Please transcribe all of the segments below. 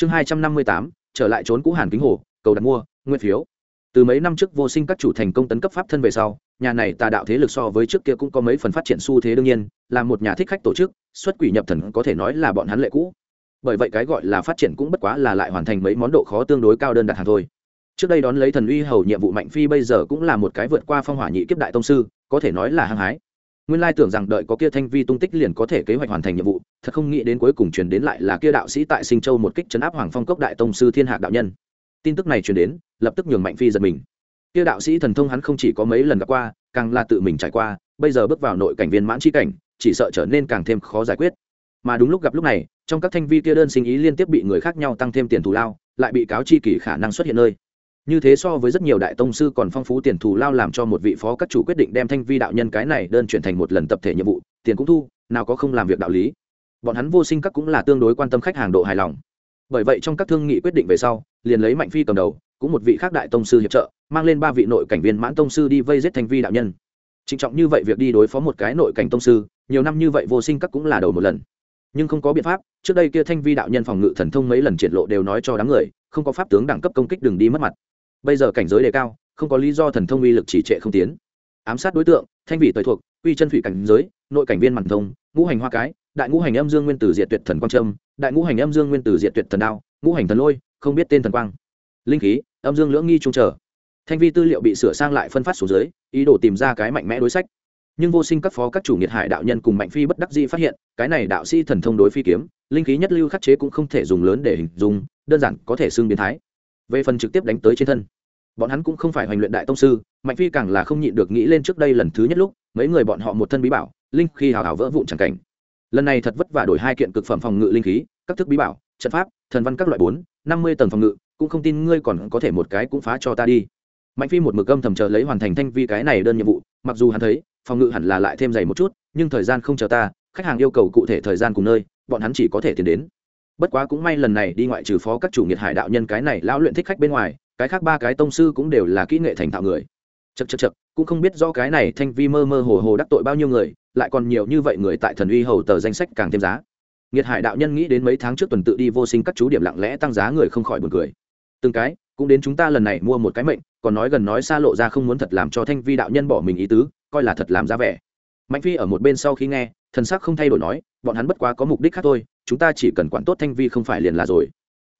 chương hai trăm năm mươi tám, trở lại trốn cũ hàn kính hồ, cầu đặt mua nguyên phiếu. Từ mấy năm trước vô sinh các chủ thành công tấn cấp pháp thân về sau, nhà này tà đạo thế lực so với trước kia cũng có mấy phần phát triển xu thế đương nhiên, là một nhà thích khách tổ chức, xuất quỷ nhập thần có thể nói là bọn hắn lệ cũ. Bởi vậy cái gọi là phát triển cũng bất quá là lại hoàn thành mấy món độ khó tương đối cao đơn đặt hàng thôi. Trước đây đón lấy thần uy hầu nhiệm vụ mạnh phi bây giờ cũng là một cái vượt qua phong hỏa nhị kiếp đại tông sư, có thể nói là hăng hái. Nguyên lai tưởng rằng đợi có kia thanh vi tung tích liền có thể kế hoạch hoàn thành nhiệm vụ thật không nghĩ đến cuối cùng truyền đến lại là kia đạo sĩ tại sinh châu một kích chấn áp hoàng phong cốc đại tông sư thiên hạc đạo nhân. Tin tức này truyền đến, lập tức nhường mạnh phi giật mình. Kia đạo sĩ thần thông hắn không chỉ có mấy lần gặp qua, càng là tự mình trải qua, bây giờ bước vào nội cảnh viên mãn chi cảnh, chỉ sợ trở nên càng thêm khó giải quyết. Mà đúng lúc gặp lúc này, trong các thanh vi kia đơn sinh ý liên tiếp bị người khác nhau tăng thêm tiền thù lao, lại bị cáo chi kỷ khả năng xuất hiện nơi. Như thế so với rất nhiều đại tông sư còn phong phú tiền thù lao làm cho một vị phó các chủ quyết định đem thanh vi đạo nhân cái này đơn chuyển thành một lần tập thể nhiệm vụ, tiền cũng thu, nào có không làm việc đạo lý bọn hắn vô sinh các cũng là tương đối quan tâm khách hàng độ hài lòng. Bởi vậy trong các thương nghị quyết định về sau, liền lấy mạnh phi cầm đầu, cũng một vị khác đại tông sư hiệp trợ, mang lên ba vị nội cảnh viên mãn tông sư đi vây giết thanh vi đạo nhân. Trịnh trọng như vậy việc đi đối phó một cái nội cảnh tông sư, nhiều năm như vậy vô sinh các cũng là đầu một lần. Nhưng không có biện pháp, trước đây kia thanh vi đạo nhân phòng ngự thần thông mấy lần triển lộ đều nói cho đám người, không có pháp tướng đẳng cấp công kích đừng đi mất mặt. Bây giờ cảnh giới đề cao, không có lý do thần thông uy lực chỉ trệ không tiến. Ám sát đối tượng, thanh vị tùy thuộc uy chân thủy cảnh giới, nội cảnh viên màn thông ngũ hành hoa cái đại ngũ hành âm dương nguyên tử diệt tuyệt thần quang trâm đại ngũ hành âm dương nguyên tử diệt tuyệt thần đao, ngũ hành thần lôi, không biết tên thần quang. Linh khí, âm dương lưỡng nghi trung trở. Thanh vi tư liệu bị sửa sang lại phân phát xuống dưới, ý đồ tìm ra cái mạnh mẽ đối sách. Nhưng vô sinh các phó các chủ nghiệt hải đạo nhân cùng mạnh phi bất đắc dĩ phát hiện, cái này đạo sĩ thần thông đối phi kiếm, linh khí nhất lưu khắc chế cũng không thể dùng lớn để hình dung, đơn giản có thể xương biến thái. Về phần trực tiếp đánh tới trên thân, bọn hắn cũng không phải hoành luyện đại tông sư, mạnh phi càng là không nhịn được nghĩ lên trước đây lần thứ nhất lúc, mấy người bọn họ một thân bí bảo, linh khi hào hào vỡ vụn chẳng cảnh lần này thật vất vả đổi hai kiện cực phẩm phòng ngự linh khí, các thức bí bảo, trận pháp, thần văn các loại bốn, năm mươi tầng phòng ngự, cũng không tin ngươi còn có thể một cái cũng phá cho ta đi. Mạnh phi một mực âm thầm chờ lấy hoàn thành thanh vi cái này đơn nhiệm vụ, mặc dù hắn thấy, phòng ngự hẳn là lại thêm dày một chút, nhưng thời gian không chờ ta, khách hàng yêu cầu cụ thể thời gian cùng nơi, bọn hắn chỉ có thể tiến đến. Bất quá cũng may lần này đi ngoại trừ phó các chủ nghiệt hải đạo nhân cái này lão luyện thích khách bên ngoài, cái khác ba cái tông sư cũng đều là kỹ nghệ thành thạo người. Chật chật chật cũng không biết do cái này thanh vi mơ mơ hồ hồ đắc tội bao nhiêu người lại còn nhiều như vậy người tại thần uy hầu tờ danh sách càng thêm giá. Nghiệt hải đạo nhân nghĩ đến mấy tháng trước tuần tự đi vô sinh các chú điểm lặng lẽ tăng giá người không khỏi buồn cười. Từng cái, cũng đến chúng ta lần này mua một cái mệnh, còn nói gần nói xa lộ ra không muốn thật làm cho thanh vi đạo nhân bỏ mình ý tứ, coi là thật làm ra vẻ. Mạnh phi ở một bên sau khi nghe, thần sắc không thay đổi nói, bọn hắn bất quá có mục đích khác thôi, chúng ta chỉ cần quản tốt thanh vi không phải liền là rồi.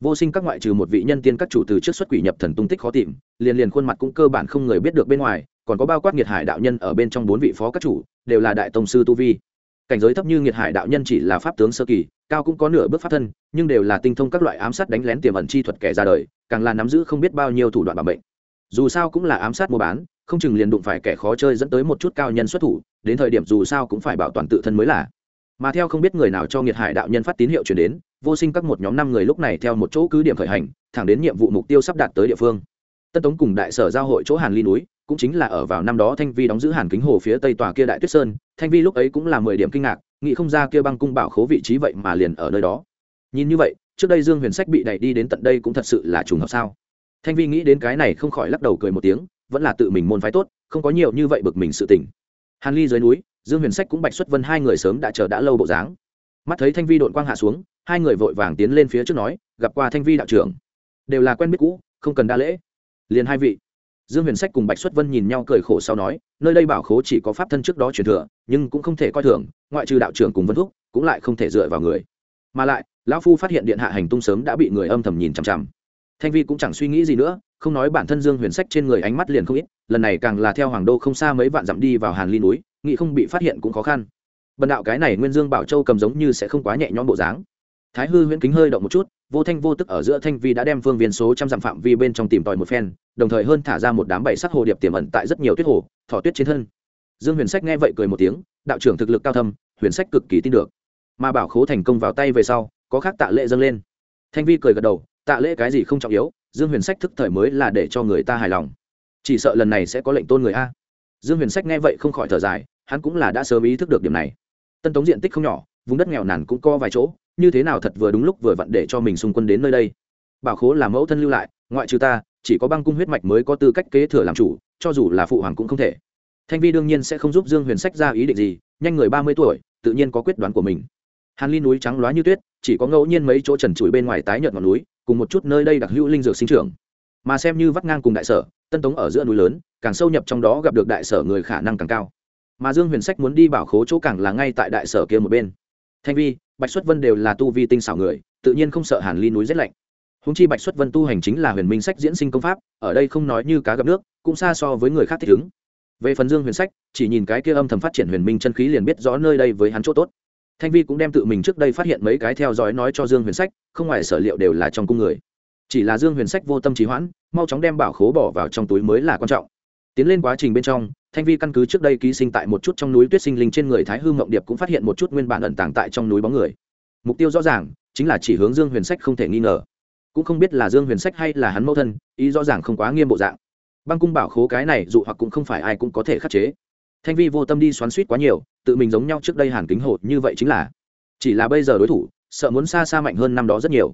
Vô sinh các ngoại trừ một vị nhân tiên các chủ từ trước xuất quỷ nhập thần tung tích khó tìm, liền liền khuôn mặt cũng cơ bản không người biết được bên ngoài còn có bao quát nghiệt hải đạo nhân ở bên trong bốn vị phó các chủ, đều là đại tông sư tu vi. Cảnh giới thấp như nghiệt hải đạo nhân chỉ là pháp tướng sơ kỳ, cao cũng có nửa bước pháp thân, nhưng đều là tinh thông các loại ám sát đánh lén tiềm ẩn chi thuật kẻ ra đời, càng là nắm giữ không biết bao nhiêu thủ đoạn bảo bệnh dù sao cũng là ám sát mua bán, không chừng liền đụng phải kẻ khó chơi dẫn tới một chút cao nhân xuất thủ, đến thời điểm dù sao cũng phải bảo toàn tự thân mới là. Mà theo không biết người nào cho nghiệt hải đạo nhân phát tín hiệu chuyển đến, vô sinh các một nhóm năm người lúc này theo một chỗ cứ điểm khởi hành, thẳng đến nhiệm vụ mục tiêu sắp đạt tới địa phương. Tân tống cùng đại sở giao hội chỗ hàn ly núi cũng chính là ở vào năm đó thanh vi đóng giữ hàn kính hồ phía tây tòa kia đại tuyết sơn, thanh vi lúc ấy cũng là mười điểm kinh ngạc, nghĩ không ra kia băng cung bảo khố vị trí vậy mà liền ở nơi đó. Nhìn như vậy, trước đây dương huyền sách bị đẩy đi đến tận đây cũng thật sự là trùng hợp sao? Thanh vi nghĩ đến cái này không khỏi lắc đầu cười một tiếng, vẫn là tự mình môn phái tốt, không có nhiều như vậy bực mình sự tỉnh hàn ly dưới núi, dương huyền sách cũng bạch xuất vân hai người sớm đã chờ đã lâu bộ dáng. Mắt thấy thanh vi đội quang hạ xuống, hai người vội vàng tiến lên phía trước nói, gặp qua thanh vi đạo trưởng. Đều là quen biết cũ, không cần đa lễ. Liền hai vị dương huyền sách cùng bạch xuất vân nhìn nhau cười khổ sau nói, nơi đây bảo khố chỉ có pháp thân trước đó truyền thừa, nhưng cũng không thể coi thường, ngoại trừ đạo trưởng cùng vân thúc, cũng lại không thể dựa vào người. Mà lại, lão phu phát hiện điện hạ hành tung sớm đã bị người âm thầm nhìn chằm chằm. Thanh vi cũng chẳng suy nghĩ gì nữa, không nói bản thân dương huyền sách trên người ánh mắt liền không ít, lần này càng là theo hoàng đô không xa mấy vạn dặm đi vào hàn ly núi, nghĩ không bị phát hiện cũng khó khăn. Bần đạo cái này nguyên dương bảo châu cầm giống như sẽ không quá nhẹ nhõm bộ dáng. Thái hư huyễn kính hơi động một chút vô thanh vô tức ở giữa thanh vi đã đem phương viên số trăm dặm phạm vi bên trong tìm tòi một phen, đồng thời hơn thả ra một đám bảy sắc hồ điệp tiềm ẩn tại rất nhiều tuyết hồ, thỏ tuyết trên thân. Dương huyền sách nghe vậy cười một tiếng, đạo trưởng thực lực cao thâm, huyền sách cực kỳ tin được. Mà bảo khố thành công vào tay về sau, có khác tạ lễ dâng lên. Thanh vi cười gật đầu, tạ lễ cái gì không trọng yếu, dương huyền sách thức thời mới là để cho người ta hài lòng. Chỉ sợ lần này sẽ có lệnh tôn người a. Dương huyền sách nghe vậy không khỏi thở dài, hắn cũng là đã sớm ý thức được điểm này. Tân tống diện tích không nhỏ, vùng đất nghèo nàn cũng có vài chỗ như thế nào thật vừa đúng lúc vừa vặn để cho mình xung quân đến nơi đây. Bảo khố là mẫu thân lưu lại, ngoại trừ ta, chỉ có băng cung huyết mạch mới có tư cách kế thừa làm chủ, cho dù là phụ hoàng cũng không thể. Thanh vi đương nhiên sẽ không giúp dương huyền sách ra ý định gì, nhanh người ba mươi tuổi, tự nhiên có quyết đoán của mình. Hàn ly núi trắng loá như tuyết, chỉ có ngẫu nhiên mấy chỗ trần trụi bên ngoài tái nhợt ngọn núi, cùng một chút nơi đây đặc hữu linh dược sinh trưởng. Mà xem như vắt ngang cùng đại sở, tân tống ở giữa núi lớn, càng sâu nhập trong đó gặp được đại sở người khả năng càng cao. Mà dương huyền sách muốn đi bảo khố chỗ càng là ngay tại đại sở kia một bên. Thanh vi bạch xuất vân đều là tu vi tinh xảo người, tự nhiên không sợ hàn ly núi rét lạnh. Húng chi bạch xuất vân tu hành chính là huyền minh sách diễn sinh công pháp, ở đây không nói như cá gặp nước, cũng xa so với người khác thích ứng. Về phần dương huyền sách, chỉ nhìn cái kia âm thầm phát triển huyền minh chân khí liền biết rõ nơi đây với hắn chỗ tốt. Thanh vi cũng đem tự mình trước đây phát hiện mấy cái theo dõi nói cho dương huyền sách, không ngoài sở liệu đều là trong cung người. Chỉ là dương huyền sách vô tâm trí hoãn, mau chóng đem bảo khố bỏ vào trong túi mới là quan trọng. Tiến lên quá trình bên trong thanh vi căn cứ trước đây ký sinh tại một chút trong núi tuyết sinh linh trên người thái hư mộng điệp cũng phát hiện một chút nguyên bản ẩn tàng tại trong núi bóng người. Mục tiêu rõ ràng chính là chỉ hướng dương huyền sách không thể nghi ngờ. Cũng không biết là dương huyền sách hay là hắn mẫu thân, ý rõ ràng không quá nghiêm bộ dạng. Băng cung bảo khố cái này dụ hoặc cũng không phải ai cũng có thể khắc chế. Thanh vi vô tâm đi xoắn suýt quá nhiều, tự mình giống nhau trước đây hàn kính hột như vậy chính là. Chỉ là bây giờ đối thủ, sợ muốn xa xa mạnh hơn năm đó rất nhiều.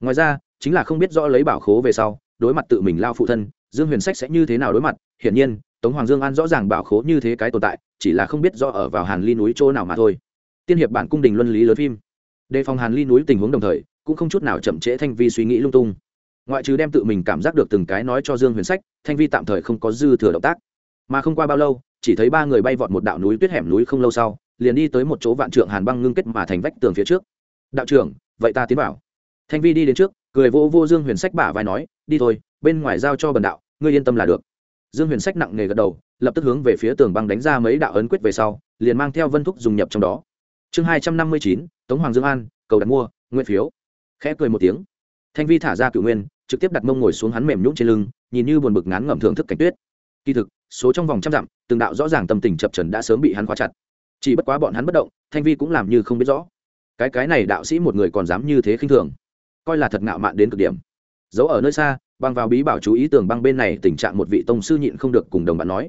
Ngoài ra, chính là không biết rõ lấy bảo khố về sau, đối mặt tự mình lao phụ thân, dương huyền sách sẽ như thế nào đối mặt, hiển nhiên tống hoàng dương an rõ ràng bảo khố như thế cái tồn tại, chỉ là không biết do ở vào hàn ly núi chỗ nào mà thôi. Tiên hiệp bản cung đình luân lý lớn phim. Đề phòng hàn ly núi tình huống đồng thời, cũng không chút nào chậm trễ thanh vi suy nghĩ lung tung. Ngoại trừ đem tự mình cảm giác được từng cái nói cho dương huyền sách, thanh vi tạm thời không có dư thừa động tác. Mà không qua bao lâu, chỉ thấy ba người bay vọt một đạo núi tuyết hẻm núi không lâu sau, liền đi tới một chỗ vạn trượng hàn băng ngưng kết mà thành vách tường phía trước. Đạo trưởng, vậy ta tiến vào. Thanh vi đi đến trước, cười vô vô dương huyền sách bả vai nói, đi thôi, bên ngoài giao cho bần đạo, ngươi yên tâm là được dương huyền sách nặng nề gật đầu, lập tức hướng về phía tường băng đánh ra mấy đạo ấn quyết về sau, liền mang theo vân thúc dùng nhập trong đó. Chương hai trăm năm mươi chín, tống hoàng dương an, cầu đặt mua nguyên phiếu. Khẽ cười một tiếng. Thanh vi thả ra cựu nguyên, trực tiếp đặt mông ngồi xuống hắn mềm nhũng trên lưng, nhìn như buồn bực ngán ngẩm thưởng thức cảnh tuyết. Kỳ thực, số trong vòng trăm dặm, từng đạo rõ ràng tâm tình chập trần đã sớm bị hắn khóa chặt. Chỉ bất quá bọn hắn bất động, thanh vi cũng làm như không biết rõ. Cái cái này đạo sĩ một người còn dám như thế khinh thường, coi là thật ngạo mạn đến cực điểm. Giấu ở nơi xa băng vào bí bảo chú ý tường băng bên này, tình trạng một vị tông sư nhịn không được cùng đồng bạn nói.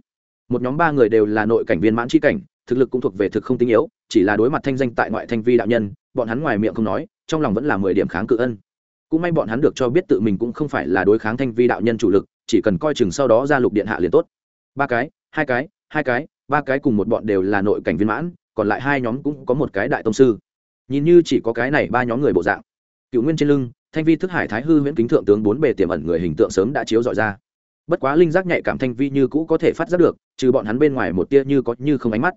Một nhóm ba người đều là nội cảnh viên mãn c cảnh, thực lực cũng thuộc về thực không tinh yếu, chỉ là đối mặt thanh danh tại ngoại thanh vi đạo nhân, bọn hắn ngoài miệng không nói, trong lòng vẫn là mười điểm kháng cự ân. Cũng may bọn hắn được cho biết tự mình cũng không phải là đối kháng thanh vi đạo nhân chủ lực, chỉ cần coi chừng sau đó ra lục điện hạ liền tốt. Ba cái, hai cái hai cái, ba cái cùng một bọn đều là nội cảnh viên mãn, còn lại hai nhóm cũng có một cái đại tông sư. Nhìn như chỉ có cái này ba nhóm người bộ dạng. Cựu nguyên trên lưng thanh vi thức hải thái hư huyễn kính thượng tướng bốn bề tiềm ẩn người hình tượng sớm đã chiếu dọi ra. Bất quá linh giác nhạy cảm thanh vi như cũ có thể phát giác được, trừ bọn hắn bên ngoài một tia như có như không ánh mắt.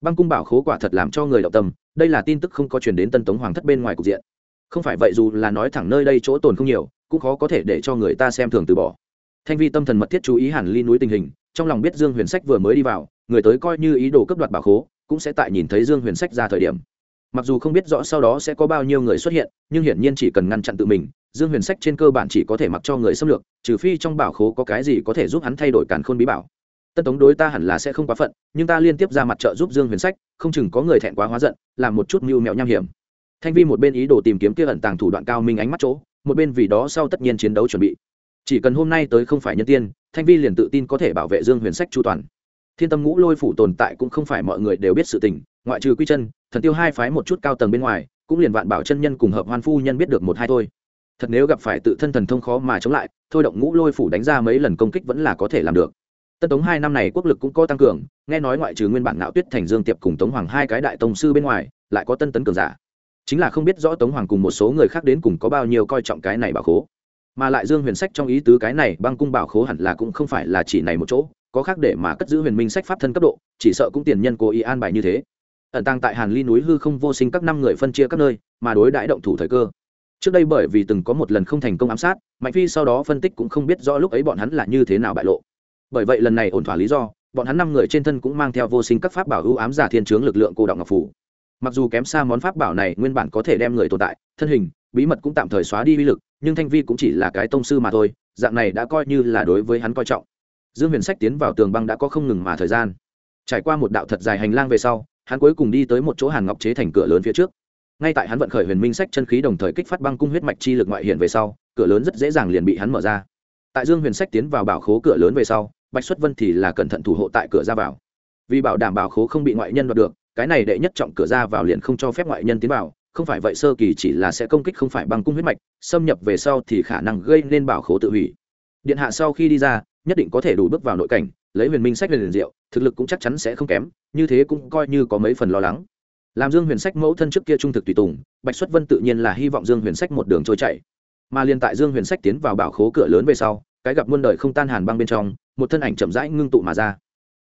Băng cung bảo khố quả thật làm cho người động tâm, đây là tin tức không có chuyển đến tân tống hoàng thất bên ngoài cục diện. Không phải vậy dù là nói thẳng nơi đây chỗ tồn không nhiều, cũng khó có thể để cho người ta xem thường từ bỏ. Thanh vi tâm thần mật thiết chú ý hẳn ly núi tình hình, trong lòng biết dương huyền sách vừa mới đi vào, người tới coi như ý đồ cấp đoạt bảo khố, cũng sẽ tại nhìn thấy dương huyền sách ra thời điểm mặc dù không biết rõ sau đó sẽ có bao nhiêu người xuất hiện, nhưng hiển nhiên chỉ cần ngăn chặn tự mình, dương huyền sách trên cơ bản chỉ có thể mặc cho người xâm lược, trừ phi trong bảo khố có cái gì có thể giúp hắn thay đổi càn khôn bí bảo. Tân tống đối ta hẳn là sẽ không quá phận, nhưng ta liên tiếp ra mặt trợ giúp dương huyền sách, không chừng có người thẹn quá hóa giận, làm một chút mưu mẹo nham hiểm. Thanh vi một bên ý đồ tìm kiếm kia ẩn tàng thủ đoạn cao minh ánh mắt chỗ, một bên vì đó sau tất nhiên chiến đấu chuẩn bị. Chỉ cần hôm nay tới không phải nhân tiên, thanh vi liền tự tin có thể bảo vệ dương huyền sách chu toàn thiên tâm ngũ lôi phủ tồn tại cũng không phải mọi người đều biết sự tình, ngoại trừ quy chân, thần tiêu hai phái một chút cao tầng bên ngoài, cũng liền vạn bảo chân nhân cùng hợp hoan phu nhân biết được một hai thôi. Thật nếu gặp phải tự thân thần thông khó mà chống lại, thôi động ngũ lôi phủ đánh ra mấy lần công kích vẫn là có thể làm được. Tân tống hai năm này quốc lực cũng có tăng cường, nghe nói ngoại trừ nguyên bản nạo tuyết thành dương tiệp cùng tống hoàng hai cái đại tông sư bên ngoài, lại có tân tấn cường giả. Chính là không biết rõ tống hoàng cùng một số người khác đến cùng có bao nhiêu coi trọng cái này bảo khố. Mà lại dương huyền sách trong ý tứ cái này băng cung bảo khố hẳn là cũng không phải là chỉ này một chỗ có khác để mà cất giữ huyền minh sách pháp thân cấp độ, chỉ sợ cũng tiền nhân cố ý an bài như thế. Ẩn tăng tại hàn ly núi hư không vô sinh các năm người phân chia các nơi, mà đối đãi động thủ thời cơ. Trước đây bởi vì từng có một lần không thành công ám sát, mạnh phi sau đó phân tích cũng không biết rõ lúc ấy bọn hắn là như thế nào bại lộ. Bởi vậy lần này ổn thỏa lý do, bọn hắn năm người trên thân cũng mang theo vô sinh các pháp bảo ưu ám giả thiên chướng lực lượng cô động ngọc phủ. Mặc dù kém xa món pháp bảo này nguyên bản có thể đem người tồn tại, thân hình, bí mật cũng tạm thời xóa đi uy lực, nhưng thanh vi cũng chỉ là cái tông sư mà thôi, dạng này đã coi như là đối với hắn coi trọng dương huyền sách tiến vào tường băng đã có không ngừng mà thời gian. Trải qua một đạo thật dài hành lang về sau, hắn cuối cùng đi tới một chỗ hàn ngọc chế thành cửa lớn phía trước. Ngay tại hắn vận khởi huyền minh sách chân khí đồng thời kích phát băng cung huyết mạch chi lực ngoại hiện về sau, cửa lớn rất dễ dàng liền bị hắn mở ra. Tại dương huyền sách tiến vào bảo khố cửa lớn về sau, bạch xuất vân thì là cẩn thận thủ hộ tại cửa ra vào. Vì bảo đảm bảo khố không bị ngoại nhân đoạt được, cái này đệ nhất trọng cửa ra vào liền không cho phép ngoại nhân tiến vào, không phải vậy sơ kỳ chỉ là sẽ công kích không phải băng cung huyết mạch, xâm nhập về sau thì khả năng gây nên bảo khố tự hủy. Điện hạ sau khi đi ra nhất định có thể đủ bước vào nội cảnh, lấy huyền minh sách huyền liền diệu, thực lực cũng chắc chắn sẽ không kém, như thế cũng coi như có mấy phần lo lắng. Làm dương huyền sách mẫu thân trước kia trung thực tùy tùng, bạch xuất vân tự nhiên là hy vọng dương huyền sách một đường trôi chạy mà liền tại dương huyền sách tiến vào bảo khố cửa lớn về sau, cái gặp muôn đời không tan hàn băng bên trong, một thân ảnh chậm rãi ngưng tụ mà ra.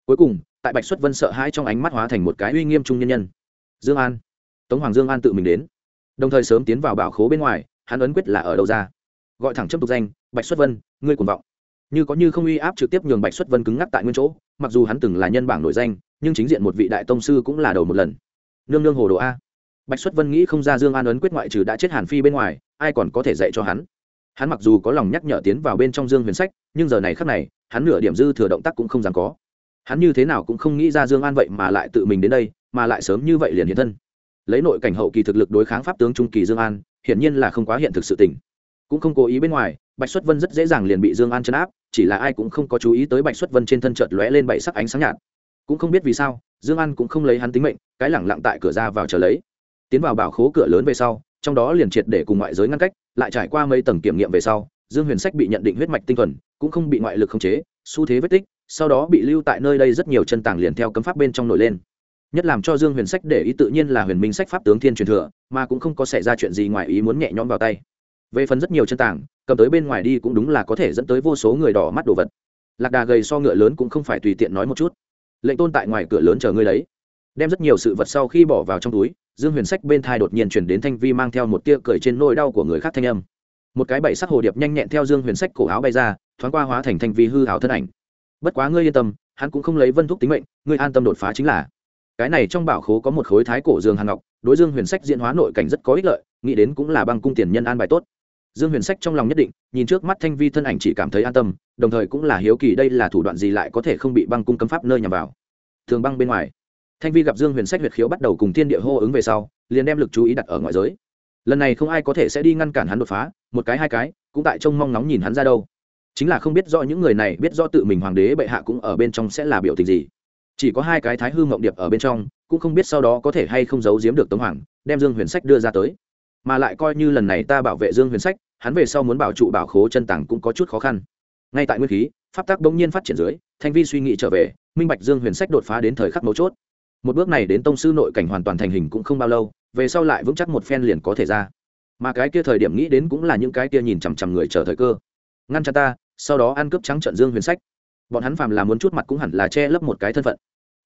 Cuối cùng, tại bạch xuất vân sợ hãi trong ánh mắt hóa thành một cái uy nghiêm trung nhân nhân. Dương an. Tống hoàng dương an tự mình đến. Đồng thời sớm tiến vào bảo khố bên ngoài, hắn ấn quyết là ở đâu ra? Gọi thẳng chấp tục danh, bạch xuất vân, ngươi cuồng vọng như có như không uy áp trực tiếp nhường bạch xuất vân cứng ngắc tại nguyên chỗ, mặc dù hắn từng là nhân bảng nổi danh, nhưng chính diện một vị đại tông sư cũng là đầu một lần. Nương nương hồ đồ a. Bạch xuất vân nghĩ không ra dương an ấn quyết ngoại trừ đã chết hàn phi bên ngoài, ai còn có thể dạy cho hắn? Hắn mặc dù có lòng nhắc nhở tiến vào bên trong dương huyền sách, nhưng giờ này khắc này, hắn nửa điểm dư thừa động tác cũng không dám có. Hắn như thế nào cũng không nghĩ ra dương an vậy mà lại tự mình đến đây, mà lại sớm như vậy liền hiện thân. Lấy nội cảnh hậu kỳ thực lực đối kháng pháp tướng trung kỳ dương an, hiển nhiên là không quá hiện thực sự tình cũng không cố ý bên ngoài, bạch xuất vân rất dễ dàng liền bị dương an chấn áp, chỉ là ai cũng không có chú ý tới bạch xuất vân trên thân chợt lóe lên bảy sắc ánh sáng nhạt. Cũng không biết vì sao, dương an cũng không lấy hắn tính mệnh, cái lẳng lặng tại cửa ra vào chờ lấy. Tiến vào bảo khố cửa lớn về sau, trong đó liền triệt để cùng ngoại giới ngăn cách, lại trải qua mấy tầng kiểm nghiệm về sau, dương huyền sách bị nhận định huyết mạch tinh thuần, cũng không bị ngoại lực khống chế, xu thế vết tích, sau đó bị lưu tại nơi đây rất nhiều chân tàng liền theo cấm pháp bên trong nổi lên. Nhất làm cho dương huyền sách để ý tự nhiên là huyền minh sách pháp tướng thiên truyền thừa, mà cũng không có xảy ra chuyện gì ngoài ý muốn nhẹ nhõm vào tay về phần rất nhiều chân tảng, cầm tới bên ngoài đi cũng đúng là có thể dẫn tới vô số người đỏ mắt đồ vật. Lạc đà gầy so ngựa lớn cũng không phải tùy tiện nói một chút. Lệnh tôn tại ngoài cửa lớn chờ ngươi lấy đem rất nhiều sự vật sau khi bỏ vào trong túi, dương huyền sách bên thai đột nhiên chuyển đến thanh vi mang theo một tia cười trên nỗi đau của người khác thanh âm. Một cái bảy sắc hồ điệp nhanh nhẹn theo dương huyền sách cổ áo bay ra, thoáng qua hóa thành thanh vi hư áo thân ảnh. Bất quá ngươi yên tâm, hắn cũng không lấy vân thúc tính mệnh, ngươi an tâm đột phá chính là. Cái này trong bảo khố có một khối thái cổ dương hàn ngọc, đối dương huyền sách diễn hóa nội cảnh rất có ích lợi, nghĩ đến cũng là băng cung tiền nhân an bài tốt dương huyền sách trong lòng nhất định, nhìn trước mắt thanh vi thân ảnh chỉ cảm thấy an tâm, đồng thời cũng là hiếu kỳ đây là thủ đoạn gì lại có thể không bị băng cung cấm pháp nơi nhằm vào. Thường băng bên ngoài, thanh vi gặp dương huyền sách huyệt khiếu bắt đầu cùng thiên địa hô ứng về sau, liền đem lực chú ý đặt ở ngoại giới. Lần này không ai có thể sẽ đi ngăn cản hắn đột phá, một cái hai cái, cũng tại trông mong nóng nhìn hắn ra đâu. Chính là không biết rõ những người này biết rõ tự mình hoàng đế bệ hạ cũng ở bên trong sẽ là biểu tình gì. Chỉ có hai cái thái hư mộng điệp ở bên trong, cũng không biết sau đó có thể hay không giấu giếm được tống hoàng, đem dương huyền sách đưa ra tới mà lại coi như lần này ta bảo vệ dương huyền sách, hắn về sau muốn bảo trụ bảo khố chân tàng cũng có chút khó khăn. Ngay tại nguyên khí, pháp tắc bỗng nhiên phát triển dưới, thanh vi suy nghĩ trở về, minh bạch dương huyền sách đột phá đến thời khắc mấu chốt. Một bước này đến tông sư nội cảnh hoàn toàn thành hình cũng không bao lâu, về sau lại vững chắc một phen liền có thể ra. Mà cái kia thời điểm nghĩ đến cũng là những cái kia nhìn chằm chằm người chờ thời cơ. Ngăn chặn ta, sau đó ăn cướp trắng trận dương huyền sách. Bọn hắn phàm là muốn chút mặt cũng hẳn là che lấp một cái thân phận.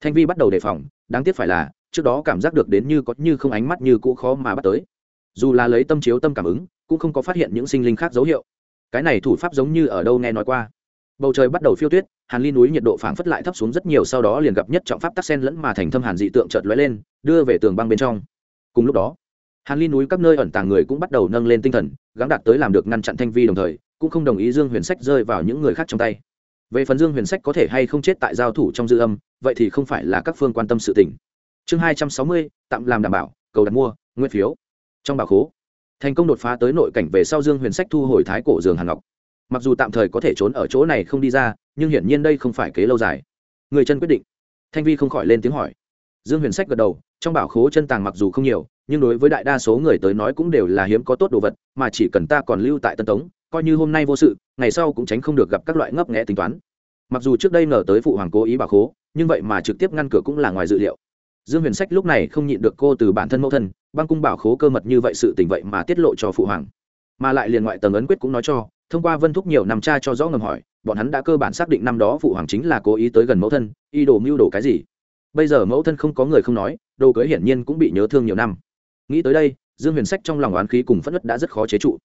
Thanh vi bắt đầu đề phòng, đáng tiếc phải là, trước đó cảm giác được đến như có như không ánh mắt như cũ khó mà bắt tới dù là lấy tâm chiếu tâm cảm ứng, cũng không có phát hiện những sinh linh khác dấu hiệu. Cái này thủ pháp giống như ở đâu nghe nói qua. Bầu trời bắt đầu phiêu tuyết, hàn ly núi nhiệt độ phảng phất lại thấp xuống rất nhiều, sau đó liền gặp nhất trọng pháp tắc sen lẫn mà thành thâm hàn dị tượng chợt lóe lên, đưa về tường băng bên trong. Cùng lúc đó, hàn ly núi các nơi ẩn tàng người cũng bắt đầu nâng lên tinh thần, gắng đạt tới làm được ngăn chặn thanh vi đồng thời, cũng không đồng ý dương huyền sách rơi vào những người khác trong tay. Về phần dương huyền sách có thể hay không chết tại giao thủ trong dư âm, vậy thì không phải là các phương quan tâm sự tình. Chương hai trăm sáu mươi, tạm làm đảm bảo, cầu đặt mua nguyên phiếu trong bảo khố. Thành công đột phá tới nội cảnh về sau dương huyền sách thu hồi thái cổ giường hàn ngọc. Mặc dù tạm thời có thể trốn ở chỗ này không đi ra, nhưng hiển nhiên đây không phải kế lâu dài. Người chân quyết định. Thanh vi không khỏi lên tiếng hỏi. Dương huyền sách gật đầu, trong bảo khố chân tàng mặc dù không nhiều, nhưng đối với đại đa số người tới nói cũng đều là hiếm có tốt đồ vật, mà chỉ cần ta còn lưu tại tân tống, coi như hôm nay vô sự, ngày sau cũng tránh không được gặp các loại ngấp nghẽ tính toán. Mặc dù trước đây ngờ tới phụ hoàng cố ý bảo khố, nhưng vậy mà trực tiếp ngăn cửa cũng là ngoài dự liệu dương huyền sách lúc này không nhịn được cô từ bản thân mẫu thân, băng cung bảo khố cơ mật như vậy sự tình vậy mà tiết lộ cho phụ hoàng. Mà lại liền ngoại tầng ấn quyết cũng nói cho, thông qua vân thúc nhiều năm tra cho rõ ngầm hỏi, bọn hắn đã cơ bản xác định năm đó phụ hoàng chính là cố ý tới gần mẫu thân y đồ mưu đồ cái gì. Bây giờ mẫu thân không có người không nói, đồ cưới hiển nhiên cũng bị nhớ thương nhiều năm. Nghĩ tới đây, dương huyền sách trong lòng oán khí cùng phất đất đã rất khó chế trụ.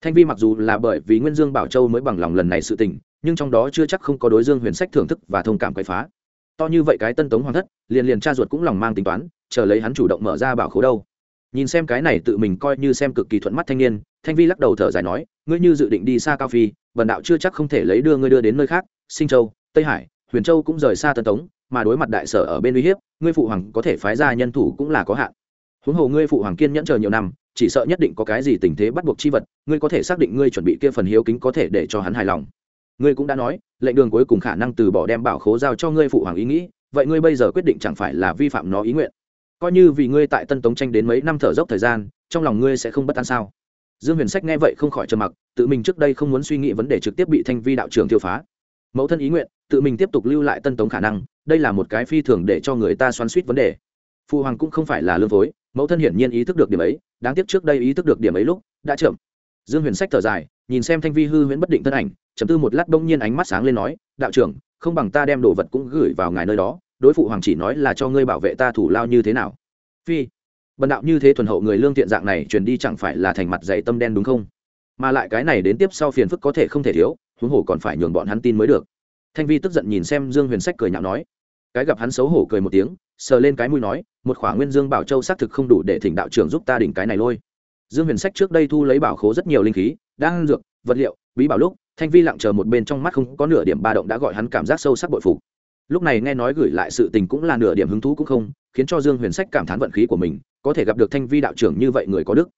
Thanh vi mặc dù là bởi vì nguyên dương bảo châu mới bằng lòng lần này sự tình, nhưng trong đó chưa chắc không có đối dương huyền sách thưởng thức và thông cảm quậy phá to như vậy cái tân tống hoàng thất, liền liền cha ruột cũng lòng mang tính toán, chờ lấy hắn chủ động mở ra bảo khố đâu. Nhìn xem cái này tự mình coi như xem cực kỳ thuận mắt thanh niên, thanh vi lắc đầu thở dài nói, ngươi như dự định đi xa cao phi, vần đạo chưa chắc không thể lấy đưa ngươi đưa đến nơi khác, sinh châu, tây hải, huyền châu cũng rời xa tân tống, mà đối mặt đại sở ở bên uy hiếp, ngươi phụ hoàng có thể phái ra nhân thủ cũng là có hạn. Huống hồ ngươi phụ hoàng kiên nhẫn chờ nhiều năm, chỉ sợ nhất định có cái gì tình thế bắt buộc chi vật, ngươi có thể xác định ngươi chuẩn bị kia phần hiếu kính có thể để cho hắn hài lòng ngươi cũng đã nói, lệnh đường cuối cùng khả năng từ bỏ đem bảo khố giao cho ngươi phụ hoàng ý nghĩ, vậy ngươi bây giờ quyết định chẳng phải là vi phạm nó ý nguyện? Coi như vì ngươi tại tân tống tranh đến mấy năm thở dốc thời gian, trong lòng ngươi sẽ không bất an sao? Dương huyền sách nghe vậy không khỏi trầm mặc, tự mình trước đây không muốn suy nghĩ vấn đề trực tiếp bị thanh vi đạo trưởng tiêu phá. Mẫu thân ý nguyện, tự mình tiếp tục lưu lại tân tống khả năng, đây là một cái phi thường để cho người ta xoắn suýt vấn đề. Phụ hoàng cũng không phải là lương phối, mẫu thân hiển nhiên ý thức được điểm ấy, đáng tiếc trước đây ý thức được điểm ấy lúc đã chậm. Dương huyền sách thở dài, nhìn xem thanh vi hư huyễn bất định thân ảnh chấm tư một lát bỗng nhiên ánh mắt sáng lên nói, đạo trưởng, không bằng ta đem đồ vật cũng gửi vào ngài nơi đó, đối phụ hoàng chỉ nói là cho ngươi bảo vệ ta thủ lao như thế nào. Phi, bần đạo như thế thuần hậu người lương thiện dạng này truyền đi chẳng phải là thành mặt dày tâm đen đúng không? Mà lại cái này đến tiếp sau phiền phức có thể không thể thiếu, huống hồ còn phải nhường bọn hắn tin mới được. Thanh vi tức giận nhìn xem dương huyền sách cười nhạo nói. Cái gặp hắn xấu hổ cười một tiếng, sờ lên cái mũi nói, một khỏa nguyên dương bảo châu xác thực không đủ để thỉnh đạo trưởng giúp ta đỉnh cái này lôi. Dương huyền sách trước đây thu lấy bảo khố rất nhiều linh khí đang dược, vật liệu, bí bảo lúc thanh vi lặng chờ một bên trong mắt không có nửa điểm ba động đã gọi hắn cảm giác sâu sắc bội phục. Lúc này nghe nói gửi lại sự tình cũng là nửa điểm hứng thú cũng không, khiến cho dương huyền sách cảm thán vận khí của mình, có thể gặp được thanh vi đạo trưởng như vậy người có đức.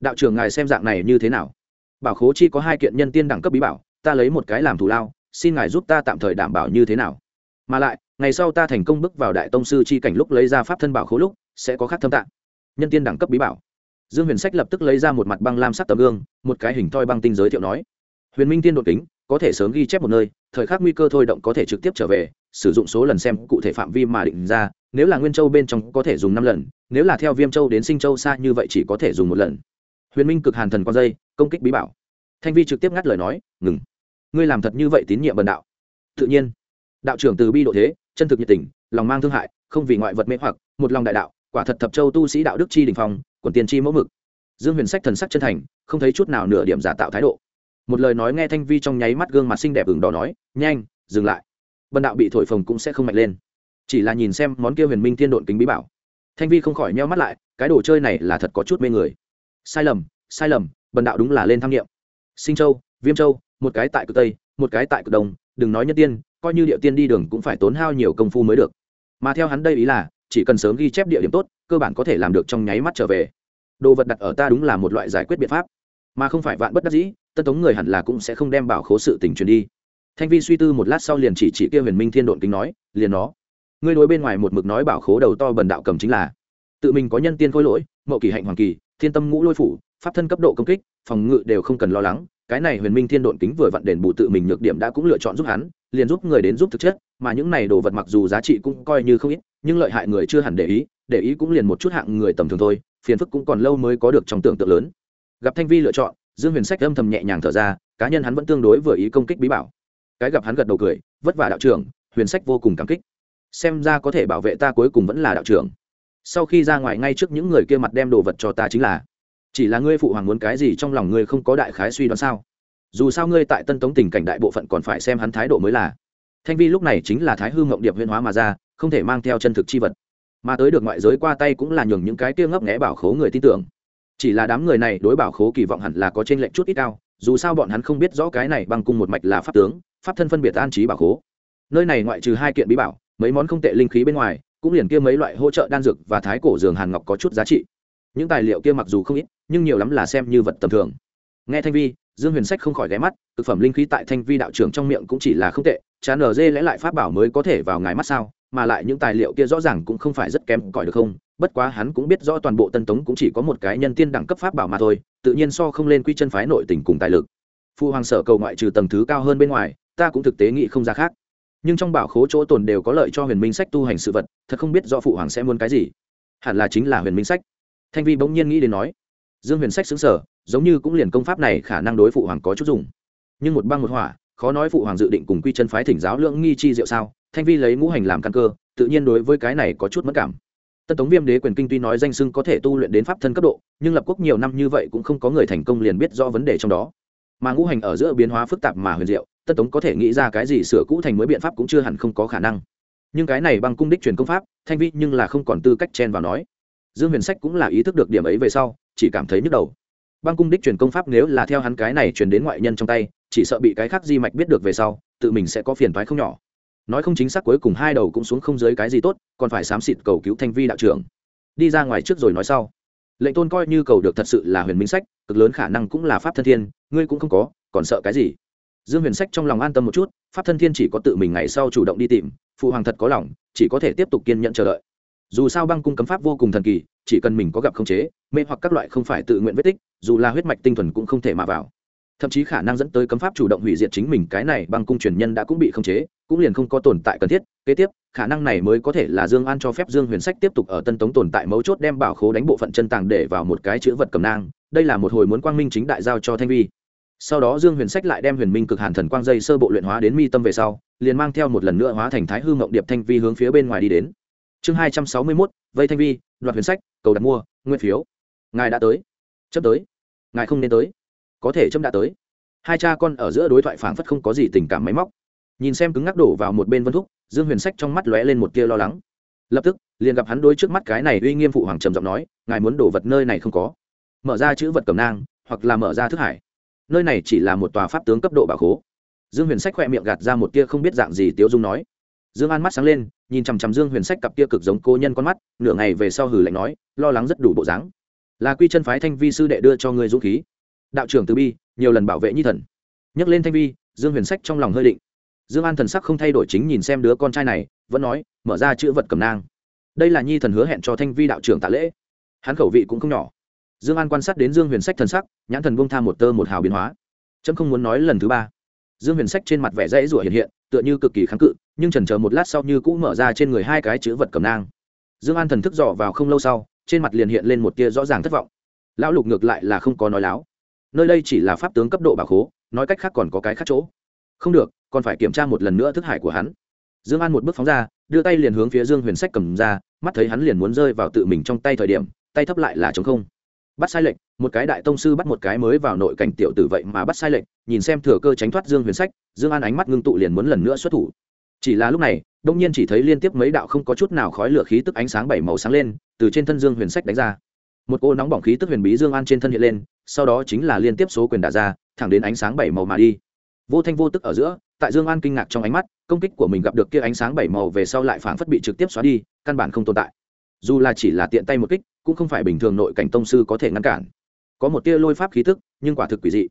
Đạo trưởng ngài xem dạng này như thế nào? Bảo khố chi có hai kiện nhân tiên đẳng cấp bí bảo, ta lấy một cái làm thù lao, xin ngài giúp ta tạm thời đảm bảo như thế nào? Mà lại, ngày sau ta thành công bước vào đại tông sư chi cảnh lúc lấy ra pháp thân bảo khố lúc, sẽ có khác thâm tạng. Nhân tiên đẳng cấp bí bảo. Dương huyền sách lập tức lấy ra một mặt băng lam sắc tấm gương, một cái hình thoi băng tinh giới thiệu nói huyền minh tiên đột kính, có thể sớm ghi chép một nơi, thời khắc nguy cơ thôi động có thể trực tiếp trở về, sử dụng số lần xem cụ thể phạm vi mà định ra, nếu là nguyên châu bên trong có thể dùng năm lần, nếu là theo viêm châu đến sinh châu xa như vậy chỉ có thể dùng một lần. Huyền minh cực hàn thần con dây, công kích bí bảo. Thanh vi trực tiếp ngắt lời nói, ngừng. Ngươi làm thật như vậy tín nhiệm bần đạo. Tự nhiên, đạo trưởng từ bi độ thế, chân thực nhiệt tình, lòng mang thương hại, không vì ngoại vật mê hoặc, một lòng đại đạo, quả thật thập châu tu sĩ đạo đức chi đình phong, quần tiền chi mẫu mực. Dương huyền sách thần sắc chân thành, không thấy chút nào nửa điểm giả tạo thái độ một lời nói nghe thanh vi trong nháy mắt gương mặt xinh đẹp ửng đỏ nói, nhanh, dừng lại. Bần đạo bị thổi phồng cũng sẽ không mạnh lên. Chỉ là nhìn xem món kia huyền minh thiên độn kính bí bảo. Thanh vi không khỏi nheo mắt lại, cái đồ chơi này là thật có chút mê người. Sai lầm sai lầm, bần đạo đúng là lên tham nghiệm. Sinh châu, viêm châu, một cái tại cực tây, một cái tại cực đông, đừng nói nhân tiên, coi như địa tiên đi đường cũng phải tốn hao nhiều công phu mới được. Mà theo hắn đây ý là, chỉ cần sớm ghi chép địa điểm tốt, cơ bản có thể làm được trong nháy mắt trở về. Đồ vật đặt ở ta đúng là một loại giải quyết biện pháp. Mà không phải vạn bất đắc dĩ tân tống người hẳn là cũng sẽ không đem bảo khố sự tình truyền đi. Thanh vi suy tư một lát sau liền chỉ chỉ kia huyền minh thiên độn kính nói, liền nó. Ngươi đối bên ngoài một mực nói bảo khố đầu to bần đạo cầm chính là, tự mình có nhân tiên khôi lỗi, mậu kỳ hạnh hoàng kỳ thiên tâm ngũ lôi phủ, pháp thân cấp độ công kích, phòng ngự đều không cần lo lắng, cái này huyền minh thiên độn kính vừa vặn đền bù tự mình nhược điểm đã cũng lựa chọn giúp hắn, liền giúp người đến giúp thực chất, mà những này đồ vật mặc dù giá trị cũng coi như không ít, nhưng lợi hại người chưa hẳn để ý để ý cũng liền một chút hạng người tầm thường thôi, phiền phức cũng còn lâu mới có được trong tưởng tượng lớn. Gặp thanh vi lựa chọn dương huyền sách âm thầm nhẹ nhàng thở ra, cá nhân hắn vẫn tương đối vừa ý công kích bí bảo. Cái gặp hắn gật đầu cười, vất vả đạo trưởng, huyền sách vô cùng cảm kích. Xem ra có thể bảo vệ ta cuối cùng vẫn là đạo trưởng. Sau khi ra ngoài ngay trước những người kia mặt đem đồ vật cho ta chính là, chỉ là ngươi phụ hoàng muốn cái gì trong lòng ngươi không có đại khái suy đoán sao? Dù sao ngươi tại tân tống tình cảnh đại bộ phận còn phải xem hắn thái độ mới là. Thanh vi lúc này chính là thái hư mộng điệp huyên hóa mà ra, không thể mang theo chân thực chi vật. Mà tới được ngoại giới qua tay cũng là nhường những cái kia ngấp nghẽ bảo khố người tin tưởng chỉ là đám người này đối bảo khố kỳ vọng hẳn là có trên lệnh chút ít cao, dù sao bọn hắn không biết rõ cái này bằng cung một mạch là pháp tướng, pháp thân phân biệt an trí bảo khố. Nơi này ngoại trừ hai kiện bí bảo, mấy món không tệ linh khí bên ngoài, cũng liền kia mấy loại hỗ trợ đan dược và thái cổ giường hàn ngọc có chút giá trị. Những tài liệu kia mặc dù không ít, nhưng nhiều lắm là xem như vật tầm thường. Nghe thanh vi, dương huyền sách không khỏi ghé mắt, thực phẩm linh khí tại thanh vi đạo trưởng trong miệng cũng chỉ là không tệ, chán ở dê lẽ lại pháp bảo mới có thể vào ngài mắt sao? Mà lại những tài liệu kia rõ ràng cũng không phải rất kém cỏi được không? Bất quá hắn cũng biết rõ toàn bộ tân tống cũng chỉ có một cái nhân tiên đẳng cấp pháp bảo mà thôi, tự nhiên so không lên quy chân phái nội tình cùng tài lực. Phu hoàng sở cầu ngoại trừ tầng thứ cao hơn bên ngoài, ta cũng thực tế nghĩ không ra khác. Nhưng trong bảo khố chỗ tồn đều có lợi cho huyền minh sách tu hành sự vật, thật không biết do phụ hoàng sẽ muốn cái gì. Hẳn là chính là huyền minh sách. Thanh vi bỗng nhiên nghĩ đến nói, dương huyền sách xứng sở, giống như cũng liền công pháp này khả năng đối phụ hoàng có chút dùng. Nhưng một băng một hỏa, khó nói phụ hoàng dự định cùng quy chân phái thỉnh giáo lượng nghi chi diệu sao? Thanh vi lấy ngũ hành làm căn cơ, tự nhiên đối với cái này có chút mất cảm. Tân tống viêm đế quyền kinh tuy nói danh sưng có thể tu luyện đến pháp thân cấp độ, nhưng lập quốc nhiều năm như vậy cũng không có người thành công liền biết rõ vấn đề trong đó. Mà ngũ hành ở giữa biến hóa phức tạp mà huyền diệu, tân tống có thể nghĩ ra cái gì sửa cũ thành mới biện pháp cũng chưa hẳn không có khả năng. Nhưng cái này bằng cung đích truyền công pháp, thanh vi nhưng là không còn tư cách chen vào nói. Dương huyền sách cũng là ý thức được điểm ấy về sau, chỉ cảm thấy nhức đầu. Băng cung đích truyền công pháp nếu là theo hắn cái này truyền đến ngoại nhân trong tay, chỉ sợ bị cái khác di mạch biết được về sau, tự mình sẽ có phiền toái không nhỏ nói không chính xác cuối cùng hai đầu cũng xuống không dưới cái gì tốt, còn phải xám xịt cầu cứu thanh vi đạo trưởng. Đi ra ngoài trước rồi nói sau. Lệnh tôn coi như cầu được thật sự là huyền minh sách, cực lớn khả năng cũng là pháp thân thiên, ngươi cũng không có, còn sợ cái gì? Dương huyền sách trong lòng an tâm một chút, pháp thân thiên chỉ có tự mình ngày sau chủ động đi tìm, phụ hoàng thật có lòng, chỉ có thể tiếp tục kiên nhận chờ đợi. Dù sao băng cung cấm pháp vô cùng thần kỳ, chỉ cần mình có gặp khống chế, mê hoặc các loại không phải tự nguyện vết tích, dù là huyết mạch tinh thuần cũng không thể mà vào thậm chí khả năng dẫn tới cấm pháp chủ động hủy diệt chính mình, cái này băng cung truyền nhân đã cũng bị khống chế, cũng liền không có tồn tại cần thiết. Kế tiếp, khả năng này mới có thể là dương an cho phép dương huyền sách tiếp tục ở tân tống tồn tại mấu chốt đem bảo khố đánh bộ phận chân tàng để vào một cái chữ vật cầm nang. Đây là một hồi muốn quang minh chính đại giao cho thanh vi. Sau đó dương huyền sách lại đem huyền minh cực hàn thần quang dây sơ bộ luyện hóa đến mi tâm về sau, liền mang theo một lần nữa hóa thành thái hư mộng điệp thanh vi hướng phía bên ngoài đi đến. Chương hai trăm sáu mươi mốt, vây thanh vi, đoạt huyền sách, cầu đặt mua nguyên phiếu. Ngài đã tới. Chấp tới. Ngài không nên tới có thể châm đã tới. Hai cha con ở giữa đối thoại phảng phất không có gì tình cảm máy móc. Nhìn xem cứng ngắc đổ vào một bên vân thúc, dương huyền sách trong mắt lóe lên một tia lo lắng. Lập tức, liền gặp hắn đối trước mắt cái này uy nghiêm phụ hoàng trầm giọng nói, ngài muốn đổ vật nơi này không có. Mở ra chữ vật cầm nang, hoặc là mở ra thức hải. Nơi này chỉ là một tòa pháp tướng cấp độ bảo khố. Dương huyền sách khoe miệng gạt ra một tia không biết dạng gì tiếu dung nói. Dương an mắt sáng lên, nhìn chằm chằm dương huyền sách cặp tia cực giống cô nhân con mắt, nửa ngày về sau hử lạnh nói, lo lắng rất đủ bộ dáng. Là quy chân phái thanh vi sư đệ đưa cho người dũng khí đạo trưởng từ bi, nhiều lần bảo vệ nhi thần. Nhắc lên thanh vi, dương huyền sách trong lòng hơi định. Dương an thần sắc không thay đổi chính nhìn xem đứa con trai này, vẫn nói, mở ra chữ vật cầm nang. Đây là nhi thần hứa hẹn cho thanh vi đạo trưởng tạ lễ. Hắn khẩu vị cũng không nhỏ. Dương an quan sát đến dương huyền sách thần sắc, nhãn thần bông tha một tơ một hào biến hóa. Trâm không muốn nói lần thứ ba. Dương huyền sách trên mặt vẻ dãy rủa hiện hiện, tựa như cực kỳ kháng cự, nhưng trần chờ một lát sau như cũ mở ra trên người hai cái chữ vật cầm nang. Dương an thần thức dò vào không lâu sau, trên mặt liền hiện lên một tia rõ ràng thất vọng. Lão lục ngược lại là không có nói láo nơi đây chỉ là pháp tướng cấp độ bà khố, nói cách khác còn có cái khác chỗ. Không được, còn phải kiểm tra một lần nữa thức hải của hắn. Dương an một bước phóng ra, đưa tay liền hướng phía dương huyền sách cầm ra, mắt thấy hắn liền muốn rơi vào tự mình trong tay thời điểm, tay thấp lại là chống không. Bắt sai lệnh, một cái đại tông sư bắt một cái mới vào nội cảnh tiểu tử vậy mà bắt sai lệnh, nhìn xem thừa cơ tránh thoát dương huyền sách, dương an ánh mắt ngưng tụ liền muốn lần nữa xuất thủ. Chỉ là lúc này, đông nhiên chỉ thấy liên tiếp mấy đạo không có chút nào khói lửa khí tức ánh sáng bảy màu sáng lên, từ trên thân dương huyền sách đánh ra. Một cô nóng bỏng khí tức huyền bí dương an trên thân hiện lên sau đó chính là liên tiếp số quyền đả ra, thẳng đến ánh sáng bảy màu mà đi. Vô thanh vô tức ở giữa, tại dương an kinh ngạc trong ánh mắt, công kích của mình gặp được kia ánh sáng bảy màu về sau lại phảng phất bị trực tiếp xóa đi, căn bản không tồn tại. Dù là chỉ là tiện tay một kích, cũng không phải bình thường nội cảnh tông sư có thể ngăn cản. Có một tia lôi pháp khí tức, nhưng quả thực quỷ dị.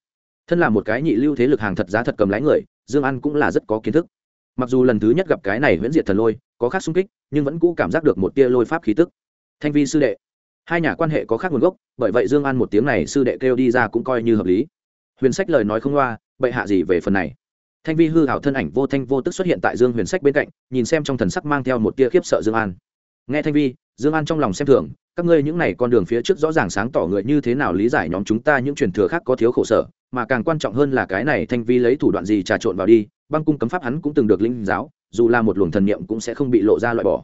Thân là một cái nhị lưu thế lực hàng thật giá thật cầm lái người, dương an cũng là rất có kiến thức. Mặc dù lần thứ nhất gặp cái này huyễn diệt thần lôi, có khác xung kích, nhưng vẫn cũ cảm giác được một tia lôi pháp khí tức. Thanh vi sư đệ hai nhà quan hệ có khác nguồn gốc, bởi vậy dương an một tiếng này sư đệ kêu đi ra cũng coi như hợp lý. Huyền sách lời nói không loa, bệ hạ gì về phần này? Thanh vi hư hảo thân ảnh vô thanh vô tức xuất hiện tại dương huyền sách bên cạnh, nhìn xem trong thần sắc mang theo một tia khiếp sợ dương an. Nghe thanh vi, dương an trong lòng xem thường, các ngươi những n à y con đường phía trước rõ ràng sáng tỏ người như thế nào lý giải nhóm chúng ta những truyền thừa khác có thiếu khổ sở, mà càng quan trọng hơn là cái này thanh vi lấy thủ đoạn gì trà trộn vào đi, băng cung cấm pháp hắn cũng từng được linh giáo, dù là một luồng thần niệm cũng sẽ không bị lộ ra loại bỏ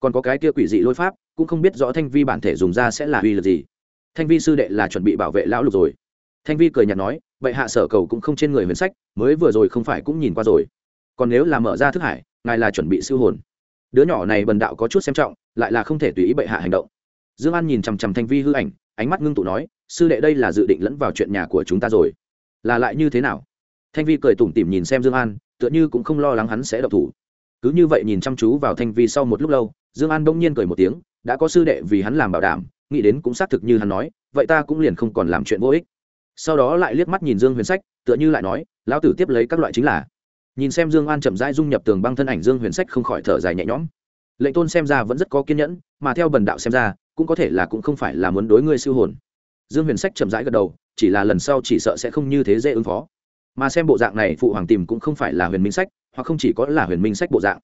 còn có cái kia quỷ dị lôi pháp, cũng không biết rõ thanh vi bản thể dùng ra sẽ là uy lực gì. Thanh vi sư đệ là chuẩn bị bảo vệ lão lục rồi. Thanh vi cười nhạt nói, vậy hạ sở cầu cũng không trên người huyền sách, mới vừa rồi không phải cũng nhìn qua rồi. Còn nếu là mở ra thức hải, ngài là chuẩn bị siêu hồn. Đứa nhỏ này bần đạo có chút xem trọng, lại là không thể tùy ý bệ hạ hành động. Dương an nhìn chằm chằm thanh vi hư ảnh, ánh mắt ngưng tụ nói, sư đệ đây là dự định lẫn vào chuyện nhà của chúng ta rồi. Là lại như thế nào? Thanh vi cười tủm tỉm nhìn xem dương an, tựa như cũng không lo lắng hắn sẽ độc thủ cứ như vậy nhìn chăm chú vào thanh vi sau một lúc lâu, dương an bỗng nhiên cười một tiếng, đã có sư đệ vì hắn làm bảo đảm, nghĩ đến cũng xác thực như hắn nói, vậy ta cũng liền không còn làm chuyện vô ích. Sau đó lại liếc mắt nhìn dương huyền sách, tựa như lại nói, lão tử tiếp lấy các loại chính là. Nhìn xem dương an chậm rãi dung nhập tường băng thân ảnh, dương huyền sách không khỏi thở dài nhẹ nhõm. Lệnh tôn xem ra vẫn rất có kiên nhẫn, mà theo bần đạo xem ra, cũng có thể là cũng không phải là muốn đối ngươi siêu hồn. Dương huyền sách chậm rãi gật đầu, chỉ là lần sau chỉ sợ sẽ không như thế dễ ứng phó. Mà xem bộ dạng này, phụ hoàng tìm cũng không phải là huyền minh sách hoặc không chỉ có là huyền minh sách bộ dạng.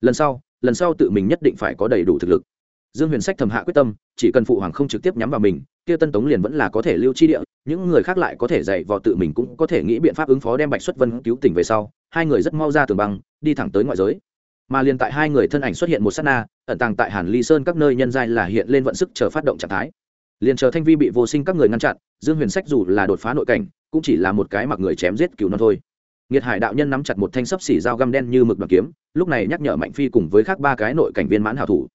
Lần sau lần sau tự mình nhất định phải có đầy đủ thực lực. Dương huyền sách thầm hạ quyết tâm, chỉ cần phụ hoàng không trực tiếp nhắm vào mình, kia tân tống liền vẫn là có thể lưu chi địa, những người khác lại có thể dạy vào tự mình cũng có thể nghĩ biện pháp ứng phó đem bạch xuất vân cứu tỉnh về sau, hai người rất mau ra tường băng, đi thẳng tới ngoại giới. Mà liền tại hai người thân ảnh xuất hiện một s á t na, ẩn tàng tại hàn ly sơn các nơi nhân giai là hiện lên vận sức chờ phát động trạng thái. Liền chờ thanh vi bị vô sinh các người ngăn chặn, dương huyền sách dù là đột phá nội cảnh, cũng chỉ là một cái mặc người chém giết cứu nó thôi nghiệt hải đạo nhân nắm chặt một thanh sấp xỉ dao găm đen như mực đoàn kiếm, lúc này nhắc nhở mạnh phi cùng với khác ba cái nội cảnh viên mãn hảo thủ.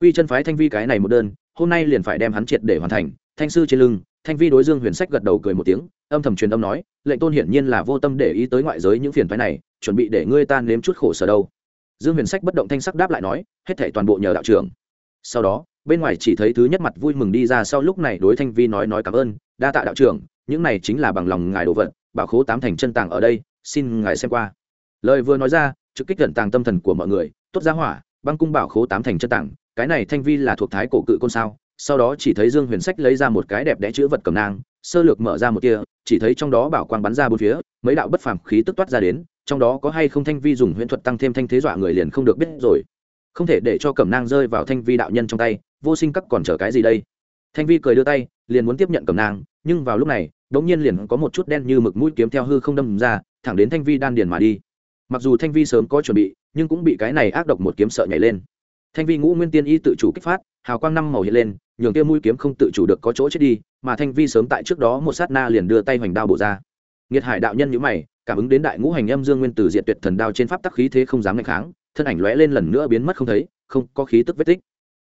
Quy chân phái thanh vi cái này một đơn, hôm nay liền phải đem hắn triệt để hoàn thành. Thanh sư trên lưng, thanh vi đối dương huyền sách gật đầu cười một tiếng, âm thầm truyền âm nói, lệnh tôn hiển nhiên là vô tâm để ý tới ngoại giới những phiền phái này, chuẩn bị để ngươi ta nếm chút khổ sở đâu. Dương huyền sách bất động thanh sắc đáp lại nói, hết thể toàn bộ nhờ đạo trưởng. Sau đó, bên ngoài chỉ thấy thứ nhất mặt vui mừng đi ra sau lúc này đối thanh vi nói nói cảm ơn, đa tạ đạo trưởng, những này chính là bằng lòng ngài đồ vật, bảo khố tám thành chân tàng ở đây xin ngài xem qua. Lời vừa nói ra trực kích gần tàng tâm thần của mọi người tốt ra hỏa băng cung bảo khố tám thành chân tảng, cái này thanh vi là thuộc thái cổ cự côn sao? Sau đó chỉ thấy dương huyền sách lấy ra một cái đẹp đẽ chữ vật cầm nang sơ lược mở ra một kia chỉ thấy trong đó bảo quang bắn ra bốn phía mấy đạo bất phàm khí tức toát ra đến trong đó có hay không thanh vi dùng huyễn thuật tăng thêm thanh thế dọa người liền không được biết rồi. Không thể để cho cẩm nang rơi vào thanh vi đạo nhân trong tay vô sinh các còn chờ cái gì đây? Thanh vi cười đưa tay liền muốn tiếp nhận cẩm nang nhưng vào lúc này đống nhiên liền có một chút đen như mực mũi kiếm theo hư không đâm ra thẳng đến thanh vi đan điền mà đi. Mặc dù thanh vi sớm có chuẩn bị, nhưng cũng bị cái này ác độc một kiếm sợ nhảy lên. Thanh vi ngũ nguyên tiên y tự chủ kích phát, hào quang năm màu hiện lên, nhường kia mũi kiếm không tự chủ được có chỗ chết đi, mà thanh vi sớm tại trước đó một sát na liền đưa tay hoành đao bổ ra. Nghiệt hải đạo nhân nhữ mày, cảm ứng đến đại ngũ hành âm dương nguyên tử diện tuyệt thần đao trên pháp tắc khí thế không dám ngày kháng, thân ảnh lóe lên lần nữa biến mất không thấy, không có khí tức vết tích.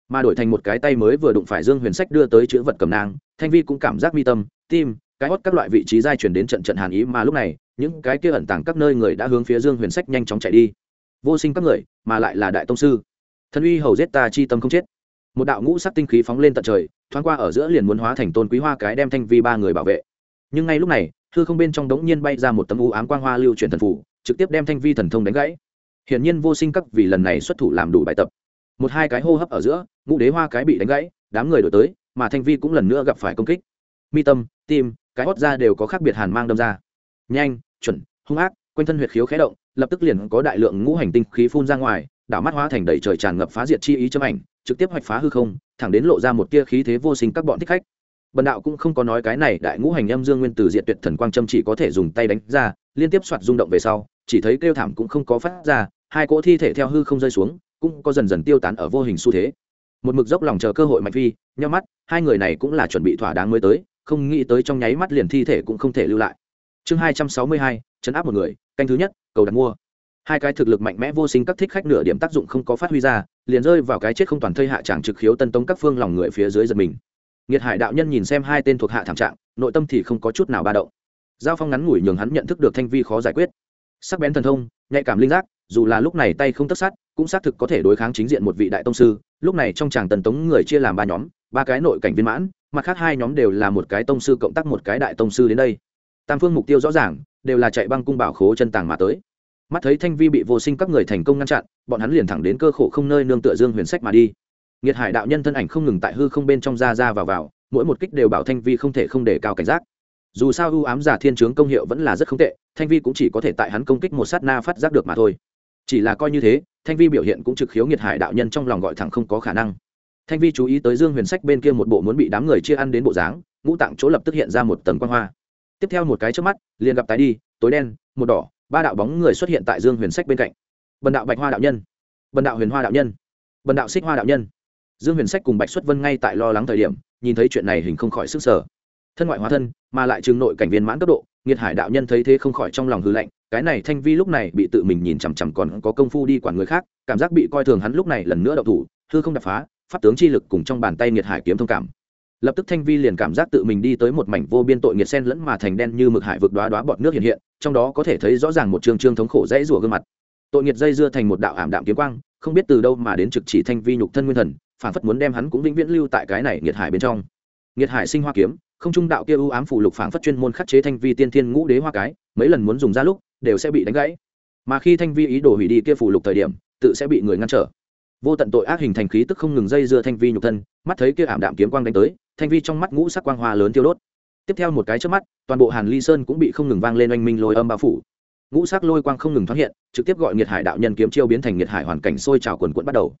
Mà đổi thành một cái tay mới vừa đụng phải dương huyền sách đưa tới chữ vật cầm nang, thanh vi cũng cảm giác mi tâm, tim, cái hót các loại vị trí giai chuyển đến trận trận hàn ý mà lúc này những cái kia ẩn tàng các nơi người đã hướng phía dương huyền sách nhanh chóng chạy đi. Vô sinh các người, mà lại là đại tông sư. Thân uy hầu giết ta chi tâm không chết. Một đạo ngũ sắc tinh khí phóng lên tận trời, thoáng qua ở giữa liền muốn hóa thành tôn quý hoa cái đem thanh vi ba người bảo vệ. Nhưng ngay lúc này thư không bên trong đống nhiên bay ra một tấm u ám quang hoa lưu truyền thần phủ, trực tiếp đem thanh vi thần thông đánh gãy. Hiển nhiên vô sinh các vì lần này xuất thủ làm đủ bài tập. Một hai cái hô hấp ở giữa, ngũ đế hoa cái bị đánh gãy, đám người đổi tới, mà thanh vi cũng lần nữa gặp phải công kích. Mi tâm, tim, cái hót ra đều có khác biệt hàn mang đâm ra. Nhanh chuẩn, hung ác, quanh thân huyệt khiếu khé động, lập tức liền có đại lượng ngũ hành tinh khí phun ra ngoài, đảo mắt hóa thành đầy trời tràn ngập phá diệt chi ý chấm ảnh, trực tiếp hoạch phá hư không, thẳng đến lộ ra một tia khí thế vô sinh các bọn thích khách. Bần đạo cũng không có nói cái này đại ngũ hành âm dương nguyên tử diệt tuyệt thần quang châm chỉ có thể dùng tay đánh ra, liên tiếp soạt rung động về sau, chỉ thấy kêu thảm cũng không có phát ra, hai cỗ thi thể theo hư không rơi xuống, cũng có dần dần tiêu tán ở vô hình xu thế. Một mực dốc lòng chờ cơ hội mạnh phi nhau mắt, hai người này cũng là chuẩn bị thỏa đáng mới tới, không nghĩ tới trong nháy mắt liền thi thể cũng không thể lưu lại chương hai trăm sáu mươi hai, chấn áp một người, canh thứ nhất, cầu đặt mua. Hai cái thực lực mạnh mẽ vô sinh các thích khách nửa điểm tác dụng không có phát huy ra, liền rơi vào cái chết không toàn thây hạ tràng trực khiếu tân tống các phương lòng người phía dưới giật mình. Nghiệt hải đạo nhân nhìn xem hai tên thuộc hạ thảm trạng, nội tâm thì không có chút nào ba động. Giao phong ngắn ngủi nhường hắn nhận thức được thanh vi khó giải quyết. Sắc bén thần thông, nhạy cảm linh giác, dù là lúc này tay không tất sát, cũng xác thực có thể đối kháng chính diện một vị đại tông sư. Lúc này trong tràng tần tống người chia làm ba nhóm, ba cái nội cảnh viên mãn, mặt khác hai nhóm đều là một cái tông sư cộng tác một cái đại tông sư đến đây tam phương mục tiêu rõ ràng, đều là chạy băng cung bảo khố chân tàng mà tới. Mắt thấy thanh vi bị vô sinh các người thành công ngăn chặn, bọn hắn liền thẳng đến cơ khổ không nơi nương tựa dương huyền sách mà đi. Nghiệt hải đạo nhân thân ảnh không ngừng tại hư không bên trong ra ra vào vào, mỗi một kích đều bảo thanh vi không thể không để cao cảnh giác. Dù sao ưu ám giả thiên trướng công hiệu vẫn là rất không tệ, thanh vi cũng chỉ có thể tại hắn công kích một sát na phát giác được mà thôi. Chỉ là coi như thế, thanh vi biểu hiện cũng trực khiếu nghiệt hải đạo nhân trong lòng gọi thẳng không có khả năng. Thanh vi chú ý tới dương huyền sách bên kia một bộ muốn bị đám người chia ăn đến bộ dáng, ngũ tạng chỗ lập tức hiện ra một tầng quan hoa tiếp theo một cái trước mắt, liền gặp tái đi, tối đen, một đỏ, ba đạo bóng người xuất hiện tại dương huyền sách bên cạnh. Bần đạo bạch hoa đạo nhân. Bần đạo huyền hoa đạo nhân. Bần đạo xích hoa đạo nhân. Dương huyền sách cùng bạch xuất vân ngay tại lo lắng thời điểm, nhìn thấy chuyện này hình không khỏi sức sở thân ngoại hóa thân, mà lại trường nội cảnh viên mãn cấp độ, nghiệt hải đạo nhân thấy thế không khỏi trong lòng hư lạnh, cái này thanh vi lúc này bị tự mình nhìn chằm chằm còn có công phu đi quản người khác, cảm giác bị coi thường hắn lúc này lần nữa đậu thủ, hư không đập phá, pháp tướng chi lực cùng trong bàn tay nghiệt hải kiếm thông cảm lập tức thanh vi liền cảm giác tự mình đi tới một mảnh vô biên tội nghiệt sen lẫn mà thành đen như mực hải vực đoá đoá bọt nước hiện hiện, trong đó có thể thấy rõ ràng một trường trương thống khổ dãy rủa gương mặt. Tội nghiệt dây dưa thành một đạo ảm đạm kiếm quang, không biết từ đâu mà đến trực chỉ thanh vi nhục thân nguyên thần, phản phất muốn đem hắn cũng vĩnh viễn lưu tại cái này nghiệt hải bên trong. Nghiệt hải sinh hoa kiếm, không trung đạo kia ưu ám phủ lục phản phất chuyên môn khắc chế thanh vi tiên thiên ngũ đế hoa cái, mấy lần muốn dùng ra lúc, đều sẽ bị đánh gãy. Mà khi thanh vi ý đồ hủy đi kia phủ lục thời điểm, tự sẽ bị người ngăn trở. Vô tận tội ác hình thành khí tức không ngừng dây dưa thanh vi nhục thân, mắt thấy kia ảm đạm kiếm quang đánh tới thanh vi trong mắt ngũ sắc quang hoa lớn tiêu đốt. Tiếp theo một cái trước mắt, toàn bộ hàn ly sơn cũng bị không ngừng vang lên oanh minh lôi âm bao phủ. Ngũ sắc lôi quang không ngừng thoát hiện, trực tiếp gọi nghiệt hải đạo nhân kiếm chiêu biến thành nghiệt hải hoàn cảnh sôi trào quần quận bắt đầu.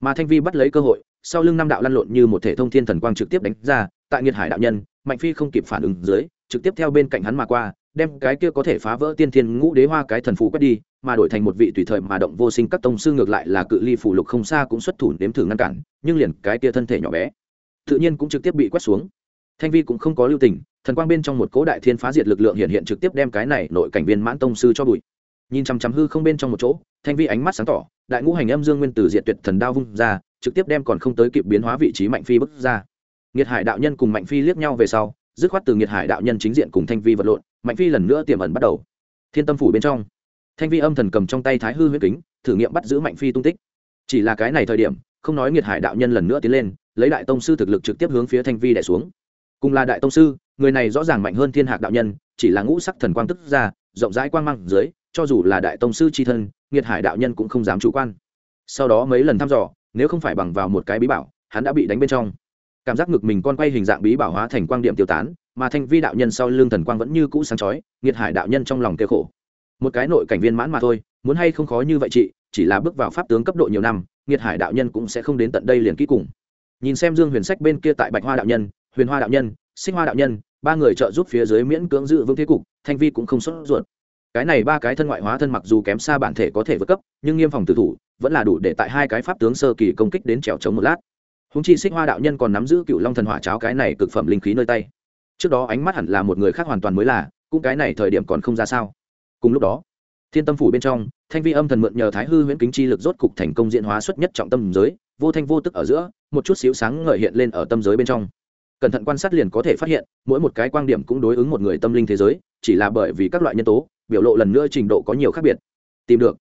Mà thanh vi bắt lấy cơ hội, sau lưng năm đạo lăn lộn như một thể thông thiên thần quang trực tiếp đánh ra, tại nghiệt hải đạo nhân, mạnh phi không kịp phản ứng dưới, trực tiếp theo bên cạnh hắn mà qua, đem cái kia có thể phá vỡ tiên thiên ngũ đế hoa cái thần phù quét đi, mà đổi thành một vị tùy thời mà động vô sinh các tông sư ngược lại là cự ly phủ lục không xa cũng xuất thủ nếm thử ngăn cản, nhưng liền cái kia thân thể nhỏ bé tự nhiên cũng trực tiếp bị quét xuống. Thanh vi cũng không có lưu tình, thần quang bên trong một cố đại thiên phá diệt lực lượng hiện hiện trực tiếp đem cái này nội cảnh viên mãn tông sư cho bụi. Nhìn chằm chằm hư không bên trong một chỗ, thanh vi ánh mắt sáng tỏ, đại ngũ hành âm dương nguyên tử diệt tuyệt thần đao vung ra, trực tiếp đem còn không tới kịp biến hóa vị trí mạnh phi bước ra. Nghiệt hải đạo nhân cùng mạnh phi liếc nhau về sau, dứt khoát từ nghiệt hải đạo nhân chính diện cùng thanh vi vật lộn, mạnh phi lần nữa tiềm ẩn bắt đầu. Thiên tâm phủ bên trong, thanh vi âm thần cầm trong tay thái hư huyết kính, thử nghiệm bắt giữ mạnh phi tung tích. Chỉ là cái này thời điểm, không nói nghiệt hải đạo nhân lần nữa tiến lên lấy đại tông sư thực lực trực tiếp hướng phía thanh vi đẻ xuống. Cùng là đại tông sư, người này rõ ràng mạnh hơn thiên hạc đạo nhân, chỉ là ngũ sắc thần quang tức ra, rộng rãi quang mang dưới, cho dù là đại tông sư c h i thân, nghiệt hải đạo nhân cũng không dám chủ quan. Sau đó mấy lần thăm dò, nếu không phải bằng vào một cái bí bảo, hắn đã bị đánh bên trong. Cảm giác ngực mình con quay hình dạng bí bảo hóa thành quang điểm tiêu tán, mà thanh vi đạo nhân sau lưng thần quang vẫn như cũ sáng chói, nghiệt hải đạo nhân trong lòng kêu khổ. Một cái nội cảnh viên mãn mà thôi, muốn hay không khó như vậy chị, chỉ là bước vào pháp tướng cấp độ nhiều năm, nghiệt hải đạo nhân cũng sẽ không đến tận đây liền kỹ cùng nhìn xem dương huyền sách bên kia tại bạch hoa đạo nhân, huyền hoa đạo nhân sinh hoa đạo nhân, ba người trợ giúp phía dưới miễn cưỡng dự vững thế cục, thanh vi cũng không xuất ruột. Cái này ba cái thân ngoại hóa thân mặc dù kém xa bản thể có thể vượt cấp, nhưng nghiêm phòng tử thủ, vẫn là đủ để tại hai cái pháp tướng sơ kỳ công kích đến trèo chống một lát. Húng chi xích hoa đạo nhân còn nắm giữ cựu long thần hỏa cháo cái này cực phẩm linh khí nơi tay. Trước đó ánh mắt hẳn là một người khác hoàn toàn mới là, cũng cái này thời điểm còn không ra sao. Cùng lúc đó, thiên tâm phủ bên trong, thanh vi âm thần mượn nhờ thái hư huyễn kính chi lực rốt cục thành công diễn hóa xuất nhất trọng tâm giới, vô thanh vô tức ở giữa một chút xíu sáng ngời hiện lên ở tâm giới bên trong. Cẩn thận quan sát liền có thể phát hiện, mỗi một cái quan điểm cũng đối ứng một người tâm linh thế giới, chỉ là bởi vì các loại nhân tố, biểu lộ lần nữa trình độ có nhiều khác biệt. Tìm được.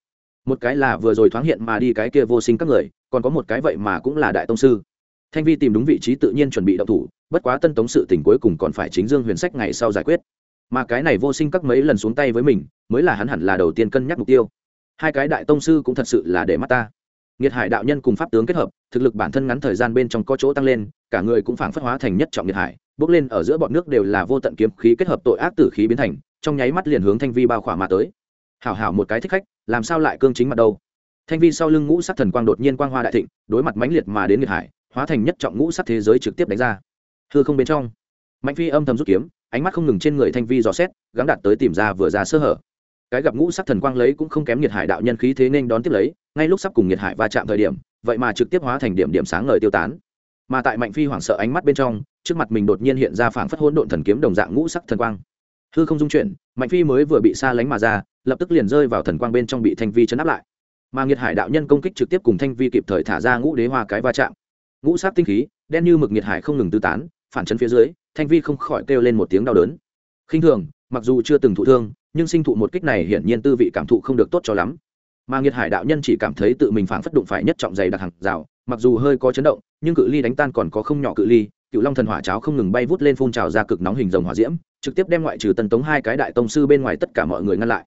Một cái là vừa rồi thoáng hiện mà đi cái kia vô sinh các người, còn có một cái vậy mà cũng là đại tông sư. Thanh vi tìm đúng vị trí tự nhiên chuẩn bị động thủ, bất quá tân tống sự tình cuối cùng còn phải chính dương huyền sách ngày sau giải quyết. Mà cái này vô sinh các mấy lần xuống tay với mình, mới là hắn hẳn là đầu tiên cân nhắc mục tiêu. Hai cái đại tông sư cũng thật sự là để mắt ta nghiệt hải đạo nhân cùng pháp tướng kết hợp, thực lực bản thân ngắn thời gian bên trong có chỗ tăng lên, cả người cũng phảng phất hóa thành nhất trọng nghiệt hải, bước lên ở giữa bọn nước đều là vô tận kiếm khí kết hợp tội ác tử khí biến thành, trong nháy mắt liền hướng thanh vi bao khỏa mà tới. Hảo hảo một cái thích khách, làm sao lại cương chính mặt đâu? Thanh vi sau lưng ngũ sắc thần quang đột nhiên quang hoa đại thịnh, đối mặt mãnh liệt mà đến nghiệt hải, hóa thành nhất trọng ngũ sắc thế giới trực tiếp đánh ra. Hư không bên trong, mạnh phi âm thầm rút kiếm, ánh mắt không ngừng trên người thanh vi dò xét, gắng đạt tới tìm ra vừa ra sơ hở cái gặp ngũ sắc thần quang lấy cũng không kém nhiệt hải đạo nhân khí thế nên đón tiếp lấy, ngay lúc sắp cùng nhiệt hải va chạm thời điểm, vậy mà trực tiếp hóa thành điểm điểm sáng ngời tiêu tán. Mà tại mạnh phi hoảng sợ ánh mắt bên trong, trước mặt mình đột nhiên hiện ra phảng phất hỗn độn thần kiếm đồng dạng ngũ sắc thần quang. Hư không dung chuyển, mạnh phi mới vừa bị xa lánh mà ra, lập tức liền rơi vào thần quang bên trong bị thanh vi chấn áp lại. Mà nhiệt hải đạo nhân công kích trực tiếp cùng thanh vi kịp thời thả ra ngũ đế hoa cái va chạm. Ngũ sắc tinh khí, đen như mực nhiệt hải không ngừng tư tán, phản chân phía dưới, thanh vi không khỏi kêu lên một tiếng đau đớn. Khinh thường, mặc dù chưa từng thụ thương nhưng sinh thụ một kích này hiển nhiên tư vị cảm thụ không được tốt cho lắm. Mà nghiệt hải đạo nhân chỉ cảm thấy tự mình phảng phất đụng phải nhất trọng dày đặc hàng rào, mặc dù hơi có chấn động, nhưng cự ly đánh tan còn có không nhỏ cự ly, cựu long thần hỏa cháo không ngừng bay vút lên phun trào ra cực nóng hình rồng hỏa diễm, trực tiếp đem ngoại trừ tần tống hai cái đại tông sư bên ngoài tất cả mọi người ngăn lại.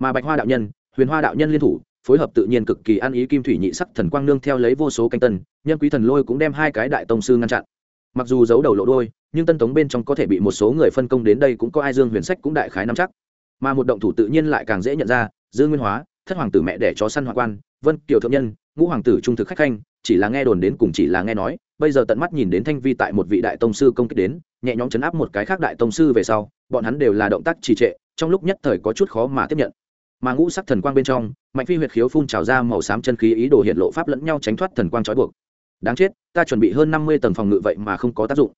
Mà bạch hoa đạo nhân, huyền hoa đạo nhân liên thủ, phối hợp tự nhiên cực kỳ ăn ý kim thủy nhị sắc thần quang nương theo lấy vô số canh tân, nhân quý thần lôi cũng đem hai cái đại tông sư ngăn chặn. Mặc dù giấu đầu lộ đôi nhưng tân tống bên trong có thể bị một số người phân công đến đây cũng có ai dương huyền sách cũng đại khái nắm chắc mà một động thủ tự nhiên lại càng dễ nhận ra, dư nguyên hóa, thất hoàng tử mẹ đẻ chó săn hoa quan, vân kiều thượng nhân, ngũ hoàng tử trung thực khách khanh, chỉ là nghe đồn đến cùng chỉ là nghe nói, bây giờ tận mắt nhìn đến thanh vi tại một vị đại tông sư công kích đến, nhẹ nhõm chấn áp một cái khác đại tông sư về sau, bọn hắn đều là động tác trì trệ, trong lúc nhất thời có chút khó mà tiếp nhận. Mà ngũ sắc thần quang bên trong, mạnh phi huyệt khiếu phun trào ra màu xám chân khí ý đồ hiện lộ pháp lẫn nhau tránh thoát thần quang trói buộc. Đáng chết, ta chuẩn bị hơn năm mươi tầng phòng ngự vậy mà không có tác dụng.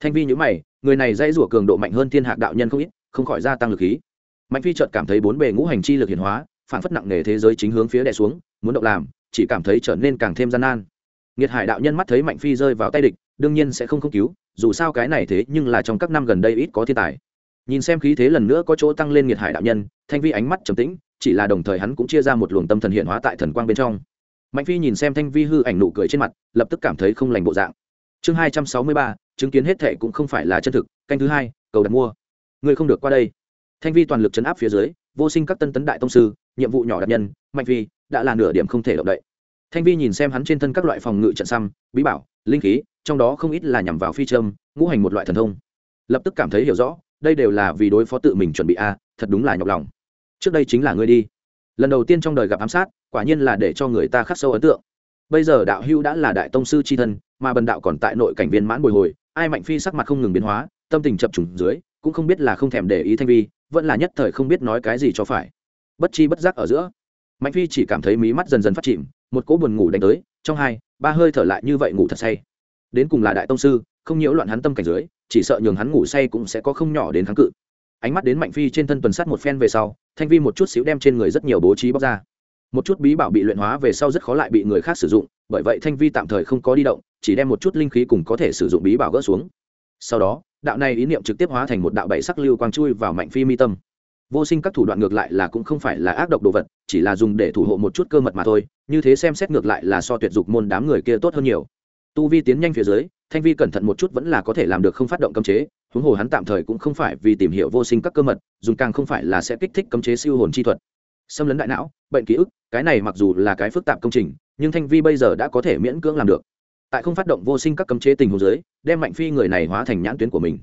Thanh vi nhữ mày, người này dãy rủa cường độ mạnh hơn thiên hạc đạo nhân không ít, không khỏi gia tăng lực khí mạnh phi chợt cảm thấy bốn bề ngũ hành chi lực hiển hóa, phản phất nặng nề thế giới chính hướng phía đè xuống, muốn động làm, chỉ cảm thấy trở nên càng thêm gian nan. Nghiệt hải đạo nhân mắt thấy mạnh phi rơi vào tay địch, đương nhiên sẽ không không cứu, dù sao cái này thế nhưng là trong các năm gần đây ít có thiên tài. Nhìn xem khí thế lần nữa có chỗ tăng lên nghiệt hải đạo nhân, thanh vi ánh mắt trầm tĩnh, chỉ là đồng thời hắn cũng chia ra một luồng tâm thần hiện hóa tại thần quang bên trong. Mạnh phi nhìn xem thanh vi hư ảnh nụ cười trên mặt, lập tức cảm thấy không lành bộ dạng. Chương hai trăm sáu mươi ba, chứng kiến hết thệ cũng không phải là chân thực, canh thứ hai, cầu đặt mua. Ngươi không được qua đây thanh vi toàn lực chấn áp phía dưới, vô sinh các tân tấn đại tông sư, nhiệm vụ nhỏ đặc nhân, mạnh vi đã là nửa điểm không thể động đậy. Thanh vi nhìn xem hắn trên thân các loại phòng ngự trận xăm, bí bảo, linh khí, trong đó không ít là nhằm vào phi trâm ngũ hành một loại thần thông. Lập tức cảm thấy hiểu rõ, đây đều là vì đối phó tự mình chuẩn bị a, thật đúng là nhọc lòng. Trước đây chính là ngươi đi. Lần đầu tiên trong đời gặp ám sát, quả nhiên là để cho người ta khắc sâu ấn tượng. Bây giờ đạo hưu đã là đại tông sư c h i thân, mà bần đạo còn tại nội cảnh viên mãn bồi hồi, ai mạnh phi sắc mặt không ngừng biến hóa, tâm tình chập trùng dưới cũng không biết là không thèm để ý thanh vi, vẫn là nhất thời không biết nói cái gì cho phải. Bất chi bất giác ở giữa, mạnh phi chỉ cảm thấy mí mắt dần dần phát chìm, một cỗ buồn ngủ đánh tới, trong hai, ba hơi thở lại như vậy ngủ thật say. Đến cùng là đại tông sư, không nhiễu loạn hắn tâm cảnh dưới, chỉ sợ nhường hắn ngủ say cũng sẽ có không nhỏ đến kháng cự. Ánh mắt đến mạnh phi trên thân tuần sắt một phen về sau, thanh vi một chút xíu đem trên người rất nhiều bố trí bóc ra. Một chút bí bảo bị luyện hóa về sau rất khó lại bị người khác sử dụng, bởi vậy thanh vi tạm thời không có đi động, chỉ đem một chút linh khí cùng có thể sử dụng bí bảo gỡ xuống. Sau đó đạo này ý niệm trực tiếp hóa thành một đạo bảy sắc lưu quang chui vào mạnh phi mi tâm. Vô sinh các thủ đoạn ngược lại là cũng không phải là ác độc đồ vật, chỉ là dùng để thủ hộ một chút cơ mật mà thôi, như thế xem xét ngược lại là so tuyệt dục môn đám người kia tốt hơn nhiều. Tu vi tiến nhanh phía dưới, thanh vi cẩn thận một chút vẫn là có thể làm được không phát động cấm chế, huống hồ hắn tạm thời cũng không phải vì tìm hiểu vô sinh các cơ mật, dùng càng không phải là sẽ kích thích cấm chế siêu hồn chi thuật. Xâm lấn đại não, bệnh ký ức, cái này mặc dù là cái phức tạp công trình, nhưng thanh vi bây giờ đã có thể miễn cưỡng làm được tại không phát động vô sinh các cấm chế tình hồ dưới, đem mạnh phi người này hóa thành nhãn tuyến của mình.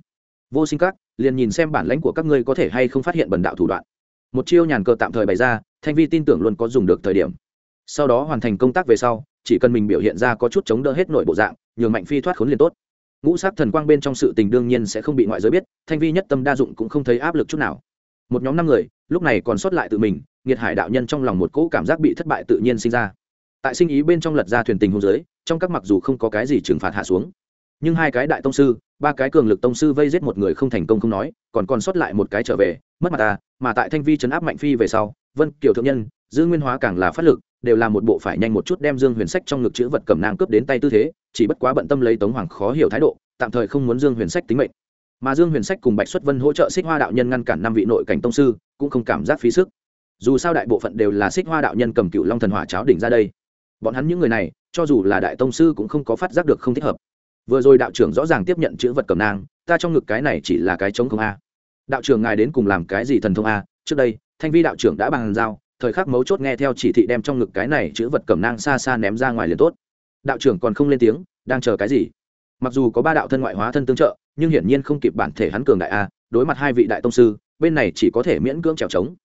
Vô sinh các, liền nhìn xem bản lãnh của các ngươi có thể hay không phát hiện bần đạo thủ đoạn. Một chiêu nhàn cờ tạm thời bày ra, thanh vi tin tưởng luôn có dùng được thời điểm. Sau đó hoàn thành công tác về sau, chỉ cần mình biểu hiện ra có chút chống đỡ hết nội bộ dạng, nhường mạnh phi thoát khốn liền tốt. Ngũ sát thần quang bên trong sự tình đương nhiên sẽ không bị ngoại giới biết, thanh vi nhất tâm đa dụng cũng không thấy áp lực chút nào. Một nhóm năm người, lúc này còn sót lại tự mình, nghiệt hải đạo nhân trong lòng một cỗ cảm giác bị thất bại tự nhiên sinh ra. Tại sinh ý bên trong lật ra thuyền tình hôn giới trong các mặc dù không có cái gì trừng phạt hạ xuống, nhưng hai cái đại tông sư, ba cái cường lực tông sư vây giết một người không thành công không nói, còn còn sót lại một cái trở về, mất mặt ta, mà tại thanh vi chấn áp mạnh phi về sau, vân kiều thượng nhân dư nguyên hóa càng là phát lực, đều là một bộ phải nhanh một chút đem dương huyền sách trong ngực chữ vật cầm nang cướp đến tay tư thế, chỉ bất quá bận tâm lấy tống hoàng khó hiểu thái độ, tạm thời không muốn dương huyền sách tính mệnh. Mà dương huyền sách cùng bạch xuất vân hỗ trợ xích hoa đạo nhân ngăn cản năm vị nội cảnh tông sư, cũng không cảm giác phí sức. Dù sao đại bộ phận đều là xích hoa đạo nhân cầm cựu long thần hỏa cháo đỉnh ra đây. Bọn hắn những người này cho dù là đại tông sư cũng không có phát giác được không thích hợp. Vừa rồi đạo trưởng rõ ràng tiếp nhận chữ vật cầm nang, ta trong ngực cái này chỉ là cái chống không a. Đạo trưởng ngài đến cùng làm cái gì thần thông a? Trước đây, thanh vi đạo trưởng đã bàn giao, thời khắc mấu chốt nghe theo chỉ thị đem trong ngực cái này chữ vật cầm nang xa xa ném ra ngoài liền tốt. Đạo trưởng còn không lên tiếng, đang chờ cái gì? Mặc dù có ba đạo thân ngoại hóa thân tương trợ, nhưng hiển nhiên không kịp bản thể hắn cường đại a, đối mặt hai vị đại tông sư, bên này chỉ có thể miễn cưỡng trèo trống.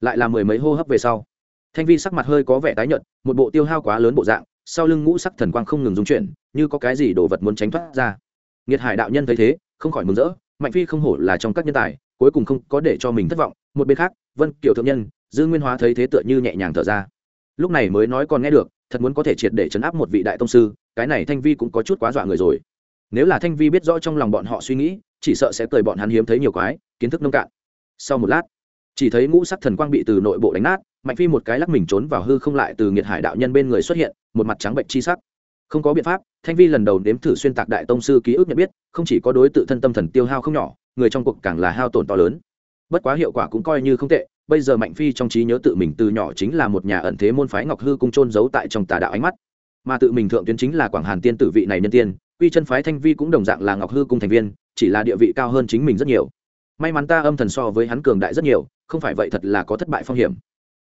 Lại là mười mấy hô hấp về sau. Thanh vi sắc mặt hơi có vẻ tái nhợt, một bộ tiêu hao quá lớn bộ dạng sau lưng ngũ sắc thần quang không ngừng dung chuyển, như có cái gì đồ vật muốn tránh thoát ra. Nghiệt hải đạo nhân thấy thế, không khỏi mừng rỡ, mạnh phi không hổ là trong các nhân tài, cuối cùng không có để cho mình thất vọng. Một bên khác, vân kiều thượng nhân, dư nguyên hóa thấy thế tựa như nhẹ nhàng thở ra. Lúc này mới nói còn nghe được, thật muốn có thể triệt để chấn áp một vị đại tông sư, cái này thanh vi cũng có chút quá dọa người rồi. Nếu là thanh vi biết rõ trong lòng bọn họ suy nghĩ, chỉ sợ sẽ cười bọn hắn hiếm thấy nhiều quái, kiến thức nông cạn. Sau một lát, chỉ thấy ngũ sắc thần quang bị từ nội bộ đánh nát mạnh phi một cái lắc mình trốn vào hư không lại từ nghiệt hải đạo nhân bên người xuất hiện, một mặt trắng bệnh chi sắc. Không có biện pháp, thanh vi lần đầu nếm thử xuyên tạc đại tông sư ký ức nhận biết, không chỉ có đối tự thân tâm thần tiêu hao không nhỏ, người trong cuộc càng là hao tổn to lớn. Bất quá hiệu quả cũng coi như không tệ, bây giờ mạnh phi trong trí nhớ tự mình từ nhỏ chính là một nhà ẩn thế môn phái ngọc hư cung trôn giấu tại trong tà đạo ánh mắt. Mà tự mình thượng tuyến chính là quảng hàn tiên tử vị này nhân tiên, quy chân phái thanh vi cũng đồng dạng là ngọc hư cung thành viên, chỉ là địa vị cao hơn chính mình rất nhiều. May mắn ta âm thần so với hắn cường đại rất nhiều, không phải vậy thật là có thất bại phong hiểm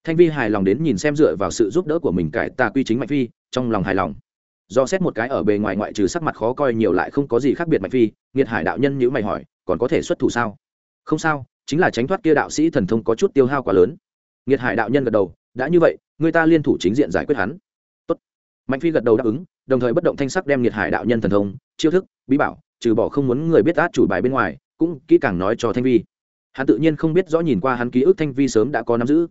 thanh vi hài lòng đến nhìn xem dựa vào sự giúp đỡ của mình cải tà quy chính mạnh phi, trong lòng hài lòng. Do xét một cái ở bề ngoài ngoại trừ sắc mặt khó coi nhiều lại không có gì khác biệt mạnh phi, nghiệt hải đạo nhân nhữ mày hỏi, còn có thể xuất thủ sao? Không sao, chính là tránh thoát kia đạo sĩ thần thông có chút tiêu hao quá lớn. Nghiệt hải đạo nhân gật đầu, đã như vậy, người ta liên thủ chính diện giải quyết hắn. Tốt. mạnh phi gật đầu đáp ứng, đồng thời bất động thanh sắc đem nghiệt hải đạo nhân thần thông, chiêu thức, bí bảo, trừ bỏ không muốn người biết át chủ bài bên ngoài, cũng kỹ càng nói cho thanh vi. Hắn tự nhiên không biết rõ nhìn qua hắn ký ức thanh vi sớm đã có nắm giữ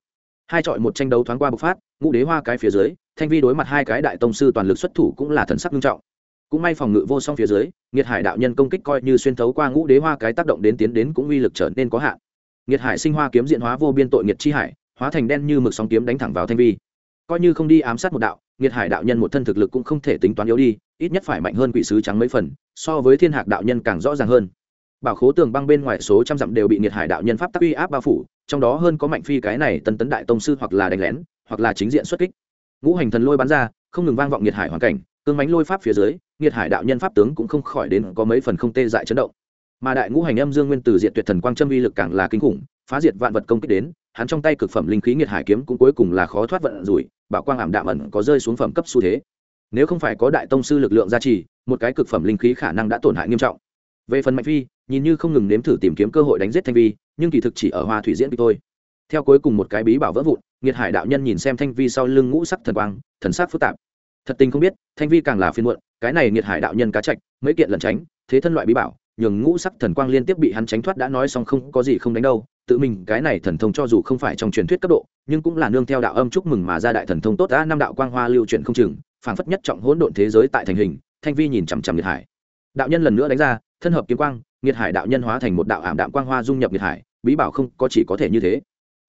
hai chọi một tranh đấu thoáng qua bộc phát, ngũ đế hoa cái phía dưới, thanh vi đối mặt hai cái đại tông sư toàn lực xuất thủ cũng là thần sắc nghiêm trọng. Cũng may phòng ngự vô song phía dưới, nghiệt hải đạo nhân công kích coi như xuyên thấu qua ngũ đế hoa cái tác động đến tiến đến cũng uy lực trở nên có hạn. Nghiệt hải sinh hoa kiếm diện hóa vô biên tội nghiệt chi hải, hóa thành đen như mực sóng kiếm đánh thẳng vào thanh vi. Coi như không đi ám sát một đạo, nghiệt hải đạo nhân một thân thực lực cũng không thể tính toán yếu đi, ít nhất phải mạnh hơn quỷ sứ trắng mấy phần, so với thiên hạc đạo nhân càng rõ ràng hơn. Bảo khố tường băng bên ngoài số trăm dặm đều bị nghiệt hải đạo nhân pháp tắc uy áp bao phủ trong đó hơn có mạnh phi cái này tân tấn đại tông sư hoặc là đánh lén, hoặc là chính diện xuất kích. Ngũ hành thần lôi bắn ra, không ngừng vang vọng nhiệt hải hoàn cảnh, cương bánh lôi pháp phía dưới, nhiệt hải đạo nhân pháp tướng cũng không khỏi đến có mấy phần không tê dại chấn động. Mà đại ngũ hành âm dương nguyên từ diện tuyệt thần quang châm uy lực càng là kinh khủng, phá diệt vạn vật công kích đến, hắn trong tay cực phẩm linh khí nhiệt hải kiếm cũng cuối cùng là khó thoát vận rủi, bảo quang ảm đạm ẩn có rơi xuống phẩm cấp xu thế. Nếu không phải có đại tông sư lực lượng gia trì, một cái cực phẩm linh khí khả năng đã tổn hại nghiêm trọng. Về phần mạnh phi nhìn như không ngừng nếm thử tìm kiếm cơ hội đánh giết thanh vi, nhưng kỳ thực chỉ ở hoa thủy diễn kịch thôi. Theo cuối cùng một cái bí bảo vỡ vụn, nghiệt hải đạo nhân nhìn xem thanh vi sau lưng ngũ sắc thần quang, thần sắc phức tạp. Thật tình không biết, thanh vi càng là phiên muộn, cái này nghiệt hải đạo nhân cá trạch mấy kiện lẩn tránh, thế thân loại bí bảo, nhường ngũ sắc thần quang liên tiếp bị hắn tránh thoát đã nói xong không có gì không đánh đâu, tự mình cái này thần thông cho dù không phải trong truyền thuyết cấp độ, nhưng cũng là nương theo đạo âm chúc mừng mà ra đại thần thông tốt đã năm đạo quang hoa lưu chuyển không chừng, phảng phất nhất trọng hỗn độn thế giới tại thành hình, thanh vi nhìn chằm chằm nghiệt hải. Đạo nhân lần nữa đánh ra, thân hợp kiếm quang nghiệt hải đạo nhân hóa thành một đạo ảm đạm quang hoa dung nhập nghiệt hải, bí bảo không có chỉ có thể như thế.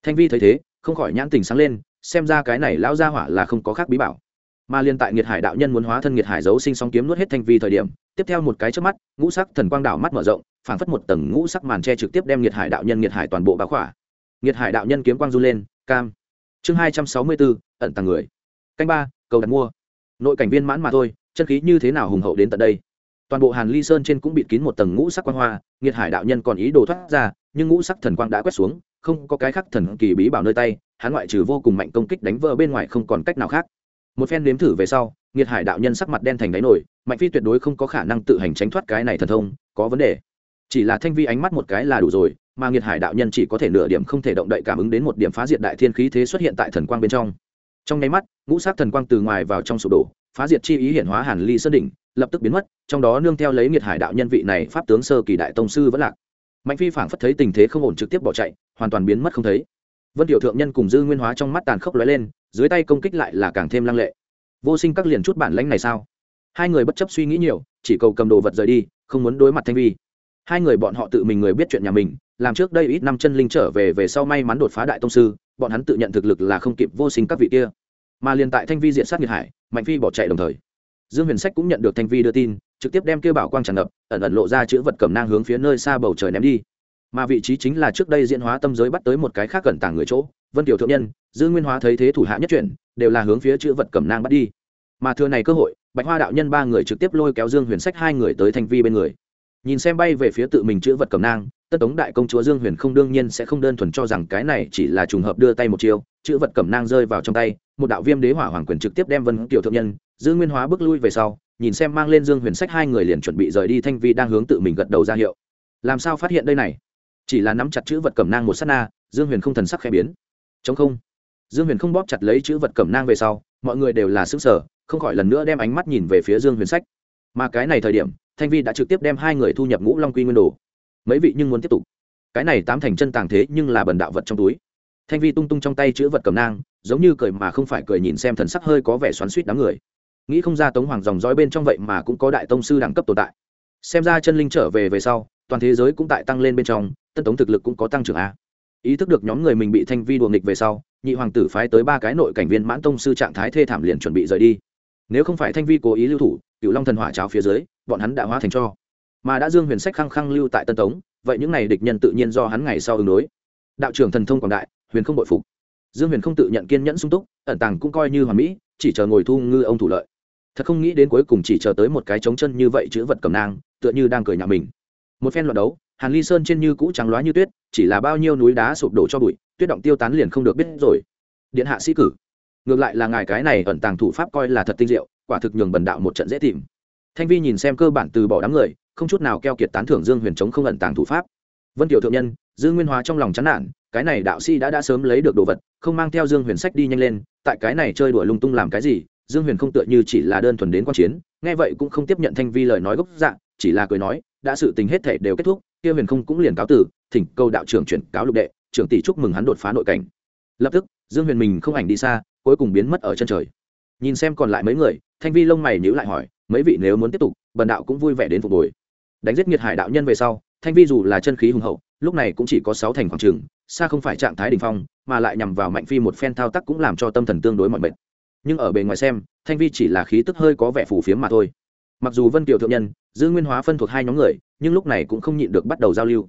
Thanh vi thấy thế, không khỏi nhãn tình sáng lên, xem ra cái này lão gia hỏa là không có khác bí bảo. Mà liên tại nghiệt hải đạo nhân muốn hóa thân nghiệt hải giấu sinh sóng kiếm nuốt hết thanh vi thời điểm, tiếp theo một cái trước mắt, ngũ sắc thần quang đảo mắt mở rộng, phảng phất một tầng ngũ sắc màn che trực tiếp đem nghiệt hải đạo nhân nghiệt hải toàn bộ bá khỏa. Nghiệt hải đạo nhân kiếm quang run lên, cam. Chương hai trăm sáu mươi bốn, ẩn tàng người. Canh ba, cầu đặt mua. Nội cảnh viên mãn mà thôi, chân khí như thế nào hùng hậu đến tận đây? Toàn bộ hàn ly sơn trên cũng bịt kín một tầng ngũ sắc quang hoa, nghiệt hải đạo nhân còn ý đồ thoát ra, nhưng ngũ sắc thần quang đã quét xuống, không có cái khác thần kỳ bí bảo nơi tay, hắn ngoại trừ vô cùng mạnh công kích đánh vỡ bên ngoài không còn cách nào khác. Một phen nếm thử về sau, nghiệt hải đạo nhân sắc mặt đen thành đáy nổi, mạnh phi tuyệt đối không có khả năng tự hành tránh thoát cái này thần thông, có vấn đề. Chỉ là thanh vi ánh mắt một cái là đủ rồi, mà nghiệt hải đạo nhân chỉ có thể nửa điểm không thể động đậy cảm ứng đến một điểm phá diệt đại thiên khí thế xuất hiện tại thần quang bên trong. Trong nháy mắt, ngũ sát thần quang từ ngoài vào trong sụp đổ, phá diệt chi ý hiện hóa hàn ly sơn đỉnh lập tức biến mất, trong đó nương theo lấy nghiệt hải đạo nhân vị này pháp tướng sơ kỳ đại tông sư vẫn lạc. Mạnh phi phảng phất thấy tình thế không ổn trực tiếp bỏ chạy, hoàn toàn biến mất không thấy. Vân tiểu thượng nhân cùng dư nguyên hóa trong mắt tàn khốc lóe lên, dưới tay công kích lại là càng thêm lăng lệ. Vô sinh các liền chút bản lãnh này sao? Hai người bất chấp suy nghĩ nhiều, chỉ cầu cầm đồ vật rời đi, không muốn đối mặt thanh vi. Hai người bọn họ tự mình người biết chuyện nhà mình, làm trước đây ít năm chân linh trở về về sau may mắn đột phá đại tông sư, bọn hắn tự nhận thực lực là không kịp vô sinh các vị kia. Mà liền tại thanh vi diện sát nghiệt hải, mạnh phi bỏ chạy đồng thời dương huyền sách cũng nhận được thanh vi đưa tin, trực tiếp đem kêu bảo quang tràn ngập, ẩn ẩn lộ ra chữ vật cầm nang hướng phía nơi xa bầu trời ném đi. Mà vị trí chính là trước đây diễn hóa tâm giới bắt tới một cái khác cẩn tàng người chỗ, vân tiểu thượng nhân, dương nguyên hóa thấy thế thủ hạ nhất chuyển, đều là hướng phía chữ vật cầm nang bắt đi. Mà thừa này cơ hội, bạch hoa đạo nhân ba người trực tiếp lôi kéo dương huyền sách hai người tới thanh vi bên người nhìn xem bay về phía tự mình chữ vật cầm nang tất tống đại công chúa dương huyền không đương nhiên sẽ không đơn thuần cho rằng cái này chỉ là trùng hợp đưa tay một chiêu, chữ vật cầm nang rơi vào trong tay, một đạo viêm đế hỏa hoàng quyền trực tiếp đem vân tiểu thượng nhân dương nguyên hóa bước lui về sau, nhìn xem mang lên dương huyền sách hai người liền chuẩn bị rời đi thanh vi đang hướng tự mình gật đầu ra hiệu. Làm sao phát hiện đây này? Chỉ là nắm chặt chữ vật cầm nang một s á t na, dương huyền không thần sắc khẽ biến. Chống không. Dương huyền không bóp chặt lấy chữ vật cầm nang về sau, mọi người đều là xứng sở không khỏi lần nữa đem ánh mắt nhìn về phía dương huyền sách. Mà cái này thời điểm thanh vi đã trực tiếp đem hai người thu nhập ngũ long quy nguyên đồ. Mấy vị nhưng muốn tiếp tục. Cái này tám thành chân tàng thế nhưng là bần đạo vật trong túi. Thanh vi tung tung trong tay chữ vật cầm nang, giống như cười mà không phải cười nhìn xem thần sắc hơi có vẻ xoắn suýt đám người. Nghĩ không ra tống hoàng dòng dõi bên trong vậy mà cũng có đại tông sư đẳng cấp tồn tại. Xem ra chân linh trở về về sau, toàn thế giới cũng tại tăng lên bên trong, tân tống thực lực cũng có tăng trưởng a. Ý thức được nhóm người mình bị thanh vi đùa nghịch về sau, nhị hoàng tử phái tới ba cái nội cảnh viên mãn tông sư trạng thái thê thảm liền chuẩn bị rời đi. Nếu không phải thanh vi cố ý lưu thủ cựu long thần hỏa cháo phía dưới bọn hắn đã hóa thành cho. Mà đã dương huyền sách khăng khăng lưu tại tân tống vậy những n à y địch nhân tự nhiên do hắn ngày sau ứng đối. Đạo trưởng thần thông quảng đại huyền không bội phục. Dương huyền không tự nhận kiên nhẫn sung túc ẩn tàng cũng coi như hoàn mỹ chỉ chờ ngồi thu ngư ông thủ lợi. Thật không nghĩ đến cuối cùng chỉ chờ tới một cái trống chân như vậy chữ vật cầm nang tựa như đang cười nhà mình. Một phen loạt đấu hàn ly sơn trên như cũ trắng loá như tuyết chỉ là bao nhiêu núi đá sụp đổ cho bụi tuyết động tiêu tán liền không được biết rồi. Điện hạ sĩ cử. Ngược lại là ngài cái này ẩn tàng thủ pháp coi là thật tinh diệu quả thực nhường bần đạo một trận dễ tìm. Thanh vi nhìn xem cơ bản từ bỏ đám người, không chút nào keo kiệt tán thưởng dương huyền chống không ẩn tàng thủ pháp. Vân tiểu thượng nhân, dương nguyên hóa trong lòng chán nản, cái này đạo sĩ đã đã sớm lấy được đồ vật, không mang theo dương huyền sách đi nhanh lên, tại cái này chơi đùa lung tung làm cái gì, dương huyền không tựa như chỉ là đơn thuần đến quan chiến, nghe vậy cũng không tiếp nhận thanh vi lời nói gốc dạng, chỉ là cười nói, đã sự tình hết thể đều kết thúc, kia huyền không cũng liền cáo tử, thỉnh câu đạo trưởng chuyển cáo lục đệ, trưởng tỷ chúc mừng hắn đột phá nội cảnh. Lập tức, dương huyền mình không ảnh đi xa, cuối cùng biến mất ở chân trời nhìn xem còn lại mấy người, thanh vi lông mày nhữ lại hỏi, mấy vị nếu muốn tiếp tục, bần đạo cũng vui vẻ đến phục hồi. Đánh giết nghiệt hải đạo nhân về sau, thanh vi dù là chân khí hùng hậu, lúc này cũng chỉ có sáu thành khoảng trường, xa không phải trạng thái đ ỉ n h phong, mà lại nhằm vào mạnh phi một phen thao tác cũng làm cho tâm thần tương đối mọi mệt. Nhưng ở bề ngoài xem, thanh vi chỉ là khí tức hơi có vẻ phù phiếm mà thôi. Mặc dù vân kiều thượng nhân giữ nguyên hóa phân thuộc hai nhóm người, nhưng lúc này cũng không nhịn được bắt đầu giao lưu.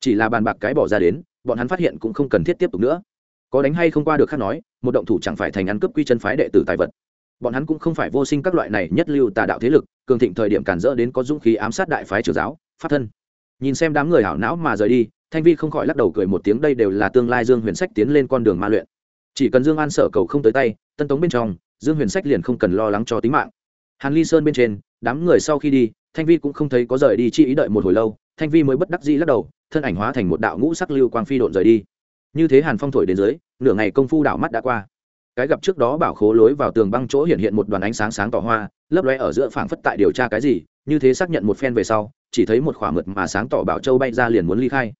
Chỉ là bàn bạc cái bỏ ra đến, bọn hắn phát hiện cũng không cần thiết tiếp tục nữa. Có đánh hay không qua được khác nói, một động thủ chẳng phải thành ăn cướp quy chân phái đệ tử tài vật bọn hắn cũng không phải vô sinh các loại này nhất lưu tà đạo thế lực, cường thịnh thời điểm cản rỡ đến có dũng khí ám sát đại phái trưởng giáo phát thân. Nhìn xem đám người hảo não mà rời đi, thanh vi không khỏi lắc đầu cười một tiếng đây đều là tương lai dương huyền sách tiến lên con đường ma luyện. Chỉ cần dương an sở cầu không tới tay, tân tống bên trong, dương huyền sách liền không cần lo lắng cho tính mạng. Hàn ly sơn bên trên, đám người sau khi đi, thanh vi cũng không thấy có rời đi chi ý đợi một hồi lâu, thanh vi mới bất đắc dĩ lắc đầu, thân ảnh hóa thành một đạo ngũ sắc lưu quang phi độn rời đi. Như thế hàn phong thổi đến dưới, nửa ngày công phu đảo mắt đã qua cái gặp trước đó bảo khố lối vào tường băng chỗ hiện hiện một đoàn ánh sáng sáng tỏ hoa, lấp lóe ở giữa phảng phất tại điều tra cái gì, như thế xác nhận một phen về sau, chỉ thấy một khỏa mượt mà sáng tỏ bảo châu bay ra liền muốn ly khai.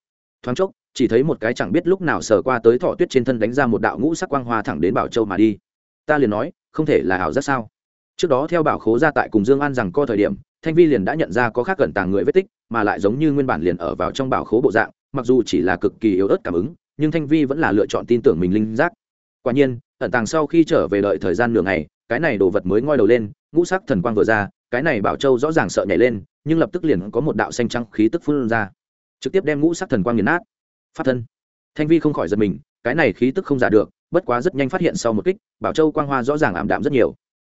Thoáng chốc, chỉ thấy một cái chẳng biết lúc nào sờ qua tới thọ tuyết trên thân đánh ra một đạo ngũ sắc quang hoa thẳng đến bảo châu mà đi. Ta liền nói, không thể là ảo giác sao? Trước đó theo bảo khố ra tại cùng dương an rằng co thời điểm, thanh vi liền đã nhận ra có khác gần tàng người vết tích, mà lại giống như nguyên bản liền ở vào trong bảo khố bộ dạng, mặc dù chỉ là cực kỳ yếu ớt cảm ứng, nhưng thanh vi vẫn là lựa chọn tin tưởng mình linh giác. Quả nhiên ẩn tàng sau khi trở về đợi thời gian nửa ngày, cái này đồ vật mới ngoi đầu lên, ngũ sắc thần quang vừa ra, cái này bảo châu rõ ràng sợ nhảy lên, nhưng lập tức liền có một đạo xanh trắng khí tức phun ra. Trực tiếp đem ngũ sắc thần quang nghiền nát. Phát thân. Thanh vi không khỏi giật mình, cái này khí tức không giả được, bất quá rất nhanh phát hiện sau một kích, bảo châu quang hoa rõ ràng ảm đạm rất nhiều.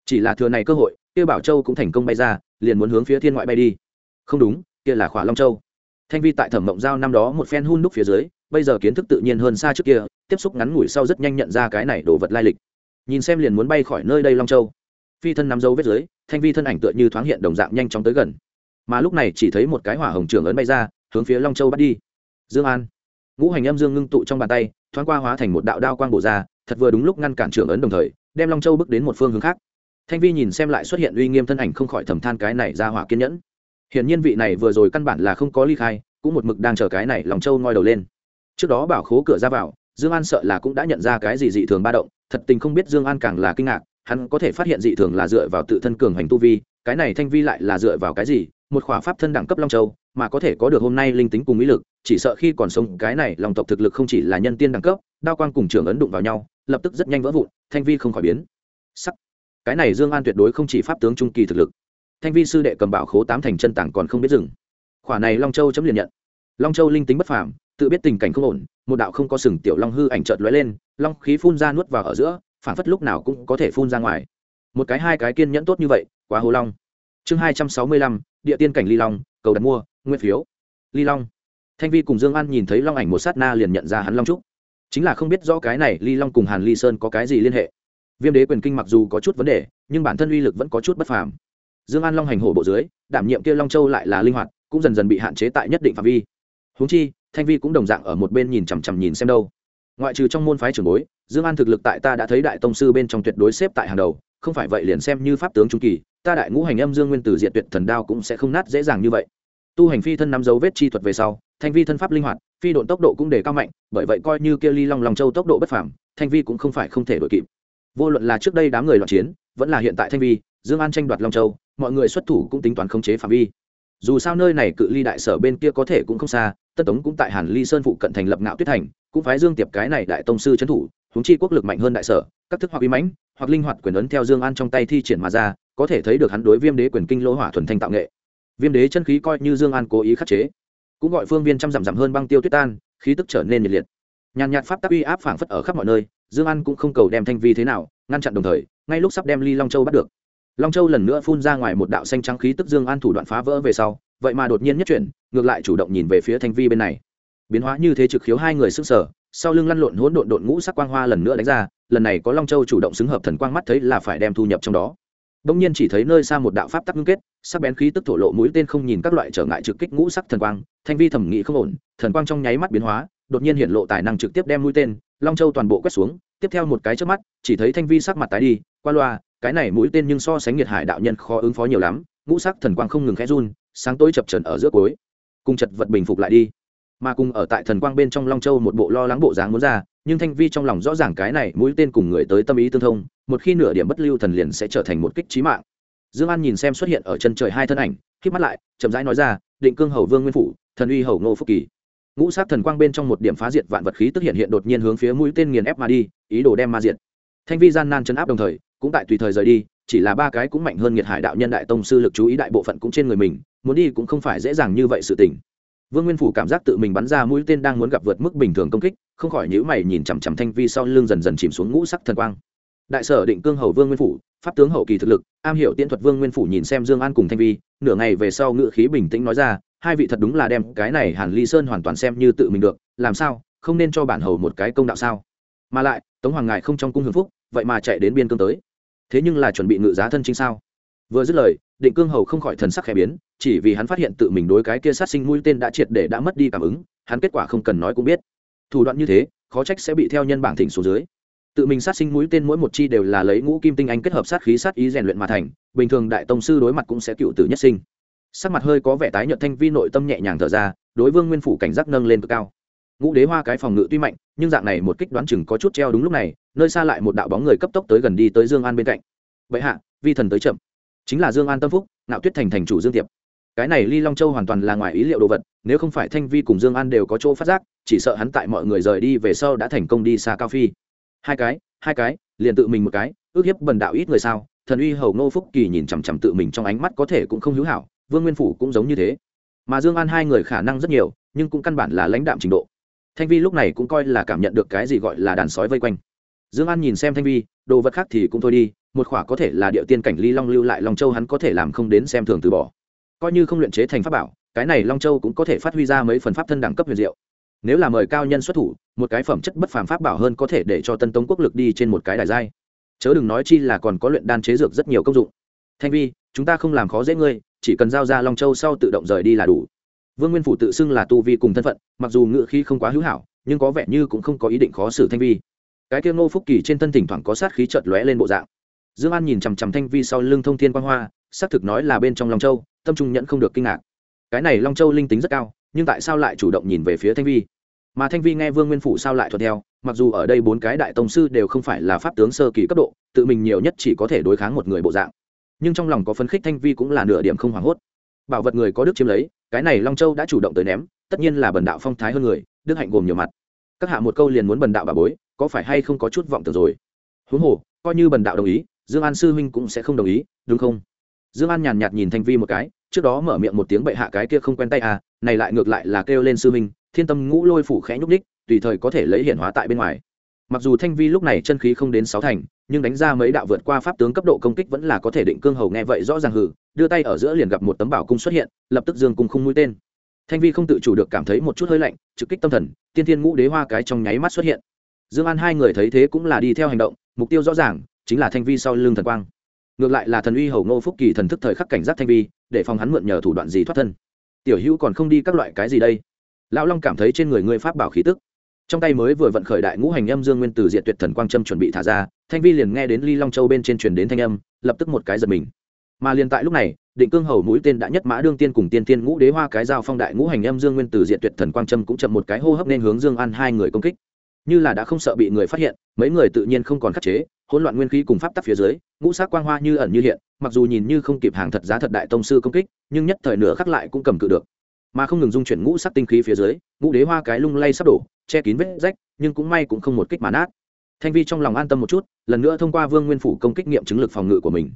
Chỉ là thừa này cơ hội, kia bảo châu cũng thành công bay ra, liền muốn hướng phía thiên ngoại bay đi. Không đúng, kia là khỏa long châu thanh vi tại thẩm mộng giao năm đó một phen hun đúc phía dưới, bây giờ kiến thức tự nhiên hơn xa trước kia, tiếp xúc ngắn ngủi sau rất nhanh nhận ra cái này đồ vật lai lịch. Nhìn xem liền muốn bay khỏi nơi đây long châu. Phi thân nắm dấu vết dưới, thanh vi thân ảnh tựa như thoáng hiện đồng dạng nhanh chóng tới gần. Mà lúc này chỉ thấy một cái hỏa hồng trường ấn bay ra, hướng phía long châu bắt đi. Dương an. Ngũ hành âm dương ngưng tụ trong bàn tay, thoáng qua hóa thành một đạo đao quang bổ ra, thật vừa đúng lúc ngăn cản trưởng ấn đồng thời, đem long châu bước đến một phương hướng khác. Thanh vi nhìn xem lại xuất hiện uy nghiêm thân ảnh không khỏi thầm than cái này ra hỏa kiên nhẫn hiển nhiên vị này vừa rồi căn bản là không có ly khai, cũng một mực đang chờ cái này lòng châu ngoi đầu lên. Trước đó bảo khố cửa ra vào, dương an sợ là cũng đã nhận ra cái gì dị thường ba động, thật tình không biết dương an càng là kinh ngạc, hắn có thể phát hiện dị thường là dựa vào tự thân cường hành tu vi, cái này thanh vi lại là dựa vào cái gì, một khỏa pháp thân đẳng cấp long châu, mà có thể có được hôm nay linh tính cùng mỹ lực, chỉ sợ khi còn sống cái này lòng tộc thực lực không chỉ là nhân tiên đẳng cấp, đao quang cùng trưởng ấn đụng vào nhau, lập tức rất nhanh vỡ vụn, thanh vi không khỏi biến. Sắc. Cái này dương an tuyệt đối không chỉ pháp tướng trung kỳ thực lực thanh vi sư đệ cầm bảo khố tám thành chân tảng còn không biết dừng. Khỏa này long châu chấm liền nhận. Long châu linh tính bất phàm, tự biết tình cảnh không ổn, một đạo không có sừng tiểu long hư ảnh chợt lóe lên, long khí phun ra nuốt vào ở giữa, phản phất lúc nào cũng có thể phun ra ngoài. Một cái hai cái kiên nhẫn tốt như vậy, quá hồ long. Chương hai trăm sáu mươi lăm, địa tiên cảnh ly long, cầu đặt mua, nguyên phiếu. Ly long. Thanh vi cùng dương an nhìn thấy long ảnh một sát na liền nhận ra hắn long trúc. Chính là không biết rõ cái này ly long cùng hàn ly sơn có cái gì liên hệ. Viêm đế quyền kinh mặc dù có chút vấn đề, nhưng bản thân uy lực vẫn có chút bất phàm dương an long hành hổ bộ dưới, đảm nhiệm kia long châu lại là linh hoạt, cũng dần dần bị hạn chế tại nhất định phạm vi. Húng chi, thanh vi cũng đồng dạng ở một bên nhìn chằm chằm nhìn xem đâu. Ngoại trừ trong môn phái trưởng bối, dương an thực lực tại ta đã thấy đại tông sư bên trong tuyệt đối xếp tại hàng đầu, không phải vậy liền xem như pháp tướng trung kỳ, ta đại ngũ hành âm dương nguyên tử diệt tuyệt thần đao cũng sẽ không nát dễ dàng như vậy. Tu hành phi thân nắm dấu vết chi thuật về sau, thanh vi thân pháp linh hoạt, phi độn tốc độ cũng đề cao mạnh, bởi vậy coi như kia ly long long châu tốc độ bất phảm thanh vi cũng không phải không thể đổi kịp. Vô luận là trước đây đám người loạn chiến, vẫn là hiện tại thanh vi, dương an tranh đoạt long châu mọi người xuất thủ cũng tính toán khống chế phạm vi. Dù sao nơi này cự ly đại sở bên kia có thể cũng không xa, tân tống cũng tại hàn ly sơn phụ cận thành lập ngạo tuyết thành, cũng phái dương tiệp cái này đại tông sư trấn thủ húng chi quốc lực mạnh hơn đại sở, các thức hoặc uy mãnh, hoặc linh hoạt quyền ấn theo dương an trong tay thi triển mà ra, có thể thấy được hắn đối viêm đế quyền kinh lỗ hỏa thuần thanh tạo nghệ. Viêm đế chân khí coi như dương an cố ý khắc chế, cũng gọi phương viên trăm dặm dặm hơn băng tiêu tuyết tan, khí tức trở nên nhiệt liệt. Nhàn nhạt pháp tắc uy áp phảng phất ở khắp mọi nơi, dương an cũng không cầu đem thanh vi thế nào, ngăn chặn đồng thời, ngay lúc sắp đem ly long châu bắt được long châu lần nữa phun ra ngoài một đạo xanh trắng khí tức dương an thủ đoạn phá vỡ về sau, vậy mà đột nhiên nhất chuyển, ngược lại chủ động nhìn về phía thanh vi bên này. Biến hóa như thế trực khiếu hai người sức sở sau lưng lăn lộn hỗn độn độn ngũ sắc quang hoa lần nữa đánh ra, lần này có long châu chủ động xứng hợp thần quang mắt thấy là phải đem thu nhập trong đó. Đông nhiên chỉ thấy nơi xa một đạo pháp tắc ngưng kết, sắc bén khí tức thổ lộ mũi tên không nhìn các loại trở ngại trực kích ngũ sắc thần quang, thanh vi thẩm nghị không ổn, thần quang trong nháy mắt biến hóa, đột nhiên hiện lộ tài năng trực tiếp đem mũi tên, long châu toàn bộ quét xuống, tiếp theo một cái trước mắt, chỉ thấy thanh vi sắc mặt tái đi, qua loa cái này mũi tên nhưng so sánh nhiệt hải đạo nhân khó ứng phó nhiều lắm, ngũ sắc thần quang không ngừng khẽ run, sáng tối chập trần ở giữa cuối. Cùng chật vật bình phục lại đi. Mà cùng ở tại thần quang bên trong long châu một bộ lo lắng bộ dáng muốn ra, nhưng thanh vi trong lòng rõ ràng cái này mũi tên cùng người tới tâm ý tương thông, một khi nửa điểm bất lưu thần liền sẽ trở thành một kích trí mạng. Dương an nhìn xem xuất hiện ở chân trời hai thân ảnh khi mắt lại, chậm rãi nói ra, định cương hầu vương nguyên phủ, thần uy hầu ngô phúc kỳ. Ngũ sát thần quang bên trong một điểm phá diệt vạn vật khí tức hiện hiện đột nhiên hướng phía mũi tên nghiền ép mà đi, ý đồ đem ma diệt. Thanh vi gian nan chấn áp đồng thời cũng tại tùy thời rời đi, chỉ là ba cái cũng mạnh hơn nhiệt hải đạo nhân đại tông sư lực chú ý đại bộ phận cũng trên người mình, muốn đi cũng không phải dễ dàng như vậy sự tình. Vương nguyên phủ cảm giác tự mình bắn ra mũi tên đang muốn gặp vượt mức bình thường công kích, không khỏi nhữ mày nhìn chằm chằm thanh vi sau lưng dần dần chìm xuống ngũ sắc thần quang. Đại sở định cương hầu vương nguyên phủ, pháp tướng hậu kỳ thực lực, am hiểu tiễn thuật vương nguyên phủ nhìn xem dương an cùng thanh vi, nửa ngày về sau ngự khí bình tĩnh nói ra, hai vị thật đúng là đem cái này hàn ly sơn hoàn toàn xem như tự mình được, làm sao, không nên cho bản hầu một cái công đạo sao? Mà lại, tống hoàng ngài không trong cung hưởng phúc, vậy mà chạy đến biên cương tới thế nhưng là chuẩn bị ngự giá thân chính sao? Vừa dứt lời, định cương hầu không khỏi thần sắc khẽ biến, chỉ vì hắn phát hiện tự mình đối cái kia sát sinh mũi tên đã triệt để đã mất đi cảm ứng, hắn kết quả không cần nói cũng biết. Thủ đoạn như thế, khó trách sẽ bị theo nhân bảng thỉnh số dưới. Tự mình sát sinh mũi tên mỗi một chi đều là lấy ngũ kim tinh anh kết hợp sát khí sát ý rèn luyện mà thành, bình thường đại tông sư đối mặt cũng sẽ cựu tử nhất sinh. Sắc mặt hơi có vẻ tái nhợt thanh vi nội tâm nhẹ nhàng thở ra, đối vương nguyên phủ cảnh giác nâng lên cực cao ngũ đế hoa cái phòng ngự tuy mạnh, nhưng dạng này một kích đoán chừng có chút treo đúng lúc này, nơi xa lại một đạo bóng người cấp tốc tới gần đi tới dương an bên cạnh. Vậy hạ, vi thần tới chậm. Chính là dương an tâm phúc nạo tuyết thành thành chủ dương tiệp. Cái này ly long châu hoàn toàn là ngoài ý liệu đồ vật, nếu không phải thanh vi cùng dương an đều có chỗ phát giác, chỉ sợ hắn tại mọi người rời đi về sau đã thành công đi xa cao phi. Hai cái hai cái, liền tự mình một cái, ước hiếp bần đạo ít người sao? Thần uy hầu ngô phúc kỳ nhìn chằm chằm tự mình trong ánh mắt có thể cũng không hữu hảo, vương nguyên phủ cũng giống như thế. Mà dương an hai người khả năng rất nhiều, nhưng cũng căn bản là lãnh đạm trình độ thanh vi lúc này cũng coi là cảm nhận được cái gì gọi là đàn sói vây quanh. Dương an nhìn xem thanh vi, đồ vật khác thì cũng thôi đi, một khỏa có thể là địa tiên cảnh ly long lưu lại long châu hắn có thể làm không đến xem thường từ bỏ. Coi như không luyện chế thành pháp bảo, cái này long châu cũng có thể phát huy ra mấy phần pháp thân đẳng cấp huyền diệu. Nếu là mời cao nhân xuất thủ, một cái phẩm chất bất phàm pháp bảo hơn có thể để cho tân tống quốc lực đi trên một cái đài giai. Chớ đừng nói chi là còn có luyện đan chế dược rất nhiều công dụng. Thanh vi, chúng ta không làm khó dễ ngươi, chỉ cần giao ra long châu sau tự động rời đi là đủ vương nguyên phủ tự xưng là tu vi cùng thân phận, mặc dù ngựa khí không quá hữu hảo, nhưng có vẻ như cũng không có ý định khó xử thanh vi. Cái kia ngô phúc kỳ trên thân thỉnh thoảng có sát khí chợt lóe lên bộ dạng. Dương an nhìn chằm chằm thanh vi sau lưng thông thiên quang hoa, xác thực nói là bên trong long châu, tâm trung nhận không được kinh ngạc. Cái này long châu linh tính rất cao, nhưng tại sao lại chủ động nhìn về phía thanh vi? Mà thanh vi nghe vương nguyên phủ sao lại thuận theo, mặc dù ở đây bốn cái đại tông sư đều không phải là pháp tướng sơ kỳ cấp độ, tự mình nhiều nhất chỉ có thể đối kháng một người bộ dạng. Nhưng trong lòng có phấn khích thanh vi cũng là nửa điểm không hoảng hốt. Bảo vật người có đức chiếm lấy cái này long châu đã chủ động tới ném, tất nhiên là bần đạo phong thái hơn người, đức hạnh gồm nhiều mặt. Các hạ một câu liền muốn bần đạo bà bối, có phải hay không có chút vọng tưởng rồi? Huống hồ, coi như bần đạo đồng ý, dương an sư huynh cũng sẽ không đồng ý, đúng không? Dương an nhàn nhạt nhìn thanh vi một cái, trước đó mở miệng một tiếng bệ hạ cái kia không quen tay à này lại ngược lại là kêu lên sư huynh, thiên tâm ngũ lôi phủ khẽ nhúc đích tùy thời có thể lấy hiển hóa tại bên ngoài. Mặc dù thanh vi lúc này chân khí không đến sáu thành nhưng đánh ra mấy đạo vượt qua pháp tướng cấp độ công kích vẫn là có thể định cương hầu nghe vậy rõ ràng hử đưa tay ở giữa liền gặp một tấm bảo cung xuất hiện, lập tức dương cung không mũi tên. Thanh vi không tự chủ được cảm thấy một chút hơi lạnh, trực kích tâm thần, tiên thiên ngũ đế hoa cái trong nháy mắt xuất hiện. Dương an hai người thấy thế cũng là đi theo hành động, mục tiêu rõ ràng, chính là thanh vi sau lưng thần quang. Ngược lại là thần uy hầu ngô phúc kỳ thần thức thời khắc cảnh giác thanh vi, để phòng hắn mượn nhờ thủ đoạn gì thoát thân. Tiểu hữu còn không đi các loại cái gì đây? Lão long cảm thấy trên người ngươi pháp bảo khí tức trong tay mới vừa vận khởi đại ngũ hành âm dương nguyên từ diệt tuyệt thần quang trâm chuẩn bị thả ra, thanh vi liền nghe đến ly long châu bên trên truyền đến thanh âm, lập tức một cái giật mình. Mà liền tại lúc này, định cương hầu mũi tên đã nhất mã đương tiên cùng tiên tiên ngũ đế hoa cái dao phong đại ngũ hành âm dương nguyên từ diệt tuyệt thần quang trâm cũng chậm một cái hô hấp nên hướng dương an hai người công kích. Như là đã không sợ bị người phát hiện, mấy người tự nhiên không còn khắc chế, hỗn loạn nguyên khí cùng pháp tắc phía dưới, ngũ sắc quang hoa như ẩn như hiện, mặc dù nhìn như không kịp hàng thật giá thật đại tông sư công kích, nhưng nhất thời nửa khắc lại cũng cầm cự được mà không ngừng dung chuyển ngũ sắc tinh khí phía dưới, ngũ đế hoa cái lung lay sắp đổ, che kín vết rách, nhưng cũng may cũng không một kích mà nát. Thanh vi trong lòng an tâm một chút, lần nữa thông qua vương nguyên phủ công kích nghiệm chứng lực phòng ngự của mình.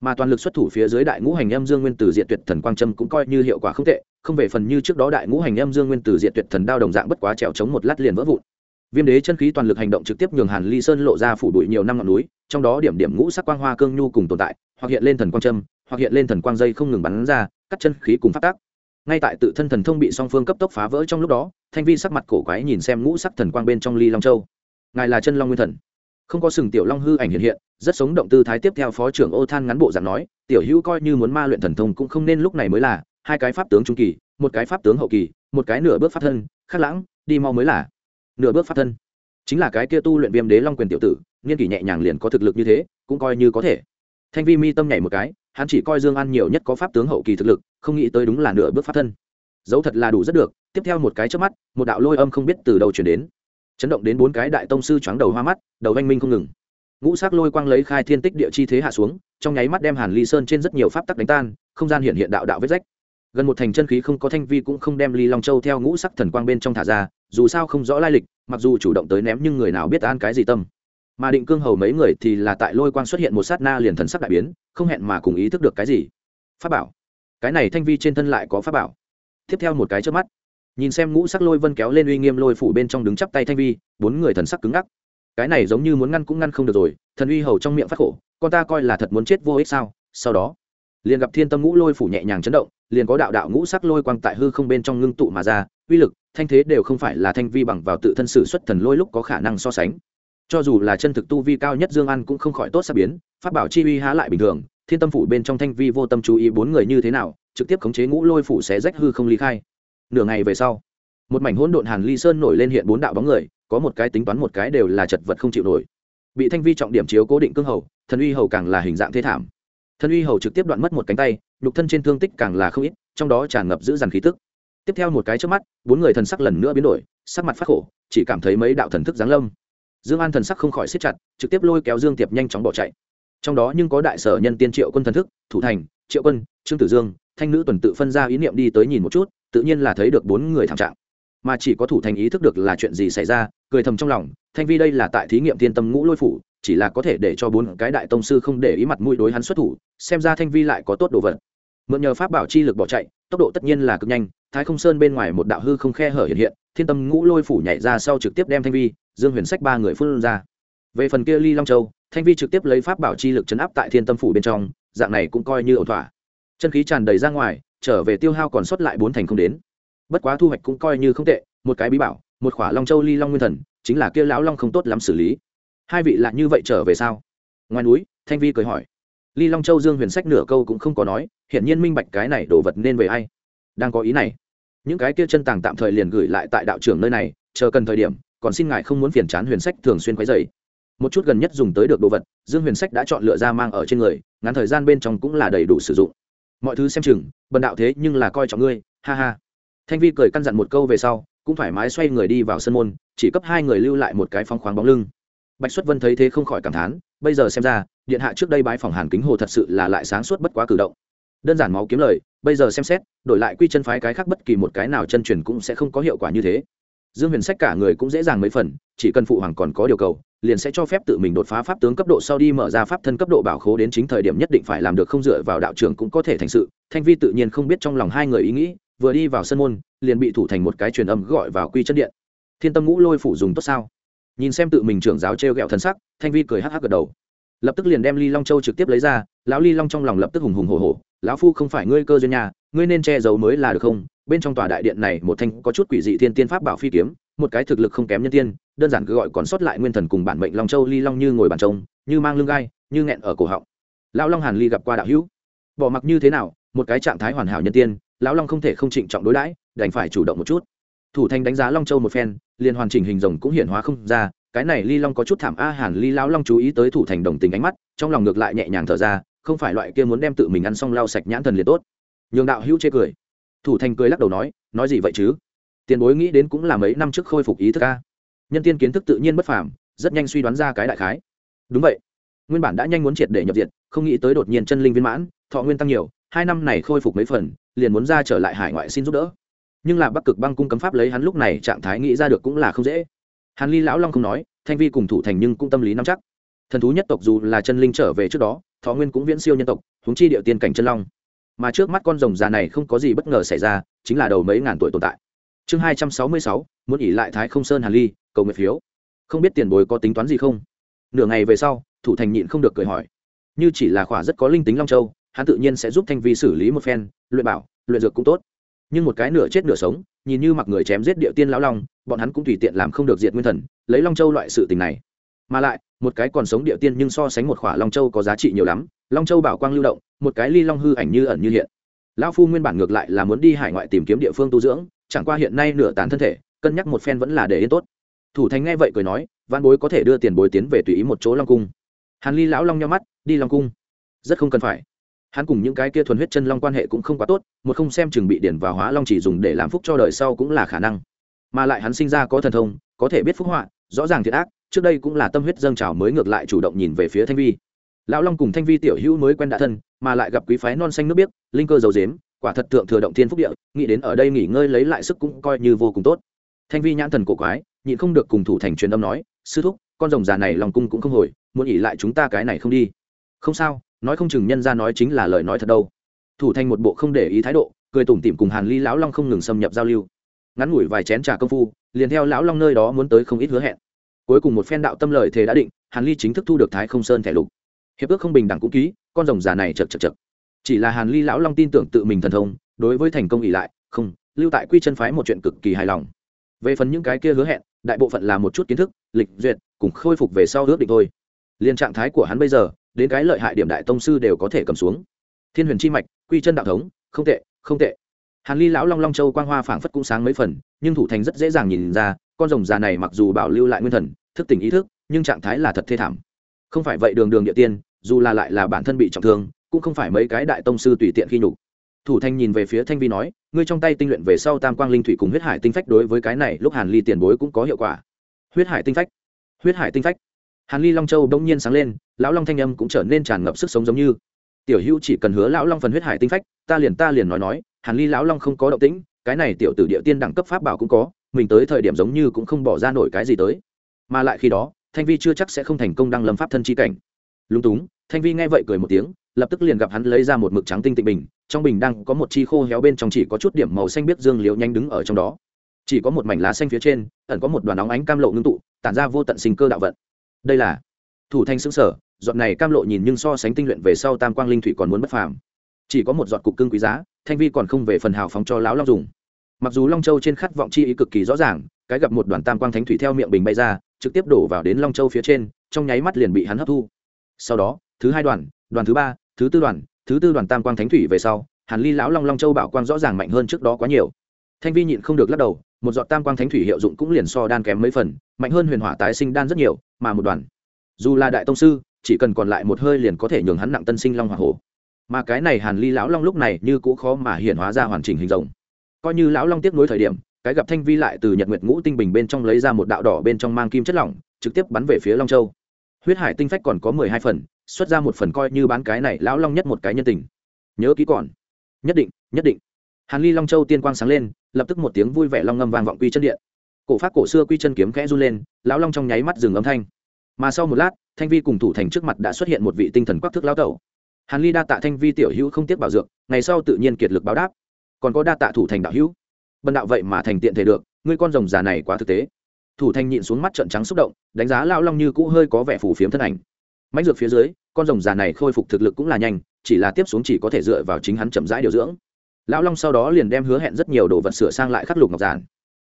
Mà toàn lực xuất thủ phía dưới đại ngũ hành âm dương nguyên tử diện tuyệt thần quang trâm cũng coi như hiệu quả không tệ, không về phần như trước đó đại ngũ hành âm dương nguyên tử diện tuyệt thần đao đồng dạng bất quá trèo chống một lát liền vỡ vụn. Viêm đế chân khí toàn lực hành động trực tiếp nhường hàn ly sơn lộ ra phủ bụi nhiều năm ngọn núi, trong đó điểm điểm ngũ sắc quang hoa cương nhu cùng tồn tại, hoặc hiện lên thần quang trâm hoặc hiện lên thần quang dây không ngừng bắn ra, cắt chân khí cùng phát tác ngay tại tự thân thần thông bị song phương cấp tốc phá vỡ trong lúc đó, thanh vi sắc mặt cổ quái nhìn xem ngũ sắc thần quang bên trong ly long châu. Ngài là chân long nguyên thần. Không có sừng tiểu long hư ảnh hiện hiện, rất sống động tư thái tiếp theo phó trưởng ô than ngắn bộ dạng nói, tiểu hữu coi như muốn ma luyện thần thông cũng không nên lúc này mới là, hai cái pháp tướng trung kỳ, một cái pháp tướng hậu kỳ, một cái nửa bước pháp thân, khắc lãng, đi mau mới là. Nửa bước pháp thân. Chính là cái kia tu luyện viêm đế long quyền tiểu tử nghiên kỷ nhẹ nhàng liền có thực lực như thế, cũng coi như có thể. Thanh vi mi tâm nhảy một cái hắn chỉ coi dương an nhiều nhất có pháp tướng hậu kỳ thực lực, không nghĩ tới đúng là nửa bước pháp thân. Dấu thật là đủ rất được, tiếp theo một cái trước mắt, một đạo lôi âm không biết từ đâu chuyển đến. Chấn động đến bốn cái đại tông sư choáng đầu hoa mắt, đầu anh minh không ngừng. Ngũ sắc lôi quang lấy khai thiên tích địa chi thế hạ xuống, trong nháy mắt đem hàn ly sơn trên rất nhiều pháp tắc đánh tan, không gian hiện hiện đạo đạo vết rách. Gần một thành chân khí không có thanh vi cũng không đem ly long châu theo ngũ sắc thần quang bên trong thả ra, dù sao không rõ lai lịch, mặc dù chủ động tới ném nhưng người nào biết an cái gì tâm mà định cương hầu mấy người thì là tại lôi quang xuất hiện một sát na liền thần sắc đại biến, không hẹn mà cùng ý thức được cái gì. Pháp bảo. Cái này thanh vi trên thân lại có pháp bảo. Tiếp theo một cái trước mắt, nhìn xem ngũ sắc lôi vân kéo lên uy nghiêm lôi phủ bên trong đứng chắp tay thanh vi, bốn người thần sắc cứng ngắc. Cái này giống như muốn ngăn cũng ngăn không được rồi, thần uy hầu trong miệng phát khổ, con ta coi là thật muốn chết vô ích sao? Sau đó, liền gặp thiên tâm ngũ lôi phủ nhẹ nhàng chấn động, liền có đạo đạo ngũ sắc lôi quang tại hư không bên trong ngưng tụ mà ra, uy lực, thanh thế đều không phải là thanh vi bằng vào tự thân sử xuất thần lôi lúc có khả năng so sánh cho dù là chân thực tu vi cao nhất dương an cũng không khỏi tốt sắp biến phát bảo chi uy há lại bình thường, thiên tâm phủ bên trong thanh vi vô tâm chú ý bốn người như thế nào, trực tiếp khống chế ngũ lôi phủ xé rách hư không ly khai. Nửa ngày về sau, một mảnh hỗn độn hàn ly sơn nổi lên hiện bốn đạo bóng người, có một cái tính toán một cái đều là chật vật không chịu nổi. Bị thanh vi trọng điểm chiếu cố định cương hầu, thần uy hầu càng là hình dạng thế thảm. Thần uy hầu trực tiếp đoạn mất một cánh tay, nhục thân trên thương tích càng là không ít, trong đó tràn ngập giữ dằn khí tức. Tiếp theo một cái trước mắt, bốn người thần sắc lần nữa biến đổi, sắc mặt phát khổ, chỉ cảm thấy mấy đạo thần thức giáng lâm dương an thần sắc không khỏi siết chặt, trực tiếp lôi kéo dương tiệp nhanh chóng bỏ chạy. Trong đó nhưng có đại sở nhân tiên triệu quân thần thức, thủ thành, triệu quân, trương tử dương, thanh nữ tuần tự phân ra ý niệm đi tới nhìn một chút, tự nhiên là thấy được bốn người thảm trạng. Mà chỉ có thủ thành ý thức được là chuyện gì xảy ra, cười thầm trong lòng, thanh vi đây là tại thí nghiệm thiên tâm ngũ lôi phủ, chỉ là có thể để cho bốn cái đại tông sư không để ý mặt mũi đối hắn xuất thủ, xem ra thanh vi lại có tốt đồ vật mượn nhờ pháp bảo chi lực bỏ chạy, tốc độ tất nhiên là cực nhanh, thái không sơn bên ngoài một đạo hư không khe hở hiện hiện, thiên tâm ngũ lôi phủ nhảy ra sau trực tiếp đem thanh vi, dương huyền sách ba người phun ra. Về phần kia ly long châu, thanh vi trực tiếp lấy pháp bảo chi lực chấn áp tại thiên tâm phủ bên trong, dạng này cũng coi như ổn thỏa. Chân khí tràn đầy ra ngoài, trở về tiêu hao còn sót lại bốn thành không đến. Bất quá thu hoạch cũng coi như không tệ, một cái bí bảo, một khỏa long châu ly long nguyên thần, chính là kia lão long không tốt lắm xử lý. Hai vị lại như vậy trở về sao? Ngoài núi, thanh vi cười hỏi ly long châu dương huyền sách nửa câu cũng không có nói, hiển nhiên minh bạch cái này đồ vật nên về ai. Đang có ý này. Những cái kia chân tàng tạm thời liền gửi lại tại đạo trưởng nơi này, chờ cần thời điểm, còn xin ngài không muốn phiền chán huyền sách thường xuyên quấy dày một chút gần nhất dùng tới được đồ vật, dương huyền sách đã chọn lựa ra mang ở trên người, ngắn thời gian bên trong cũng là đầy đủ sử dụng. Mọi thứ xem chừng, bần đạo thế nhưng là coi trọng ngươi, ha ha. Thanh vi cười căn dặn một câu về sau, cũng thoải mái xoay người đi vào sân môn, chỉ cấp hai người lưu lại một cái phong khoáng bóng lưng bạch xuất vân thấy thế không khỏi cảm thán, bây giờ xem ra, điện hạ trước đây bái phòng hàn kính hồ thật sự là lại sáng suốt bất quá cử động. Đơn giản máu kiếm lời, bây giờ xem xét, đổi lại quy chân phái cái khác bất kỳ một cái nào chân truyền cũng sẽ không có hiệu quả như thế. Dương huyền sách cả người cũng dễ dàng mấy phần, chỉ cần phụ hoàng còn có điều cầu, liền sẽ cho phép tự mình đột phá pháp tướng cấp độ sau đi mở ra pháp thân cấp độ bảo khố đến chính thời điểm nhất định phải làm được không dựa vào đạo trưởng cũng có thể thành sự. Thanh vi tự nhiên không biết trong lòng hai người ý nghĩ, vừa đi vào sân môn, liền bị thủ thành một cái truyền âm gọi vào quy chân điện. Thiên tâm ngũ lôi phủ dùng tốt sao? Nhìn xem tự mình trưởng giáo t r e o g ẹ o thần sắc, thanh vi cười hắc hắc gật đầu. Lập tức liền đem ly long châu trực tiếp lấy ra, lão ly long trong lòng lập tức hùng hùng hồ hồ lão phu không phải ngươi cơ duyên nhà, ngươi nên che giấu mới là được không? Bên trong tòa đại điện này một thanh có chút quỷ dị thiên tiên pháp bảo phi kiếm, một cái thực lực không kém nhân tiên, đơn giản cứ gọi còn sót lại nguyên thần cùng bản mệnh long châu ly long như ngồi bàn trông, như mang lưng gai, như nghẹn ở cổ họng. Lão long hàn ly gặp qua đạo hữu. Bỏ mặc như thế nào, một cái trạng thái hoàn hảo nhân tiên, lão long không thể không trịnh trọng đối đãi, đành phải chủ động một chút thủ thành đánh giá long châu một phen, liền hoàn chỉnh hình rồng cũng hiển hóa không ra, cái này ly long có chút thảm a hàn ly lão long chú ý tới thủ thành đồng tình ánh mắt, trong lòng ngược lại nhẹ nhàng thở ra, không phải loại kia muốn đem tự mình ăn xong lau sạch nhãn thần liền tốt. Nhường đạo hữu chê cười. Thủ thành cười lắc đầu nói nói gì vậy chứ? Tiền bối nghĩ đến cũng là mấy năm trước khôi phục ý thức a. Nhân tiên kiến thức tự nhiên bất phàm, rất nhanh suy đoán ra cái đại khái. Đúng vậy. Nguyên bản đã nhanh muốn triệt để nhập diện không nghĩ tới đột nhiên chân linh viên mãn, thọ nguyên tăng nhiều, hai năm này khôi phục mấy phần, liền muốn ra trở lại hải ngoại xin giúp đỡ nhưng là bắc cực băng cung cấm pháp lấy hắn lúc này trạng thái nghĩ ra được cũng là không dễ. Hàn ly lão long không nói, thanh vi cùng thủ thành nhưng cũng tâm lý nắm chắc. Thần thú nhất tộc dù là chân linh trở về trước đó, thọ nguyên cũng viễn siêu nhân tộc húng chi địa tiên cảnh chân long. Mà trước mắt con rồng già này không có gì bất ngờ xảy ra, chính là đầu mấy ngàn tuổi tồn tại. Chương hai trăm sáu mươi sáu, muốn ỉ lại thái không sơn hàn ly, cầu nguyện phiếu. Không biết tiền bối có tính toán gì không? Nửa ngày về sau, thủ thành nhịn không được cười hỏi. Như chỉ là khỏa rất có linh tính long châu, hắn tự nhiên sẽ giúp thanh vi xử lý một phen, luyện bảo, luyện dược cũng tốt nhưng một cái nửa chết nửa sống, nhìn như mặc người chém giết địa tiên lão long, bọn hắn cũng tùy tiện làm không được diệt nguyên thần, lấy long châu loại sự tình này. Mà lại, một cái còn sống địa tiên nhưng so sánh một khỏa long châu có giá trị nhiều lắm, long châu bảo quang lưu động, một cái ly long hư ảnh như ẩn như hiện. Lão phu nguyên bản ngược lại là muốn đi hải ngoại tìm kiếm địa phương tu dưỡng, chẳng qua hiện nay nửa tán thân thể, cân nhắc một phen vẫn là để yên tốt. Thủ thành nghe vậy cười nói văn bối có thể đưa tiền bối tiến về tùy ý một chỗ long cung. Hàn ly lão long nhau mắt, đi long cung. Rất không cần phải hắn cùng những cái kia thuần huyết chân long quan hệ cũng không quá tốt, một không xem chừng bị điển và hóa long chỉ dùng để làm phúc cho đời sau cũng là khả năng. Mà lại hắn sinh ra có thần thông, có thể biết phúc họa, rõ ràng thiệt ác, trước đây cũng là tâm huyết dâng trào mới ngược lại chủ động nhìn về phía thanh vi. Lão long cùng thanh vi tiểu hữu mới quen đã thân, mà lại gặp quý phái non xanh nước biếc, linh cơ dầu dếm, quả thật thượng thừa động thiên phúc địa, nghĩ đến ở đây nghỉ ngơi lấy lại sức cũng coi như vô cùng tốt. Thanh vi nhãn thần cổ quái, nhịn không được cùng thủ thành truyền âm nói, sư thúc, con rồng già này lòng cung cũng không hồi, muốn nghỉ lại chúng ta cái này không đi. Không sao nói không chừng nhân ra nói chính là lời nói thật đâu. Thủ thành một bộ không để ý thái độ, cười tủm tỉm cùng hàn ly lão long không ngừng xâm nhập giao lưu. Ngắn ngủi vài chén trà công phu, liền theo lão long nơi đó muốn tới không ít hứa hẹn. Cuối cùng một phen đạo tâm lời thề đã định, hàn ly chính thức thu được thái không sơn thẻ lục. Hiệp ước không bình đẳng cũng ký, con rồng già này chật chật chật. Chỉ là hàn ly lão long tin tưởng tự mình thần thông, đối với thành công ỉ lại, không, lưu tại quy chân phái một chuyện cực kỳ hài lòng. Về phần những cái kia hứa hẹn, đại bộ phận là một chút kiến thức, lịch duyệt, cùng khôi phục về sau ước định thôi. Liên trạng thái của hắn bây giờ đến cái lợi hại điểm đại tông sư đều có thể cầm xuống. Thiên huyền chi mạch, quy chân đạo thống, không tệ không tệ. Hàn ly lão long long châu quang hoa phảng phất cũng sáng mấy phần, nhưng thủ thành rất dễ dàng nhìn ra, con rồng già này mặc dù bảo lưu lại nguyên thần, thức tỉnh ý thức, nhưng trạng thái là thật thê thảm. Không phải vậy đường đường địa tiên, dù là lại là bản thân bị trọng thương, cũng không phải mấy cái đại tông sư tùy tiện khi nhục. Thủ thanh nhìn về phía thanh vi nói, ngươi trong tay tinh luyện về sau tam quang linh thủy cùng huyết hải tinh phách đối với cái này lúc hàn ly tiền bối cũng có hiệu quả. Huyết hải tinh phách, huyết hải tinh phách hàn ly long châu bỗng nhiên sáng lên, lão long thanh âm cũng trở nên tràn ngập sức sống giống như. Tiểu hữu chỉ cần hứa lão long phần huyết hải tinh phách, ta liền ta liền nói nói, hàn ly lão long không có động tĩnh, cái này tiểu tử địa tiên đẳng cấp pháp bảo cũng có, mình tới thời điểm giống như cũng không bỏ ra nổi cái gì tới. Mà lại khi đó, thanh vi chưa chắc sẽ không thành công đăng lâm pháp thân chi cảnh. Lúng túng, thanh vi nghe vậy cười một tiếng, lập tức liền gặp hắn lấy ra một mực trắng tinh tịnh bình, trong bình đang có một chi khô héo bên trong chỉ có chút điểm màu xanh biết dương liễu nhanh đứng ở trong đó. Chỉ có một mảnh lá xanh phía trên, ẩn có một đoàn óng ánh cam lộ ngưng tụ, tản ra vô tận sinh cơ đạo vận đây là thủ thanh xứng sở, giọt này cam lộ nhìn nhưng so sánh tinh luyện về sau tam quang linh thủy còn muốn bất phàm. Chỉ có một giọt cục cưng quý giá, thanh vi còn không về phần hào phóng cho lão long dùng. Mặc dù long châu trên khát vọng chi ý cực kỳ rõ ràng, cái gặp một đoàn tam quang thánh thủy theo miệng bình bay ra, trực tiếp đổ vào đến long châu phía trên, trong nháy mắt liền bị hắn hấp thu. Sau đó, thứ hai đoàn đoàn thứ ba, thứ tư đoàn, thứ tư đoàn tam quang thánh thủy về sau, hàn ly lão long long châu bảo quang rõ ràng mạnh hơn trước đó quá nhiều thanh vi nhịn không được lắc đầu, một giọt tam quang thánh thủy hiệu dụng cũng liền so đan kém mấy phần, mạnh hơn huyền hỏa tái sinh đan rất nhiều, mà một đoàn. Dù là đại tông sư, chỉ cần còn lại một hơi liền có thể nhường hắn nặng tân sinh long hỏa hổ. Mà cái này hàn ly lão long lúc này như cũ khó mà hiện hóa ra hoàn chỉnh hình rồng. Coi như lão long tiếp nối thời điểm, cái gặp thanh vi lại từ nhật nguyệt ngũ tinh bình bên trong lấy ra một đạo đỏ bên trong mang kim chất lỏng, trực tiếp bắn về phía long châu. Huyết hải tinh phách còn có mười hai phần, xuất ra một phần coi như bán cái này lão long nhất một cái nhân tình. Nhớ kỹ còn. Nhất định nhất định. Hàn ly long châu tiên quang sáng lên lập tức một tiếng vui vẻ long ngâm vang vọng quy chân điện. Cổ phát cổ xưa quy chân kiếm khẽ run lên, lão long trong nháy mắt dừng âm thanh. Mà sau một lát, thanh vi cùng thủ thành trước mặt đã xuất hiện một vị tinh thần quắc thức lão tẩu. Hàn ly đa tạ thanh vi tiểu hữu không tiếc bảo dược, ngày sau tự nhiên kiệt lực báo đáp. Còn có đa tạ thủ thành đạo hữu. Bần đạo vậy mà thành tiện thể được, ngươi con rồng già này quá thực tế. Thủ thành nhịn xuống mắt trận trắng xúc động, đánh giá lão long như cũ hơi có vẻ phù phiếm thân ảnh. Mãnh dược phía dưới, con rồng già này khôi phục thực lực cũng là nhanh, chỉ là tiếp xuống chỉ có thể dựa vào chính hắn chậm rãi điều dưỡng lão long sau đó liền đem hứa hẹn rất nhiều đồ vật sửa sang lại khắc lục ngọc giản.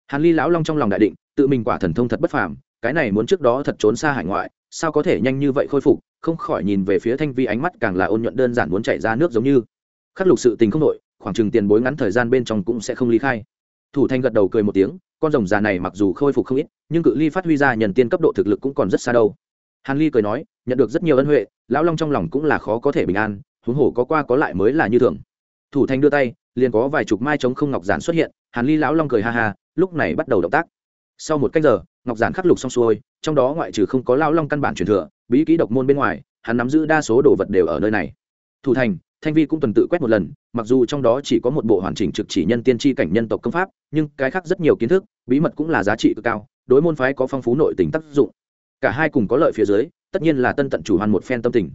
Hàn ly lão long trong lòng đại định, tự mình quả thần thông thật bất phàm, cái này muốn trước đó thật trốn xa hải ngoại, sao có thể nhanh như vậy khôi phục, không khỏi nhìn về phía thanh vi ánh mắt càng là ôn nhuận đơn giản muốn chạy ra nước giống như. Khắc lục sự tình không nội khoảng chừng tiền bối ngắn thời gian bên trong cũng sẽ không ly khai. Thủ thanh gật đầu cười một tiếng, con rồng già này mặc dù khôi phục không ít, nhưng cự ly phát huy ra nhận tiên cấp độ thực lực cũng còn rất xa đâu. Hàn ly cười nói, nhận được rất nhiều ân huệ, lão long trong lòng cũng là khó có thể bình an, huống hồ có qua có lại mới là như thường. Thủ thanh đưa tay liền có vài chục mai chống không ngọc giản xuất hiện, hàn ly lão long cười ha ha, lúc này bắt đầu động tác. Sau một cách giờ, ngọc giản khắc lục xong xuôi, trong đó ngoại trừ không có lão long căn bản truyền thừa, bí kỹ độc môn bên ngoài, hắn nắm giữ đa số đồ vật đều ở nơi này. Thủ thành, thanh vi cũng tuần tự quét một lần, mặc dù trong đó chỉ có một bộ hoàn chỉnh trực chỉ nhân tiên tri cảnh nhân tộc công pháp, nhưng cái khác rất nhiều kiến thức, bí mật cũng là giá trị cực cao, đối môn phái có phong phú nội tình tác dụng. Cả hai cùng có lợi phía dưới, tất nhiên là tân tận chủ hoàn một phen tâm tình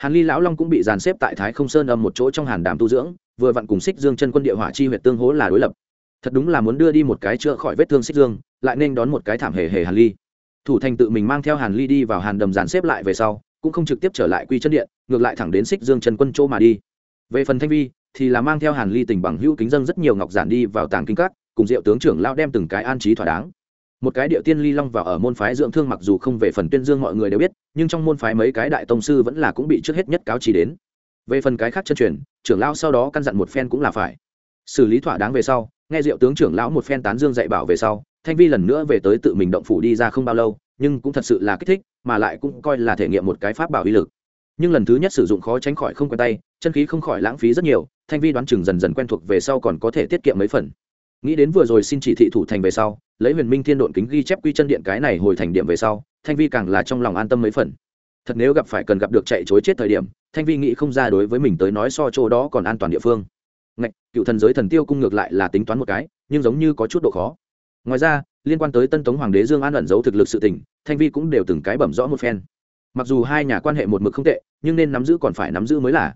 hàn ly lão long cũng bị dàn xếp tại thái không sơn âm một chỗ trong hàn đàm tu dưỡng, vừa vặn cùng xích dương chân quân địa hỏa chi huyệt tương hố là đối lập. Thật đúng là muốn đưa đi một cái chữa khỏi vết thương xích dương, lại nên đón một cái thảm hề hề hàn ly. Thủ thành tự mình mang theo hàn ly đi vào hàn đầm dàn xếp lại về sau, cũng không trực tiếp trở lại quy chân điện, ngược lại thẳng đến xích dương chân quân chỗ mà đi. Về phần thanh vi, thì là mang theo hàn ly tình bằng hữu kính dân rất nhiều ngọc giản đi vào tàng kinh các, cùng diệu tướng trưởng lao đem từng cái an trí thỏa đáng một cái địa tiên ly long vào ở môn phái dưỡng thương mặc dù không về phần tuyên dương mọi người đều biết, nhưng trong môn phái mấy cái đại tông sư vẫn là cũng bị trước hết nhất cáo chỉ đến. Về phần cái khác chân truyền, trưởng lão sau đó căn dặn một phen cũng là phải. Xử lý thỏa đáng về sau, nghe diệu tướng trưởng lão một phen tán dương dạy bảo về sau, thanh vi lần nữa về tới tự mình động phủ đi ra không bao lâu, nhưng cũng thật sự là kích thích, mà lại cũng coi là thể nghiệm một cái pháp bảo uy lực. Nhưng lần thứ nhất sử dụng khó tránh khỏi không quen tay, chân khí không khỏi lãng phí rất nhiều, thanh vi đoán chừng dần dần quen thuộc về sau còn có thể tiết kiệm mấy phần. Nghĩ đến vừa rồi xin chỉ thị thủ thành về sau lấy huyền minh thiên độn kính ghi chép quy chân điện cái này hồi thành điểm về sau, thanh vi càng là trong lòng an tâm mấy phần. Thật nếu gặp phải cần gặp được chạy chối chết thời điểm, thanh vi nghĩ không ra đối với mình tới nói so chỗ đó còn an toàn địa phương. Ngạch, cựu thần giới thần tiêu cung ngược lại là tính toán một cái, nhưng giống như có chút độ khó. Ngoài ra, liên quan tới tân tống hoàng đế dương an ẩn giấu thực lực sự tỉnh thanh vi cũng đều từng cái bẩm rõ một phen. Mặc dù hai nhà quan hệ một mực không tệ, nhưng nên nắm giữ còn phải nắm giữ mới là.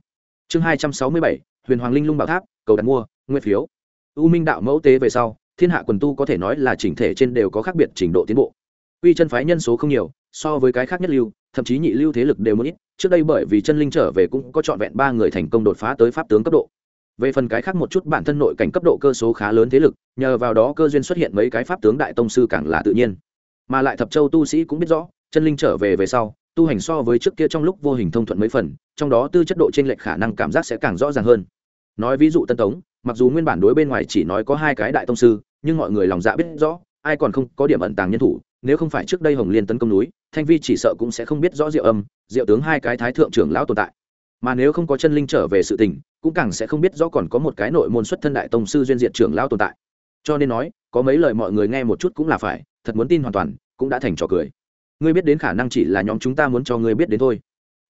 Chương hai trăm sáu mươi bảy, huyền hoàng linh lung bảo tháp, cầu đặt mua nguyên phiếu. U minh đạo mẫu tế về sau thiên hạ quần tu có thể nói là chỉnh thể trên đều có khác biệt trình độ tiến bộ. Quy chân phái nhân số không nhiều, so với cái khác nhất lưu, thậm chí nhị lưu thế lực đều muốn. ít, trước đây bởi vì chân linh trở về cũng có trọn vẹn ba người thành công đột phá tới pháp tướng cấp độ. Về phần cái khác một chút bản thân nội cảnh cấp độ cơ số khá lớn thế lực, nhờ vào đó cơ duyên xuất hiện mấy cái pháp tướng đại tông sư càng là tự nhiên. Mà lại thập châu tu sĩ cũng biết rõ, chân linh trở về về sau, tu hành so với trước kia trong lúc vô hình thông thuận mấy phần, trong đó tư chất độ t r ê n lệch khả năng cảm giác sẽ càng rõ ràng hơn. Nói ví dụ tân tống mặc dù nguyên bản đối bên ngoài chỉ nói có hai cái đại tông sư, nhưng mọi người lòng dạ biết rõ, ai còn không có điểm ẩn tàng nhân thủ, nếu không phải trước đây hồng liên tấn công núi, thanh vi chỉ sợ cũng sẽ không biết rõ diệu âm, diệu tướng hai cái thái thượng trưởng lão tồn tại. Mà nếu không có chân linh trở về sự tình, cũng càng sẽ không biết rõ còn có một cái nội môn xuất thân đại tông sư duyên diện trưởng lão tồn tại. Cho nên nói, có mấy lời mọi người nghe một chút cũng là phải, thật muốn tin hoàn toàn, cũng đã thành trò cười. Ngươi biết đến khả năng chỉ là nhóm chúng ta muốn cho ngươi biết đến thôi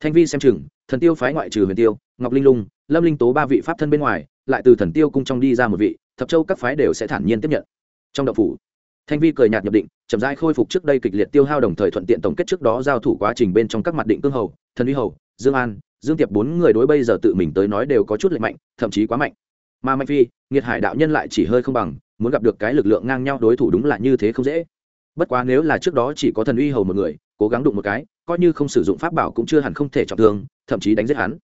thanh vi xem chừng, thần tiêu phái ngoại trừ huyền tiêu, ngọc linh lung, lâm linh tố ba vị pháp thân bên ngoài, lại từ thần tiêu cung trong đi ra một vị, thập châu các phái đều sẽ thản nhiên tiếp nhận. Trong đậu phủ, thanh vi cười nhạt nhập định, chậm rãi khôi phục trước đây kịch liệt tiêu hao đồng thời thuận tiện tổng kết trước đó giao thủ quá trình bên trong các mặt định cương hầu, thần uy hầu, dương an, dương tiệp bốn người đối bây giờ tự mình tới nói đều có chút lệch mạnh, thậm chí quá mạnh. Mà mạnh phi, nghiệt hải đạo nhân lại chỉ hơi không bằng, muốn gặp được cái lực lượng ngang nhau đối thủ đúng là như thế không dễ. Bất quá nếu là trước đó chỉ có thần uy hầu một người cố gắng đụng một cái, coi như không sử dụng pháp bảo cũng chưa hẳn không thể trọng thương, thậm chí đánh giết hắn.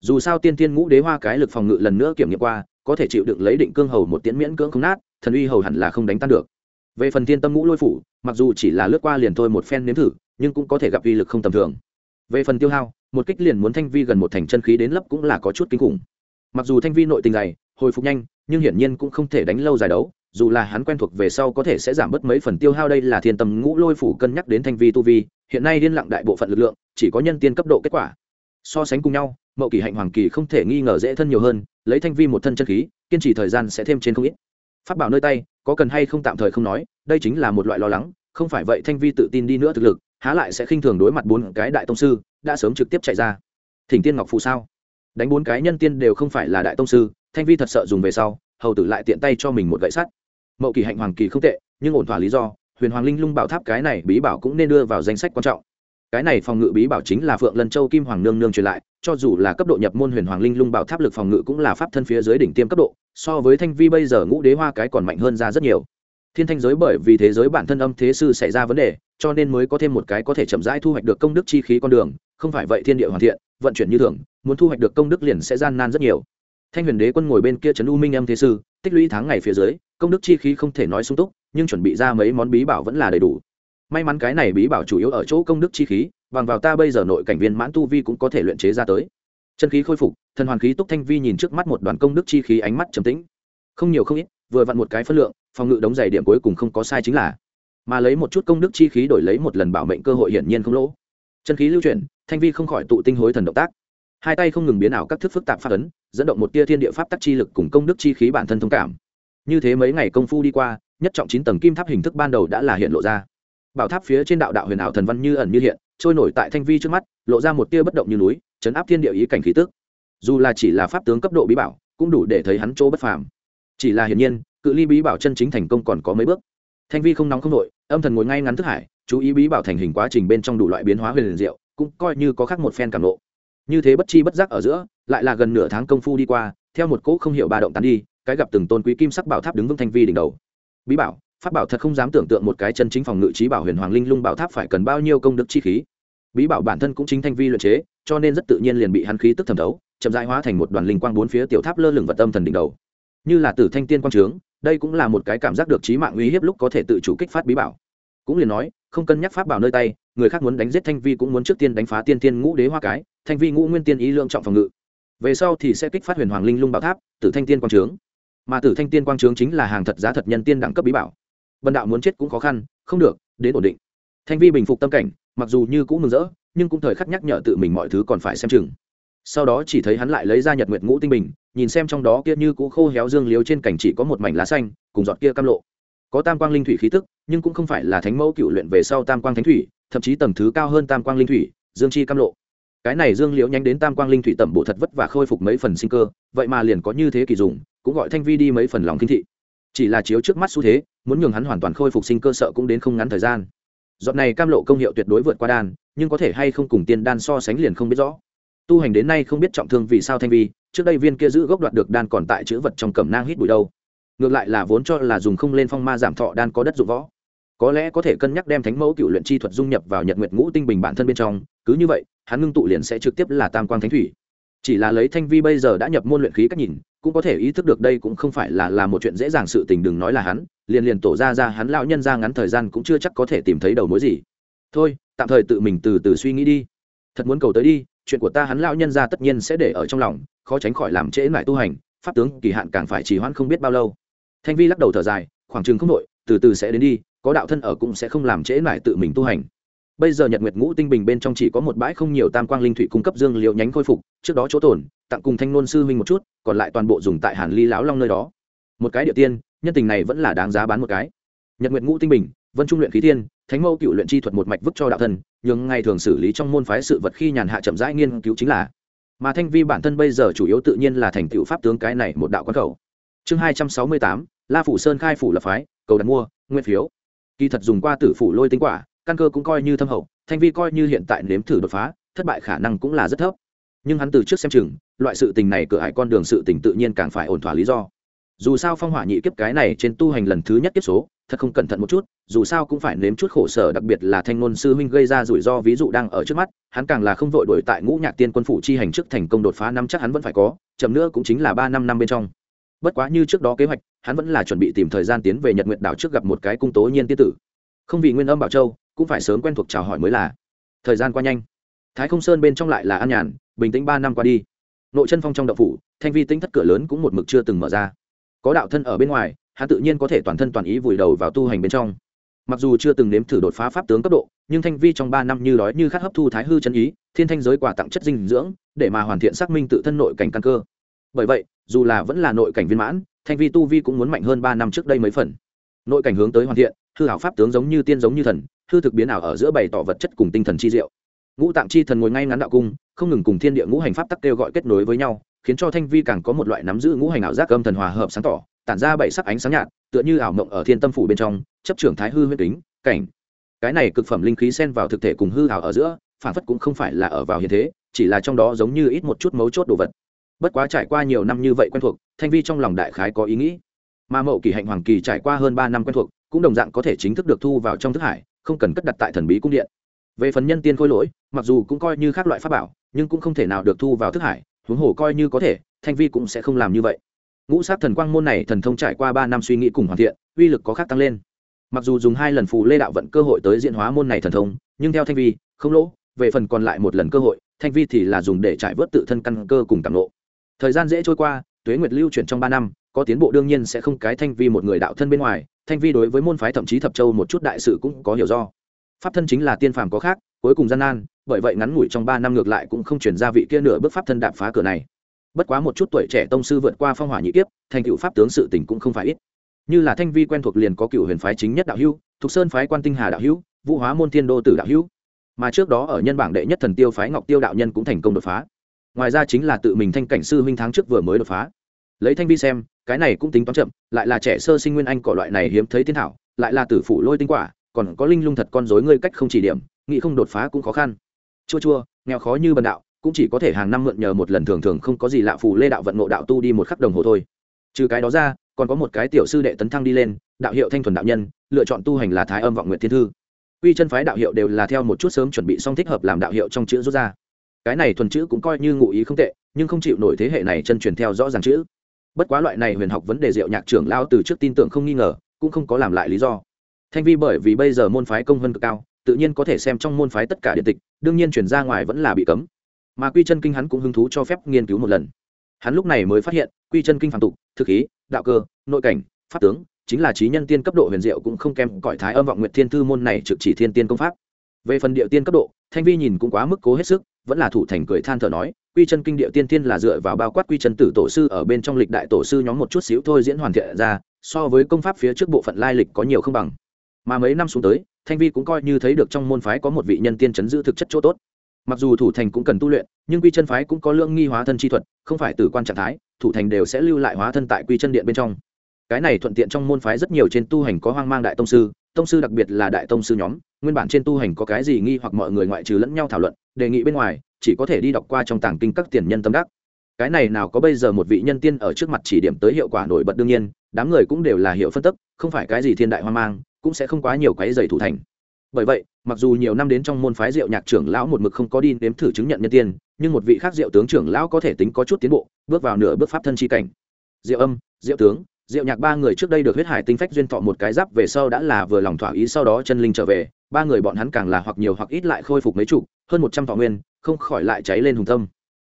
Dù sao tiên tiên ngũ đế hoa cái lực phòng ngự lần nữa kiểm nghiệm qua, có thể chịu đựng lấy định cương hầu một tiễn miễn cưỡng không nát, thần uy hầu hẳn là không đánh tan được. Về phần tiên tâm ngũ lôi phủ, mặc dù chỉ là lướt qua liền thôi một phen nếm thử, nhưng cũng có thể gặp uy lực không tầm thường. Về phần tiêu hao, một kích liền muốn thanh vi gần một thành chân khí đến lấp cũng là có chút kinh khủng. Mặc dù thanh vi nội tình dày, hồi phục nhanh, nhưng hiển nhiên cũng không thể đánh lâu dài đấu dù là hắn quen thuộc về sau có thể sẽ giảm bớt mấy phần tiêu hao đây là thiên tâm ngũ lôi phủ cân nhắc đến thanh vi tu vi, hiện nay liên lặng đại bộ phận lực lượng, chỉ có nhân tiên cấp độ kết quả. So sánh cùng nhau, mậu kỳ hạnh hoàng kỳ không thể nghi ngờ dễ thân nhiều hơn, lấy thanh vi một thân chân khí, kiên trì thời gian sẽ thêm trên không ít. Phát bảo nơi tay, có cần hay không tạm thời không nói, đây chính là một loại lo lắng, không phải vậy thanh vi tự tin đi nữa thực lực, há lại sẽ khinh thường đối mặt bốn cái đại tông sư, đã sớm trực tiếp chạy ra. Thỉnh tiên ngọc phụ sao? Đánh bốn cái nhân tiên đều không phải là đại tông sư, thanh vi thật sợ dùng về sau, hầu tử lại tiện tay cho mình một gậy sắt mậu kỳ hạnh hoàng kỳ không tệ, nhưng ổn thỏa lý do, huyền hoàng linh lung bảo tháp cái này bí bảo cũng nên đưa vào danh sách quan trọng. Cái này phòng ngự bí bảo chính là phượng lân châu kim hoàng nương nương truyền lại, cho dù là cấp độ nhập môn huyền hoàng linh lung bảo tháp lực phòng ngự cũng là pháp thân phía dưới đỉnh tiêm cấp độ, so với thanh vi bây giờ ngũ đế hoa cái còn mạnh hơn ra rất nhiều. Thiên thanh giới bởi vì thế giới bản thân âm thế sư xảy ra vấn đề, cho nên mới có thêm một cái có thể chậm rãi thu hoạch được công đức chi khí con đường, không phải vậy thiên địa hoàn thiện, vận chuyển như thường, muốn thu hoạch được công đức liền sẽ gian nan rất nhiều. Thanh huyền đế quân ngồi bên kia trấn u minh âm thế sư tích lũy tháng ngày phía dưới, công đức chi khí không thể nói sung túc, nhưng chuẩn bị ra mấy món bí bảo vẫn là đầy đủ. May mắn cái này bí bảo chủ yếu ở chỗ công đức chi khí, bằng vào ta bây giờ nội cảnh viên mãn tu vi cũng có thể luyện chế ra tới. Chân khí khôi phục, thần hoàn khí túc thanh vi nhìn trước mắt một đoàn công đức chi khí ánh mắt trầm tĩnh. Không nhiều không ít, vừa vặn một cái phân lượng, phòng ngự đóng giày điểm cuối cùng không có sai chính là. Mà lấy một chút công đức chi khí đổi lấy một lần bảo mệnh cơ hội hiển nhiên không lỗ. Chân khí lưu chuyển, thanh vi không khỏi tụ tinh hối thần động tác hai tay không ngừng biến ảo các thức phức tạp pháp ấn, dẫn động một tia thiên địa pháp tắc chi lực cùng công đức chi khí bản thân thông cảm. Như thế mấy ngày công phu đi qua, nhất trọng chín tầng kim tháp hình thức ban đầu đã là hiện lộ ra. Bảo tháp phía trên đạo đạo huyền ảo thần văn như ẩn như hiện, trôi nổi tại thanh vi trước mắt, lộ ra một tia bất động như núi, chấn áp thiên địa ý cảnh khí tức. Dù là chỉ là pháp tướng cấp độ bí bảo, cũng đủ để thấy hắn chỗ bất phàm. Chỉ là hiển nhiên, cự ly bí bảo chân chính thành công còn có mấy bước. Thanh vi không nóng không nội âm thần ngồi ngay ngắn thức hải, chú ý bí bảo thành hình quá trình bên trong đủ loại biến hóa huyền diệu, cũng coi như có khác một phen cảm lộ như thế bất chi bất giác ở giữa, lại là gần nửa tháng công phu đi qua, theo một cỗ không hiểu ba động tán đi, cái gặp từng tôn quý kim sắc bảo tháp đứng vững thanh vi đỉnh đầu. Bí bảo, pháp bảo thật không dám tưởng tượng một cái chân chính phòng ngự trí bảo huyền hoàng linh lung bảo tháp phải cần bao nhiêu công đức chi khí. Bí bảo bản thân cũng chính thanh vi luyện chế, cho nên rất tự nhiên liền bị hắn khí tức thẩm thấu, chậm rãi hóa thành một đoàn linh quang bốn phía tiểu tháp lơ lửng vật âm thần đỉnh đầu. Như là tử thanh tiên quang trướng, đây cũng là một cái cảm giác được trí mạng uy hiếp lúc có thể tự chủ kích phát bí bảo. Cũng liền nói, không cân nhắc pháp bảo nơi tay, người khác muốn đánh giết thanh vi cũng muốn trước tiên đánh phá tiên tiên ngũ đế hoa cái thanh vi ngũ nguyên tiên ý lượng trọng phòng ngự. Về sau thì sẽ kích phát huyền hoàng linh lung bảo tháp, tử thanh tiên quang trướng. Mà tử thanh tiên quang trướng chính là hàng thật giá thật nhân tiên đẳng cấp bí bảo. Vân đạo muốn chết cũng khó khăn, không được, đến ổn định. Thanh vi bình phục tâm cảnh, mặc dù như cũng mừng rỡ, nhưng cũng thời khắc nhắc nhở tự mình mọi thứ còn phải xem chừng. Sau đó chỉ thấy hắn lại lấy ra nhật nguyệt ngũ tinh bình, nhìn xem trong đó kia như cũ khô héo dương liếu trên cảnh chỉ có một mảnh lá xanh, cùng giọt kia cam lộ. Có tam quang linh thủy khí tức, nhưng cũng không phải là thánh mẫu cựu luyện về sau tam quang thánh thủy, thậm chí tầng thứ cao hơn tam quang linh thủy, dương chi cam lộ cái này dương liễu nhanh đến tam quang linh thủy tẩm bộ thật vất và khôi phục mấy phần sinh cơ, vậy mà liền có như thế kỳ dùng cũng gọi thanh vi đi mấy phần lòng kinh thị. Chỉ là chiếu trước mắt xu thế, muốn nhường hắn hoàn toàn khôi phục sinh cơ sợ cũng đến không ngắn thời gian. Dọn này cam lộ công hiệu tuyệt đối vượt qua đan, nhưng có thể hay không cùng tiên đan so sánh liền không biết rõ. Tu hành đến nay không biết trọng thương vì sao thanh vi, trước đây viên kia giữ gốc đoạt được đan còn tại chữ vật trong cẩm nang hít bụi đâu. Ngược lại là vốn cho là dùng không lên phong ma giảm thọ đan có đất dụng võ. Có lẽ có thể cân nhắc đem thánh mẫu cựu luyện chi thuật dung nhập vào nhật nguyệt ngũ tinh bình bản thân bên trong, cứ như vậy hắn ngưng tụ liền sẽ trực tiếp là tam quang thánh thủy. Chỉ là lấy thanh vi bây giờ đã nhập môn luyện khí cách nhìn, cũng có thể ý thức được đây cũng không phải là là một chuyện dễ dàng sự tình, đừng nói là hắn. Liền liền tổ ra ra, hắn lão nhân ra ngắn thời gian cũng chưa chắc có thể tìm thấy đầu mối gì. Thôi, tạm thời tự mình từ từ suy nghĩ đi. Thật muốn cầu tới đi, chuyện của ta hắn lão nhân ra tất nhiên sẽ để ở trong lòng, khó tránh khỏi làm trễ lại tu hành, pháp tướng kỳ hạn càng phải trì hoãn không biết bao lâu. Thanh vi lắc đầu thở dài, khoảng chừng không đội, từ từ sẽ đến đi, có đạo thân ở cũng sẽ không làm trễ lại tự mình tu hành bây giờ nhật nguyệt ngũ tinh bình bên trong chỉ có một bãi không nhiều tam quang linh thủy cung cấp dương liệu nhánh khôi phục, trước đó chỗ tổn tặng cùng thanh nôn sư huynh một chút, còn lại toàn bộ dùng tại hàn ly lão long nơi đó. Một cái địa tiên, nhân tình này vẫn là đáng giá bán một cái. Nhật nguyệt ngũ tinh bình, vân trung luyện khí thiên, thánh mâu cựu luyện chi thuật một mạch vứt cho đạo thần, nhưng ngày thường xử lý trong môn phái sự vật khi nhàn hạ chậm rãi nghiên cứu chính là. Mà thanh vi bản thân bây giờ chủ yếu tự nhiên là thành tựu pháp tướng cái này một đạo quán cầu chương hai trăm sáu mươi tám, la phủ sơn khai phủ lập phái, cầu đặt mua, nguyên phiếu. Kỳ thật dùng qua tử phủ lôi tính quả căn cơ cũng coi như thâm hậu, thanh vi coi như hiện tại nếm thử đột phá, thất bại khả năng cũng là rất thấp. Nhưng hắn từ trước xem chừng, loại sự tình này cửa hải con đường sự tình tự nhiên càng phải ổn thỏa lý do. Dù sao phong hỏa nhị kiếp cái này trên tu hành lần thứ nhất kiếp số, thật không cẩn thận một chút, dù sao cũng phải nếm chút khổ sở, đặc biệt là thanh ngôn sư huynh gây ra rủi ro ví dụ đang ở trước mắt, hắn càng là không vội đổi tại ngũ nhạc tiên quân phủ chi hành trước thành công đột phá năm chắc hắn vẫn phải có, chậm nữa cũng chính là ba năm năm bên trong. Bất quá như trước đó kế hoạch, hắn vẫn là chuẩn bị tìm thời gian tiến về nhật nguyện đảo trước gặp một cái cung tố nhiên tiên tử. Không vì nguyên âm bảo châu cũng phải sớm quen thuộc chào hỏi mới là. Thời gian qua nhanh. Thái không sơn bên trong lại là an nhàn, bình tĩnh ba năm qua đi. Nội chân phong trong đậu phủ, thanh vi tính thất cửa lớn cũng một mực chưa từng mở ra. Có đạo thân ở bên ngoài hắn tự nhiên có thể toàn thân toàn ý vùi đầu vào tu hành bên trong. Mặc dù chưa từng nếm thử đột phá pháp tướng cấp độ, nhưng thanh vi trong ba năm như đói như khát hấp thu thái hư chân ý, thiên thanh giới quà tặng chất dinh dưỡng, để mà hoàn thiện xác minh tự thân nội cảnh căn cơ. Bởi vậy, dù là vẫn là nội cảnh viên mãn, thanh vi tu vi cũng muốn mạnh hơn ba năm trước đây mấy phần. Nội cảnh hướng tới hoàn thiện, hư hảo pháp tướng giống như tiên giống như thần hư thực biến ảo ở giữa bày tỏ vật chất cùng tinh thần chi diệu. Ngũ tạng chi thần ngồi ngay ngắn đạo cung, không ngừng cùng thiên địa ngũ hành pháp tắc kêu gọi kết nối với nhau, khiến cho thanh vi càng có một loại nắm giữ ngũ hành ảo giác âm thần hòa hợp sáng tỏ, tản ra bảy sắc ánh sáng nhạt, tựa như ảo mộng ở thiên tâm phủ bên trong, chấp trưởng thái hư huyết kính, cảnh. Cái này cực phẩm linh khí xen vào thực thể cùng hư ảo ở giữa, phản phất cũng không phải là ở vào hiện thế, chỉ là trong đó giống như ít một chút mấu chốt đồ vật. Bất quá trải qua nhiều năm như vậy quen thuộc, thanh vi trong lòng đại khái có ý nghĩ. Mà mậu kỳ hạnh hoàng kỳ trải qua hơn ba năm quen thuộc, cũng đồng dạng có thể chính thức được thu vào trong thức hải không cần cất đặt tại thần bí cung điện. Về phần nhân tiên khôi lỗi, mặc dù cũng coi như các loại pháp bảo, nhưng cũng không thể nào được thu vào thức hải, huống hồ coi như có thể, thanh vi cũng sẽ không làm như vậy. Ngũ sát thần quang môn này thần thông trải qua ba năm suy nghĩ cùng hoàn thiện, uy lực có khác tăng lên. Mặc dù dùng hai lần phù lê đạo vận cơ hội tới diễn hóa môn này thần thông, nhưng theo thanh vi, không lỗ, về phần còn lại một lần cơ hội, thanh vi thì là dùng để trải vớt tự thân căn cơ cùng cảm lộ thời gian dễ trôi qua, tuế nguyệt lưu chuyển trong ba năm, có tiến bộ đương nhiên sẽ không cái thanh vi một người đạo thân bên ngoài thanh vi đối với môn phái thậm chí thập châu một chút đại sự cũng có hiểu do. Pháp thân chính là tiên phàm có khác, cuối cùng gian nan, bởi vậy ngắn ngủi trong ba năm ngược lại cũng không chuyển ra vị kia nửa bước pháp thân đạp phá cửa này. Bất quá một chút tuổi trẻ tông sư vượt qua phong hỏa nhị kiếp, thành cựu pháp tướng sự tình cũng không phải ít. Như là thanh vi quen thuộc liền có cựu huyền phái chính nhất đạo hữu, thục sơn phái quan tinh hà đạo hữu, vũ hóa môn thiên đô tử đạo hữu. Mà trước đó ở nhân bảng đệ nhất thần tiêu phái ngọc tiêu đạo nhân cũng thành công đột phá. Ngoài ra chính là tự mình thanh cảnh sư huynh tháng trước vừa mới đột phá. Lấy thanh vi xem cái này cũng tính toán chậm, lại là trẻ sơ sinh nguyên anh cỏ loại này hiếm thấy tiên thảo, lại là tử phủ lôi tinh quả, còn có linh lung thật con dối ngươi cách không chỉ điểm, nghĩ không đột phá cũng khó khăn. Chua chua, nghèo khó như bần đạo, cũng chỉ có thể hàng năm mượn nhờ một lần thường thường không có gì lạ phù lê đạo vận ngộ đạo tu đi một khắc đồng hồ thôi. Trừ cái đó ra, còn có một cái tiểu sư đệ tấn thăng đi lên, đạo hiệu thanh thuần đạo nhân, lựa chọn tu hành là thái âm vọng nguyện thiên thư. Quy chân phái đạo hiệu đều là theo một chút sớm chuẩn bị xong thích hợp làm đạo hiệu trong chữ rút ra. Cái này thuần chữ cũng coi như ngụ ý không tệ, nhưng không chịu nổi thế hệ này chân truyền theo rõ ràng chữ bất quá loại này huyền học vấn đề diệu nhạc trưởng lao từ trước tin tưởng không nghi ngờ, cũng không có làm lại lý do. Thanh vi bởi vì bây giờ môn phái công hơn cực cao, tự nhiên có thể xem trong môn phái tất cả điện tịch, đương nhiên chuyển ra ngoài vẫn là bị cấm. Mà quy chân kinh hắn cũng hứng thú cho phép nghiên cứu một lần. Hắn lúc này mới phát hiện, quy chân kinh phản tục, thực ý đạo cơ, nội cảnh, pháp tướng, chính là trí nhân tiên cấp độ huyền diệu cũng không kém cõi thái âm vọng nguyệt thiên thư môn này trực chỉ thiên tiên công pháp. Về phần địa tiên cấp độ, thanh vi nhìn cũng quá mức cố hết sức vẫn là thủ thành cười than thở nói, quy chân kinh địa tiên tiên là dựa vào bao quát quy chân tử tổ sư ở bên trong lịch đại tổ sư nhóm một chút xíu thôi diễn hoàn thiện ra, so với công pháp phía trước bộ phận lai lịch có nhiều không bằng. Mà mấy năm xuống tới, thanh vi cũng coi như thấy được trong môn phái có một vị nhân tiên chấn giữ thực chất chỗ tốt. Mặc dù thủ thành cũng cần tu luyện, nhưng quy chân phái cũng có lượng nghi hóa thân chi thuật, không phải từ quan trạng thái, thủ thành đều sẽ lưu lại hóa thân tại quy chân điện bên trong. Cái này thuận tiện trong môn phái rất nhiều trên tu hành có hoang mang đại tông sư tông sư đặc biệt là đại tông sư nhóm, nguyên bản trên tu hành có cái gì nghi hoặc mọi người ngoại trừ lẫn nhau thảo luận, đề nghị bên ngoài, chỉ có thể đi đọc qua trong tàng kinh các tiền nhân tâm đắc. Cái này nào có bây giờ một vị nhân tiên ở trước mặt chỉ điểm tới hiệu quả nổi bật đương nhiên, đám người cũng đều là hiệu phân tức không phải cái gì thiên đại hoang mang, cũng sẽ không quá nhiều cái giày thủ thành. Bởi vậy, mặc dù nhiều năm đến trong môn phái diệu nhạc trưởng lão một mực không có đi nếm thử chứng nhận nhân tiên, nhưng một vị khác diệu tướng trưởng lão có thể tính có chút tiến bộ, bước vào nửa bước pháp thân chi cảnh. Diệu âm diệu tướng diệu nhạc ba người trước đây được huyết hải tinh phách duyên thọ một cái giáp về sau đã là vừa lòng thỏa ý sau đó chân linh trở về, ba người bọn hắn càng là hoặc nhiều hoặc ít lại khôi phục mấy chục hơn một trăm thọ nguyên, không khỏi lại cháy lên hùng tâm.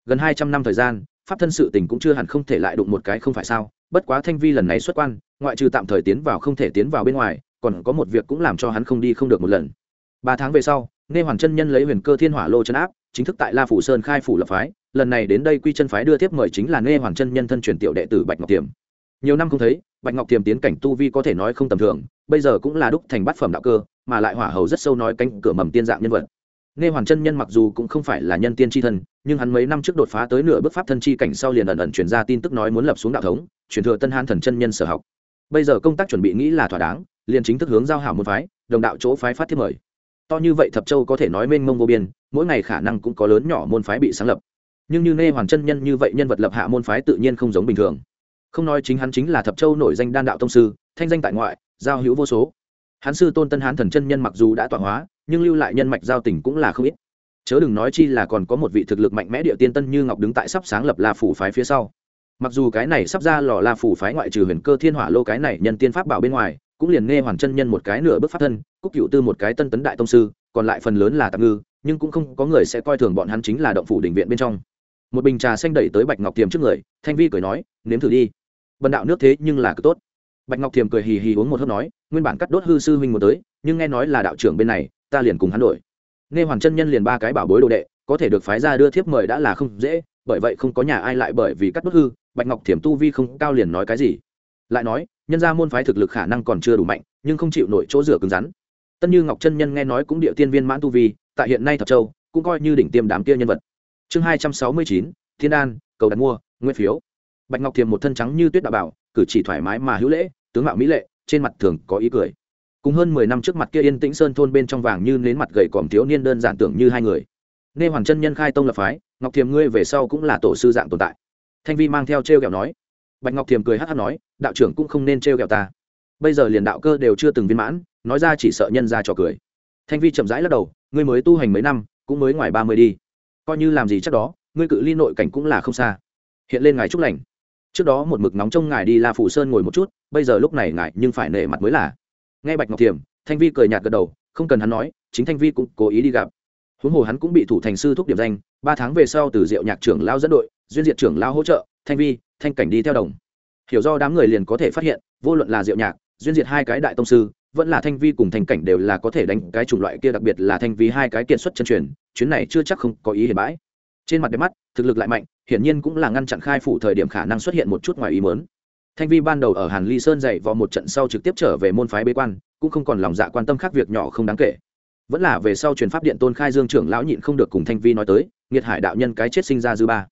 Gần hai trăm năm thời gian, pháp thân sự tình cũng chưa hẳn không thể lại đụng một cái không phải sao, bất quá thanh vi lần này xuất quan, ngoại trừ tạm thời tiến vào không thể tiến vào bên ngoài, còn có một việc cũng làm cho hắn không đi không được một lần. Ba tháng về sau, nghe hoàng chân nhân lấy huyền cơ thiên hỏa lô chân áp, chính thức tại la phủ sơn khai phủ lập phái, lần này đến đây quy chân phái đưa tiếp mời chính là nghe hoàng chân nhân thân truyền tiểu đệ tử bạch ngọc tiềm nhiều năm không thấy, bạch ngọc tiềm tiến cảnh tu vi có thể nói không tầm thường, bây giờ cũng là đúc thành bát phẩm đạo cơ, mà lại hỏa hầu rất sâu nói cánh cửa mầm tiên dạng nhân vật. Nghe hoàng chân nhân mặc dù cũng không phải là nhân tiên tri thân, nhưng hắn mấy năm trước đột phá tới nửa bước pháp thân chi cảnh sau liền ẩn ẩn chuyển ra tin tức nói muốn lập xuống đạo thống chuyển thừa tân hán thần chân nhân sở học. Bây giờ công tác chuẩn bị nghĩ là thỏa đáng, liền chính thức hướng giao hảo môn phái, đồng đạo chỗ phái phát thiết mời. To như vậy thập châu có thể nói mênh mông vô biên, mỗi ngày khả năng cũng có lớn nhỏ môn phái bị sáng lập. Nhưng như nê hoàn chân nhân như vậy nhân vật lập hạ môn phái tự nhiên không giống bình thường không nói chính hắn chính là thập châu nổi danh đan đạo tông sư, thanh danh tại ngoại, giao hữu vô số. Hắn sư tôn tân hán thần chân nhân mặc dù đã tọa hóa, nhưng lưu lại nhân mạch giao tình cũng là không ít. Chớ đừng nói chi là còn có một vị thực lực mạnh mẽ địa tiên tân như ngọc đứng tại sắp sáng lập la phủ phái phía sau. Mặc dù cái này sắp ra lò la phủ phái ngoại trừ huyền cơ thiên hỏa lô cái này nhân tiên pháp bảo bên ngoài, cũng liền nghe hoàn chân nhân một cái nửa bước pháp thân, cúc cựu tư một cái tân tấn đại tông sư, còn lại phần lớn là tạm ngư, nhưng cũng không có người sẽ coi thường bọn hắn chính là động phủ đỉnh viện bên trong. Một bình trà xanh đẩy tới bạch ngọc tiềm trước người, thanh vi cười nói, nếm thử đi bần đạo nước thế nhưng là cực tốt. Bạch ngọc thiềm cười hì hì uống một hớp nói, nguyên bản cắt đốt hư sư huynh một tới, nhưng nghe nói là đạo trưởng bên này, ta liền cùng hắn đổi. Nghe hoàng chân nhân liền ba cái bảo bối đồ đệ, có thể được phái ra đưa thiếp mời đã là không dễ, bởi vậy không có nhà ai lại bởi vì cắt đốt hư, bạch ngọc thiềm tu vi không cao liền nói cái gì. Lại nói, nhân ra môn phái thực lực khả năng còn chưa đủ mạnh, nhưng không chịu nổi chỗ rửa cứng rắn. Tân như ngọc chân nhân nghe nói cũng địa tiên viên mãn tu vi, tại hiện nay thập châu, cũng coi như đỉnh tiêm đám kia nhân vật. Chương hai trăm sáu mươi chín, thiên đan cầu đặt mua, nguyên phiếu bạch ngọc thiềm một thân trắng như tuyết đạo bảo, cử chỉ thoải mái mà hữu lễ, tướng mạo mỹ lệ, trên mặt thường có ý cười. Cùng hơn mười năm trước mặt kia yên tĩnh sơn thôn bên trong vàng như nến mặt gầy còm thiếu niên đơn giản tưởng như hai người. Nên hoàng chân nhân khai tông lập phái, ngọc thiềm ngươi về sau cũng là tổ sư dạng tồn tại. Thanh vi mang theo t r e o kẹo nói. Bạch ngọc thiềm cười hát hát nói, đạo trưởng cũng không nên t r e o kẹo ta. Bây giờ liền đạo cơ đều chưa từng viên mãn, nói ra chỉ sợ nhân ra trò cười. Thanh vi chậm rãi lắc đầu, ngươi mới tu hành mấy năm, cũng mới ngoài ba mươi đi. Coi như làm gì chắc đó, ngươi cự ly nội cảnh cũng là không xa. Hiện lên ngài chúc lành trước đó một mực nóng trong ngài đi la phủ sơn ngồi một chút bây giờ lúc này ngài nhưng phải nể mặt mới là nghe bạch ngọc thiềm thanh vi cười nhạt gật đầu không cần hắn nói chính thanh vi cũng cố ý đi gặp huống hồ hắn cũng bị thủ thành sư thúc điểm danh ba tháng về sau từ diệu nhạc trưởng lao dẫn đội duyên diệt trưởng lao hỗ trợ thanh vi thanh cảnh đi theo đồng hiểu do đám người liền có thể phát hiện vô luận là diệu nhạc duyên diệt hai cái đại tông sư vẫn là thanh vi cùng thanh cảnh đều là có thể đánh cái chủng loại kia đặc biệt là thanh vi hai cái kiện xuất chân truyền chuyến này chưa chắc không có ý hiểm bãi trên mặt đẹp mắt thực lực lại mạnh hiển nhiên cũng là ngăn chặn khai phủ thời điểm khả năng xuất hiện một chút ngoài ý mớn thanh vi ban đầu ở hàn ly sơn dạy vào một trận sau trực tiếp trở về môn phái bế quan, cũng không còn lòng dạ quan tâm khác việc nhỏ không đáng kể. Vẫn là về sau truyền pháp điện tôn khai dương trưởng lão nhịn không được cùng thanh vi nói tới, nghiệt hải đạo nhân cái chết sinh ra dư ba.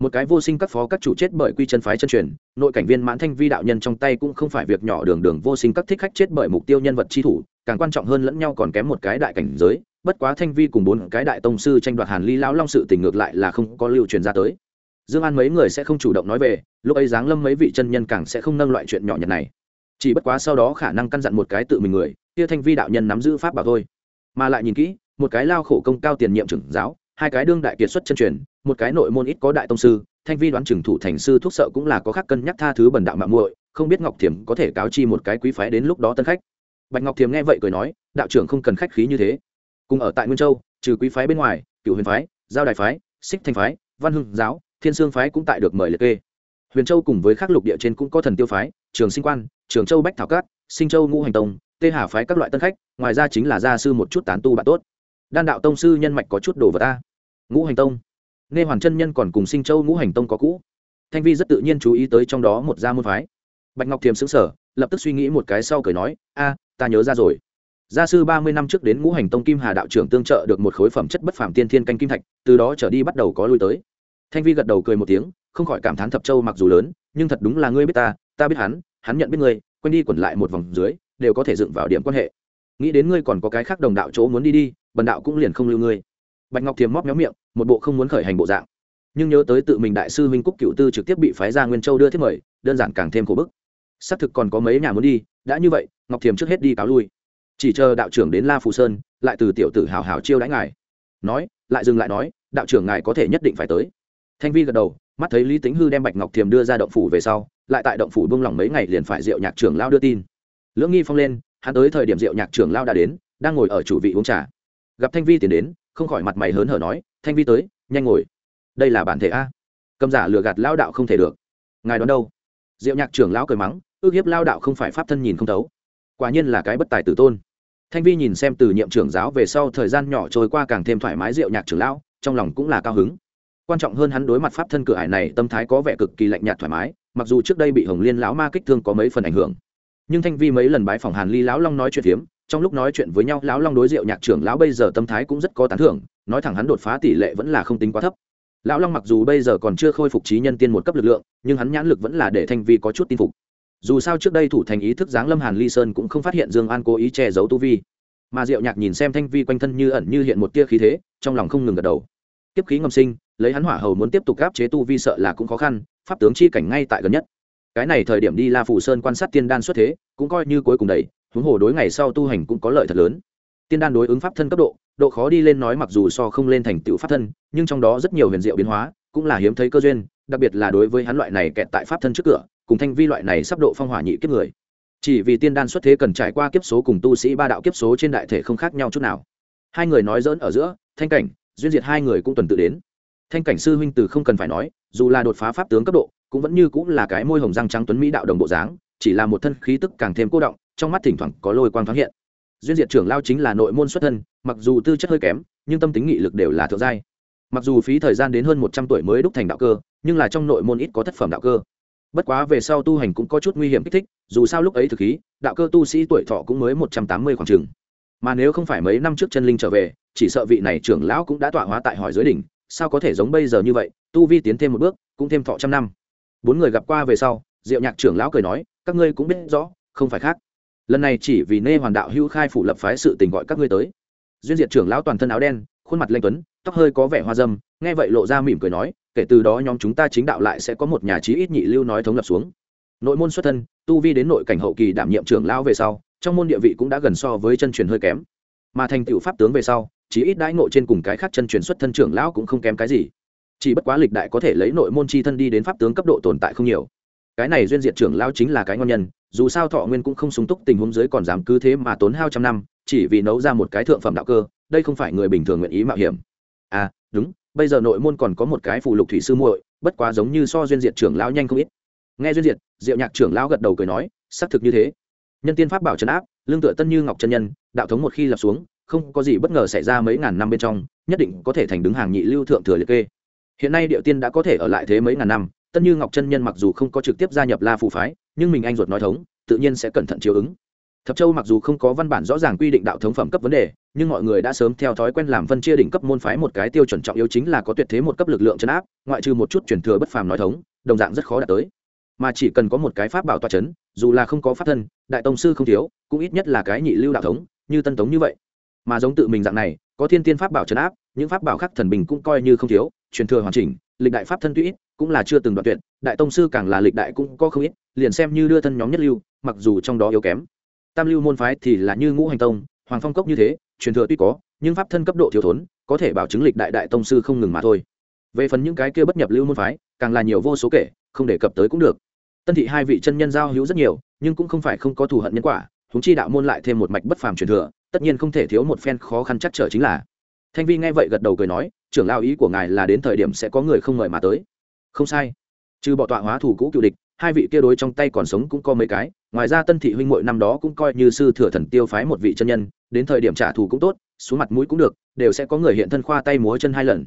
Một cái vô sinh các phó các chủ chết bởi quy chân phái chân truyền, nội cảnh viên mãn thanh vi đạo nhân trong tay cũng không phải việc nhỏ đường đường vô sinh các thích khách chết bởi mục tiêu nhân vật chi thủ, càng quan trọng hơn lẫn nhau còn kém một cái đại cảnh giới, bất quá thanh vi cùng bốn cái đại tông sư tranh đoạt hàn ly lão long sự tình ngược lại là không có lưu truyền ra tới dương an mấy người sẽ không chủ động nói về, lúc ấy giáng lâm mấy vị chân nhân càng sẽ không nâng loại chuyện nhỏ nhặt này. Chỉ bất quá sau đó khả năng căn dặn một cái tự mình người, kia thanh vi đạo nhân nắm giữ pháp bảo thôi. Mà lại nhìn kỹ, một cái lao khổ công cao tiền nhiệm trưởng giáo, hai cái đương đại kiệt xuất chân truyền, một cái nội môn ít có đại tông sư, thanh vi đoán trưởng thủ thành sư thuốc sợ cũng là có khác cân nhắc tha thứ bần đạo mạng muội, không biết ngọc thiểm có thể cáo chi một cái quý phái đến lúc đó tân khách. Bạch ngọc thiểm nghe vậy cười nói, đạo trưởng không cần khách khí như thế. Cùng ở tại nguyên châu, trừ quý phái bên ngoài cựu huyền phái, giao đại phái, xích thanh phái, văn hưng giáo thiên sương phái cũng tại được mời liệt kê. Huyền châu cùng với các lục địa trên cũng có thần tiêu phái, trường sinh quan, trường châu bách thảo cát sinh châu ngũ hành tông, tê hà phái các loại tân khách, ngoài ra chính là gia sư một chút tán tu bạn tốt. Đan đạo tông sư nhân mạch có chút đồ vật ta. Ngũ hành tông. Nghe hoàn chân nhân còn cùng sinh châu ngũ hành tông có cũ. Thanh vi rất tự nhiên chú ý tới trong đó một gia môn phái. Bạch ngọc thiềm xứng sở lập tức suy nghĩ một cái sau cười nói, a, ta nhớ ra rồi. Gia sư ba mươi năm trước đến ngũ hành tông kim hà đạo trưởng tương trợ được một khối phẩm chất bất phàm tiên thiên canh kim thạch, từ đó trở đi bắt đầu có lui tới thanh vi gật đầu cười một tiếng, không khỏi cảm thán thập châu mặc dù lớn, nhưng thật đúng là ngươi biết ta ta biết hắn hắn nhận biết ngươi quen đi quẩn lại một vòng dưới, đều có thể dựng vào điểm quan hệ. Nghĩ đến ngươi còn có cái khác đồng đạo chỗ muốn đi đi, bần đạo cũng liền không lưu ngươi. Bạch ngọc thiềm móc méo miệng, một bộ không muốn khởi hành bộ dạng. Nhưng nhớ tới tự mình đại sư huynh cúc cựu tư trực tiếp bị phái ra nguyên châu đưa thiết mời, đơn giản càng thêm khổ bức. Xác thực còn có mấy nhà muốn đi, đã như vậy, ngọc thiềm trước hết đi cáo lui. Chỉ chờ đạo trưởng đến la phù sơn, lại từ tiểu tử hào hào chiêu đãi ngài. Nói, lại dừng lại nói, đạo trưởng ngài có thể nhất định phải tới thanh vi gật đầu, mắt thấy lý tính hư đem bạch ngọc thiềm đưa ra động phủ về sau, lại tại động phủ buông lỏng mấy ngày liền phải diệu nhạc trưởng lao đưa tin. Lưỡng nghi phong lên, hắn tới thời điểm diệu nhạc trưởng lao đã đến, đang ngồi ở chủ vị uống trà. Gặp thanh vi tiến đến, không khỏi mặt mày hớn hở nói, thanh vi tới, nhanh ngồi. Đây là bản thể a. Cầm giả lừa gạt lao đạo không thể được. Ngài đón đâu? Diệu nhạc trưởng lão cười mắng, ước hiếp lao đạo không phải pháp thân nhìn không thấu. Quả nhiên là cái bất tài tử tôn. Thanh vi nhìn xem từ nhiệm trưởng giáo về sau thời gian nhỏ trôi qua càng thêm thoải mái diệu nhạc trưởng lão, trong lòng cũng là cao hứng quan trọng hơn hắn đối mặt pháp thân cửa hải này, tâm thái có vẻ cực kỳ lạnh nhạt thoải mái, mặc dù trước đây bị hồng liên lão ma kích thương có mấy phần ảnh hưởng. Nhưng thanh vi mấy lần bái phòng hàn ly lão long nói chuyện phiếm trong lúc nói chuyện với nhau, lão long đối diệu nhạc trưởng lão bây giờ tâm thái cũng rất có tán thưởng, nói thẳng hắn đột phá tỷ lệ vẫn là không tính quá thấp. Lão long mặc dù bây giờ còn chưa khôi phục trí nhân tiên một cấp lực lượng, nhưng hắn nhãn lực vẫn là để thanh vi có chút tin phục. Dù sao trước đây thủ thành ý thức giáng lâm hàn ly sơn cũng không phát hiện dương an cố ý che giấu tu vi. Mà diệu nhạc nhìn xem thanh vi quanh thân như ẩn như hiện một tia khí thế, trong lòng không ngừng gật đầu. Tiếp khí ngầm sinh lấy hắn hỏa hầu muốn tiếp tục gáp chế tu vi sợ là cũng khó khăn, pháp tướng chi cảnh ngay tại gần nhất. Cái này thời điểm đi la phủ sơn quan sát tiên đan xuất thế, cũng coi như cuối cùng đầy, huống hồ đối ngày sau tu hành cũng có lợi thật lớn. Tiên đan đối ứng pháp thân cấp độ độ khó đi lên nói mặc dù so không lên thành tựu pháp thân, nhưng trong đó rất nhiều huyền diệu biến hóa, cũng là hiếm thấy cơ duyên, đặc biệt là đối với hắn loại này kẹt tại pháp thân trước cửa, cùng thanh vi loại này sắp độ phong hỏa nhị kiếp người. Chỉ vì tiên đan xuất thế cần trải qua kiếp số cùng tu sĩ ba đạo kiếp số trên đại thể không khác nhau chút nào. Hai người nói dỡn ở giữa, thanh cảnh, duyên diệt hai người cũng tuần tự đến thanh cảnh sư huynh từ không cần phải nói, dù là đột phá pháp tướng cấp độ, cũng vẫn như cũng là cái môi hồng răng trắng tuấn mỹ đạo đồng bộ dáng, chỉ là một thân khí tức càng thêm cô động, trong mắt thỉnh thoảng có lôi quang thoáng hiện. Duyên diệt trưởng lao chính là nội môn xuất thân, mặc dù tư chất hơi kém, nhưng tâm tính nghị lực đều là thượng giai. Mặc dù phí thời gian đến hơn một trăm tuổi mới đúc thành đạo cơ, nhưng là trong nội môn ít có thất phẩm đạo cơ. Bất quá về sau tu hành cũng có chút nguy hiểm kích thích, dù sao lúc ấy thực khí, đạo cơ tu sĩ tuổi thọ cũng mới một trăm tám mươi khoảng chừng. Mà nếu không phải mấy năm trước chân linh trở về, chỉ sợ vị này trưởng lão cũng đã tọa hóa tại hỏi dưới đỉnh sao có thể giống bây giờ như vậy, tu vi tiến thêm một bước, cũng thêm thọ trăm năm. Bốn người gặp qua về sau, diệu nhạc trưởng lão cười nói, các ngươi cũng biết rõ, không phải khác. Lần này chỉ vì nê hoàn đạo hữu khai phủ lập phái sự tình gọi các ngươi tới. Duyên diệt trưởng lão toàn thân áo đen, khuôn mặt lanh tuấn, tóc hơi có vẻ hoa dâm, nghe vậy lộ ra mỉm cười nói, kể từ đó nhóm chúng ta chính đạo lại sẽ có một nhà trí ít nhị lưu nói thống lập xuống. Nội môn xuất thân, tu vi đến nội cảnh hậu kỳ đảm nhiệm trưởng lão về sau, trong môn địa vị cũng đã gần so với chân truyền hơi kém. Mà thành tựu pháp tướng về sau chỉ ít đãi ngộ trên cùng cái khác chân truyền xuất thân trưởng lão cũng không kém cái gì. Chỉ bất quá lịch đại có thể lấy nội môn chi thân đi đến pháp tướng cấp độ tồn tại không nhiều. Cái này duyên diện trưởng lão chính là cái ngon nhân dù sao thọ nguyên cũng không súng túc tình huống dưới còn dám cứ thế mà tốn hao trăm năm chỉ vì nấu ra một cái thượng phẩm đạo cơ đây không phải người bình thường nguyện ý mạo hiểm. À đúng bây giờ nội môn còn có một cái phù lục thủy sư muội bất quá giống như so duyên diện trưởng lão nhanh không ít. Nghe duyên diện, diệu nhạc trưởng lão gật đầu cười nói xác thực như thế. Nhân tiên pháp bảo trấn áp lương tựa tân như ngọc chân nhân đạo thống một khi lập xuống không có gì bất ngờ xảy ra mấy ngàn năm bên trong, nhất định có thể thành đứng hàng nhị lưu thượng thừa liệt kê. Hiện nay điệu tiên đã có thể ở lại thế mấy ngàn năm, tân như ngọc chân nhân mặc dù không có trực tiếp gia nhập la phù phái, nhưng mình anh ruột nói thống, tự nhiên sẽ cẩn thận chiếu ứng. Thập châu mặc dù không có văn bản rõ ràng quy định đạo thống phẩm cấp vấn đề, nhưng mọi người đã sớm theo thói quen làm phân chia đỉnh cấp môn phái một cái tiêu chuẩn trọng yếu chính là có tuyệt thế một cấp lực lượng chấn áp, ngoại trừ một chút chuyển thừa bất phàm nói thống, đồng dạng rất khó đạt tới. Mà chỉ cần có một cái pháp bảo toa chấn, dù là không có pháp thân, đại tông sư không thiếu, cũng ít nhất là cái nhị lưu đạo thống, như tân tống như vậy mà giống tự mình dạng này, có thiên tiên pháp bảo trấn áp, những pháp bảo khác thần bình cũng coi như không thiếu, truyền thừa hoàn chỉnh, lịch đại pháp thân tuy ít, cũng là chưa từng đoạn tuyệt, đại tông sư càng là lịch đại cũng có không ít, liền xem như đưa thân nhóm nhất lưu, mặc dù trong đó yếu kém. Tam lưu môn phái thì là như ngũ hành tông, hoàng phong cốc như thế, truyền thừa tuy có, nhưng pháp thân cấp độ thiếu thốn, có thể bảo chứng lịch đại đại tông sư không ngừng mà thôi. Về phần những cái kia bất nhập lưu môn phái, càng là nhiều vô số kể, không đề cập tới cũng được. Tân thị hai vị chân nhân giao hữu rất nhiều, nhưng cũng không phải không có thù hận nhân quả húng chi đạo môn lại thêm một mạch bất phàm truyền thừa tất nhiên không thể thiếu một phen khó khăn chắc trở chính là. Thanh vi nghe vậy gật đầu cười nói, trưởng lao ý của ngài là đến thời điểm sẽ có người không mời mà tới. Không sai. Trừ bỏ tọa hóa thủ cũ cựu địch, hai vị kia đối trong tay còn sống cũng có mấy cái, ngoài ra tân thị huynh mội năm đó cũng coi như sư thừa thần tiêu phái một vị chân nhân, đến thời điểm trả thù cũng tốt, xuống mặt mũi cũng được, đều sẽ có người hiện thân khoa tay múa chân hai lần.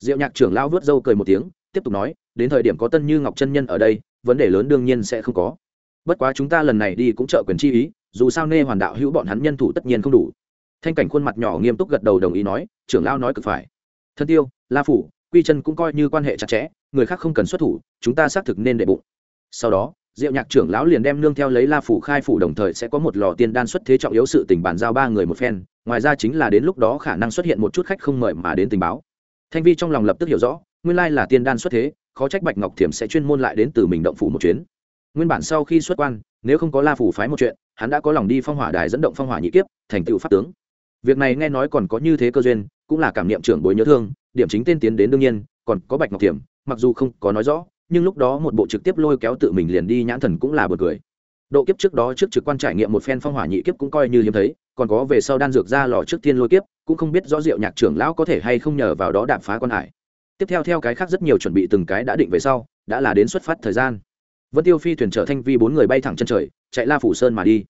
Diệu nhạc trưởng lão vớt râu cười một tiếng, tiếp tục nói, đến thời điểm có tân như ngọc chân nhân ở đây, vấn đề lớn đương nhiên sẽ không có. Bất quá chúng ta lần này đi cũng trợ quyền chi ý dù sao nê hoàn đạo hữu bọn hắn nhân thủ tất nhiên không đủ. Thanh cảnh khuôn mặt nhỏ nghiêm túc gật đầu đồng ý nói, trưởng lão nói cực phải. Thân tiêu, la phủ, quy chân cũng coi như quan hệ chặt chẽ, người khác không cần xuất thủ, chúng ta xác thực nên đệ bụng. Sau đó, diệu nhạc trưởng lão liền đem nương theo lấy la phủ khai phủ đồng thời sẽ có một lò tiên đan xuất thế trọng yếu sự tình bàn giao ba người một phen, ngoài ra chính là đến lúc đó khả năng xuất hiện một chút khách không mời mà đến tình báo. Thanh vi trong lòng lập tức hiểu rõ, nguyên lai là tiên đan xuất thế, khó trách bạch ngọc thiểm sẽ chuyên môn lại đến từ mình động phủ một chuyến nguyên bản sau khi xuất quan, nếu không có la phủ phái một chuyện, hắn đã có lòng đi phong hỏa đài dẫn động phong hỏa nhị kiếp, thành tựu pháp tướng. Việc này nghe nói còn có như thế cơ duyên, cũng là cảm niệm trưởng bối nhớ thương, điểm chính tên tiến đến đương nhiên, còn có bạch ngọc thiểm, mặc dù không có nói rõ, nhưng lúc đó một bộ trực tiếp lôi kéo tự mình liền đi nhãn thần cũng là bật cười. Độ kiếp trước đó trước trực quan trải nghiệm một phen phong hỏa nhị kiếp cũng coi như hiếm thấy, còn có về sau đan dược ra lò trước tiên lôi kiếp, cũng không biết rõ diệu nhạc trưởng lão có thể hay không nhờ vào đó đạp phá con hải. Tiếp theo theo cái khác rất nhiều chuẩn bị từng cái đã định về sau, đã là đến xuất phát thời gian vân tiêu phi thuyền chở thanh vi bốn người bay thẳng chân trời, chạy la phủ sơn mà đi.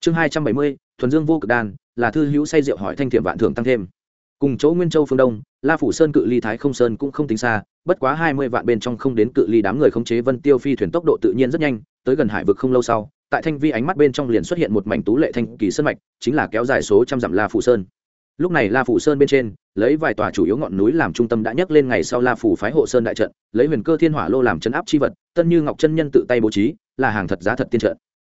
Chương hai trăm bảy mươi, thuần dương vô cực đan, là thư hữu say rượu hỏi thanh thiệm vạn thưởng tăng thêm. Cùng chỗ nguyên châu phương đông, la phủ sơn cự ly thái không sơn cũng không tính xa, bất quá hai mươi vạn bên trong không đến cự ly đám người khống chế vân tiêu phi thuyền tốc độ tự nhiên rất nhanh, tới gần hải vực không lâu sau, tại thanh vi ánh mắt bên trong liền xuất hiện một mảnh tú lệ thanh kỳ sơn mạch, chính là kéo dài số trăm dặm la phủ sơn. Lúc này la phủ sơn bên trên lấy vài tòa chủ yếu ngọn núi làm trung tâm đã nhấc lên ngày sau la phủ phái hộ sơn đại trận, lấy huyền cơ thiên hỏa lô làm chấn áp chi vật, tân như ngọc chân nhân tự tay bố trí, là hàng thật giá thật tiên trận.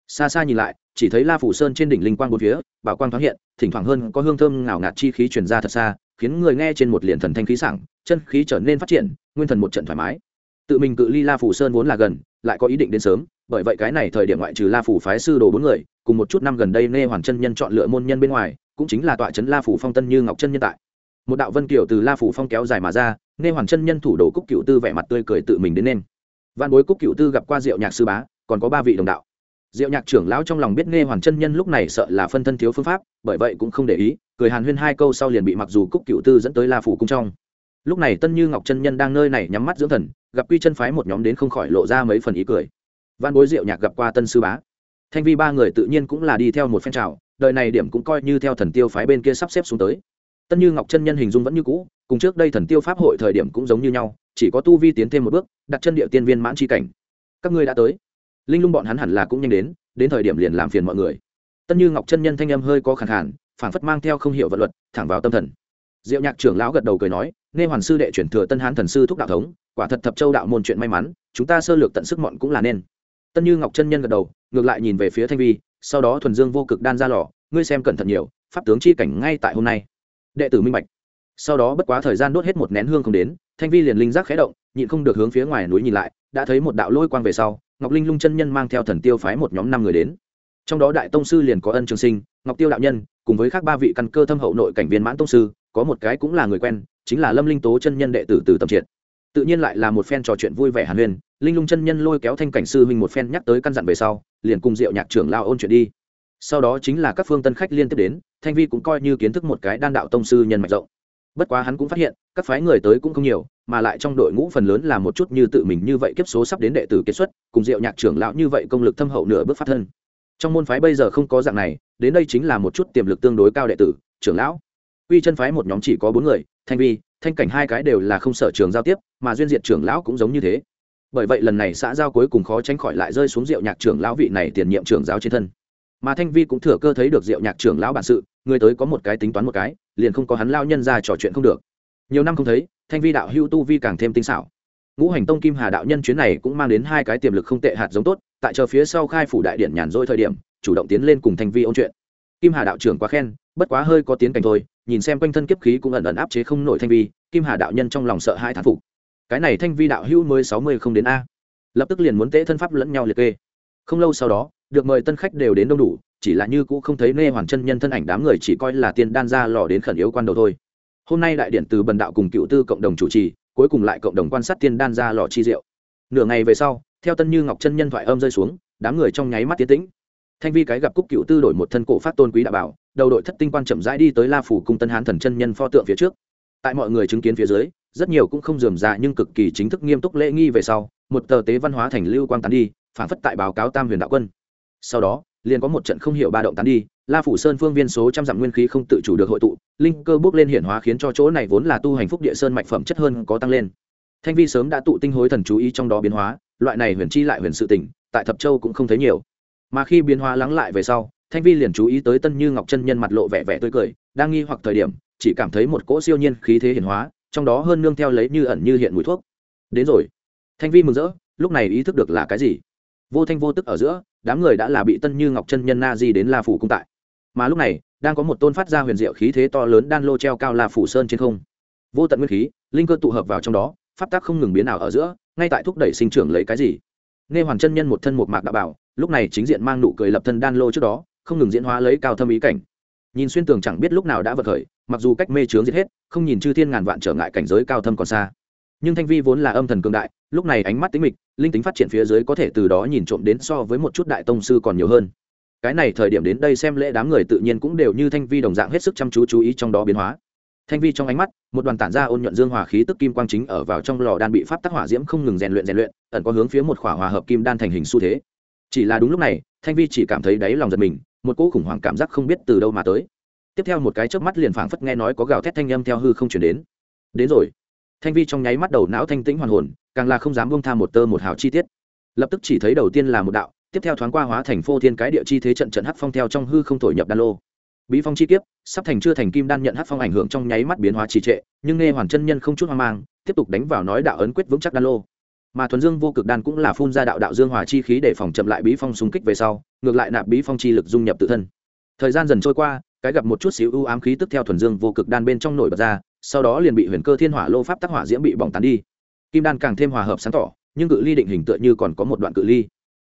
Xa xa nhìn lại, chỉ thấy la phủ sơn trên đỉnh linh quang bốn phía, bảo quang thoáng hiện, thỉnh thoảng hơn có hương thơm ngào ngạt chi khí truyền ra thật xa, khiến người nghe trên một liền thần thanh khí sảng, chân khí trở nên phát triển, nguyên thần một trận thoải mái. Tự mình cự ly la phủ sơn vốn là gần, lại có ý định đến sớm, bởi vậy cái này thời điểm ngoại trừ la phủ phái sư đồ bốn người, cùng một chút năm gần đây nê hoàn chân nhân chọn lựa môn nhân bên ngoài, cũng chính là tọa trấn la phủ phong tân như ngọc chân nhân tại một đạo vân kiều từ la phủ phong kéo dài mà ra, nghe hoàn chân nhân thủ đồ cúc cựu tư vẻ mặt tươi cười tự mình đến nên. Văn bối cúc cựu tư gặp qua diệu nhạc sư bá, còn có ba vị đồng đạo. Diệu nhạc trưởng lão trong lòng biết nghe hoàn chân nhân lúc này sợ là phân thân thiếu phương pháp, bởi vậy cũng không để ý, cười hàn huyên hai câu sau liền bị mặc dù cúc cựu tư dẫn tới la phủ cung trong. Lúc này tân như ngọc chân nhân đang nơi này nhắm mắt dưỡng thần, gặp quy chân phái một nhóm đến không khỏi lộ ra mấy phần ý cười. Văn bối diệu nhạc gặp qua tân sư bá. Thanh vi ba người tự nhiên cũng là đi theo một phen trào đời này điểm cũng coi như theo thần tiêu phái bên kia sắp xếp xuống tới tân như ngọc chân nhân hình dung vẫn như cũ, cùng trước đây thần tiêu pháp hội thời điểm cũng giống như nhau, chỉ có tu vi tiến thêm một bước, đặt chân địa tiên viên mãn c cảnh. Các ngươi đã tới. Linh lung bọn hắn hẳn là cũng nhanh đến đến thời điểm liền làm phiền mọi người. Tân như ngọc chân nhân thanh âm hơi có khẳng hẳn phảng phất mang theo không hiểu vật luật, thẳng vào tâm thần. Diệu nhạc trưởng lão gật đầu cười nói, nghe hoàn sư đệ chuyển thừa tân hán thần sư thúc đạo thống, quả thật thập châu đạo môn chuyện may mắn, chúng ta sơ lược tận sức mọn cũng là nên. Tân như ngọc chân nhân gật đầu, ngược lại nhìn về phía thanh vi, sau đó thuần dương vô cực đan ra lò, ngươi xem cẩn thận nhiều, pháp tướng chi cảnh ngay tại hôm nay đệ tử minh bạch. Sau đó bất quá thời gian đốt hết một nén hương không đến, thanh vi liền linh giác khẽ động, nhịn không được hướng phía ngoài núi nhìn lại, đã thấy một đạo lôi quang về sau, ngọc linh lung chân nhân mang theo thần tiêu phái một nhóm năm người đến. Trong đó đại tông sư liền có ân trường sinh, ngọc tiêu đạo nhân, cùng với các ba vị căn cơ thâm hậu nội cảnh viên mãn tông sư, có một cái cũng là người quen, chính là lâm linh tố chân nhân đệ tử từ tầm triệt. Tự nhiên lại là một phen trò chuyện vui vẻ hàn huyền linh lung chân nhân lôi kéo thanh cảnh sư huynh một phen nhắc tới căn dặn về sau, liền cùng diệu nhạc trưởng lao ôn chuyện đi sau đó chính là các phương tân khách liên tiếp đến, thanh vi cũng coi như kiến thức một cái đan đạo tông sư nhân mạch rộng. Bất quá hắn cũng phát hiện, các phái người tới cũng không nhiều, mà lại trong đội ngũ phần lớn là một chút như tự mình như vậy kiếp số sắp đến đệ tử kết xuất, cùng diệu nhạc trưởng lão như vậy công lực thâm hậu nửa bước phát thân. Trong môn phái bây giờ không có dạng này, đến đây chính là một chút tiềm lực tương đối cao đệ tử, trưởng lão. Uy chân phái một nhóm chỉ có bốn người, thanh vi, thanh cảnh hai cái đều là không sở trường giao tiếp, mà duyên diện trưởng lão cũng giống như thế. Bởi vậy lần này xã giao cuối cùng khó tránh khỏi lại rơi xuống rượu nhạc trưởng lão vị này tiền nhiệm trưởng giáo trên thân mà thanh vi cũng thừa cơ thấy được diệu nhạc trưởng lão bản sự, người tới có một cái tính toán một cái, liền không có hắn lao nhân ra trò chuyện không được. Nhiều năm không thấy, thanh vi đạo hưu tu vi càng thêm tinh xảo. Ngũ hành tông kim hà đạo nhân chuyến này cũng mang đến hai cái tiềm lực không tệ hạt giống tốt, tại chờ phía sau khai phủ đại điện nhàn rỗi thời điểm, chủ động tiến lên cùng thanh vi ôn chuyện. Kim hà đạo trưởng quá khen, bất quá hơi có tiến cảnh thôi, nhìn xem quanh thân kiếp khí cũng ẩn ẩn áp chế không nổi thanh vi, kim hà đạo nhân trong lòng sợ hai thán phục. Cái này thanh vi đạo hữu mới sáu mươi không đến a. Lập tức liền muốn tễ thân pháp lẫn nhau liệt kê. Không lâu sau đó được mời tân khách đều đến đông đủ, chỉ là như cũ không thấy nê hoàn chân nhân thân ảnh đám người chỉ coi là tiên đan ra lò đến khẩn yếu quan đầu thôi. Hôm nay đại điện từ bần đạo cùng cựu tư cộng đồng chủ trì, cuối cùng lại cộng đồng quan sát tiên đan ra lò chi diệu. Nửa ngày về sau, theo tân như ngọc chân nhân thoại âm rơi xuống, đám người trong nháy mắt tiến tĩnh. Thanh vi cái gặp cúc cựu tư đổi một thân cổ phát tôn quý đạo bảo, đầu đội thất tinh quan chậm rãi đi tới la phủ cung tân hán thần chân nhân pho tượng phía trước. Tại mọi người chứng kiến phía dưới, rất nhiều cũng không dườm dạ nhưng cực kỳ chính thức nghiêm túc lễ nghi về sau, một tờ tế văn hóa thành lưu quang tán đi, phản phất tại báo cáo tam huyền đạo quân sau đó, liền có một trận không hiểu ba động tán đi, la phủ sơn phương viên số trăm dặm nguyên khí không tự chủ được hội tụ, linh cơ bước lên hiển hóa khiến cho chỗ này vốn là tu hành phúc địa sơn mạch phẩm chất hơn có tăng lên. Thanh vi sớm đã tụ tinh hối thần chú ý trong đó biến hóa, loại này huyền chi lại huyền sự tỉnh tại thập châu cũng không thấy nhiều. Mà khi biến hóa lắng lại về sau, thanh vi liền chú ý tới tân như ngọc chân nhân mặt lộ vẻ vẻ tươi cười, đang nghi hoặc thời điểm, chỉ cảm thấy một cỗ siêu nhiên khí thế hiển hóa, trong đó hơn nương theo lấy như ẩn như hiện mùi thuốc. Đến rồi. Thanh vi mừng rỡ, lúc này ý thức được là cái gì? Vô thanh vô tức ở giữa đám người đã là bị tân như ngọc chân nhân na di đến la phủ cung tại mà lúc này đang có một tôn phát ra huyền diệu khí thế to lớn đan lô treo cao la phủ sơn trên không vô tận nguyên khí linh cơ tụ hợp vào trong đó pháp tác không ngừng biến nào ở giữa ngay tại thúc đẩy sinh trưởng lấy cái gì nghe hoàn chân nhân một thân một mạc đạo bảo lúc này chính diện mang nụ cười lập thân đan lô trước đó không ngừng diễn hóa lấy cao thâm ý cảnh nhìn xuyên tường chẳng biết lúc nào đã vật khởi mặc dù cách mê trướng giết hết không nhìn chư thiên ngàn vạn trở ngại cảnh giới cao thâm còn xa nhưng thanh vi vốn là âm thần cường đại lúc này ánh mắt tính mịch linh tính phát triển phía dưới có thể từ đó nhìn trộm đến so với một chút đại tông sư còn nhiều hơn. Cái này thời điểm đến đây xem lễ đám người tự nhiên cũng đều như thanh vi đồng dạng hết sức chăm chú chú ý trong đó biến hóa. Thanh vi trong ánh mắt, một đoàn tản ra ôn nhuận dương hòa khí tức kim quang chính ở vào trong lò đan bị pháp tác hỏa diễm không ngừng rèn luyện rèn luyện, ẩn có hướng phía một khỏa hòa hợp kim đan thành hình xu thế. Chỉ là đúng lúc này, thanh vi chỉ cảm thấy đáy lòng giật mình, một cỗ khủng hoảng cảm giác không biết từ đâu mà tới. Tiếp theo một cái chớp mắt liền phảng phất nghe nói có gào thét thanh âm theo hư không chuyển đến. Đến rồi. Thanh vi trong nháy mắt đầu não thanh tĩnh hoàn hồn càng là không dám buông tha một tơ một hào chi tiết. Lập tức chỉ thấy đầu tiên là một đạo, tiếp theo thoáng qua hóa thành phô thiên cái địa chi thế trận trận hắc phong theo trong hư không thổi nhập đan lô. Bí phong chi kiếp, sắp thành chưa thành kim đan nhận hắc phong ảnh hưởng trong nháy mắt biến hóa trì trệ, nhưng nghe hoàn chân nhân không chút hoang mang, tiếp tục đánh vào nói đạo ấn quyết vững chắc đan lô. Mà thuần dương vô cực đan cũng là phun ra đạo đạo dương hòa chi khí để phòng chậm lại bí phong xung kích về sau, ngược lại nạp bí phong chi lực dung nhập tự thân. Thời gian dần trôi qua, cái gặp một chút xíu ưu ám khí tức theo thuần dương vô cực đan bên trong nổi bật ra, sau đó liền bị huyền cơ thiên hỏa lô pháp tác hỏa diễm bị bỏng tán đi kim đan càng thêm hòa hợp sáng tỏ, nhưng cự ly định hình tựa như còn có một đoạn cự ly.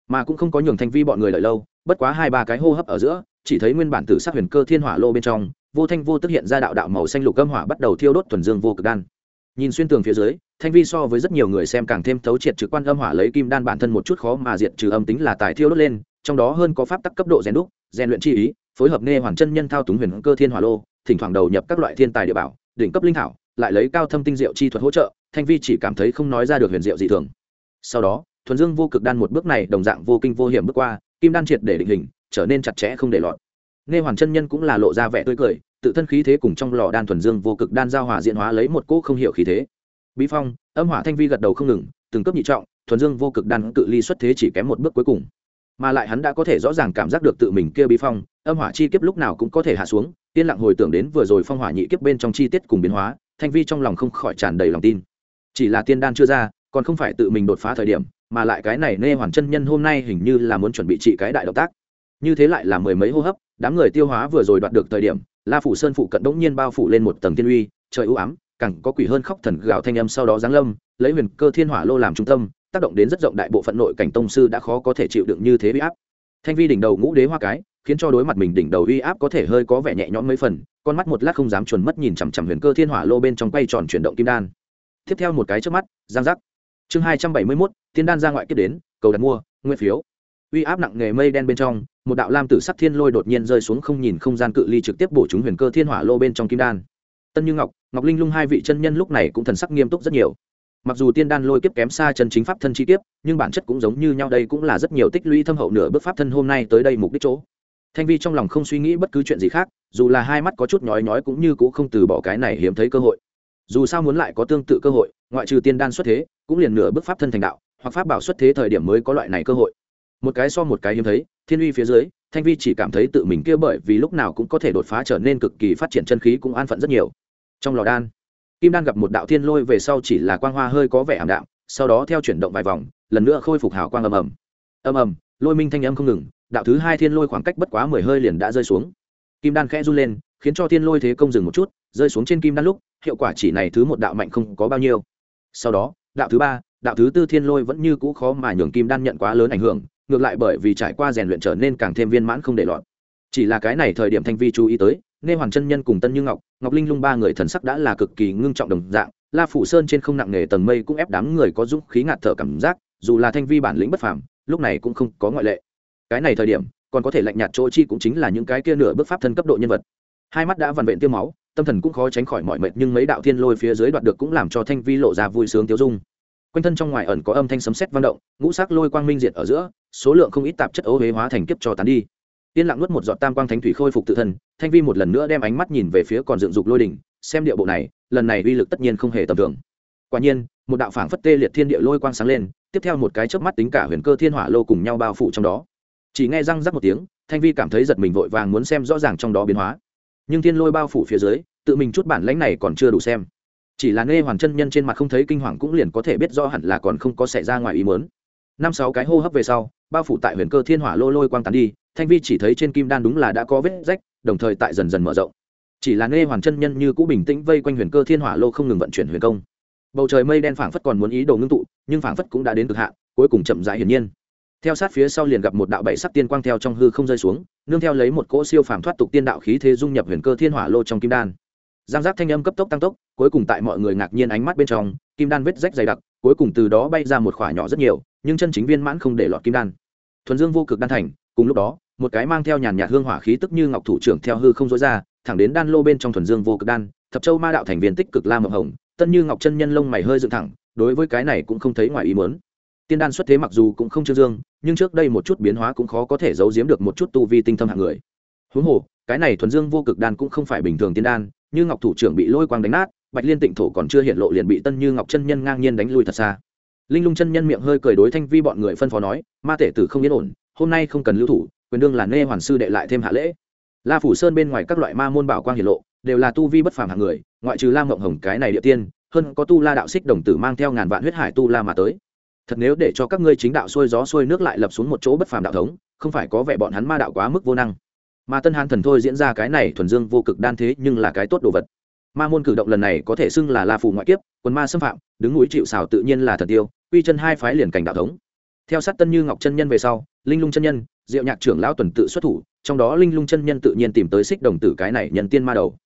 Mà cũng không có nhường thanh vi bọn người lợi lâu, bất quá hai ba cái hô hấp ở giữa, chỉ thấy nguyên bản tử Sát huyền cơ thiên hỏa lô bên trong, vô thanh vô tức hiện ra đạo đạo màu xanh lục âm hỏa bắt đầu thiêu đốt thuần dương vô cực đan. Nhìn xuyên tường phía dưới, thanh vi so với rất nhiều người xem càng thêm thấu triệt trực quan âm hỏa lấy kim đan bản thân một chút khó mà diệt trừ âm tính là tài thiêu đốt lên, trong đó hơn có pháp tắc cấp độ rèn đúc, rèn luyện chi ý, phối hợp nghe hoàn chân nhân thao túng huyền cơ thiên hỏa lô, thỉnh thoảng đầu nhập các loại thiên tài địa bảo, đỉnh cấp linh thảo, lại lấy cao thâm tinh diệu chi thuật hỗ trợ thanh vi chỉ cảm thấy không nói ra được huyền diệu dị thường. Sau đó, thuần dương vô cực đan một bước này đồng dạng vô kinh vô hiểm bước qua, kim đan triệt để định hình, trở nên chặt chẽ không để lọt. Nghe hoàn chân nhân cũng là lộ ra vẻ tươi cười, tự thân khí thế cùng trong lò đan thuần dương vô cực đan giao hòa diễn hóa lấy một cỗ không hiểu khí thế. Bí phong, âm hỏa thanh vi gật đầu không ngừng, từng cấp nhị trọng, thuần dương vô cực đan cự ly xuất thế chỉ kém một bước cuối cùng. Mà lại hắn đã có thể rõ ràng cảm giác được tự mình kia bí phong, âm hỏa chi kiếp lúc nào cũng có thể hạ xuống, yên lặng hồi tưởng đến vừa rồi phong hỏa nhị kiếp bên trong chi tiết cùng biến hóa, thanh vi trong lòng không khỏi tràn đầy lòng tin chỉ là tiên đan chưa ra, còn không phải tự mình đột phá thời điểm, mà lại cái này nê hoàn chân nhân hôm nay hình như là muốn chuẩn bị trị cái đại động tác. Như thế lại là mười mấy hô hấp, đám người tiêu hóa vừa rồi đoạt được thời điểm, la phủ sơn phụ cận đống nhiên bao phủ lên một tầng tiên uy, trời ưu ám, càng có quỷ hơn khóc thần gạo thanh âm sau đó giáng lâm, lấy huyền cơ thiên hỏa lô làm trung tâm, tác động đến rất rộng đại bộ phận nội cảnh tông sư đã khó có thể chịu đựng như thế uy áp. Thanh vi đỉnh đầu ngũ đế hoa cái, khiến cho đối mặt mình đỉnh đầu uy áp có thể hơi có vẻ nhẹ nhõm mấy phần, con mắt một lát không dám chuẩn mất nhìn chằm chằm huyền cơ thiên hỏa lô bên trong quay tròn chuyển động kim đan tiếp theo một cái trước mắt, giang giác. Chương hai trăm bảy mươi mốt, thiên đan ra ngoại kết đến, cầu đặt mua, nguyên phiếu. Uy áp nặng nghề mây đen bên trong, một đạo lam tử sắc thiên lôi đột nhiên rơi xuống không nhìn không gian cự ly trực tiếp bổ chúng huyền cơ thiên hỏa lô bên trong kim đan. Tân như ngọc ngọc linh lung hai vị chân nhân lúc này cũng thần sắc nghiêm túc rất nhiều. Mặc dù tiên đan lôi kiếp kém xa chân chính pháp thân chi kiếp, nhưng bản chất cũng giống như nhau đây cũng là rất nhiều tích lũy thâm hậu nửa bước pháp thân hôm nay tới đây mục đích chỗ. Thanh vi trong lòng không suy nghĩ bất cứ chuyện gì khác, dù là hai mắt có chút nhói nhói cũng như cũng không từ bỏ cái này hiếm thấy cơ hội dù sao muốn lại có tương tự cơ hội, ngoại trừ tiên đan xuất thế, cũng liền nửa bước pháp thân thành đạo, hoặc pháp bảo xuất thế thời điểm mới có loại này cơ hội. Một cái so một cái hiếm thấy, thiên uy phía dưới, thanh vi chỉ cảm thấy tự mình kia bởi vì lúc nào cũng có thể đột phá trở nên cực kỳ phát triển chân khí cũng an phận rất nhiều. Trong lò đan, kim đan gặp một đạo thiên lôi về sau chỉ là quang hoa hơi có vẻ ảm đạm, sau đó theo chuyển động vài vòng, lần nữa khôi phục hào quang ầm ầm. Ầm ầm, lôi minh thanh âm không ngừng, đạo thứ hai thiên lôi khoảng cách bất quá mười hơi liền đã rơi xuống. Kim đan khẽ run lên, khiến cho thiên lôi thế công dừng một chút, rơi xuống trên kim đan lúc hiệu quả chỉ này thứ một đạo mạnh không có bao nhiêu. Sau đó, đạo thứ ba, đạo thứ tư thiên lôi vẫn như cũ khó mà nhường kim đan nhận quá lớn ảnh hưởng, ngược lại bởi vì trải qua rèn luyện trở nên càng thêm viên mãn không để lọt. Chỉ là cái này thời điểm thanh vi chú ý tới nghe hoàng chân nhân cùng tân như ngọc ngọc linh lung ba người thần sắc đã là cực kỳ ngưng trọng đồng dạng, la phủ sơn trên không nặng nề tầng mây cũng ép đám người có dũng khí ngạt thở cảm giác, dù là thanh vi bản lĩnh bất phàm, lúc này cũng không có ngoại lệ. Cái này thời điểm, còn có thể lạnh nhạt chỗ chi cũng chính là những cái kia nửa bước pháp thân cấp độ nhân vật. Hai mắt đã vằn vện tiêu máu tâm thần cũng khó tránh khỏi mọi mệt, nhưng mấy đạo thiên lôi phía dưới đoạt được cũng làm cho thanh vi lộ ra vui sướng tiêu dung. Quanh thân trong ngoài ẩn có âm thanh sấm sét vang động, ngũ sắc lôi quang minh diệt ở giữa, số lượng không ít tạp chất ố huế hóa thành kiếp cho tán đi. Yên lặng nuốt một giọt tam quang thánh thủy khôi phục tự thân, thanh vi một lần nữa đem ánh mắt nhìn về phía còn dựng dục lôi đỉnh, xem địa bộ này, lần này uy lực tất nhiên không hề tầm thường. Quả nhiên, một đạo phảng phất tê liệt thiên địa lôi quang sáng lên, tiếp theo một cái chớp mắt tính cả huyền cơ thiên hỏa lô cùng nhau bao phủ trong đó. Chỉ nghe răng rắc một tiếng, thanh vi cảm thấy giật mình vội vàng muốn xem rõ ràng trong đó biến hóa nhưng thiên lôi bao phủ phía dưới, tự mình chút bản lãnh này còn chưa đủ xem. Chỉ là nghe hoàn chân nhân trên mặt không thấy kinh hoàng cũng liền có thể biết rõ hẳn là còn không có xảy ra ngoài ý muốn. Năm sáu cái hô hấp về sau, bao phủ tại huyền cơ thiên hỏa lô lôi quang tán đi, thanh vi chỉ thấy trên kim đan đúng là đã có vết rách, đồng thời tại dần dần mở rộng. Chỉ là nghe hoàn chân nhân như cũ bình tĩnh vây quanh huyền cơ thiên hỏa lô không ngừng vận chuyển huyền công. Bầu trời mây đen phảng phất còn muốn ý đồ ngưng tụ, nhưng phảng phất cũng đã đến cực hạn, cuối cùng chậm rãi hiển nhiên theo sát phía sau liền gặp một đạo bảy sắc tiên quang theo trong hư không rơi xuống, nương theo lấy một cỗ siêu phàm thoát tục tiên đạo khí thế dung nhập huyền cơ thiên hỏa lô trong kim đan. Giang giác thanh âm cấp tốc tăng tốc, cuối cùng tại mọi người ngạc nhiên ánh mắt bên trong, kim đan vết rách dày đặc, cuối cùng từ đó bay ra một khỏa nhỏ rất nhiều, nhưng chân chính viên mãn không để lọt kim đan. Thuần dương vô cực đan thành, cùng lúc đó, một cái mang theo nhàn nhạt hương hỏa khí tức như ngọc thủ trưởng theo hư không dối ra, thẳng đến đan lô bên trong thuần dương vô cực đan, thập châu ma đạo thành viên tích cực la mộng hồng, tân như ngọc chân nhân lông mày hơi dựng thẳng, đối với cái này cũng không thấy ngoài ý mớn tiên đan xuất thế mặc dù cũng không trương dương nhưng trước đây một chút biến hóa cũng khó có thể giấu giếm được một chút tu vi tinh thâm hạng người. Huống hồ, cái này thuần dương vô cực đan cũng không phải bình thường tiên đan, như ngọc thủ trưởng bị lôi quang đánh nát, bạch liên tịnh thổ còn chưa hiện lộ liền bị tân như ngọc chân nhân ngang nhiên đánh lui thật xa. Linh lung chân nhân miệng hơi cười đối thanh vi bọn người phân phó nói, ma tể tử không yên ổn, hôm nay không cần lưu thủ, quyền đương là nê hoàn sư đệ lại thêm hạ lễ. La phủ sơn bên ngoài các loại ma môn bảo quang hiển lộ, đều là tu vi bất phàm hạng người, ngoại trừ la mộng hồng cái này địa tiên, hơn có tu la đạo xích đồng tử mang theo ngàn vạn huyết hải tu la mà tới thật nếu để cho các ngươi chính đạo xuôi gió xuôi nước lại lập xuống một chỗ bất phàm đạo thống, không phải có vẻ bọn hắn ma đạo quá mức vô năng. Mà tân hán thần thôi diễn ra cái này thuần dương vô cực đan thế nhưng là cái tốt đồ vật. Ma môn cử động lần này có thể xưng là la phù ngoại kiếp, quần ma xâm phạm, đứng núi chịu xào tự nhiên là thần tiêu uy chân hai phái liền cảnh đạo thống. Theo sát tân như ngọc chân nhân về sau, linh lung chân nhân, diệu nhạc trưởng lão tuần tự xuất thủ, trong đó linh lung chân nhân tự nhiên tìm tới xích đồng tử cái này nhân tiên ma đầu.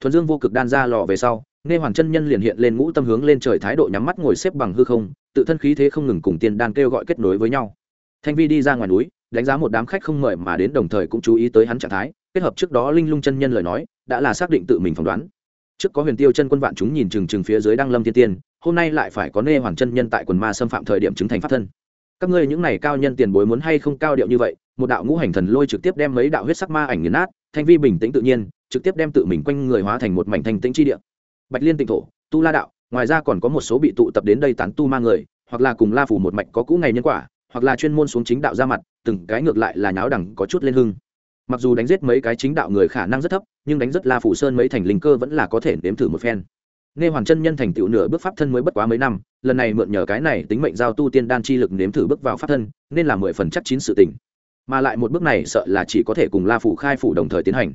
Thuần dương vô cực đan ra lò về sau nghe hoàng chân nhân liền hiện lên ngũ tâm hướng lên trời thái độ nhắm mắt ngồi xếp bằng hư không, tự thân khí thế không ngừng cùng tiên đan kêu gọi kết nối với nhau. Thanh vi đi ra ngoài núi, đánh giá một đám khách không mời mà đến đồng thời cũng chú ý tới hắn trạng thái, kết hợp trước đó linh lung chân nhân lời nói, đã là xác định tự mình phỏng đoán. Trước có huyền tiêu chân quân vạn chúng nhìn chừng chừng phía dưới đăng lâm thiên tiên, hôm nay lại phải có nê hoàng chân nhân tại quần ma xâm phạm thời điểm chứng thành pháp thân. Các ngươi những này cao nhân tiền bối muốn hay không cao điệu như vậy, một đạo ngũ hành thần lôi trực tiếp đem mấy đạo huyết sắc ma ảnh nghiền nát, thanh vi bình tĩnh tự nhiên, trực tiếp đem tự mình quanh người hóa thành một mảnh thanh tĩnh chi địa bạch liên tịnh thổ, tu la đạo, ngoài ra còn có một số bị tụ tập đến đây tán tu ma người, hoặc là cùng la phủ một mạch có cũ ngày nhân quả, hoặc là chuyên môn xuống chính đạo ra mặt, từng cái ngược lại là nháo đẳng có chút lên hưng. Mặc dù đánh giết mấy cái chính đạo người khả năng rất thấp, nhưng đánh rất la phủ sơn mấy thành linh cơ vẫn là có thể nếm thử một phen. Nghe hoàn chân nhân thành tựu nửa bước pháp thân mới bất quá mấy năm, lần này mượn nhờ cái này tính mệnh giao tu tiên đan chi lực nếm thử bước vào pháp thân, nên là mười phần chắc chín sự tình. Mà lại một bước này sợ là chỉ có thể cùng la phủ khai phủ đồng thời tiến hành.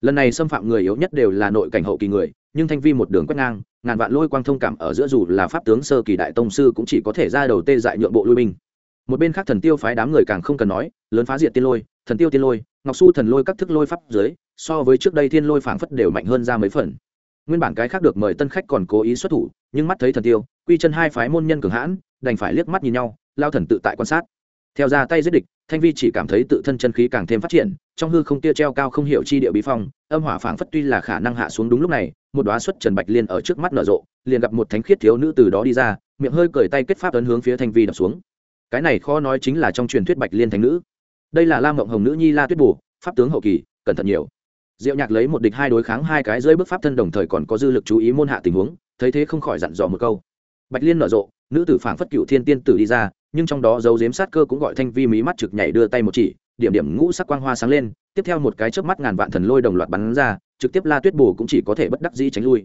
Lần này xâm phạm người yếu nhất đều là nội cảnh hậu kỳ người nhưng thanh vi một đường quét ngang, ngàn vạn lôi quang thông cảm ở giữa dù là pháp tướng sơ kỳ đại tông sư cũng chỉ có thể ra đầu tê dại nhượng bộ lui binh. Một bên khác thần tiêu phái đám người càng không cần nói, lớn phá diệt tiên lôi, thần tiêu tiên lôi, ngọc su thần lôi các thức lôi pháp dưới so với trước đây thiên lôi phảng phất đều mạnh hơn ra mấy phần. Nguyên bản cái khác được mời tân khách còn cố ý xuất thủ, nhưng mắt thấy thần tiêu, quy chân hai phái môn nhân cường hãn, đành phải liếc mắt nhìn nhau, lao thần tự tại quan sát theo ra tay giết địch, thanh vi chỉ cảm thấy tự thân chân khí càng thêm phát triển, trong hư không tia treo cao không hiểu chi địa bí phong, âm hỏa phảng phất tuy là khả năng hạ xuống đúng lúc này, một đoá xuất trần bạch liên ở trước mắt nở rộ, liền gặp một thánh khiết thiếu nữ từ đó đi ra, miệng hơi cởi tay kết pháp ấn hướng phía thanh vi đập xuống. Cái này khó nói chính là trong truyền thuyết bạch liên thánh nữ. Đây là lam mộng hồng nữ nhi la tuyết bù, pháp tướng hậu kỳ, cẩn thận nhiều. Diệu nhạc lấy một địch hai đối kháng hai cái dưới bước pháp thân đồng thời còn có dư lực chú ý môn hạ tình huống, thấy thế không khỏi dặn dò một câu bạch liên nở rộ, nữ tử phảng phất cựu thiên tiên tử đi ra, nhưng trong đó dấu dếm sát cơ cũng gọi thanh vi mí mắt trực nhảy đưa tay một chỉ, điểm điểm ngũ sắc quang hoa sáng lên, tiếp theo một cái chớp mắt ngàn vạn thần lôi đồng loạt bắn ra, trực tiếp la tuyết bù cũng chỉ có thể bất đắc dĩ tránh lui.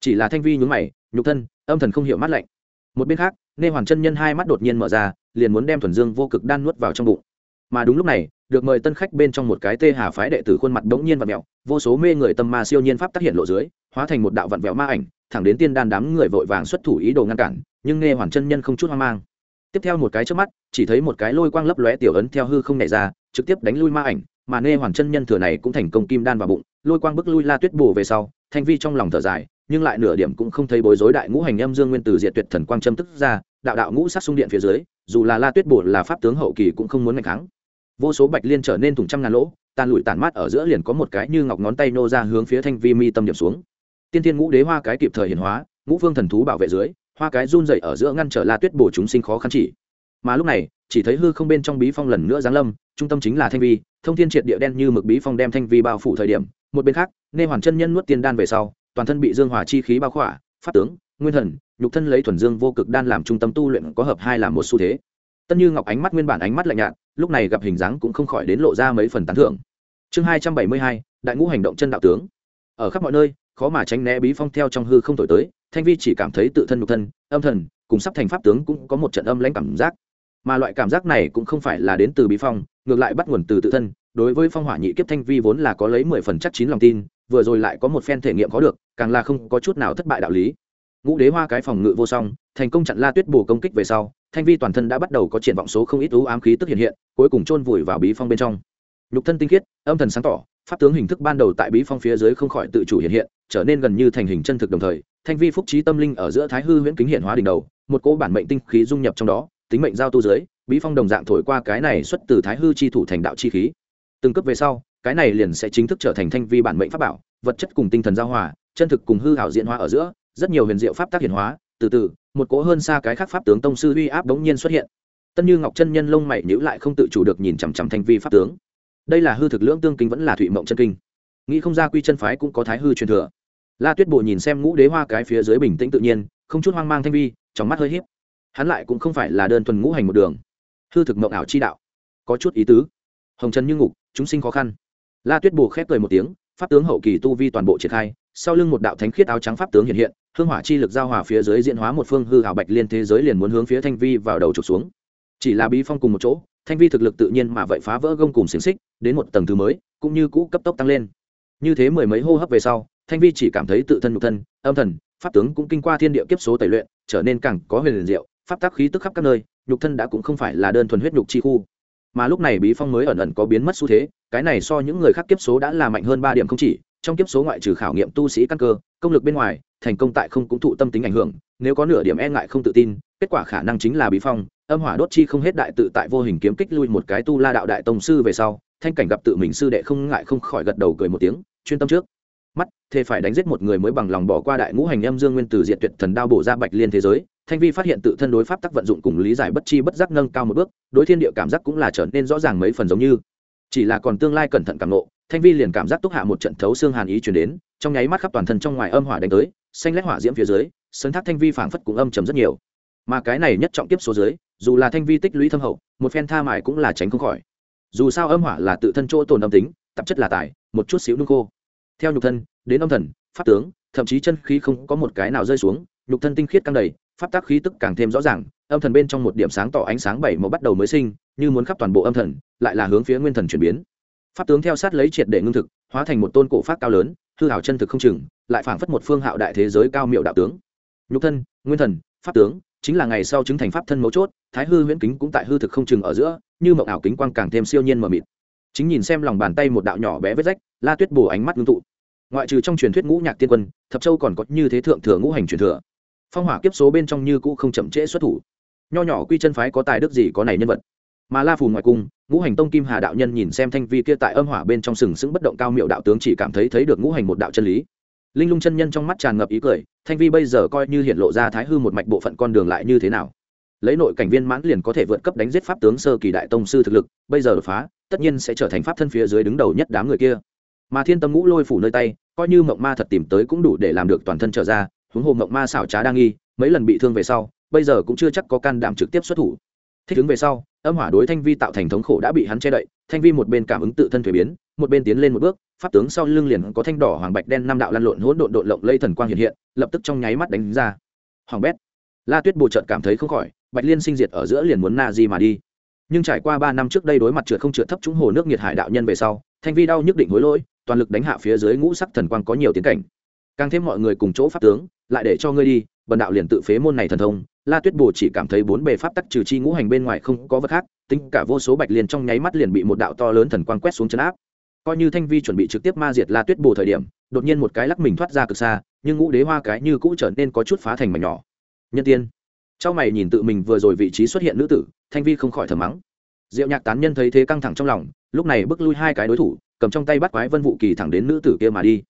Chỉ là thanh vi nhún mày, nhục thân, âm thần không hiểu mắt lạnh. Một bên khác, Nê hoàn chân nhân hai mắt đột nhiên mở ra, liền muốn đem thuần dương vô cực đan nuốt vào trong bụng. Mà đúng lúc này, được mời tân khách bên trong một cái tê hà phái đệ tử khuôn mặt bỗng nhiên và mẹo vô số mê người tâm ma siêu nhiên pháp tác hiện lộ dưới, hóa thành một đạo vặn vẹo ma ảnh thẳng đến tiên đan đám người vội vàng xuất thủ ý đồ ngăn cản, nhưng nghe hoàn chân nhân không chút hoang mang. Tiếp theo một cái trước mắt, chỉ thấy một cái lôi quang lấp lóe tiểu ấn theo hư không nảy ra, trực tiếp đánh lui ma ảnh, mà nghe hoàn chân nhân thừa này cũng thành công kim đan vào bụng, lôi quang bức lui la tuyết bù về sau, thanh vi trong lòng thở dài, nhưng lại nửa điểm cũng không thấy bối rối đại ngũ hành âm dương nguyên từ diệt tuyệt thần quang châm tức ra, đạo đạo ngũ sát xung điện phía dưới, dù là la tuyết bổ là pháp tướng hậu kỳ cũng không muốn ngày kháng. Vô số bạch liên trở nên thủng trăm ngàn lỗ tàn lụi tàn mát ở giữa liền có một cái như ngọc ngón tay nô ra hướng phía thanh vi mi tâm điểm xuống tiên tiên ngũ đế hoa cái kịp thời hiển hóa, ngũ phương thần thú bảo vệ dưới, hoa cái run dậy ở giữa ngăn trở la tuyết bổ chúng sinh khó khăn chỉ. Mà lúc này, chỉ thấy hư không bên trong bí phong lần nữa giáng lâm, trung tâm chính là thanh vi, thông thiên triệt địa đen như mực bí phong đem thanh vi bao phủ thời điểm, một bên khác, nê hoàn chân nhân nuốt tiên đan về sau, toàn thân bị dương hòa chi khí bao khỏa phát tướng, nguyên thần, nhục thân lấy thuần dương vô cực đan làm trung tâm tu luyện có hợp hai làm một xu thế. Tân như ngọc ánh mắt nguyên bản ánh mắt lạnh nhạt, lúc này gặp hình dáng cũng không khỏi đến lộ ra mấy phần tán thưởng. Chương hai trăm bảy mươi hai, đại ngũ hành động chân đạo tướng. Ở khắp mọi nơi khó mà tránh né bí phong theo trong hư không thổi tới, thanh vi chỉ cảm thấy tự thân nhục thân, âm thần, cùng sắp thành pháp tướng cũng có một trận âm lãnh cảm giác. Mà loại cảm giác này cũng không phải là đến từ bí phong, ngược lại bắt nguồn từ tự thân. Đối với phong hỏa nhị kiếp thanh vi vốn là có lấy mười phần chắc chín lòng tin, vừa rồi lại có một phen thể nghiệm có được, càng là không có chút nào thất bại đạo lý. Ngũ đế hoa cái phòng ngự vô song, thành công chặn la tuyết bù công kích về sau, thanh vi toàn thân đã bắt đầu có triển vọng số không ít ú ám khí tức hiện hiện, cuối cùng chôn vùi vào bí phong bên trong. Nhục thân tinh khiết, âm thần sáng tỏ pháp tướng hình thức ban đầu tại bí phong phía dưới không khỏi tự chủ hiện hiện, trở nên gần như thành hình chân thực đồng thời, thanh vi phúc trí tâm linh ở giữa thái hư huyễn kính hiện hóa đỉnh đầu, một cỗ bản mệnh tinh khí dung nhập trong đó, tính mệnh giao tu dưới, bí phong đồng dạng thổi qua cái này xuất từ thái hư chi thủ thành đạo chi khí. Từng cấp về sau, cái này liền sẽ chính thức trở thành thanh vi bản mệnh pháp bảo, vật chất cùng tinh thần giao hòa, chân thực cùng hư hảo diễn hóa ở giữa, rất nhiều huyền diệu pháp tác hiện hóa, từ từ, một cỗ hơn xa cái khác pháp tướng tông sư uy áp đống nhiên xuất hiện. Tân như ngọc chân nhân lông mày nhữ lại không tự chủ được nhìn chằm chằm thanh vi pháp tướng đây là hư thực lưỡng tương kinh vẫn là thụy mộng chân kinh. Nghĩ không ra quy chân phái cũng có thái hư truyền thừa. La tuyết bộ nhìn xem ngũ đế hoa cái phía dưới bình tĩnh tự nhiên, không chút hoang mang thanh vi, trong mắt hơi hiếp hắn lại cũng không phải là đơn thuần ngũ hành một đường. Hư thực mộng ảo chi đạo. Có chút ý tứ. Hồng trần như ngục, chúng sinh khó khăn. La tuyết bồ khép cười một tiếng, pháp tướng hậu kỳ tu vi toàn bộ triển khai, sau lưng một đạo thánh khiết áo trắng pháp tướng hiện hiện, hương hỏa chi lực giao hòa phía dưới diễn hóa một phương hư hảo bạch liên thế giới liền muốn hướng phía thanh vi vào đầu trục xuống. Chỉ là bí phong cùng một chỗ thanh vi thực lực tự nhiên mà vậy phá vỡ gông cùng xiềng xích, đến một tầng thứ mới, cũng như cũ cấp tốc tăng lên. Như thế mười mấy hô hấp về sau, thanh vi chỉ cảm thấy tự thân nhục thân, âm thần, pháp tướng cũng kinh qua thiên địa kiếp số tẩy luyện, trở nên càng có huyền liền diệu, pháp tác khí tức khắp các nơi, nhục thân đã cũng không phải là đơn thuần huyết nhục chi khu. Mà lúc này bí phong mới ẩn ẩn có biến mất xu thế, cái này so những người khác kiếp số đã là mạnh hơn ba điểm không chỉ, trong kiếp số ngoại trừ khảo nghiệm tu sĩ căn cơ, công lực bên ngoài, thành công tại không cũng thụ tâm tính ảnh hưởng nếu có nửa điểm e ngại không tự tin, kết quả khả năng chính là bí phong, âm hỏa đốt chi không hết đại tự tại vô hình kiếm kích lui một cái tu la đạo đại tông sư về sau, thanh cảnh gặp tự mình sư đệ không ngại không khỏi gật đầu cười một tiếng, chuyên tâm trước. Mắt, thế phải đánh giết một người mới bằng lòng bỏ qua đại ngũ hành âm dương nguyên tử diệt tuyệt thần đao bổ ra bạch liên thế giới, thanh vi phát hiện tự thân đối pháp tắc vận dụng cùng lý giải bất chi bất giác nâng cao một bước, đối thiên địa cảm giác cũng là trở nên rõ ràng mấy phần giống như. Chỉ là còn tương lai cẩn thận cảm nộ thanh vi liền cảm giác túc hạ một trận thấu xương hàn ý chuyển đến, trong nháy mắt khắp toàn thân trong ngoài âm hỏa đánh tới, xanh lét hỏa diễm phía dưới sân thác thanh vi phảng phất cũng âm trầm rất nhiều. Mà cái này nhất trọng tiếp số dưới, dù là thanh vi tích lũy thâm hậu, một phen tha mài cũng là tránh không khỏi. Dù sao âm hỏa là tự thân chỗ tồn âm tính, tạp chất là tài, một chút xíu nung khô. Theo nhục thân, đến âm thần, pháp tướng, thậm chí chân khí không có một cái nào rơi xuống, nhục thân tinh khiết căng đầy, pháp tác khí tức càng thêm rõ ràng, âm thần bên trong một điểm sáng tỏ ánh sáng bảy màu bắt đầu mới sinh, như muốn khắp toàn bộ âm thần, lại là hướng phía nguyên thần chuyển biến. Pháp tướng theo sát lấy triệt để ngưng thực, hóa thành một tôn cổ pháp cao lớn, hư hảo chân thực không chừng, lại phảng phất một phương hạo đại thế giới cao miệu đạo tướng nhục thân, nguyên thần, pháp tướng, chính là ngày sau chứng thành pháp thân mấu chốt, thái hư huyễn kính cũng tại hư thực không chừng ở giữa, như mộng ảo kính quang càng thêm siêu nhiên mờ mịt. Chính nhìn xem lòng bàn tay một đạo nhỏ bé vết rách, la tuyết bổ ánh mắt ngưng tụ. Ngoại trừ trong truyền thuyết ngũ nhạc tiên quân, thập châu còn có như thế thượng thừa ngũ hành truyền thừa. Phong hỏa kiếp số bên trong như cũ không chậm trễ xuất thủ. Nho nhỏ quy chân phái có tài đức gì có này nhân vật? Mà la phù ngoại cung, ngũ hành tông kim hà đạo nhân nhìn xem thanh vi kia tại âm hỏa bên trong sừng sững bất động cao miệu đạo tướng chỉ cảm thấy thấy được ngũ hành một đạo chân lý linh lung chân nhân trong mắt tràn ngập ý cười, thanh vi bây giờ coi như hiện lộ ra thái hư một mạch bộ phận con đường lại như thế nào? Lấy nội cảnh viên mãn liền có thể vượt cấp đánh giết pháp tướng sơ kỳ đại tông sư thực lực, bây giờ đột phá, tất nhiên sẽ trở thành pháp thân phía dưới đứng đầu nhất đám người kia. Mà thiên tâm ngũ lôi phủ nơi tay, coi như mộng ma thật tìm tới cũng đủ để làm được toàn thân trở ra, huống hồ mộng ma xảo trá đang nghi, mấy lần bị thương về sau, bây giờ cũng chưa chắc có can đảm trực tiếp xuất thủ. Thích ứng về sau, âm hỏa đối thanh vi tạo thành thống khổ đã bị hắn che đậy, thanh vi một bên cảm ứng tự thân thuế biến một bên tiến lên một bước, pháp tướng sau lưng liền có thanh đỏ hoàng bạch đen năm đạo lăn lộn hỗn độn độn lộng lây thần quang hiện hiện, lập tức trong nháy mắt đánh ra. Hoàng bét, la tuyết bồ trợt cảm thấy không khỏi, bạch liên sinh diệt ở giữa liền muốn na di mà đi. Nhưng trải qua ba năm trước đây đối mặt trượt không trượt thấp trúng hồ nước nhiệt hải đạo nhân về sau, thanh vi đau nhức định hối lỗi, toàn lực đánh hạ phía dưới ngũ sắc thần quang có nhiều tiến cảnh. Càng thêm mọi người cùng chỗ pháp tướng, lại để cho ngươi đi, bần đạo liền tự phế môn này thần thông. La tuyết bồ chỉ cảm thấy bốn bề pháp tắc trừ chi ngũ hành bên ngoài không có vật khác, tính cả vô số bạch liền trong nháy mắt liền bị một đạo to lớn thần quang quét xuống chân áp coi như thanh vi chuẩn bị trực tiếp ma diệt la tuyết bồ thời điểm, đột nhiên một cái lắc mình thoát ra cực xa, nhưng ngũ đế hoa cái như cũ trở nên có chút phá thành mảnh nhỏ. Nhân tiên. Trong mày nhìn tự mình vừa rồi vị trí xuất hiện nữ tử, thanh vi không khỏi thầm mắng. Diệu nhạc tán nhân thấy thế căng thẳng trong lòng, lúc này bước lui hai cái đối thủ, cầm trong tay bắt quái vân vụ kỳ thẳng đến nữ tử kia mà đi.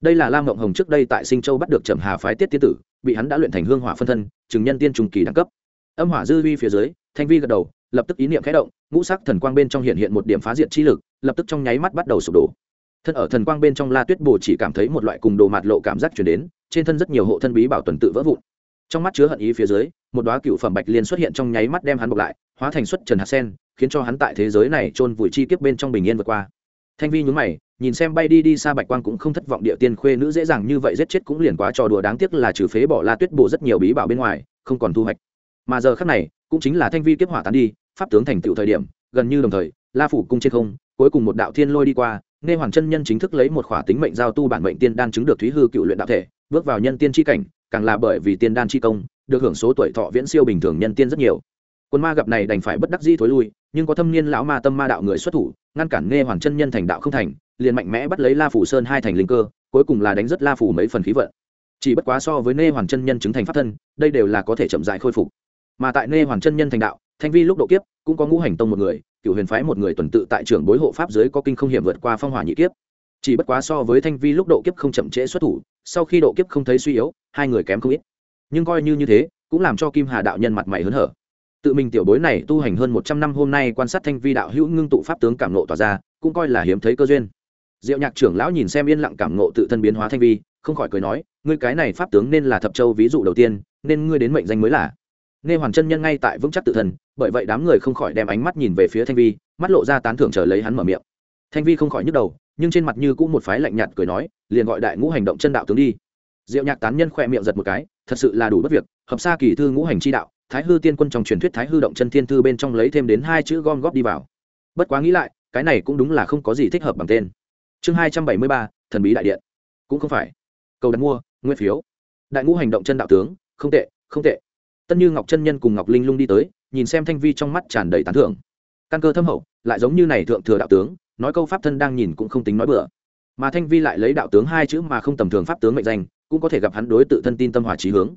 Đây là lam ngộng hồng trước đây tại sinh châu bắt được trầm hà phái tiết tiên tử, bị hắn đã luyện thành hương hỏa phân thân chứng nhân tiên trùng kỳ đẳng cấp. Âm hỏa dư vi phía dưới, thanh vi gật đầu lập tức ý niệm khẽ động, ngũ sắc thần quang bên trong hiện hiện một điểm phá diệt chi lực, lập tức trong nháy mắt bắt đầu sụp đổ. Thân ở thần quang bên trong la tuyết bồ chỉ cảm thấy một loại cùng đồ mạt lộ cảm giác chuyển đến, trên thân rất nhiều hộ thân bí bảo tuần tự vỡ vụn. Trong mắt chứa hận ý phía dưới, một đoá cựu phẩm bạch liên xuất hiện trong nháy mắt đem hắn bọc lại, hóa thành xuất trần hạt sen, khiến cho hắn tại thế giới này trôn vùi chi kiếp bên trong bình yên vượt qua. Thanh vi nhún mày, nhìn xem bay đi đi xa bạch quang cũng không thất vọng địa tiên khuê nữ dễ dàng như vậy giết chết cũng liền quá trò đùa đáng tiếc là trừ phế bỏ la tuyết Bồ rất nhiều bí bảo bên ngoài, không còn thu hoạch. Mà giờ khắc này, cũng chính là thanh vi kiếp hỏa tán đi pháp tướng thành tựu thời điểm, gần như đồng thời, la phủ cung trên không, cuối cùng một đạo thiên lôi đi qua, nghe hoàng chân nhân chính thức lấy một khỏa tính mệnh giao tu bản mệnh tiên đan chứng được thúy hư cựu luyện đạo thể, bước vào nhân tiên tri cảnh, càng là bởi vì tiên đan chi công, được hưởng số tuổi thọ viễn siêu bình thường nhân tiên rất nhiều. Quân ma gặp này đành phải bất đắc dĩ thối lui, nhưng có thâm niên lão ma tâm ma đạo người xuất thủ, ngăn cản nghe hoàng chân nhân thành đạo không thành, liền mạnh mẽ bắt lấy la phủ sơn hai thành linh cơ, cuối cùng là đánh rất la phủ mấy phần khí vận. Chỉ bất quá so với nê hoàn chân nhân chứng thành pháp thân, đây đều là có thể chậm dại khôi phục. Mà tại nê hoàn chân nhân thành đạo thanh vi lúc độ kiếp, cũng có ngũ hành tông một người cựu huyền phái một người tuần tự tại trưởng bối hộ pháp giới có kinh không hiểm vượt qua phong hỏa nhị kiếp. Chỉ bất quá so với thanh vi lúc độ kiếp không chậm trễ xuất thủ, sau khi độ kiếp không thấy suy yếu, hai người kém không ít. Nhưng coi như như thế, cũng làm cho kim hà đạo nhân mặt mày hớn hở. Tự mình tiểu bối này tu hành hơn một trăm năm hôm nay quan sát thanh vi đạo hữu ngưng tụ pháp tướng cảm nộ tỏa ra, cũng coi là hiếm thấy cơ duyên. Diệu nhạc trưởng lão nhìn xem yên lặng cảm nộ tự thân biến hóa thanh vi, không khỏi cười nói, ngươi cái này pháp tướng nên là thập châu ví dụ đầu tiên, nên ngươi đến mệnh danh mới là nghe hoàn chân nhân ngay tại vững chắc tự thân, bởi vậy đám người không khỏi đem ánh mắt nhìn về phía thanh vi, mắt lộ ra tán thưởng chờ lấy hắn mở miệng. Thanh vi không khỏi nhức đầu, nhưng trên mặt như cũng một phái lạnh nhạt cười nói, liền gọi đại ngũ hành động chân đạo tướng đi. Diệu nhạc tán nhân khỏe miệng giật một cái, thật sự là đủ bất việc, hợp xa kỳ thư ngũ hành chi đạo, thái hư tiên quân trong truyền thuyết thái hư động chân thiên thư bên trong lấy thêm đến hai chữ gom góp đi vào. Bất quá nghĩ lại, cái này cũng đúng là không có gì thích hợp bằng tên. Chương hai trăm bảy mươi ba, thần bí đại điện. Cũng không phải. Cầu đặt mua, nguyên phiếu. Đại ngũ hành động chân đạo tướng, không tệ không tệ tân như ngọc chân nhân cùng ngọc linh lung đi tới, nhìn xem thanh vi trong mắt tràn đầy tán thưởng. Căn cơ thâm hậu, lại giống như này thượng thừa đạo tướng, nói câu pháp thân đang nhìn cũng không tính nói bừa. Mà thanh vi lại lấy đạo tướng hai chữ mà không tầm thường pháp tướng mệnh danh, cũng có thể gặp hắn đối tự thân tin tâm hòa trí hướng.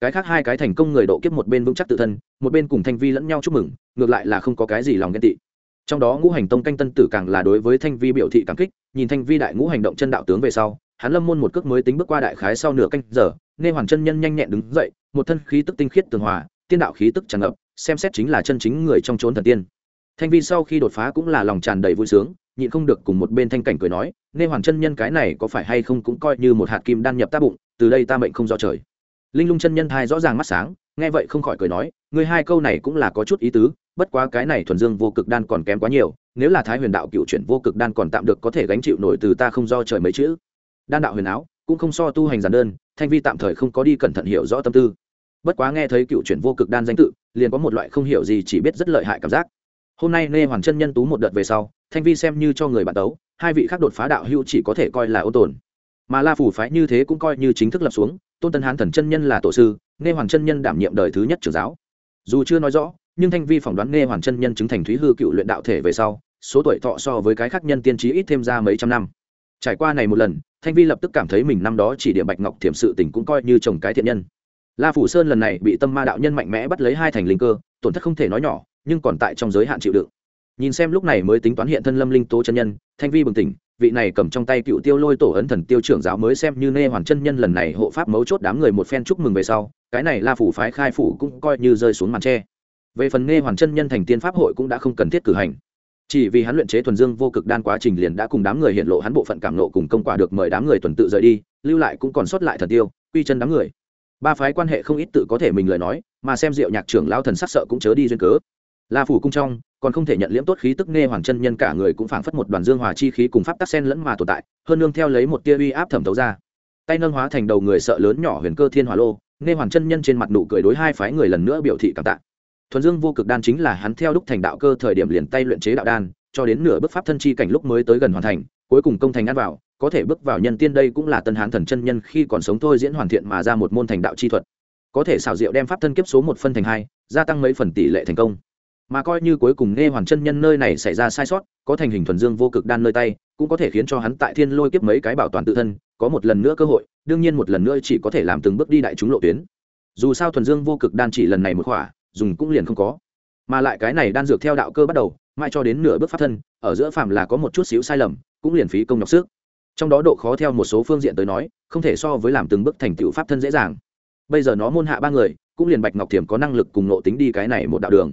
Cái khác hai cái thành công người độ kiếp một bên vững chắc tự thân, một bên cùng thanh vi lẫn nhau chúc mừng, ngược lại là không có cái gì lòng ghen tị. Trong đó ngũ hành tông canh tân tử càng là đối với thanh vi biểu thị cảm kích, nhìn thanh vi đại ngũ hành động chân đạo tướng về sau, hắn lâm môn một cước mới tính bước qua đại khái sau nửa canh giờ, nghe hoàng chân nhân nhanh nhẹn đứng dậy một thân khí tức tinh khiết tường hòa, tiên đạo khí tức tràn ngập, xem xét chính là chân chính người trong trốn thần tiên. Thanh vi sau khi đột phá cũng là lòng tràn đầy vui sướng, nhịn không được cùng một bên thanh cảnh cười nói nghe hoàng chân nhân cái này có phải hay không cũng coi như một hạt kim đan nhập ta bụng, từ đây ta mệnh không do trời. Linh lung chân nhân thai rõ ràng mắt sáng, nghe vậy không khỏi cười nói, ngươi hai câu này cũng là có chút ý tứ, bất quá cái này thuần dương vô cực đan còn kém quá nhiều, nếu là thái huyền đạo cựu chuyển vô cực đan còn tạm được có thể gánh chịu nổi từ ta không do trời mấy chữ. Đan đạo huyền áo cũng không so tu hành giản đơn thanh vi tạm thời không có đi cẩn thận hiểu rõ tâm tư. Bất quá nghe thấy cựu chuyển vô cực đan danh tự, liền có một loại không hiểu gì chỉ biết rất lợi hại cảm giác. Hôm nay nê hoàn chân nhân tú một đợt về sau, thanh vi xem như cho người bạn tấu, hai vị khác đột phá đạo hữu chỉ có thể coi là ô tồn. Mà la phủ phái như thế cũng coi như chính thức lập xuống, tôn tân hán thần chân nhân là tổ sư nghe hoàng chân nhân đảm nhiệm đời thứ nhất trưởng giáo. Dù chưa nói rõ, nhưng thanh vi phỏng đoán nghe hoàng chân nhân chứng thành thúy hư cựu luyện đạo thể về sau, số tuổi thọ so với cái khác nhân tiên trí ít thêm ra mấy trăm năm. Trải qua này một lần thanh vi lập tức cảm thấy mình năm đó chỉ điểm bạch ngọc thiểm sự tình cũng coi như chồng cái thiện nhân. La phủ sơn lần này bị tâm ma đạo nhân mạnh mẽ bắt lấy hai thành linh cơ, tổn thất không thể nói nhỏ, nhưng còn tại trong giới hạn chịu đựng. Nhìn xem lúc này mới tính toán hiện thân lâm linh tố chân nhân, thanh vi bừng tỉnh, vị này cầm trong tay cựu tiêu lôi tổ ấn thần tiêu trưởng giáo mới xem như nê hoàn chân nhân lần này hộ pháp mấu chốt đám người một phen chúc mừng về sau, cái này la phủ phái khai phủ cũng coi như rơi xuống màn tre. Về phần nê hoàn chân nhân thành tiên pháp hội cũng đã không cần thiết cử hành chỉ vì hắn luyện chế thuần dương vô cực đan quá trình liền đã cùng đám người hiện lộ hắn bộ phận cảm nộ cùng công quả được mời đám người tuần tự rời đi, lưu lại cũng còn sót lại thần tiêu, quy chân đám người. Ba phái quan hệ không ít tự có thể mình lời nói, mà xem diệu nhạc trưởng lao thần sắc sợ cũng chớ đi duyên cớ. La phủ cung trong, còn không thể nhận liễm tốt khí tức nghe hoàng chân nhân cả người cũng phảng phất một đoàn dương hòa chi khí cùng pháp tắc sen lẫn mà tồn tại, hơn nương theo lấy một tia uy áp thẩm thấu ra. Tay nâng hóa thành đầu người sợ lớn nhỏ huyền cơ thiên hỏa lô, nghe hoàng chân nhân trên mặt nụ cười đối hai phái người lần nữa biểu thị cảm tạ thuần dương vô cực đan chính là hắn theo đúc thành đạo cơ thời điểm liền tay luyện chế đạo đan, cho đến nửa bước pháp thân chi cảnh lúc mới tới gần hoàn thành, cuối cùng công thành ăn vào, có thể bước vào nhân tiên đây cũng là tân hán thần chân nhân khi còn sống thôi diễn hoàn thiện mà ra một môn thành đạo chi thuật. Có thể xảo diệu đem pháp thân kiếp số một phân thành hai, gia tăng mấy phần tỷ lệ thành công. Mà coi như cuối cùng nghe hoàn chân nhân nơi này xảy ra sai sót, có thành hình thuần dương vô cực đan nơi tay, cũng có thể khiến cho hắn tại thiên lôi kiếp mấy cái bảo toàn tự thân, có một lần nữa cơ hội, đương nhiên một lần nữa chỉ có thể làm từng bước đi đại chúng lộ tuyến. Dù sao thuần dương vô cực đan chỉ lần này một khỏa dùng cũng liền không có. Mà lại cái này đan dược theo đạo cơ bắt đầu mai cho đến nửa bước pháp thân, ở giữa phàm là có một chút xíu sai lầm, cũng liền phí công nhọc sức. Trong đó độ khó theo một số phương diện tới nói, không thể so với làm từng bước thành tựu pháp thân dễ dàng. Bây giờ nó môn hạ ba người, cũng liền bạch ngọc thiểm có năng lực cùng nộ tính đi cái này một đạo đường.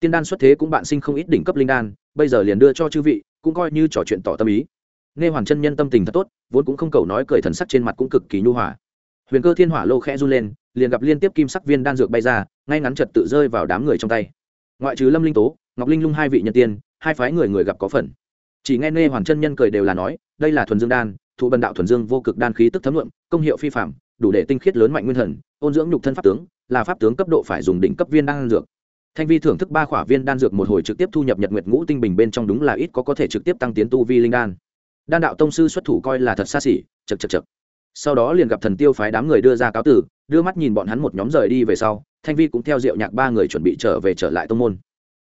Tiên đan xuất thế cũng bạn sinh không ít đỉnh cấp linh đan, bây giờ liền đưa cho chư vị, cũng coi như trò chuyện tỏ tâm ý. Nghe hoàn chân nhân tâm tình thật tốt, vốn cũng không cầu nói cười thần sắc trên mặt cũng cực kỳ nhu hòa huyền cơ thiên hỏa lô khẽ run lên, liền gặp liên tiếp kim sắc viên đan dược bay ra, ngay ngắn trật tự rơi vào đám người trong tay. Ngoại trừ lâm linh tố, ngọc linh lung hai vị nhân tiên, hai phái người người gặp có phần. Chỉ nghe Nê hoàn chân nhân cười đều là nói, đây là thuần dương đan, thụ bần đạo thuần dương vô cực đan khí tức thấm luận công hiệu phi phạm đủ để tinh khiết lớn mạnh nguyên thần, ôn dưỡng nhục thân pháp tướng, là pháp tướng cấp độ phải dùng đỉnh cấp viên đan dược. Thanh vi thưởng thức ba khỏa viên đan dược một hồi trực tiếp thu nhập nhật nguyệt ngũ tinh bình bên trong đúng là ít có có thể trực tiếp tăng tiến tu vi linh đan. Đan đạo tông sư xuất thủ coi là thật xa xỉ chật chật chật sau đó liền gặp thần tiêu phái đám người đưa ra cáo tử, đưa mắt nhìn bọn hắn một nhóm rời đi về sau, thanh vi cũng theo diệu nhạc ba người chuẩn bị trở về trở lại tông môn.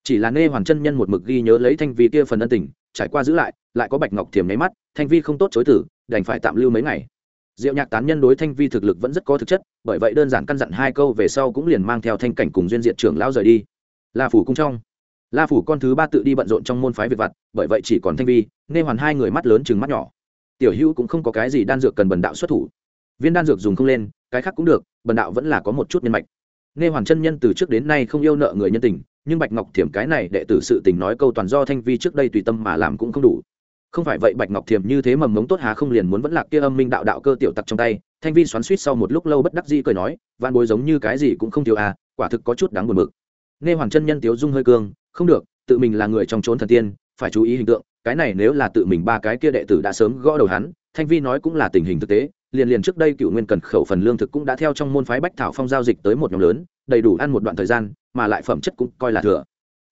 Chỉ là nê hoàn chân nhân một mực ghi nhớ lấy thanh vi kia phần ân tình, trải qua giữ lại lại có bạch ngọc thiềm nháy mắt, thanh vi không tốt chối tử, đành phải tạm lưu mấy ngày. Diệu nhạc tán nhân đối thanh vi thực lực vẫn rất có thực chất, bởi vậy đơn giản căn dặn hai câu về sau cũng liền mang theo thanh cảnh cùng duyên diện trưởng lao rời đi. La phủ cung trong. La phủ con thứ ba tự đi bận rộn trong môn phái việc vặt, bởi vậy chỉ còn thanh vi nghe hoàn hai người mắt lớn chừng mắt nhỏ tiểu hữu cũng không có cái gì đan dược cần bần đạo xuất thủ. Viên đan dược dùng không lên, cái khác cũng được, bần đạo vẫn là có một chút nhân mạch. Nghe hoàn chân nhân từ trước đến nay không yêu nợ người nhân tình, nhưng bạch ngọc thiểm cái này đệ tử sự tình nói câu toàn do thanh vi trước đây tùy tâm mà làm cũng không đủ. Không phải vậy bạch ngọc thiểm như thế mầm mống tốt há không liền muốn vẫn lạc kia âm minh đạo đạo cơ tiểu tặc trong tay, thanh vi xoắn suýt sau một lúc lâu bất đắc dĩ cười nói van bối giống như cái gì cũng không thiếu à quả thực có chút đáng buồn bực. Nghe hoàng chân nhân tiếu dung hơi cương, không được, tự mình là người trong trốn thần tiên, phải chú ý hình tượng cái này nếu là tự mình ba cái kia đệ tử đã sớm gõ đầu hắn, thanh vi nói cũng là tình hình thực tế, liền liền trước đây cựu nguyên cần khẩu phần lương thực cũng đã theo trong môn phái bách thảo phong giao dịch tới một nhóm lớn, đầy đủ ăn một đoạn thời gian, mà lại phẩm chất cũng coi là thừa.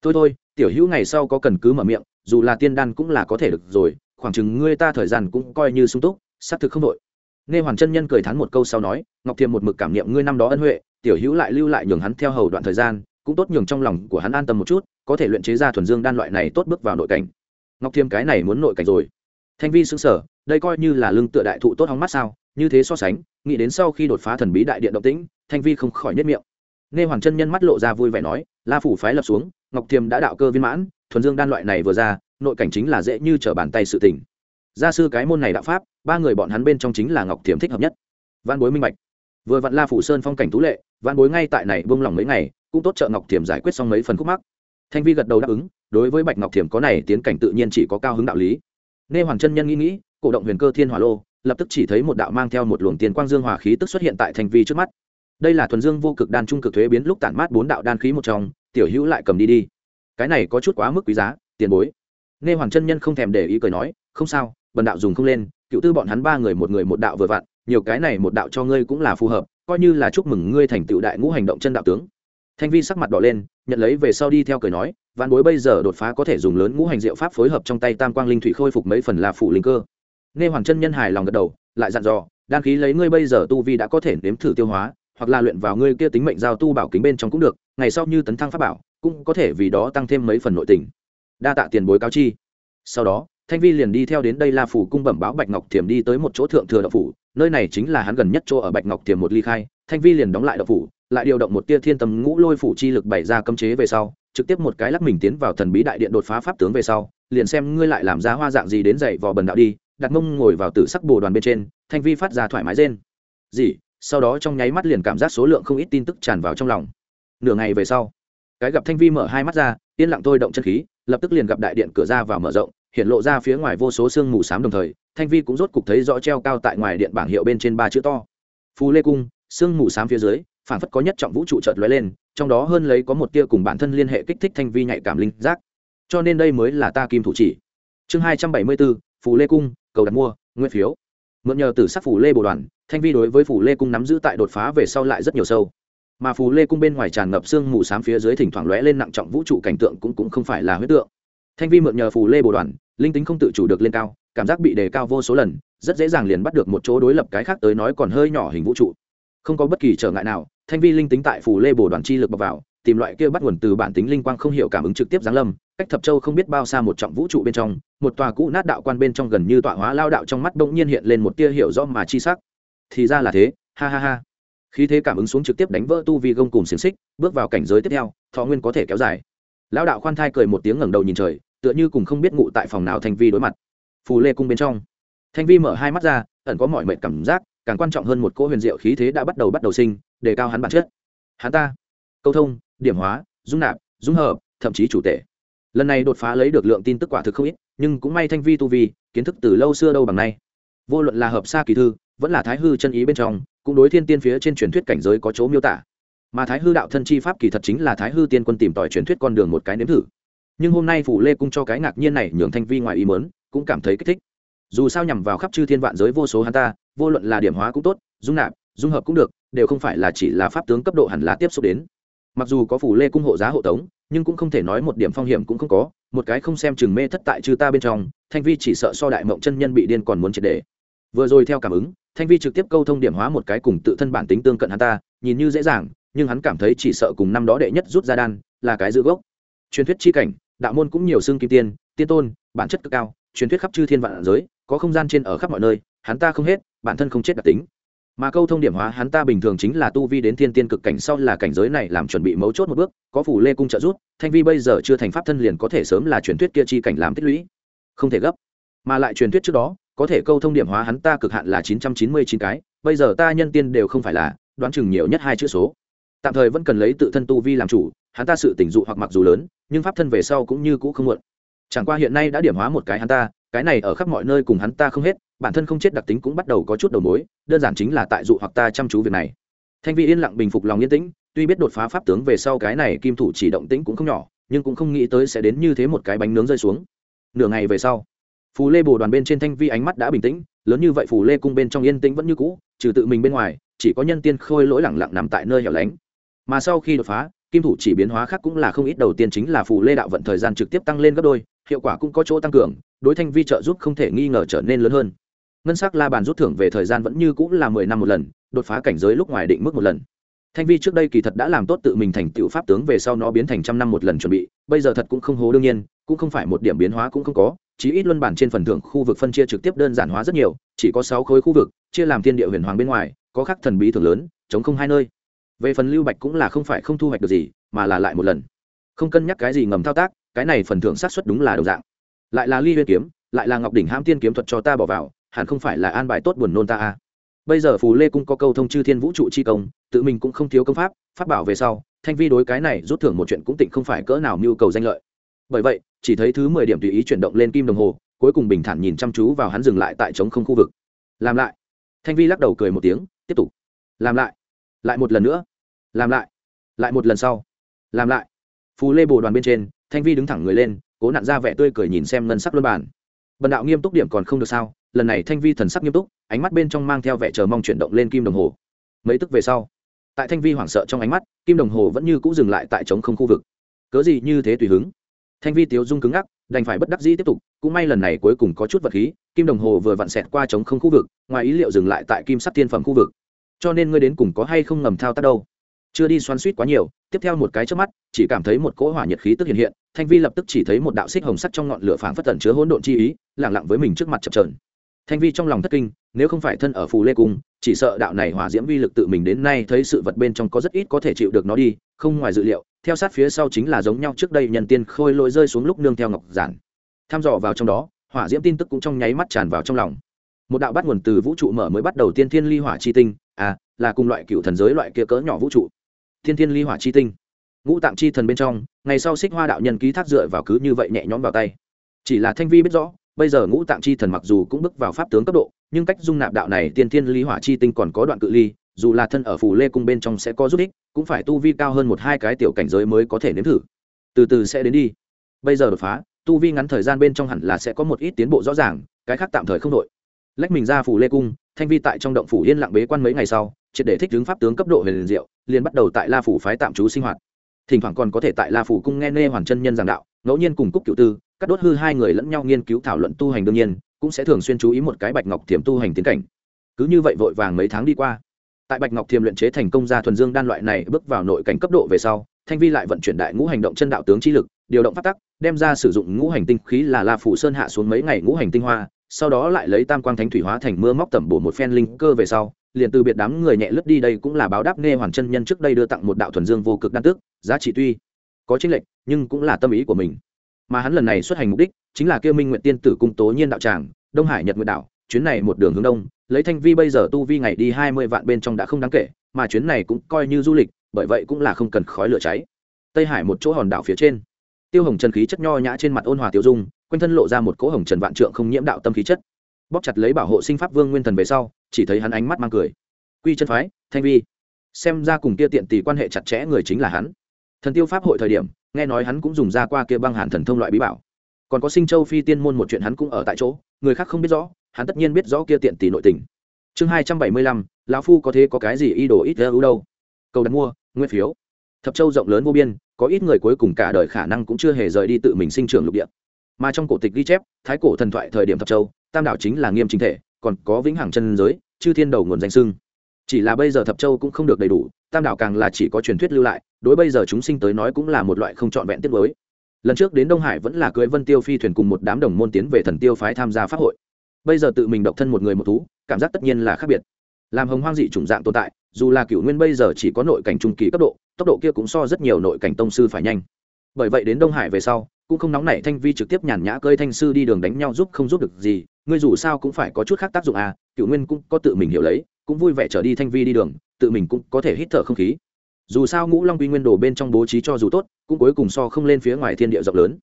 Thôi thôi, tiểu hữu ngày sau có cần cứ mở miệng, dù là tiên đan cũng là có thể được rồi, khoảng chừng ngươi ta thời gian cũng coi như sung túc, xác thực không đội nghe hoàng chân nhân cười thắn một câu sau nói, ngọc thiềm một mực cảm niệm ngươi năm đó ân huệ, tiểu hữu lại lưu lại nhường hắn theo hầu đoạn thời gian, cũng tốt nhường trong lòng của hắn an tâm một chút, có thể luyện chế ra thuần dương đan loại này tốt bước vào nội cảnh ngọc thiêm cái này muốn nội cảnh rồi. Thanh vi xứng sở đây coi như là lưng tựa đại thụ tốt hóng mắt sao, như thế so sánh, nghĩ đến sau khi đột phá thần bí đại điện động tĩnh, thanh vi không khỏi nhất miệng. Nghe hoàng chân nhân mắt lộ ra vui vẻ nói, la phủ phái lập xuống, ngọc thiêm đã đạo cơ viên mãn, thuần dương đan loại này vừa ra, nội cảnh chính là dễ như trở bàn tay sự tình. Gia sư cái môn này đạo pháp, ba người bọn hắn bên trong chính là ngọc thiêm thích hợp nhất. Văn bối minh bạch. Vừa vặn la phủ sơn phong cảnh tú lệ văn bối ngay tại này buông lỏng mấy ngày, cũng tốt trợ ngọc thiểm giải quyết xong mấy phần khúc mắc thanh vi gật đầu đáp ứng, đối với bạch ngọc thiểm có này tiến cảnh tự nhiên chỉ có cao hứng đạo lý. Nê hoàng chân nhân nghĩ nghĩ, cổ động huyền cơ thiên hỏa lô, lập tức chỉ thấy một đạo mang theo một luồng tiền quang dương hòa khí tức xuất hiện tại thanh vi trước mắt. Đây là thuần dương vô cực đan trung cực thuế biến lúc tản mát bốn đạo đan khí một trong, tiểu hữu lại cầm đi đi. Cái này có chút quá mức quý giá, tiền bối. Nê hoàng chân nhân không thèm để ý cười nói, không sao, bần đạo dùng không lên, cựu tư bọn hắn ba người một người một đạo vừa vặn, nhiều cái này một đạo cho ngươi cũng là phù hợp, coi như là chúc mừng ngươi thành tựu đại ngũ hành động chân đạo tướng thanh vi sắc mặt đỏ lên, nhận lấy về sau đi theo cười nói văn bối bây giờ đột phá có thể dùng lớn ngũ hành diệu pháp phối hợp trong tay tam quang linh thủy khôi phục mấy phần là phụ linh cơ. Nghe hoàng chân nhân hài lòng gật đầu, lại dặn dò, đan khí lấy ngươi bây giờ tu vi đã có thể nếm thử tiêu hóa, hoặc là luyện vào ngươi kia tính mệnh giao tu bảo kính bên trong cũng được, ngày sau như tấn thăng pháp bảo, cũng có thể vì đó tăng thêm mấy phần nội tình. Đa tạ tiền bối cao chi. Sau đó, thanh vi liền đi theo đến đây la phủ cung bẩm báo bạch ngọc thiềm đi tới một chỗ thượng thừa đậu phủ, nơi này chính là hắn gần nhất chỗ ở bạch ngọc thiềm một ly khai, thanh vi liền đóng lại đậu phủ lại điều động một tia thiên tầm ngũ lôi phủ chi lực bày ra cấm chế về sau, trực tiếp một cái lắc mình tiến vào thần bí đại điện đột phá pháp tướng về sau, liền xem ngươi lại làm ra hoa dạng gì đến dậy vò bần đạo đi, đặt mông ngồi vào tử sắc bồ đoàn bên trên, thanh vi phát ra thoải mái rên. Gì? Sau đó trong nháy mắt liền cảm giác số lượng không ít tin tức tràn vào trong lòng. Nửa ngày về sau, cái gặp thanh vi mở hai mắt ra, yên lặng thôi động chân khí, lập tức liền gặp đại điện cửa ra vào mở rộng, hiện lộ ra phía ngoài vô số sương mù sám đồng thời, thanh vi cũng rốt cục thấy rõ treo cao tại ngoài điện bảng hiệu bên trên ba chữ to. Phù lê cung, sương mù sám phía dưới phản phất có nhất trọng vũ trụ chợt lóe lên, trong đó hơn lấy có một tia cùng bản thân liên hệ kích thích thanh vi nhạy cảm linh giác. Cho nên đây mới là ta kim thủ chỉ. Chương hai trăm bảy mươi bốn, phù lê cung, cầu đặt mua nguyên phiếu. Mượn nhờ từ sắc phủ lê bồ đoàn, thanh vi đối với phủ lê cung nắm giữ tại đột phá về sau lại rất nhiều sâu. Mà phù lê cung bên ngoài tràn ngập sương mù s á m phía dưới thỉnh thoảng lóe lên nặng trọng vũ trụ cảnh tượng cũng cũng không phải là huyết tượng. Thanh vi mượn nhờ phù lê bồ đoàn, linh tính không tự chủ được lên cao, cảm giác bị đề cao vô số lần, rất dễ dàng liền bắt được một chỗ đối lập cái khác tới nói còn hơi nhỏ hình vũ trụ. Không có bất kỳ trở ngại nào thanh vi linh tính tại phủ lê bồ đoàn chi lực bọc vào, tìm loại kia bắt nguồn từ bản tính linh quang không hiểu cảm ứng trực tiếp giáng lâm, cách thập châu không biết bao xa một trọng vũ trụ bên trong, một tòa cũ nát đạo quan bên trong gần như tọa hóa lao đạo trong mắt bỗng nhiên hiện lên một tia hiểu rõ mà chi sắc. Thì ra là thế, ha ha ha. Khi thế cảm ứng xuống trực tiếp đánh vỡ tu vi gông cùng xiềng xích, bước vào cảnh giới tiếp theo, thọ nguyên có thể kéo dài. Lao đạo khoan thai cười một tiếng ngẩng đầu nhìn trời, tựa như cùng không biết ngụ tại phòng nào thanh vi đối mặt. Phù lê cung bên trong. Thanh vi mở hai mắt ra, ẩn có mọi mệnh cảm giác càng quan trọng hơn một cỗ huyền diệu khí thế đã bắt đầu bắt đầu sinh, đề cao hắn bản chất. Hắn ta, câu thông, điểm hóa, dung nạp, dung hợp, thậm chí chủ tể. Lần này đột phá lấy được lượng tin tức quả thực không ít, nhưng cũng may thanh vi tu vi, kiến thức từ lâu xưa đâu bằng nay. Vô luận là hợp xa kỳ thư, vẫn là thái hư chân ý bên trong, cũng đối thiên tiên phía trên truyền thuyết cảnh giới có chỗ miêu tả. Mà thái hư đạo thân chi pháp kỳ thật chính là thái hư tiên quân tìm tòi truyền thuyết con đường một cái nếm thử. Nhưng hôm nay phủ lê cung cho cái ngạc nhiên này nhường thanh vi ngoài ý mớn cũng cảm thấy kích thích dù sao nhằm vào khắp chư thiên vạn giới vô số hắn ta, vô luận là điểm hóa cũng tốt, dung nạp, dung hợp cũng được, đều không phải là chỉ là pháp tướng cấp độ hẳn lá tiếp xúc đến. Mặc dù có phủ lê cung hộ giá hộ tống, nhưng cũng không thể nói một điểm phong hiểm cũng không có, một cái không xem chừng mê thất tại chư ta bên trong, thanh vi chỉ sợ so đại mộng chân nhân bị điên còn muốn triệt đề vừa rồi theo cảm ứng, thanh vi trực tiếp câu thông điểm hóa một cái cùng tự thân bản tính tương cận hắn ta, nhìn như dễ dàng, nhưng hắn cảm thấy chỉ sợ cùng năm đó đệ nhất rút ra đan, là cái giữ gốc. Truyền thuyết chi cảnh, đạo môn cũng nhiều xương kim tiên tiên tôn, bản chất cực cao, truyền thuyết khắp chư thiên vạn giới có không gian trên ở khắp mọi nơi, hắn ta không hết, bản thân không chết đặc tính. Mà câu thông điểm hóa hắn ta bình thường chính là tu vi đến thiên tiên cực cảnh sau là cảnh giới này làm chuẩn bị mấu chốt một bước, có phủ lê cung trợ rút thanh vi bây giờ chưa thành pháp thân liền có thể sớm là truyền thuyết kia chi cảnh làm tích lũy. Không thể gấp. Mà lại truyền thuyết trước đó, có thể câu thông điểm hóa hắn ta cực hạn là chín trăm chín mươi chín cái, bây giờ ta nhân tiên đều không phải là, đoán chừng nhiều nhất hai chữ số. Tạm thời vẫn cần lấy tự thân tu vi làm chủ, hắn ta sự tỉnh dụ hoặc mặc dù lớn, nhưng pháp thân về sau cũng như cũ không muộn. Chẳng qua hiện nay đã điểm hóa một cái hắn ta cái này ở khắp mọi nơi cùng hắn ta không hết, bản thân không chết đặc tính cũng bắt đầu có chút đầu mối, đơn giản chính là tại dụ hoặc ta chăm chú việc này. Thanh vi yên lặng bình phục lòng yên tĩnh, tuy biết đột phá pháp tướng về sau cái này kim thủ chỉ động tĩnh cũng không nhỏ, nhưng cũng không nghĩ tới sẽ đến như thế một cái bánh nướng rơi xuống. Nửa ngày về sau, phù lê bồ đoàn bên trên thanh vi ánh mắt đã bình tĩnh, lớn như vậy phù lê cung bên trong yên tĩnh vẫn như cũ, trừ tự mình bên ngoài, chỉ có nhân tiên khôi lỗi lẳng lặng nằm tại nơi hẻo lánh. Mà sau khi đột phá, kim thủ chỉ biến hóa khác cũng là không ít, đầu tiên chính là phù lê đạo vận thời gian trực tiếp tăng lên gấp đôi, hiệu quả cũng có chỗ tăng cường đối thanh vi trợ giúp không thể nghi ngờ trở nên lớn hơn. Ngân sắc la bàn rút thưởng về thời gian vẫn như cũng là mười năm một lần, đột phá cảnh giới lúc ngoài định mức một lần. Thanh vi trước đây kỳ thật đã làm tốt tự mình thành tựu pháp tướng về sau nó biến thành trăm năm một lần chuẩn bị, bây giờ thật cũng không hố đương nhiên, cũng không phải một điểm biến hóa cũng không có, chí ít luân bản trên phần thưởng khu vực phân chia trực tiếp đơn giản hóa rất nhiều, chỉ có sáu khối khu vực, chia làm thiên địa huyền hoàng bên ngoài, có khắc thần bí thường lớn, chống không hai nơi. Về phần lưu bạch cũng là không phải không thu hoạch được gì, mà là lại một lần. Không cân nhắc cái gì ngầm thao tác, cái này phần thưởng sát xuất đúng là đồng dạng lại là ly huyên kiếm, lại là ngọc đỉnh hãm tiên kiếm thuật cho ta bỏ vào, hẳn không phải là an bài tốt buồn nôn ta à? bây giờ phù lê cũng có câu thông chư thiên vũ trụ chi công, tự mình cũng không thiếu công pháp pháp bảo về sau, thanh vi đối cái này rút thưởng một chuyện cũng tịnh không phải cỡ nào mưu cầu danh lợi. Bởi vậy, chỉ thấy thứ mười điểm tùy ý chuyển động lên kim đồng hồ, cuối cùng bình thản nhìn chăm chú vào hắn dừng lại tại trống không khu vực. Làm lại. Thanh vi lắc đầu cười một tiếng, tiếp tục. Làm lại. Lại một lần nữa. Làm lại. Lại một lần sau. Làm lại. Phù lê bồ đoàn bên trên, thanh vi đứng thẳng người lên cố nặn ra vẻ tươi cười nhìn xem ngân sắc luân bản bần đạo nghiêm túc điểm còn không được sao, lần này thanh vi thần sắc nghiêm túc, ánh mắt bên trong mang theo vẻ chờ mong chuyển động lên kim đồng hồ. Mấy tức về sau, tại thanh vi hoảng sợ trong ánh mắt, kim đồng hồ vẫn như cũ dừng lại tại trống không khu vực. Cớ gì như thế tùy hứng? Thanh vi tiếu dung cứng ngắc, đành phải bất đắc dĩ tiếp tục, cũng may lần này cuối cùng có chút vật khí, kim đồng hồ vừa vặn xẹt qua trống không khu vực, ngoài ý liệu dừng lại tại kim sắc tiên phẩm khu vực. Cho nên ngươi đến cùng có hay không ngầm thao tác đâu? Chưa đi xoắn suýt quá nhiều, tiếp theo một cái trước mắt, chỉ cảm thấy một cỗ hỏa nhiệt khí tức hiện hiện thanh vi lập tức chỉ thấy một đạo xích hồng sắc trong ngọn lửa phảng phất tẩn chứa hỗn độn chi ý lẳng lặng với mình trước mặt chập trờn thanh vi trong lòng thất kinh, nếu không phải thân ở phù lê cung, chỉ sợ đạo này hỏa diễm vi lực tự mình đến nay thấy sự vật bên trong có rất ít có thể chịu được nó đi, không ngoài dự liệu, theo sát phía sau chính là giống nhau trước đây nhân tiên khôi lỗi rơi xuống lúc nương theo ngọc giản. Tham dò vào trong đó, hỏa diễm tin tức cũng trong nháy mắt tràn vào trong lòng. Một đạo bắt nguồn từ vũ trụ mở mới bắt đầu tiên thiên ly hỏa chi tinh à là cùng loại cựu thần giới loại kia cỡ nhỏ vũ trụ. Thiên thiên ly hỏa chi tinh ngũ tạng chi thần bên trong, ngày sau xích hoa đạo nhân ký thác dựa vào cứ như vậy nhẹ nhõm vào tay. Chỉ là thanh vi biết rõ, bây giờ ngũ tạng chi thần mặc dù cũng bước vào pháp tướng cấp độ, nhưng cách dung nạp đạo này tiên thiên ly hỏa chi tinh còn có đoạn cự ly, dù là thân ở phù lê cung bên trong sẽ có rút ích, cũng phải tu vi cao hơn một hai cái tiểu cảnh giới mới có thể nếm thử. Từ từ sẽ đến đi. Bây giờ đột phá, tu vi ngắn thời gian bên trong hẳn là sẽ có một ít tiến bộ rõ ràng, cái khác tạm thời không đội lách mình ra phù lê cung, thanh vi tại trong động phủ yên lặng bế quan mấy ngày sau, triệt để thích ứng pháp tướng cấp độ huyền diệu, liền bắt đầu tại la phủ phái tạm trú sinh hoạt thỉnh thoảng còn có thể tại la phủ cung nghe nê hoàn chân nhân giảng đạo, ngẫu nhiên cùng cúc cựu tư cắt đốt hư hai người lẫn nhau nghiên cứu thảo luận tu hành đương nhiên, cũng sẽ thường xuyên chú ý một cái bạch ngọc Thiềm tu hành tiến cảnh. Cứ như vậy vội vàng mấy tháng đi qua, tại bạch ngọc thiềm luyện chế thành công ra thuần dương đan loại này bước vào nội cảnh cấp độ về sau, thanh vi lại vận chuyển đại ngũ hành động chân đạo tướng chi lực, điều động phát tắc, đem ra sử dụng ngũ hành tinh khí là la phủ sơn hạ xuống mấy ngày ngũ hành tinh hoa sau đó lại lấy tam quang thánh thủy hóa thành mưa móc tẩm bổ một phen linh cơ về sau, liền từ biệt đám người nhẹ lướt đi đây cũng là báo đáp nghe hoàn chân nhân trước đây đưa tặng một đạo thuần dương vô cực đan tước, giá trị tuy có chính lệnh nhưng cũng là tâm ý của mình. Mà hắn lần này xuất hành mục đích chính là kêu minh nguyện tiên tử cung tố nhiên đạo tràng, đông hải nhật nguyện đạo chuyến này một đường hướng đông, lấy thanh vi bây giờ tu vi ngày đi hai mươi vạn bên trong đã không đáng kể, mà chuyến này cũng coi như du lịch, bởi vậy cũng là không cần khói lửa cháy. Tây hải một chỗ hòn đảo phía trên, tiêu hồng trần khí chất nho nhã trên mặt ôn hòa tiêu dung quanh thân lộ ra một cỗ hồng trần vạn trượng không nhiễm đạo tâm khí chất. Bóp chặt lấy bảo hộ sinh pháp vương nguyên thần về sau, chỉ thấy hắn ánh mắt mang cười. Quy chân phái, thanh vi. Xem ra cùng kia tiện tỷ quan hệ chặt chẽ người chính là hắn. Thần tiêu pháp hội thời điểm, nghe nói hắn cũng dùng ra qua kia băng hàn thần thông loại bí bảo. Còn có sinh châu phi tiên môn một chuyện hắn cũng ở tại chỗ, người khác không biết rõ, hắn tất nhiên biết rõ kia tiện tỷ nội tình. Chương hai trăm bảy mươi lăm, lão phu có thế có cái gì y đồ ít ưu đâu? Cầu đặt mua, nguyên phiếu. Thập châu rộng lớn vô biên, có ít người cuối cùng cả đời khả năng cũng chưa hề rời đi tự mình sinh trưởng lục địa mà trong cổ tịch ghi chép, thái cổ thần thoại thời điểm thập châu, tam đảo chính là nghiêm chính thể, còn có vĩnh hằng chân giới, chư thiên đầu nguồn danh sưng chỉ là bây giờ thập châu cũng không được đầy đủ, tam đảo càng là chỉ có truyền thuyết lưu lại, đối bây giờ chúng sinh tới nói cũng là một loại không trọn vẹn tiết mới lần trước đến đông hải vẫn là cưới vân tiêu phi thuyền cùng một đám đồng môn tiến về thần tiêu phái tham gia pháp hội. Bây giờ tự mình độc thân một người một thú, cảm giác tất nhiên là khác biệt. Làm hồng hoang dị chủng dạng tồn tại, dù là cựu nguyên bây giờ chỉ có nội cảnh trung kỳ cấp độ, tốc độ kia cũng so rất nhiều nội cảnh tông sư phải nhanh. Bởi vậy đến đông hải về sau cũng không nóng nảy, thanh vi trực tiếp nhàn nhã cơi thanh sư đi đường đánh nhau giúp không giúp được gì. Ngươi dù sao cũng phải có chút khác tác dụng à cựu nguyên cũng có tự mình hiểu lấy, cũng vui vẻ trở đi thanh vi đi đường, tự mình cũng có thể hít thở không khí. Dù sao ngũ long quy nguyên đồ bên trong bố trí cho dù tốt, cũng cuối cùng so không lên phía ngoài thiên địa rộng lớn.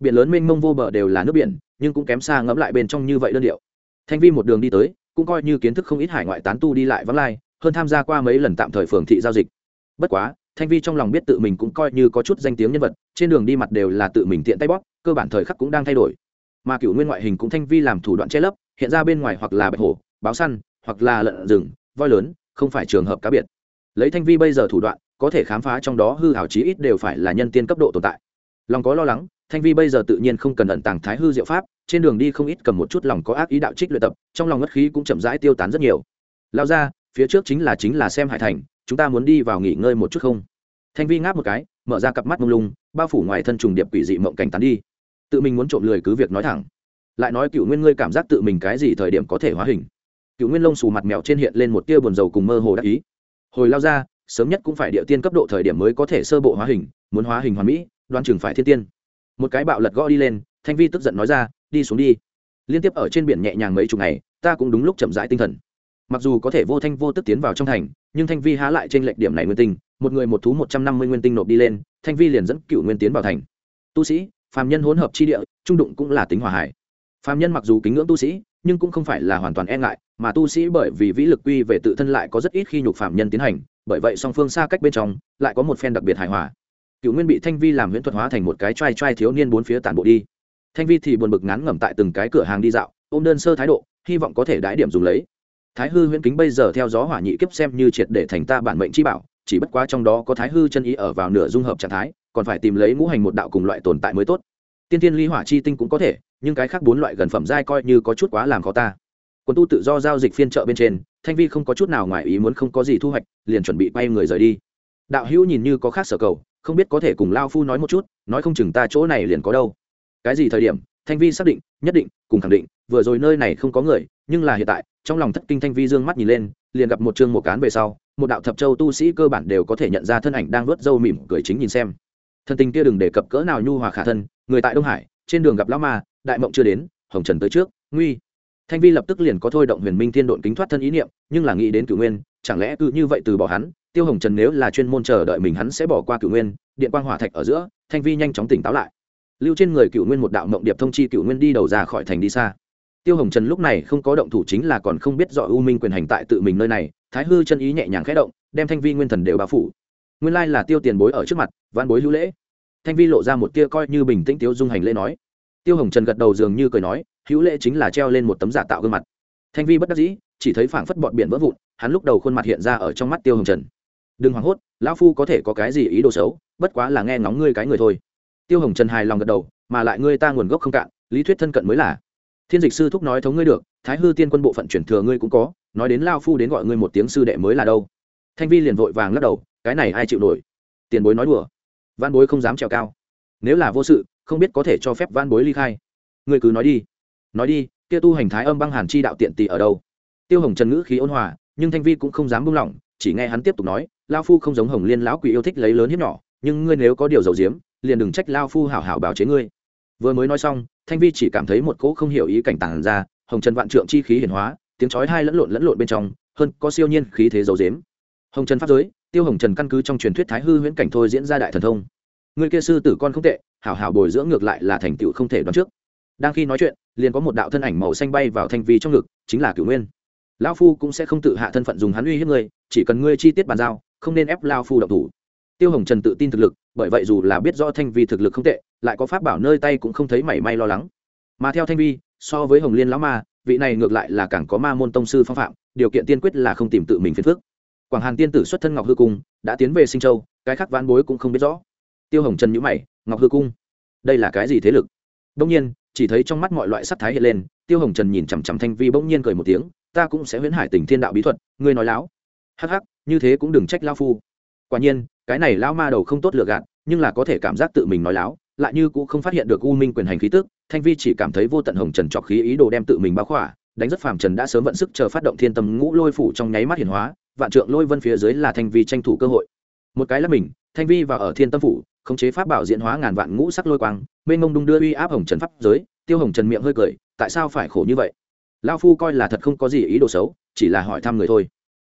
Biển lớn mênh mông vô bờ đều là nước biển, nhưng cũng kém xa ngẫm lại bên trong như vậy đơn điệu. Thanh vi một đường đi tới, cũng coi như kiến thức không ít hải ngoại tán tu đi lại vắng lai, hơn tham gia qua mấy lần tạm thời phường thị giao dịch. Bất quá thanh vi trong lòng biết tự mình cũng coi như có chút danh tiếng nhân vật, trên đường đi mặt đều là tự mình tiện tay bóp, cơ bản thời khắc cũng đang thay đổi. Mà cựu nguyên ngoại hình cũng thanh vi làm thủ đoạn che lấp, hiện ra bên ngoài hoặc là bạch hổ, báo săn, hoặc là lợn rừng, voi lớn, không phải trường hợp cá biệt. Lấy thanh vi bây giờ thủ đoạn, có thể khám phá trong đó hư hảo chí ít đều phải là nhân tiên cấp độ tồn tại. Lòng có lo lắng, thanh vi bây giờ tự nhiên không cần ẩn tàng thái hư diệu pháp, trên đường đi không ít cầm một chút lòng có ác ý đạo trích luyện tập, trong lòng ngất khí cũng chậm rãi tiêu tán rất nhiều. Lao ra phía trước chính là chính là xem hải thành chúng ta muốn đi vào nghỉ ngơi một chút không? Thanh vi ngáp một cái, mở ra cặp mắt mông lung, bao phủ ngoài thân trùng điệp quỷ dị mộng cảnh tán đi. Tự mình muốn trộm lười cứ việc nói thẳng. Lại nói cựu nguyên ngươi cảm giác tự mình cái gì thời điểm có thể hóa hình? Cựu nguyên lông xù mặt mèo trên hiện lên một tia buồn dầu cùng mơ hồ đắc ý. Hồi lao ra, sớm nhất cũng phải địa tiên cấp độ thời điểm mới có thể sơ bộ hóa hình, muốn hóa hình hoàn mỹ, đoan chừng phải thiên tiên. Một cái bạo lật gõ đi lên, thanh vi tức giận nói ra, đi xuống đi. Liên tiếp ở trên biển nhẹ nhàng mấy chục ngày, ta cũng đúng lúc chậm rãi tinh thần mặc dù có thể vô thanh vô tức tiến vào trong thành, nhưng thanh vi há lại trên lệch điểm này nguyên tinh, một người một thú một trăm năm mươi nguyên tinh nộp đi lên, thanh vi liền dẫn cựu nguyên tiến vào thành. Tu sĩ, phàm nhân hỗn hợp chi địa, trung đụng cũng là tính hòa hải phàm nhân mặc dù kính ngưỡng tu sĩ, nhưng cũng không phải là hoàn toàn e ngại, mà tu sĩ bởi vì vĩ lực quy về tự thân lại có rất ít khi nhục phàm nhân tiến hành, bởi vậy song phương xa cách bên trong, lại có một phen đặc biệt hài hòa. Cựu nguyên bị thanh vi làm huyễn thuật hóa thành một cái t r a i t r a i thiếu niên bốn phía tản bộ đi. Thanh vi thì buồn bực ngắn ngẩm tại từng cái cửa hàng đi dạo, ôm đơn sơ thái độ, hy vọng có thể đái điểm dùng lấy thái hư huyễn kính bây giờ theo gió hỏa nhị kiếp xem như triệt để thành ta bản mệnh chi bảo, chỉ bất quá trong đó có thái hư chân ý ở vào nửa dung hợp trạng thái, còn phải tìm lấy ngũ hành một đạo cùng loại tồn tại mới tốt. Tiên tiên ly hỏa chi tinh cũng có thể, nhưng cái khác bốn loại gần phẩm giai coi như có chút quá làm khó ta. Quân tu tự do giao dịch phiên chợ bên trên, thanh vi không có chút nào ngoài ý muốn không có gì thu hoạch, liền chuẩn bị quay người rời đi. Đạo hữu nhìn như có khác sở cầu, không biết có thể cùng lao phu nói một chút, nói không chừng ta chỗ này liền có đâu. Cái gì thời điểm, thanh vi xác định, nhất định, cùng khẳng định, vừa rồi nơi này không có người, nhưng là hiện tại trong lòng thất kinh thanh vi dương mắt nhìn lên, liền gặp một chương một cán về sau, một đạo thập châu tu sĩ cơ bản đều có thể nhận ra thân ảnh đang vớt râu mỉm cười chính nhìn xem. Thân tình kia đừng đề cập cỡ nào nhu hòa khả thân, người tại đông hải, trên đường gặp lão ma, đại mộng chưa đến, hồng trần tới trước, nguy. Thanh vi lập tức liền có thôi động huyền minh thiên độn kính thoát thân ý niệm, nhưng là nghĩ đến cửu nguyên, chẳng lẽ cứ như vậy từ bỏ hắn? Tiêu hồng trần nếu là chuyên môn chờ đợi mình hắn sẽ bỏ qua cửu nguyên, điện quang hỏa thạch ở giữa, thanh vi nhanh chóng tỉnh táo lại. Lưu trên người cử nguyên một đạo mộng điệp thông chi cử nguyên đi đầu ra khỏi thành đi xa tiêu hồng trần lúc này không có động thủ chính là còn không biết rõ u minh quyền hành tại tự mình nơi này, thái hư chân ý nhẹ nhàng khẽ động, đem thanh vi nguyên thần đều bao phủ. Nguyên lai là tiêu tiền bối ở trước mặt văn bối hữu lễ. Thanh vi lộ ra một tia coi như bình tĩnh tiêu dung hành lễ nói. Tiêu hồng trần gật đầu dường như cười nói, hữu lễ chính là treo lên một tấm giả tạo gương mặt. Thanh vi bất đắc dĩ, chỉ thấy phảng phất bọn biển vỡ vụn, hắn lúc đầu khuôn mặt hiện ra ở trong mắt tiêu hồng trần. Đừng hoảng hốt, lão phu có thể có cái gì ý đồ xấu, bất quá là nghe ngóng ngươi cái người thôi. Tiêu hồng trần hài lòng gật đầu, mà lại ngươi ta nguồn gốc không cạn, lý thuyết thân cận mới là thiên dịch sư thúc nói thống ngươi được, thái hư tiên quân bộ phận chuyển thừa ngươi cũng có, nói đến lao phu đến gọi ngươi một tiếng sư đệ mới là đâu? Thanh vi liền vội vàng lắc đầu, cái này ai chịu nổi? Tiền bối nói đùa. Văn bối không dám trèo cao. Nếu là vô sự, không biết có thể cho phép văn bối ly khai. Ngươi cứ nói đi. Nói đi, kia tu hành thái âm băng hàn chi đạo tiện tỷ ở đâu? Tiêu hồng trần ngữ khí ôn hòa, nhưng thanh vi cũng không dám buông lỏng, chỉ nghe hắn tiếp tục nói, lao phu không giống hồng liên lão quỷ yêu thích lấy lớn hiếp nhỏ, nhưng ngươi nếu có điều dầu diếm liền đừng trách lao phu hảo hảo báo chế ngươi. Vừa mới nói xong thanh vi chỉ cảm thấy một cỗ không hiểu ý cảnh tản ra, hồng trần vạn trượng chi khí hiển hóa, tiếng chói hai lẫn lộn lẫn lộn bên trong, hơn có siêu nhiên khí thế dấu dếm. Hồng trần pháp giới, tiêu hồng trần căn cứ trong truyền thuyết thái hư huyễn cảnh thôi diễn ra đại thần thông. Người kia sư tử con không tệ, hảo hảo bồi dưỡng ngược lại là thành tựu không thể đoán trước. Đang khi nói chuyện, liền có một đạo thân ảnh màu xanh bay vào thanh vi trong ngực, chính là cửu nguyên. Lão phu cũng sẽ không tự hạ thân phận dùng hắn uy hiếp ngươi, chỉ cần ngươi chi tiết bàn giao, không nên ép lao phu độc thủ. Tiêu hồng trần tự tin thực lực bởi vậy dù là biết rõ thanh vi thực lực không tệ, lại có pháp bảo nơi tay cũng không thấy mảy may lo lắng. Mà theo thanh vi, so với hồng liên lão ma, vị này ngược lại là càng có ma môn tông sư phong phạm, điều kiện tiên quyết là không tìm tự mình phiền phước quảng hàn tiên tử xuất thân ngọc hư cung, đã tiến về sinh châu, cái khác ván bối cũng không biết rõ. Tiêu hồng trần nhữ mày, ngọc hư cung, đây là cái gì thế lực? Đông nhiên, chỉ thấy trong mắt mọi loại sắc thái hiện lên, tiêu hồng trần nhìn chằm chằm thanh vi bỗng nhiên cười một tiếng, ta cũng sẽ huyễn hải tình thiên đạo bí thuật, ngươi nói láo. Hắc hắc, như thế cũng đừng trách lao phu. Quả nhiên cái này lão ma đầu không tốt lựa gạt, nhưng là có thể cảm giác tự mình nói láo, lại như cũng không phát hiện được u minh quyền hành khí tức, thanh vi chỉ cảm thấy vô tận hồng trần trọc khí ý đồ đem tự mình bao khỏa, đánh rất phàm trần đã sớm vận sức chờ phát động thiên tâm ngũ lôi phủ trong nháy mắt hiển hóa, vạn trượng lôi vân phía dưới là thanh vi tranh thủ cơ hội. Một cái là mình, thanh vi vào ở thiên tâm phủ, khống chế pháp bảo diễn hóa ngàn vạn ngũ sắc lôi quang, mênh mông đung đưa uy áp hồng trần pháp giới, tiêu hồng trần miệng hơi cười, tại sao phải khổ như vậy? Lao phu coi là thật không có gì ý đồ xấu, chỉ là hỏi thăm người thôi.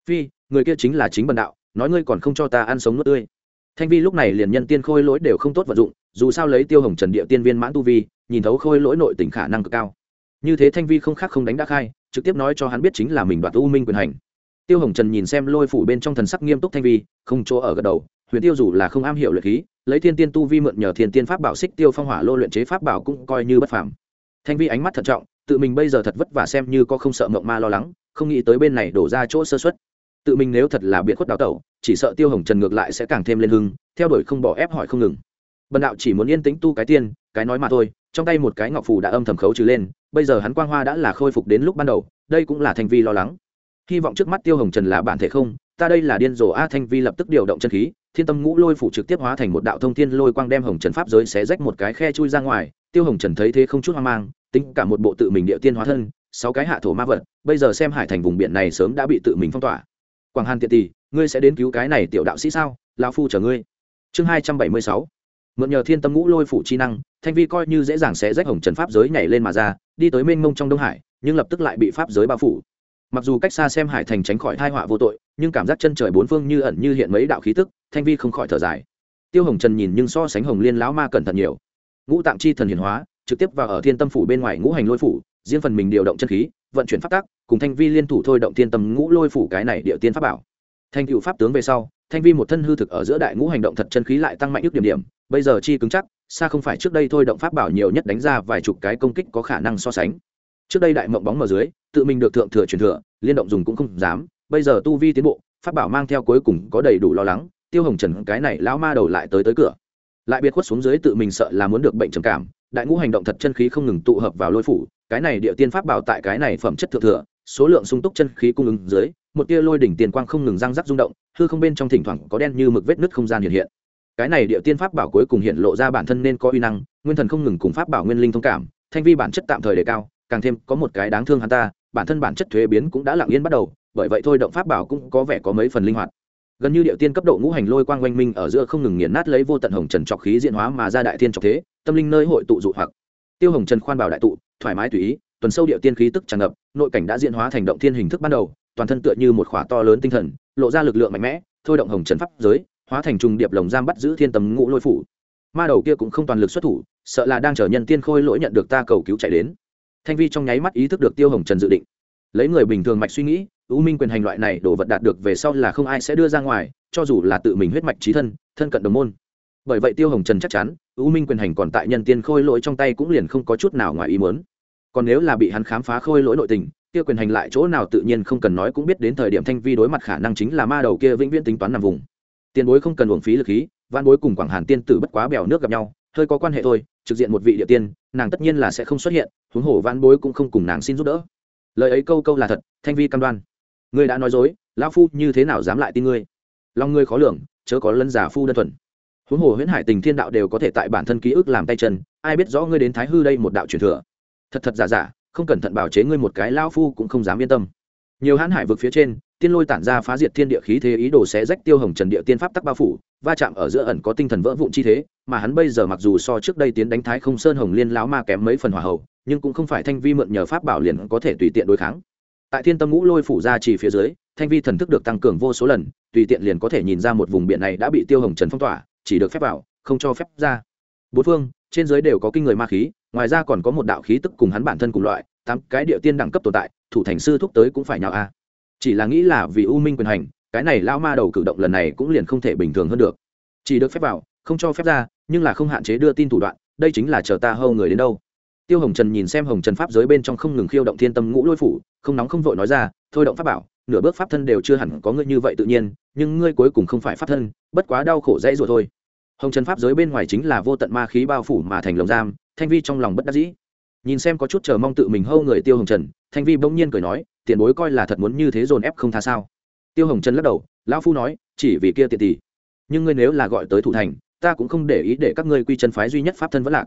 Phi, người kia chính là chính bần đạo nói ngươi còn không cho ta ăn sống nước tươi. Thanh vi lúc này liền nhân tiên khôi lỗi đều không tốt vận dụng, dù sao lấy tiêu hồng trần địa tiên viên mãn tu vi, nhìn thấu khôi lỗi nội tình khả năng cực cao. Như thế thanh vi không khác không đánh đã khai, trực tiếp nói cho hắn biết chính là mình đoạt u minh quyền hành. Tiêu hồng trần nhìn xem lôi phủ bên trong thần sắc nghiêm túc thanh vi, không chỗ ở gật đầu, huyền tiêu dù là không am hiểu luyện khí, lấy thiên tiên tu vi mượn nhờ thiên tiên pháp bảo xích tiêu phong hỏa lô luyện chế pháp bảo cũng coi như bất phàm. Thanh vi ánh mắt thận trọng, tự mình bây giờ thật vất vả xem như có không sợ mộng ma lo lắng, không nghĩ tới bên này đổ ra chỗ sơ xuất tự mình nếu thật là biệt khuất đào tẩu, chỉ sợ tiêu hồng trần ngược lại sẽ càng thêm lên hưng, theo đuổi không bỏ ép hỏi không ngừng. Bần đạo chỉ muốn yên tĩnh tu cái tiên, cái nói mà thôi, trong tay một cái ngọc phù đã âm thầm khấu trừ lên, bây giờ hắn quang hoa đã là khôi phục đến lúc ban đầu, đây cũng là thanh vi lo lắng. Hy vọng trước mắt tiêu hồng trần là bản thể không, ta đây là điên rồ a thanh vi lập tức điều động chân khí, thiên tâm ngũ lôi phủ trực tiếp hóa thành một đạo thông thiên lôi quang đem hồng trần pháp giới xé rách một cái khe chui ra ngoài, tiêu hồng trần thấy thế không chút hoang mang, tính cả một bộ tự mình địa tiên hóa thân, sáu cái hạ thổ ma vật, bây giờ xem hải thành vùng biển này sớm đã bị tự mình phong tỏa quảng hàn tiện tỷ, ngươi sẽ đến cứu cái này tiểu đạo sĩ sao? Lao phu chờ ngươi. Chương hai trăm bảy mươi sáu. Mượn nhờ thiên tâm ngũ lôi phủ chi năng, thanh vi coi như dễ dàng sẽ rách hồng trần pháp giới nhảy lên mà ra, đi tới mênh mông trong đông hải, nhưng lập tức lại bị pháp giới bao phủ. Mặc dù cách xa xem hải thành tránh khỏi thai họa vô tội, nhưng cảm giác chân trời bốn phương như ẩn như hiện mấy đạo khí tức, thanh vi không khỏi thở dài. Tiêu hồng trần nhìn nhưng so sánh hồng liên lão ma cẩn thận nhiều. Ngũ tạng chi thần Hiền hóa, trực tiếp vào ở thiên tâm phủ bên ngoài ngũ hành lôi phủ, riêng phần mình điều động chân khí vận chuyển pháp tác cùng thanh vi liên thủ thôi động thiên tâm ngũ lôi phủ cái này địa tiên pháp bảo. Thanh cựu pháp tướng về sau, thanh vi một thân hư thực ở giữa đại ngũ hành động thật chân khí lại tăng mạnh ước điểm điểm, bây giờ chi cứng chắc, xa không phải trước đây thôi động pháp bảo nhiều nhất đánh ra vài chục cái công kích có khả năng so sánh. Trước đây đại mộng bóng mở dưới, tự mình được thượng thừa truyền thừa, liên động dùng cũng không dám, bây giờ tu vi tiến bộ, pháp bảo mang theo cuối cùng có đầy đủ lo lắng, tiêu hồng trần cái này lão ma đầu lại tới tới cửa. Lại biệt khuất xuống dưới tự mình sợ là muốn được bệnh trầm cảm, đại ngũ hành động thật chân khí không ngừng tụ hợp vào lôi phủ cái này địa tiên pháp bảo tại cái này phẩm chất thượng thừa, số lượng sung túc chân khí cung ứng dưới, một tia lôi đỉnh tiền quang không ngừng răng rắc rung động, hư không bên trong thỉnh thoảng có đen như mực vết nứt không gian hiện hiện. Cái này địa tiên pháp bảo cuối cùng hiện lộ ra bản thân nên có uy năng, nguyên thần không ngừng cùng pháp bảo nguyên linh thông cảm, thanh vi bản chất tạm thời đề cao, càng thêm có một cái đáng thương hắn ta, bản thân bản chất thuế biến cũng đã lặng yên bắt đầu, bởi vậy thôi động pháp bảo cũng có vẻ có mấy phần linh hoạt. Gần như địa tiên cấp độ ngũ hành lôi quang oanh minh ở giữa không ngừng nghiền nát lấy vô tận hồng trần trọc khí diễn hóa mà ra đại thiên trọc thế, tâm linh nơi hội tụ dụ hoặc. Tiêu hồng trần khoan bảo đại tụ thoải mái tùy ý, tuần sâu địa tiên khí tức tràn ngập, nội cảnh đã diễn hóa thành động thiên hình thức ban đầu, toàn thân tựa như một khỏa to lớn tinh thần, lộ ra lực lượng mạnh mẽ, thôi động hồng trần pháp giới, hóa thành trùng điệp lồng giam bắt giữ thiên tầm ngũ lôi phủ. Ma đầu kia cũng không toàn lực xuất thủ, sợ là đang chờ nhân tiên khôi lỗi nhận được ta cầu cứu chạy đến. Thanh vi trong nháy mắt ý thức được tiêu hồng trần dự định. Lấy người bình thường mạch suy nghĩ ưu minh quyền hành loại này đồ vật đạt được về sau là không ai sẽ đưa ra ngoài, cho dù là tự mình huyết mạch trí thân thân cận đồng môn. Bởi vậy tiêu hồng trần chắc chắn ưu minh quyền hành còn tại nhân tiên khôi lỗi trong tay cũng liền không có chút nào ngoài ý muốn còn nếu là bị hắn khám phá khôi lỗi nội tình, kia quyền hành lại chỗ nào tự nhiên không cần nói cũng biết đến thời điểm thanh vi đối mặt khả năng chính là ma đầu kia vĩnh viễn tính toán nằm vùng. Tiền bối không cần uổng phí lực khí văn bối cùng quảng hàn tiên tử bất quá bèo nước gặp nhau, hơi có quan hệ thôi, trực diện một vị địa tiên, nàng tất nhiên là sẽ không xuất hiện, huống hồ văn bối cũng không cùng nàng xin giúp đỡ. Lời ấy câu câu là thật, thanh vi cam đoan. Ngươi đã nói dối, lão phu như thế nào dám lại tin ngươi? Lòng ngươi khó lường, chớ có lân giả phu đơn thuần. Huống hồ huyễn hải tình thiên đạo đều có thể tại bản thân ký ức làm tay chân, ai biết rõ ngươi đến thái hư đây một đạo truyền thừa thật thật giả giả, không cẩn thận bảo chế ngươi một cái lao phu cũng không dám yên tâm. Nhiều hãn hải vực phía trên, tiên lôi tản ra phá diệt thiên địa khí thế ý đồ sẽ rách tiêu hồng trần địa tiên pháp tắc bao phủ, va chạm ở giữa ẩn có tinh thần vỡ vụn chi thế, mà hắn bây giờ mặc dù so trước đây tiến đánh thái không sơn hồng liên láo ma kém mấy phần hỏa hậu, nhưng cũng không phải thanh vi mượn nhờ pháp bảo liền có thể tùy tiện đối kháng. Tại thiên tâm ngũ lôi phủ ra chỉ phía dưới, thanh vi thần thức được tăng cường vô số lần, tùy tiện liền có thể nhìn ra một vùng biển này đã bị tiêu hồng trần phong tỏa, chỉ được phép vào, không cho phép ra. Bốn phương, trên dưới đều có kinh người ma khí ngoài ra còn có một đạo khí tức cùng hắn bản thân cùng loại, tám cái địa tiên đẳng cấp tồn tại, thủ thành sư thúc tới cũng phải nhào a. Chỉ là nghĩ là vì u minh quyền hành, cái này lao ma đầu cử động lần này cũng liền không thể bình thường hơn được. Chỉ được phép vào, không cho phép ra, nhưng là không hạn chế đưa tin thủ đoạn, đây chính là chờ ta hâu người đến đâu. Tiêu hồng trần nhìn xem hồng trần pháp giới bên trong không ngừng khiêu động thiên tâm ngũ lôi phủ, không nóng không vội nói ra, thôi động pháp bảo, nửa bước pháp thân đều chưa hẳn có ngươi như vậy tự nhiên, nhưng ngươi cuối cùng không phải pháp thân, bất quá đau khổ dễ rồi thôi. Hồng trần pháp giới bên ngoài chính là vô tận ma khí bao phủ mà thành lồng giam thanh vi trong lòng bất đắc dĩ. Nhìn xem có chút chờ mong tự mình hâu người tiêu hồng trần, thanh vi bỗng nhiên cười nói, tiền bối coi là thật muốn như thế dồn ép không tha sao? Tiêu hồng trần lắc đầu, lão phu nói, chỉ vì kia tiện tỷ. Nhưng ngươi nếu là gọi tới thủ thành, ta cũng không để ý để các ngươi quy chân phái duy nhất pháp thân vẫn lạc.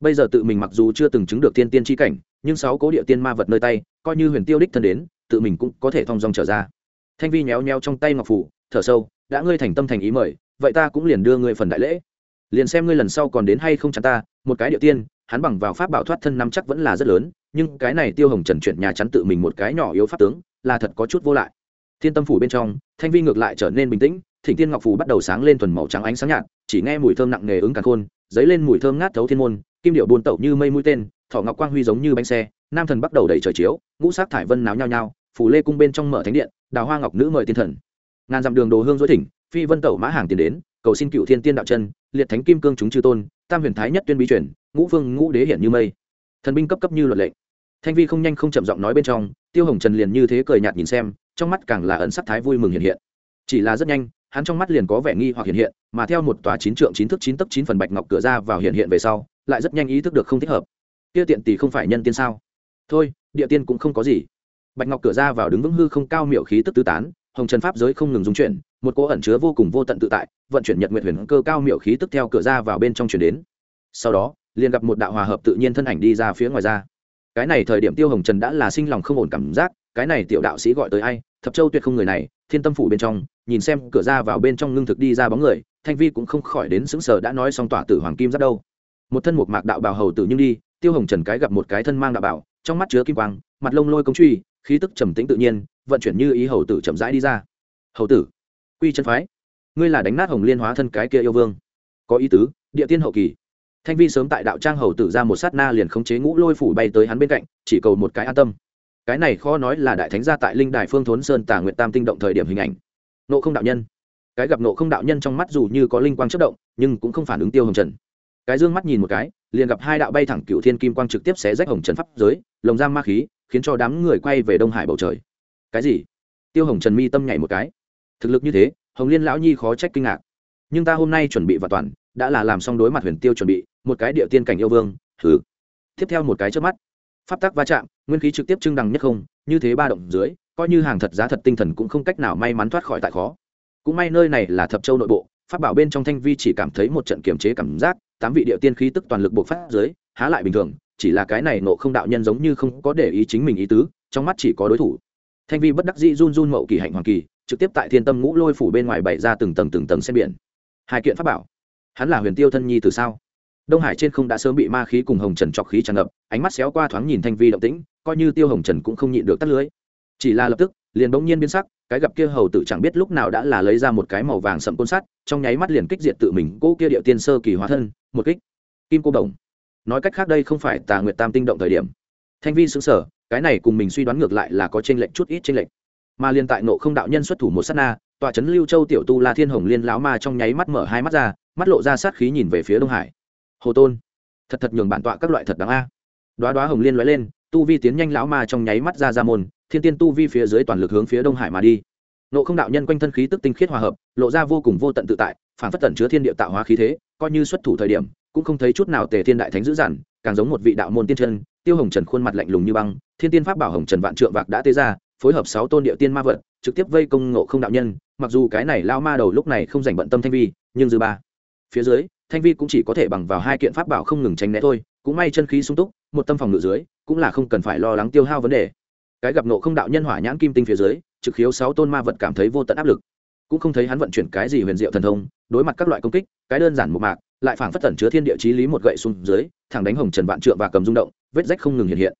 Bây giờ tự mình mặc dù chưa từng chứng được tiên tiên tri cảnh, nhưng sáu cố địa tiên ma vật nơi tay, coi như huyền tiêu đích thân đến, tự mình cũng có thể thong dong trở ra. Thanh vi nhéo nhéo trong tay ngọc phủ, thở sâu, đã ngươi thành tâm thành ý mời, vậy ta cũng liền đưa ngươi phần đại lễ liền xem ngươi lần sau còn đến hay không chắn ta, một cái địa tiên, hắn bằng vào pháp bảo thoát thân năm chắc vẫn là rất lớn, nhưng cái này tiêu hồng trần chuyển nhà chắn tự mình một cái nhỏ yếu pháp tướng, là thật có chút vô lại. Thiên tâm phủ bên trong, thanh vi ngược lại trở nên bình tĩnh, thịnh tiên ngọc phủ bắt đầu sáng lên thuần màu trắng ánh sáng nhạt, chỉ nghe mùi thơm nặng nề ứng càng khôn, dấy lên mùi thơm ngát thấu thiên môn, kim điệu buôn tẩu như mây mũi tên thọ ngọc quang huy giống như bánh xe, nam thần bắt đầu đẩy trời chiếu, ngũ sắc thải vân náo nhao nhao phủ lê cung bên trong mở thánh điện, đào hoa ngọc nữ mời tiên thần. Ngàn dặm đường đồ hương dối thỉnh, phi vân tẩu mã hàng tiền đến cầu xin cựu thiên tiên đạo chân, liệt thánh kim cương chúng chư tôn, tam huyền thái nhất tuyên bí chuyển ngũ vương, ngũ đế hiển như mây. Thần binh cấp cấp như luật lệnh. Thanh vi không nhanh không chậm giọng nói bên trong, tiêu hồng trần liền như thế cười nhạt nhìn xem, trong mắt càng là ẩn sắc thái vui mừng hiện hiện. Chỉ là rất nhanh, hắn trong mắt liền có vẻ nghi hoặc hiện hiện, mà theo một tòa chín trượng chín thức chín tấc chín phần bạch ngọc cửa ra vào hiện hiện về sau, lại rất nhanh ý thức được không thích hợp. Kia tiện tỷ không phải nhân tiên sao? Thôi, địa tiên cũng không có gì. Bạch ngọc cửa ra vào đứng vững hư không cao miệu khí tức tứ tán hồng trần pháp giới không ngừng dung chuyển, một cỗ ẩn chứa vô cùng vô tận tự tại, vận chuyển nhật nguyện huyền cơ cao miệu khí tức theo cửa ra vào bên trong chuyển đến. Sau đó, liền gặp một đạo hòa hợp tự nhiên thân ảnh đi ra phía ngoài ra. Cái này thời điểm tiêu hồng trần đã là sinh lòng không ổn cảm giác, cái này tiểu đạo sĩ gọi tới ai, thập châu tuyệt không người này, thiên tâm phủ bên trong, nhìn xem cửa ra vào bên trong ngưng thực đi ra bóng người, thanh vi cũng không khỏi đến sững sờ đã nói xong tỏa tử hoàng kim rất đâu. Một thân một mạc đạo bào hầu tử nhưng đi, tiêu hồng trần cái gặp một cái thân mang đạo bảo trong mắt chứa kim quang, mặt lông lôi công truy, khí tức trầm tĩnh tự nhiên vận chuyển như ý hầu tử chậm rãi đi ra. Hầu tử, quy chân phái, ngươi là đánh nát hồng liên hóa thân cái kia yêu vương. Có ý tứ, địa tiên hậu kỳ. Thanh vi sớm tại đạo trang hầu tử ra một sát na liền khống chế ngũ lôi phủ bay tới hắn bên cạnh, chỉ cầu một cái an tâm. Cái này khó nói là đại thánh gia tại linh đài phương thốn sơn tà nguyện tam tinh động thời điểm hình ảnh. Nộ không đạo nhân. Cái gặp nộ không đạo nhân trong mắt dù như có linh quang chất động, nhưng cũng không phản ứng tiêu hồng trần. Cái dương mắt nhìn một cái, liền gặp hai đạo bay thẳng cựu thiên kim quang trực tiếp xé rách hồng trần pháp giới, lồng giam ma khí, khiến cho đám người quay về đông hải bầu trời cái gì? Tiêu hồng trần mi tâm nhảy một cái. Thực lực như thế, hồng liên lão nhi khó trách kinh ngạc. Nhưng ta hôm nay chuẩn bị và toàn, đã là làm xong đối mặt huyền tiêu chuẩn bị, một cái địa tiên cảnh yêu vương thử tiếp theo một cái trước mắt, pháp tắc va chạm, nguyên khí trực tiếp trưng đằng nhất không, như thế ba động dưới, coi như hàng thật giá thật tinh thần cũng không cách nào may mắn thoát khỏi tại khó. Cũng may nơi này là thập châu nội bộ, pháp bảo bên trong thanh vi chỉ cảm thấy một trận kiềm chế cảm giác, tám vị địa tiên khí tức toàn lực buộc phát dưới, há lại bình thường, chỉ là cái này nộ không đạo nhân giống như không có để ý chính mình ý tứ, trong mắt chỉ có đối thủ thanh vi bất đắc dĩ run run mậu kỳ hạnh hoàng kỳ, trực tiếp tại thiên tâm ngũ lôi phủ bên ngoài bày ra từng tầng từng tầng xe biển. Hai kiện pháp bảo. Hắn là huyền tiêu thân nhi từ sao? Đông hải trên không đã sớm bị ma khí cùng hồng trần trọc khí tràn ngập, ánh mắt xéo qua thoáng nhìn thanh vi động tĩnh, coi như tiêu hồng trần cũng không nhịn được tắt lưới. Chỉ là lập tức, liền bỗng nhiên biến sắc, cái gặp kia hầu tử chẳng biết lúc nào đã là lấy ra một cái màu vàng sậm côn sắt, trong nháy mắt liền kích diệt tự mình cỗ kia địa tiên sơ kỳ hóa thân, một kích. Kim cô đồng. Nói cách khác đây không phải tà nguyệt tam tinh động thời điểm. Thanh vi xứng sở cái này cùng mình suy đoán ngược lại là có tranh lệch chút ít tranh lệch. Mà liên tại nộ không đạo nhân xuất thủ một sát na, tòa trấn lưu châu tiểu tu la thiên hồng liên lão ma trong nháy mắt mở hai mắt ra, mắt lộ ra sát khí nhìn về phía đông hải. Hồ tôn, thật thật nhường bản tọa các loại thật đáng a. Đoá đoá hồng liên lóe lên, tu vi tiến nhanh lão ma trong nháy mắt ra ra môn, thiên tiên tu vi phía dưới toàn lực hướng phía đông hải mà đi. Nộ không đạo nhân quanh thân khí tức tinh khiết hòa hợp, lộ ra vô cùng vô tận tự tại, phản phất tận chứa thiên địa tạo hóa khí thế, coi như xuất thủ thời điểm, cũng không thấy chút nào tề thiên đại thánh dữ dằn, càng giống một vị đạo môn tiên chân, tiêu hồng trần khuôn mặt lạnh lùng như băng thiên tiên pháp bảo hồng trần vạn trượng vạc đã tê ra, phối hợp sáu tôn địa tiên ma vật, trực tiếp vây công ngộ không đạo nhân. Mặc dù cái này lao ma đầu lúc này không dành bận tâm thanh vi, nhưng dư ba. Phía dưới, thanh vi cũng chỉ có thể bằng vào hai kiện pháp bảo không ngừng tránh né thôi, cũng may chân khí sung túc, một tâm phòng ngự dưới, cũng là không cần phải lo lắng tiêu hao vấn đề. Cái gặp nộ không đạo nhân hỏa nhãn kim tinh phía dưới, trực khiếu sáu tôn ma vật cảm thấy vô tận áp lực. Cũng không thấy hắn vận chuyển cái gì huyền diệu thần thông, đối mặt các loại công kích, cái đơn giản một mạc, lại phảng phất tẩn chứa thiên địa chí lý một gậy xuống dưới, thẳng đánh hồng trần vạn trượng và cầm rung động, vết rách không ngừng hiện hiện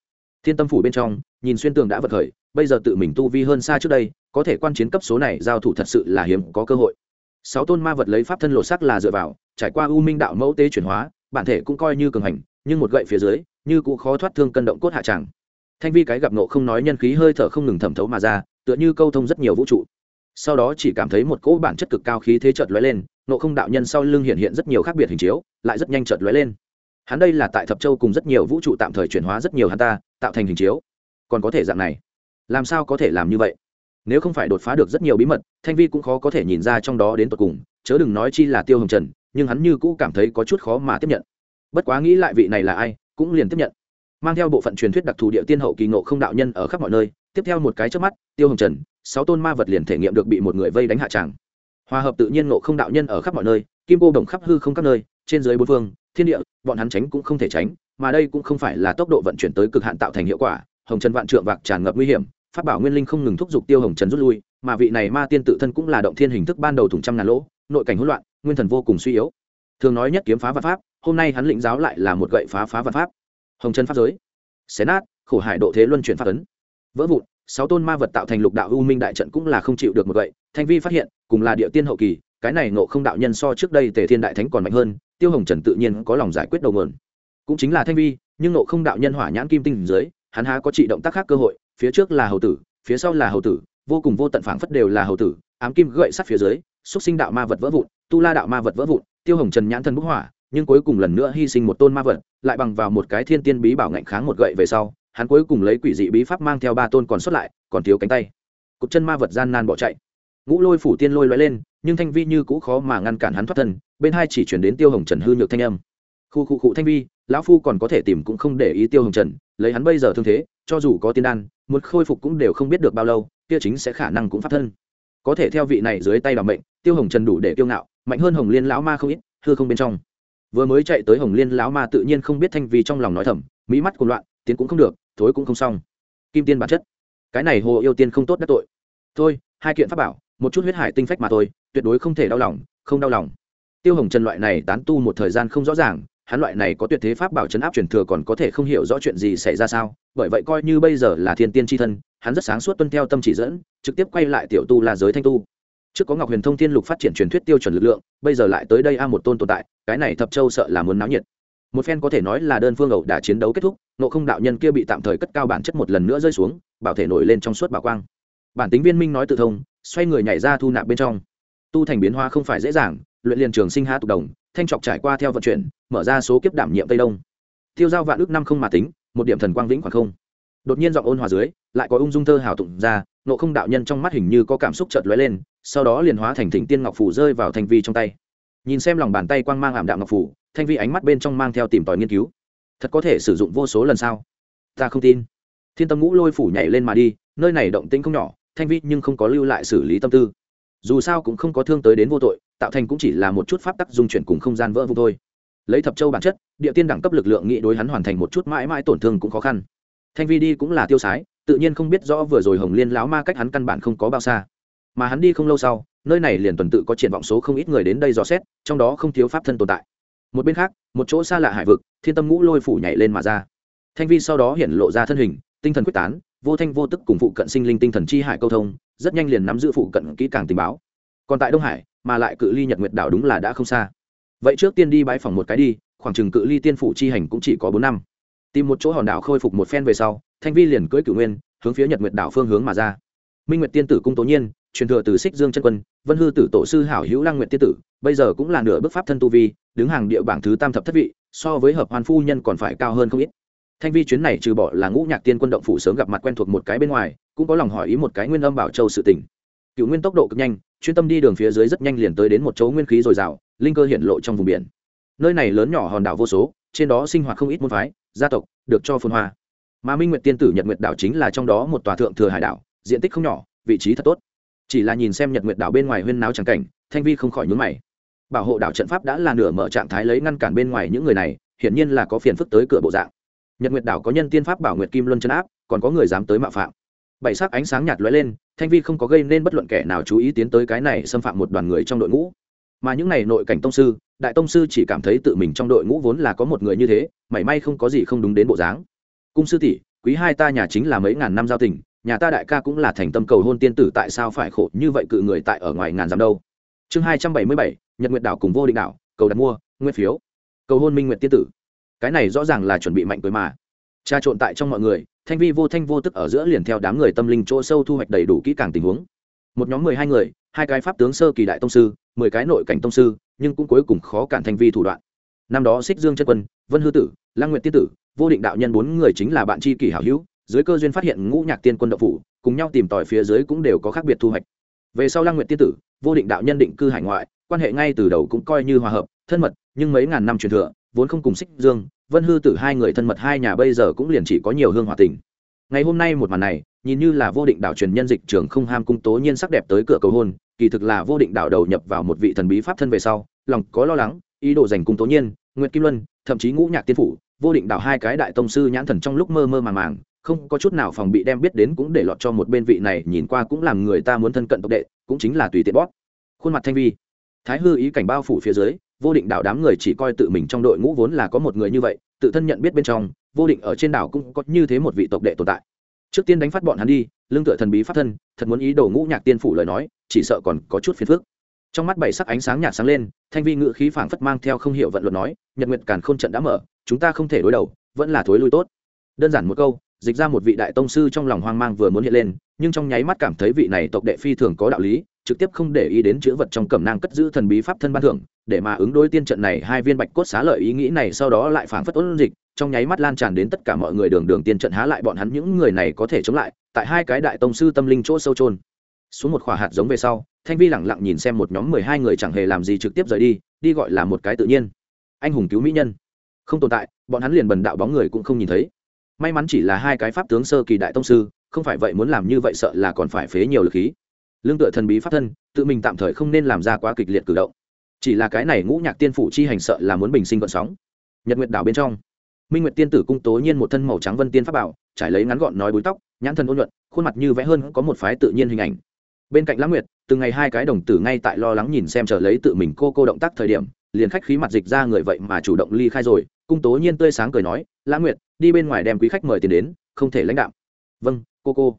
thiên tâm phủ bên trong, nhìn xuyên tường đã vật khởi, bây giờ tự mình tu vi hơn xa trước đây, có thể quan chiến cấp số này giao thủ thật sự là hiếm có cơ hội. Sáu tôn ma vật lấy pháp thân lột sắc là dựa vào, trải qua u minh đạo mẫu tế chuyển hóa, bản thể cũng coi như cường hành, nhưng một gậy phía dưới, như cũng khó thoát thương cân động cốt hạ tràng. Thanh vi cái gặp nộ không nói nhân khí hơi thở không ngừng thẩm thấu mà ra, tựa như câu thông rất nhiều vũ trụ. Sau đó chỉ cảm thấy một cỗ bản chất cực cao khí thế chợt lóe lên nộ không đạo nhân sau lưng hiện hiện rất nhiều khác biệt hình chiếu, lại rất nhanh chợt lóe lên hắn đây là tại thập châu cùng rất nhiều vũ trụ tạm thời chuyển hóa rất nhiều hắn ta, tạo thành hình chiếu. Còn có thể dạng này. Làm sao có thể làm như vậy? Nếu không phải đột phá được rất nhiều bí mật, thanh vi cũng khó có thể nhìn ra trong đó đến tột cùng, chớ đừng nói chi là tiêu hồng trần, nhưng hắn như cũ cảm thấy có chút khó mà tiếp nhận. Bất quá nghĩ lại vị này là ai, cũng liền tiếp nhận. Mang theo bộ phận truyền thuyết đặc thù địa tiên hậu kỳ ngộ không đạo nhân ở khắp mọi nơi, tiếp theo một cái trước mắt, tiêu hồng trần, sáu tôn ma vật liền thể nghiệm được bị một người vây đánh hạ tràng. Hòa hợp tự nhiên ngộ không đạo nhân ở khắp mọi nơi, kim cô đồng khắp hư không các nơi, trên dưới bốn phương thiên địa, bọn hắn tránh cũng không thể tránh, mà đây cũng không phải là tốc độ vận chuyển tới cực hạn tạo thành hiệu quả. Hồng trần vạn trượng vạc tràn ngập nguy hiểm phát bảo nguyên linh không ngừng thúc giục tiêu hồng trần rút lui, mà vị này ma tiên tự thân cũng là động thiên hình thức ban đầu thủng trăm ngàn lỗ, nội cảnh hỗn loạn, nguyên thần vô cùng suy yếu. Thường nói nhất kiếm phá vạn pháp, hôm nay hắn lĩnh giáo lại là một gậy phá phá vạn pháp. Hồng trần pháp giới. Xé nát, khổ hải độ thế luân chuyển pháp ấn. Vỡ vụn, sáu tôn ma vật tạo thành lục đạo u minh đại trận cũng là không chịu được một gậy. Thanh vi phát hiện, cùng là địa tiên hậu kỳ, cái này nộ không đạo nhân so trước đây tề thiên đại thánh còn mạnh hơn tiêu hồng trần tự nhiên có lòng giải quyết đầu nguồn. Cũng chính là thanh vi, nhưng nộ không đạo nhân hỏa nhãn kim tinh dưới, hắn há có trị động tác khác cơ hội, phía trước là hầu tử, phía sau là hầu tử, vô cùng vô tận phảng phất đều là hầu tử, ám kim gậy sắt phía dưới, xúc sinh đạo ma vật vỡ vụn, tu la đạo ma vật vỡ vụn, tiêu hồng trần nhãn thân bức hỏa, nhưng cuối cùng lần nữa hy sinh một tôn ma vật, lại bằng vào một cái thiên tiên bí bảo ngạnh kháng một gậy về sau, hắn cuối cùng lấy quỷ dị bí pháp mang theo ba tôn còn xuất lại, còn thiếu cánh tay. Cục chân ma vật gian nan bỏ chạy ngũ lôi phủ tiên lôi loay lên, nhưng thanh vi như cũ khó mà ngăn cản hắn thoát thân, bên hai chỉ chuyển đến tiêu hồng trần hư nhược thanh âm. Khu khu khu, thanh vi, lão phu còn có thể tìm cũng không để ý tiêu hồng trần, lấy hắn bây giờ thương thế, cho dù có tiên đan, muốn khôi phục cũng đều không biết được bao lâu, kia chính sẽ khả năng cũng phát thân. Có thể theo vị này dưới tay làm mệnh, tiêu hồng trần đủ để kiêu ngạo, mạnh hơn hồng liên lão ma không ít, hư không bên trong. Vừa mới chạy tới hồng liên lão ma tự nhiên không biết thanh vi trong lòng nói thầm, mỹ mắt cuồng loạn, tiến cũng không được, thối cũng không xong. Kim tiên bản chất. Cái này hồ yêu tiên không tốt đắc tội. Thôi, hai kiện pháp bảo một chút huyết hải tinh phách mà thôi, tuyệt đối không thể đau lòng, không đau lòng. Tiêu hồng trần loại này tán tu một thời gian không rõ ràng, hắn loại này có tuyệt thế pháp bảo chấn áp truyền thừa còn có thể không hiểu rõ chuyện gì xảy ra sao, bởi vậy coi như bây giờ là thiên tiên tri thân, hắn rất sáng suốt tuân theo tâm chỉ dẫn, trực tiếp quay lại tiểu tu là giới thanh tu. Trước có ngọc huyền thông thiên lục phát triển truyền thuyết tiêu chuẩn lực lượng, bây giờ lại tới đây a một tôn tồn tại, cái này thập châu sợ là muốn náo nhiệt. Một phen có thể nói là đơn phương ẩu đả chiến đấu kết thúc nộ không đạo nhân kia bị tạm thời cất cao bản chất một lần nữa rơi xuống, bảo thể nổi lên trong suốt bảo quang. Bản tính viên minh nói tự thông xoay người nhảy ra thu nạp bên trong. Tu thành biến hóa không phải dễ dàng, luyện liền trường sinh hạ tục đồng, thanh trọc trải qua theo vận chuyển, mở ra số kiếp đảm nhiệm tây đông. Tiêu giao vạn ước năm không mà tính, một điểm thần quang vĩnh khoảng không. Đột nhiên giọng ôn hòa dưới, lại có ung dung thơ hào tụng ra nộ không đạo nhân trong mắt hình như có cảm xúc chợt lóe lên, sau đó liền hóa thành thỉnh tiên ngọc phủ rơi vào thanh vi trong tay. Nhìn xem lòng bàn tay quang mang ảm đạm ngọc phủ thanh vi ánh mắt bên trong mang theo tìm tòi nghiên cứu. Thật có thể sử dụng vô số lần sao? Ta không tin. Thiên tâm ngũ lôi phủ nhảy lên mà đi, nơi này động tĩnh không nhỏ thanh vi nhưng không có lưu lại xử lý tâm tư. Dù sao cũng không có thương tới đến vô tội, tạo thành cũng chỉ là một chút pháp tắc dung chuyển cùng không gian vỡ vụ thôi. Lấy thập châu bản chất, địa tiên đẳng cấp lực lượng nghĩ đối hắn hoàn thành một chút mãi mãi tổn thương cũng khó khăn. Thanh vi đi cũng là tiêu sái, tự nhiên không biết rõ vừa rồi hồng liên láo ma cách hắn căn bản không có bao xa. Mà hắn đi không lâu sau, nơi này liền tuần tự có triển vọng số không ít người đến đây dò xét, trong đó không thiếu pháp thân tồn tại. Một bên khác, một chỗ xa lạ hải vực, thiên tâm ngũ lôi phủ nhảy lên mà ra. Thanh vi sau đó hiện lộ ra thân hình, tinh thần quyết tán vô thanh vô tức cùng phụ cận sinh linh tinh thần chi hải câu thông, rất nhanh liền nắm giữ phụ cận kỹ càng tình báo. Còn tại đông hải, mà lại cự ly nhật nguyệt đảo đúng là đã không xa. Vậy trước tiên đi bãi phòng một cái đi, khoảng chừng cự ly tiên phủ chi hành cũng chỉ có bốn năm. Tìm một chỗ hòn đảo khôi phục một phen về sau, thanh vi liền cưỡi cửu nguyên, hướng phía nhật nguyệt đảo phương hướng mà ra. Minh nguyệt tiên tử cung tố nhiên, truyền thừa từ xích dương chân quân, vân hư tử tổ sư hảo hữu lăng nguyệt tiên tử, bây giờ cũng là nửa bước pháp thân tu vi, đứng hàng địa bảng thứ tam thập thất vị, so với hợp hoàn phu nhân còn phải cao hơn không ít thanh vi chuyến này trừ bỏ là ngũ nhạc tiên quân động phủ sớm gặp mặt quen thuộc một cái bên ngoài, cũng có lòng hỏi ý một cái nguyên âm bảo châu sự tỉnh cựu nguyên tốc độ cực nhanh chuyên tâm đi đường phía dưới rất nhanh liền tới đến một chỗ nguyên khí dồi dào, linh cơ hiện lộ trong vùng biển. Nơi này lớn nhỏ hòn đảo vô số, trên đó sinh hoạt không ít môn phái, gia tộc, được cho phồn hoa. Mà minh nguyệt tiên tử nhật nguyệt đảo chính là trong đó một tòa thượng thừa hải đảo, diện tích không nhỏ, vị trí thật tốt. Chỉ là nhìn xem nhật nguyệt đảo bên ngoài huyên náo tràng cảnh, thanh vi không khỏi nhún mày. Bảo hộ đảo trận pháp đã là nửa mở trạng thái lấy ngăn cản bên ngoài những người này, hiển nhiên là có phiền phức tới cửa bộ dạng nhật nguyệt đảo có nhân tiên pháp bảo nguyệt kim luân chấn áp, còn có người dám tới mạo phạm. Bảy sắc ánh sáng nhạt lóe lên, thanh vi không có gây nên bất luận kẻ nào chú ý tiến tới cái này xâm phạm một đoàn người trong đội ngũ. Mà những này nội cảnh tông sư, đại tông sư chỉ cảm thấy tự mình trong đội ngũ vốn là có một người như thế, mảy may không có gì không đúng đến bộ dáng. Cung sư tỷ, quý hai ta nhà chính là mấy ngàn năm giao tình, nhà ta đại ca cũng là thành tâm cầu hôn tiên tử tại sao phải khổ như vậy cự người tại ở ngoài ngàn dặm đâu? Chương hai trăm bảy mươi bảy, nhật nguyệt đảo cùng vô định đảo, cầu đặt mua, nguyên phiếu. Cầu hôn minh nguyệt tiên tử cái này rõ ràng là chuẩn bị mạnh cưới mà. Tra trộn tại trong mọi người, thanh vi vô thanh vô tức ở giữa liền theo đám người tâm linh chỗ sâu thu hoạch đầy đủ kỹ càng tình huống. Một nhóm mười hai người, hai cái pháp tướng sơ kỳ đại tông sư, mười cái nội cảnh tông sư, nhưng cũng cuối cùng khó cản thanh vi thủ đoạn. Năm đó xích dương chân quân, vân hư tử lang nguyện tiên tử, vô định đạo nhân bốn người chính là bạn tri kỷ hảo hữu, dưới cơ duyên phát hiện ngũ nhạc tiên quân đậu phủ, cùng nhau tìm tòi phía dưới cũng đều có khác biệt thu hoạch. Về sau lang nguyện tiên tử, vô định đạo nhân định cư hải ngoại, quan hệ ngay từ đầu cũng coi như hòa hợp, thân mật, nhưng mấy ngàn năm truyền thừa vốn không cùng xích dương, vân hư tử hai người thân mật hai nhà bây giờ cũng liền chỉ có nhiều hương hòa tình. Ngày hôm nay một màn này, nhìn như là vô định đạo truyền nhân dịch trường không ham cung tố nhiên sắc đẹp tới cửa cầu hôn, kỳ thực là vô định đạo đầu nhập vào một vị thần bí pháp thân về sau, lòng có lo lắng, ý đồ dành cung tố nhiên nguyễn kim luân, thậm chí ngũ nhạc tiên phủ, vô định đạo hai cái đại tông sư nhãn thần trong lúc mơ mơ màng màng, không có chút nào phòng bị đem biết đến cũng để lọt cho một bên vị này nhìn qua cũng làm người ta muốn thân cận tộc đệ, cũng chính là tùy tiện bóp. Khuôn mặt thanh vi, thái hư ý cảnh bao phủ phía dưới vô định đảo đám người chỉ coi tự mình trong đội ngũ vốn là có một người như vậy, tự thân nhận biết bên trong, vô định ở trên đảo cũng có như thế một vị tộc đệ tồn tại. Trước tiên đánh phát bọn hắn đi, lương tựa thần bí phát thân, thật muốn ý đồ ngũ nhạc tiên phủ lời nói, chỉ sợ còn có chút phiền phức. Trong mắt bảy sắc ánh sáng nhạt sáng lên, thanh vi ngự khí phảng phất mang theo không hiểu vận luật nói, nhật nguyệt càn khôn trận đã mở, chúng ta không thể đối đầu, vẫn là thối lui tốt. Đơn giản một câu dịch ra một vị đại tông sư trong lòng hoang mang vừa muốn hiện lên, nhưng trong nháy mắt cảm thấy vị này tộc đệ phi thường có đạo lý, trực tiếp không để ý đến chữ vật trong cẩm nang cất giữ thần bí pháp thân ban thưởng, để mà ứng đối tiên trận này hai viên bạch cốt xá lợi ý nghĩ này sau đó lại phảng phất ôn dịch, trong nháy mắt lan tràn đến tất cả mọi người đường đường tiên trận há lại bọn hắn những người này có thể chống lại, tại hai cái đại tông sư tâm linh chỗ sâu trôn xuống một khỏa hạt giống về sau, thanh vi lẳng lặng nhìn xem một nhóm mười hai người chẳng hề làm gì trực tiếp rời đi đi gọi là một cái tự nhiên. Anh hùng cứu mỹ nhân. Không tồn tại, bọn hắn liền bần đạo bóng người cũng không nhìn thấy may mắn chỉ là hai cái pháp tướng sơ kỳ đại tông sư, không phải vậy muốn làm như vậy sợ là còn phải phế nhiều lực khí. Lương tựa thần bí pháp thân, tự mình tạm thời không nên làm ra quá kịch liệt cử động. Chỉ là cái này ngũ nhạc tiên phủ chi hành sợ là muốn bình sinh gọn sóng. Nhật nguyệt đảo bên trong, minh nguyệt tiên tử cung tố nhiên một thân màu trắng vân tiên pháp bảo, trải lấy ngắn gọn nói búi tóc, nhãn thần ôn nhuận, khuôn mặt như vẽ hơn có một phái tự nhiên hình ảnh. Bên cạnh lãng nguyệt, từng ngày hai cái đồng tử ngay tại lo lắng nhìn xem chờ lấy tự mình cô cô động tác thời điểm, liền khách khí mặt dịch ra người vậy mà chủ động ly khai rồi, cung tố nhiên tươi sáng cười nói lãng nguyệt đi bên ngoài đem quý khách mời tiền đến, không thể lãnh đạo vâng cô cô.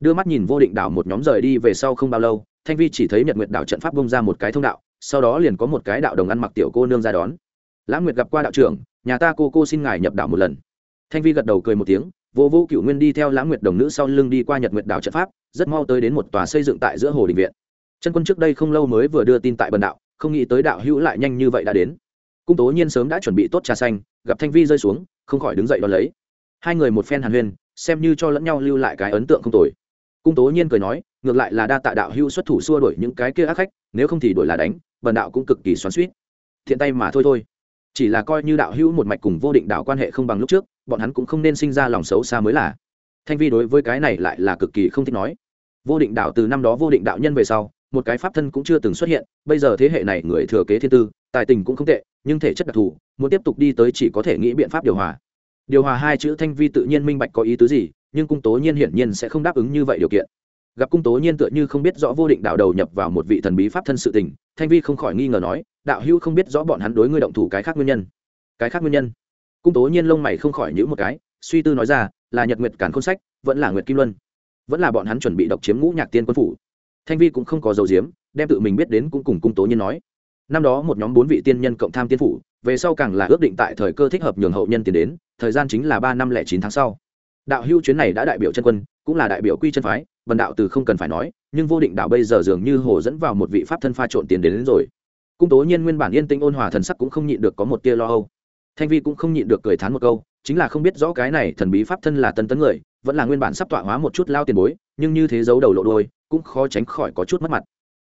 Đưa mắt nhìn vô định đảo một nhóm rời đi về sau không bao lâu, thanh vi chỉ thấy nhật nguyệt đảo trận pháp bông ra một cái thông đạo, sau đó liền có một cái đạo đồng ăn mặc tiểu cô nương ra đón. Lãng nguyệt gặp qua đạo trưởng, nhà ta cô cô xin ngài nhập đảo một lần. Thanh vi gật đầu cười một tiếng, vô vô cựu nguyên đi theo lãng nguyệt đồng nữ sau lưng đi qua nhật nguyệt đảo trận pháp, rất mau tới đến một tòa xây dựng tại giữa hồ đình viện. Chân quân trước đây không lâu mới vừa đưa tin tại bần đạo, không nghĩ tới đạo hữu lại nhanh như vậy đã đến. Cung tố nhiên sớm đã chuẩn bị tốt trà xanh gặp thanh vi rơi xuống, không khỏi đứng dậy đón lấy. Hai người một phen hàn huyên, xem như cho lẫn nhau lưu lại cái ấn tượng không tồi. Cung tố nhiên cười nói, ngược lại là đa tạ đạo hưu xuất thủ xua đuổi những cái kia ác khách, nếu không thì đuổi là đánh, bần đạo cũng cực kỳ xoắn suýt thiện tay mà thôi thôi. Chỉ là coi như đạo hữu một mạch cùng vô định đạo quan hệ không bằng lúc trước, bọn hắn cũng không nên sinh ra lòng xấu xa mới là. Thanh vi đối với cái này lại là cực kỳ không thích nói. Vô định đạo từ năm đó vô định đạo nhân về sau, một cái pháp thân cũng chưa từng xuất hiện, bây giờ thế hệ này người thừa kế thiên tư tài tình cũng không tệ, nhưng thể chất đặc thù, muốn tiếp tục đi tới chỉ có thể nghĩ biện pháp điều hòa. Điều hòa hai chữ thanh vi tự nhiên minh bạch có ý tứ gì, nhưng cung tố nhiên hiển nhiên sẽ không đáp ứng như vậy điều kiện. Gặp cung tố nhiên tựa như không biết rõ vô định đạo đầu nhập vào một vị thần bí pháp thân sự tình, thanh vi không khỏi nghi ngờ nói, đạo hữu không biết rõ bọn hắn đối ngươi động thủ cái khác nguyên nhân. Cái khác nguyên nhân? Cung tố nhiên lông mày không khỏi nhữ một cái, suy tư nói ra, là nhật nguyệt cản khôn sách, vẫn là nguyệt kim luân. Vẫn là bọn hắn chuẩn bị độc chiếm ngũ nhạc tiên quân phủ. Thanh vi cũng không có dầu diếm, đem tự mình biết đến cũng cùng cung tố nhiên nói năm đó một nhóm bốn vị tiên nhân cộng tham tiên phủ về sau càng là ước định tại thời cơ thích hợp nhường hậu nhân tiến đến thời gian chính là ba năm lẻ chín tháng sau. Đạo hưu chuyến này đã đại biểu chân quân cũng là đại biểu quy chân phái vần đạo từ không cần phải nói nhưng vô định đạo bây giờ dường như hồ dẫn vào một vị pháp thân pha trộn tiền đến, đến rồi. Cung tố nhiên nguyên bản yên tĩnh ôn hòa thần sắc cũng không nhịn được có một tia lo âu. Thanh vi cũng không nhịn được cười thán một câu chính là không biết rõ cái này thần bí pháp thân là tân tấn người vẫn là nguyên bản sắp tọa hóa một chút lao tiền bối nhưng như thế giấu đầu lộ đôi cũng khó tránh khỏi có chút mất mặt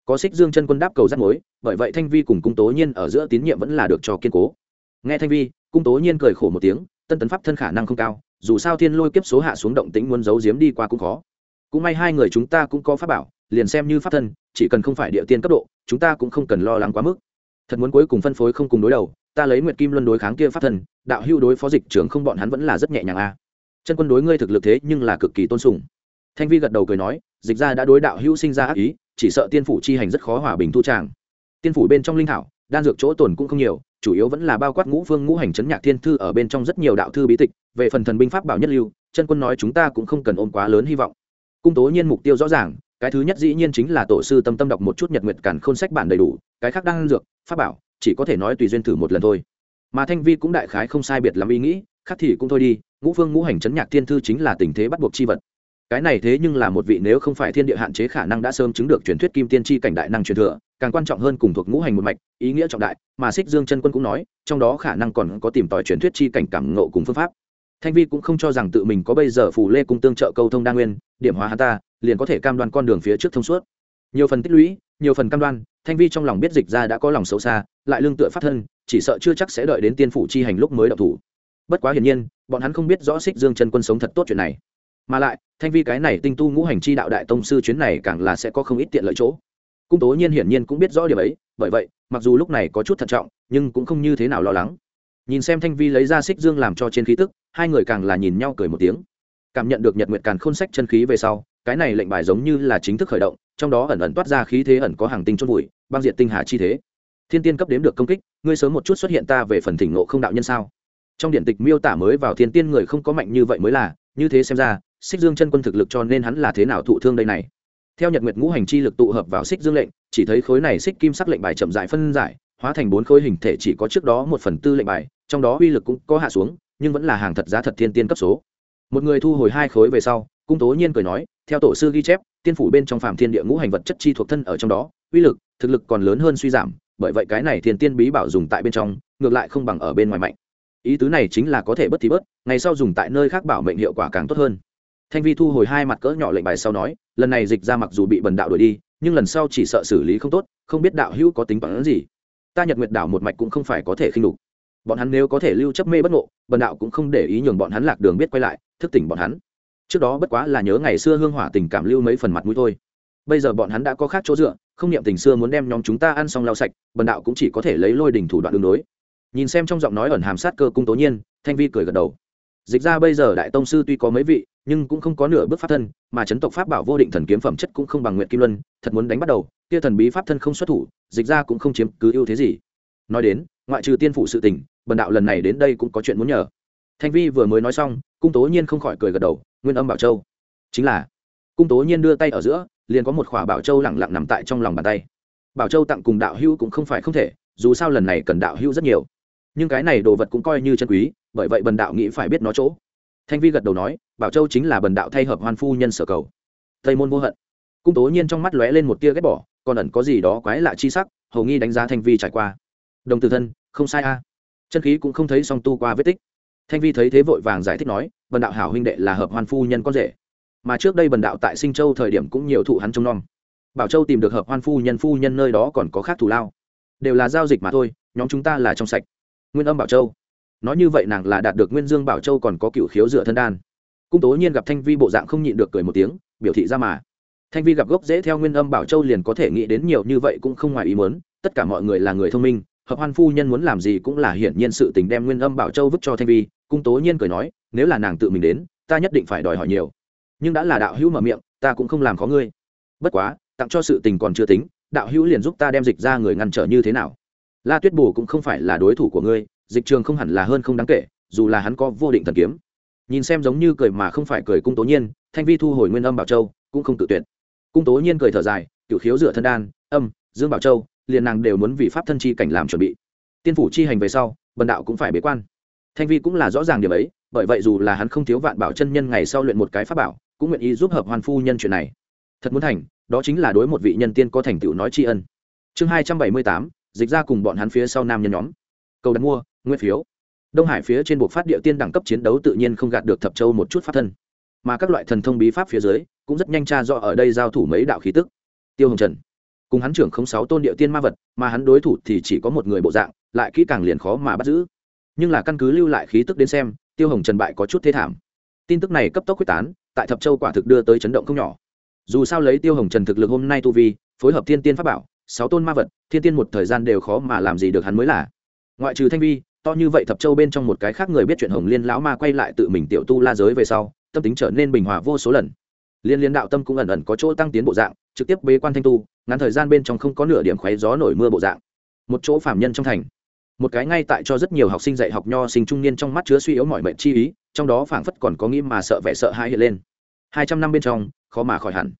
có xích dương chân quân đáp cầu rắt mối, bởi vậy thanh vi cùng cung tố nhiên ở giữa tín nhiệm vẫn là được cho kiên cố. Nghe thanh vi, cung tố nhiên cười khổ một tiếng, tân tấn pháp thân khả năng không cao, dù sao thiên lôi kiếp số hạ xuống động tĩnh muốn giấu giếm đi qua cũng khó. Cũng may hai người chúng ta cũng có pháp bảo, liền xem như pháp thân, chỉ cần không phải địa tiên cấp độ, chúng ta cũng không cần lo lắng quá mức. Thật muốn cuối cùng phân phối không cùng đối đầu, ta lấy nguyệt kim luân đối kháng kia pháp thân, đạo hưu đối phó dịch trưởng không, bọn hắn vẫn là rất nhẹ nhàng a. Chân quân đối ngươi thực lực thế nhưng là cực kỳ tôn sùng. Thanh vi gật đầu cười nói dịch ra đã đối đạo hưu sinh ra ác ý, chỉ sợ tiên phủ chi hành rất khó hòa bình thu tràng. Tiên phủ bên trong linh thảo, đan dược chỗ tồn cũng không nhiều, chủ yếu vẫn là bao quát ngũ phương ngũ hành chấn nhạc thiên thư ở bên trong rất nhiều đạo thư bí tịch, về phần thần binh pháp bảo nhất lưu, chân quân nói chúng ta cũng không cần ôm quá lớn hy vọng. Cung tố nhiên mục tiêu rõ ràng, cái thứ nhất dĩ nhiên chính là tổ sư tâm tâm đọc một chút nhật nguyệt cản khôn sách bản đầy đủ, cái khác đang dược, pháp bảo, chỉ có thể nói tùy duyên thử một lần thôi. Mà thanh vi cũng đại khái không sai biệt làm ý nghĩ, khác thì cũng thôi đi, ngũ phương ngũ hành chấn nhạc thiên thư chính là tình thế bắt buộc chi vật cái này thế nhưng là một vị nếu không phải thiên địa hạn chế khả năng đã sớm chứng được truyền thuyết kim tiên tri cảnh đại năng truyền thừa, càng quan trọng hơn cùng thuộc ngũ hành một mạch, ý nghĩa trọng đại, mà xích dương chân quân cũng nói, trong đó khả năng còn có tìm tòi truyền thuyết chi cảnh cảm ngộ cùng phương pháp. Thanh vi cũng không cho rằng tự mình có bây giờ phù lê cung tương trợ câu thông đa nguyên, điểm hóa hắn ta, liền có thể cam đoan con đường phía trước thông suốt. Nhiều phần tích lũy, nhiều phần cam đoan, thanh vi trong lòng biết dịch ra đã có lòng xấu xa, lại lương tựa phát thân, chỉ sợ chưa chắc sẽ đợi đến tiên phủ chi hành lúc mới đậu thủ. Bất quá hiển nhiên, bọn hắn không biết rõ xích dương chân quân sống thật tốt chuyện này. Mà lại thanh vi cái này tinh tu ngũ hành chi đạo đại tông sư chuyến này càng là sẽ có không ít tiện lợi chỗ. Cung tố nhiên hiển nhiên cũng biết rõ điều ấy, bởi vậy, mặc dù lúc này có chút thận trọng, nhưng cũng không như thế nào lo lắng. Nhìn xem thanh vi lấy ra xích dương làm cho trên khí tức, hai người càng là nhìn nhau cười một tiếng. Cảm nhận được nhật nguyệt càn khôn sách chân khí về sau, cái này lệnh bài giống như là chính thức khởi động, trong đó ẩn ẩn toát ra khí thế ẩn có hàng tinh chôn vùi, băng diện tinh hà chi thế. Thiên tiên cấp đếm được công kích, ngươi sớm một chút xuất hiện ta về phần thỉnh nộ không đạo nhân sao? Trong điện tịch miêu tả mới vào thiên tiên người không có mạnh như vậy mới là, như thế xem ra xích dương chân quân thực lực cho nên hắn là thế nào thụ thương đây này? Theo nhật nguyệt ngũ hành chi lực tụ hợp vào xích dương lệnh, chỉ thấy khối này xích kim sắc lệnh bài chậm dại phân giải, hóa thành bốn khối hình thể chỉ có trước đó một phần tư lệnh bài, trong đó uy lực cũng có hạ xuống, nhưng vẫn là hàng thật giá thật thiên tiên cấp số. Một người thu hồi hai khối về sau, cung tố nhiên cười nói, theo tổ sư ghi chép, tiên phủ bên trong phạm thiên địa ngũ hành vật chất chi thuộc thân ở trong đó, uy lực, thực lực còn lớn hơn suy giảm, bởi vậy cái này thiên tiên bí bảo dùng tại bên trong, ngược lại không bằng ở bên ngoài mạnh. Ý tứ này chính là có thể bất thì bớt ngày sau dùng tại nơi khác bảo mệnh hiệu quả càng tốt hơn thanh vi thu hồi hai mặt cỡ nhỏ lệnh bài sau nói, lần này dịch ra mặc dù bị bần đạo đuổi đi, nhưng lần sau chỉ sợ xử lý không tốt, không biết đạo hữu có tính toán gì. Ta nhật nguyệt đảo một mạch cũng không phải có thể khinh đục bọn hắn nếu có thể lưu chấp mê bất ngộ, bần đạo cũng không để ý nhường bọn hắn lạc đường biết quay lại, thức tỉnh bọn hắn. Trước đó bất quá là nhớ ngày xưa hương hỏa tình cảm lưu mấy phần mặt mũi thôi. Bây giờ bọn hắn đã có khác chỗ dựa, không niệm tình xưa muốn đem nhóm chúng ta ăn xong lau sạch, bần đạo cũng chỉ có thể lấy lôi đình thủ đoạn đường đối. Nhìn xem trong giọng nói ẩn hàm sát cơ cung tố nhiên, thanh vi cười gật đầu. Dịch ra bây giờ đại tông sư tuy có mấy vị nhưng cũng không có nửa bước pháp thân, mà chấn tộc pháp bảo vô định thần kiếm phẩm chất cũng không bằng nguyện kim luân, thật muốn đánh bắt đầu, kia thần bí pháp thân không xuất thủ, dịch ra cũng không chiếm cứ ưu thế gì. Nói đến, ngoại trừ tiên phủ sự tình, bần đạo lần này đến đây cũng có chuyện muốn nhờ. Thanh vi vừa mới nói xong, cung tố nhiên không khỏi cười gật đầu, nguyên âm bảo châu. Chính là, cung tố nhiên đưa tay ở giữa, liền có một khỏa bảo châu lẳng lặng nằm tại trong lòng bàn tay. Bảo châu tặng cùng đạo hữu cũng không phải không thể, dù sao lần này cần đạo hữu rất nhiều. Nhưng cái này đồ vật cũng coi như chân quý, bởi vậy bần đạo nghĩ phải biết nó chỗ. Thanh vi gật đầu nói bảo châu chính là bần đạo thay hợp hoan phu nhân sở cầu. Tây môn vô hận. Cung tố nhiên trong mắt lóe lên một tia ghét bỏ, còn ẩn có gì đó quái lạ chi sắc, hầu nghi đánh giá thanh vi trải qua. Đồng tử thân, không sai a. Chân khí cũng không thấy song tu qua vết tích. Thanh vi thấy thế vội vàng giải thích nói, bần đạo hảo huynh đệ là hợp hoan phu nhân con rể. Mà trước đây bần đạo tại sinh châu thời điểm cũng nhiều thụ hắn trông nom. Bảo châu tìm được hợp hoan phu nhân phu nhân nơi đó còn có khác thù lao. Đều là giao dịch mà thôi, nhóm chúng ta là trong sạch. Nguyên âm bảo châu. Nói như vậy nàng là đạt được nguyên dương bảo châu còn có cựu khiếu dựa thân đan cung tố nhiên gặp thanh vi bộ dạng không nhịn được cười một tiếng, biểu thị ra mà. Thanh vi gặp gốc dễ theo nguyên âm bảo châu liền có thể nghĩ đến nhiều như vậy cũng không ngoài ý muốn, tất cả mọi người là người thông minh, hợp hoan phu nhân muốn làm gì cũng là hiển nhiên sự tình đem nguyên âm bảo châu vứt cho thanh vi, cung tố nhiên cười nói, nếu là nàng tự mình đến, ta nhất định phải đòi hỏi nhiều. Nhưng đã là đạo hữu mở miệng, ta cũng không làm khó ngươi. Bất quá, tặng cho sự tình còn chưa tính, đạo hữu liền giúp ta đem dịch ra người ngăn trở như thế nào. La tuyết bù cũng không phải là đối thủ của ngươi, dịch trường không hẳn là hơn không đáng kể, dù là hắn có vô định thần kiếm nhìn xem giống như cười mà không phải cười cung tố nhiên, thanh vi thu hồi nguyên âm bảo châu, cũng không tự tuyệt. Cung tố nhiên cười thở dài cựu khiếu dựa thân đan, âm, dương bảo châu, liền nàng đều muốn vì pháp thân chi cảnh làm chuẩn bị. Tiên phủ chi hành về sau, bần đạo cũng phải bế quan. Thanh vi cũng là rõ ràng điểm ấy, bởi vậy dù là hắn không thiếu vạn bảo chân nhân ngày sau luyện một cái pháp bảo, cũng nguyện ý giúp hợp hoàn phu nhân chuyện này. Thật muốn thành, đó chính là đối một vị nhân tiên có thành tựu nói tri ân. Chương hai trăm bảy mươi tám, dịch ra cùng bọn hắn phía sau nam nhân nhóm. Cầu đặt mua, nguyên phiếu đông hải phía trên buộc phát địa tiên đẳng cấp chiến đấu tự nhiên không gạt được thập châu một chút pháp thân. Mà các loại thần thông bí pháp phía dưới, cũng rất nhanh tra do ở đây giao thủ mấy đạo khí tức. Tiêu hồng trần. Cùng hắn trưởng không sáu tôn địa tiên ma vật, mà hắn đối thủ thì chỉ có một người bộ dạng, lại kỹ càng liền khó mà bắt giữ. Nhưng là căn cứ lưu lại khí tức đến xem, tiêu hồng trần bại có chút thế thảm. Tin tức này cấp tốc quyết tán, tại thập châu quả thực đưa tới chấn động không nhỏ. Dù sao lấy tiêu hồng trần thực lực hôm nay tu vi, phối hợp thiên tiên pháp bảo, sáu tôn ma vật, thiên tiên một thời gian đều khó mà làm gì được hắn mới là. Ngoại trừ thanh vi to như vậy thập châu bên trong một cái khác người biết chuyện hồng liên lão ma quay lại tự mình tiểu tu la giới về sau, tâm tính trở nên bình hòa vô số lần. Liên liên đạo tâm cũng ẩn ẩn có chỗ tăng tiến bộ dạng, trực tiếp bế quan thanh tu, ngắn thời gian bên trong không có nửa điểm khoáy gió nổi mưa bộ dạng. Một chỗ phạm nhân trong thành. Một cái ngay tại cho rất nhiều học sinh dạy học nho sinh trung niên trong mắt chứa suy yếu mọi mệnh chi ý, trong đó phảng phất còn có nghĩ mà sợ vẻ sợ hãi hiện lên. Hai trăm năm bên trong, khó mà khỏi hẳn.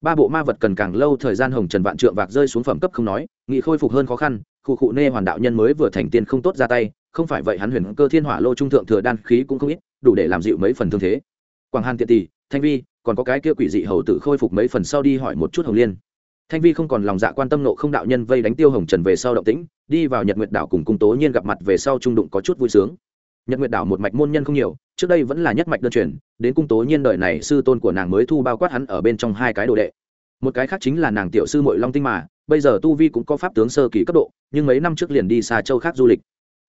Ba bộ ma vật cần càng lâu thời gian hồng trần vạn trượng vạc rơi xuống phẩm cấp không nói, nghị khôi phục hơn khó khăn, khu cụ nê hoàn đạo nhân mới vừa thành tiên không tốt ra tay không phải vậy hắn huyền cơ thiên hỏa lô trung thượng thừa đan khí cũng không ít, đủ để làm dịu mấy phần thương thế. Quảng hàn tiện tỷ, thanh vi, còn có cái kia quỷ dị hầu tử khôi phục mấy phần sau đi hỏi một chút hồng liên. Thanh vi không còn lòng dạ quan tâm nộ không đạo nhân vây đánh tiêu hồng trần về sau động tĩnh, đi vào nhật nguyệt đảo cùng cung tố nhiên gặp mặt về sau trung đụng có chút vui sướng. Nhật nguyệt đảo một mạch môn nhân không nhiều, trước đây vẫn là nhất mạch đơn truyền, đến cung tố nhiên đời này sư tôn của nàng mới thu bao quát hắn ở bên trong hai cái đồ đệ. Một cái khác chính là nàng tiểu sư mội long tinh mà, bây giờ tu vi cũng có pháp tướng sơ kỳ cấp độ, nhưng mấy năm trước liền đi xa châu khác du lịch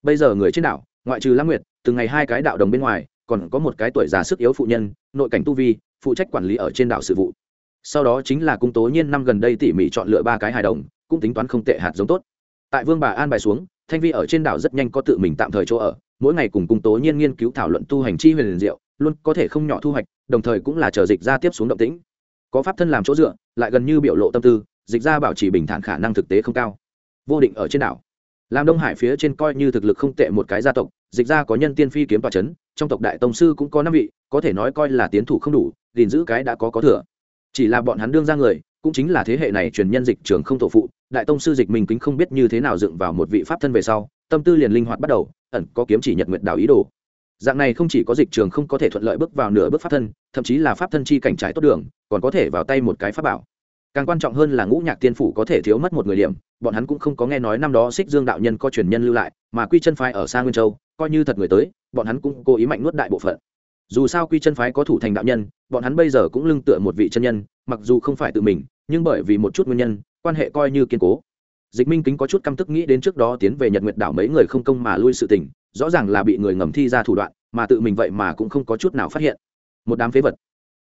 bây giờ người trên đảo, ngoại trừ lãng nguyệt từ ngày hai cái đạo đồng bên ngoài, còn có một cái tuổi già sức yếu phụ nhân, nội cảnh tu vi, phụ trách quản lý ở trên đảo sự vụ. Sau đó chính là cung tố nhiên năm gần đây tỉ mỉ chọn lựa ba cái hài đồng, cũng tính toán không tệ hạt giống tốt. Tại vương bà an bài xuống, thanh vi ở trên đảo rất nhanh có tự mình tạm thời chỗ ở, mỗi ngày cùng cung tố nhiên nghiên cứu thảo luận tu hành chi huyền liền diệu, luôn có thể không nhỏ thu hoạch, đồng thời cũng là chờ dịch ra tiếp xuống động tĩnh. Có pháp thân làm chỗ dựa, lại gần như biểu lộ tâm tư, dịch ra bảo trì bình thản khả năng thực tế không cao. Vô định ở trên đảo làm đông hải phía trên coi như thực lực không tệ một cái gia tộc, dịch ra có nhân tiên phi kiếm tòa c h ấ n trong tộc đại tông sư cũng có năm vị, có thể nói coi là tiến thủ không đủ, gìn giữ cái đã có có thừa. Chỉ là bọn hắn đương ra người, cũng chính là thế hệ này truyền nhân dịch trường không thổ phụ, đại tông sư dịch mình kính không biết như thế nào dựng vào một vị pháp thân về sau, tâm tư liền linh hoạt bắt đầu, ẩn có kiếm chỉ nhật nguyện đảo ý đồ. Dạng này không chỉ có dịch trường không có thể thuận lợi bước vào nửa bước pháp thân, thậm chí là pháp thân chi cảnh trái tốt đường, còn có thể vào tay một cái pháp bảo càng quan trọng hơn là ngũ nhạc tiên phủ có thể thiếu mất một người điểm, bọn hắn cũng không có nghe nói năm đó xích dương đạo nhân có truyền nhân lưu lại, mà quy chân phái ở xa nguyên châu, coi như thật người tới, bọn hắn cũng cố ý mạnh nuốt đại bộ phận. Dù sao quy chân phái có thủ thành đạo nhân, bọn hắn bây giờ cũng lưng tựa một vị chân nhân, mặc dù không phải tự mình, nhưng bởi vì một chút nguyên nhân, quan hệ coi như kiên cố. Dịch minh kính có chút căm tức nghĩ đến trước đó tiến về nhật nguyệt đảo mấy người không công mà lui sự tình, rõ ràng là bị người ngầm thi ra thủ đoạn, mà tự mình vậy mà cũng không có chút nào phát hiện. Một đám phế vật.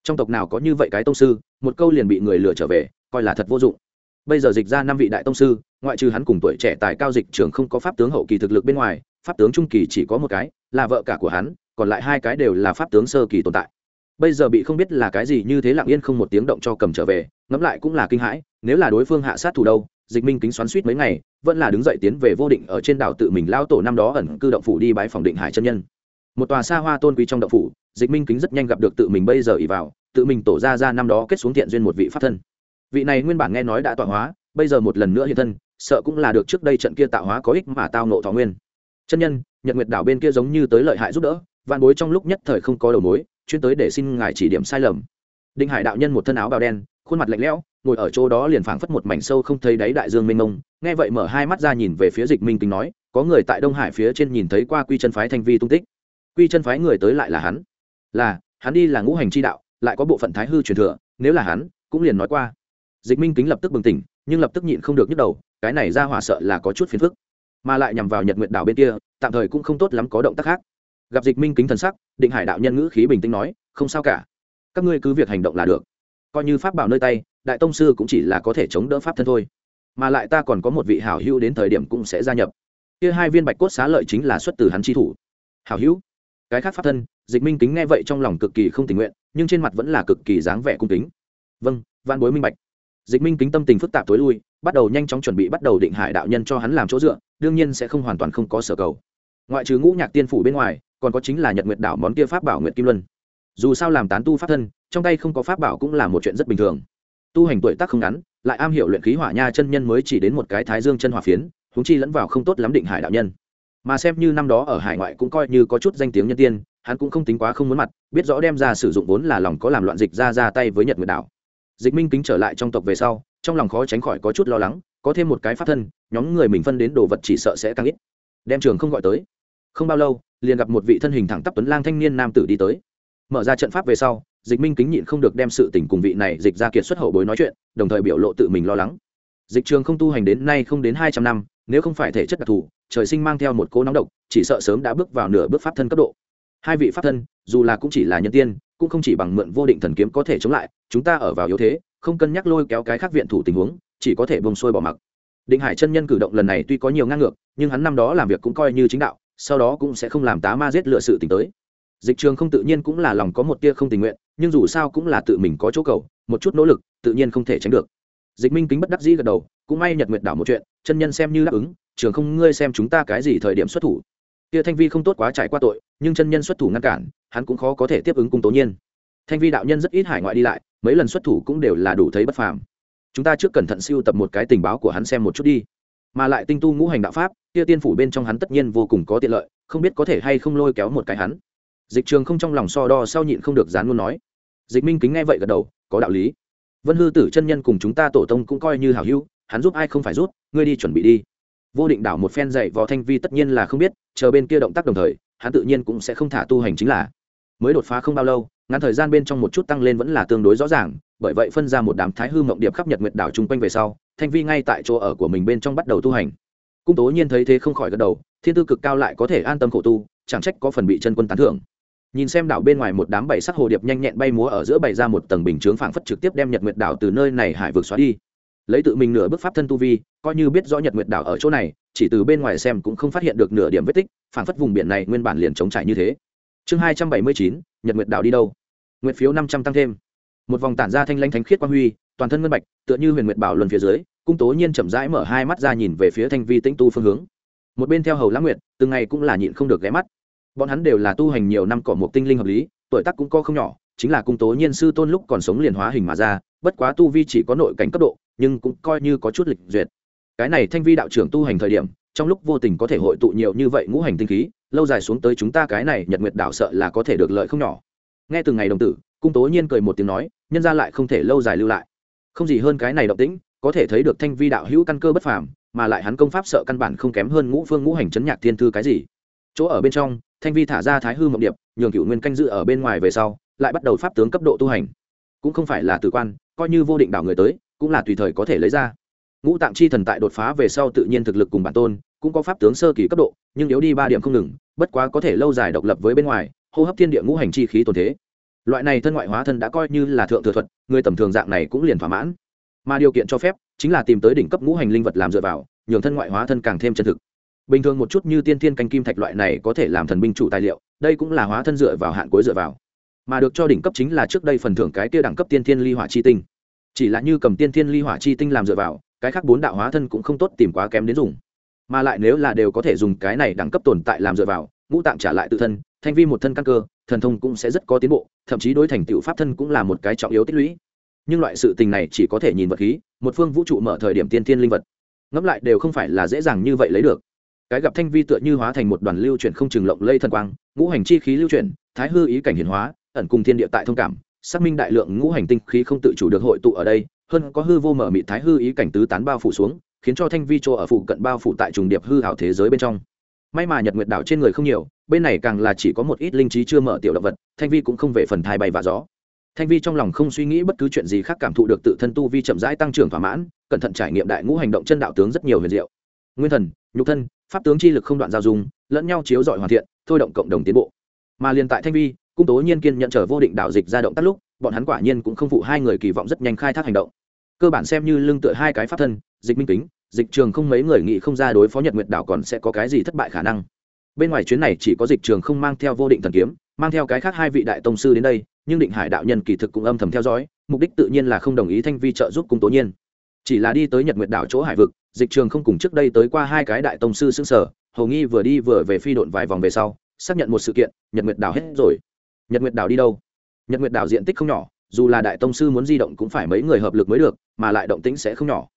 Trong tộc nào có như vậy cái tông sư, một câu liền bị người lừa trở về coi là thật vô dụng. Bây giờ dịch ra năm vị đại tông sư, ngoại trừ hắn cùng tuổi trẻ tài cao dịch trưởng không có pháp tướng hậu kỳ thực lực bên ngoài, pháp tướng trung kỳ chỉ có một cái, là vợ cả của hắn, còn lại hai cái đều là pháp tướng sơ kỳ tồn tại. Bây giờ bị không biết là cái gì như thế lặng yên không một tiếng động cho cầm trở về, ngẫm lại cũng là kinh hãi, nếu là đối phương hạ sát thủ đâu, dịch minh kính xoắn suýt mấy ngày, vẫn là đứng dậy tiến về vô định ở trên đảo tự mình lao tổ năm đó ẩn cư động phủ đi bái phòng định hải chân nhân. Một tòa xa hoa tôn quý trong động phủ, dịch minh kính rất nhanh gặp được tự mình bây giờ ỉ vào, tự mình tổ ra ra năm đó kết xuống thiện duyên một vị pháp thân vị này nguyên bản nghe nói đã tọa hóa, bây giờ một lần nữa hiện thân, sợ cũng là được trước đây trận kia tạo hóa có ích mà tao nộ thọ nguyên. Chân nhân, nhật nguyệt đảo bên kia giống như tới lợi hại giúp đỡ, vạn bối trong lúc nhất thời không có đầu mối, chuyên tới để xin ngài chỉ điểm sai lầm. Đinh hải đạo nhân một thân áo bào đen, khuôn mặt lạnh lẽo, ngồi ở chỗ đó liền phảng phất một mảnh sâu không thấy đáy đại dương mênh mông, nghe vậy mở hai mắt ra nhìn về phía dịch minh kính nói, có người tại đông hải phía trên nhìn thấy qua quy chân phái thanh vi tung tích. Quy chân phái người tới lại là hắn. Là, hắn đi là ngũ hành chi đạo, lại có bộ phận thái hư truyền thừa, nếu là hắn, cũng liền nói qua dịch minh kính lập tức bừng tỉnh, nhưng lập tức nhịn không được nhức đầu, cái này ra hỏa sợ là có chút phiền phức. Mà lại nhằm vào nhật nguyện đảo bên kia, tạm thời cũng không tốt lắm có động tác khác. Gặp dịch minh kính thần sắc, định hải đạo nhân ngữ khí bình tĩnh nói, không sao cả. Các ngươi cứ việc hành động là được. Coi như pháp bảo nơi tay, đại tông sư cũng chỉ là có thể chống đỡ pháp thân thôi. Mà lại ta còn có một vị hảo hữu đến thời điểm cũng sẽ gia nhập. Kia hai viên bạch cốt xá lợi chính là xuất từ hắn chi thủ. Hảo hữu? Cái khác pháp thân. Dịch minh kính nghe vậy trong lòng cực kỳ không tình nguyện, nhưng trên mặt vẫn là cực kỳ dáng vẻ cung kính. Vâng văn bối minh bạch dịch minh kính tâm tình phức tạp tối lui, bắt đầu nhanh chóng chuẩn bị bắt đầu định hải đạo nhân cho hắn làm chỗ dựa, đương nhiên sẽ không hoàn toàn không có sở cầu. Ngoại trừ ngũ nhạc tiên phủ bên ngoài, còn có chính là nhật nguyệt đảo món kia pháp bảo nguyệt kim luân. Dù sao làm tán tu pháp thân, trong tay không có pháp bảo cũng là một chuyện rất bình thường. Tu hành tuổi tác không ngắn, lại am hiểu luyện khí hỏa nha chân nhân mới chỉ đến một cái thái dương chân hỏa phiến húng chi lẫn vào không tốt lắm định hải đạo nhân. Mà xem như năm đó ở hải ngoại cũng coi như có chút danh tiếng nhân tiên, hắn cũng không tính quá không muốn mặt, biết rõ đem ra sử dụng vốn là lòng có làm loạn dịch ra ra tay với nhật nguyệt đảo dịch minh kính trở lại trong tộc về sau, trong lòng khó tránh khỏi có chút lo lắng, có thêm một cái pháp thân, nhóm người mình phân đến đồ vật chỉ sợ sẽ càng ít. Đem trường không gọi tới. Không bao lâu, liền gặp một vị thân hình thẳng tắp tuấn lang thanh niên nam tử đi tới. Mở ra trận pháp về sau, dịch minh kính nhịn không được đem sự tình cùng vị này dịch ra kiệt xuất hậu bối nói chuyện, đồng thời biểu lộ tự mình lo lắng. Dịch trường không tu hành đến nay không đến hai trăm năm, nếu không phải thể chất đặc thù, trời sinh mang theo một cố nóng độc, chỉ sợ sớm đã bước vào nửa bước pháp thân cấp độ. Hai vị pháp thân, dù là cũng chỉ là nhân tiên cũng không chỉ bằng mượn vô định thần kiếm có thể chống lại, chúng ta ở vào yếu thế, không cân nhắc lôi kéo cái khác viện thủ tình huống, chỉ có thể bông xuôi bỏ mặc. Định hải chân nhân cử động lần này tuy có nhiều ngang ngược, nhưng hắn năm đó làm việc cũng coi như chính đạo, sau đó cũng sẽ không làm tá ma giết lựa sự t tới. Dịch trường không tự nhiên cũng là lòng có một tia không tình nguyện, nhưng dù sao cũng là tự mình có chỗ cầu, một chút nỗ lực, tự nhiên không thể tránh được. Dịch minh kính bất đắc dĩ gật đầu, cũng may nhật nguyệt đảo một chuyện, chân nhân xem như đáp ứng, trường không ngươi xem chúng ta cái gì thời điểm xuất thủ. Kia thanh vi không tốt quá trải qua tội, nhưng chân nhân xuất thủ ngăn cản hắn cũng khó có thể tiếp ứng cung tố nhiên. Thanh vi đạo nhân rất ít hải ngoại đi lại, mấy lần xuất thủ cũng đều là đủ thấy bất phàm. Chúng ta trước cẩn thận siêu tập một cái tình báo của hắn xem một chút đi. Mà lại tinh tu ngũ hành đạo pháp, kia tiên phủ bên trong hắn tất nhiên vô cùng có tiện lợi, không biết có thể hay không lôi kéo một cái hắn. Dịch trường không trong lòng so đo sau nhịn không được dán luôn nói. Dịch minh kính nghe vậy gật đầu, có đạo lý. Vân hư tử chân nhân cùng chúng ta tổ tông cũng coi như hảo hữu, hắn giúp ai không phải rút ngươi đi chuẩn bị đi. Vô định đảo một phen dạy võ thanh vi tất nhiên là không biết, chờ bên kia động tác đồng thời, hắn tự nhiên cũng sẽ không thả tu hành chính là mới đột phá không bao lâu, ngắn thời gian bên trong một chút tăng lên vẫn là tương đối rõ ràng, bởi vậy phân ra một đám thái hư mộng điệp khắp nhật nguyệt đảo chung quanh về sau, thanh vi ngay tại chỗ ở của mình bên trong bắt đầu tu hành. Cung tố nhiên thấy thế không khỏi gật đầu, thiên tư cực cao lại có thể an tâm khổ tu, chẳng trách có phần bị chân quân tán thưởng. Nhìn xem đảo bên ngoài một đám bảy sắc hồ điệp nhanh nhẹn bay múa ở giữa bày ra một tầng bình chướng phảng phất trực tiếp đem nhật nguyệt đảo từ nơi này hải vực xóa đi. Lấy tự mình nửa bước pháp thân tu vi, coi như biết rõ nhật nguyệt đảo ở chỗ này, chỉ từ bên ngoài xem cũng không phát hiện được nửa điểm vết tích, phảng phất vùng biển này nguyên bản liền chống trải như thế chương hai trăm bảy mươi chín, nhật nguyệt đảo đi đâu? Nguyệt phiếu năm trăm tăng thêm. Một vòng tản ra thanh lanh thánh khiết quang huy, toàn thân ngân bạch, tựa như huyền nguyệt bảo luân phía dưới, cung tố nhiên chậm rãi mở hai mắt ra nhìn về phía thanh vi tĩnh tu phương hướng. Một bên theo hầu lãng nguyệt, từng ngày cũng là nhịn không được ghé mắt. Bọn hắn đều là tu hành nhiều năm cỏ một tinh linh hợp lý, tuổi tác cũng co không nhỏ, chính là cung tố nhiên sư tôn lúc còn sống liền hóa hình mà ra, bất quá tu vi chỉ có nội cảnh cấp độ, nhưng cũng coi như có chút lịch duyệt. Cái này thanh vi đạo trưởng tu hành thời điểm, trong lúc vô tình có thể hội tụ nhiều như vậy ngũ hành tinh khí lâu dài xuống tới chúng ta cái này nhật nguyệt đảo sợ là có thể được lợi không nhỏ. Nghe từng ngày đồng tử, cung tố nhiên cười một tiếng nói, nhân ra lại không thể lâu dài lưu lại. Không gì hơn cái này động tĩnh, có thể thấy được thanh vi đạo hữu căn cơ bất phàm, mà lại hắn công pháp sợ căn bản không kém hơn ngũ phương ngũ hành chấn nhạc thiên thư cái gì. Chỗ ở bên trong, thanh vi thả ra thái hư mộng điệp, nhường cựu nguyên canh dự ở bên ngoài về sau, lại bắt đầu pháp tướng cấp độ tu hành. Cũng không phải là tử quan, coi như vô định đảo người tới, cũng là tùy thời có thể lấy ra ngũ tạng chi thần tại đột phá về sau tự nhiên thực lực cùng bản tôn, cũng có pháp tướng sơ kỳ cấp độ, nhưng yếu đi ba điểm không ngừng, bất quá có thể lâu dài độc lập với bên ngoài, hô hấp thiên địa ngũ hành chi khí tồn thế. Loại này thân ngoại hóa thân đã coi như là thượng thừa thuật, người tầm thường dạng này cũng liền thỏa mãn. Mà điều kiện cho phép, chính là tìm tới đỉnh cấp ngũ hành linh vật làm dựa vào, nhường thân ngoại hóa thân càng thêm chân thực. Bình thường một chút như tiên thiên canh kim thạch loại này có thể làm thần binh chủ tài liệu, đây cũng là hóa thân dựa vào, hạn cuối dựa vào. Mà được cho đỉnh cấp chính là trước đây phần thưởng cái kia đẳng cấp tiên thiên ly hỏa chi tinh. Chỉ là như cầm tiên thiên ly hỏa chi tinh làm dựa vào cái khác bốn đạo hóa thân cũng không tốt tìm quá kém đến dùng. Mà lại nếu là đều có thể dùng cái này đẳng cấp tồn tại làm dựa vào, ngũ tạng trả lại tự thân, thanh vi một thân căn cơ, thần thông cũng sẽ rất có tiến bộ, thậm chí đối thành tựu pháp thân cũng là một cái trọng yếu tích lũy. Nhưng loại sự tình này chỉ có thể nhìn vật khí, một phương vũ trụ mở thời điểm tiên tiên linh vật. Ngẫm lại đều không phải là dễ dàng như vậy lấy được. Cái gặp thanh vi tựa như hóa thành một đoàn lưu chuyển không chừng lộng lây thần quang, ngũ hành chi khí lưu chuyển, thái hư ý cảnh hiển hóa, ẩn cùng thiên địa tại thông cảm, xác minh đại lượng ngũ hành tinh khí không tự chủ được hội tụ ở đây hơn có hư vô mở mị thái hư ý cảnh tứ tán bao phủ xuống, khiến cho thanh vi chỗ ở phụ cận bao phủ tại trùng điệp hư hảo thế giới bên trong. May mà nhật nguyệt đảo trên người không nhiều, bên này càng là chỉ có một ít linh trí chưa mở tiểu động vật, thanh vi cũng không về phần thai bay và gió. Thanh vi trong lòng không suy nghĩ bất cứ chuyện gì khác cảm thụ được tự thân tu vi chậm rãi tăng trưởng thỏa mãn, cẩn thận trải nghiệm đại ngũ hành động chân đạo tướng rất nhiều huyền diệu. Nguyên thần, nhục thân, pháp tướng chi lực không đoạn giao dung, lẫn nhau chiếu dọi hoàn thiện, thôi động cộng đồng tiến bộ. Mà liền tại thanh vi, cung tố nhiên kiên nhận trở vô định đạo dịch ra động tắt lúc, bọn hắn quả nhiên cũng không phụ hai người kỳ vọng rất nhanh khai thác hành động cơ bản xem như lưng tựa hai cái pháp thân, dịch minh tính dịch trường không mấy người nghĩ không ra đối phó nhật nguyệt đảo còn sẽ có cái gì thất bại khả năng. Bên ngoài chuyến này chỉ có dịch trường không mang theo vô định thần kiếm, mang theo cái khác hai vị đại tông sư đến đây, nhưng định hải đạo nhân kỳ thực cũng âm thầm theo dõi, mục đích tự nhiên là không đồng ý thanh vi trợ giúp cung tố nhiên. Chỉ là đi tới nhật nguyệt đảo chỗ hải vực, dịch trường không cùng trước đây tới qua hai cái đại tông sư xưng sở hầu nghi vừa đi vừa về phi độn vài vòng về sau, xác nhận một sự kiện, nhật nguyệt đảo hết rồi. Nhật nguyệt đảo đi đâu? Nhật nguyệt đảo diện tích không nhỏ dù là đại tông sư muốn di động cũng phải mấy người hợp lực mới được, mà lại động tĩnh sẽ không nhỏ.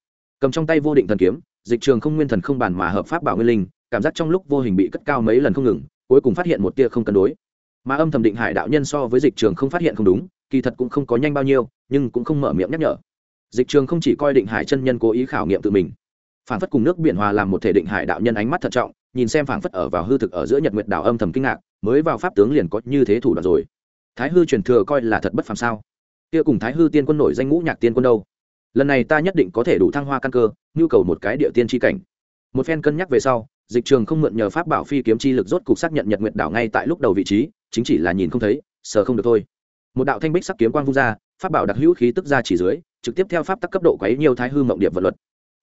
Cầm trong tay vô định thần kiếm, dịch trường không nguyên thần không bàn mà hợp pháp bảo nguyên linh, cảm giác trong lúc vô hình bị cất cao mấy lần không ngừng, cuối cùng phát hiện một tia không cân đối. Mà âm thầm định hải đạo nhân so với dịch trường không phát hiện không đúng, kỳ thật cũng không có nhanh bao nhiêu, nhưng cũng không mở miệng nhắc nhở. Dịch trường không chỉ coi định hải chân nhân cố ý khảo nghiệm tự mình. Phản phất cùng nước biển hòa làm một thể định hải đạo nhân ánh mắt thận trọng, nhìn xem phản phất ở vào hư thực ở giữa nhật nguyệt đảo âm thầm kinh ngạc, mới vào pháp tướng liền có như thế thủ đoạn rồi. Thái hư truyền thừa coi là thật bất phàm sao? Kia cùng thái hư tiên quân nổi danh ngũ nhạc tiên quân đâu? Lần này ta nhất định có thể đủ thăng hoa căn cơ, nhu cầu một cái địa tiên tri cảnh. Một phen cân nhắc về sau, dịch trường không mượn nhờ pháp bảo phi kiếm chi lực rốt cục xác nhận nhật nguyệt đảo ngay tại lúc đầu vị trí, chính chỉ là nhìn không thấy, sờ không được thôi. Một đạo thanh bích sắc kiếm quang vung ra, pháp bảo đặc hữu khí tức ra chỉ dưới, trực tiếp theo pháp tắc cấp độ quấy nhiều thái hư mộng điệp vật luật.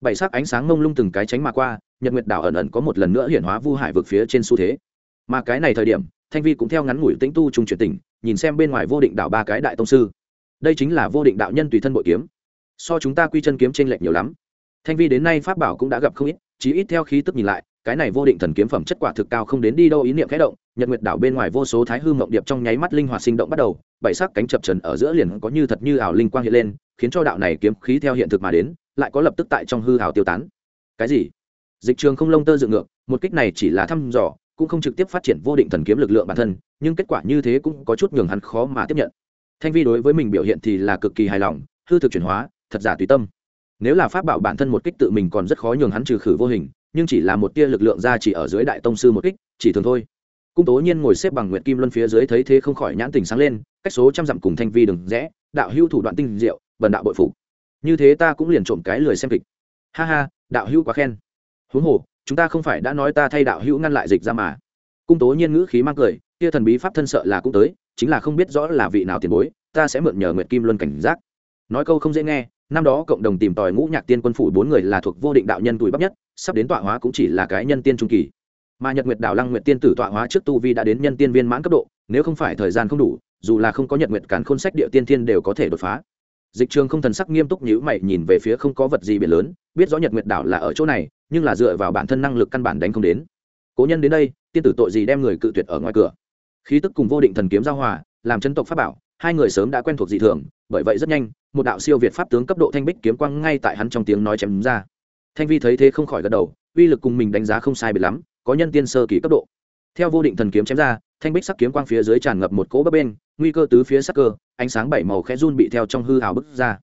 Bảy sắc ánh sáng mông lung từng cái tránh mà qua, nhật nguyệt đảo ẩn ẩn có một lần nữa hiển hóa vu hải vực phía trên xu thế. Mà cái này thời điểm, thanh vi cũng theo ngắn ngủi tĩnh tu trung chuyển tỉnh, nhìn xem bên ngoài vô định đảo ba cái đại tông sư đây chính là vô định đạo nhân tùy thân bội kiếm. So chúng ta quy chân kiếm trên lệch nhiều lắm. Thanh vi đến nay pháp bảo cũng đã gặp không ít, chí ít theo khí tức nhìn lại, cái này vô định thần kiếm phẩm chất quả thực cao không đến đi đâu ý niệm khẽ động, nhật nguyệt đảo bên ngoài vô số thái hư mộng điệp trong nháy mắt linh hoạt sinh động bắt đầu, bảy sắc cánh chập trần ở giữa liền có như thật như ảo linh quang hiện lên, khiến cho đạo này kiếm khí theo hiện thực mà đến, lại có lập tức tại trong hư ảo tiêu tán. Cái gì? Dịch trường không lông tơ dựng ngược, một kích này chỉ là thăm dò, cũng không trực tiếp phát triển vô định thần kiếm lực lượng bản thân, nhưng kết quả như thế cũng có chút nhường hắn khó mà tiếp nhận thanh vi đối với mình biểu hiện thì là cực kỳ hài lòng, hư thực chuyển hóa, thật giả tùy tâm. Nếu là pháp bảo bản thân một kích tự mình còn rất khó nhường hắn trừ khử vô hình, nhưng chỉ là một tia lực lượng ra chỉ ở dưới đại tông sư một kích, chỉ thường thôi. Cung tố nhiên ngồi xếp bằng nguyệt kim luân phía dưới thấy thế không khỏi nhãn tình sáng lên, cách số trăm dặm cùng thanh vi đừng rẽ, đạo hưu thủ đoạn tinh diệu, bần đạo bội phục. Như thế ta cũng liền trộm cái lười xem kịch. Ha ha, đạo hưu quá khen. Huống hồ, chúng ta không phải đã nói ta thay đạo hữu ngăn lại dịch ra mà. Cung tố nhiên ngữ khí mang cười kia thần bí pháp thân sợ là cũng tới chính là không biết rõ là vị nào tiền bối, ta sẽ mượn nhờ nguyệt kim luân cảnh giác. Nói câu không dễ nghe, năm đó cộng đồng tìm tòi ngũ nhạc tiên quân phủ bốn người là thuộc vô định đạo nhân tuổi bắp nhất, sắp đến tọa hóa cũng chỉ là cái nhân tiên trung kỳ. Mà nhật nguyệt đảo lăng nguyệt tiên tử tọa hóa trước tu vi đã đến nhân tiên viên mãn cấp độ, nếu không phải thời gian không đủ, dù là không có nhật nguyệt cán khôn sách địa tiên thiên đều có thể đột phá. Dịch trường không thần sắc nghiêm túc nhữ mày nhìn về phía không có vật gì biển lớn, biết rõ nhật nguyệt đảo là ở chỗ này, nhưng là dựa vào bản thân năng lực căn bản đánh không đến. Cố nhân đến đây, tiên tử tội gì đem người cự tuyệt ở ngoài cửa? Khí tức cùng vô định thần kiếm giao hòa, làm chân tộc pháp bảo, hai người sớm đã quen thuộc dị thường, bởi vậy rất nhanh, một đạo siêu việt pháp tướng cấp độ thanh bích kiếm quang ngay tại hắn trong tiếng nói chém ra. Thanh vi thấy thế không khỏi gật đầu, uy lực cùng mình đánh giá không sai biệt lắm, có nhân tiên sơ kỳ cấp độ. Theo vô định thần kiếm chém ra, thanh bích sắc kiếm quang phía dưới tràn ngập một cỗ bấp bên nguy cơ tứ phía sắc cơ, ánh sáng bảy màu khẽ run bị theo trong hư hào bức ra.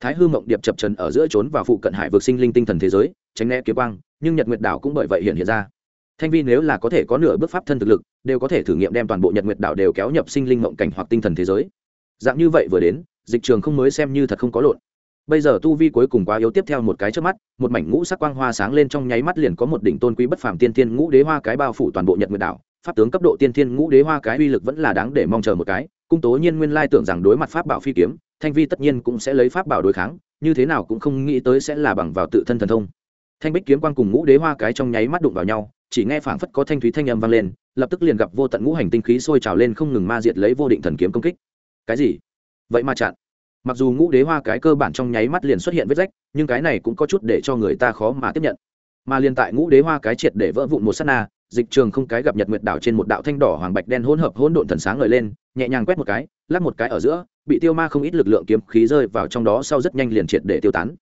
Thái hư mộng điệp chập trần ở giữa trốn và phụ cận hải vực sinh linh tinh thần thế giới, tránh né kiếm quang, nhưng nhật nguyệt đảo cũng bởi vậy hiện hiện ra thanh vi nếu là có thể có nửa bước pháp thân thực lực, đều có thể thử nghiệm đem toàn bộ nhật nguyệt đảo đều kéo nhập sinh linh mộng cảnh hoặc tinh thần thế giới. Dạng như vậy vừa đến, dịch trường không mới xem như thật không có lộn. Bây giờ tu vi cuối cùng quá yếu tiếp theo một cái trước mắt, một mảnh ngũ sắc quang hoa sáng lên trong nháy mắt liền có một đỉnh tôn quý bất phàm tiên thiên ngũ đế hoa cái bao phủ toàn bộ nhật nguyệt đảo. Pháp tướng cấp độ tiên thiên ngũ đế hoa cái uy lực vẫn là đáng để mong chờ một cái, cung tố nhiên nguyên lai tưởng rằng đối mặt pháp bảo phi kiếm, thanh vi tất nhiên cũng sẽ lấy pháp bảo đối kháng, như thế nào cũng không nghĩ tới sẽ là bằng vào tự thân thần thông. Thanh bích kiếm quang cùng ngũ đế hoa cái trong nháy mắt đụng vào nhau chỉ nghe phảng phất có thanh thúy thanh âm vang lên, lập tức liền gặp vô tận ngũ hành tinh khí sôi trào lên không ngừng ma diệt lấy vô định thần kiếm công kích. Cái gì? Vậy mà chặn. Mặc dù ngũ đế hoa cái cơ bản trong nháy mắt liền xuất hiện vết rách, nhưng cái này cũng có chút để cho người ta khó mà tiếp nhận. Mà liền tại ngũ đế hoa cái triệt để vỡ vụn một s á t na, dịch trường không cái gặp nhật nguyệt đảo trên một đạo thanh đỏ hoàng bạch đen hỗn hợp hỗn độn thần sáng ngời lên, nhẹ nhàng quét một cái, lắc một cái ở giữa, bị tiêu ma không ít lực lượng kiếm khí rơi vào trong đó sau rất nhanh liền triệt để tiêu tán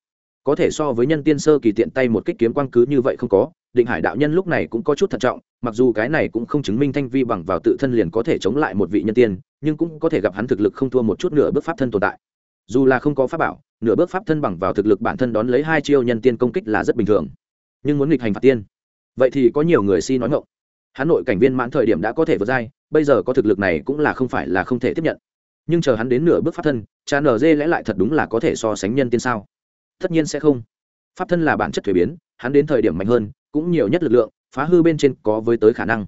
có thể so với nhân tiên sơ kỳ tiện tay một kích kiếm quang cứ như vậy không có, định hải đạo nhân lúc này cũng có chút thận trọng, mặc dù cái này cũng không chứng minh thanh vi bằng vào tự thân liền có thể chống lại một vị nhân tiên, nhưng cũng có thể gặp hắn thực lực không thua một chút nửa bước pháp thân tồn tại. Dù là không có pháp bảo, nửa bước pháp thân bằng vào thực lực bản thân đón lấy hai chiêu nhân tiên công kích là rất bình thường. Nhưng muốn nghịch hành phạt tiên, vậy thì có nhiều người si nói ngộng hắn nội cảnh viên mãn thời điểm đã có thể vượt dai bây giờ có thực lực này cũng là không phải là không thể tiếp nhận. Nhưng chờ hắn đến nửa bước pháp thân cha nd lẽ lại thật đúng là có thể so sánh nhân tiên sao? Tất nhiên sẽ không. Pháp thân là bản chất thuế biến, hắn đến thời điểm mạnh hơn, cũng nhiều nhất lực lượng, phá hư bên trên có với tới khả năng.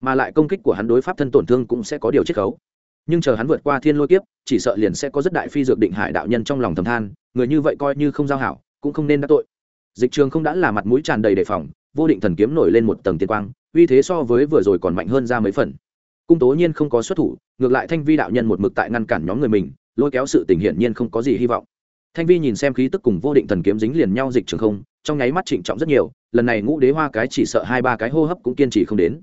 Mà lại công kích của hắn đối pháp thân tổn thương cũng sẽ có điều chiết khấu. Nhưng chờ hắn vượt qua thiên lôi kiếp, chỉ sợ liền sẽ có rất đại phi dược định hải đạo nhân trong lòng thầm than, người như vậy coi như không giao hảo, cũng không nên đắc tội. Dịch trường không đã là mặt mũi tràn đầy đề phòng, vô định thần kiếm nổi lên một tầng tiên quang, uy thế so với vừa rồi còn mạnh hơn ra mấy phần. Cung tố nhiên không có xuất thủ, ngược lại thanh vi đạo nhân một mực tại ngăn cản nhóm người mình, lôi kéo sự tình hiển nhiên không có gì hy vọng thanh vi nhìn xem khí tức cùng vô định thần kiếm dính liền nhau dịch trường không, trong nháy mắt trịnh trọng rất nhiều, lần này ngũ đế hoa cái chỉ sợ hai ba cái hô hấp cũng kiên trì không đến.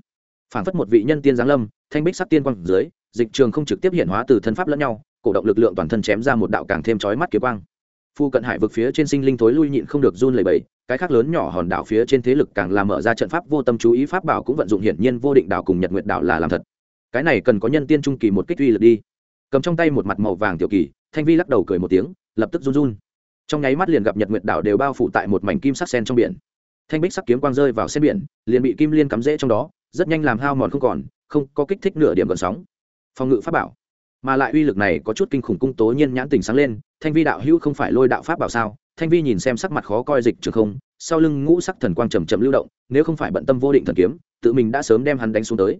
Phản phất một vị nhân tiên giáng lâm, thanh bích sắc tiên quang dưới, dịch trường không trực tiếp hiện hóa từ thân pháp lẫn nhau, cổ động lực lượng toàn thân chém ra một đạo càng thêm chói mắt kiếm quang. Phu cận hải vực phía trên sinh linh thối lui nhịn không được run lẩy bẩy, cái khác lớn nhỏ hòn đảo phía trên thế lực càng làm mở ra trận pháp vô tâm chú ý pháp bảo cũng vận dụng hiển nhiên vô định đảo cùng nhật nguyệt đảo là làm thật. Cái này cần có nhân tiên trung kỳ một kích uy lực đi. Cầm trong tay một mặt màu vàng tiểu kỳ thanh vi lắc đầu cười một tiếng, lập tức run run. Trong nháy mắt liền gặp nhật nguyệt đảo đều bao phủ tại một mảnh kim sắc sen trong biển. Thanh bích sắc kiếm quang rơi vào sen biển, liền bị kim liên cắm rễ trong đó, rất nhanh làm hao mòn không còn, không có kích thích nửa điểm gần sóng. Phòng ngự pháp bảo. Mà lại uy lực này có chút kinh khủng cung tố nhiên nhãn tình sáng lên, thanh vi đạo hữu không phải lôi đạo pháp bảo sao? Thanh vi nhìn xem sắc mặt khó coi dịch trường không, sau lưng ngũ sắc thần quang trầm trầm lưu động, nếu không phải bận tâm vô định thần kiếm, tự mình đã sớm đem hắn đánh xuống tới.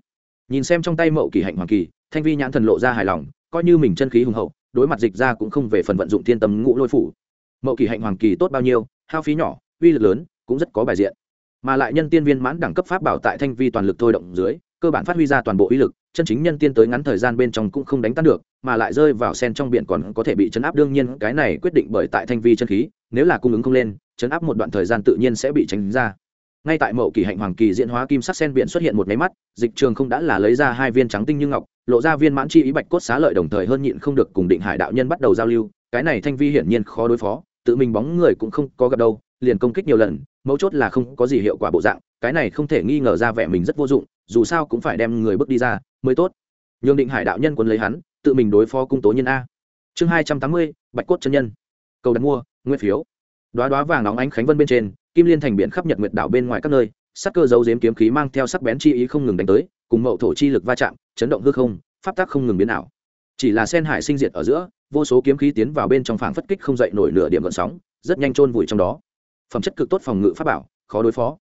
Nhìn xem trong tay mậu kỳ hạnh hoàng kỳ, thanh vi nhãn thần lộ ra hài lòng, coi như mình chân khí hùng hậu đối mặt dịch ra cũng không về phần vận dụng thiên tâm ngũ lôi phủ. Mậu kỳ hạnh hoàng kỳ tốt bao nhiêu, hao phí nhỏ, uy lực lớn, cũng rất có bài diện. Mà lại nhân tiên viên mãn đẳng cấp pháp bảo tại thanh vi toàn lực thôi động dưới, cơ bản phát huy ra toàn bộ uy lực, chân chính nhân tiên tới ngắn thời gian bên trong cũng không đánh tan được, mà lại rơi vào sen trong biển còn có thể bị chấn áp đương nhiên, cái này quyết định bởi tại thanh vi chân khí, nếu là cung ứng không lên, chấn áp một đoạn thời gian tự nhiên sẽ bị tránh ra ngay tại mậu kỳ hạnh hoàng kỳ diễn hóa kim sắc sen biển xuất hiện một máy mắt, dịch trường không đã là lấy ra hai viên trắng tinh như ngọc, lộ ra viên mãn chi ý bạch cốt xá lợi đồng thời hơn nhịn không được cùng định hải đạo nhân bắt đầu giao lưu. Cái này thanh vi hiển nhiên khó đối phó, tự mình bóng người cũng không có gặp đâu, liền công kích nhiều lần, mấu chốt là không có gì hiệu quả bộ dạng, cái này không thể nghi ngờ ra vẻ mình rất vô dụng, dù sao cũng phải đem người bước đi ra mới tốt. Nhường định hải đạo nhân quân lấy hắn, tự mình đối phó cung tố nhân a. Chương hai trăm tám mươi, bạch cốt chân nhân. Cầu đặt mua, nguyên phiếu. Đoá đoá vàng nóng ánh khánh vân bên trên kim liên thành biển khắp nhật nguyệt đảo bên ngoài các nơi, sắc cơ dấu dếm kiếm khí mang theo sắc bén chi ý không ngừng đánh tới, cùng mậu thổ chi lực va chạm, chấn động hư không, pháp tác không ngừng biến ảo. Chỉ là sen hải sinh diệt ở giữa, vô số kiếm khí tiến vào bên trong phảng phất kích không dậy nổi nửa điểm gợn sóng, rất nhanh chôn vùi trong đó. Phẩm chất cực tốt phòng ngự pháp bảo, khó đối phó.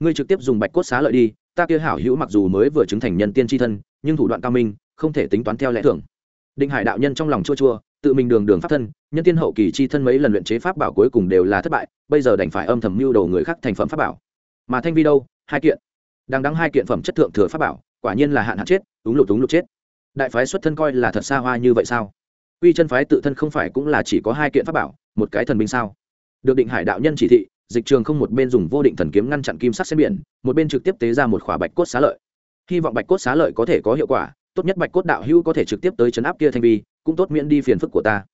Ngươi trực tiếp dùng bạch cốt xá lợi đi, ta kia hảo hữu mặc dù mới vừa chứng thành nhân tiên tri thân, nhưng thủ đoạn cao minh, không thể tính toán theo lẽ thường. Định hải đạo nhân trong lòng chua chua tự mình đường đường pháp thân, nhân tiên hậu kỳ chi thân mấy lần luyện chế pháp bảo cuối cùng đều là thất bại, bây giờ đành phải âm thầm mưu đầu người khác thành phẩm pháp bảo. Mà thanh vi đâu? Hai kiện. Đang đắng hai kiện phẩm chất thượng thừa pháp bảo, quả nhiên là hạn hạn chết đúng lục đúng lục chết. Đại phái xuất thân coi là thật xa hoa như vậy sao? Quy chân phái tự thân không phải cũng là chỉ có hai kiện pháp bảo, một cái thần binh sao? Được định hải đạo nhân chỉ thị, dịch trường không một bên dùng vô định thần kiếm ngăn chặn kim sắc xen biển, một bên trực tiếp tế ra một khỏa bạch cốt xá lợi. Hy vọng bạch cốt xá lợi có thể có hiệu quả tốt nhất bạch cốt đạo hữu có thể trực tiếp tới chấn áp kia thanh vi, cũng tốt miễn đi phiền phức của ta.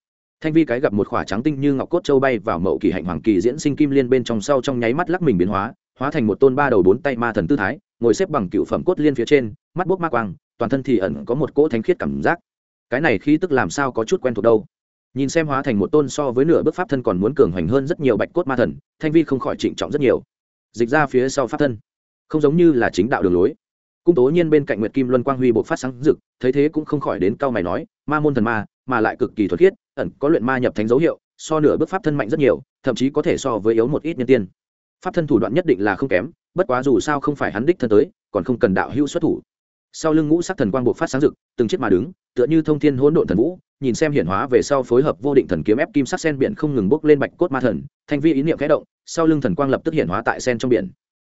Thanh vi cái gặp một khỏa trắng tinh như ngọc cốt châu bay vào mậu kỳ hạnh hoàng kỳ diễn sinh kim liên bên trong sau trong nháy mắt lắc mình biến hóa hóa thành một tôn ba đầu bốn tay ma thần tư thái, ngồi xếp bằng cựu phẩm cốt liên phía trên, mắt bốc ma quang, toàn thân thì ẩn có một cỗ thánh khiết cảm giác. Cái này khí tức làm sao có chút quen thuộc đâu. Nhìn xem hóa thành một tôn so với nửa bước pháp thân còn muốn cường hoành hơn rất nhiều bạch cốt ma thần, thanh vi không khỏi trịnh trọng rất nhiều. Dịch ra phía sau pháp thân, không giống như là chính đạo đường lối cung tố nhiên bên cạnh nguyệt kim luân quang huy bộ phát sáng rực, thấy thế cũng không khỏi đến cao mày nói, ma môn thần ma, mà lại cực kỳ thuật khiết, ẩn có luyện ma nhập thánh dấu hiệu, so nửa bước pháp thân mạnh rất nhiều, thậm chí có thể so với yếu một ít nhân tiên. Pháp thân thủ đoạn nhất định là không kém, bất quá dù sao không phải hắn đích thân tới, còn không cần đạo hữu xuất thủ. Sau lưng ngũ sắc thần quang bộ phát sáng rực, từng chiếc mà đứng, tựa như thông thiên hỗn độn thần vũ, nhìn xem hiển hóa về sau phối hợp vô định thần kiếm ép kim sắc sen biển không ngừng bốc lên bạch cốt ma thần, thanh vi ý niệm khẽ động, sau lưng thần quang lập tức hiển hóa tại sen trong biển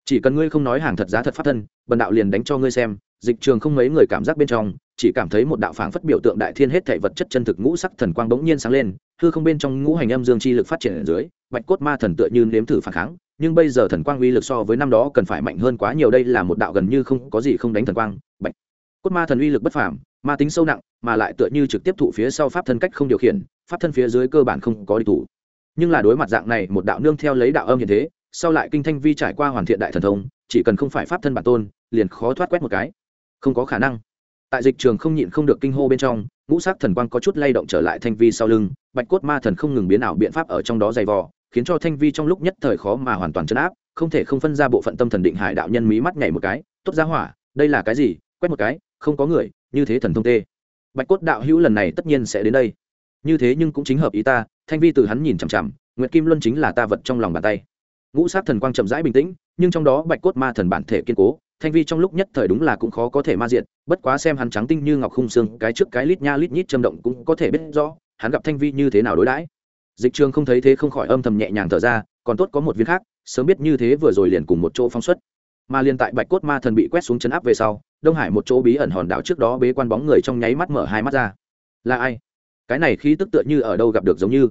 chỉ cần ngươi không nói hàng thật giá thật pháp thân, bần đạo liền đánh cho ngươi xem, dịch trường không mấy người cảm giác bên trong, chỉ cảm thấy một đạo phảng phất biểu tượng đại thiên hết thảy vật chất chân thực ngũ sắc thần quang bỗng nhiên sáng lên, hư không bên trong ngũ hành âm dương chi lực phát triển ở dưới, bạch cốt ma thần tựa như nếm thử phản kháng, nhưng bây giờ thần quang uy lực so với năm đó cần phải mạnh hơn quá nhiều, đây là một đạo gần như không có gì không đánh thần quang, bạch cốt ma thần uy lực bất phàm, ma tính sâu nặng, mà lại tựa như trực tiếp thụ phía sau pháp thân cách không điều khiển, pháp thân phía dưới cơ bản không có địch thủ. Nhưng là đối mặt dạng này, một đạo nương theo lấy đạo âm hiện thế sau lại kinh thanh vi trải qua hoàn thiện đại thần thông, chỉ cần không phải pháp thân bản tôn, liền khó thoát quét một cái. Không có khả năng. Tại dịch trường không nhịn không được kinh hô bên trong, ngũ sắc thần quang có chút lay động trở lại thanh vi sau lưng, bạch cốt ma thần không ngừng biến ảo biện pháp ở trong đó dày vò, khiến cho thanh vi trong lúc nhất thời khó mà hoàn toàn chấn áp, không thể không phân ra bộ phận tâm thần định hải đạo nhân mí mắt nhảy một cái, tốt ra hỏa, đây là cái gì, quét một cái, không có người, như thế thần thông tê. Bạch cốt đạo hữu lần này tất nhiên sẽ đến đây. Như thế nhưng cũng chính hợp ý ta, thanh vi từ hắn nhìn chằm chằm, nguyệt kim luân chính là ta vật trong lòng bàn tay ngũ sát thần quang chậm rãi bình tĩnh, nhưng trong đó bạch cốt ma thần bản thể kiên cố, thanh vi trong lúc nhất thời đúng là cũng khó có thể ma diện bất quá xem hắn trắng tinh như ngọc khung xương, cái trước cái lít nha lít nhít châm động cũng có thể biết rõ, hắn gặp thanh vi như thế nào đối đãi. Dịch trường không thấy thế không khỏi âm thầm nhẹ nhàng thở ra, còn tốt có một viên khác, sớm biết như thế vừa rồi liền cùng một chỗ phóng xuất. Mà liền tại bạch cốt ma thần bị quét xuống chấn áp về sau, đông hải một chỗ bí ẩn hòn đảo trước đó bế quan bóng người trong nháy mắt mở hai mắt ra. Là ai? Cái này khí tức tựa như ở đâu gặp được giống như.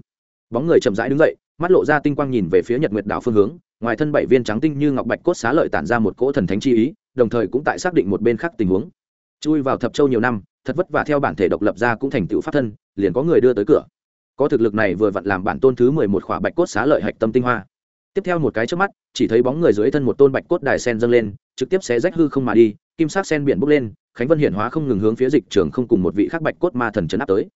Bóng người chậm rãi đứng dậy mắt lộ ra tinh quang nhìn về phía nhật nguyệt đảo phương hướng, ngoài thân bảy viên trắng tinh như ngọc bạch cốt xá lợi tản ra một cỗ thần thánh chi ý, đồng thời cũng tại xác định một bên khác tình huống. Chui vào thập châu nhiều năm, thật vất vả theo bản thể độc lập ra cũng thành tựu pháp thân, liền có người đưa tới cửa. Có thực lực này vừa vặn làm bản tôn thứ mười một khỏa bạch cốt xá lợi hạch tâm tinh hoa. Tiếp theo một cái trước mắt, chỉ thấy bóng người dưới thân một tôn bạch cốt đài sen dâng lên, trực tiếp xé rách hư không mà đi, kim sắc sen biển bốc lên, khánh vân hiển hóa không ngừng hướng phía dịch trường không cùng một vị khác bạch cốt ma thần chấn áp tới.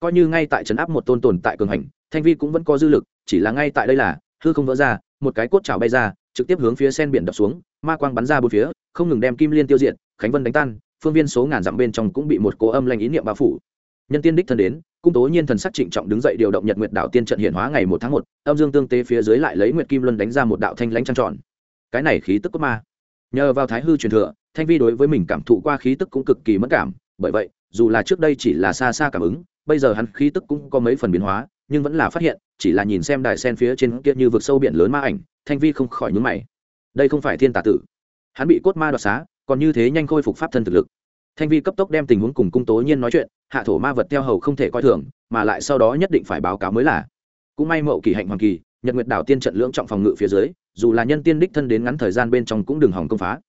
Coi như ngay tại chấn áp một tôn tồn tại cường hành, thanh vi cũng vẫn có dư lực chỉ là ngay tại đây là, hư không vỡ ra, một cái cốt trào bay ra, trực tiếp hướng phía sen biển đập xuống, ma quang bắn ra bốn phía, không ngừng đem kim liên tiêu diệt, khánh vân đánh tan, phương viên số ngàn dặm bên trong cũng bị một cố âm lanh ý niệm bao phủ. Nhân tiên đích thân đến, cung tố nhiên thần sắc trịnh trọng đứng dậy điều động nhật nguyệt đạo tiên trận hiện hóa ngày một tháng một, âm dương tương tế phía dưới lại lấy nguyệt kim luân đánh ra một đạo thanh lãnh trăng tròn. Cái này khí tức cốt ma. Nhờ vào thái hư truyền thừa, thanh vi đối với mình cảm thụ qua khí tức cũng cực kỳ mất cảm, bởi vậy, dù là trước đây chỉ là xa xa cảm ứng, bây giờ hắn khí tức cũng có mấy phần biến hóa, nhưng vẫn là phát hiện chỉ là nhìn xem đài sen phía trên kia như vực sâu biển lớn ma ảnh, thanh vi không khỏi nhúng mày. Đây không phải thiên tà tử. Hắn bị cốt ma đoạt xá, còn như thế nhanh khôi phục pháp thân thực lực. Thanh vi cấp tốc đem tình huống cùng cung tố nhiên nói chuyện, hạ thổ ma vật theo hầu không thể coi thường, mà lại sau đó nhất định phải báo cáo mới là. Cũng may mậu kỳ hạnh hoàng kỳ, nhật nguyệt đảo tiên trận lưỡng trọng phòng ngự phía dưới, dù là nhân tiên đích thân đến ngắn thời gian bên trong cũng đừng hỏng công phá.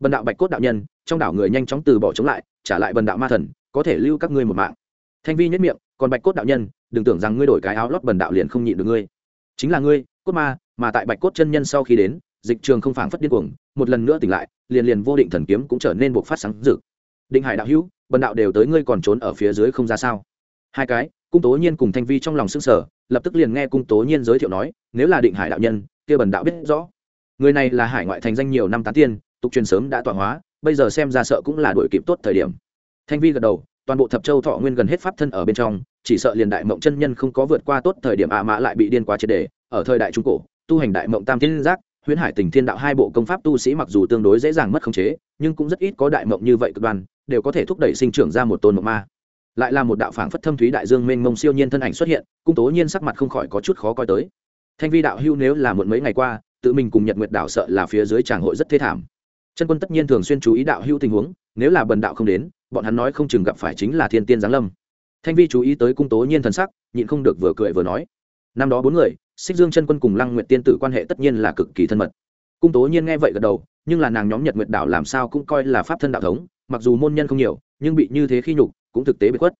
Bần đạo bạch cốt đạo nhân, trong đảo người nhanh chóng từ bỏ chống lại, trả lại bần đạo ma thần, có thể lưu các ngươi một mạng. Thanh vi nhất miệng, còn bạch cốt đạo nhân đừng tưởng rằng ngươi đổi cái áo lót bần đạo liền không nhịn được ngươi. Chính là ngươi, cốt ma, mà tại bạch cốt chân nhân sau khi đến, dịch trường không phảng phất điên cuồng, một lần nữa tỉnh lại, liền liền vô định thần kiếm cũng trở nên buộc phát sáng rực. Định hải đạo hữu, bần đạo đều tới ngươi còn trốn ở phía dưới không ra sao? Hai cái, cung tố nhiên cùng thanh vi trong lòng s ư n g sở lập tức liền nghe cung tố nhiên giới thiệu nói, nếu là định hải đạo nhân, kia bần đạo biết rõ. Người này là hải ngoại thành danh nhiều năm tán tiên, tục truyền sớm đã tọa hóa, bây giờ xem ra sợ cũng là đuổi kịp tốt thời điểm. Thanh vi gật đầu, toàn bộ thập châu thọ nguyên gần hết pháp thân ở bên trong chỉ sợ liền đại mộng chân nhân không có vượt qua tốt thời điểm ạ mã lại bị điên quá triệt đề. Ở thời đại trung cổ, tu hành đại mộng tam thiên giác, huyễn hải tình thiên đạo hai bộ công pháp tu sĩ mặc dù tương đối dễ dàng mất khống chế, nhưng cũng rất ít có đại mộng như vậy cực đoan, đều có thể thúc đẩy sinh trưởng ra một tôn mộng ma. Lại là một đạo phảng phất thâm thúy đại dương mênh mông siêu nhiên thân ảnh xuất hiện cung tố nhiên sắc mặt không khỏi có chút khó coi tới. Thanh vi đạo hưu nếu là muộn mấy ngày qua, tự mình cùng nhật nguyệt đạo sợ là phía dưới tràng hội rất thê thảm. Chân quân tất nhiên thường xuyên chú ý đạo hưu tình huống, nếu là bần đạo không đến, bọn hắn nói không chừng gặp phải chính là thiên tiên giáng lâm thanh vi chú ý tới cung tố nhiên thần sắc, nhịn không được vừa cười vừa nói. Năm đó bốn người, xích dương chân quân cùng lăng nguyệt tiên tử quan hệ tất nhiên là cực kỳ thân mật. Cung tố nhiên nghe vậy gật đầu, nhưng là nàng nhóm nhật nguyệt đảo làm sao cũng coi là pháp thân đạo thống, mặc dù môn nhân không nhiều, nhưng bị như thế khi nhục, cũng thực tế bị khuất.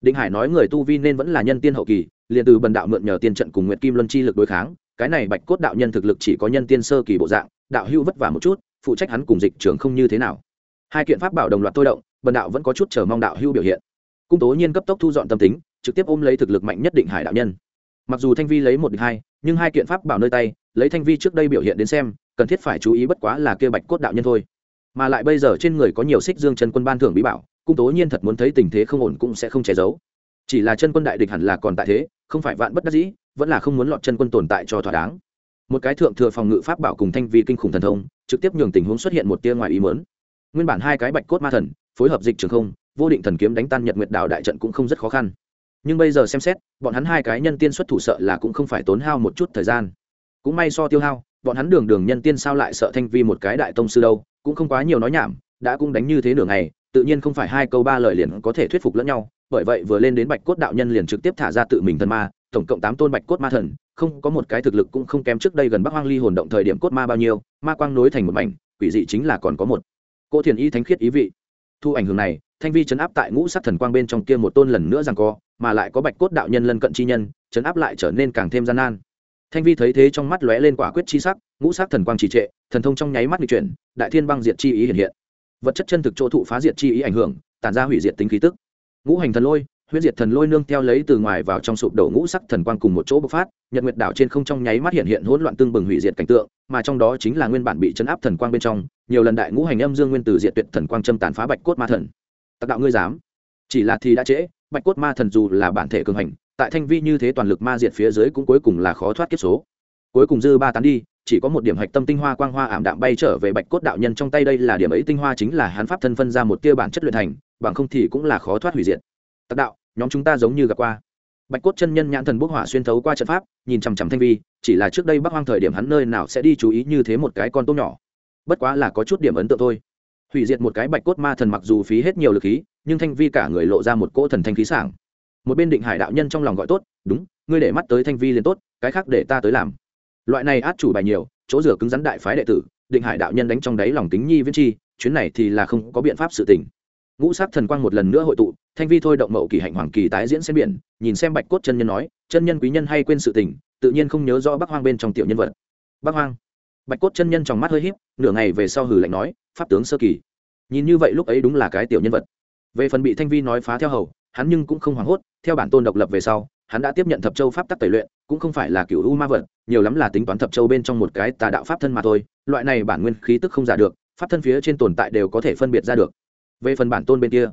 Định hải nói người tu vi nên vẫn là nhân tiên hậu kỳ, liền từ bần đạo mượn nhờ tiên trận cùng nguyệt kim luân chi lực đối kháng, cái này bạch cốt đạo nhân thực lực chỉ có nhân tiên sơ kỳ bộ dạng, đạo hữu vất vả một chút, phụ trách hắn cùng dịch trưởng không như thế nào. Hai kiện pháp bảo đồng loạt tôi động, bần đạo vẫn có chút chờ mong đạo hữu biểu hiện cung tố nhiên cấp tốc thu dọn tâm tính, trực tiếp ôm lấy thực lực mạnh nhất định hải đạo nhân. Mặc dù thanh vi lấy một địch hai, nhưng hai kiện pháp bảo nơi tay, lấy thanh vi trước đây biểu hiện đến xem, cần thiết phải chú ý bất quá là kia bạch cốt đạo nhân thôi. Mà lại bây giờ trên người có nhiều xích dương chân quân ban thưởng bí bảo, cung tố nhiên thật muốn thấy tình thế không ổn cũng sẽ không che giấu. Chỉ là chân quân đại địch hẳn là còn tại thế, không phải vạn bất đắc dĩ, vẫn là không muốn lọt chân quân tồn tại cho thỏa đáng. Một cái thượng thừa phòng ngự pháp bảo cùng thanh vi kinh khủng thần thông, trực tiếp nhường tình huống xuất hiện một tia ngoài ý mớn nguyên bản hai cái bạch cốt ma thần, phối hợp dịch trường không vô định thần kiếm đánh tan nhật nguyệt đạo đại trận cũng không rất khó khăn. Nhưng bây giờ xem xét, bọn hắn hai cái nhân tiên xuất thủ sợ là cũng không phải tốn hao một chút thời gian. Cũng may so tiêu hao, bọn hắn đường đường nhân tiên sao lại sợ thanh vi một cái đại tông sư đâu, cũng không quá nhiều nói nhảm, đã cũng đánh như thế nửa ngày, tự nhiên không phải hai câu ba lời liền có thể thuyết phục lẫn nhau, bởi vậy vừa lên đến bạch cốt đạo nhân liền trực tiếp thả ra tự mình thần ma, tổng cộng tám tôn bạch cốt ma thần, không có một cái thực lực cũng không kém trước đây gần bắc hoang ly hồn động thời điểm cốt ma bao nhiêu, ma quang nối thành một mảnh, quỷ dị chính là còn có một. Cô thiền y thánh khiết ý vị. Thu ảnh hưởng này thanh vi chấn áp tại ngũ sắc thần quang bên trong kia một tôn lần nữa rằng co, mà lại có bạch cốt đạo nhân lân cận chi nhân, chấn áp lại trở nên càng thêm gian nan. Thanh vi thấy thế trong mắt lóe lên quả quyết chi sắc, ngũ sắc thần quang trì trệ, thần thông trong nháy mắt bị chuyển, đại thiên băng diệt chi ý hiện hiện. Vật chất chân thực chỗ thụ phá diệt chi ý ảnh hưởng, tản ra hủy diệt tính khí tức. Ngũ hành thần lôi, huyết diệt thần lôi nương theo lấy từ ngoài vào trong sụp đổ ngũ sắc thần quang cùng một chỗ bộc phát, nhật nguyệt đảo trên không trong nháy mắt hiện hiện hỗn loạn tương bừng hủy diệt cảnh tượng, mà trong đó chính là nguyên bản bị chấn áp thần quang bên trong, nhiều lần đại ngũ hành âm dương nguyên tử diệt tuyệt thần quang châm tàn phá bạch cốt ma thần tặc đạo ngươi dám. Chỉ là thì đã trễ, bạch cốt ma thần dù là bản thể cường hành, tại thanh vi như thế toàn lực ma diệt phía dưới cũng cuối cùng là khó thoát kiếp số. Cuối cùng dư ba tán đi, chỉ có một điểm hạch tâm tinh hoa quang hoa ảm đạm bay trở về bạch cốt đạo nhân trong tay đây là điểm ấy tinh hoa chính là hắn pháp thân phân ra một tia bản chất luyện thành, bằng không thì cũng là khó thoát hủy diệt. Tặc đạo, nhóm chúng ta giống như gặp qua. Bạch cốt chân nhân nhãn thần bốc hỏa xuyên thấu qua trận pháp, nhìn chằm chằm thanh vi, chỉ là trước đây bắc hoang thời điểm hắn nơi nào sẽ đi chú ý như thế một cái con tôm nhỏ. Bất quá là có chút điểm ấn tượng thôi hủy diệt một cái bạch cốt ma thần mặc dù phí hết nhiều lực khí, nhưng thanh vi cả người lộ ra một cỗ thần thanh khí sảng. Một bên định hải đạo nhân trong lòng gọi tốt, đúng, ngươi để mắt tới thanh vi liền tốt, cái khác để ta tới làm. Loại này át chủ bài nhiều, chỗ rửa cứng rắn đại phái đệ tử, định hải đạo nhân đánh trong đáy lòng tính nhi viễn chi, chuyến này thì là không có biện pháp sự tình. Ngũ sắc thần quang một lần nữa hội tụ, thanh vi thôi động mậu kỳ hạnh hoàng kỳ tái diễn xen biển, nhìn xem bạch cốt chân nhân nói, chân nhân quý nhân hay quên sự tình, tự nhiên không nhớ rõ bắc hoang bên trong tiểu nhân vật. Bắc hoang bạch cốt chân nhân trong mắt hơi híp, nửa ngày về sau hử lạnh nói, pháp tướng sơ kỳ. Nhìn như vậy lúc ấy đúng là cái tiểu nhân vật. Về phần bị thanh vi nói phá theo hầu, hắn nhưng cũng không hoảng hốt, theo bản tôn độc lập về sau, hắn đã tiếp nhận thập châu pháp tắc tẩy luyện, cũng không phải là cựu u ma vật, nhiều lắm là tính toán thập châu bên trong một cái tà đạo pháp thân mà thôi, loại này bản nguyên khí tức không giả được, pháp thân phía trên tồn tại đều có thể phân biệt ra được. Về phần bản tôn bên kia,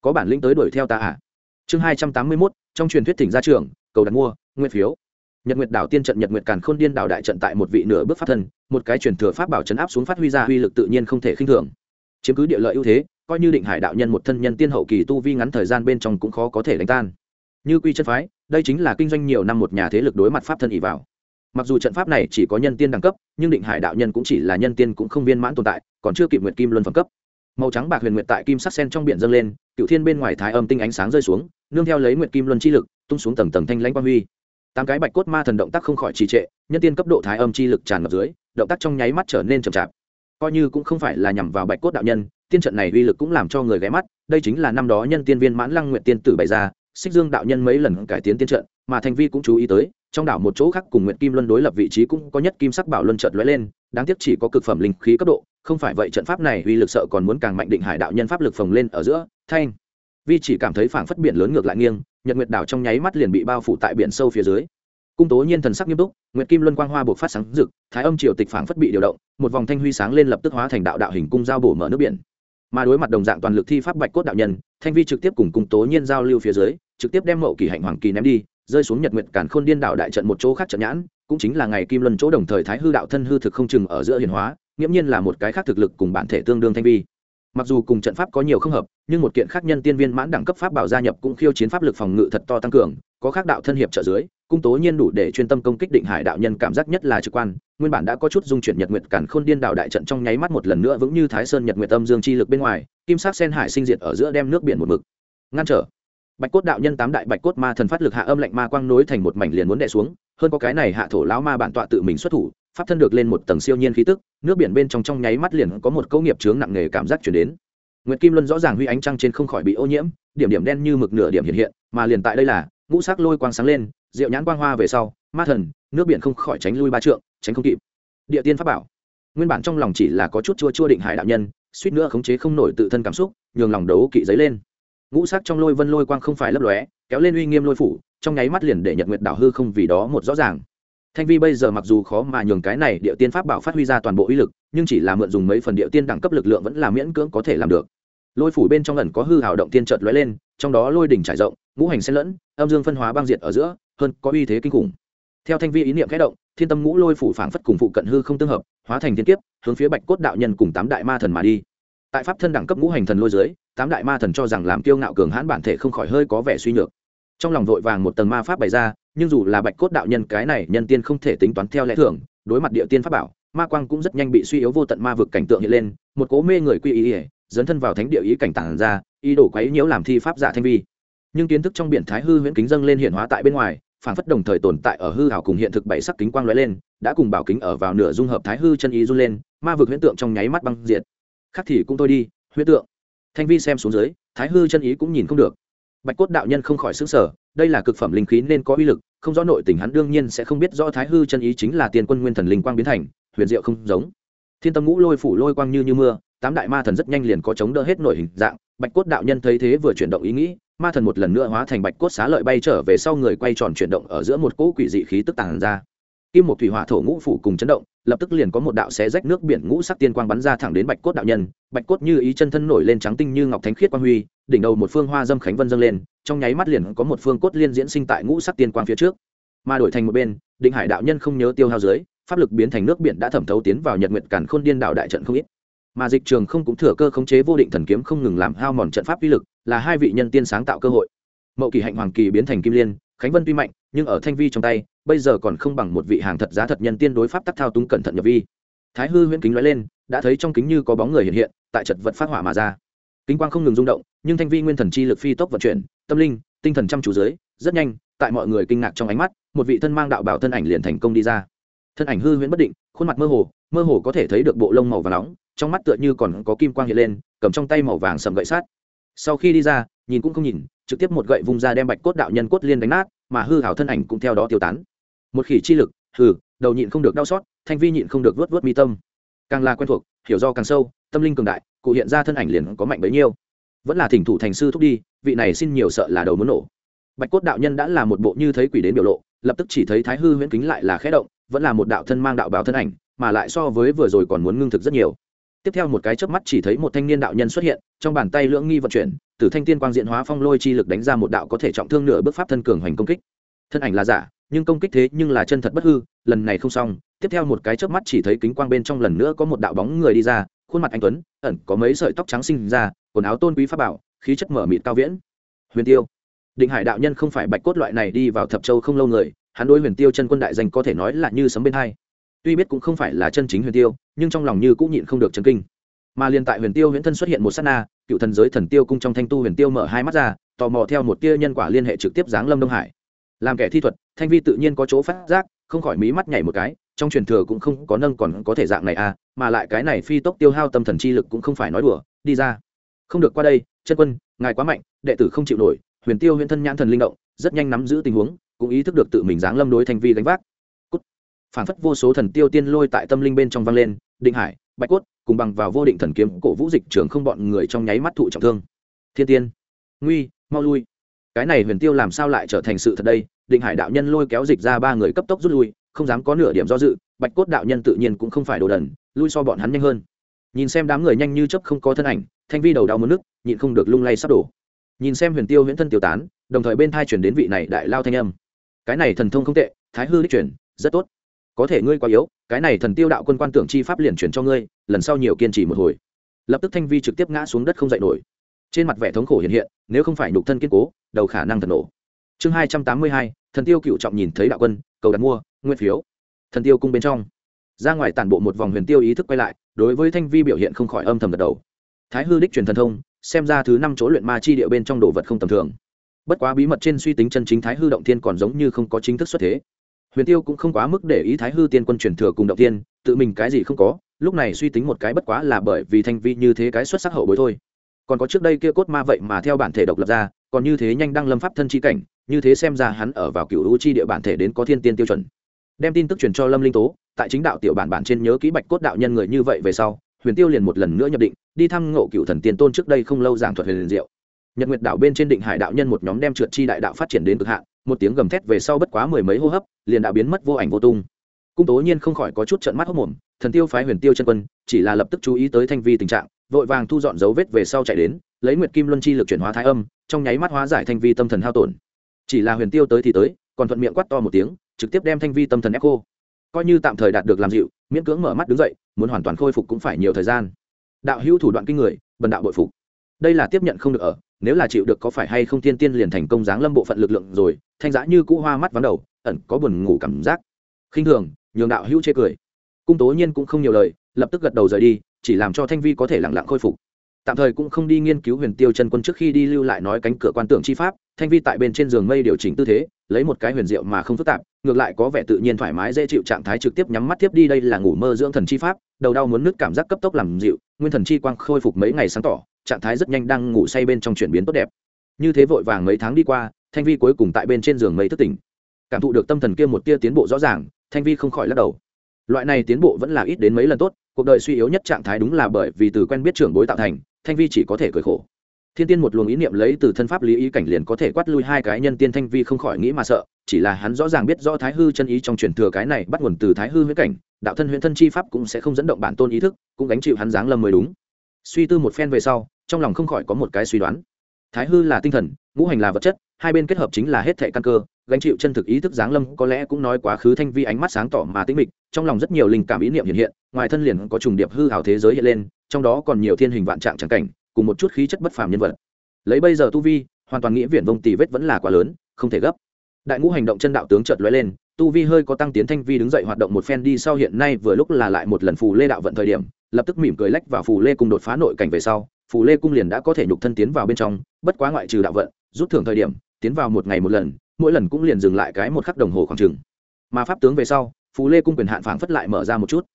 có bản lĩnh tới đuổi theo ta à? Chương hai trăm tám mươi mốt, trong truyền thuyết thỉnh gia trưởng, cầu đặt mua nguyên phiếu nhật nguyệt đảo tiên trận, nhật nguyệt càn khôn điên đảo đại trận tại một vị nửa bước pháp thân, một cái truyền thừa pháp bảo chấn áp xuống phát huy ra uy lực tự nhiên không thể khinh thường. Chiếm cứ địa lợi ưu thế, coi như định hải đạo nhân một thân nhân tiên hậu kỳ tu vi ngắn thời gian bên trong cũng khó có thể đánh tan. Như quy chân phái, đây chính là kinh doanh nhiều năm một nhà thế lực đối mặt pháp thân ỷ vào. Mặc dù trận pháp này chỉ có nhân tiên đẳng cấp, nhưng định hải đạo nhân cũng chỉ là nhân tiên cũng không viên mãn tồn tại, còn chưa kịp nguyệt kim luân phẩm cấp. Màu trắng bạc huyền nguyệt tại kim sắc sen trong biển dâng lên cựu thiên bên ngoài thái âm tinh ánh sáng rơi xuống, nương theo lấy nguyệt kim luân chi lực, tung xuống tầng tầng thanh lãnh quang huy tám cái bạch cốt ma thần động tác không khỏi trì trệ, nhân tiên cấp độ thái âm chi lực tràn ngập dưới, động tác trong nháy mắt trở nên chậm chạp. Coi như cũng không phải là nhằm vào bạch cốt đạo nhân, tiên trận này uy lực cũng làm cho người ghé mắt, đây chính là năm đó nhân tiên viên mãn lăng nguyện tiên tử bày ra, xích dương đạo nhân mấy lần cải tiến tiên trận, mà thành vi cũng chú ý tới, trong đảo một chỗ khác cùng nguyện kim luân đối lập vị trí cũng có nhất kim sắc bảo luân trợt lóe lên, đáng tiếc chỉ có cực phẩm linh khí cấp độ, không phải vậy trận pháp này uy lực sợ còn muốn càng mạnh định hải đạo nhân pháp lực phồng lên ở giữa, thanh. Vi chỉ cảm thấy phảng phất biển lớn ngược lại nghiêng nhật nguyệt đảo trong nháy mắt liền bị bao phủ tại biển sâu phía dưới. Cung tố nhiên thần sắc nghiêm túc, nguyệt kim luân quang hoa buộc phát sáng rực, thái âm triều tịch phảng phất bị điều động, một vòng thanh huy sáng lên lập tức hóa thành đạo đạo hình cung giao bổ mở nước biển. Mà đối mặt đồng dạng toàn lực thi pháp bạch cốt đạo nhân, thanh vi trực tiếp cùng cung tố nhiên giao lưu phía dưới, trực tiếp đem mậu kỳ hạnh hoàng kỳ ném đi, rơi xuống nhật nguyệt cản khôn điên đạo đại trận một chỗ khác trận nhãn, cũng chính là ngày kim luân chỗ đồng thời thái hư đạo thân hư thực không chừng ở giữa hiền hóa, nghiễm nhiên là một cái khác thực lực cùng bản thể tương đương thanh vi mặc dù cùng trận pháp có nhiều không hợp, nhưng một kiện khác nhân tiên viên mãn đẳng cấp pháp bảo gia nhập cũng khiêu chiến pháp lực phòng ngự thật to tăng cường, có khác đạo thân hiệp trợ dưới, cung tố nhiên đủ để chuyên tâm công kích định hải đạo nhân cảm giác nhất là trực quan, nguyên bản đã có chút dung chuyển nhật nguyệt cản khôn điên đạo đại trận trong nháy mắt một lần nữa vững như thái sơn nhật nguyệt âm dương chi lực bên ngoài, kim sắc sen hải sinh diệt ở giữa đem nước biển một mực. Ngăn trở. Bạch cốt đạo nhân tám đại bạch cốt ma thần phát lực hạ âm lạnh ma quang nối thành một mảnh liền muốn đè xuống, hơn có cái này hạ thổ lão ma bản tọa tự mình xuất thủ pháp thân được lên một tầng siêu nhiên khí tức, nước biển bên trong trong nháy mắt liền có một câu nghiệp chướng nặng nề cảm giác chuyển đến. Nguyệt kim luân rõ ràng huy ánh trăng trên không khỏi bị ô nhiễm, điểm điểm đen như mực nửa điểm hiện hiện, mà liền tại đây là, ngũ sắc lôi quang sáng lên, rượu nhãn quang hoa về sau, ma thần, nước biển không khỏi tránh lui ba trượng, tránh không kịp. Địa tiên pháp bảo. Nguyên bản trong lòng chỉ là có chút chua chua định hải đạo nhân, suýt nữa khống chế không nổi tự thân cảm xúc, nhường lòng đấu kỵ giấy lên. Ngũ sắc trong lôi vân lôi quang không phải lấp lóe, kéo lên uy nghiêm lôi phủ, trong nháy mắt liền để nhật nguyệt đảo hư không vì đó một rõ ràng thanh vi bây giờ mặc dù khó mà nhường cái này địa tiên pháp bảo phát huy ra toàn bộ uy lực, nhưng chỉ là mượn dùng mấy phần địa tiên đẳng cấp lực lượng vẫn là miễn cưỡng có thể làm được. Lôi phủ bên trong ẩn có hư hào động tiên trợt lóe lên, trong đó lôi đỉnh trải rộng, ngũ hành xen lẫn, âm dương phân hóa băng diệt ở giữa, hơn có uy thế kinh khủng. Theo thanh vi ý niệm khẽ động, thiên tâm ngũ lôi phủ phảng phất cùng phụ cận hư không tương hợp, hóa thành thiên kiếp, hướng phía bạch cốt đạo nhân cùng tám đại ma thần mà đi. Tại pháp thân đẳng cấp ngũ hành thần lôi dưới, tám đại ma thần cho rằng làm kiêu ngạo cường hãn bản thể không khỏi hơi có vẻ suy nhược. Trong lòng vội vàng một tầng ma pháp bày ra nhưng dù là bạch cốt đạo nhân cái này nhân tiên không thể tính toán theo lẽ thường, đối mặt địa tiên pháp bảo, ma quang cũng rất nhanh bị suy yếu vô tận ma vực cảnh tượng hiện lên, một cố mê người quy ý ỉa dấn thân vào thánh địa ý cảnh tản ra, ý đồ quấy nhiễu làm thi pháp giả thanh vi. Nhưng kiến thức trong biển thái hư huyễn kính dâng lên hiện hóa tại bên ngoài, phản phất đồng thời tồn tại ở hư hảo cùng hiện thực bảy sắc kính quang lóe lên, đã cùng bảo kính ở vào nửa dung hợp thái hư chân ý run lên, ma vực huyễn tượng trong nháy mắt băng diệt. Khác thì cũng thôi đi, huyễn tượng. Thanh vi xem xuống dưới, thái hư chân ý cũng nhìn không được bạch cốt đạo nhân không khỏi xứng sở đây là cực phẩm linh khí nên có uy lực, không rõ nội tình hắn đương nhiên sẽ không biết rõ thái hư chân ý chính là tiền quân nguyên thần linh quang biến thành, huyền diệu không giống. Thiên tâm ngũ lôi phủ lôi quang như như mưa, tám đại ma thần rất nhanh liền có chống đỡ hết nổi hình dạng, bạch cốt đạo nhân thấy thế vừa chuyển động ý nghĩ, ma thần một lần nữa hóa thành bạch cốt xá lợi bay trở về sau người quay tròn chuyển động ở giữa một cỗ quỷ dị khí tức tàng ra. Kim một thủy hỏa thổ ngũ phủ cùng chấn động, lập tức liền có một đạo xé rách nước biển ngũ sắc tiên quang bắn ra thẳng đến bạch cốt đạo nhân, bạch cốt như ý chân thân nổi lên trắng tinh như ngọc thánh khiết quang huy đỉnh đầu một phương hoa dâm khánh vân dâng lên, trong nháy mắt liền có một phương cốt liên diễn sinh tại ngũ sắc tiên quang phía trước. Mà đổi thành một bên, định hải đạo nhân không nhớ tiêu hao dưới, pháp lực biến thành nước biển đã thẩm thấu tiến vào nhật nguyện cản khôn điên đạo đại trận không ít. Mà dịch trường không cũng thừa cơ khống chế vô định thần kiếm không ngừng làm hao mòn trận pháp uy lực, là hai vị nhân tiên sáng tạo cơ hội. Mậu kỳ hạnh hoàng kỳ biến thành kim liên, khánh vân tuy mạnh, nhưng ở thanh vi trong tay, bây giờ còn không bằng một vị hàng thật giá thật nhân tiên đối pháp tắc thao túng cẩn thận nhập vi. Thái hư huyễn kính nói lên, đã thấy trong kính như có bóng người hiện hiện, tại trận vật phát hỏa mà ra. Kính quang không ngừng rung động nhưng thanh vi nguyên thần chi lực phi tốc vận chuyển, tâm linh, tinh thần chăm chú dưới, rất nhanh, tại mọi người kinh ngạc trong ánh mắt, một vị thân mang đạo bảo thân ảnh liền thành công đi ra. Thân ảnh hư huyễn bất định, khuôn mặt mơ hồ mơ hồ có thể thấy được bộ lông màu và nóng, trong mắt tựa như còn có kim quang hiện lên, cầm trong tay màu vàng sầm gậy sát. Sau khi đi ra, nhìn cũng không nhìn, trực tiếp một gậy vung ra đem bạch cốt đạo nhân cốt liên đánh nát, mà hư hảo thân ảnh cũng theo đó tiêu tán. Một khỉ chi lực, hừ, đầu nhịn không được đau xót, thanh vi nhịn không được vớt vớt mi tâm. Càng là quen thuộc, hiểu do càng sâu, tâm linh cường đại, cụ hiện ra thân ảnh liền có mạnh bấy nhiêu vẫn là thỉnh thủ thành sư thúc đi, vị này xin nhiều sợ là đầu muốn nổ. Bạch cốt đạo nhân đã là một bộ như thấy quỷ đến biểu lộ, lập tức chỉ thấy thái hư huyễn kính lại là khẽ động, vẫn là một đạo thân mang đạo báo thân ảnh, mà lại so với vừa rồi còn muốn ngưng thực rất nhiều. Tiếp theo một cái chớp mắt chỉ thấy một thanh niên đạo nhân xuất hiện, trong bàn tay lưỡng nghi vận chuyển, từ thanh tiên quang diện hóa phong lôi chi lực đánh ra một đạo có thể trọng thương nửa bước pháp thân cường hoành công kích. Thân ảnh là giả, nhưng công kích thế nhưng là chân thật bất hư, lần này không xong. Tiếp theo một cái chớp mắt chỉ thấy kính quang bên trong lần nữa có một đạo bóng người đi ra, khuôn mặt anh tuấn, ẩn có mấy sợi tóc trắng sinh ra quần áo tôn quý pháp bảo, khí chất mở mịt cao viễn. Huyền tiêu, định hải đạo nhân không phải bạch cốt loại này đi vào thập châu không lâu người, hắn đối huyền tiêu chân quân đại danh có thể nói là như sấm bên hai. Tuy biết cũng không phải là chân chính huyền tiêu, nhưng trong lòng như cũng nhịn không được chân kinh. Mà liền tại huyền tiêu huyễn thân xuất hiện một sát na, cựu thần giới thần tiêu cung trong thanh tu huyền tiêu mở hai mắt ra, tò mò theo một tia nhân quả liên hệ trực tiếp giáng lâm đông hải. Làm kẻ thi thuật, thanh vi tự nhiên có chỗ phát giác, không khỏi mí mắt nhảy một cái, trong truyền thừa cũng không có nâng còn có thể dạng này à mà lại cái này phi tốc tiêu hao tâm thần chi lực cũng không phải nói đùa, đi ra không được qua đây, chân quân, ngài quá mạnh, đệ tử không chịu nổi, huyền tiêu huyễn thân nhãn thần linh động, rất nhanh nắm giữ tình huống, cũng ý thức được tự mình giáng lâm đối thành vi gánh vác. Cút! phản phất vô số thần tiêu tiên lôi tại tâm linh bên trong vang lên, định hải, bạch cốt, cùng bằng vào vô định thần kiếm, cổ vũ dịch trường không bọn người trong nháy mắt thụ trọng thương. Thiên tiên, nguy, mau lui. Cái này huyền tiêu làm sao lại trở thành sự thật đây? Định hải đạo nhân lôi kéo dịch ra ba người cấp tốc rút lui, không dám có nửa điểm do dự, bạch cốt đạo nhân tự nhiên cũng không phải đồ đần, lui so bọn hắn nhanh hơn. Nhìn xem đám người nhanh như chấp không có thân ảnh thanh vi đầu đau muốn nước, nhịn không được lung lay sắp đổ. Nhìn xem huyền tiêu huyễn thân tiêu tán, đồng thời bên thai chuyển đến vị này đại lao thanh âm. Cái này thần thông không tệ, thái hư đích chuyển rất tốt. Có thể ngươi quá yếu, cái này thần tiêu đạo quân quan tưởng chi pháp liền chuyển cho ngươi, lần sau nhiều kiên trì một hồi. Lập tức thanh vi trực tiếp ngã xuống đất không dậy nổi. Trên mặt vẻ thống khổ hiện hiện, nếu không phải nhục thân kiên cố, đầu khả năng thần nổ. Chương hai trăm tám mươi hai, thần tiêu cựu trọng nhìn thấy đạo quân, cầu đặt mua nguyên phiếu. Thần tiêu cung bên trong. Ra ngoài tản bộ một vòng huyền tiêu ý thức quay lại, đối với thanh vi biểu hiện không khỏi âm thầm gật đầu thái hư đích truyền thần thông, xem ra thứ năm chỗ luyện ma chi địa bên trong đồ vật không tầm thường. Bất quá bí mật trên suy tính chân chính thái hư động thiên còn giống như không có chính thức xuất thế. Huyền tiêu cũng không quá mức để ý thái hư tiên quân truyền thừa cùng động tiên tự mình cái gì không có, lúc này suy tính một cái bất quá là bởi vì thanh vi như thế cái xuất sắc hậu bối thôi. Còn có trước đây kia cốt ma vậy mà theo bản thể độc lập ra, còn như thế nhanh đăng lâm pháp thân chi cảnh, như thế xem ra hắn ở vào cựu u chi địa bản thể đến có thiên tiên tiêu chuẩn. Đem tin tức truyền cho lâm linh tố, tại chính đạo tiểu bản bản trên nhớ kỹ bạch cốt đạo nhân người như vậy về sau, huyền tiêu liền một lần nữa nhập định đi thăm ngộ cựu thần tiên tôn trước đây không lâu giảng thuật huyền diệu. Nhật nguyệt đạo bên trên định hải đạo nhân một nhóm đem trượt chi đại đạo phát triển đến cực hạn, một tiếng gầm thét về sau bất quá mười mấy hô hấp, liền đã biến mất vô ảnh vô tung. Cung tố nhiên không khỏi có chút trận mắt hốc mồm, thần tiêu phái huyền tiêu chân quân, chỉ là lập tức chú ý tới thanh vi tình trạng, vội vàng thu dọn dấu vết về sau chạy đến, lấy nguyệt kim luân chi lực chuyển hóa thái âm, trong nháy mắt hóa giải thanh vi tâm thần hao tổn. Chỉ là huyền tiêu tới thì tới, còn thuận miệng quát to một tiếng, trực tiếp đem thanh vi tâm thần ép cô coi như tạm thời đạt được làm dịu, miễn cưỡng mở mắt đứng dậy, muốn hoàn toàn khôi phục cũng phải nhiều thời gian đạo hữu thủ đoạn kinh người, bần đạo bội phục. Đây là tiếp nhận không được ở, nếu là chịu được có phải hay không tiên tiên liền thành công giáng lâm bộ phận lực lượng rồi, thanh giã như cũ hoa mắt vắng đầu, ẩn có buồn ngủ cảm giác. Khinh thường, nhường đạo hữu chê cười. Cung tố nhiên cũng không nhiều lời, lập tức gật đầu rời đi, chỉ làm cho thanh vi có thể lặng lặng khôi phục. Tạm thời cũng không đi nghiên cứu huyền tiêu chân quân trước khi đi lưu lại nói cánh cửa quan tưởng chi pháp, thanh vi tại bên trên giường mây điều chỉnh tư thế, lấy một cái huyền diệu mà không phức tạp ngược lại có vẻ tự nhiên thoải mái, dễ chịu trạng thái trực tiếp nhắm mắt tiếp đi, đây là ngủ mơ dưỡng thần chi pháp, đầu đau muốn nứt cảm giác cấp tốc làm dịu, nguyên thần chi quang khôi phục mấy ngày sáng tỏ, trạng thái rất nhanh đang ngủ say bên trong chuyển biến tốt đẹp. Như thế vội vàng mấy tháng đi qua, thanh vi cuối cùng tại bên trên giường mấy thức tỉnh. Cảm thụ được tâm thần kia một tia tiến bộ rõ ràng, thanh vi không khỏi lắc đầu. Loại này tiến bộ vẫn là ít đến mấy lần tốt, cuộc đời suy yếu nhất trạng thái đúng là bởi vì từ quen biết trưởng bối tạo thành, thanh vi chỉ có thể cười khổ. Thiên tiên một luồng ý niệm lấy từ thân pháp lý, ý cảnh liền có thể quát lui hai cái nhân tiên thanh vi không khỏi nghĩ mà sợ chỉ là hắn rõ ràng biết rõ thái hư chân ý trong truyền thừa cái này bắt nguồn từ thái hư huyễn cảnh, đạo thân huyễn thân chi pháp cũng sẽ không dẫn động bản tôn ý thức, cũng gánh chịu hắn dáng lâm mới đúng. Suy tư một phen về sau, trong lòng không khỏi có một cái suy đoán. Thái hư là tinh thần, ngũ hành là vật chất, hai bên kết hợp chính là hết thệ căn cơ, gánh chịu chân thực ý thức giáng lâm có lẽ cũng nói quá khứ thanh vi ánh mắt sáng tỏ mà tĩnh mịch, trong lòng rất nhiều linh cảm ý niệm hiện hiện, ngoài thân liền có trùng điệp hư hào thế giới hiện lên, trong đó còn nhiều thiên hình vạn trạng tràng cảnh, cùng một chút khí chất bất phàm nhân vật. Lấy bây giờ tu vi, hoàn toàn nghĩa viễn vông tỷ vết vẫn là quá lớn, không thể gấp đại ngũ hành động chân đạo tướng chợt lóe lên, tu vi hơi có tăng tiến thanh vi đứng dậy hoạt động một phen đi sau hiện nay vừa lúc là lại một lần phù lê đạo vận thời điểm, lập tức mỉm cười lách vào phù lê cung đột phá nội cảnh về sau, phù lê cung liền đã có thể nhục thân tiến vào bên trong, bất quá ngoại trừ đạo vận, rút thưởng thời điểm, tiến vào một ngày một lần, mỗi lần cũng liền dừng lại cái một khắc đồng hồ khoảng chừng. Mà pháp tướng về sau, phù lê cung quyền hạn phảng phất lại mở ra một chút.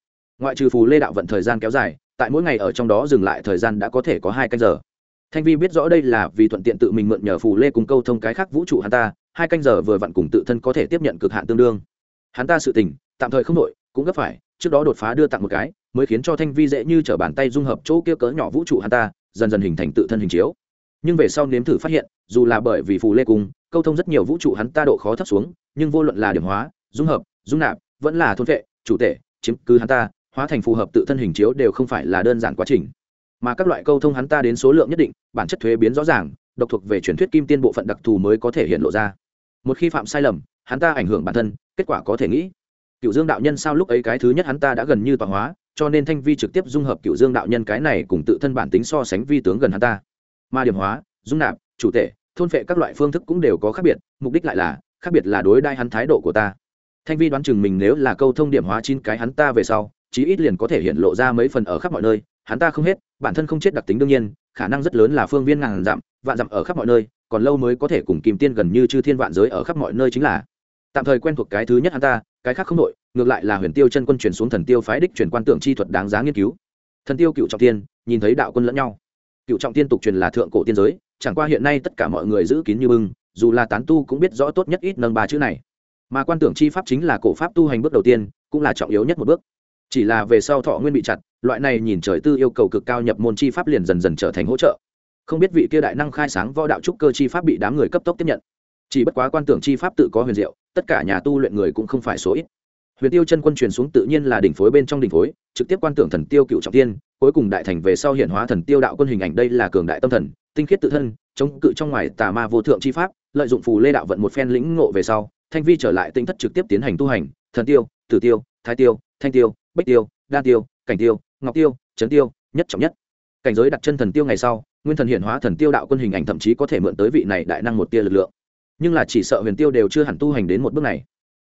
Ngoại trừ phù lê đạo vận thời gian kéo dài, tại mỗi ngày ở trong đó dừng lại thời gian đã có thể có hai canh giờ. Thanh vi biết rõ đây là vì thuận tiện tự mình mượn nhờ phù lê cung câu thông cái khác vũ trụ hắn ta hai canh giờ vừa vặn cùng tự thân có thể tiếp nhận cực hạn tương đương. Hắn ta sự tình, tạm thời không đội cũng gấp phải, trước đó đột phá đưa tặng một cái, mới khiến cho thanh vi dễ như t r ở bàn tay dung hợp chỗ kia cỡ nhỏ vũ trụ hắn ta, dần dần hình thành tự thân hình chiếu. Nhưng về sau nếm thử phát hiện, dù là bởi vì phù lê cung, câu thông rất nhiều vũ trụ hắn ta độ khó thấp xuống, nhưng vô luận là điểm hóa, dung hợp, dung nạp, vẫn là thôn vệ, chủ tể, chiếm cứ hắn ta, hóa thành phù hợp tự thân hình chiếu đều không phải là đơn giản quá trình. Mà các loại câu thông hắn ta đến số lượng nhất định, bản chất thuế biến rõ ràng, độc thuộc về truyền thuyết kim tiên bộ phận đặc thù mới có thể hiện lộ ra một khi phạm sai lầm, hắn ta ảnh hưởng bản thân, kết quả có thể nghĩ. Cựu dương đạo nhân sao lúc ấy cái thứ nhất hắn ta đã gần như tọa hóa, cho nên thanh vi trực tiếp dung hợp cựu dương đạo nhân cái này cùng tự thân bản tính so sánh vi tướng gần hắn ta. Mà điểm hóa, dung nạp, chủ tể, thôn phệ các loại phương thức cũng đều có khác biệt, mục đích lại là, khác biệt là đối đai hắn thái độ của ta. Thanh vi đoán chừng mình nếu là câu thông điểm hóa chín cái hắn ta về sau, chí ít liền có thể hiện lộ ra mấy phần ở khắp mọi nơi, hắn ta không hết, bản thân không chết đặc tính đương nhiên, khả năng rất lớn là phương viên ngàn dặm, vạn dặm ở khắp mọi nơi còn lâu mới có thể cùng kim tiên gần như chư thiên vạn giới ở khắp mọi nơi chính là. Tạm thời quen thuộc cái thứ nhất hắn ta, cái khác không đội, ngược lại là huyền tiêu chân quân chuyển xuống thần tiêu phái đích chuyển quan tượng chi thuật đáng giá nghiên cứu. Thần tiêu cựu trọng tiên, nhìn thấy đạo quân lẫn nhau. Cựu trọng tiên tục truyền là thượng cổ tiên giới, chẳng qua hiện nay tất cả mọi người giữ kín như bưng, dù là tán tu cũng biết rõ tốt nhất ít nâng ba chữ này. Mà quan tưởng chi pháp chính là cổ pháp tu hành bước đầu tiên, cũng là trọng yếu nhất một bước. Chỉ là về sau thọ nguyên bị chặt, loại này nhìn trời tư yêu cầu cực cao nhập môn chi pháp liền dần dần trở thành hỗ trợ không biết vị kia đại năng khai sáng võ đạo trúc cơ chi pháp bị đám người cấp tốc tiếp nhận. Chỉ bất quá quan tưởng chi pháp tự có huyền diệu, tất cả nhà tu luyện người cũng không phải số ít. Huyền tiêu chân quân truyền xuống tự nhiên là đỉnh phối bên trong đỉnh phối, trực tiếp quan tưởng thần tiêu cựu trọng tiên cuối cùng đại thành về sau hiện hóa thần tiêu đạo quân hình ảnh đây là cường đại tâm thần, tinh khiết tự thân, chống cự trong ngoài tà ma vô thượng chi pháp, lợi dụng phù lê đạo vận một phen lĩnh ngộ về sau, thanh vi trở lại tinh thất trực tiếp tiến hành tu hành, thần tiêu, tử tiêu, thái tiêu, thanh tiêu bách tiêu đa tiêu, cảnh tiêu, ngọc tiêu trấn tiêu, nhất trọng nhất cảnh giới đặt chân thần tiêu ngày sau, nguyên thần hiện hóa thần tiêu đạo quân hình ảnh thậm chí có thể mượn tới vị này đại năng một tia lực lượng. Nhưng là chỉ sợ huyền tiêu đều chưa hẳn tu hành đến một bước này.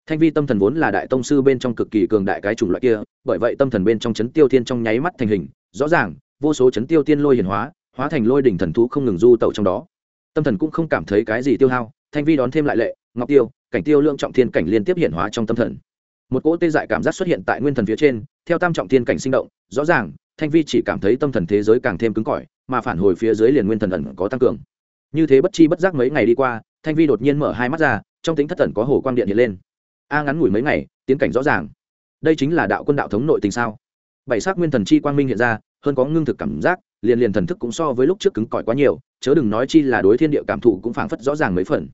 Thanh vi tâm thần vốn là đại tông sư bên trong cực kỳ cường đại cái chủng loại kia, bởi vậy tâm thần bên trong chấn tiêu thiên trong nháy mắt thành hình, rõ ràng, vô số chấn tiêu tiên lôi hiển hóa hóa thành lôi đỉnh thần thú không ngừng du tẩu trong đó. Tâm thần cũng không cảm thấy cái gì tiêu hao, thanh vi đón thêm lại lệ, ngọc tiêu, cảnh tiêu lượng trọng thiên cảnh liên tiếp hiện hóa trong tâm thần. Một cỗ tê dại cảm giác xuất hiện tại nguyên thần phía trên, theo tam trọng thiên cảnh sinh động, rõ ràng thanh vi chỉ cảm thấy tâm thần thế giới càng thêm cứng cỏi, mà phản hồi phía dưới liền nguyên thần ẩn có tăng cường. Như thế bất chi bất giác mấy ngày đi qua, thanh vi đột nhiên mở hai mắt ra, trong tính thất thần có hồ quang điện hiện lên. A ngắn ngủi mấy ngày, tiến cảnh rõ ràng. Đây chính là đạo quân đạo thống nội tình sao? Bảy sắc nguyên thần chi quang minh hiện ra, hơn có ngưng thực cảm giác, liền liền thần thức cũng so với lúc trước cứng cỏi quá nhiều, chớ đừng nói chi là đối thiên địa cảm thụ cũng phảng phất rõ ràng mấy phần.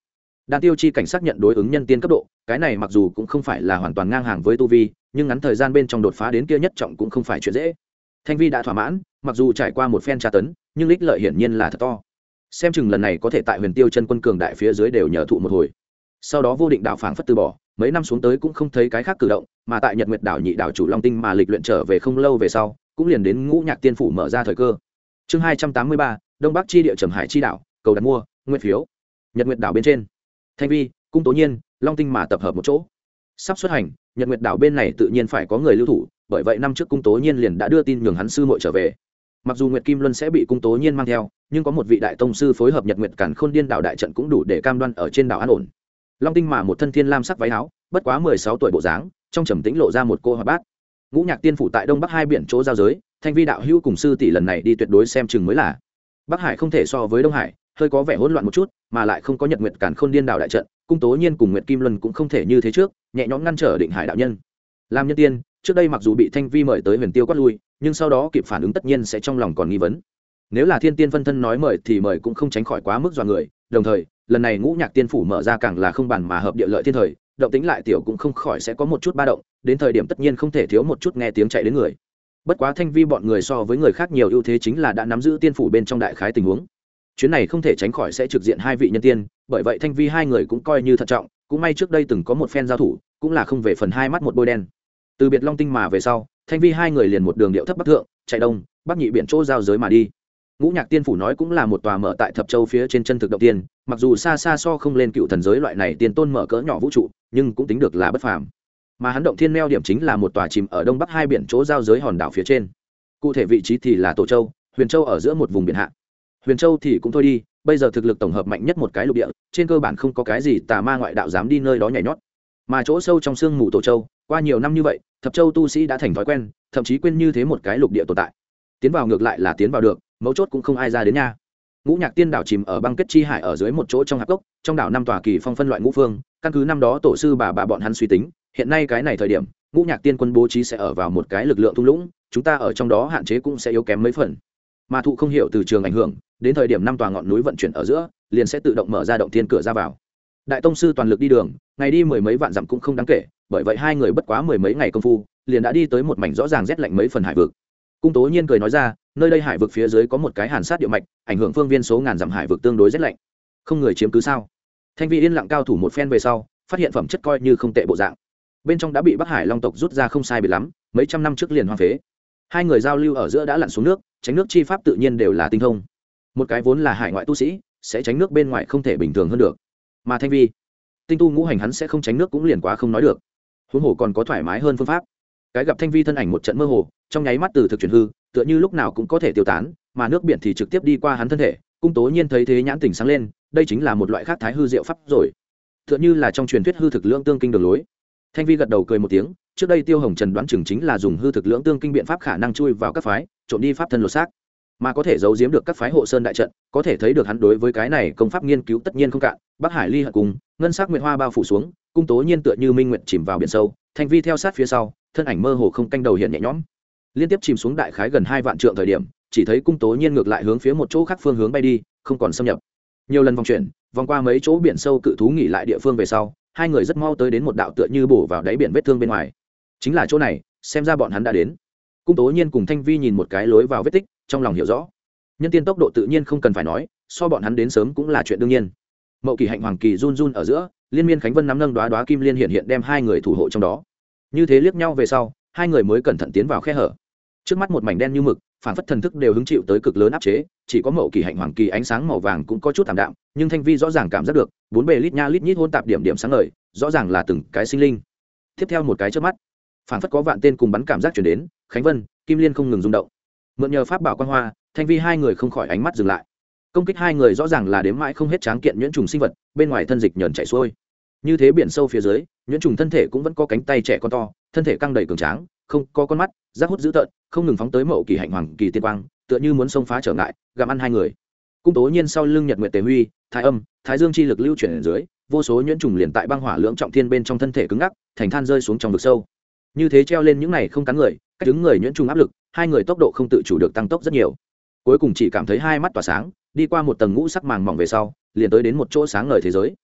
Đan tiêu chi cảnh xác nhận đối ứng nhân tiên cấp độ, cái này mặc dù cũng không phải là hoàn toàn ngang hàng với tu vi, nhưng ngắn thời gian bên trong đột phá đến kia nhất trọng cũng không phải chuyện dễ thanh vi đã thỏa mãn, mặc dù trải qua một phen tra tấn, nhưng lích lợi hiển nhiên là thật to. Xem chừng lần này có thể tại huyền tiêu chân quân cường đại phía dưới đều nhờ thụ một hồi. Sau đó vô định đạo phảng phất từ bỏ, mấy năm xuống tới cũng không thấy cái khác cử động, mà tại nhật nguyệt đảo nhị đảo chủ long tinh mà lịch luyện trở về không lâu về sau, cũng liền đến ngũ nhạc tiên phủ mở ra thời cơ. Chương hai trăm tám mươi ba, đông bắc chi địa trầm hải chi đảo, cầu đặt mua nguyên phiếu. Nhật nguyệt đảo bên trên. Thanh vi, cung tố nhiên, long tinh mà tập hợp một chỗ sắp xuất hành, nhật nguyệt đảo bên này tự nhiên phải có người lưu thủ, bởi vậy năm trước cung tố nhiên liền đã đưa tin nhường hắn sư muội trở về. Mặc dù nguyệt kim luân sẽ bị cung tố nhiên mang theo, nhưng có một vị đại tông sư phối hợp nhật nguyệt cản khôn điên đảo đại trận cũng đủ để cam đoan ở trên đảo an ổn. Long tinh mà một thân thiên lam sắc váy áo, bất quá mười sáu tuổi bộ dáng, trong trầm tĩnh lộ ra một cô hoạt bát. Ngũ nhạc tiên phủ tại đông bắc hai biển chỗ giao giới, thanh vi đạo hữu cùng sư tỷ lần này đi tuyệt đối xem chừng mới là. Bắc hải không thể so với đông hải, hơi có vẻ hỗn loạn một chút, mà lại không có nhật nguyệt cản khôn điên đảo đại trận cung tố nhiên cùng nguyệt kim luân cũng không thể như thế trước, nhẹ nhõm ngăn trở định hải đạo nhân. Làm nhân tiên, trước đây mặc dù bị thanh vi mời tới huyền tiêu quát lui, nhưng sau đó kịp phản ứng tất nhiên sẽ trong lòng còn nghi vấn. Nếu là thiên tiên phân thân nói mời thì mời cũng không tránh khỏi quá mức dọa người, đồng thời, lần này ngũ nhạc tiên phủ mở ra càng là không bàn mà hợp địa lợi thiên thời, động tính lại tiểu cũng không khỏi sẽ có một chút ba động, đến thời điểm tất nhiên không thể thiếu một chút nghe tiếng chạy đến người. Bất quá thanh vi bọn người so với người khác nhiều ưu thế chính là đã nắm giữ tiên phủ bên trong đại khái tình huống chuyến này không thể tránh khỏi sẽ trực diện hai vị nhân tiên, bởi vậy thanh vi hai người cũng coi như thận trọng, cũng may trước đây từng có một phen giao thủ, cũng là không về phần hai mắt một bôi đen. Từ biệt long tinh mà về sau, thanh vi hai người liền một đường điệu thấp bắc thượng, chạy đông, bắc nhị biển chỗ giao giới mà đi. Ngũ nhạc tiên phủ nói cũng là một tòa mở tại thập châu phía trên chân thực động tiên, mặc dù xa xa so không lên cựu thần giới loại này tiền tôn mở cỡ nhỏ vũ trụ, nhưng cũng tính được là bất phàm. Mà hắn động thiên meo điểm chính là một tòa chìm ở đông bắc hai biển chỗ giao giới hòn đảo phía trên. Cụ thể vị trí thì là tổ châu, huyền châu ở giữa một vùng biển hạ huyền châu thì cũng thôi đi, bây giờ thực lực tổng hợp mạnh nhất một cái lục địa, trên cơ bản không có cái gì tà ma ngoại đạo dám đi nơi đó nhảy nhót. Mà chỗ sâu trong sương mù tổ châu, qua nhiều năm như vậy, thập châu tu sĩ đã thành thói quen, thậm chí quên như thế một cái lục địa tồn tại. Tiến vào ngược lại là tiến vào được, mấu chốt cũng không ai ra đến nha. Ngũ nhạc tiên đảo chìm ở băng kết chi hải ở dưới một chỗ trong hạp cốc trong đảo năm tòa kỳ phong phân loại ngũ phương, căn cứ năm đó tổ sư bà bà bọn hắn suy tính, hiện nay cái này thời điểm, ngũ nhạc tiên quân bố trí sẽ ở vào một cái lực lượng thung lũng, chúng ta ở trong đó hạn chế cũng sẽ yếu kém mấy phần mà thụ không hiểu từ trường ảnh hưởng, đến thời điểm năm tòa ngọn núi vận chuyển ở giữa, liền sẽ tự động mở ra động thiên cửa ra vào. Đại tông sư toàn lực đi đường, ngày đi mười mấy vạn dặm cũng không đáng kể, bởi vậy hai người bất quá mười mấy ngày công phu, liền đã đi tới một mảnh rõ ràng rét lạnh mấy phần hải vực. Cung tố nhiên cười nói ra, nơi đây hải vực phía dưới có một cái hàn sát địa mạch, ảnh hưởng phương viên số ngàn dặm hải vực tương đối rét lạnh. Không người chiếm cứ sao? Thanh vi yên lặng cao thủ một phen về sau, phát hiện phẩm chất coi như không tệ bộ dạng. Bên trong đã bị bắc hải long tộc rút ra không sai biệt lắm, mấy trăm năm trước liền hoang phế. Hai người giao lưu ở giữa đã lặn xuống nước tránh nước chi pháp tự nhiên đều là tinh thông. Một cái vốn là hải ngoại tu sĩ, sẽ tránh nước bên ngoài không thể bình thường hơn được. Mà thanh vi, tinh tu ngũ hành hắn sẽ không tránh nước cũng liền quá không nói được. Huống hồ còn có thoải mái hơn phương pháp. Cái gặp thanh vi thân ảnh một trận mơ hồ, trong nháy mắt từ thực chuyển hư, tựa như lúc nào cũng có thể tiêu tán, mà nước biển thì trực tiếp đi qua hắn thân thể cung tố nhiên thấy thế nhãn tình sáng lên, đây chính là một loại khác thái hư diệu pháp rồi. Tựa như là trong truyền thuyết hư thực lưỡng tương kinh đường lối. Thanh vi gật đầu cười một tiếng, trước đây tiêu hồng trần đoán chừng chính là dùng hư thực lưỡng tương kinh biện pháp khả năng chui vào các phái trộm đi pháp thân lột xác. Mà có thể giấu giếm được các phái hộ sơn đại trận, có thể thấy được hắn đối với cái này công pháp nghiên cứu tất nhiên không cạn. Bắc hải ly hận cùng, ngân sắc nguyệt hoa bao phủ xuống, cung tố nhiên tựa như minh nguyện chìm vào biển sâu, thanh vi theo sát phía sau, thân ảnh mơ hồ không canh đầu hiện nhẹ nhõm. Liên tiếp chìm xuống đại khái gần hai vạn trượng thời điểm, chỉ thấy cung tố nhiên ngược lại hướng phía một chỗ khác phương hướng bay đi, không còn xâm nhập. Nhiều lần vòng chuyển, vòng qua mấy chỗ biển sâu cự thú nghỉ lại địa phương về sau, hai người rất mau tới đến một đạo tựa như bổ vào đáy biển vết thương bên ngoài. Chính là chỗ này, xem ra bọn hắn đã đến cung tố nhiên cùng thanh vi nhìn một cái lối vào vết tích, trong lòng hiểu rõ. Nhân tiên tốc độ tự nhiên không cần phải nói, so bọn hắn đến sớm cũng là chuyện đương nhiên. Mậu kỳ hạnh, hoàng kỳ run run ở giữa, liên miên khánh vân nắm nâng đoá đoá kim liên hiện hiện đem hai người thủ hộ trong đó. Như thế liếc nhau về sau, hai người mới cẩn thận tiến vào khe hở. Trước mắt một mảnh đen như mực, phản phất thần thức đều hứng chịu tới cực lớn áp chế, chỉ có mậu kỳ hạnh, hoàng kỳ ánh sáng màu vàng cũng có chút thảm đạm, nhưng thanh vi rõ ràng cảm giác được, bốn bề lít nha lít nhít hôn tạp điểm điểm sáng ngời, rõ ràng là từng cái sinh linh. Tiếp theo một cái trước mắt phản phất có vạn tên cùng bắn cảm giác chuyển đến, khánh vân, kim liên không ngừng rung động. Mượn nhờ pháp bảo quan hoa, thanh vi hai người không khỏi ánh mắt dừng lại. Công kích hai người rõ ràng là đếm mãi không hết tráng kiện nhuyễn trùng sinh vật, bên ngoài thân dịch nhờn chảy xuôi. Như thế biển sâu phía dưới, nhuyễn trùng thân thể cũng vẫn có cánh tay trẻ con to, thân thể căng đầy cường tráng, không có con mắt, rác hút dữ tợn, không ngừng phóng tới mậu kỳ hạnh hoàng kỳ tiên quang, tựa như muốn xông phá trở ngại, gặm ăn hai người. Cung tố nhiên sau lưng nhật nguyệt tề huy, thái âm, thái dương chi lực lưu chuyển ở dưới, vô số nhuyễn trùng liền tại băng hỏa lưỡng trọng thiên bên trong thân thể cứng ngắc, thành than rơi xuống trong vực sâu như thế treo lên những này không cắn người, cách đứng người nhuyễn trung áp lực, hai người tốc độ không tự chủ được tăng tốc rất nhiều. Cuối cùng chỉ cảm thấy hai mắt tỏa sáng, đi qua một tầng ngũ sắc màng mỏng về sau, liền tới đến một chỗ sáng ngời thế giới.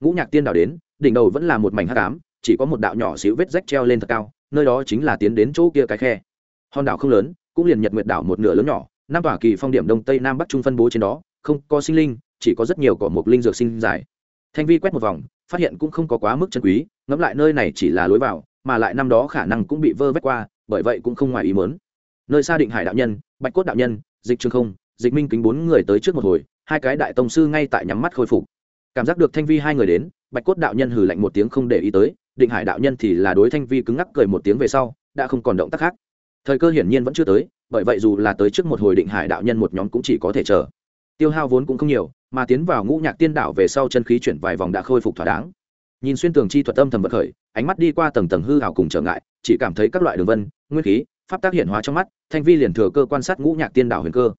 Ngũ nhạc tiên đảo đến, đỉnh đầu vẫn là một mảnh hắc ám, chỉ có một đạo nhỏ xíu vết rách treo lên thật cao, nơi đó chính là tiến đến chỗ kia cái khe. Hòn đảo không lớn, cũng liền nhật nguyệt đảo một nửa lớn nhỏ năm tòa kỳ phong điểm đông tây nam bắc trung phân bố trên đó, không có sinh linh, chỉ có rất nhiều cỏ mục linh dược sinh dài. Thanh vi quét một vòng, phát hiện cũng không có quá mức chân quý, ngẫm lại nơi này chỉ là lối vào mà lại năm đó khả năng cũng bị vơ vét qua, bởi vậy cũng không ngoài ý mớn nơi xa định hải đạo nhân, bạch cốt đạo nhân, dịch trường không, dịch minh kính bốn người tới trước một hồi, hai cái đại tông sư ngay tại nhắm mắt khôi phục. Cảm giác được thanh vi hai người đến, bạch cốt đạo nhân hừ lạnh một tiếng không để ý tới, định hải đạo nhân thì là đối thanh vi cứng ngắc cười một tiếng về sau, đã không còn động tác khác. Thời cơ hiển nhiên vẫn chưa tới, bởi vậy dù là tới trước một hồi định hải đạo nhân một nhóm cũng chỉ có thể chờ. Tiêu hao vốn cũng không nhiều, mà tiến vào ngũ nhạc tiên đảo về sau chân khí chuyển vài vòng đã khôi phục thỏa đáng nhìn xuyên tường chi thuật âm thầm vật khởi, ánh mắt đi qua tầng tầng hư hảo cùng trở ngại, chỉ cảm thấy các loại đường vân, nguyên khí, pháp tác hiện hóa trong mắt, thanh vi liền thừa cơ quan sát ngũ nhạc tiên đảo huyền cơ.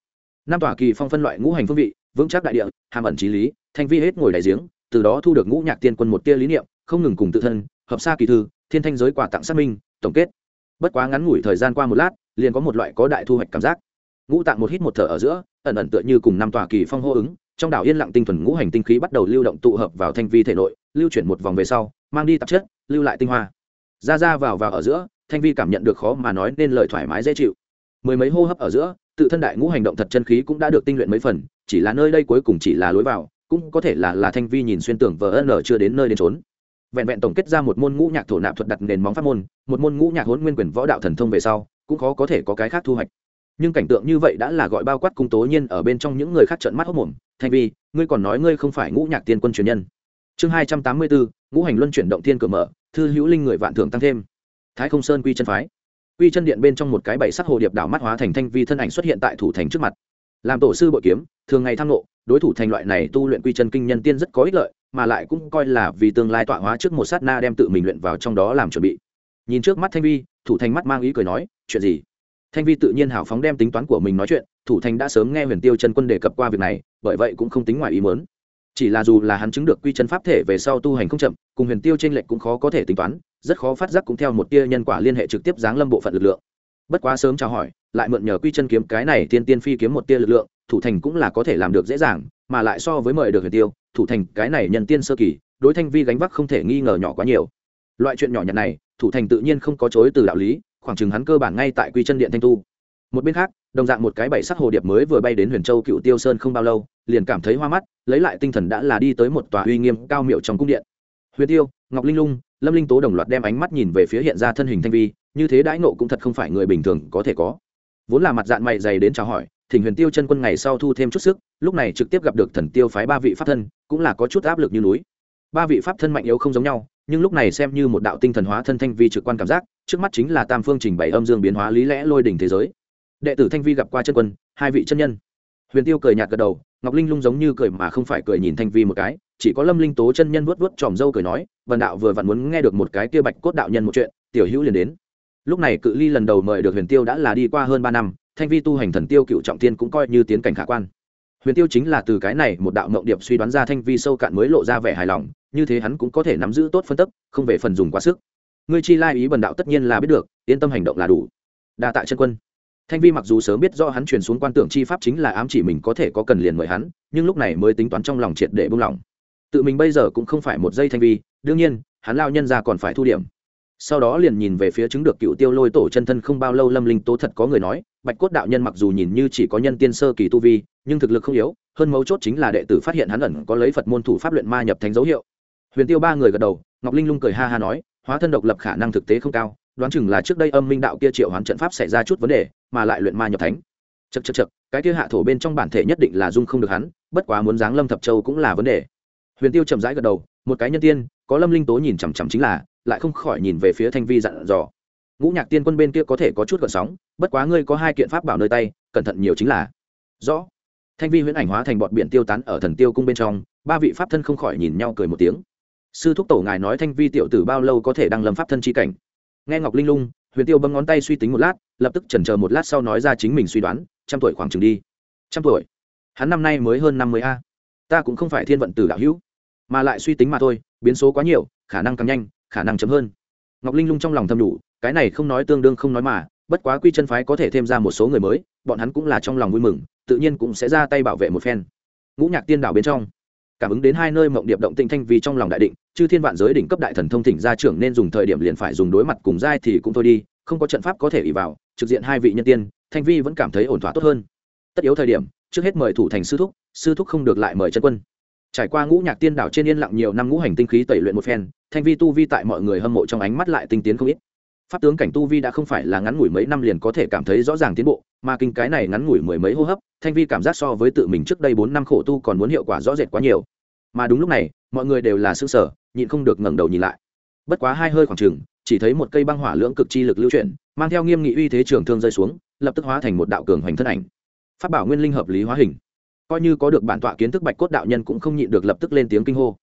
Năm tòa kỳ phong phân loại ngũ hành phương vị, vững chắc đại địa, hàm ẩn trí lý, thanh vi hết ngồi đại giếng, từ đó thu được ngũ nhạc tiên quân một tia lý niệm, không ngừng cùng tự thân, hợp xa kỳ thư, thiên thanh giới quà tặng xác minh, tổng kết. Bất quá ngắn ngủi thời gian qua một lát, liền có một loại có đại thu hoạch cảm giác. Ngũ tạng một hít một thở ở giữa, ẩn ẩn tựa như cùng năm tòa kỳ phong hô ứng trong đảo yên lặng tinh thuần ngũ hành tinh khí bắt đầu lưu động tụ hợp vào thanh vi thể nội, lưu chuyển một vòng về sau, mang đi tạp chất, lưu lại tinh hoa. Ra ra vào vào ở giữa, thanh vi cảm nhận được khó mà nói nên lời thoải mái dễ chịu. Mười mấy hô hấp ở giữa, tự thân đại ngũ hành động thật chân khí cũng đã được tinh luyện mấy phần, chỉ là nơi đây cuối cùng chỉ là lối vào, cũng có thể là là thanh vi nhìn xuyên tưởng vờ ân chưa đến nơi đến trốn vẹn vẹn tổng kết ra một môn ngũ nhạc thổ nạp thuật đặt nền móng pháp môn, một môn ngũ nhạc hốn nguyên quyền võ đạo thần thông về sau, cũng khó có thể có cái khác thu hoạch nhưng cảnh tượng như vậy đã là gọi bao quát cung tố nhiên ở bên trong những người khác trợn mắt hốc mồm. Thanh vi, ngươi còn nói ngươi không phải ngũ nhạc tiên quân truyền nhân. Chương hai trăm tám mươi bốn ngũ hành luân chuyển động thiên cửa mở, thư hữu linh người vạn thưởng tăng thêm. Thái không sơn quy chân phái. Quy chân điện bên trong một cái bảy sắc hồ điệp đảo mắt hóa thành thanh vi thân ảnh xuất hiện tại thủ thành trước mặt. Làm tổ sư bội kiếm, thường ngày tham nộ đối thủ thành loại này tu luyện quy chân kinh nhân tiên rất có ích lợi, mà lại cũng coi là vì tương lai tọa hóa trước một sát na đem tự mình luyện vào trong đó làm chuẩn bị. Nhìn trước mắt thanh vi, thủ thành mắt mang ý cười nói, chuyện gì? Thanh vi tự nhiên hào phóng đem tính toán của mình nói chuyện, thủ thành đã sớm nghe huyền tiêu chân quân đề cập qua việc này, bởi vậy cũng không tính ngoài ý mớn chỉ là dù là hắn chứng được quy chân pháp thể về sau tu hành không chậm, cùng huyền tiêu t r ê n lệch cũng khó có thể tính toán, rất khó phát giác cũng theo một tia nhân quả liên hệ trực tiếp giáng lâm bộ phận lực lượng. Bất quá sớm chào hỏi, lại mượn nhờ quy chân kiếm cái này tiên tiên phi kiếm một tia lực lượng, thủ thành cũng là có thể làm được dễ dàng, mà lại so với mời được huyền tiêu, thủ thành cái này nhân tiên sơ kỳ, đối thanh vi gánh vác không thể nghi ngờ nhỏ quá nhiều. Loại chuyện nhỏ nhặt này, thủ thành tự nhiên không có chối từ đạo lý khoảng chừng hắn cơ bản ngay tại quy chân điện thanh tu. Một bên khác, đồng dạng một cái bảy sắc hồ điệp mới vừa bay đến huyền châu cựu tiêu sơn không bao lâu, liền cảm thấy hoa mắt, lấy lại tinh thần đã là đi tới một tòa uy nghiêm cao miệu trong cung điện. Huyền tiêu, ngọc linh lung, lâm linh tố đồng loạt đem ánh mắt nhìn về phía hiện ra thân hình thanh vi, như thế đãi nộ cũng thật không phải người bình thường có thể có. Vốn là mặt dạng mày dày đến chào hỏi, thỉnh huyền tiêu chân quân ngày sau thu thêm chút sức, lúc này trực tiếp gặp được thần tiêu phái ba vị pháp thân, cũng là có chút áp lực như núi. Ba vị pháp thân mạnh yếu không giống nhau nhưng lúc này xem như một đạo tinh thần hóa thân thanh vi trực quan cảm giác, trước mắt chính là tam phương trình bày âm dương biến hóa lý lẽ lôi đỉnh thế giới. Đệ tử thanh vi gặp qua chân quân, hai vị chân nhân. Huyền tiêu cười nhạt gật đầu, ngọc linh lung giống như cười mà không phải cười nhìn thanh vi một cái, chỉ có lâm linh tố chân nhân vuốt vuốt tròm râu cười nói vần đạo vừa vặn muốn nghe được một cái kia bạch cốt đạo nhân một chuyện, tiểu hữu liền đến. Lúc này cự ly lần đầu mời được huyền tiêu đã là đi qua hơn ba năm, thanh vi tu hành thần tiêu cựu trọng tiên cũng coi như tiến cảnh khả quan. Huyền tiêu chính là từ cái này một đạo mộng điệp suy đoán ra thanh vi sâu cạn mới lộ ra vẻ hài lòng như thế hắn cũng có thể nắm giữ tốt phân tức không về phần dùng quá sức. Ngươi chi lai ý bần đạo tất nhiên là biết được, yên tâm hành động là đủ. Đa tạ chân quân. Thanh vi mặc dù sớm biết do hắn chuyển xuống quan tưởng chi pháp chính là ám chỉ mình có thể có cần liền mời hắn, nhưng lúc này mới tính toán trong lòng triệt để buông lỏng. Tự mình bây giờ cũng không phải một giây thanh vi, đương nhiên, hắn lao nhân ra còn phải thu điểm. Sau đó liền nhìn về phía chứng được cựu tiêu lôi tổ chân thân không bao lâu lâm linh tố thật có người nói, bạch cốt đạo nhân mặc dù nhìn như chỉ có nhân tiên sơ kỳ tu vi, nhưng thực lực không yếu, hơn mấu chốt chính là đệ tử phát hiện hắn ẩn có lấy phật môn thủ pháp luyện ma nhập thánh dấu hiệu huyền tiêu ba người gật đầu, ngọc linh lung cười ha ha nói, hóa thân độc lập khả năng thực tế không cao, đoán chừng là trước đây âm minh đạo kia triệu hoán trận pháp xảy ra chút vấn đề, mà lại luyện ma nhập thánh. Chật chật chật cái kia hạ thổ bên trong bản thể nhất định là dung không được hắn, bất quá muốn giáng lâm thập châu cũng là vấn đề. Huyền tiêu chậm rãi gật đầu, một cái nhân tiên, có lâm linh tố nhìn chằm chằm chính là, lại không khỏi nhìn về phía thanh vi dặn dò. Ngũ nhạc tiên quân bên kia có thể có chút gợn sóng, bất quá ngươi có hai kiện pháp bảo nơi tay, cẩn thận nhiều chính là. Rõ. Thanh vi huyễn ảnh hóa thành bọn biển tiêu tán ở thần tiêu cung bên trong, ba vị pháp thân không khỏi nhìn nhau cười một tiếng sư thúc tổ ngài nói thanh vi tiểu tử bao lâu có thể đăng lâm pháp thân chi cảnh? Nghe ngọc linh lung, huyền tiêu bấm ngón tay suy tính một lát, lập tức chần chờ một lát sau nói ra chính mình suy đoán, trăm tuổi khoảng chừng đi. Trăm tuổi? Hắn năm nay mới hơn năm mươi a. Ta cũng không phải thiên vận tử đạo hữu, mà lại suy tính mà thôi, biến số quá nhiều, khả năng càng nhanh, khả năng chấm hơn. Ngọc linh lung trong lòng thầm đủ cái này không nói tương đương không nói mà, bất quá quy chân phái có thể thêm ra một số người mới, bọn hắn cũng là trong lòng vui mừng, tự nhiên cũng sẽ ra tay bảo vệ một phen. Ngũ nhạc tiên đảo bên trong cảm ứng đến hai nơi mộng điệp động tinh thanh vì trong lòng đại định, chư thiên vạn giới đỉnh cấp đại thần thông thỉnh gia trưởng nên dùng thời điểm liền phải dùng đối mặt cùng giai thì cũng thôi đi, không có trận pháp có thể ỉ vào, trực diện hai vị nhân tiên, thanh vi vẫn cảm thấy ổn thỏa tốt hơn. Tất yếu thời điểm, trước hết mời thủ thành sư thúc sư thúc không được lại mời chân quân. Trải qua ngũ nhạc tiên đảo trên yên lặng nhiều năm ngũ hành tinh khí tẩy luyện một phen, thanh vi tu vi tại mọi người hâm mộ trong ánh mắt lại tinh tiến không ít. Pháp tướng cảnh tu vi đã không phải là ngắn ngủi mấy năm liền có thể cảm thấy rõ ràng tiến bộ, mà kinh cái này ngắn ngủi mười mấy hô hấp, thanh vi cảm giác so với tự mình trước đây bốn năm khổ tu còn muốn hiệu quả rõ rệt quá nhiều mà đúng lúc này, mọi người đều là xương sở nhịn không được ngẩng đầu nhìn lại. Bất quá hai hơi khoảng chừng, chỉ thấy một cây băng hỏa lưỡng cực chi lực lưu chuyển, mang theo nghiêm nghị uy thế trường thương rơi xuống, lập tức hóa thành một đạo cường hoành thân ảnh. Pháp bảo nguyên linh hợp lý hóa hình. Coi như có được bản tọa kiến thức bạch cốt đạo nhân cũng không nhịn được lập tức lên tiếng kinh hô.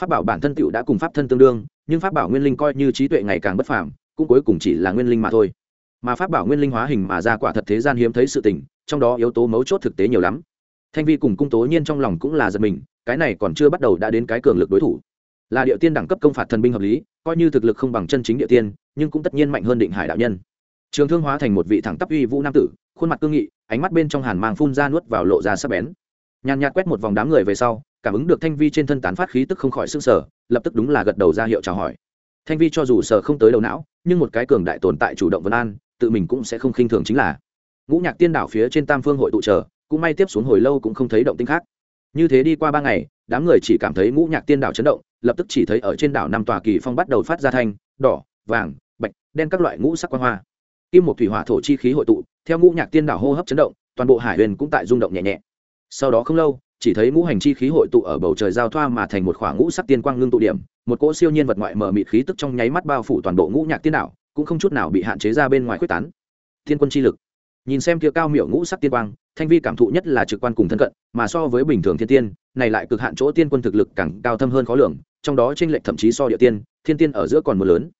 Pháp bảo bản thân tựu đã cùng pháp thân tương đương, nhưng pháp bảo nguyên linh coi như trí tuệ ngày càng bất phàm, cũng cuối cùng chỉ là nguyên linh mà thôi. Mà pháp bảo nguyên linh hóa hình mà ra quả thật thế gian hiếm thấy sự tình, trong đó yếu tố mấu chốt thực tế nhiều lắm. Thanh vi cùng cung tố nhiên trong lòng cũng là giật mình cái này còn chưa bắt đầu đã đến cái cường lực đối thủ. Là địa tiên đẳng cấp công phạt thần binh hợp lý, coi như thực lực không bằng chân chính địa tiên, nhưng cũng tất nhiên mạnh hơn định hải đạo nhân. Trường thương hóa thành một vị thẳng tắp uy vũ nam tử, khuôn mặt cương nghị, ánh mắt bên trong hàn mang phun ra nuốt vào lộ ra sắc bén. Nhàn nhạt quét một vòng đám người về sau, cảm ứng được thanh vi trên thân tán phát khí tức không khỏi s ư n g sở lập tức đúng là gật đầu ra hiệu chào hỏi. Thanh vi cho dù sở không tới đầu não, nhưng một cái cường đại tồn tại chủ động vân an, tự mình cũng sẽ không khinh thường chính là. Ngũ nhạc tiên đảo phía trên tam phương hội tụ trở cũng may tiếp xuống hồi lâu cũng không thấy động tinh khác như thế đi qua ba ngày, đám người chỉ cảm thấy ngũ nhạc tiên đảo chấn động, lập tức chỉ thấy ở trên đảo năm tòa kỳ phong bắt đầu phát ra thanh, đỏ, vàng, bạch, đen các loại ngũ sắc quan hoa. Kim một thủy hỏa thổ chi khí hội tụ, theo ngũ nhạc tiên đảo hô hấp chấn động, toàn bộ hải huyền cũng tại rung động nhẹ nhẹ. Sau đó không lâu, chỉ thấy ngũ hành chi khí hội tụ ở bầu trời giao thoa mà thành một khoảng ngũ sắc tiên quang ngưng tụ điểm, một cỗ siêu nhiên vật ngoại mở mịt khí tức trong nháy mắt bao phủ toàn bộ ngũ nhạc tiên đảo, cũng không chút nào bị hạn chế ra bên ngoài quyết tán. Thiên quân chi lực. Nhìn xem kia cao miểu ngũ sắc tiên quang thanh vi cảm thụ nhất là trực quan cùng thân cận, mà so với bình thường thiên tiên, này lại cực hạn chỗ tiên quân thực lực càng cao thâm hơn khó lường, trong đó tranh lệch thậm chí so địa tiên, thiên tiên ở giữa còn mưa lớn.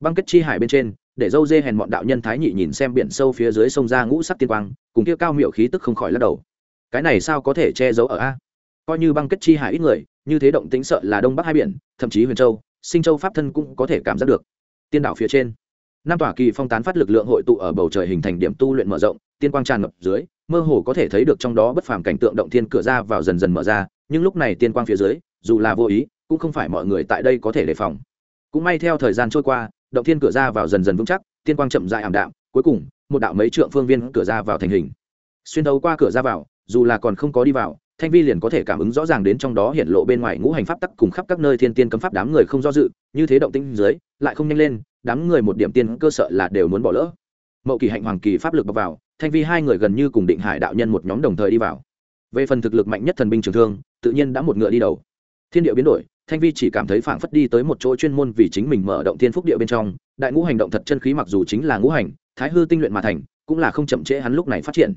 Băng kết chi hải bên trên, để dâu dê hèn mọn đạo nhân thái nhị nhìn xem biển sâu phía dưới sông ra ngũ sắc tiên quang, cùng kia cao miệu khí tức không khỏi lắc đầu. Cái này sao có thể che giấu ở a? Coi như băng kết chi hải ít người, như thế động tính sợ là đông bắc hai biển, thậm chí huyền châu, sinh châu pháp thân cũng có thể cảm giác được. Tiên đảo phía trên, năm tòa kỳ phong tán phát lực lượng hội tụ ở bầu trời hình thành điểm tu luyện mở rộng, tiên quang tràn ngập dưới mơ hồ có thể thấy được trong đó bất phàm cảnh tượng động thiên cửa ra vào dần dần mở ra, nhưng lúc này tiên quang phía dưới, dù là vô ý, cũng không phải mọi người tại đây có thể đề phòng. Cũng may theo thời gian trôi qua, động thiên cửa ra vào dần dần vững chắc, tiên quang chậm dại ảm đạm, cuối cùng, một đạo mấy trượng phương viên cửa ra vào thành hình. Xuyên đấu qua cửa ra vào, dù là còn không có đi vào, thanh vi liền có thể cảm ứng rõ ràng đến trong đó hiện lộ bên ngoài ngũ hành pháp tắc cùng khắp các nơi thiên tiên cấm pháp đám người không do dự, như thế động tinh dưới, lại không nhanh lên, đám người một điểm tiên cơ sở là đều muốn bỏ lỡ. Mậu kỳ hạnh hoàng kỳ pháp lực bọc vào thanh vi hai người gần như cùng định hải đạo nhân một nhóm đồng thời đi vào. Về phần thực lực mạnh nhất thần binh trường thương, tự nhiên đã một ngựa đi đầu. Thiên địa biến đổi, thanh vi chỉ cảm thấy phảng phất đi tới một chỗ chuyên môn vì chính mình mở động thiên phúc địa bên trong. Đại ngũ hành động thật chân khí mặc dù chính là ngũ hành, thái hư tinh luyện mà thành, cũng là không chậm trễ hắn lúc này phát triển.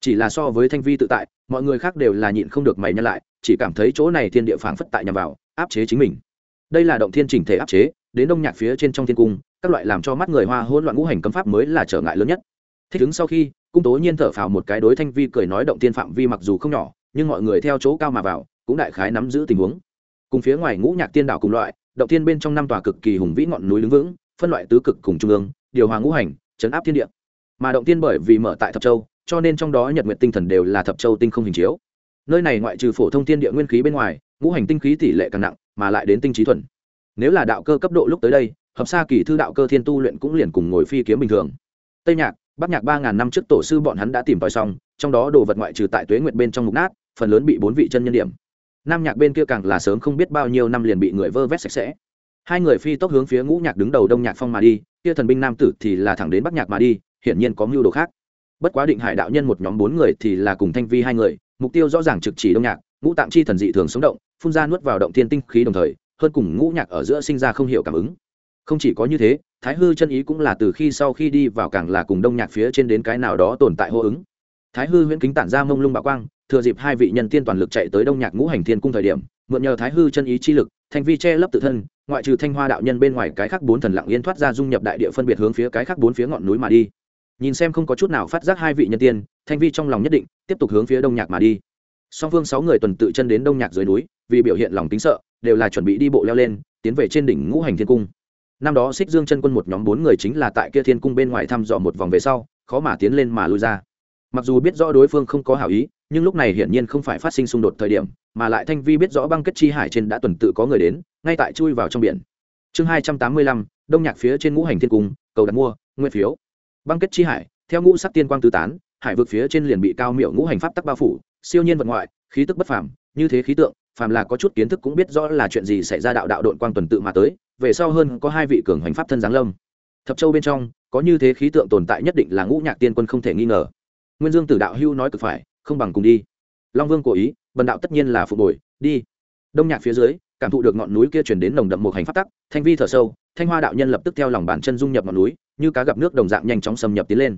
Chỉ là so với thanh vi tự tại, mọi người khác đều là nhịn không được mày nhân lại, chỉ cảm thấy chỗ này thiên địa phảng phất tại nhằm vào, áp chế chính mình. Đây là động thiên chỉnh thể áp chế, đến đông nhạc phía trên trong thiên cung, các loại làm cho mắt người hoa hỗn loạn ngũ hành cấm pháp mới là trở ngại lớn nhất thích ứng sau khi, cung tố nhiên thở phào một cái đối thanh vi cười nói động tiên phạm vi mặc dù không nhỏ, nhưng mọi người theo chỗ cao mà vào, cũng đại khái nắm giữ tình huống. Cùng phía ngoài ngũ nhạc tiên đảo cùng loại, động tiên bên trong năm tòa cực kỳ hùng vĩ ngọn núi đứng vững, phân loại tứ cực cùng trung ương, điều hòa ngũ hành, chấn áp thiên địa. Mà động tiên bởi vì mở tại thập châu, cho nên trong đó nhật nguyện tinh thần đều là thập châu tinh không hình chiếu. Nơi này ngoại trừ phổ thông thiên địa nguyên khí bên ngoài, ngũ hành tinh khí tỷ lệ càng nặng, mà lại đến tinh trí thuần. Nếu là đạo cơ cấp độ lúc tới đây, hợp xa kỳ thư đạo cơ thiên tu luyện cũng liền cùng ngồi phi kiếm bình thường. Tây nhạc bắc nhạc ba ngàn năm trước tổ sư bọn hắn đã tìm tòi xong, trong đó đồ vật ngoại trừ tại tuế nguyện bên trong mục nát, phần lớn bị bốn vị chân nhân điểm. Nam nhạc bên kia càng là sớm không biết bao nhiêu năm liền bị người vơ vét sạch sẽ. Hai người phi tốc hướng phía ngũ nhạc đứng đầu đông nhạc phong mà đi, kia thần binh nam tử thì là thẳng đến bắc nhạc mà đi, hiển nhiên có mưu đồ khác. Bất quá định hải đạo nhân một nhóm bốn người thì là cùng thanh vi hai người, mục tiêu rõ ràng trực chỉ đông nhạc, ngũ tạng chi thần dị thường sống động, phun ra nuốt vào động thiên tinh khí đồng thời, hơn cùng ngũ nhạc ở giữa sinh ra không hiểu cảm ứng không chỉ có như thế, thái hư chân ý cũng là từ khi sau khi đi vào càng là cùng đông nhạc phía trên đến cái nào đó tồn tại hô ứng. Thái hư huyễn kính tản ra mông lung bạo quang, thừa dịp hai vị nhân tiên toàn lực chạy tới đông nhạc ngũ hành thiên cung thời điểm, mượn nhờ thái hư chân ý chi lực, thanh vi che lấp tự thân, ngoại trừ thanh hoa đạo nhân bên ngoài cái khác bốn thần lặng yên thoát ra dung nhập đại địa phân biệt hướng phía cái khác bốn phía ngọn núi mà đi. Nhìn xem không có chút nào phát giác hai vị nhân tiên, thanh vi trong lòng nhất định, tiếp tục hướng phía đông nhạc mà đi. Song phương sáu người tuần tự chân đến đông nhạc dưới núi, vì biểu hiện lòng tính sợ, đều là chuẩn bị đi bộ leo lên, tiến về trên đỉnh ngũ hành thiên cung năm đó xích dương chân quân một nhóm bốn người chính là tại kia thiên cung bên ngoài thăm dò một vòng về sau, khó mà tiến lên mà lui ra. Mặc dù biết rõ đối phương không có hảo ý, nhưng lúc này hiển nhiên không phải phát sinh xung đột thời điểm, mà lại thanh vi biết rõ băng kết chi hải trên đã tuần tự có người đến, ngay tại chui vào trong biển. Chương hai trăm tám mươi lăm, đông nhạc phía trên ngũ hành thiên cung, cầu đặt mua nguyên phiếu. Băng kết chi hải, theo ngũ sắc tiên quang tứ tán, hải vực phía trên liền bị cao miệu ngũ hành pháp tắc bao phủ, siêu nhiên vật ngoại, khí tức bất phàm, như thế khí tượng, phàm là có chút kiến thức cũng biết rõ là chuyện gì xảy ra đạo đạo đội quang tuần tự mà tới về sau hơn có hai vị cường hành pháp thân giáng lâm. Thập châu bên trong, có như thế khí tượng tồn tại nhất định là ngũ nhạc tiên quân không thể nghi ngờ. Nguyên dương tử đạo hưu nói cực phải, không bằng cùng đi. Long vương cố ý, bần đạo tất nhiên là phục bồi, đi. Đông nhạc phía dưới, cảm thụ được ngọn núi kia chuyển đến nồng đậm một hành phát tắc, thanh vi thở sâu, thanh hoa đạo nhân lập tức theo lòng bàn chân dung nhập ngọn núi, như cá gặp nước đồng dạng nhanh chóng xâm nhập tiến lên.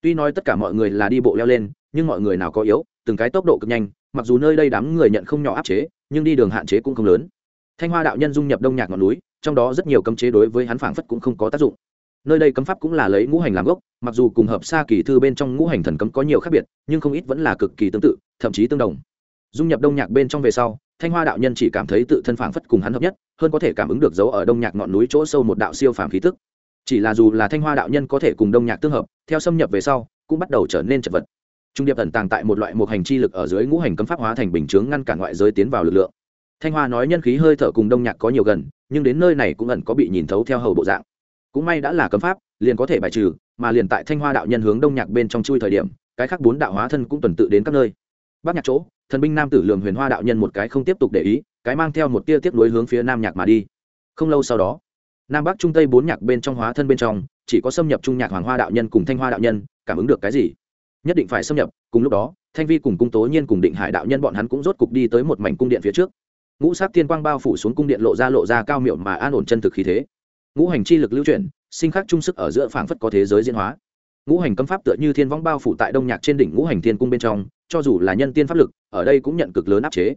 Tuy nói tất cả mọi người là đi bộ leo lên, nhưng mọi người nào có yếu, từng cái tốc độ cực nhanh, mặc dù nơi đây đám người nhận không nhỏ áp chế, nhưng đi đường hạn chế cũng không lớn thanh hoa đạo nhân dung nhập đông nhạc ngọn núi, trong đó rất nhiều cấm chế đối với hắn phảng phất cũng không có tác dụng. Nơi đây cấm pháp cũng là lấy ngũ hành làm gốc, mặc dù cùng hợp xa kỳ thư bên trong ngũ hành thần cấm có nhiều khác biệt, nhưng không ít vẫn là cực kỳ tương tự, thậm chí tương đồng. Dung nhập đông nhạc bên trong về sau, thanh hoa đạo nhân chỉ cảm thấy tự thân phảng phất cùng hắn hợp nhất, hơn có thể cảm ứng được dấu ở đông nhạc ngọn núi chỗ sâu một đạo siêu phàm khí tức. Chỉ là dù là thanh hoa đạo nhân có thể cùng đông nhạc tương hợp, theo xâm nhập về sau, cũng bắt đầu trở nên chật vật. Trung điệp ẩn tàng tại một loại một hành chi lực ở dưới ngũ hành cấm pháp hóa thành bình chướng ngăn cản ngoại giới tiến vào lực lượng thanh hoa nói nhân khí hơi thở cùng đông nhạc có nhiều gần, nhưng đến nơi này cũng ẩn có bị nhìn thấu theo hầu bộ dạng. Cũng may đã là cấm pháp, liền có thể bài trừ, mà liền tại thanh hoa đạo nhân hướng đông nhạc bên trong chui thời điểm, cái khác bốn đạo hóa thân cũng tuần tự đến các nơi. Bắc nhạc chỗ, thần binh nam tử lường huyền hoa đạo nhân một cái không tiếp tục để ý, cái mang theo một tia tiếp nối hướng phía nam nhạc mà đi. Không lâu sau đó, nam bắc trung tây bốn nhạc bên trong hóa thân bên trong, chỉ có xâm nhập trung nhạc hoàng hoa đạo nhân cùng thanh hoa đạo nhân, cảm ứng được cái gì? Nhất định phải xâm nhập, cùng lúc đó, thanh vi cùng cung tố nhiên cùng định hải đạo nhân bọn hắn cũng rốt cục đi tới một mảnh cung điện phía trước ngũ sát tiên quang bao phủ xuống cung điện lộ ra lộ ra cao miệu mà an ổn chân thực khí thế. Ngũ hành chi lực lưu chuyển, sinh khắc trung sức ở giữa phảng phất có thế giới diễn hóa. Ngũ hành cấm pháp tựa như thiên võng bao phủ tại đông nhạc trên đỉnh ngũ hành thiên cung bên trong, cho dù là nhân tiên pháp lực, ở đây cũng nhận cực lớn áp chế.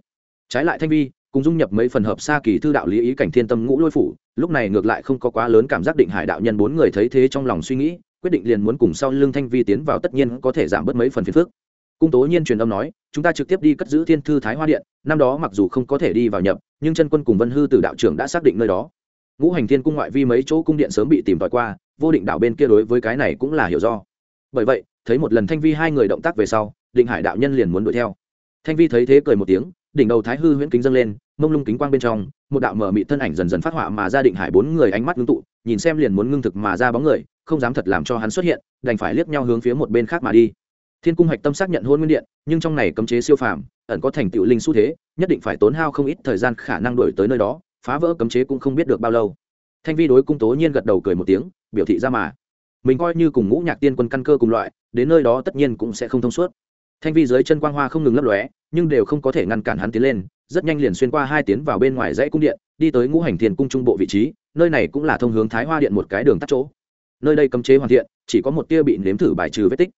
Trái lại thanh vi, cùng dung nhập mấy phần hợp xa kỳ thư đạo lý ý cảnh thiên tâm ngũ lôi phủ, lúc này ngược lại không có quá lớn cảm giác định hải đạo nhân bốn người thấy thế trong lòng suy nghĩ, quyết định liền muốn cùng sau lưng thanh vi tiến vào tất nhiên có thể giảm bớt mấy phần phiền phức cung tố nhiên truyền âm nói, chúng ta trực tiếp đi cất giữ thiên thư thái hoa điện, năm đó mặc dù không có thể đi vào nhập, nhưng chân quân cùng vân hư từ đạo trưởng đã xác định nơi đó. Ngũ hành thiên cung ngoại vi mấy chỗ cung điện sớm bị tìm tòi qua, vô định đạo bên kia đối với cái này cũng là hiểu do. Bởi vậy, thấy một lần thanh vi hai người động tác về sau, định hải đạo nhân liền muốn đuổi theo. Thanh vi thấy thế cười một tiếng, đỉnh đầu thái hư huyễn kính dâng lên, mông lung kính quang bên trong, một đạo mở mị thân ảnh dần dần phát họa mà ra định hải bốn người ánh mắt ngưng tụ, nhìn xem liền muốn ngưng thực mà ra bóng người, không dám thật làm cho hắn xuất hiện, đành phải liếc nhau hướng phía một bên khác mà đi thiên cung hạch tâm xác nhận hôn nguyên điện, nhưng trong này cấm chế siêu phàm, ẩn có thành tựu linh xu thế, nhất định phải tốn hao không ít thời gian khả năng đổi tới nơi đó, phá vỡ cấm chế cũng không biết được bao lâu. Thanh vi đối cung tố nhiên gật đầu cười một tiếng, biểu thị ra mà. Mình coi như cùng ngũ nhạc tiên quân căn cơ cùng loại, đến nơi đó tất nhiên cũng sẽ không thông suốt. Thanh vi dưới chân quang hoa không ngừng lấp lóe, nhưng đều không có thể ngăn cản hắn tiến lên, rất nhanh liền xuyên qua hai tiến vào bên ngoài dãy cung điện, đi tới ngũ hành thiền cung trung bộ vị trí, nơi này cũng là thông hướng thái hoa điện một cái đường tắt chỗ. Nơi đây cấm chế hoàn thiện, chỉ có một tia bị nếm thử bài trừ vết tích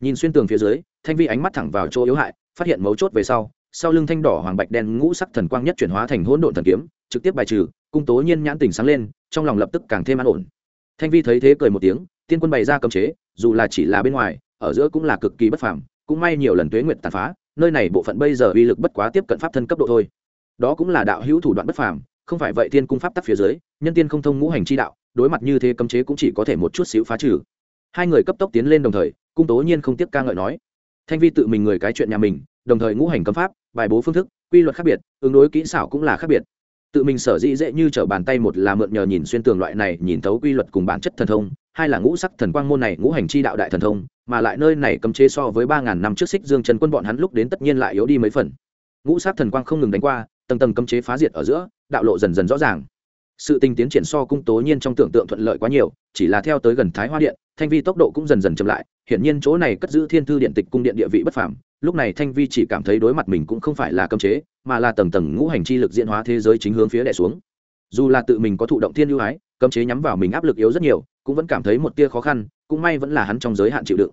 nhìn xuyên tường phía dưới, thanh vi ánh mắt thẳng vào chỗ yếu hại, phát hiện mấu chốt về sau sau lưng thanh đỏ hoàng bạch đen ngũ sắc thần quang nhất chuyển hóa thành hỗn độn thần kiếm, trực tiếp bài trừ, cung tố nhiên nhãn tình sáng lên, trong lòng lập tức càng thêm an ổn. Thanh vi thấy thế cười một tiếng, tiên quân bày ra cấm chế, dù là chỉ là bên ngoài, ở giữa cũng là cực kỳ bất phàm, cũng may nhiều lần tuế nguyện tàn phá, nơi này bộ phận bây giờ uy lực bất quá tiếp cận pháp thân cấp độ thôi. Đó cũng là đạo hữu thủ đoạn bất phàm, không phải vậy tiên cung pháp tắc phía dưới, nhân tiên không thông ngũ hành chi đạo, đối mặt như thế cấm chế cũng chỉ có thể một chút xíu phá trừ. Hai người cấp tốc tiến lên đồng thời cung tố nhiên không tiếp ca ngợi nói. Thanh vi tự mình người cái chuyện nhà mình, đồng thời ngũ hành cấm pháp, bài bố phương thức, quy luật khác biệt, ứng đối kỹ xảo cũng là khác biệt. Tự mình sở dĩ dễ như trở bàn tay một là mượn nhờ nhìn xuyên tường loại này, nhìn thấu quy luật cùng bản chất thần thông, hai là ngũ sắc thần quang môn này, ngũ hành chi đạo đại thần thông, mà lại nơi này cấm chế so với ba ngàn năm trước xích dương trần quân bọn hắn lúc đến tất nhiên lại yếu đi mấy phần. Ngũ sắc thần quang không ngừng đánh qua, tầng tầng cấm chế phá diệt ở giữa, đạo lộ dần dần rõ ràng. Sự tình tiến triển so cung tố nhiên trong tưởng tượng thuận lợi quá nhiều, chỉ là theo tới gần thái hoa điện, thanh vi tốc độ cũng dần dần chậm lại hiển nhiên chỗ này cất giữ thiên thư điện tịch cung điện địa vị bất phàm, lúc này thanh vi chỉ cảm thấy đối mặt mình cũng không phải là cấm chế, mà là tầng tầng ngũ hành chi lực diễn hóa thế giới chính hướng phía đẻ xuống. Dù là tự mình có thụ động thiên ưu ái, cấm chế nhắm vào mình áp lực yếu rất nhiều, cũng vẫn cảm thấy một tia khó khăn, cũng may vẫn là hắn trong giới hạn chịu đựng.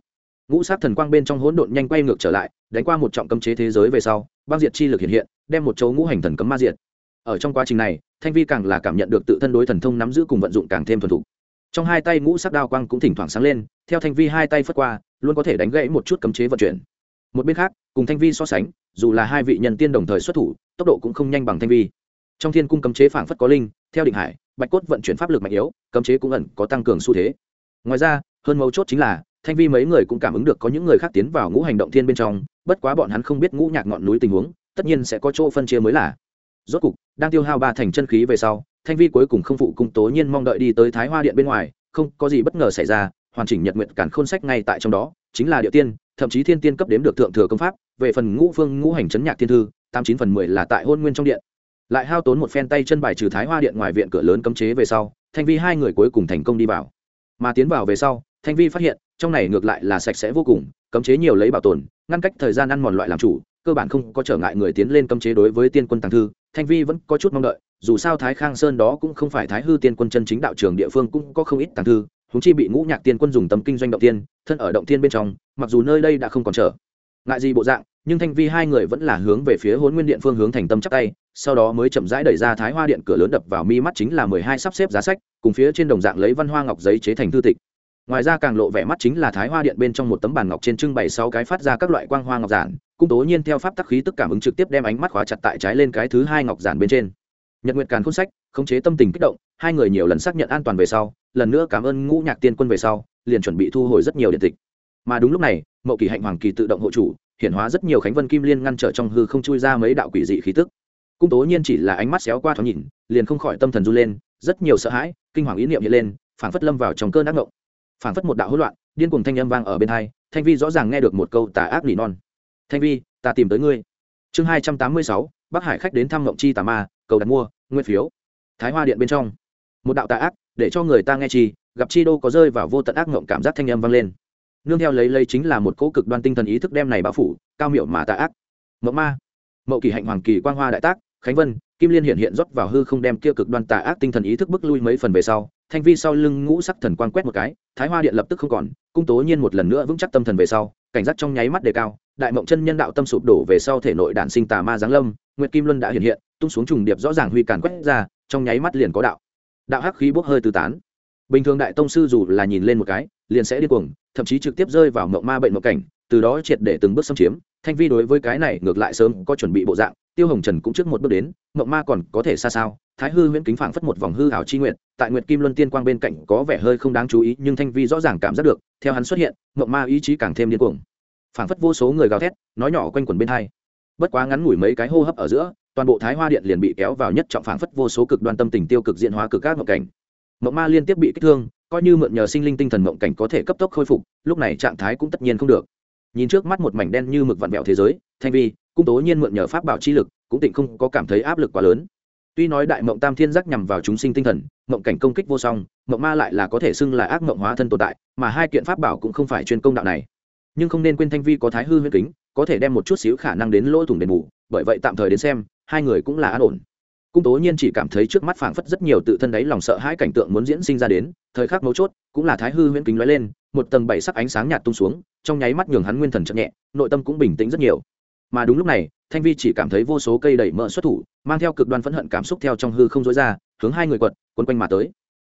Ngũ sát thần quang bên trong hỗn độn nhanh quay ngược trở lại, đánh qua một trọng cấm chế thế giới về sau, băng diệt chi lực hiện hiện, đem một chỗ ngũ hành thần cấm ma diệt. Ở trong quá trình này, thanh vi càng là cảm nhận được tự thân đối thần thông nắm giữ cùng vận dụng càng thêm thuần thục trong hai tay ngũ sắc đao quang cũng thỉnh thoảng sáng lên, theo thanh vi hai tay phất qua, luôn có thể đánh gãy một chút cấm chế vận chuyển. Một bên khác, cùng thanh vi so sánh, dù là hai vị nhân tiên đồng thời xuất thủ, tốc độ cũng không nhanh bằng thanh vi. Trong thiên cung cấm chế phảng phất có linh, theo định hải, bạch cốt vận chuyển pháp lực mạnh yếu, cấm chế cũng ẩn có tăng cường xu thế. Ngoài ra, hơn mấu chốt chính là, thanh vi mấy người cũng cảm ứng được có những người khác tiến vào ngũ hành động thiên bên trong, bất quá bọn hắn không biết ngũ nhạc ngọn núi tình huống, tất nhiên sẽ có chỗ phân chia mới là rốt cục, đang tiêu hao ba thành chân khí về sau, thanh vi cuối cùng không phụ cung tố nhiên mong đợi đi tới thái hoa điện bên ngoài, không có gì bất ngờ xảy ra, hoàn chỉnh nhật nguyện cản khôn sách ngay tại trong đó, chính là địa tiên, thậm chí thiên tiên cấp đếm được thượng thừa công pháp, về phần ngũ phương ngũ hành chấn nhạc thiên thư, tám chín phần mười là tại hôn nguyên trong điện. Lại hao tốn một phen tay chân bài trừ thái hoa điện ngoài viện cửa lớn cấm chế về sau, thanh vi hai người cuối cùng thành công đi vào. Mà tiến vào về sau, thanh vi phát hiện, trong này ngược lại là sạch sẽ vô cùng, cấm chế nhiều lấy bảo tồn, ngăn cách thời gian ăn mòn loại làm chủ, cơ bản không có trở ngại người tiến lên cấm chế đối với tiên quân tàng thư thanh vi vẫn có chút mong đợi, dù sao thái khang sơn đó cũng không phải thái hư tiên quân chân chính đạo trường địa phương cũng có không ít tàng thư húng chi bị ngũ nhạc tiên quân dùng tấm kinh doanh động tiên, thân ở động tiên bên trong, mặc dù nơi đây đã không còn trở. Ngại gì bộ dạng, nhưng thanh vi hai người vẫn là hướng về phía hôn nguyên điện phương hướng thành tâm chắc tay, sau đó mới chậm rãi đẩy ra thái hoa điện cửa lớn đập vào mi mắt chính là mười hai sắp xếp giá sách, cùng phía trên đồng dạng lấy văn hoa ngọc giấy chế thành thư tịch ngoài ra càng lộ vẻ mắt chính là thái hoa điện bên trong một tấm bàn ngọc trên trưng bày sáu cái phát ra các loại quang hoa ngọc giản cung tố nhiên theo pháp tắc khí tức cảm ứng trực tiếp đem ánh mắt khóa chặt tại trái lên cái thứ hai ngọc giản bên trên. Nhật nguyệt càn khôn sách, khống chế tâm tình kích động, hai người nhiều lần xác nhận an toàn về sau, lần nữa cảm ơn ngũ nhạc tiên quân về sau, liền chuẩn bị thu hồi rất nhiều điện tịch. Mà đúng lúc này, mậu kỳ hạnh hoàng kỳ tự động hộ chủ hiện hóa rất nhiều khánh vân kim liên ngăn trở trong hư không chui ra mấy đạo quỷ dị khí tức. Cung tố nhiên chỉ là ánh mắt xéo qua thoáng nhìn, liền không khỏi tâm thần run lên, rất nhiều sợ hãi, kinh hoàng ý niệm hiện lên, phảng phất lâm vào trong cơn ác ngộng phảng phất một đạo hỗn loạn, điên cuồng thanh âm vang ở bên hai, thanh vi rõ ràng nghe được một câu tà ác nỉ non. Thanh vi, ta tìm tới ngươi. Chương hai trăm tám mươi sáu, bắc hải khách đến thăm ngộng chi tà ma, cầu đặt mua, nguyên phiếu. Thái hoa điện bên trong. Một đạo tà ác, để cho người ta nghe chi, gặp chi đô có rơi vào vô tận ác ngộng cảm giác thanh âm vang lên. Nương theo lấy lấy chính là một cỗ cực đoan tinh thần ý thức đem này bao phủ, cao miệu mà tà ác. Mộng ma, mậu kỳ hạnh hoàng kỳ quang hoa đại tác khánh vân, kim liên hiện hiện rót vào hư không đem kia cực đoan tà ác tinh thần ý thức bước lui mấy phần về sau, thanh vi sau lưng ngũ sắc thần quang quét một cái, thái hoa điện lập tức không còn, cung tố nhiên một lần nữa vững chắc tâm thần về sau, cảnh giác trong nháy mắt đề cao, đại mộng chân nhân đạo tâm sụp đổ về sau thể nội đản sinh tà ma giáng lâm, nguyệt kim luân đã hiện hiện, tung xuống trùng điệp rõ ràng huy càn quét ra, trong nháy mắt liền có đạo. Đạo hắc khí bốc hơi tứ tán. Bình thường đại tông sư dù là nhìn lên một cái, liền sẽ điên cuồng, thậm chí trực tiếp rơi vào mộng ma bệnh mộng cảnh, từ đó triệt để từng bước xâm chiếm. Thanh vi đối với cái này ngược lại sớm có chuẩn bị bộ dạng tiêu hồng trần cũng trước một bước đến, mộng ma còn có thể xa sao? Thái hư huyễn kính phảng phất một vòng hư hảo chi nguyện, tại nguyệt kim luân tiên quang bên cạnh có vẻ hơi không đáng chú ý, nhưng thanh vi rõ ràng cảm giác được, theo hắn xuất hiện, mộng ma ý chí càng thêm điên cuồng. Phảng phất vô số người gào thét, nói nhỏ quanh quần bên hai. Bất quá ngắn ngủi mấy cái hô hấp ở giữa, toàn bộ thái hoa điện liền bị kéo vào nhất trọng phảng phất vô số cực đoan tâm tình tiêu cực diện hóa cực các mộng cảnh. Mộng ma liên tiếp bị kích thương, coi như mượn nhờ sinh linh tinh thần mộng cảnh có thể cấp tốc khôi phục, lúc này trạng thái cũng tất nhiên không được. Nhìn trước mắt một mảnh đen như mực vặn vẹo thế giới, thanh vi cung tố nhiên mượn nhờ pháp bảo chi lực, cũng tịnh không có cảm thấy áp lực quá lớn. Tuy nói đại mộng tam thiên giác nhằm vào chúng sinh tinh thần, mộng cảnh công kích vô song, mộng ma lại là có thể xưng là ác mộng hóa thân tồn tại, mà hai kiện pháp bảo cũng không phải chuyên công đạo này. Nhưng không nên quên thanh vi có thái hư huyết kính, có thể đem một chút xíu khả năng đến lỗ thủng đền bù, bởi vậy tạm thời đến xem, hai người cũng là an ổn. Cung tố nhiên chỉ cảm thấy trước mắt phảng phất rất nhiều tự thân đấy lòng sợ hãi cảnh tượng muốn diễn sinh ra đến, thời khắc mấu chốt, cũng là thái hư huyễn kính lóe lên, một tầng bảy sắc ánh sáng nhạt tung xuống, trong nháy mắt nhường hắn nguyên thần chậm nhẹ, nội tâm cũng bình tĩnh rất nhiều mà đúng lúc này, thanh vi chỉ cảm thấy vô số cây đẩy mỡ xuất thủ, mang theo cực đoan phẫn hận cảm xúc theo trong hư không dối ra, hướng hai người quật, quấn quanh mà tới.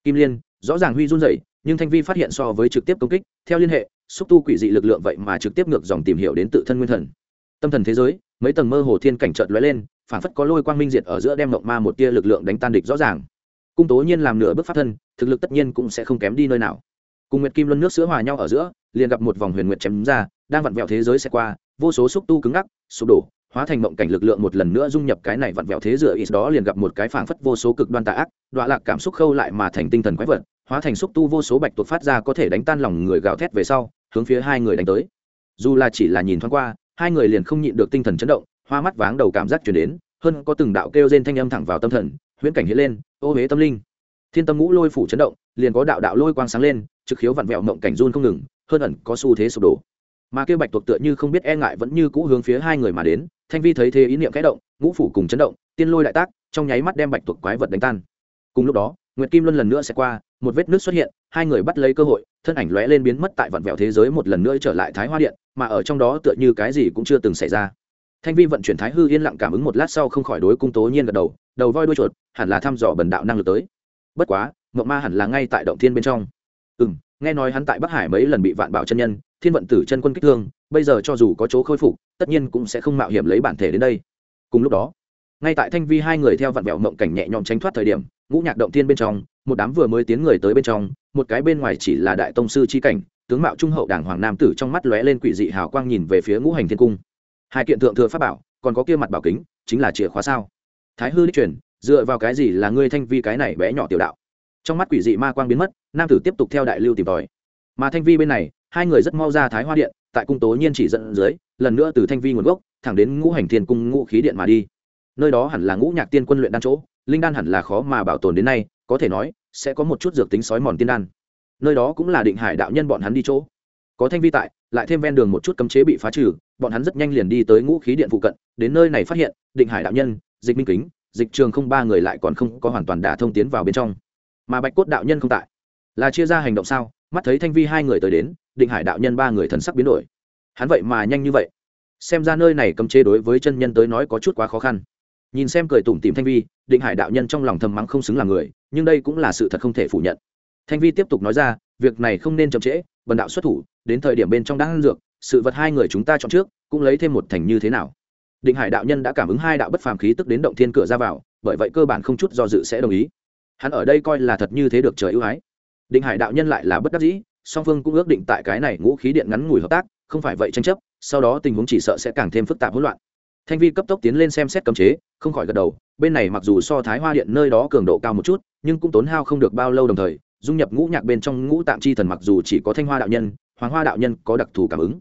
Kim liên, rõ ràng huy run rẩy, nhưng thanh vi phát hiện so với trực tiếp công kích, theo liên hệ, xúc tu quỷ dị lực lượng vậy mà trực tiếp ngược dòng tìm hiểu đến tự thân nguyên thần. Tâm thần thế giới, mấy tầng mơ hồ thiên cảnh chợt lóe lên, phản phất có lôi quang minh diệt ở giữa đem mộng ma một tia lực lượng đánh tan địch rõ ràng. Cung tố nhiên làm nửa bước pháp thân, thực lực tất nhiên cũng sẽ không kém đi nơi nào cùng nguyệt kim luân nước sữa hòa nhau ở giữa, liền gặp một vòng huyền nguyệt chém ra, đang vặn vẹo thế giới sẽ qua, vô số xúc tu cứng ngắc, sụp đổ, hóa thành mộng cảnh lực lượng một lần nữa dung nhập cái này vặn vẹo thế dựa ít đó liền gặp một cái phảng phất vô số cực đoan tà ác, đọa lạc cảm xúc khâu lại mà thành tinh thần quái vật, hóa thành xúc tu vô số bạch tuộc phát ra có thể đánh tan lòng người gào thét về sau, hướng phía hai người đánh tới. Dù là chỉ là nhìn thoáng qua, hai người liền không nhịn được tinh thần chấn động, hoa mắt váng đầu cảm giác chuyển đến, hơn có từng đạo kêu rên thanh âm thẳng vào tâm thần, huyễn cảnh hiện lên, ô huế tâm linh. Thiên tâm ngũ lôi phủ chấn động, liền có đạo đạo lôi quang sáng lên trực khiếu vặn vẹo mộng cảnh run không ngừng, hơn ẩn có xu thế sụp đổ. Mà kêu bạch tuộc tựa như không biết e ngại vẫn như cũ hướng phía hai người mà đến, thanh vi thấy thế ý niệm kẽ động, ngũ phủ cùng chấn động, tiên lôi đại tác, trong nháy mắt đem bạch tuộc quái vật đánh tan. Cùng lúc đó, nguyệt kim luân lần nữa sẽ qua, một vết nước xuất hiện, hai người bắt lấy cơ hội, thân ảnh lóe lên biến mất tại vặn vẹo thế giới một lần nữa trở lại thái hoa điện, mà ở trong đó tựa như cái gì cũng chưa từng xảy ra. Thanh vi vận chuyển thái hư yên lặng cảm ứng một lát sau không khỏi đối cung tố nhiên gật đầu đầu voi đuôi chuột, hẳn là thăm dò bần đạo năng lực tới. Bất quá mộng ma hẳn là ngay tại động thiên bên trong ừ m nghe nói hắn tại bắc hải mấy lần bị vạn bảo chân nhân, thiên vận tử chân quân kích thương, bây giờ cho dù có chỗ khôi phục, tất nhiên cũng sẽ không mạo hiểm lấy bản thể đến đây. Cùng lúc đó, ngay tại thanh vi hai người theo vạn vẹo mộng cảnh nhẹ nhõm tránh thoát thời điểm, ngũ nhạc động thiên bên trong, một đám vừa mới tiến người tới bên trong, một cái bên ngoài chỉ là đại tông sư c h i cảnh, tướng mạo trung hậu đảng hoàng nam tử trong mắt lóe lên quỷ dị hào quang nhìn về phía ngũ hành thiên cung. Hai kiện thượng thừa pháp bảo, còn có kia mặt bảo kính, chính là chìa khóa sao? Thái hư đích truyền, dựa vào cái gì là ngươi thanh vi cái này bé nhỏ tiểu đạo? Trong mắt quỷ dị ma quang biến mất, nam tử tiếp tục theo đại lưu tìm tòi. Mà thanh vi bên này, hai người rất mau ra thái hoa điện, tại cung tố nhiên chỉ dẫn dưới, lần nữa từ thanh vi nguồn gốc, thẳng đến ngũ hành thiên cung ngũ khí điện mà đi. Nơi đó hẳn là ngũ nhạc tiên quân luyện đan chỗ, linh đan hẳn là khó mà bảo tồn đến nay, có thể nói, sẽ có một chút dược tính sói mòn tiên đan. Nơi đó cũng là định hải đạo nhân bọn hắn đi chỗ. Có thanh vi tại, lại thêm ven đường một chút cấm chế bị phá trừ, bọn hắn rất nhanh liền đi tới ngũ khí điện phụ cận, đến nơi này phát hiện, định hải đạo nhân, dịch minh kính, dịch trường không ba người lại còn không có hoàn toàn đả thông tiến vào bên trong mà bạch cốt đạo nhân không tại. Là chia ra hành động sao? Mắt thấy thanh vi hai người tới đến, định hải đạo nhân ba người thần sắc biến đổi. Hắn vậy mà nhanh như vậy. Xem ra nơi này cấm chế đối với chân nhân tới nói có chút quá khó khăn. Nhìn xem cười tủm tìm thanh vi, định hải đạo nhân trong lòng thầm mắng không xứng là người, nhưng đây cũng là sự thật không thể phủ nhận. Thanh vi tiếp tục nói ra, việc này không nên chậm trễ, bần đạo xuất thủ, đến thời điểm bên trong đang dược, sự vật hai người chúng ta chọn trước, cũng lấy thêm một thành như thế nào. Định hải đạo nhân đã cảm ứng hai đạo bất phàm khí tức đến động thiên cửa ra vào, bởi vậy cơ bản không chút do dự sẽ đồng ý hắn ở đây coi là thật như thế được trời ưu ái. Định hải đạo nhân lại là bất đắc dĩ, song phương cũng ước định tại cái này ngũ khí điện ngắn ngủi hợp tác, không phải vậy tranh chấp, sau đó tình huống chỉ sợ sẽ càng thêm phức tạp hỗn loạn. Thanh vi cấp tốc tiến lên xem xét cấm chế, không khỏi gật đầu, bên này mặc dù so thái hoa điện nơi đó cường độ cao một chút, nhưng cũng tốn hao không được bao lâu đồng thời, dung nhập ngũ nhạc bên trong ngũ tạm chi thần mặc dù chỉ có thanh hoa đạo nhân, hoàng hoa đạo nhân có đặc thù cảm ứng.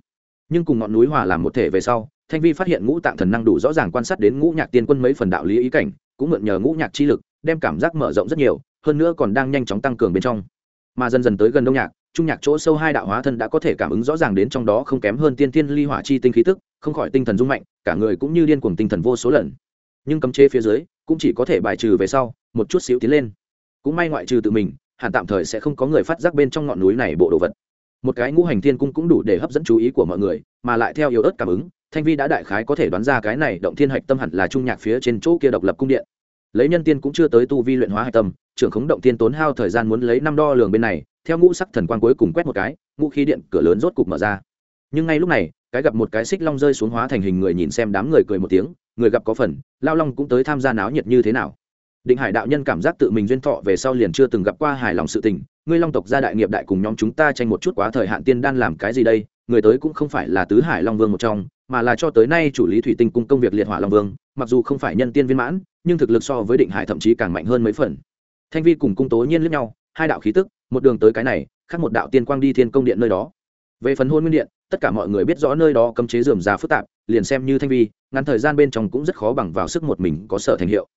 Nhưng cùng ngọn núi hòa làm một thể về sau, thanh vi phát hiện ngũ tạng thần năng đủ rõ ràng quan sát đến ngũ nhạc tiên quân mấy phần đạo lý ý cảnh, cũng mượn nhờ ngũ nhạc chi lực đem cảm giác mở rộng rất nhiều, hơn nữa còn đang nhanh chóng tăng cường bên trong. Mà dần dần tới gần đông nhạc, trung nhạc chỗ sâu hai đạo hóa thân đã có thể cảm ứng rõ ràng đến trong đó không kém hơn tiên tiên ly hỏa chi tinh khí tức, không khỏi tinh thần rung mạnh, cả người cũng như điên cuồng tinh thần vô số lần. Nhưng cấm chế phía dưới, cũng chỉ có thể bài trừ về sau, một chút xíu tiến lên. Cũng may ngoại trừ tự mình, hẳn tạm thời sẽ không có người phát giác bên trong ngọn núi này bộ đồ vật. Một cái ngũ hành thiên cung cũng đủ để hấp dẫn chú ý của mọi người, mà lại theo yếu ớt cảm ứng, thanh vi đã đại khái có thể đoán ra cái này động thiên hạch tâm hẳn là trung nhạc phía trên chỗ kia độc lập cung điện lấy nhân tiên cũng chưa tới tu vi luyện hóa hạch tâm, trưởng khống động tiên tốn hao thời gian muốn lấy năm đo lường bên này, theo ngũ sắc thần quan cuối cùng quét một cái, ngũ khí điện cửa lớn rốt cục mở ra. Nhưng ngay lúc này, cái gặp một cái xích long rơi xuống hóa thành hình người nhìn xem đám người cười một tiếng, người gặp có phần, lao long cũng tới tham gia náo nhiệt như thế nào. Định hải đạo nhân cảm giác tự mình duyên thọ về sau liền chưa từng gặp qua hài lòng sự tình, ngươi long tộc gia đại nghiệp đại cùng nhóm chúng ta tranh một chút quá thời hạn tiên đan làm cái gì đây, người tới cũng không phải là tứ hải long vương một trong, mà là cho tới nay chủ lý thủy tinh cung công việc liệt hỏa long vương, mặc dù không phải nhân tiên viên mãn nhưng thực lực so với định hải thậm chí càng mạnh hơn mấy phần. Thanh vi cùng cung tố nhiên lẫn nhau, hai đạo khí tức, một đường tới cái này, khác một đạo tiên quang đi thiên công điện nơi đó. Về phần hôn nguyên điện, tất cả mọi người biết rõ nơi đó cấm chế dườm già phức tạp, liền xem như thanh vi, ngắn thời gian bên trong cũng rất khó bằng vào sức một mình có sở thành hiệu.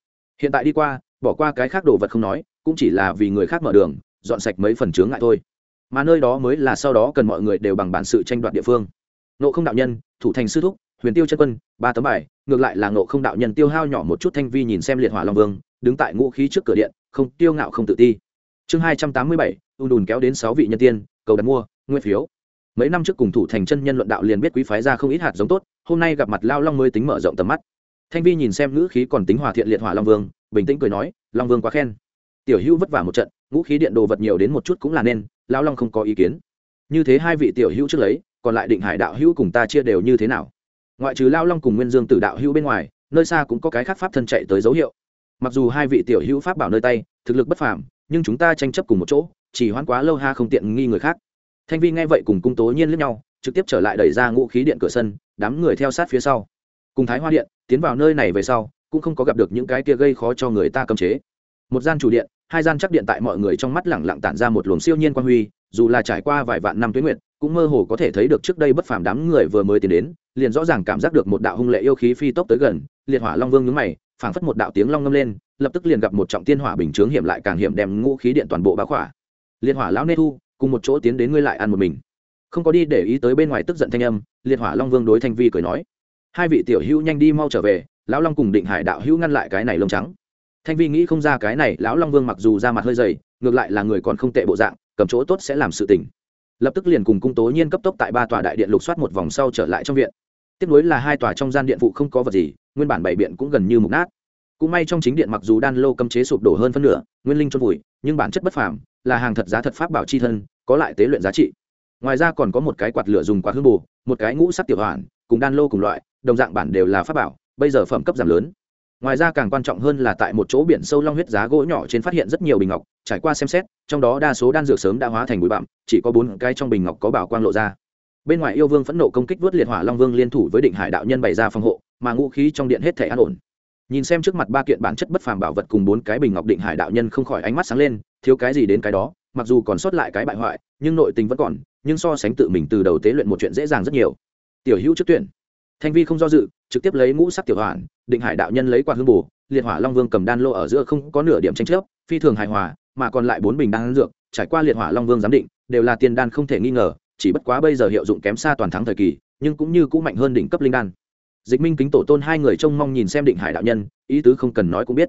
Hiện tại đi qua, bỏ qua cái khác đồ vật không nói, cũng chỉ là vì người khác mở đường, dọn sạch mấy phần chướng ngại thôi. Mà nơi đó mới là sau đó cần mọi người đều bằng bản sự tranh đoạt địa phương. Nộ không đạo nhân, thủ thành sư thúc huyền tiêu chân quân, ba tấm bài, ngược lại là nộ không đạo nhân tiêu hao nhỏ một chút thanh vi nhìn xem liệt hỏa long vương, đứng tại ngũ khí trước cửa điện, không, tiêu ngạo không tự ti. Chương hai trăm tám mươi bảy u đùn kéo đến sáu vị nhân tiên, cầu đặt mua, nguyên phiếu. Mấy năm trước cùng thủ thành chân nhân luận đạo liền biết quý phái ra không ít hạt giống tốt, hôm nay gặp mặt lao long mới tính mở rộng tầm mắt. Thanh vi nhìn xem ngữ khí còn tính hòa thiện liệt hỏa long vương, bình tĩnh cười nói, long vương quá khen. Tiểu hữu vất vả một trận, ngũ khí điện đồ vật nhiều đến một chút cũng là nên, lao long không có ý kiến. Như thế hai vị tiểu hữu trước lấy, còn lại định hải đạo hữu cùng ta chia đều như thế nào? Ngoại trừ lao long cùng nguyên dương tử đạo hữu bên ngoài, nơi xa cũng có cái khác pháp thân chạy tới dấu hiệu. Mặc dù hai vị tiểu hữu pháp bảo nơi tay, thực lực bất phàm, nhưng chúng ta tranh chấp cùng một chỗ, chỉ hoãn quá lâu ha không tiện nghi người khác. Thanh vi nghe vậy cùng cung tố nhiên lướt nhau, trực tiếp trở lại đẩy ra ngũ khí điện cửa sân, đám người theo sát phía sau. Cùng thái hoa điện, tiến vào nơi này về sau, cũng không có gặp được những cái kia gây khó cho người ta cấm chế. Một gian chủ điện, hai gian chắc điện tại mọi người trong mắt lẳng lặng tản ra một luồng siêu nhiên quan huy, dù là trải qua vài vạn năm tuyến nguyện cũng mơ hồ có thể thấy được trước đây bất phàm đám người vừa mới tiến đến liền rõ ràng cảm giác được một đạo hung lệ yêu khí phi tốc tới gần, liệt hỏa long vương nhướng mày, phảng phất một đạo tiếng long ngâm lên, lập tức liền gặp một trọng tiên hỏa bình chướng hiểm lại càng hiểm đem ngũ khí điện toàn bộ bá khỏa. Liệt hỏa lão nê thu, cùng một chỗ tiến đến ngươi lại ăn một mình. Không có đi để ý tới bên ngoài tức giận thanh âm, liệt hỏa long vương đối thanh vi cười nói, hai vị tiểu hữu nhanh đi mau trở về, lão long cùng định hải đạo hữu ngăn lại cái này lông trắng. Thanh vi nghĩ không ra cái này, lão long vương mặc dù ra mặt hơi dày, ngược lại là người còn không tệ bộ dạng, cầm chỗ tốt sẽ làm sự tình. Lập tức liền cùng cung tố nhiên cấp tốc tại ba tòa đại điện lục soát một vòng sau trở lại trong viện tiếp nối là hai tòa trong gian điện phụ không có vật gì, nguyên bản bảy biện cũng gần như mục nát. Cũng may trong chính điện mặc dù đan lô cấm chế sụp đổ hơn phân nửa, nguyên linh trôn vùi, nhưng bản chất bất phàm, là hàng thật giá thật pháp bảo chi thân, có lại tế luyện giá trị. Ngoài ra còn có một cái quạt lửa dùng quạt hương bù, một cái ngũ sắc tiểu hoàn, cùng đan lô cùng loại, đồng dạng bản đều là pháp bảo, bây giờ phẩm cấp giảm lớn. Ngoài ra càng quan trọng hơn là tại một chỗ biển sâu long huyết giá gỗ nhỏ trên phát hiện rất nhiều bình ngọc, trải qua xem xét, trong đó đa số đan dược sớm đã hóa thành bụi bặm, chỉ có bốn cái trong bình ngọc có bảo quang lộ ra bên ngoài yêu vương phẫn nộ công kích vớt liệt hỏa long vương liên thủ với định hải đạo nhân bày ra phòng hộ, mà ngũ khí trong điện hết thể an ổn. Nhìn xem trước mặt ba kiện bản chất bất phàm bảo vật cùng bốn cái bình ngọc định hải đạo nhân không khỏi ánh mắt sáng lên, thiếu cái gì đến cái đó, mặc dù còn sót lại cái bại hoại, nhưng nội tình vẫn còn, nhưng so sánh tự mình từ đầu tế luyện một chuyện dễ dàng rất nhiều. Tiểu hữu trước tuyển. Thanh vi không do dự, trực tiếp lấy ngũ sắc tiểu hoàn, định hải đạo nhân lấy quạt hương bù liệt hỏa long vương cầm đan lô ở giữa không có nửa điểm tranh chấp, phi thường hài hòa, mà còn lại bốn bình đan dược, trải qua liệt hỏa long vương giám định, đều là tiền đan không thể nghi ngờ chỉ bất quá bây giờ hiệu dụng kém xa toàn thắng thời kỳ, nhưng cũng như cũ mạnh hơn đỉnh cấp linh đan. Dịch minh kính tổ tôn hai người trông mong nhìn xem định hải đạo nhân, ý tứ không cần nói cũng biết.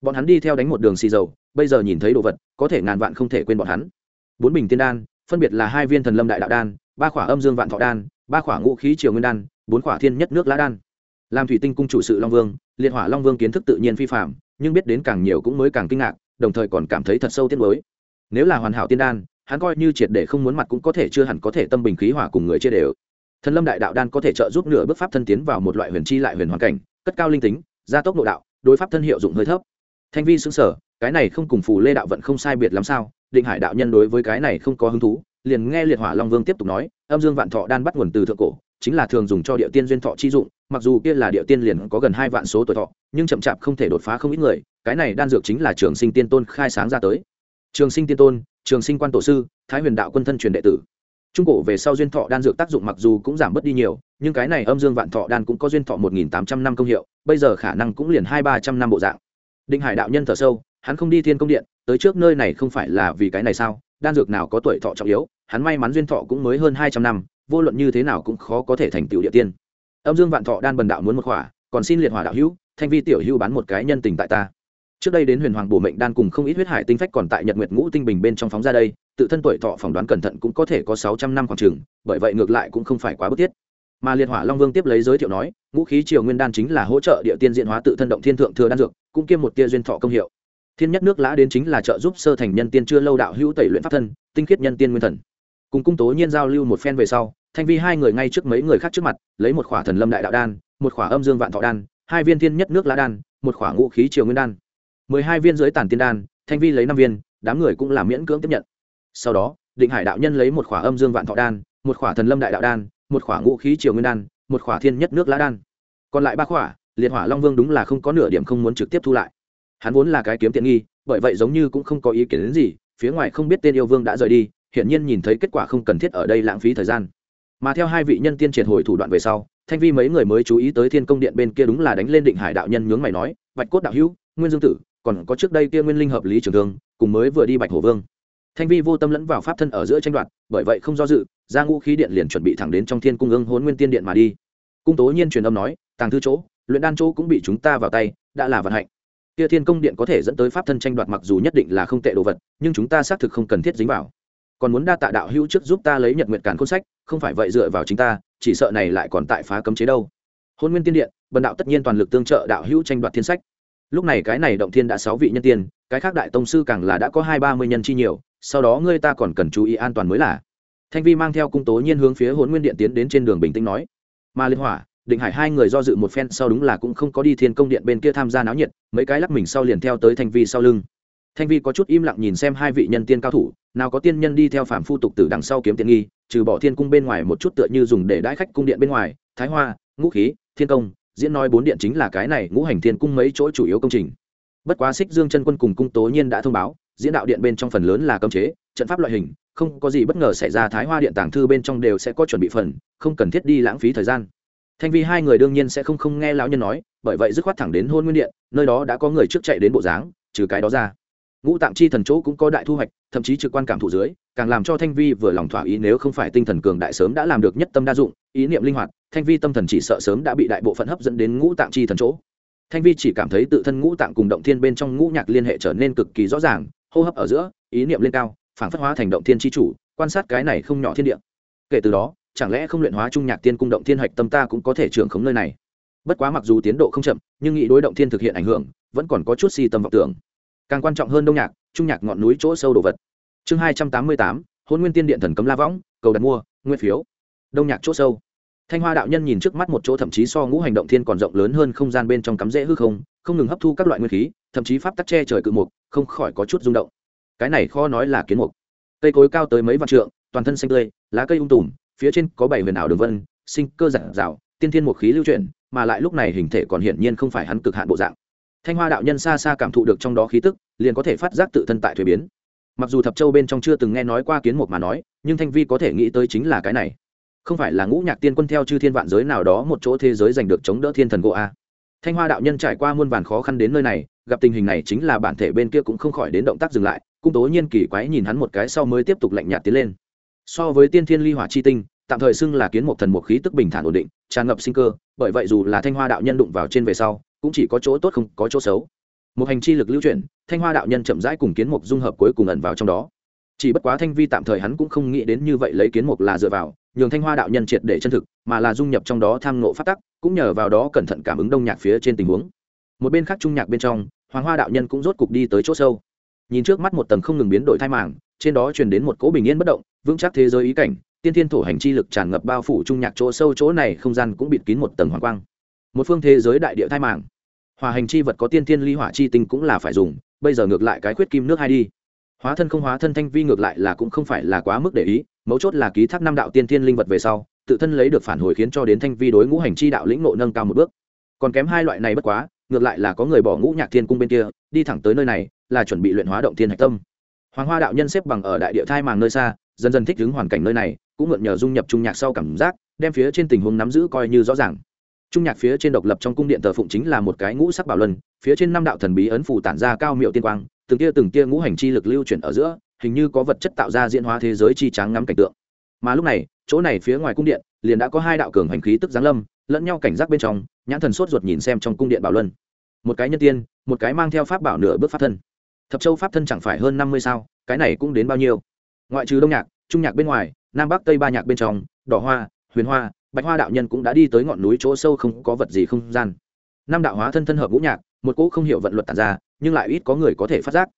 Bọn hắn đi theo đánh một đường xì dầu, bây giờ nhìn thấy đồ vật, có thể ngàn vạn không thể quên bọn hắn. Bốn bình tiên đan, phân biệt là hai viên thần lâm đại đạo đan, ba khỏa âm dương vạn thọ đan, ba khỏa ngũ khí triều nguyên đan, bốn khỏa thiên nhất nước lá đan. Làm thủy tinh cung chủ sự long vương, liệt hỏa long vương kiến thức tự nhiên phi phạm nhưng biết đến càng nhiều cũng mới càng kinh ngạc, đồng thời còn cảm thấy thật sâu tiết mới nếu là hoàn hảo tiên đan hắn coi như triệt để không muốn mặt cũng có thể chưa hẳn có thể tâm bình khí hòa cùng người chia đều. Thần lâm đại đạo đan có thể trợ giúp nửa bước pháp thân tiến vào một loại huyền chi lại huyền hoàn cảnh, cất cao linh tính, gia tốc nội đạo, đối pháp thân hiệu dụng hơi thấp. Thanh vi xứng sở cái này không cùng phù lê đạo vận không sai biệt lắm sao? Định hải đạo nhân đối với cái này không có hứng thú, liền nghe liệt hỏa long vương tiếp tục nói, âm dương vạn thọ đan bắt nguồn từ thượng cổ, chính là thường dùng cho địa tiên duyên thọ chi dụng, mặc dù kia là địa tiên liền có gần hai vạn số tuổi thọ, nhưng chậm chạp không thể đột phá không ít người, cái này đan dược chính là trường sinh tiên tôn khai sáng ra tới. Trường sinh tiên tôn trường sinh quan tổ sư, thái huyền đạo quân thân truyền đệ tử. Trung cổ về sau duyên thọ đan dược tác dụng mặc dù cũng giảm bớt đi nhiều, nhưng cái này âm dương vạn thọ đan cũng có duyên thọ một nghìn tám trăm năm công hiệu, bây giờ khả năng cũng liền hai ba trăm năm bộ dạng. Định hải đạo nhân thở sâu, hắn không đi thiên công điện, tới trước nơi này không phải là vì cái này sao? Đan dược nào có tuổi thọ trọng yếu, hắn may mắn duyên thọ cũng mới hơn hai trăm năm, vô luận như thế nào cũng khó có thể thành tựu địa tiên. Âm dương vạn thọ đan bần đạo muốn một khỏa, còn xin liệt hỏa đạo hữu, thanh vi tiểu hữu bán một cái nhân tình tại ta trước đây đến huyền hoàng bổ mệnh đan cùng không ít huyết hải tinh phách còn tại nhật nguyệt ngũ tinh bình bên trong phóng ra đây, tự thân tuổi thọ phỏng đoán cẩn thận cũng có thể có sáu trăm năm khoảng trường bởi vậy ngược lại cũng không phải quá bức thiết. Mà liệt hỏa long vương tiếp lấy giới thiệu nói, ngũ khí triều nguyên đan chính là hỗ trợ địa tiên diện hóa tự thân động thiên thượng thừa đan dược, cũng kiêm một tia duyên thọ công hiệu. Thiên nhất nước lã đến chính là trợ giúp sơ thành nhân tiên chưa lâu đạo hữu tẩy luyện pháp thân, tinh khiết nhân tiên nguyên thần. Cùng cung tố nhiên giao lưu một phen về sau, thanh vi hai người ngay trước mấy người khác trước mặt, lấy một khỏa thần lâm đại đạo đan, một khỏa âm dương vạn thọ đan, hai viên thiên nhất nước lã đan, một khỏa ngũ khí triều nguyên đan mười hai viên dưới tản tiên đan, thanh vi lấy năm viên, đám người cũng làm miễn cưỡng tiếp nhận. Sau đó, định hải đạo nhân lấy một khỏa âm dương vạn thọ đan, một khỏa thần lâm đại đạo đan, một khỏa ngũ khí triều nguyên đan, một khỏa thiên nhất nước lá đan. Còn lại ba khỏa, liệt hỏa long vương đúng là không có nửa điểm không muốn trực tiếp thu lại. Hắn vốn là cái kiếm tiện nghi, bởi vậy giống như cũng không có ý kiến đến gì, phía ngoài không biết tên yêu vương đã rời đi, hiển nhiên nhìn thấy kết quả không cần thiết ở đây lãng phí thời gian. Mà theo hai vị nhân tiên triệt hồi thủ đoạn về sau, thanh vi mấy người mới chú ý tới thiên công điện bên kia đúng là đánh lên định hải đạo nhân nhướng mày nói bạch cốt đạo hữu, nguyên dương tử còn có trước đây kia nguyên linh hợp lý trường thương, cùng mới vừa đi bạch hổ vương. Thanh vi vô tâm lẫn vào pháp thân ở giữa tranh đoạt, bởi vậy không do dự, ra ngũ khí điện liền chuẩn bị thẳng đến trong thiên cung ương hôn nguyên tiên điện mà đi. Cung tố nhiên truyền âm nói, tàng thư chỗ, luyện đan chỗ cũng bị chúng ta vào tay, đã là vận hạnh. Kia thiên công điện có thể dẫn tới pháp thân tranh đoạt mặc dù nhất định là không tệ đồ vật, nhưng chúng ta xác thực không cần thiết dính vào. Còn muốn đa tạ đạo hữu trước giúp ta lấy nhật nguyện càn khôn sách, không phải vậy dựa vào chính ta, chỉ sợ này lại còn tại phá cấm chế đâu. Hôn nguyên tiên điện, bần đạo tất nhiên toàn lực tương trợ đạo hữu tranh đoạt thiên sách lúc này cái này động thiên đã sáu vị nhân tiên, cái khác đại tông sư càng là đã có hai ba mươi nhân chi nhiều, sau đó ngươi ta còn cần chú ý an toàn mới là. Thanh vi mang theo cung tố nhiên hướng phía hôn nguyên điện tiến đến trên đường bình tĩnh nói. Mà liên hỏa, định hải hai người do dự một phen, sau đúng là cũng không có đi thiên công điện bên kia tham gia náo nhiệt, mấy cái lắc mình sau liền theo tới thanh vi sau lưng. Thanh vi có chút im lặng nhìn xem hai vị nhân tiên cao thủ, nào có tiên nhân đi theo phạm phu tục tử đằng sau kiếm tiện nghi, trừ bỏ thiên cung bên ngoài một chút tựa như dùng để đãi khách cung điện bên ngoài, thái hoa, ngũ khí, thiên công diễn nói bốn điện chính là cái này ngũ hành thiên cung mấy chỗ chủ yếu công trình. Bất quá xích dương chân quân cùng cung tố nhiên đã thông báo, diễn đạo điện bên trong phần lớn là cấm chế, trận pháp loại hình, không có gì bất ngờ xảy ra thái hoa điện tàng thư bên trong đều sẽ có chuẩn bị phần, không cần thiết đi lãng phí thời gian. Thanh vi hai người đương nhiên sẽ không không nghe lão nhân nói, bởi vậy dứt khoát thẳng đến hôn nguyên điện, nơi đó đã có người trước chạy đến bộ dáng, trừ cái đó ra ngũ tạng chi thần chỗ cũng có đại thu hoạch, thậm chí trực quan cảm thụ dưới, càng làm cho thanh vi vừa lòng thỏa ý nếu không phải tinh thần cường đại sớm đã làm được nhất tâm đa dụng, ý niệm linh hoạt, thanh vi tâm thần chỉ sợ sớm đã bị đại bộ phận hấp dẫn đến ngũ tạng chi thần chỗ. Thanh vi chỉ cảm thấy tự thân ngũ tạng cùng động thiên bên trong ngũ nhạc liên hệ trở nên cực kỳ rõ ràng, hô hấp ở giữa, ý niệm lên cao, phản phất hóa thành động thiên chi chủ, quan sát cái này không nhỏ thiên địa. Kể từ đó, chẳng lẽ không luyện hóa trung nhạc tiên cung động thiên hạch tâm ta cũng có thể trưởng khống nơi này? Bất quá mặc dù tiến độ không chậm, nhưng nghị đối động thiên thực hiện ảnh hưởng, vẫn còn có chút si tâm vọng tưởng càng quan trọng hơn đông nhạc, trung nhạc ngọn núi chỗ sâu đồ vật. Chương hai trăm tám mươi tám, hôn nguyên tiên điện thần cấm la võng, cầu đặt mua nguyên phiếu. Đông nhạc chỗ sâu. Thanh hoa đạo nhân nhìn trước mắt một chỗ thậm chí so ngũ hành động thiên còn rộng lớn hơn không gian bên trong cắm rễ hư không không ngừng hấp thu các loại nguyên khí, thậm chí pháp tắc che trời cự mục, không khỏi có chút rung động. Cái này khó nói là kiến mục. Cây cối cao tới mấy vạn trượng, toàn thân xanh tươi, lá cây ung tùm, phía trên có bảy huyền ảo đường vân, sinh cơ giản dạo, tiên thiên một khí lưu chuyển, mà lại lúc này hình thể còn hiển nhiên không phải hắn cực hạn bộ dạng thanh hoa đạo nhân xa xa cảm thụ được trong đó khí tức, liền có thể phát giác tự thân tại thuế biến. Mặc dù thập châu bên trong chưa từng nghe nói qua kiến mục mà nói, nhưng thanh vi có thể nghĩ tới chính là cái này. Không phải là ngũ nhạc tiên quân theo chư thiên vạn giới nào đó một chỗ thế giới giành được chống đỡ thiên thần gỗ a? Thanh hoa đạo nhân trải qua muôn vàn khó khăn đến nơi này, gặp tình hình này chính là bản thể bên kia cũng không khỏi đến động tác dừng lại cung tố nhiên kỳ quái nhìn hắn một cái sau mới tiếp tục lạnh nhạt tiến lên. So với tiên thiên ly hỏa chi tinh tạm thời xưng là kiến một thần một khí tức bình thản ổn định, tràn ngập sinh cơ, bởi vậy dù là thanh hoa đạo nhân đụng vào trên về sau, cũng chỉ có chỗ tốt không có chỗ xấu. Một hành chi lực lưu chuyển, thanh hoa đạo nhân chậm rãi cùng kiến mục dung hợp cuối cùng ẩn vào trong đó. Chỉ bất quá thanh vi tạm thời hắn cũng không nghĩ đến như vậy lấy kiến mục là dựa vào, nhường thanh hoa đạo nhân triệt để chân thực, mà là dung nhập trong đó tham ngộ phát tắc, cũng nhờ vào đó cẩn thận cảm ứng đông nhạc phía trên tình huống. Một bên khác trung nhạc bên trong, hoàng hoa đạo nhân cũng rốt cục đi tới chỗ sâu. Nhìn trước mắt một tầng không ngừng biến đổi thai màng, trên đó truyền đến một cỗ bình yên bất động, vững chắc thế giới ý cảnh tiên thiên thổ hành chi lực tràn ngập bao phủ trung nhạc chỗ sâu chỗ này không gian cũng bịt kín một tầng hoàng quang. Một phương thế giới đại địa thai màng. Hòa hành chi vật có tiên thiên ly hỏa chi tinh cũng là phải dùng, bây giờ ngược lại cái khuyết kim nước hai đi. Hóa thân không hóa thân thanh vi ngược lại là cũng không phải là quá mức để ý, mấu chốt là ký thác năm đạo tiên thiên linh vật về sau, tự thân lấy được phản hồi khiến cho đến thanh vi đối ngũ hành chi đạo lĩnh nộ nâng cao một bước. Còn kém hai loại này bất quá, ngược lại là có người bỏ ngũ nhạc thiên cung bên kia, đi thẳng tới nơi này, là chuẩn bị luyện hóa động thiên hạch tâm. Hoàng hoa đạo nhân xếp bằng ở đại địa thai màng nơi xa dần dần thích ứng hoàn cảnh nơi này, cũng mượn nhờ dung nhập trung nhạc sau cảm giác, đem phía trên tình huống nắm giữ coi như rõ ràng. Trung nhạc phía trên độc lập trong cung điện thờ phụng chính là một cái ngũ sắc bảo luân, phía trên năm đạo thần bí ấn phủ tản ra cao miệu tiên quang, từng tia từng tia ngũ hành chi lực lưu chuyển ở giữa, hình như có vật chất tạo ra diễn hóa thế giới chi trắng ngắm cảnh tượng. Mà lúc này, chỗ này phía ngoài cung điện, liền đã có hai đạo cường hành khí tức giáng lâm, lẫn nhau cảnh giác bên trong, nhãn thần sốt ruột nhìn xem trong cung điện bảo luân. Một cái nhân tiên, một cái mang theo pháp bảo nửa bước pháp thân. Thập châu pháp thân chẳng phải hơn năm mươi sao, cái này cũng đến bao nhiêu? Ngoại trừ đông nhạc, trung nhạc bên ngoài, nam bắc tây ba nhạc bên trong, đỏ hoa, huyền hoa, bạch hoa đạo nhân cũng đã đi tới ngọn núi chỗ sâu không có vật gì không gian. Năm đạo hóa thân thân hợp ngũ nhạc, một cỗ không hiểu vận luật tàn ra, nhưng lại ít có người có thể phát giác.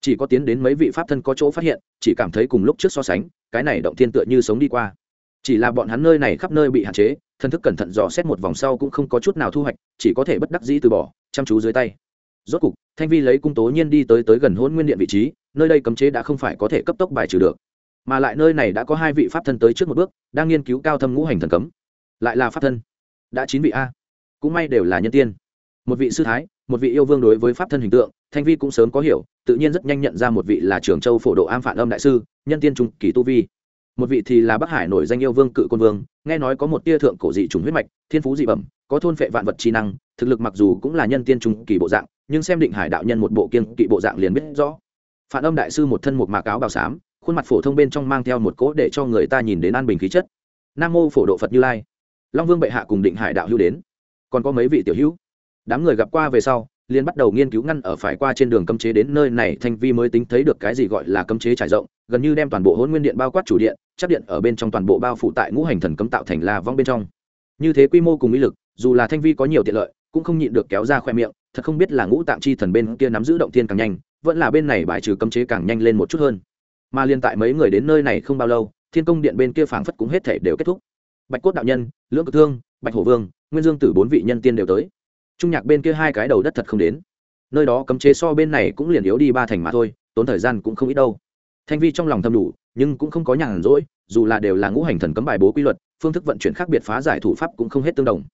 Chỉ có tiến đến mấy vị pháp thân có chỗ phát hiện, chỉ cảm thấy cùng lúc trước so sánh, cái này động thiên tựa như sống đi qua. Chỉ là bọn hắn nơi này khắp nơi bị hạn chế, thân thức cẩn thận dò xét một vòng sau cũng không có chút nào thu hoạch, chỉ có thể bất đắc dĩ từ bỏ, chăm chú dưới tay. Rốt cục, thanh vi lấy cung tố nhiên đi tới tới gần hôn nguyên điện vị trí, nơi đây cấm chế đã không phải có thể cấp tốc bài trừ được mà lại nơi này đã có hai vị pháp thân tới trước một bước, đang nghiên cứu cao thâm ngũ hành thần cấm. Lại là pháp thân. Đã chín vị a. Cũng may đều là nhân tiên. Một vị sư thái, một vị yêu vương đối với pháp thân hình tượng, thanh vi cũng sớm có hiểu, tự nhiên rất nhanh nhận ra một vị là trưởng châu phổ độ am phản âm đại sư, nhân tiên trung kỳ tu vi. Một vị thì là bắc hải nổi danh yêu vương cự côn vương, nghe nói có một tia thượng cổ dị trùng huyết mạch, thiên phú dị bẩm, có thôn phệ vạn vật trí năng, thực lực mặc dù cũng là nhân tiên trung kỳ bộ dạng, nhưng xem định hải đạo nhân một bộ kiên kỵ bộ dạng liền biết rõ. Phản âm đại sư một thân một mạc áo bào xám khuôn mặt phổ thông bên trong mang theo một cỗ để cho người ta nhìn đến an bình khí chất. Nam mô phổ độ phật như lai. Long vương bệ hạ cùng định hải đạo hữu đến. Còn có mấy vị tiểu hữu. Đám người gặp qua về sau, liền bắt đầu nghiên cứu ngăn ở phải qua trên đường cấm chế đến nơi này, thanh vi mới tính thấy được cái gì gọi là cấm chế trải rộng, gần như đem toàn bộ hôn nguyên điện bao quát chủ điện chắc điện ở bên trong toàn bộ bao phủ tại ngũ hành thần cấm tạo thành là vong bên trong. Như thế quy mô cùng ý lực, dù là thanh vi có nhiều tiện lợi, cũng không nhịn được kéo ra khoe miệng, thật không biết là ngũ tạm chi thần bên kia nắm giữ động tiên càng nhanh, vẫn là bên này bài trừ cấm chế càng nhanh lên một chút hơn mà liên tại mấy người đến nơi này không bao lâu, thiên công điện bên kia phảng phất cũng hết thể đều kết thúc. Bạch cốt đạo nhân, lưỡng cực thương, bạch hổ vương, nguyên dương tử bốn vị nhân tiên đều tới. Trung nhạc bên kia hai cái đầu đất thật không đến. Nơi đó cấm chế so bên này cũng liền yếu đi ba thành mà thôi, tốn thời gian cũng không ít đâu. Thanh vi trong lòng thầm đủ, nhưng cũng không có nhàn rỗi, dù là đều là ngũ hành thần cấm bài bố quy luật, phương thức vận chuyển khác biệt phá giải thủ pháp cũng không hết tương đồng.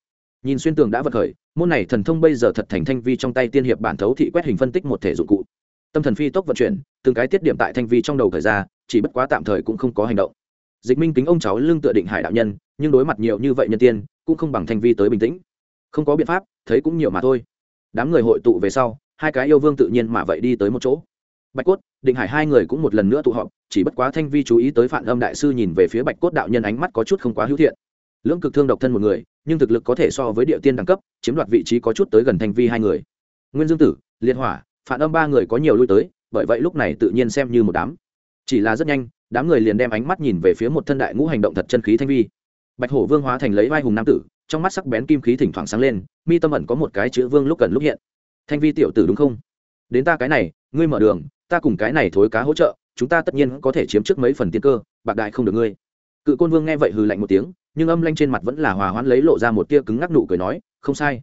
Nhìn xuyên tường đã vật khởi, môn này thần thông bây giờ thật thành thanh vi trong tay tiên hiệp bản thấu thị quét hình phân tích một thể dụng cụ tâm thần phi tốc vận chuyển, từng cái tiết điểm tại thanh vi trong đầu thời ra, chỉ bất quá tạm thời cũng không có hành động. Dịch minh kính ông cháu lương tựa định hải đạo nhân, nhưng đối mặt nhiều như vậy nhân tiên, cũng không bằng thanh vi tới bình tĩnh. Không có biện pháp, thấy cũng nhiều mà thôi. Đám người hội tụ về sau, hai cái yêu vương tự nhiên mà vậy đi tới một chỗ. Bạch cốt, định hải hai người cũng một lần nữa tụ họp, chỉ bất quá thanh vi chú ý tới phản âm đại sư nhìn về phía bạch cốt đạo nhân ánh mắt có chút không quá hữu thiện. Lưỡng cực thương độc thân một người, nhưng thực lực có thể so với địa tiên đẳng cấp, chiếm đoạt vị trí có chút tới gần thanh vi hai người. Nguyên dương tử, liệt hỏa phản âm ba người có nhiều lui tới, bởi vậy lúc này tự nhiên xem như một đám. Chỉ là rất nhanh, đám người liền đem ánh mắt nhìn về phía một thân đại ngũ hành động thật chân khí thanh vi. Bạch hổ vương hóa thành lấy vai hùng nam tử, trong mắt sắc bén kim khí thỉnh thoảng sáng lên, mi tâm ẩn có một cái chữ vương lúc cần lúc hiện. Thanh vi tiểu tử đúng không? Đến ta cái này, ngươi mở đường, ta cùng cái này thối cá hỗ trợ, chúng ta tất nhiên có thể chiếm trước mấy phần tiên cơ, bạc đại không được ngươi. Cự côn vương nghe vậy hừ lạnh một tiếng, nhưng âm lanh trên mặt vẫn là hòa hoãn lấy lộ ra một tia cứng ngắc nụ cười nói, không sai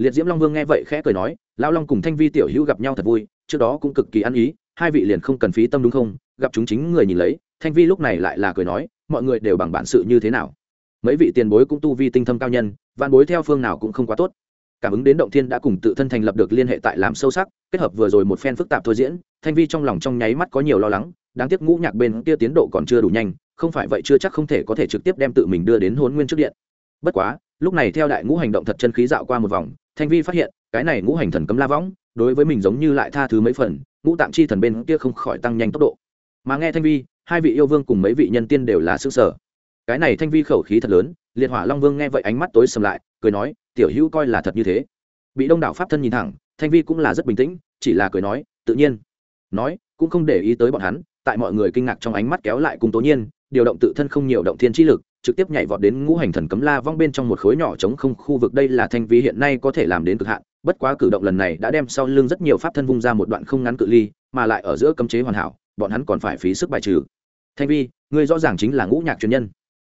liệt diễm long vương nghe vậy khẽ cười nói, lão long cùng thanh vi tiểu hữu gặp nhau thật vui, trước đó cũng cực kỳ ăn ý, hai vị liền không cần phí tâm đúng không? Gặp chúng chính người nhìn lấy. Thanh vi lúc này lại là cười nói, mọi người đều bằng bản sự như thế nào? Mấy vị tiền bối cũng tu vi tinh thâm cao nhân văn bối theo phương nào cũng không quá tốt. Cảm ứng đến động thiên đã cùng tự thân thành lập được liên hệ tại làm sâu sắc, kết hợp vừa rồi một phen phức tạp thôi diễn, thanh vi trong lòng trong nháy mắt có nhiều lo lắng, đáng tiếc ngũ nhạc bên kia tiến độ còn chưa đủ nhanh, không phải vậy chưa chắc không thể có thể trực tiếp đem tự mình đưa đến hôn nguyên trước điện. Bất quá, lúc này theo đại ngũ hành động thật chân khí dạo qua một vòng thanh vi phát hiện, cái này ngũ hành thần cấm la võng, đối với mình giống như lại tha thứ mấy phần, ngũ tạm chi thần bên kia không khỏi tăng nhanh tốc độ. Mà nghe thanh vi, hai vị yêu vương cùng mấy vị nhân tiên đều là xương sở cái này thanh vi khẩu khí thật lớn, liệt hỏa long vương nghe vậy ánh mắt tối sầm lại, cười nói, tiểu hữu coi là thật như thế. Bị đông đảo pháp thân nhìn thẳng, thanh vi cũng là rất bình tĩnh, chỉ là cười nói, tự nhiên. Nói, cũng không để ý tới bọn hắn, tại mọi người kinh ngạc trong ánh mắt kéo lại cùng tố nhiên điều động tự thân không nhiều động thiên chi lực, trực tiếp nhảy vọt đến ngũ hành thần cấm la vong bên trong một khối nhỏ chống không khu vực. Đây là thanh vi hiện nay có thể làm đến cực hạn, bất quá cử động lần này đã đem sau lưng rất nhiều pháp thân vung ra một đoạn không ngắn cự ly, mà lại ở giữa cấm chế hoàn hảo, bọn hắn còn phải phí sức bài trừ. Thanh vi, ngươi rõ ràng chính là ngũ nhạc truyền nhân.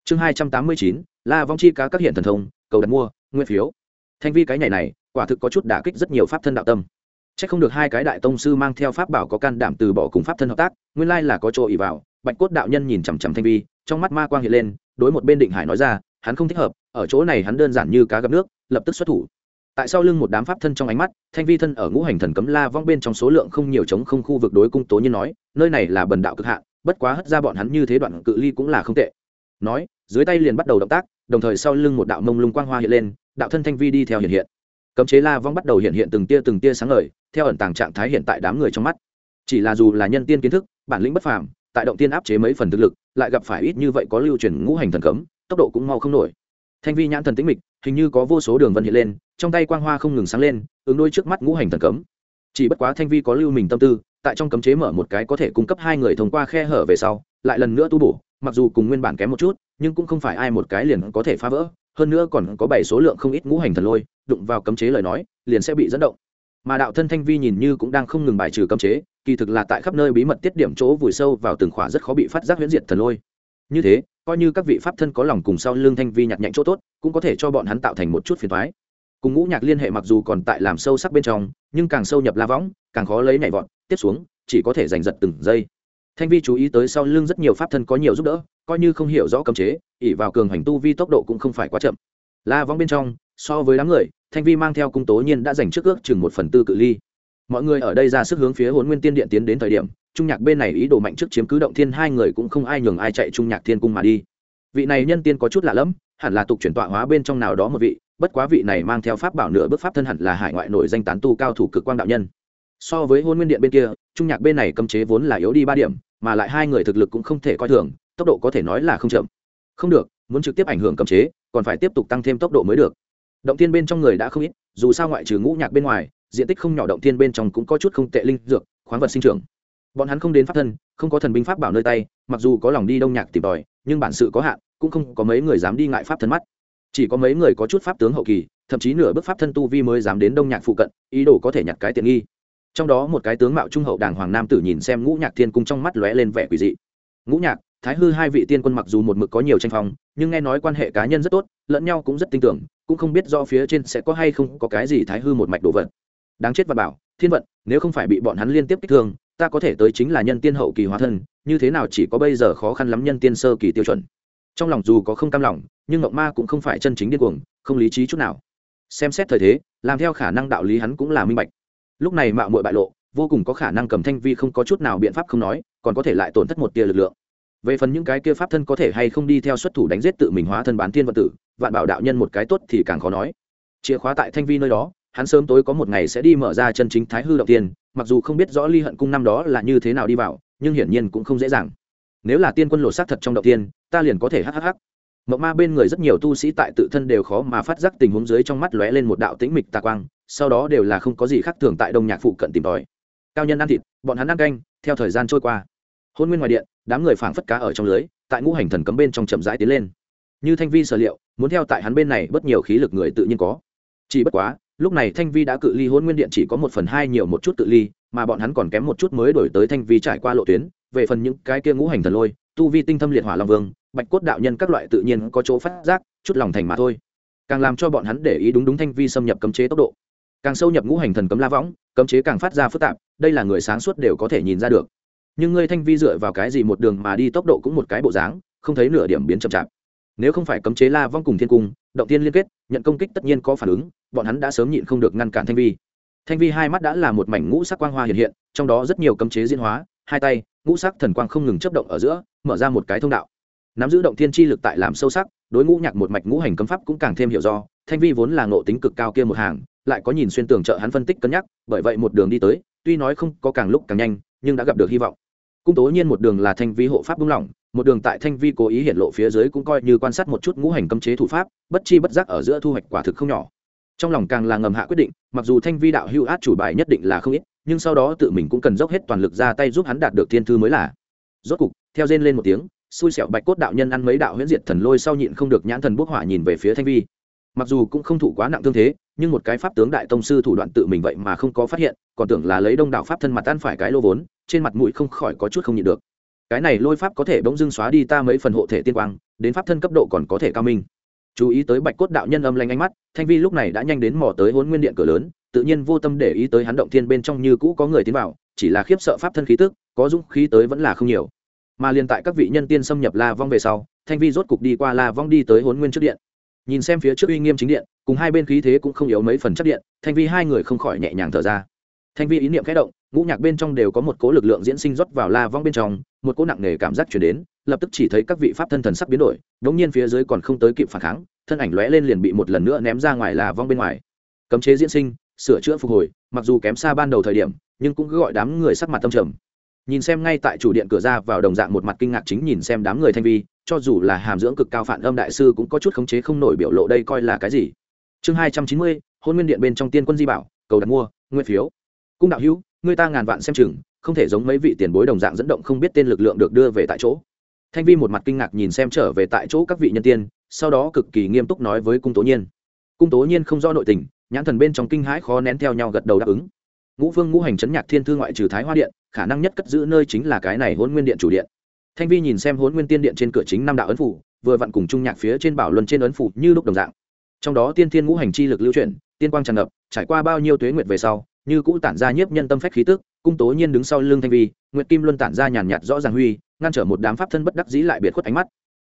Chương hai trăm tám mươi chín, la vong chi cá các hiện thần thông, cầu đặt mua, nguyên phiếu. Thanh vi cái nhảy này, quả thực có chút đả kích rất nhiều pháp thân đạo tâm. C h ắ c không được hai cái đại tông sư mang theo pháp bảo có can đảm từ bỏ cùng pháp thân hợp tác, nguyên lai là có chỗ ỉ vào bạch cốt đạo nhân nhìn chằm chằm thanh vi, trong mắt ma quang hiện lên, đối một bên định hải nói ra, hắn không thích hợp, ở chỗ này hắn đơn giản như cá gặp nước, lập tức xuất thủ. Tại sau lưng một đám pháp thân trong ánh mắt, thanh vi thân ở ngũ hành thần cấm la vong bên trong số lượng không nhiều chống không khu vực đối cung tố như nói, nơi này là bần đạo cực hạn, bất quá hất ra bọn hắn như thế đoạn cự ly cũng là không tệ. Nói, dưới tay liền bắt đầu động tác, đồng thời sau lưng một đạo mông lung quang hoa hiện lên, đạo thân thanh vi đi theo hiện hiện. Cấm chế la vong bắt đầu hiện hiện từng tia từng tia sáng ngời, theo ẩn tàng trạng thái hiện tại đám người trong mắt. Chỉ là dù là nhân tiên kiến thức, bản lĩnh bất phàm tại động tiên áp chế mấy phần thực lực, lại gặp phải ít như vậy có lưu truyền ngũ hành thần cấm, tốc độ cũng mau không nổi. Thanh vi nhãn thần tĩnh mịch, hình như có vô số đường vân hiện lên, trong tay quang hoa không ngừng sáng lên, ứng đôi trước mắt ngũ hành thần cấm. Chỉ bất quá thanh vi có lưu mình tâm tư, tại trong cấm chế mở một cái có thể cung cấp hai người thông qua khe hở về sau, lại lần nữa tu bổ, mặc dù cùng nguyên bản kém một chút, nhưng cũng không phải ai một cái liền có thể phá vỡ, hơn nữa còn có bảy số lượng không ít ngũ hành thần lôi, đụng vào cấm chế lời nói, liền sẽ bị dẫn động. Mà đạo thân thanh vi nhìn như cũng đang không ngừng bài trừ cấm chế kỳ thực là tại khắp nơi bí mật tiết điểm chỗ vùi sâu vào từng khỏa rất khó bị phát giác huyễn diệt thần lôi. Như thế, coi như các vị pháp thân có lòng cùng sau lưng thanh vi nhặt nhạnh chỗ tốt, cũng có thể cho bọn hắn tạo thành một chút phiền thoái cùng ngũ nhạc liên hệ mặc dù còn tại làm sâu sắc bên trong, nhưng càng sâu nhập la võng, càng khó lấy nhảy vọt, tiếp xuống, chỉ có thể giành giật từng giây. Thanh vi chú ý tới sau lưng rất nhiều pháp thân có nhiều giúp đỡ, coi như không hiểu rõ cấm chế ỉ vào cường hành tu vi tốc độ cũng không phải quá chậm. La võng bên trong, so với đám người, thanh vi mang theo cung tố nhiên đã giành trước ước chừng một phần tư cự ly mọi người ở đây ra sức hướng phía hồn nguyên tiên điện tiến đến thời điểm, trung nhạc bên này ý đồ mạnh trước chiếm cứ động thiên, hai người cũng không ai nhường ai chạy trung nhạc thiên cung mà đi. Vị này nhân tiên có chút lạ lẫm, hẳn là tục chuyển tọa hóa bên trong nào đó một vị, bất quá vị này mang theo pháp bảo nửa bước pháp thân hẳn là hải ngoại nổi danh tán tu cao thủ cực quang đạo nhân. So với hôn nguyên điện bên kia, trung nhạc bên này cấm chế vốn là yếu đi ba điểm, mà lại hai người thực lực cũng không thể coi thường, tốc độ có thể nói là không chậm. Không được, muốn trực tiếp ảnh hưởng cấm chế, còn phải tiếp tục tăng thêm tốc độ mới được. Động tiên bên trong người đã không ít, dù sao ngoại trừ ngũ nhạc bên ngoài diện tích không nhỏ động thiên bên trong cũng có chút không tệ linh dược, khoáng vật sinh trưởng. Bọn hắn không đến pháp thân, không có thần binh pháp bảo nơi tay, mặc dù có lòng đi đông nhạc tìm tòi, nhưng bản sự có hạn, cũng không có mấy người dám đi ngại pháp thân mắt. Chỉ có mấy người có chút pháp tướng hậu kỳ, thậm chí nửa bước pháp thân tu vi mới dám đến đông nhạc phụ cận, ý đồ có thể nhặt cái tiện nghi. Trong đó một cái tướng mạo trung hậu đàng hoàng nam tử nhìn xem ngũ nhạc thiên cung trong mắt lóe lên vẻ quỷ dị. Ngũ nhạc, thái hư hai vị tiên quân mặc dù một mực có nhiều tranh phong, nhưng nghe nói quan hệ cá nhân rất tốt, lẫn nhau cũng rất tin tưởng, cũng không biết do phía trên sẽ có hay không có cái gì thái hư một mạch đồ vật đáng chết và bảo, thiên vận, nếu không phải bị bọn hắn liên tiếp kích thương, ta có thể tới chính là nhân tiên hậu kỳ hóa thân, như thế nào chỉ có bây giờ khó khăn lắm nhân tiên sơ kỳ tiêu chuẩn. Trong lòng dù có không cam lòng, nhưng ngọc ma cũng không phải chân chính điên cuồng, không lý trí chút nào. Xem xét thời thế, làm theo khả năng đạo lý hắn cũng là minh bạch. Lúc này mạo muội bại lộ, vô cùng có khả năng cầm thanh vi không có chút nào biện pháp không nói, còn có thể lại tổn thất một tia lực lượng. Về phần những cái kia pháp thân có thể hay không đi theo xuất thủ đánh giết tự mình hóa thân bán thiên vật tử, vạn bảo đạo nhân một cái tốt thì càng khó nói. Chìa khóa tại thanh vi nơi đó hắn sớm tối có một ngày sẽ đi mở ra chân chính thái hư động tiên, mặc dù không biết rõ ly hận cung năm đó là như thế nào đi vào, nhưng hiển nhiên cũng không dễ dàng. Nếu là tiên quân lột xác thật trong động tiên, ta liền có thể hhh mộng ma bên người rất nhiều tu sĩ tại tự thân đều khó mà phát giác tình huống dưới trong mắt lóe lên một đạo tĩnh mịch tà quang, sau đó đều là không có gì khác thường tại đông nhạc phụ cận tìm tòi. Cao nhân ăn thịt, bọn hắn ăn canh, theo thời gian trôi qua. Hôn nguyên ngoài điện, đám người phảng phất cá ở trong lưới, tại ngũ hành thần cấm bên trong chậm rãi tiến lên. Như thanh vi sở liệu, muốn theo tại hắn bên này, bất nhiều khí lực người tự nhiên có. Chỉ bất quá lúc này thanh vi đã cự ly hôn nguyên điện chỉ có một phần hai nhiều một chút cự ly, mà bọn hắn còn kém một chút mới đổi tới thanh vi trải qua lộ tuyến. Về phần những cái kia ngũ hành thần lôi, tu vi tinh thâm liệt hỏa long vương, bạch cốt đạo nhân các loại tự nhiên có chỗ phát giác, chút lòng thành mà thôi. Càng làm cho bọn hắn để ý đúng đúng thanh vi xâm nhập cấm chế tốc độ. Càng sâu nhập ngũ hành thần cấm la võng, cấm chế càng phát ra phức tạp, đây là người sáng suốt đều có thể nhìn ra được. Nhưng ngươi thanh vi dựa vào cái gì một đường mà đi tốc độ cũng một cái bộ dáng, không thấy nửa điểm biến chậm chạp nếu không phải cấm chế la vong cùng thiên cung, động tiên liên kết, nhận công kích tất nhiên có phản ứng, bọn hắn đã sớm nhịn không được ngăn cản thanh vi. Thanh vi hai mắt đã là một mảnh ngũ sắc quang hoa hiện hiện, trong đó rất nhiều cấm chế diễn hóa, hai tay, ngũ sắc thần quang không ngừng chấp động ở giữa, mở ra một cái thông đạo. Nắm giữ động thiên chi lực tại làm sâu sắc, đối ngũ nhạc một mạch ngũ hành cấm pháp cũng càng thêm hiểu do, thanh vi vốn là ngộ tính cực cao kia một hàng, lại có nhìn xuyên tường trợ hắn phân tích cân nhắc, bởi vậy một đường đi tới, tuy nói không có càng lúc càng nhanh, nhưng đã gặp được hy vọng cung tố nhiên một đường là thanh vi hộ pháp buông lỏng, một đường tại thanh vi cố ý hiện lộ phía dưới cũng coi như quan sát một chút ngũ hành cấm chế thủ pháp, bất chi bất giác ở giữa thu hoạch quả thực không nhỏ. Trong lòng càng là ngầm hạ quyết định, mặc dù thanh vi đạo hưu át chủ bài nhất định là không ít, nhưng sau đó tự mình cũng cần dốc hết toàn lực ra tay giúp hắn đạt được thiên thư mới là. Rốt cục, theo rên lên một tiếng, xui xẻo bạch cốt đạo nhân ăn mấy đạo huyễn diệt thần lôi sau nhịn không được nhãn thần bốc hỏa nhìn về phía thanh vi mặc dù cũng không thủ quá nặng thương thế, nhưng một cái pháp tướng đại tông sư thủ đoạn tự mình vậy mà không có phát hiện, còn tưởng là lấy đông đảo pháp thân mặt ăn phải cái lô vốn, trên mặt mũi không khỏi có chút không nhịn được. Cái này lôi pháp có thể bỗng dưng xóa đi ta mấy phần hộ thể tiên quang, đến pháp thân cấp độ còn có thể cao minh. Chú ý tới bạch cốt đạo nhân âm lanh ánh mắt, thanh vi lúc này đã nhanh đến mò tới hôn nguyên điện cửa lớn, tự nhiên vô tâm để ý tới hắn động thiên bên trong như cũ có người tiến vào, chỉ là khiếp sợ pháp thân khí tức, có dũng khí tới vẫn là không nhiều. Mà liền tại các vị nhân tiên xâm nhập la vong về sau, thanh vi rốt cục đi qua la vong đi tới hôn nguyên trước điện nhìn xem phía trước uy nghiêm chính điện, cùng hai bên khí thế cũng không yếu mấy phần chất điện, thanh vi hai người không khỏi nhẹ nhàng thở ra. Thanh vi ý niệm khẽ động, ngũ nhạc bên trong đều có một cố lực lượng diễn sinh rót vào la vong bên trong, một cỗ nặng nề cảm giác chuyển đến, lập tức chỉ thấy các vị pháp thân thần sắp biến đổi đ ỗ n g nhiên phía dưới còn không tới kịp phản kháng, thân ảnh lóe lên liền bị một lần nữa ném ra ngoài la vong bên ngoài. Cấm chế diễn sinh, sửa chữa phục hồi, mặc dù kém xa ban đầu thời điểm, nhưng cũng cứ gọi đám người sắc mặt tâm trầm. Nhìn xem ngay tại chủ điện cửa ra vào đồng dạng một mặt kinh ngạc chính nhìn xem đám người thanh vi cho dù là hàm dưỡng cực cao phản âm đại sư cũng có chút khống chế không nổi biểu lộ đây coi là cái gì. Chương hai trăm chín mươi, hôn nguyên điện bên trong tiên quân di bảo, cầu đặt mua, nguyên phiếu. Cung đạo hữu, người ta ngàn vạn xem chừng, không thể giống mấy vị tiền bối đồng dạng dẫn động không biết tên lực lượng được đưa về tại chỗ. Thanh vi một mặt kinh ngạc nhìn xem trở về tại chỗ các vị nhân tiên, sau đó cực kỳ nghiêm túc nói với cung tố nhiên. Cung tố nhiên không do nội tình, nhãn thần bên trong kinh hãi khó nén theo nhau gật đầu đáp ứng. Ngũ vương ngũ hành chấn nhạc thiên thư ngoại trừ thái hoa điện, khả năng nhất cất giữ nơi chính là cái này hôn nguyên điện chủ điện thanh vi nhìn xem hôn nguyên tiên điện trên cửa chính năm đạo ấn phủ, vừa vặn cùng trung nhạc phía trên bảo luân trên ấn phủ như lúc đồng dạng. Trong đó tiên thiên ngũ hành chi lực lưu chuyển, tiên quang tràn ngập, trải qua bao nhiêu tuế nguyệt về sau, như cũ tản ra nhiếp nhân tâm phách khí tức, cung tố nhiên đứng sau lưng thanh vi, nguyệt kim luân tản ra nhàn nhạt rõ ràng huy, ngăn trở một đám pháp thân bất đắc dĩ lại biệt khuất ánh mắt.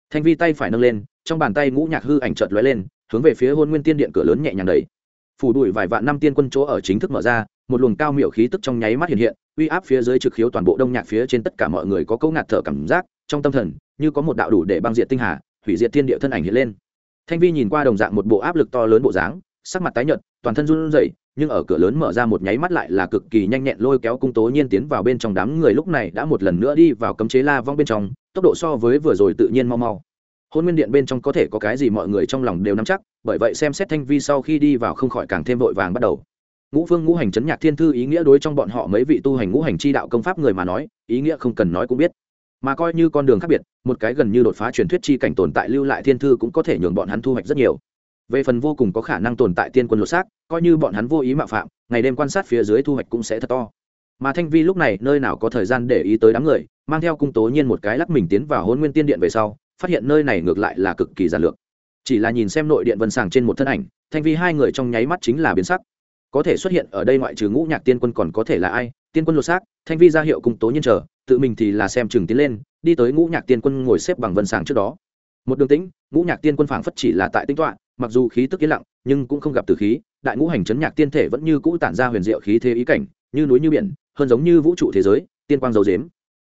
Thanh vi tay phải nâng lên, trong bàn tay ngũ nhạc hư ảnh chợt lóe lên, hướng về phía hôn nguyên tiên điện cửa lớn nhẹ nhàng đẩy. Phủ đuổi vài vạn năm tiên quân chỗ ở chính thức mở ra, một luồng cao miểu khí tức trong nháy mắt hiện hiện uy áp phía dưới trực khiếu toàn bộ đông nhạc phía trên tất cả mọi người có câu ngạt thở cảm giác, trong tâm thần, như có một đạo đủ để băng diệt tinh hà, hủy diệt thiên địa thân ảnh hiện lên. Thanh vi nhìn qua đồng dạng một bộ áp lực to lớn bộ dáng, sắc mặt tái nhợt, toàn thân run rẩy, nhưng ở cửa lớn mở ra một nháy mắt lại là cực kỳ nhanh nhẹn lôi kéo cung tố nhiên tiến vào bên trong đám người lúc này đã một lần nữa đi vào cấm chế la vong bên trong, tốc độ so với vừa rồi tự nhiên mau mau. Hôn nguyên điện bên trong có thể có cái gì mọi người trong lòng đều nắm chắc, bởi vậy xem xét thanh vi sau khi đi vào không khỏi càng thêm vội vàng bắt đầu ngũ phương ngũ hành chấn nhạc thiên thư ý nghĩa đối trong bọn họ mấy vị tu hành ngũ hành chi đạo công pháp người mà nói, ý nghĩa không cần nói cũng biết. Mà coi như con đường khác biệt, một cái gần như đột phá truyền thuyết chi cảnh tồn tại lưu lại thiên thư cũng có thể nhường bọn hắn thu hoạch rất nhiều. Về phần vô cùng có khả năng tồn tại tiên quân lột xác, coi như bọn hắn vô ý mạo phạm, ngày đêm quan sát phía dưới thu hoạch cũng sẽ thật to. Mà thanh vi lúc này nơi nào có thời gian để ý tới đám người, mang theo cung tố nhiên một cái lắc mình tiến vào hôn nguyên tiên điện về sau, phát hiện nơi này ngược lại là cực kỳ giản lược. Chỉ là nhìn xem nội điện vân sàng trên một thân ảnh, thanh vi hai người trong nháy mắt chính là biến sắc có thể xuất hiện ở đây ngoại trừ ngũ nhạc tiên quân còn có thể là ai? Tiên quân lột xác, thanh vi ra hiệu cùng tố nhiên trở tự mình thì là xem chừng tiến lên, đi tới ngũ nhạc tiên quân ngồi xếp bằng vân sàng trước đó. Một đường tĩnh, ngũ nhạc tiên quân phảng phất chỉ là tại tính tọa, mặc dù khí tức yên lặng, nhưng cũng không gặp từ khí, đại ngũ hành chấn nhạc tiên thể vẫn như cũ tản ra huyền diệu khí thế ý cảnh, như núi như biển, hơn giống như vũ trụ thế giới, tiên quang dầu dếm.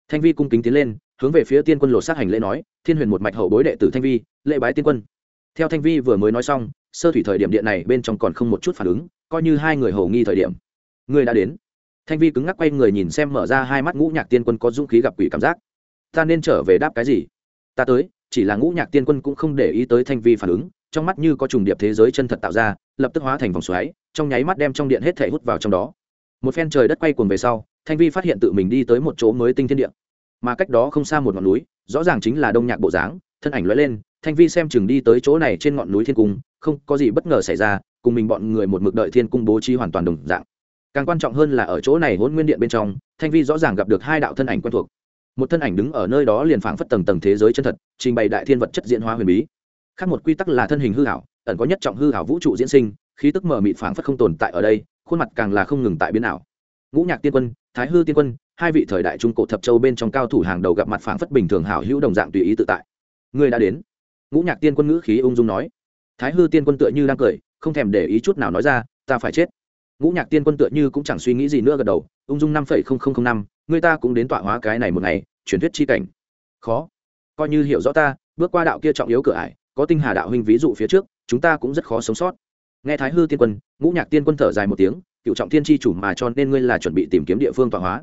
Thanh vi cung kính tiến lên, hướng về phía tiên quân lột sát hành lễ nói, thiên huyền một mạch hậu bối đệ tử thanh vi, lễ bái tiên quân. Theo thanh vi vừa mới nói xong, sơ thủy thời điểm điện này bên trong còn không một chút phản ứng coi như hai người hầu nghi thời điểm. Người đã đến. Thanh vi cứng ngắc quay người nhìn xem mở ra hai mắt ngũ nhạc tiên quân có dũng khí gặp quỷ cảm giác. Ta nên trở về đáp cái gì? Ta tới, chỉ là ngũ nhạc tiên quân cũng không để ý tới thanh vi phản ứng, trong mắt như có trùng điệp thế giới chân thật tạo ra, lập tức hóa thành vòng xoáy, trong nháy mắt đem trong điện hết thể hút vào trong đó. Một phen trời đất quay cuồng về sau, thanh vi phát hiện tự mình đi tới một chỗ mới tinh thiên địa. Mà cách đó không xa một ngọn núi, rõ ràng chính là đông nhạc bộ dáng, thân ảnh lóe lên, thanh vi xem chừng đi tới chỗ này trên ngọn núi thiên cung, không có gì bất ngờ xảy ra cùng mình bọn người một mực đợi thiên cung bố trí hoàn toàn đồng dạng. Càng quan trọng hơn là ở chỗ này hôn nguyên điện bên trong, thanh vi rõ ràng gặp được hai đạo thân ảnh quen thuộc. Một thân ảnh đứng ở nơi đó liền phảng phất tầng tầng thế giới chân thật, trình bày đại thiên vật chất diễn hóa huyền bí. Khác một quy tắc là thân hình hư hảo, ẩn có nhất trọng hư hảo vũ trụ diễn sinh, khí tức mở mịt phảng phất không tồn tại ở đây, khuôn mặt càng là không ngừng tại biến ảo. Ngũ nhạc tiên quân, thái hư tiên quân, hai vị thời đại trung cổ thập châu bên trong cao thủ hàng đầu gặp mặt phảng phất bình thường hảo hữu đồng dạng tùy ý tự tại. Người đã đến. Ngũ nhạc tiên quân ngữ khí ung dung nói. Thái hư tiên quân tựa như đang cười không thèm để ý chút nào nói ra, ta phải chết. Ngũ nhạc tiên quân tựa như cũng chẳng suy nghĩ gì nữa gật đầu, ung dung năm phẩy không không không năm người ta cũng đến tọa hóa cái này một ngày, truyền thuyết chi cảnh. Khó. Coi như hiểu rõ ta, bước qua đạo kia trọng yếu cửa ải, có tinh hà đạo huynh ví dụ phía trước, chúng ta cũng rất khó sống sót. Nghe thái hư tiên quân, ngũ nhạc tiên quân thở dài một tiếng, cựu trọng tiên tri chủ mà cho nên ngươi là chuẩn bị tìm kiếm địa phương tọa hóa.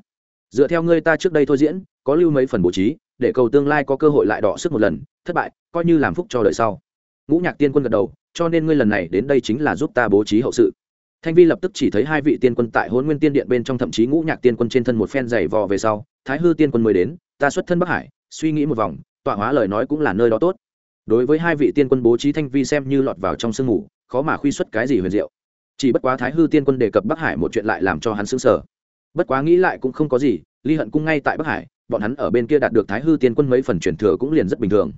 Dựa theo ngươi ta trước đây thôi diễn, có lưu mấy phần bố trí, để cầu tương lai có cơ hội lại đọ sức một lần, thất bại, coi như làm phúc cho đời sau. Ngũ nhạc tiên quân gật đầu cho nên ngươi lần này đến đây chính là giúp ta bố trí hậu sự. Thanh vi lập tức chỉ thấy hai vị tiên quân tại hôn nguyên tiên điện bên trong thậm chí ngũ nhạc tiên quân trên thân một phen dày vò về sau, thái hư tiên quân mới đến, ta xuất thân bắc hải, suy nghĩ một vòng, tọa hóa lời nói cũng là nơi đó tốt. Đối với hai vị tiên quân bố trí thanh vi xem như lọt vào trong sương mù, khó mà khuy xuất cái gì huyền diệu. Chỉ bất quá thái hư tiên quân đề cập bắc hải một chuyện lại làm cho hắn xứng sở bất quá nghĩ lại cũng không có gì, ly hận cung ngay tại bắc hải, bọn hắn ở bên kia đạt được thái hư tiên quân mấy phần truyền thừa cũng liền rất bình thường.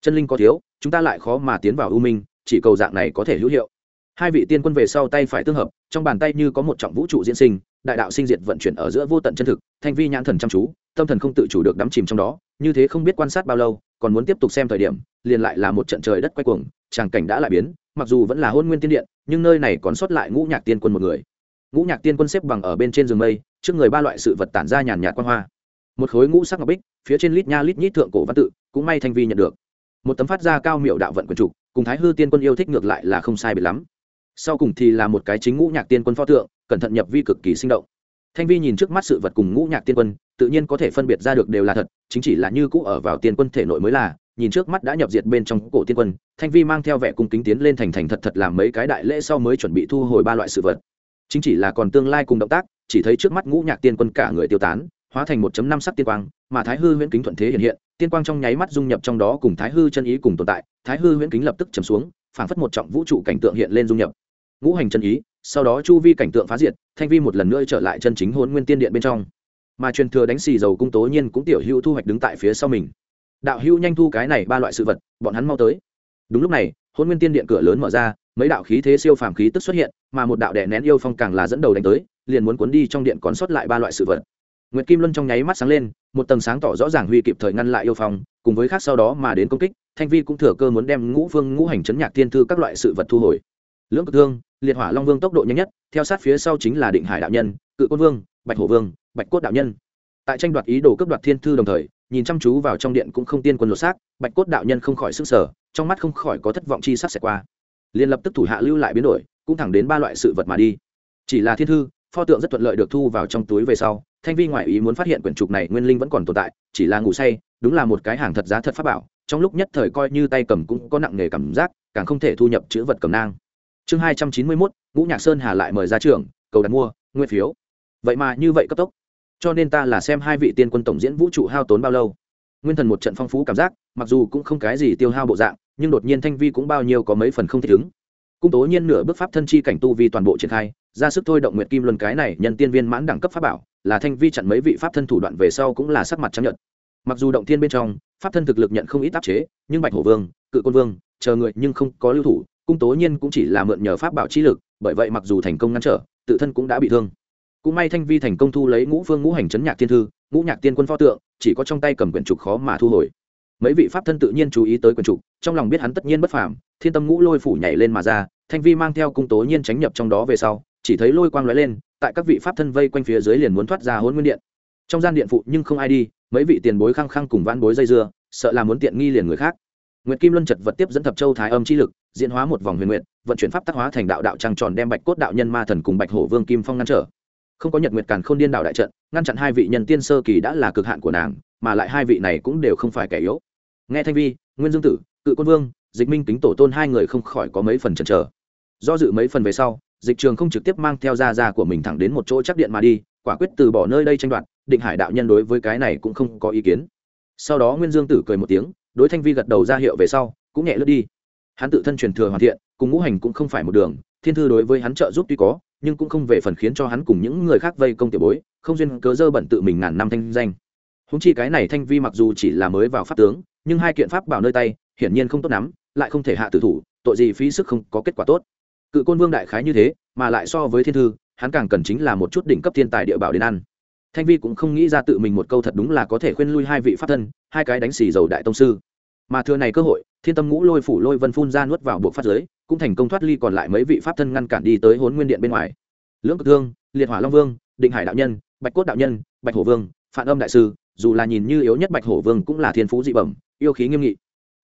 Chân linh có thiếu, chúng ta lại khó mà tiến vào ưu minh chỉ cầu dạng này có thể hữu hiệu. Hai vị tiên quân về sau tay phải tương hợp, trong bàn tay như có một trọng vũ trụ diễn sinh, đại đạo sinh diệt vận chuyển ở giữa vô tận chân thực, thanh vi nhãn thần chăm chú, tâm thần không tự chủ được đắm chìm trong đó, như thế không biết quan sát bao lâu, còn muốn tiếp tục xem thời điểm, liền lại là một trận trời đất quay cuồng, tràng cảnh đã lại biến, mặc dù vẫn là hôn nguyên tiên điện, nhưng nơi này còn sót lại ngũ nhạc tiên quân một người. Ngũ nhạc tiên quân xếp bằng ở bên trên giường mây, trước người ba loại sự vật tản ra nhàn nhạt quan hoa. Một khối ngũ sắc ngọc bích, phía trên lít nha lít nhít thượng cổ văn tự, cũng may thanh vi nhận được. Một tấm phát ra cao miệu đạo vận quần trục cùng thái hư tiên quân yêu thích ngược lại là không sai biệt lắm. Sau cùng thì là một cái chính ngũ nhạc tiên quân pho tượng, cẩn thận nhập vi cực kỳ sinh động. Thanh vi nhìn trước mắt sự vật cùng ngũ nhạc tiên quân, tự nhiên có thể phân biệt ra được đều là thật, chính chỉ là như cũ ở vào tiên quân thể nội mới là, nhìn trước mắt đã nhập diệt bên trong cổ tiên quân, thanh vi mang theo vẻ cung kính tiến lên thành thành thật thật làm mấy cái đại lễ sau mới chuẩn bị thu hồi ba loại sự vật. Chính chỉ là còn tương lai cùng động tác, chỉ thấy trước mắt ngũ nhạc tiên quân cả người tiêu tán, hóa thành một năm sắc tiên quang, mà thái hư huyễn kính thuận thế hiện hiện tiên quang trong nháy mắt dung nhập trong đó cùng thái hư chân ý cùng tồn tại thái hư huyễn kính lập tức chầm xuống phảng phất một trọng vũ trụ cảnh tượng hiện lên dung nhập. Ngũ hành chân ý sau đó chu vi cảnh tượng phá diệt thanh vi một lần nữa trở lại chân chính hôn nguyên tiên điện bên trong. Mà truyền thừa đánh xì dầu cung tố nhiên cũng tiểu hữu thu hoạch đứng tại phía sau mình. Đạo hữu nhanh thu cái này ba loại sự vật bọn hắn mau tới. Đúng lúc này hôn nguyên tiên điện cửa lớn mở ra mấy đạo khí thế siêu phàm khí tức xuất hiện mà một đạo đẻ nén yêu phong càng là dẫn đầu đánh tới liền muốn cuốn đi trong điện còn sót lại ba loại sự vật. Nguyệt Kim Luân trong nháy mắt sáng lên, một tầng sáng tỏ rõ ràng huy kịp thời ngăn lại yêu phong, cùng với khác sau đó mà đến công kích, Thanh Vi cũng thừa cơ muốn đem Ngũ Vương Ngũ Hành chấn nhạc thiên thư các loại sự vật thu hồi. Lưỡng cực thương, Liệt Hỏa Long Vương tốc độ nhanh nhất, theo sát phía sau chính là Định Hải đạo nhân, Cự quân Vương, Bạch Hổ Vương, Bạch Cốt đạo nhân. Tại tranh đoạt ý đồ cướp đoạt thiên thư đồng thời, nhìn chăm chú vào trong điện cũng không tiên quân lột xác, Bạch Cốt đạo nhân không khỏi sức sở, trong mắt không khỏi có thất vọng chi sắc sẽ qua. liền lập tức thủ hạ lưu lại biến đổi, cũng thẳng đến ba loại sự vật mà đi. Chỉ là thiên thư, pho tượng rất thuận lợi được thu vào trong túi về sau, thanh vi ngoại ý muốn phát hiện quyển trục này nguyên linh vẫn còn tồn tại, chỉ là ngủ say, đúng là một cái hàng thật giá thật pháp bảo, trong lúc nhất thời coi như tay cầm cũng có nặng nghề cảm giác, càng không thể thu nhập chữ vật cầm nang. Chương hai trăm chín mươi mốt, ngũ nhạc sơn hà lại mời ra trường, cầu đặt mua, nguyên phiếu. Vậy mà như vậy cấp tốc. Cho nên ta là xem hai vị tiên quân tổng diễn vũ trụ hao tốn bao lâu. Nguyên thần một trận phong phú cảm giác, mặc dù cũng không cái gì tiêu hao bộ dạng, nhưng đột nhiên thanh vi cũng bao nhiêu có mấy phần không thể ứng. Cung tố nhiên nửa bước pháp thân chi cảnh tu vi toàn bộ triển khai, ra sức thôi động nguyện kim luân cái này nhân tiên viên mãn đẳng cấp pháp bảo là thanh vi chặn mấy vị pháp thân thủ đoạn về sau cũng là sắc mặt chấp nhận mặc dù động thiên bên trong, pháp thân thực lực nhận không ít áp chế, nhưng bạch hổ vương, cự côn vương, chờ người nhưng không có lưu thủ, cung tố nhiên cũng chỉ là mượn nhờ pháp bảo chi lực, bởi vậy mặc dù thành công ngăn trở, tự thân cũng đã bị thương. Cũng may thanh vi thành công thu lấy ngũ phương ngũ hành chấn nhạc thiên thư, ngũ nhạc tiên quân pho tượng, chỉ có trong tay cầm quyển trục khó mà thu hồi. Mấy vị pháp thân tự nhiên chú ý tới quyển trục, trong lòng biết hắn tất nhiên bất phàm, thiên tâm ngũ lôi phủ nhảy lên mà ra, thanh vi mang theo cung tố nhiên tránh nhập trong đó về sau chỉ thấy lôi quang lóe lên tại các vị pháp thân vây quanh phía dưới liền muốn thoát ra hôn nguyên điện trong gian điện phụ nhưng không ai đi mấy vị tiền bối khăng khăng cùng vãn bối dây dưa sợ là muốn tiện nghi liền người khác Nguyệt Kim Luân chật vật tiếp dẫn thập châu thái âm chi lực, diễn hóa một vòng huyền nguyện, vận chuyển pháp tác hóa thành đạo đạo trăng tròn đem Bạch Cốt đạo nhân ma thần cùng Bạch Hổ Vương Kim Phong ngăn trở. Không có Nhật Nguyệt Càn Khôn điên đạo đại trận, ngăn chặn hai vị nhân tiên sơ kỳ đã là cực hạn của nàng, mà lại hai vị này cũng đều không phải kẻ yếu. Nghe Thanh Vi, Nguyên Dương Tử, Cự Quân Vương, Dịch Minh Kính Tổ Tôn hai người không khỏi có mấy phần chần chờ. Do dự mấy phần về sau, dịch trường không trực tiếp mang theo gia gia của mình thẳng đến một chỗ chắc điện mà đi, quả quyết từ bỏ nơi đây tranh đoạt, định hải đạo nhân đối với cái này cũng không có ý kiến. Sau đó nguyên dương tử cười một tiếng, đối thanh vi gật đầu ra hiệu về sau, cũng nhẹ lướt đi. Hắn tự thân truyền thừa hoàn thiện, cùng ngũ hành cũng không phải một đường, thiên thư đối với hắn trợ giúp tuy có, nhưng cũng không về phần khiến cho hắn cùng những người khác vây công tiểu bối, không duyên cớ dơ bẩn tự mình ngàn năm thanh danh. Húng chi cái này thanh vi mặc dù chỉ là mới vào pháp tướng, nhưng hai kiện pháp bảo nơi tay, hiển nhiên không tốt lắm, lại không thể hạ tử thủ, tội gì phí sức không có kết quả tốt cự côn vương đại khái như thế, mà lại so với thiên thư, hắn càng cần chính là một chút đỉnh cấp thiên tài địa bảo đến ăn. Thanh vi cũng không nghĩ ra tự mình một câu thật đúng là có thể khuyên lui hai vị pháp thân, hai cái đánh xì dầu đại tông sư. Mà thừa này cơ hội, thiên tâm ngũ lôi phủ lôi vân phun ra nuốt vào buộc phát giới cũng thành công thoát ly còn lại mấy vị pháp thân ngăn cản đi tới hốn nguyên điện bên ngoài. Lưỡng cực thương, liệt hỏa long vương, định hải đạo nhân, bạch cốt đạo nhân, bạch hổ vương phản âm đại sư, dù là nhìn như yếu nhất bạch hổ vương cũng là thiên phú dị bẩm, yêu khí nghiêm nghị.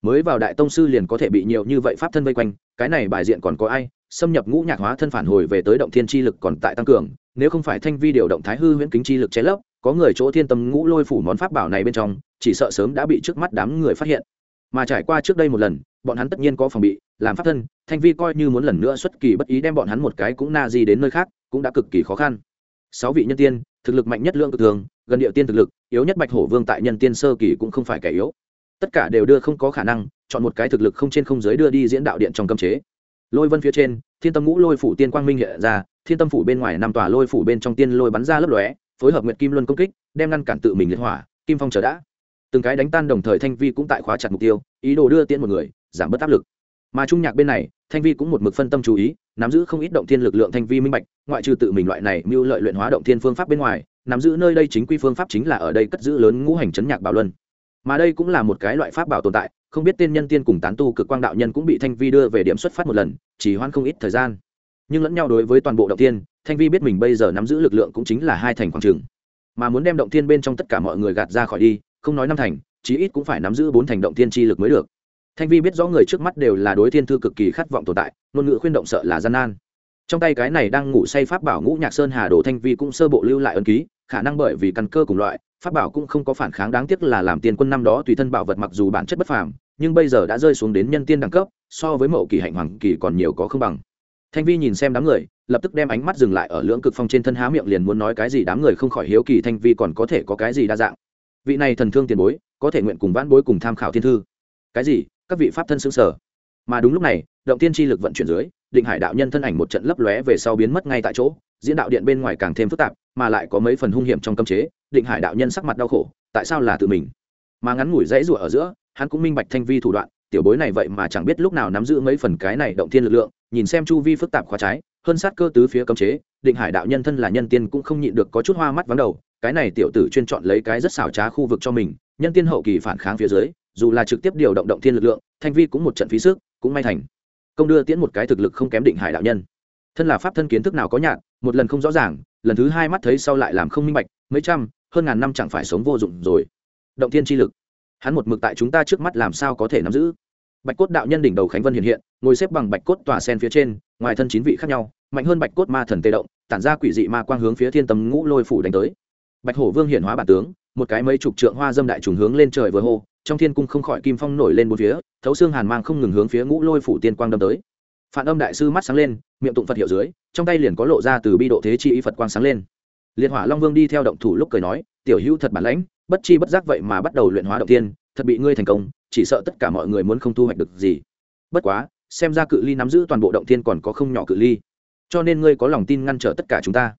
Mới vào đại tông sư liền có thể bị nhiều như vậy pháp thân vây quanh, cái này bài diện còn có ai xâm nhập ngũ nhạc hóa thân phản hồi về tới động thiên chi lực còn tại tăng cường, nếu không phải thanh vi điều động thái hư huyễn kính chi lực chế lấp, có người chỗ thiên tâm ngũ lôi phủ món pháp bảo này bên trong, chỉ sợ sớm đã bị trước mắt đám người phát hiện. Mà trải qua trước đây một lần, bọn hắn tất nhiên có phòng bị, làm pháp thân, thanh vi coi như muốn lần nữa xuất kỳ bất ý đem bọn hắn một cái cũng na di đến nơi khác, cũng đã cực kỳ khó khăn. Sáu vị nhân tiên, thực lực mạnh nhất lượng cực thường, gần địa tiên thực lực, yếu nhất bạch hổ vương tại nhân tiên sơ kỳ cũng không phải kẻ yếu. Tất cả đều đưa không có khả năng, chọn một cái thực lực không trên không dưới đưa đi diễn đạo điện trong cấm chế lôi vân phía trên, thiên tâm ngũ lôi phủ tiên quang minh hiện ra, thiên tâm phủ bên ngoài năm tòa lôi phủ bên trong tiên lôi bắn ra lấp lóe, phối hợp nguyệt kim luân công kích, đem ngăn cản tự mình liệt hỏa, kim phong chờ đã. Từng cái đánh tan đồng thời thanh vi cũng tại khóa chặt mục tiêu, ý đồ đưa tiễn một người, giảm bớt áp lực. Mà trung nhạc bên này, thanh vi cũng một mực phân tâm chú ý, nắm giữ không ít động thiên lực lượng thanh vi minh bạch, ngoại trừ tự mình loại này mưu lợi luyện hóa động thiên phương pháp bên ngoài, nắm giữ nơi đây chính quy phương pháp chính là ở đây cất giữ lớn ngũ hành chấn nhạc bảo luân. Mà đây cũng là một cái loại pháp bảo tồn tại không biết tên nhân tiên cùng tán tu cực quang đạo nhân cũng bị thanh vi đưa về điểm xuất phát một lần, chỉ hoan không ít thời gian. Nhưng lẫn nhau đối với toàn bộ động tiên, thanh vi biết mình bây giờ nắm giữ lực lượng cũng chính là hai thành khoảng trường mà muốn đem động tiên bên trong tất cả mọi người gạt ra khỏi đi, không nói năm thành, chí ít cũng phải nắm giữ bốn thành động tiên chi lực mới được. Thanh vi biết rõ người trước mắt đều là đối thiên thư cực kỳ khát vọng tồn tại, ngôn ngữ khuyên động sợ là gian nan. Trong tay cái này đang ngủ say pháp bảo ngũ nhạc sơn hà đồ thanh vi cũng sơ bộ lưu lại ân ký, khả năng bởi vì căn cơ cùng loại, pháp bảo cũng không có phản kháng đáng tiếc là làm tiền quân năm đó tùy thân bảo vật mặc dù bản chất bất phàm nhưng bây giờ đã rơi xuống đến nhân tiên đẳng cấp, so với mậu kỳ hạnh hoàng kỳ còn nhiều có không bằng. Thanh vi nhìn xem đám người, lập tức đem ánh mắt dừng lại ở lưỡng cực phong trên thân há miệng liền muốn nói cái gì đám người không khỏi hiếu kỳ thanh vi còn có thể có cái gì đa dạng. Vị này thần thương tiền bối, có thể nguyện cùng vãn bối cùng tham khảo thiên thư. Cái gì? Các vị pháp thân xứng sở. Mà đúng lúc này, động tiên tri lực vận chuyển dưới, định hải đạo nhân thân ảnh một trận lấp lóe về sau biến mất ngay tại chỗ, diễn đạo điện bên ngoài càng thêm phức tạp, mà lại có mấy phần hung hiểm trong cấm chế, định hải đạo nhân sắc mặt đau khổ, tại sao là tự mình? Mà ngắn ngủi dãy rủa ở giữa hắn cũng minh bạch thanh vi thủ đoạn, tiểu bối này vậy mà chẳng biết lúc nào nắm giữ mấy phần cái này động thiên lực lượng, nhìn xem chu vi phức tạp khóa trái, hơn sát cơ tứ phía cấm chế, định hải đạo nhân thân là nhân tiên cũng không nhịn được có chút hoa mắt vắng đầu, cái này tiểu tử chuyên chọn lấy cái rất xảo trá khu vực cho mình, nhân tiên hậu kỳ phản kháng phía dưới, dù là trực tiếp điều động động thiên lực lượng, thanh vi cũng một trận phí sức, cũng may thành. Công đưa tiễn một cái thực lực không kém định hải đạo nhân. Thân là pháp thân kiến thức nào có nhạt, một lần không rõ ràng, lần thứ hai mắt thấy sau lại làm không minh bạch, mấy trăm, hơn ngàn năm chẳng phải sống vô dụng rồi. Động thiên chi lực hắn một mực tại chúng ta trước mắt làm sao có thể nắm giữ. Bạch cốt đạo nhân đỉnh đầu khánh vân hiện hiện, ngồi xếp bằng bạch cốt tòa sen phía trên, ngoài thân chín vị khác nhau, mạnh hơn bạch cốt ma thần tê động, tản ra quỷ dị ma quang hướng phía thiên tầm ngũ lôi phủ đánh tới. Bạch hổ vương hiển hóa bản tướng, một cái mấy chục trượng hoa dâm đại trùng hướng lên trời vừa hô, trong thiên cung không khỏi kim phong nổi lên bốn phía, thấu xương hàn mang không ngừng hướng phía ngũ lôi phủ tiên quang đâm tới. Phản âm đại sư mắt sáng lên, miệng tụng phật hiệu dưới, trong tay liền có lộ ra từ bi độ thế chi ý phật quang sáng lên liệt hỏa long vương đi theo động thủ lúc cười nói, tiểu hữu thật bản lãnh, bất chi bất giác vậy mà bắt đầu luyện hóa động tiên thật bị ngươi thành công, chỉ sợ tất cả mọi người muốn không thu hoạch được gì. Bất quá, xem ra cự ly nắm giữ toàn bộ động tiên còn có không nhỏ cự ly, cho nên ngươi có lòng tin ngăn trở tất cả chúng ta.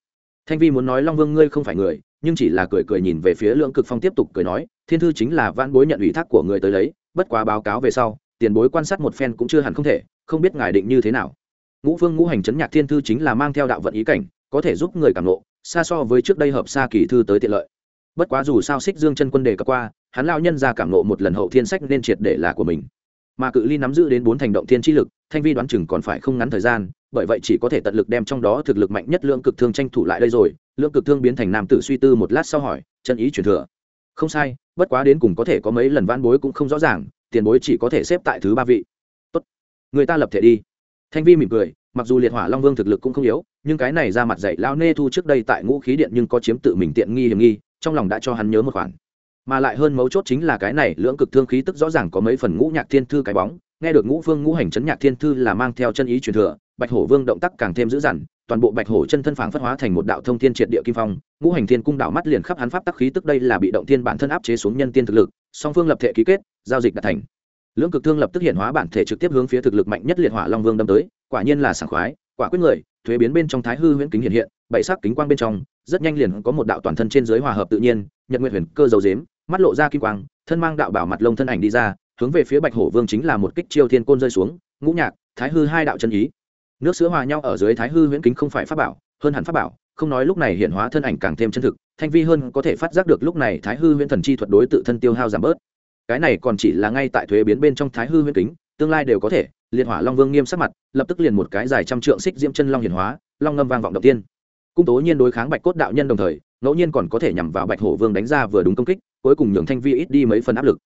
Thanh vi muốn nói long vương ngươi không phải người, nhưng chỉ là cười cười nhìn về phía lưỡng cực phong tiếp tục cười nói, thiên thư chính là van bối nhận ủy thác của người tới lấy, bất quá báo cáo về sau, tiền bối quan sát một phen cũng chưa hẳn không thể, không biết ngài định như thế nào. Ngũ vương ngũ hành chấn nhạc thiên thư chính là mang theo đạo vận ý cảnh, có thể giúp người cảm nộ xa so với trước đây hợp xa kỳ thư tới tiện lợi. Bất quá dù sao xích dương chân quân đề cập qua, hắn lao nhân ra cảm nộ một lần hậu thiên sách nên triệt để là của mình. Mà cự ly nắm giữ đến bốn thành động thiên chi lực, thanh vi đoán chừng còn phải không ngắn thời gian, bởi vậy chỉ có thể tận lực đem trong đó thực lực mạnh nhất lượng cực thương tranh thủ lại đây rồi, lượng cực thương biến thành nam tử suy tư một lát sau hỏi, chân ý truyền thừa? Không sai, bất quá đến cùng có thể có mấy lần van bối cũng không rõ ràng, tiền bối chỉ có thể xếp tại thứ ba vị. Tốt, người ta lập thể đi thanh vi mỉm cười, mặc dù liệt hỏa long vương thực lực cũng không yếu, nhưng cái này ra mặt dạy lao nê thu trước đây tại ngũ khí điện nhưng có chiếm tự mình tiện nghi hiểm nghi, trong lòng đã cho hắn nhớ một khoản. Mà lại hơn mấu chốt chính là cái này, lưỡng cực thương khí tức rõ ràng có mấy phần ngũ nhạc thiên thư cái bóng, nghe được ngũ phương ngũ hành chấn nhạc thiên thư là mang theo chân ý truyền thừa, bạch hổ vương động tác càng thêm dữ dằn, toàn bộ bạch hổ chân thân phảng phất hóa thành một đạo thông thiên triệt địa kim phong, ngũ hành thiên cung đạo mắt liền khắp hắn pháp tắc khí tức đây là bị động thiên bản thân áp chế xuống nhân tiên thực lực, song phương lập thể ký kết, giao dịch đạt thành lưỡng cực thương lập tức hiện hóa bản thể trực tiếp hướng phía thực lực mạnh nhất liệt hỏa long vương đâm tới, quả nhiên là sảng khoái, quả quyết người, thuế biến bên trong thái hư huyễn kính hiện hiện, bảy sắc kính quang bên trong, rất nhanh liền có một đạo toàn thân trên dưới hòa hợp tự nhiên, nhật nguyện huyền cơ dầu dếm, mắt lộ ra kim quang, thân mang đạo bảo mặt lông thân ảnh đi ra, hướng về phía bạch hổ vương chính là một kích chiêu thiên côn rơi xuống, ngũ nhạc, thái hư hai đạo chân ý. Nước sữa hòa nhau ở dưới thái hư huyễn kính không phải pháp bảo, hơn hẳn pháp bảo, không nói lúc này hiện hóa thân ảnh càng thêm chân thực, thanh vi hơn có thể phát giác được lúc này thái hư huyễn thần chi thuật đối tự thân tiêu hao giảm bớt cái này còn chỉ là ngay tại thuế biến bên trong thái hư huyễn kính, tương lai đều có thể, liệt hỏa long vương nghiêm sắc mặt, lập tức liền một cái dài trăm trượng xích diễm chân long hiển hóa, long ngâm vang vọng đầu tiên. Cung tố nhiên đối kháng bạch cốt đạo nhân đồng thời, ngẫu nhiên còn có thể nhằm vào bạch hổ vương đánh ra vừa đúng công kích, cuối cùng nhường thanh vi ít đi mấy phần áp lực.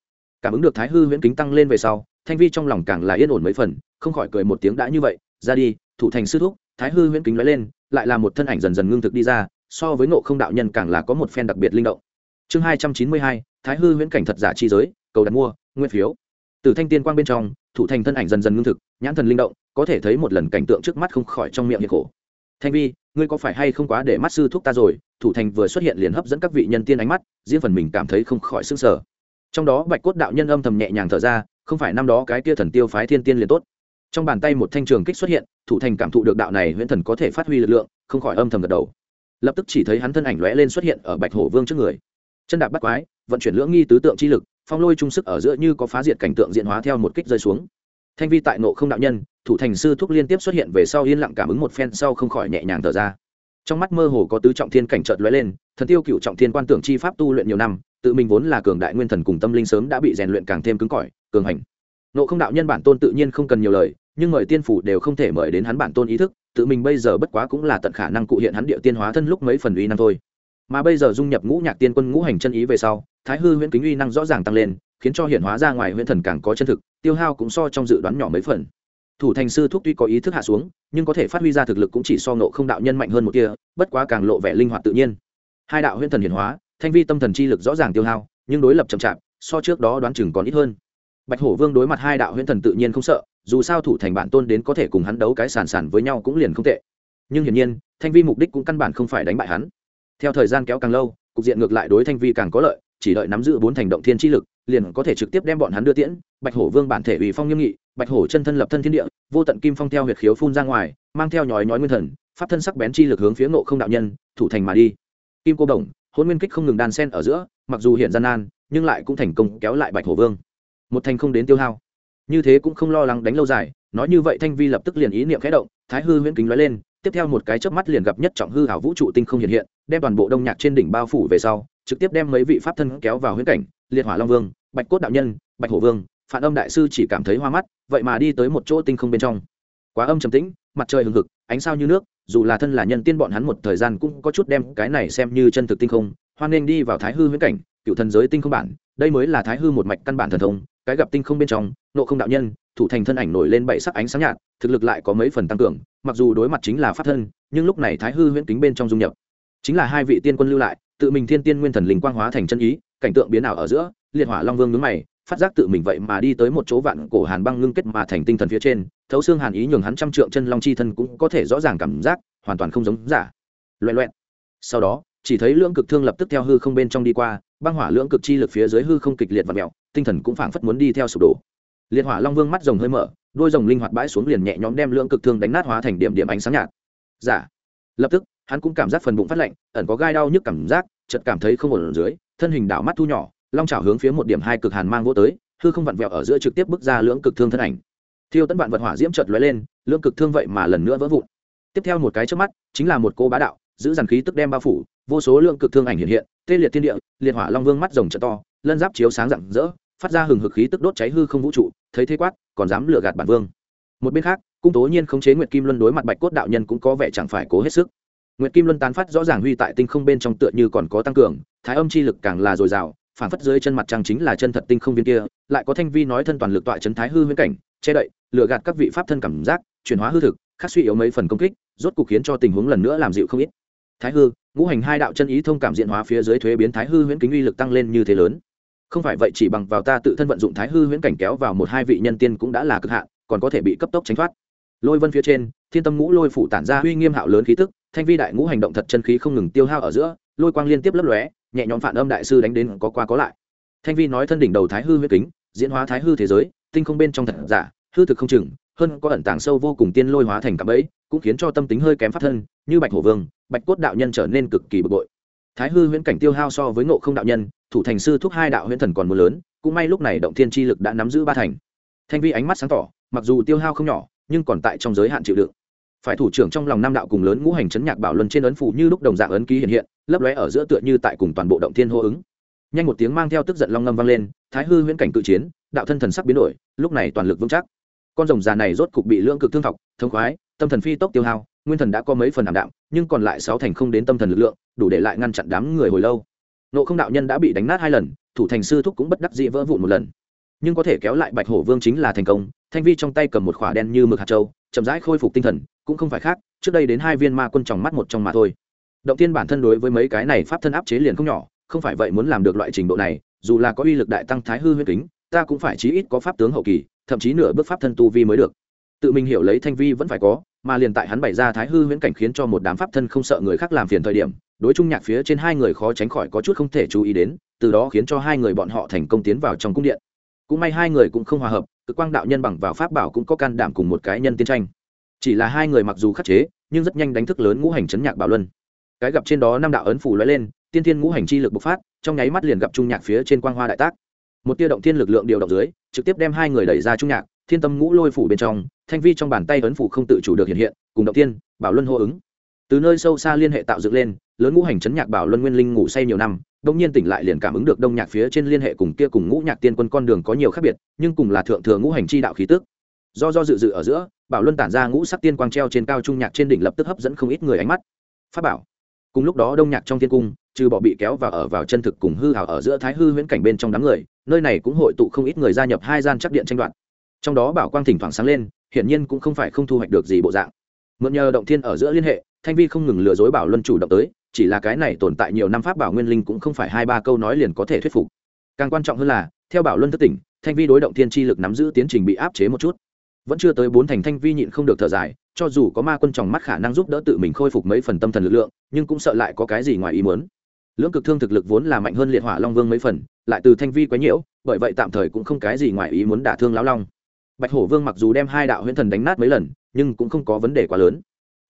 Cảm ứng được thái hư huyễn kính tăng lên về sau, thanh vi trong lòng càng là yên ổn mấy phần, không khỏi cười một tiếng đã như vậy, ra đi, thủ thành sư thúc. Thái hư huyễn kính nói lên, lại là một thân ảnh dần dần ngưng thực đi ra, so với ngộ không đạo nhân càng là có một phen đặc biệt linh động. Chương hai trăm chín mươi hai, thái hư huyễn cảnh thật giả chi giới cầu đặt mua, nguyên phiếu. Từ thanh tiên quang bên trong, thủ thành thân ảnh dần dần ngưng thực, nhãn thần linh động, có thể thấy một lần cảnh tượng trước mắt không khỏi trong miệng hiệp khổ. Thanh vi, ngươi có phải hay không quá để mắt sư thúc ta rồi? Thủ thành vừa xuất hiện liền hấp dẫn các vị nhân tiên ánh mắt, riêng phần mình cảm thấy không khỏi sức sở trong đó bạch cốt đạo nhân âm thầm nhẹ nhàng thở ra, không phải năm đó cái tia thần tiêu phái thiên tiên liền tốt. Trong bàn tay một thanh trường kích xuất hiện, thủ thành cảm thụ được đạo này huyễn thần có thể phát huy lực lượng, không khỏi âm thầm gật đầu. Lập tức chỉ thấy hắn thân ảnh lóe lên xuất hiện ở bạch hổ vương trước người. Chân đạp bắt quái, vận chuyển lưỡng nghi tứ tượng chi lực phong lôi trung sức ở giữa như có phá diệt cảnh tượng diện hóa theo một kích rơi xuống. Thanh vi tại nộ không đạo nhân, thủ thành sư thúc liên tiếp xuất hiện về sau yên lặng cảm ứng một phen sau không khỏi nhẹ nhàng thở ra. Trong mắt mơ hồ có tứ trọng thiên cảnh trợt lóe lên, thần tiêu cựu trọng thiên quan tưởng chi pháp tu luyện nhiều năm, tự mình vốn là cường đại nguyên thần cùng tâm linh sớm đã bị rèn luyện càng thêm cứng cỏi, cường hành. Nộ không đạo nhân bản tôn tự nhiên không cần nhiều lời, nhưng mời tiên phủ đều không thể mời đến hắn bản tôn ý thức, tự mình bây giờ bất quá cũng là tận khả năng cụ hiện hắn địa tiên hóa thân lúc mấy phần uy năng thôi. Mà bây giờ dung nhập ngũ nhạc tiên quân ngũ hành chân ý về sau thái hư huyễn kính uy năng rõ ràng tăng lên, khiến cho hiện hóa ra ngoài huyễn thần càng có chân thực, tiêu hao cũng so trong dự đoán nhỏ mấy phần. Thủ thành sư thúc tuy có ý thức hạ xuống, nhưng có thể phát huy ra thực lực cũng chỉ so nộ không đạo nhân mạnh hơn một kia, bất quá càng lộ vẻ linh hoạt tự nhiên. Hai đạo huyễn thần hiển hóa, thanh vi tâm thần chi lực rõ ràng tiêu hao, nhưng đối lập chậm chạp, so trước đó đoán chừng còn ít hơn. Bạch hổ vương đối mặt hai đạo huyễn thần tự nhiên không sợ, dù sao thủ thành bản tôn đến có thể cùng hắn đấu cái sàn sàn với nhau cũng liền không tệ. Nhưng hiển nhiên, thanh vi mục đích cũng căn bản không phải đánh bại hắn. Theo thời gian kéo càng lâu, cục diện ngược lại đối thanh vi càng có lợi chỉ đợi nắm giữ bốn thành động thiên chi lực, liền có thể trực tiếp đem bọn hắn đưa tiễn. Bạch hổ vương bản thể ủy phong nghiêm nghị, bạch hổ chân thân lập thân thiên địa, vô tận kim phong theo huyệt khiếu phun ra ngoài, mang theo nhói nhói nguyên thần, pháp thân sắc bén chi lực hướng phía ngộ không đạo nhân, thủ thành mà đi. Kim cô đồng, hôn nguyên kích không ngừng đan sen ở giữa, mặc dù hiện gian nan, nhưng lại cũng thành công kéo lại bạch hổ vương. Một thành không đến tiêu hao. Như thế cũng không lo lắng đánh lâu dài, nói như vậy thanh vi lập tức liền ý niệm khẽ động, thái hư huyễn kính lóe lên, tiếp theo một cái chớp mắt liền gặp nhất trọng hư hảo vũ trụ tinh không hiện hiện, đem toàn bộ đông nhạc trên đỉnh bao phủ về sau trực tiếp đem mấy vị pháp thân kéo vào huyễn cảnh, liệt hỏa long vương, bạch cốt đạo nhân, bạch hổ vương, phản âm đại sư chỉ cảm thấy hoa mắt, vậy mà đi tới một chỗ tinh không bên trong. Quá âm trầm tĩnh, mặt trời hừng hực, ánh sao như nước, dù là thân là nhân tiên bọn hắn một thời gian cũng có chút đem cái này xem như chân thực tinh không, hoan nên đi vào thái hư huyễn cảnh, cựu thần giới tinh không bản, đây mới là thái hư một mạch căn bản thần thông, cái gặp tinh không bên trong nộ không đạo nhân, thủ thành thân ảnh nổi lên bảy sắc ánh sáng nhạt, thực lực lại có mấy phần tăng cường, mặc dù đối mặt chính là pháp thân, nhưng lúc này thái hư huyễn kính bên trong dung nhập, chính là hai vị tiên quân lưu lại tự mình thiên tiên nguyên thần linh quang hóa thành chân ý, cảnh tượng biến ảo ở giữa, liệt hỏa long vương nhướng mày, phát giác tự mình vậy mà đi tới một chỗ vạn cổ hàn băng ngưng kết mà thành tinh thần phía trên, thấu xương hàn ý nhường hắn trăm trượng chân long chi thân cũng có thể rõ ràng cảm giác, hoàn toàn không giống giả. Loẹ loẹn sau đó, chỉ thấy lưỡng cực thương lập tức theo hư không bên trong đi qua, băng hỏa lưỡng cực chi lực phía dưới hư không kịch liệt và mèo tinh thần cũng phảng phất muốn đi theo sụp đổ. Liệt hỏa long vương mắt rồng hơi mở, đôi rồng linh hoạt bãi xuống liền nhẹ nhõm đem lưỡng cực thương đánh nát hóa thành điểm điểm ánh sáng nhạt. Giả. Lập tức hắn cũng cảm giác phần bụng phát lạnh, ẩn có gai đau nhức cảm giác, chợt cảm thấy không ổn ở dưới, thân hình đảo mắt thu nhỏ, long chảo hướng phía một điểm hai cực hàn mang vô tới, hư không vặn vẹo ở giữa trực tiếp bước ra lưỡng cực thương thân ảnh. Thiêu tấn vạn vật hỏa diễm chợt lóe lên, lưỡng cực thương vậy mà lần nữa vỡ vụn. Tiếp theo một cái trước mắt, chính là một cô bá đạo, giữ dàn khí tức đem bao phủ, vô số lượng cực thương ảnh hiện hiện, tê liệt thiên địa, liệt hỏa long vương mắt rồng trợ to, lân giáp chiếu sáng rạng rỡ, phát ra hừng hực khí tức đốt cháy hư không vũ trụ, thấy thế quát, còn dám lừa gạt bản vương. Một bên khác, cung tố nhiên khống chế nguyệt kim luân đối mặt bạch cốt đạo nhân cũng có vẻ chẳng phải cố hết sức nguyệt kim luân tán phát rõ ràng huy tại tinh không bên trong tựa như còn có tăng cường, thái âm chi lực càng là dồi dào phản phất dưới chân mặt trăng chính là chân thật tinh không viên kia, lại có thanh vi nói thân toàn lực tọa chấn thái hư huyễn cảnh, che đậy, lừa gạt các vị pháp thân cảm giác, chuyển hóa hư thực, khắc suy yếu mấy phần công kích, rốt cục khiến cho tình huống lần nữa làm dịu không ít. Thái hư, ngũ hành hai đạo chân ý thông cảm diện hóa phía dưới thuế biến thái hư huyễn kính uy lực tăng lên như thế lớn. Không phải vậy chỉ bằng vào ta tự thân vận dụng thái hư huyễn cảnh kéo vào một hai vị nhân tiên cũng đã là cực hạn, còn có thể bị cấp tốc tránh thoát. Lôi vân phía trên, thiên tâm ngũ lôi phủ tản ra uy nghiêm hạo lớn khí tức thanh vi đại ngũ hành động thật chân khí không ngừng tiêu hao ở giữa, lôi quang liên tiếp lấp lóe, nhẹ nhõm phản âm đại sư đánh đến có qua có lại. Thanh vi nói thân đỉnh đầu thái hư huyết kính, diễn hóa thái hư thế giới, tinh không bên trong thật giả, hư thực không chừng, hơn có ẩn tàng sâu vô cùng tiên lôi hóa thành cả bẫy, cũng khiến cho tâm tính hơi kém phát thân, như bạch hổ vương, bạch cốt đạo nhân trở nên cực kỳ bực bội. Thái hư huyễn cảnh tiêu hao so với ngộ không đạo nhân, thủ thành sư thúc hai đạo huyễn thần còn mưa lớn, cũng may lúc này động thiên chi lực đã nắm giữ ba thành. Thanh vi ánh mắt sáng tỏ, mặc dù tiêu hao không nhỏ, nhưng còn tại trong giới hạn chịu đựng phải thủ trưởng trong lòng năm đạo cùng lớn ngũ hành chấn nhạc bảo luân trên ấn phủ như lúc đồng dạng ấn ký hiện hiện, lấp lóe ở giữa tựa như tại cùng toàn bộ động thiên hô ứng. Nhanh một tiếng mang theo tức giận long ngâm vang lên, thái hư huyễn cảnh cự chiến, đạo thân thần sắc biến đổi, lúc này toàn lực vững chắc. Con rồng già này rốt cục bị lưỡng cực thương thọc thông khoái, tâm thần phi tốc tiêu hao, nguyên thần đã có mấy phần ảm đạm, nhưng còn lại sáu thành không đến tâm thần lực lượng, đủ để lại ngăn chặn đám người hồi lâu. Nộ không đạo nhân đã bị đánh nát hai lần, thủ thành sư thúc cũng bất đắc dĩ vỡ vụn một lần. Nhưng có thể kéo lại bạch hổ vương chính là thành công, thanh vi trong tay cầm một khỏa đen như mực hạt châu chậm rãi khôi phục tinh thần, cũng không phải khác, trước đây đến hai viên ma quân tròng mắt một trong mà thôi. Động tiên bản thân đối với mấy cái này pháp thân áp chế liền không nhỏ, không phải vậy muốn làm được loại trình độ này, dù là có uy lực đại tăng thái hư huyết kính, ta cũng phải chí ít có pháp tướng hậu kỳ, thậm chí nửa bước pháp thân tu vi mới được. Tự mình hiểu lấy thanh vi vẫn phải có, mà liền tại hắn bày ra thái hư huyễn cảnh khiến cho một đám pháp thân không sợ người khác làm phiền thời điểm, đối chung nhạc phía trên hai người khó tránh khỏi có chút không thể chú ý đến, từ đó khiến cho hai người bọn họ thành công tiến vào trong cung điện. Cũng may hai người cũng không hòa hợp cực quang đạo nhân bằng vào pháp bảo cũng có can đảm cùng một cái nhân tiên tranh. Chỉ là hai người mặc dù khắc chế, nhưng rất nhanh đánh thức lớn ngũ hành chấn nhạc bảo luân. Cái gặp trên đó năm đạo ấn phủ lóe lên, tiên thiên ngũ hành chi lực bộc phát, trong nháy mắt liền gặp trung nhạc phía trên quang hoa đại tác. Một tia động thiên lực lượng điều động dưới, trực tiếp đem hai người đẩy ra trung nhạc, thiên tâm ngũ lôi phủ bên trong, thanh vi trong bàn tay ấn phủ không tự chủ được hiện hiện, cùng động tiên bảo luân hô ứng. Từ nơi sâu xa liên hệ tạo dựng lên, lớn ngũ hành chấn nhạc bảo luân nguyên linh ngủ say nhiều năm đông nhiên tỉnh lại liền cảm ứng được đông nhạc phía trên liên hệ cùng kia cùng ngũ nhạc tiên quân con đường có nhiều khác biệt, nhưng cùng là thượng thừa ngũ hành chi đạo khí tức. Do do dự dự ở giữa, bảo luân tản ra ngũ sắc tiên quang treo trên cao trung nhạc trên đỉnh lập tức hấp dẫn không ít người ánh mắt. Pháp bảo. Cùng lúc đó đông nhạc trong thiên cung, trừ bỏ bị kéo vào ở vào chân thực cùng hư hào ở giữa thái hư huyễn cảnh bên trong đám người, nơi này cũng hội tụ không ít người gia nhập hai gian chắc điện tranh đoạt. Trong đó bảo quang thỉnh thoảng sáng lên, hiển nhiên cũng không phải không thu hoạch được gì bộ dạng. Mượn nhờ động thiên ở giữa liên hệ, thanh vi không ngừng lừa dối bảo luân chủ động tới chỉ là cái này tồn tại nhiều năm pháp bảo nguyên linh cũng không phải hai ba câu nói liền có thể thuyết phục. Càng quan trọng hơn là, theo bảo luân thất tỉnh, thanh vi đối động thiên chi lực nắm giữ tiến trình bị áp chế một chút. Vẫn chưa tới bốn thành thanh vi nhịn không được thở dài, cho dù có ma quân tròng mắt khả năng giúp đỡ tự mình khôi phục mấy phần tâm thần lực lượng, nhưng cũng sợ lại có cái gì ngoài ý muốn. Lưỡng cực thương thực lực vốn là mạnh hơn liệt hỏa long vương mấy phần, lại từ thanh vi quấy nhiễu, bởi vậy tạm thời cũng không cái gì ngoài ý muốn đả thương lão long. Bạch hổ vương mặc dù đem hai đạo huyễn thần đánh nát mấy lần, nhưng cũng không có vấn đề quá lớn.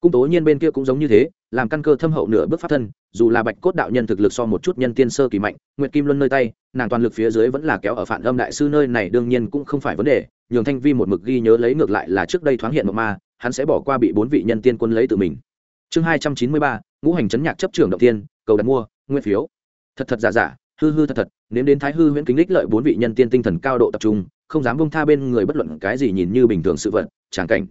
Cung tố nhiên bên kia cũng giống như thế làm căn cơ thâm hậu nửa bước pháp thân, dù là bạch cốt đạo nhân thực lực so một chút nhân tiên sơ kỳ mạnh, nguyệt kim luân nơi tay, nàng toàn lực phía dưới vẫn là kéo ở phản âm đại sư nơi này, đương nhiên cũng không phải vấn đề, nhường thanh vi một mực ghi nhớ lấy ngược lại là trước đây thoáng hiện một ma, hắn sẽ bỏ qua bị bốn vị nhân tiên quân lấy tự mình. Chương hai trăm chín mươi ba, ngũ hành chấn nhạc chấp trưởng động tiên, cầu đặt mua, nguyên phiếu. Thật thật giả giả, hư hư thật thật, nếm đến thái hư huyễn kính lích lợi bốn vị nhân tiên tinh thần cao độ tập trung, không dám bông tha bên người bất luận cái gì nhìn như bình thường sự vật, tràng cảnh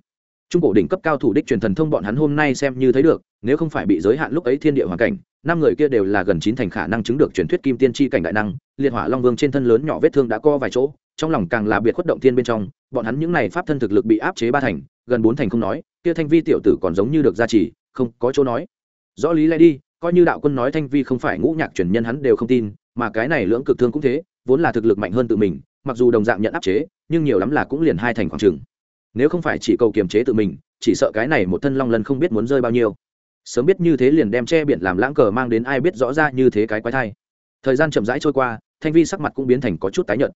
trung cổ đỉnh cấp cao thủ đích truyền thần thông bọn hắn hôm nay xem như thấy được, nếu không phải bị giới hạn lúc ấy thiên địa hoàn cảnh, năm người kia đều là gần chín thành khả năng chứng được truyền thuyết kim tiên tri cảnh đại năng, liệt hỏa long vương trên thân lớn nhỏ vết thương đã co vài chỗ, trong lòng càng là biệt khuất động thiên bên trong, bọn hắn những này pháp thân thực lực bị áp chế ba thành, gần bốn thành không nói, kia thanh vi tiểu tử còn giống như được gia trì, không có chỗ nói. Rõ lý lẽ đi, coi như đạo quân nói thanh vi không phải ngũ nhạc truyền nhân hắn đều không tin, mà cái này lưỡng cực thương cũng thế, vốn là thực lực mạnh hơn tự mình, mặc dù đồng dạng nhận áp chế, nhưng nhiều lắm là cũng liền hai thành khoảng trường nếu không phải chỉ cầu kiềm chế tự mình, chỉ sợ cái này một thân long lân không biết muốn rơi bao nhiêu. Sớm biết như thế liền đem che biển làm lãng cờ mang đến ai biết rõ ra như thế cái quái thai. Thời gian chậm rãi trôi qua, thanh vi sắc mặt cũng biến thành có chút tái nhợt.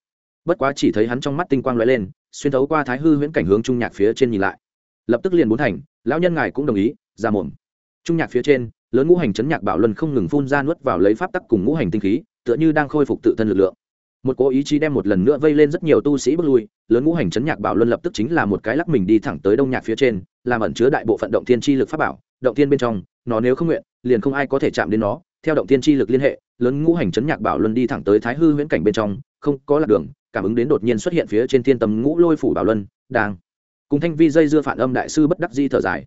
Bất quá chỉ thấy hắn trong mắt tinh quang lóe lên, xuyên thấu qua thái hư huyễn cảnh hướng trung nhạc phía trên nhìn lại. Lập tức liền bốn thành, lão nhân ngài cũng đồng ý, ra mồm trung nhạc phía trên, lớn ngũ hành chấn nhạc bảo luân không ngừng phun ra nuốt vào lấy pháp tắc cùng ngũ hành tinh khí, tựa như đang khôi phục tự thân lực lượng một cố ý chí đem một lần nữa vây lên rất nhiều tu sĩ bước lui, lớn ngũ hành chấn nhạc bảo luân lập tức chính là một cái lắc mình đi thẳng tới đông nhạc phía trên, làm ẩn chứa đại bộ phận động thiên chi lực pháp bảo, động thiên bên trong, nó nếu không nguyện, liền không ai có thể chạm đến nó. Theo động thiên chi lực liên hệ, lớn ngũ hành chấn nhạc bảo luân đi thẳng tới thái hư huyễn cảnh bên trong, không có lạc đường, cảm ứng đến đột nhiên xuất hiện phía trên thiên tầm ngũ lôi phủ bảo luân, đang cùng thanh vi dây dưa phản âm đại sư bất đắc di thở dài.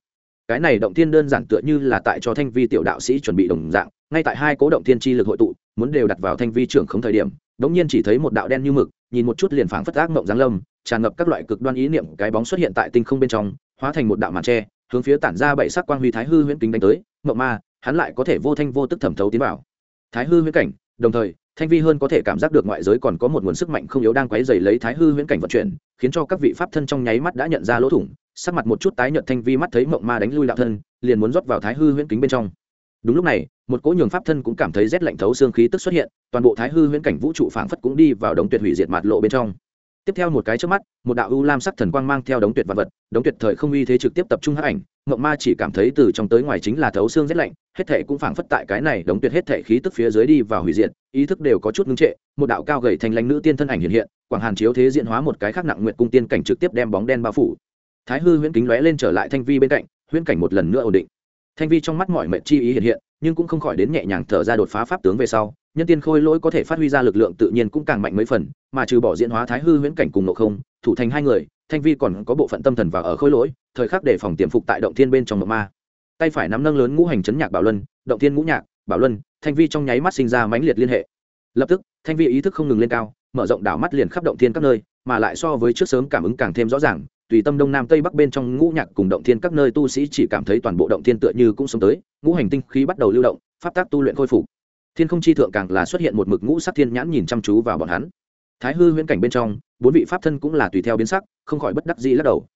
Cái này động thiên đơn giản tựa như là tại cho thanh vi tiểu đạo sĩ chuẩn bị đồng dạng, ngay tại hai cố động thiên chi lực hội tụ, muốn đều đặt vào thanh vi trưởng không thời điểm đống nhiên chỉ thấy một đạo đen như mực, nhìn một chút liền phảng phất ác mộng giáng lâm, tràn ngập các loại cực đoan ý niệm, cái bóng xuất hiện tại tinh không bên trong, hóa thành một đạo màn tre, hướng phía tản ra bảy sắc quang huy thái hư huyễn kính đánh tới, mộng ma, hắn lại có thể vô thanh vô tức thẩm thấu tiến vào. Thái hư huyễn cảnh, đồng thời, thanh vi hơn có thể cảm giác được ngoại giới còn có một nguồn sức mạnh không yếu đang quấy dày lấy thái hư huyễn cảnh vận chuyển, khiến cho các vị pháp thân trong nháy mắt đã nhận ra lỗ thủng, sắc mặt một chút tái nhợt thanh vi mắt thấy mộng ma đánh lui đạo thân, liền muốn rót vào thái hư huyễn kính bên trong đúng lúc này, một cỗ nhường pháp thân cũng cảm thấy rét lạnh thấu xương khí tức xuất hiện, toàn bộ thái hư huyễn cảnh vũ trụ phảng phất cũng đi vào đống tuyệt hủy diệt mạt lộ bên trong. Tiếp theo một cái trước mắt, một đạo ưu lam sắc thần quang mang theo đống tuyệt vật vật, đống tuyệt thời không uy thế trực tiếp tập trung hắc ảnh ngậm ma chỉ cảm thấy từ trong tới ngoài chính là thấu xương rét lạnh, hết thể cũng phảng phất tại cái này đống tuyệt hết thể khí tức phía dưới đi vào hủy diệt, ý thức đều có chút ngưng trệ, một đạo cao gầy thành lãnh nữ tiên thân ảnh hiện hiện, quảng hàn chiếu thế diện hóa một cái khác nặng nguyện cung tiên cảnh trực tiếp đem bóng đen bao phủ. Thái hư huyễn kính lóe lên trở lại thanh vi bên cạnh, huyễn cảnh một lần nữa ổn định thanh vi trong mắt mọi mệnh chi ý hiện hiện, nhưng cũng không khỏi đến nhẹ nhàng thở ra đột phá pháp tướng về sau, nhân tiên khôi lỗi có thể phát huy ra lực lượng tự nhiên cũng càng mạnh mấy phần, mà trừ bỏ diễn hóa thái hư huyễn cảnh cùng nộ không, thủ thành hai người, thanh vi còn có bộ phận tâm thần và ở khôi lỗi, thời khắc để phòng tiềm phục tại động thiên bên trong mộng ma. Tay phải nắm nâng lớn ngũ hành chấn nhạc bảo luân, động thiên ngũ nhạc, bảo luân, thanh vi trong nháy mắt sinh ra mãnh liệt liên hệ. Lập tức, thanh vi ý thức không ngừng lên cao, mở rộng đảo mắt liền khắp động thiên các nơi, mà lại so với trước sớm cảm ứng càng thêm rõ ràng tùy tâm đông nam tây bắc bên trong ngũ nhạc cùng động thiên các nơi tu sĩ chỉ cảm thấy toàn bộ động thiên tựa như cũng sống tới, ngũ hành tinh khí bắt đầu lưu động, pháp tác tu luyện khôi phục. Thiên không chi thượng càng là xuất hiện một mực ngũ sắc thiên nhãn nhìn chăm chú vào bọn hắn. Thái hư huyễn cảnh bên trong, bốn vị pháp thân cũng là tùy theo biến sắc, không khỏi bất đắc dĩ lắc đầu.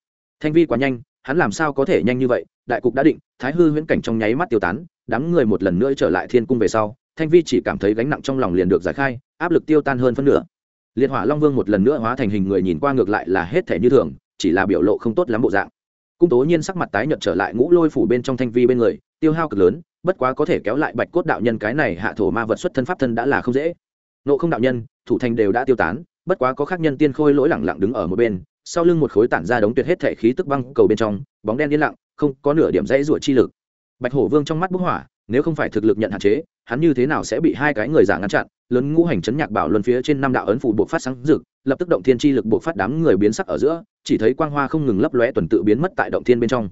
Thanh vi quá nhanh, hắn làm sao có thể nhanh như vậy? Đại cục đã định, thái hư huyễn cảnh trong nháy mắt tiêu tán, đám người một lần nữa trở lại thiên cung về sau, thanh vi chỉ cảm thấy gánh nặng trong lòng liền được giải khai, áp lực tiêu tan hơn phân nửa. Liệt hỏa long vương một lần nữa hóa thành hình người nhìn qua ngược lại là hết thể như thường chỉ là biểu lộ không tốt lắm bộ dạng. Cung tố nhiên sắc mặt tái nhợt trở lại ngũ lôi phủ bên trong thanh vi bên người, tiêu hao cực lớn, bất quá có thể kéo lại bạch cốt đạo nhân cái này hạ thổ ma vật xuất thân pháp thân đã là không dễ. Nộ không đạo nhân, thủ thành đều đã tiêu tán, bất quá có khác nhân tiên khôi lỗi lẳng lặng đứng ở một bên, sau lưng một khối tản ra đống tuyệt hết thể khí tức băng cầu bên trong, bóng đen yên lặng, không có nửa điểm dãy rủa chi lực. Bạch hổ vương trong mắt bức hỏa nếu không phải thực lực nhận hạn chế, hắn như thế nào sẽ bị hai cái người giả ngăn chặn? Lớn ngũ hành chấn nhạc bảo luân phía trên năm đạo ấn phủ buộc phát sáng rực, lập tức động thiên chi lực buộc phát đám người biến sắc ở giữa, chỉ thấy quang hoa không ngừng lấp lóe tuần tự biến mất tại động thiên bên trong.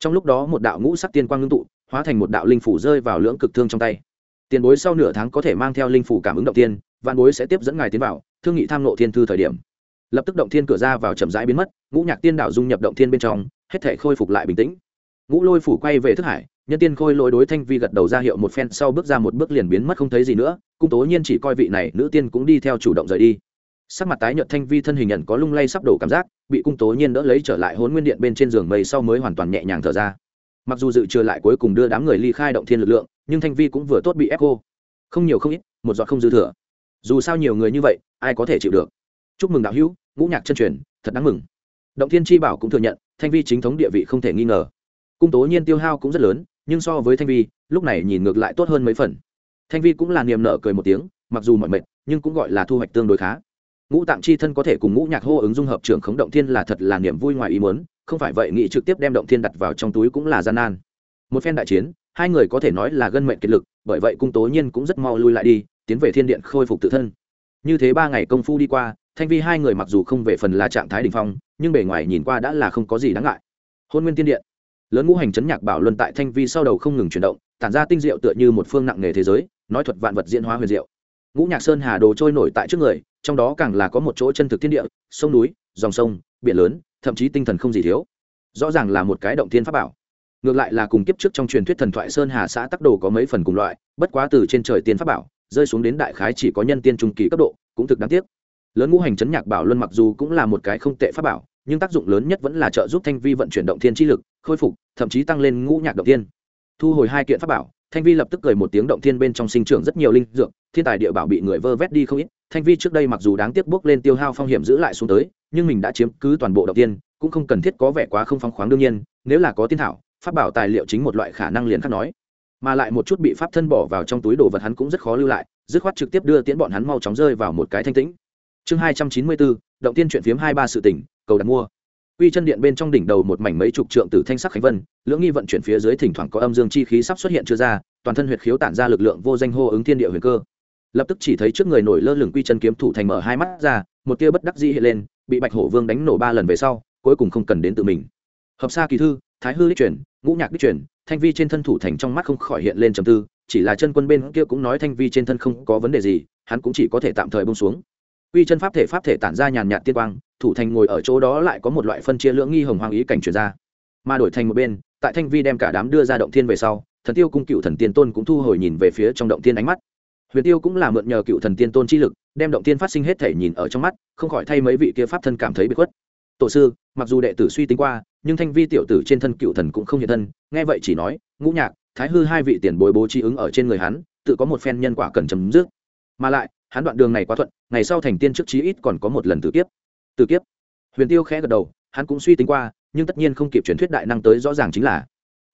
Trong lúc đó một đạo ngũ sắc tiên quang ngưng tụ, hóa thành một đạo linh phủ rơi vào lưỡng cực thương trong tay. Tiền bối sau nửa tháng có thể mang theo linh phủ cảm ứng động tiên vạn bối sẽ tiếp dẫn ngài tiến vào, thương nghị tham lộ thiên thư thời điểm. Lập tức động thiên cửa ra vào chậm rãi biến mất, ngũ nhạc tiên đạo dung nhập động thiên bên trong, hết thể khôi phục lại bình tĩnh. Ngũ lôi phủ quay về thức hải nhân tiên khôi lỗi đối thanh vi gật đầu ra hiệu một phen, sau bước ra một bước liền biến mất không thấy gì nữa cung tố nhiên chỉ coi vị này nữ tiên cũng đi theo chủ động rời đi. Sắc mặt tái nhợt thanh vi thân hình nhận có lung lay sắp đổ cảm giác, bị cung tố nhiên đỡ lấy trở lại hôn nguyên điện bên trên giường mây sau mới hoàn toàn nhẹ nhàng thở ra. Mặc dù dự trừ lại cuối cùng đưa đám người ly khai động thiên lực lượng, nhưng thanh vi cũng vừa tốt bị ép cô không nhiều không ít, một giọt không dư thừa. Dù sao nhiều người như vậy, ai có thể chịu được? Chúc mừng đạo hữu, ngũ nhạc chân truyền, thật đáng mừng. Động thiên chi bảo cũng thừa nhận, thanh vi chính thống địa vị không thể nghi ngờ. Cung tố nhiên tiêu hao cũng rất lớn nhưng so với thanh vi, lúc này nhìn ngược lại tốt hơn mấy phần. Thanh vi cũng là niềm nợ cười một tiếng, mặc dù mọi mệt, nhưng cũng gọi là thu hoạch tương đối khá. Ngũ tạng chi thân có thể cùng ngũ nhạc hô ứng dung hợp trưởng khống động thiên là thật là niềm vui ngoài ý muốn, không phải vậy nghị trực tiếp đem động thiên đặt vào trong túi cũng là gian nan. Một phen đại chiến, hai người có thể nói là gân mệnh kiệt lực, bởi vậy cung tố nhiên cũng rất mau lui lại đi, tiến về thiên điện khôi phục tự thân. Như thế ba ngày công phu đi qua, thanh vi hai người mặc dù không về phần là trạng thái đ ỉ n h phong, nhưng bề ngoài nhìn qua đã là không có gì đáng ngại. Hôn nguyên tiên điện lớn ngũ hành chấn nhạc bảo luân tại thanh vi sau đầu không ngừng chuyển động, tản ra tinh diệu tựa như một phương nặng nghề thế giới, nói thuật vạn vật diễn hóa huyền diệu. Ngũ nhạc sơn hà đồ trôi nổi tại trước người, trong đó càng là có một chỗ chân thực thiên địa, sông núi, dòng sông, biển lớn, thậm chí tinh thần không gì thiếu. Rõ ràng là một cái động thiên pháp bảo. Ngược lại là cùng kiếp trước trong truyền thuyết thần thoại sơn hà xã tắc đồ có mấy phần cùng loại, bất quá từ trên trời tiên pháp bảo, rơi xuống đến đại khái chỉ có nhân tiên trung kỳ cấp độ, cũng thực đáng tiếc. Lớn ngũ hành chấn nhạc bảo luân mặc dù cũng là một cái không tệ pháp bảo, nhưng tác dụng lớn nhất vẫn là trợ giúp thanh vi vận chuyển động thiên chi lực khôi phục, thậm chí tăng lên ngũ nhạc động thiên. Thu hồi hai kiện pháp bảo, thanh vi lập tức cười một tiếng động thiên bên trong sinh trưởng rất nhiều linh dược, thiên tài địa bảo bị người vơ vét đi không ít. Thanh vi trước đây mặc dù đáng tiếc bước lên tiêu hao phong hiểm giữ lại xuống tới, nhưng mình đã chiếm cứ toàn bộ động tiên cũng không cần thiết có vẻ quá không phóng khoáng đương nhiên, nếu là có tiên thảo, pháp bảo tài liệu chính một loại khả năng liền khắc nói. Mà lại một chút bị pháp thân bỏ vào trong túi đồ vật hắn cũng rất khó lưu lại, dứt khoát trực tiếp đưa tiễn bọn hắn mau chóng rơi vào một cái thanh tĩnh. Chương hai trăm chín mươi bốn, động tiên chuyện phiếm hai ba sự tỉnh cầu đặt mua. Quy chân điện bên trong đỉnh đầu một mảnh mấy chục trượng tử thanh sắc khánh vân, lưỡng nghi vận chuyển phía dưới thỉnh thoảng có âm dương chi khí sắp xuất hiện chưa ra, toàn thân huyệt khiếu tản ra lực lượng vô danh hô ứng thiên địa huyền cơ. Lập tức chỉ thấy trước người nổi lơ lửng quy chân kiếm thủ thành mở hai mắt ra, một tia bất đắc dĩ hiện lên, bị Bạch Hổ Vương đánh nổ ba lần về sau, cuối cùng không cần đến tự mình. Hợp xa kỳ thư, Thái hư đích truyền, ngũ nhạc đích truyền, thanh vi trên thân thủ thành trong mắt không khỏi hiện lên trầm tư, chỉ là chân quân bên kia cũng nói thanh vi trên thân không có vấn đề gì, hắn cũng chỉ có thể tạm thời buông xuống uy chân pháp thể pháp thể tản ra nhàn nhạt tiên quang thủ thành ngồi ở chỗ đó lại có một loại phân chia lưỡng nghi hồng hoàng ý cảnh truyền ra. Mà đổi thành một bên, tại thanh vi đem cả đám đưa ra động thiên về sau, thần tiêu cung cựu thần tiên tôn cũng thu hồi nhìn về phía trong động thiên ánh mắt. Huyền tiêu cũng là mượn nhờ cựu thần tiên tôn chi lực, đem động thiên phát sinh hết thể nhìn ở trong mắt, không khỏi thay mấy vị kia pháp thân cảm thấy bị khuất. Tổ sư, mặc dù đệ tử suy tính qua, nhưng thanh vi tiểu tử trên thân cựu thần cũng không hiện thân, nghe vậy chỉ nói, ngũ nhạc, thái hư hai vị tiền bối bố trí ứng ở trên người hắn, tự có một phen nhân quả cần chấm dứt. Mà lại, hắn đoạn đường này quá thuận, ngày sau thành tiên trước chí ít còn có một lần tử kiếp từ kiếp. Huyền tiêu khẽ gật đầu, hắn cũng suy tính qua, nhưng tất nhiên không kịp truyền thuyết đại năng tới rõ ràng chính là.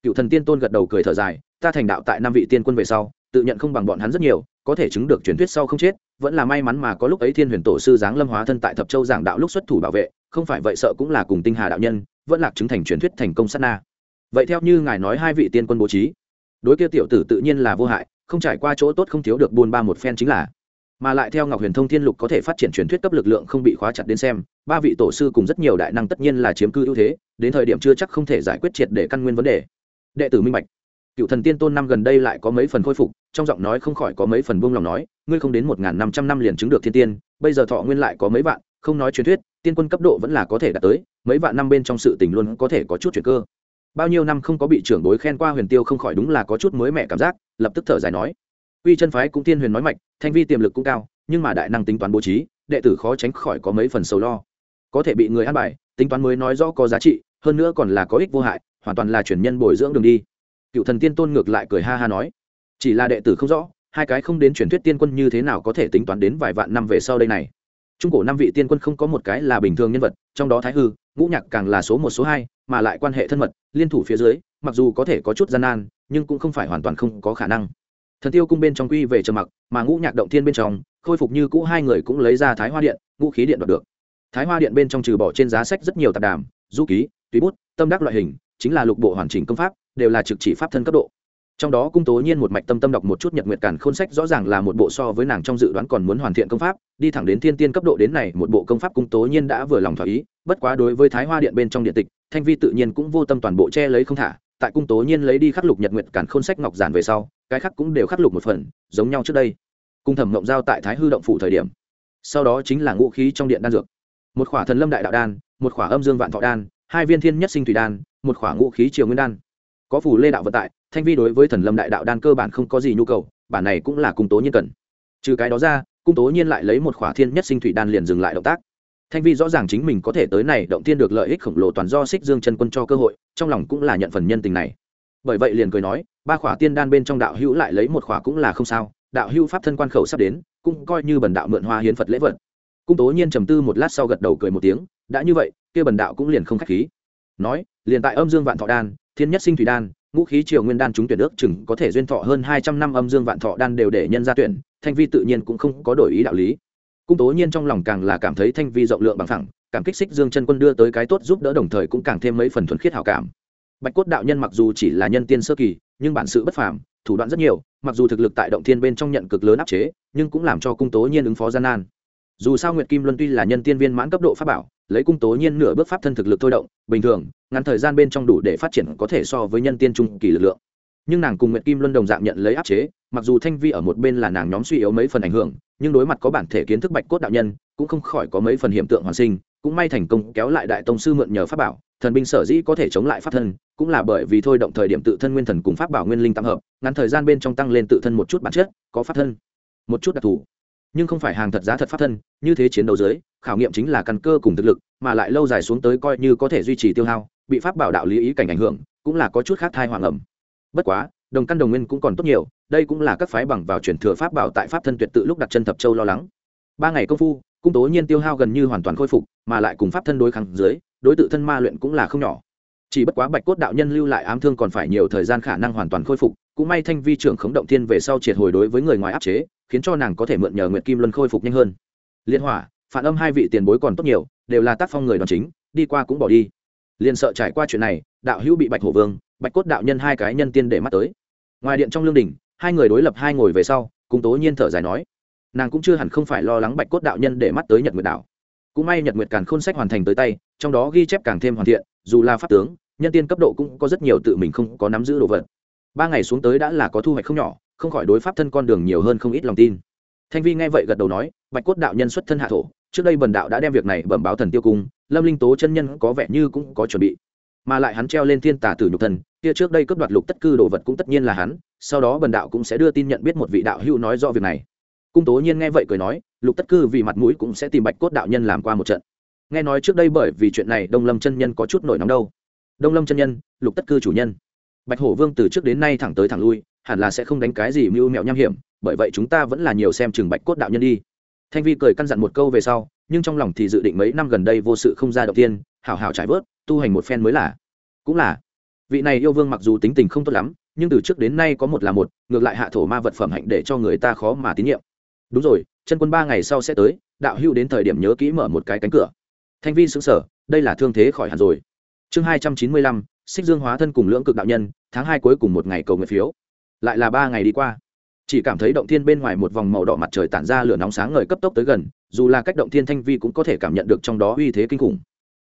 Cựu thần tiên tôn gật đầu cười thở dài, ta thành đạo tại năm vị tiên quân về sau, tự nhận không bằng bọn hắn rất nhiều, có thể chứng được truyền thuyết sau không chết, vẫn là may mắn mà có lúc ấy thiên huyền tổ sư giáng lâm hóa thân tại thập châu giảng đạo lúc xuất thủ bảo vệ, không phải vậy sợ cũng là cùng tinh hà đạo nhân, vẫn lạc chứng thành truyền thuyết thành công sát na. Vậy theo như ngài nói hai vị tiên quân bố trí, đối kia tiểu tử tự nhiên là vô hại, không trải qua chỗ tốt không thiếu được buôn ba một phen chính là mà lại theo ngọc huyền thông thiên lục có thể phát triển truyền thuyết cấp lực lượng không bị khóa chặt đến xem, ba vị tổ sư cùng rất nhiều đại năng tất nhiên là chiếm cư ưu thế, đến thời điểm chưa chắc không thể giải quyết triệt để căn nguyên vấn đề. Đệ tử minh bạch. Cựu thần tiên tôn năm gần đây lại có mấy phần khôi phục, trong giọng nói không khỏi có mấy phần buông lòng nói, ngươi không đến một n g h n năm trăm năm liền chứng được thiên tiên, bây giờ thọ nguyên lại có mấy vạn, không nói truyền thuyết, tiên quân cấp độ vẫn là có thể đạt tới, mấy vạn năm bên trong sự tình luôn có thể có chút chuyện cơ. Bao nhiêu năm không có bị trưởng bối khen qua huyền tiêu không khỏi đúng là có chút mới mẻ cảm giác, lập tức thở dài nói. Quy chân phái cũng tiên huyền nói mạch, thanh vi tiềm lực cũng cao, nhưng mà đại năng tính toán bố trí, đệ tử khó tránh khỏi có mấy phần sầu lo. Có thể bị người ăn bài, tính toán mới nói rõ có giá trị, hơn nữa còn là có ích vô hại, hoàn toàn là chuyển nhân bồi dưỡng đường đi. Cựu thần tiên tôn ngược lại cười ha ha nói, chỉ là đệ tử không rõ, hai cái không đến truyền thuyết tiên quân như thế nào có thể tính toán đến vài vạn năm về sau đây này. Trung cổ năm vị tiên quân không có một cái là bình thường nhân vật, trong đó thái hư, ngũ nhạc càng là số một, số hai, mà lại quan hệ thân mật, liên thủ phía dưới, mặc dù có thể có chút gian nan, nhưng cũng không phải hoàn toàn không có khả năng thần tiêu cung bên trong quy về trầm mặc, mà ngũ nhạc động thiên bên trong, khôi phục như cũ hai người cũng lấy ra thái hoa điện, ngũ khí điện đoạt được. Thái hoa điện bên trong trừ bỏ trên giá sách rất nhiều tạp đàm, du ký, tùy bút, tâm đắc loại hình, chính là lục bộ hoàn chỉnh công pháp, đều là trực chỉ pháp thân cấp độ. Trong đó cung tố nhiên một mạch tâm tâm đọc một chút nhật nguyệt cản khôn sách rõ ràng là một bộ so với nàng trong dự đoán còn muốn hoàn thiện công pháp, đi thẳng đến thiên tiên cấp độ đến này, một bộ công pháp cung tố nhiên đã vừa lòng thỏa ý, bất quá đối với thái hoa điện bên trong điện tịch, thanh vi tự nhiên cũng vô tâm toàn bộ che lấy không thả, tại cung tố nhiên lấy đi khắc lục nhật nguyệt cản khôn sách ngọc giản về sau cái khác cũng đều khắc lục một phần, giống nhau trước đây. Cung thẩm mộng giao tại thái hư động phủ thời điểm, sau đó chính là ngũ khí trong điện đan dược. Một khỏa thần lâm đại đạo đan, một khỏa âm dương vạn thọ đan, hai viên thiên nhất sinh thủy đan, một khỏa ngũ khí triều nguyên đan. Có phủ lê đạo vận tại, thanh vi đối với thần lâm đại đạo đan cơ bản không có gì nhu cầu, bản này cũng là cung tố nhiên cần. Trừ cái đó ra, cung tố nhiên lại lấy một khỏa thiên nhất sinh thủy đan liền dừng lại động tác. Thanh vi rõ ràng chính mình có thể tới này động tiên được lợi ích khổng lồ toàn do xích dương chân quân cho cơ hội, trong lòng cũng là nhận phần nhân tình này. Bởi vậy liền cười nói ba khỏa tiên đan bên trong đạo hữu lại lấy một khỏa cũng là không sao, đạo hữu pháp thân quan khẩu sắp đến, cũng coi như bần đạo mượn hoa hiến phật lễ vật. Cung tố nhiên trầm tư một lát sau gật đầu cười một tiếng, đã như vậy, kia bần đạo cũng liền không khách khí. Nói, liền tại âm dương vạn thọ đan, thiên nhất sinh thủy đan, ngũ khí triều nguyên đan chúng tuyển ước chừng có thể duyên thọ hơn hai trăm năm âm dương vạn thọ đan đều để nhân ra tuyển, thanh vi tự nhiên cũng không có đổi ý đạo lý. Cung tố nhiên trong lòng càng là cảm thấy thanh vi rộng lượng bằng thẳng cảm kích xích dương chân quân đưa tới cái tốt giúp đỡ đồng thời cũng càng thêm mấy phần thuần khiết hảo cảm. Bạch cốt đạo nhân mặc dù chỉ là nhân tiên sơ kỳ nhưng bản sự bất phàm, thủ đoạn rất nhiều, mặc dù thực lực tại động thiên bên trong nhận cực lớn áp chế, nhưng cũng làm cho cung tố nhiên ứng phó gian nan. Dù sao nguyệt kim luân tuy là nhân tiên viên mãn cấp độ pháp bảo, lấy cung tố nhiên nửa bước pháp thân thực lực thôi động, bình thường, ngắn thời gian bên trong đủ để phát triển có thể so với nhân tiên trung kỳ lực lượng. Nhưng nàng cùng nguyệt kim luân đồng dạng nhận lấy áp chế, mặc dù thanh vi ở một bên là nàng nhóm suy yếu mấy phần ảnh hưởng, nhưng đối mặt có bản thể kiến thức bạch cốt đạo nhân, cũng không khỏi có mấy phần hiểm tượng hoàn sinh, cũng may thành công kéo lại đại tông sư mượn nhờ pháp bảo thần binh sở dĩ có thể chống lại pháp thân, cũng là bởi vì thôi động thời điểm tự thân nguyên thần cùng pháp bảo nguyên linh tam hợp, ngắn thời gian bên trong tăng lên tự thân một chút bản chất, có pháp thân, một chút đặc thù. Nhưng không phải hàng thật giá thật pháp thân, như thế chiến đấu dưới, khảo nghiệm chính là căn cơ cùng thực lực, mà lại lâu dài xuống tới coi như có thể duy trì tiêu hao, bị pháp bảo đạo lý ý cảnh ảnh hưởng, cũng là có chút khác thai hoàng ẩm. Bất quá, đồng căn đồng nguyên cũng còn tốt nhiều, đây cũng là các phái bằng vào chuyển thừa pháp bảo tại pháp thân tuyệt tự lúc đặt chân thập châu lo lắng. Ba ngày công phu, cung tố nhiên tiêu hao gần như hoàn toàn khôi phục, mà lại cùng pháp thân đối kháng dưới đối tượng thân ma luyện cũng là không nhỏ. Chỉ bất quá bạch cốt đạo nhân lưu lại ám thương còn phải nhiều thời gian khả năng hoàn toàn khôi phục, cũng may thanh vi trưởng khống động thiên về sau triệt hồi đối với người ngoài áp chế, khiến cho nàng có thể mượn nhờ nguyệt kim luân khôi phục nhanh hơn. Liên hỏa, phản âm hai vị tiền bối còn tốt nhiều, đều là tác phong người đoàn chính, đi qua cũng bỏ đi. Liền sợ trải qua chuyện này, đạo hữu bị bạch hổ vương, bạch cốt đạo nhân hai cái nhân tiên để mắt tới. Ngoài điện trong lương đình, hai người đối lập hai ngồi về sau, cùng tố nhiên thở dài nói. Nàng cũng chưa hẳn không phải lo lắng bạch cốt đạo nhân để mắt tới nhật nguyệt đạo. Cũng may nhật nguyệt càn khôn sách hoàn thành tới tay trong đó ghi chép càng thêm hoàn thiện, dù là pháp tướng, nhân tiên cấp độ cũng có rất nhiều tự mình không có nắm giữ đồ vật. Ba ngày xuống tới đã là có thu hoạch không nhỏ, không khỏi đối pháp thân con đường nhiều hơn không ít lòng tin. Thanh vi nghe vậy gật đầu nói, bạch cốt đạo nhân xuất thân hạ thổ, trước đây bần đạo đã đem việc này bẩm báo thần tiêu cung, lâm linh tố chân nhân có vẻ như cũng có chuẩn bị. Mà lại hắn treo lên thiên tả tử nhục thần, kia trước đây cấp đoạt lục tất cư đồ vật cũng tất nhiên là hắn, sau đó bần đạo cũng sẽ đưa tin nhận biết một vị đạo hữu nói rõ việc này. Cung tố nhiên nghe vậy cười nói, lục tất cư vì mặt mũi cũng sẽ tìm bạch cốt đạo nhân làm qua một trận nghe nói trước đây bởi vì chuyện này đông lâm chân nhân có chút nổi nóng đâu. Đông lâm chân nhân, lục tất cư chủ nhân. Bạch hổ vương từ trước đến nay thẳng tới thẳng lui, hẳn là sẽ không đánh cái gì mưu mẹo nham hiểm, bởi vậy chúng ta vẫn là nhiều xem chừng bạch cốt đạo nhân đi. Thanh vi cười căn dặn một câu về sau, nhưng trong lòng thì dự định mấy năm gần đây vô sự không ra đầu tiên, hảo hảo trải vớt, tu hành một phen mới là. Cũng là. Vị này yêu vương mặc dù tính tình không tốt lắm, nhưng từ trước đến nay có một là một, ngược lại hạ thổ ma vật phẩm hạnh để cho người ta khó mà tín nhiệm. Đúng rồi, chân quân ba ngày sau sẽ tới, đạo hưu đến thời điểm nhớ kỹ mở một cái cánh cửa thanh vi xứng sở đây là thương thế khỏi hẳn rồi. Chương hai trăm chín mươi lăm, xích dương hóa thân cùng lưỡng cực đạo nhân, tháng hai cuối cùng một ngày cầu nguyện phiếu. Lại là ba ngày đi qua. Chỉ cảm thấy động thiên bên ngoài một vòng màu đỏ mặt trời tản ra lửa nóng sáng ngời cấp tốc tới gần, dù là cách động thiên thanh vi cũng có thể cảm nhận được trong đó uy thế kinh khủng.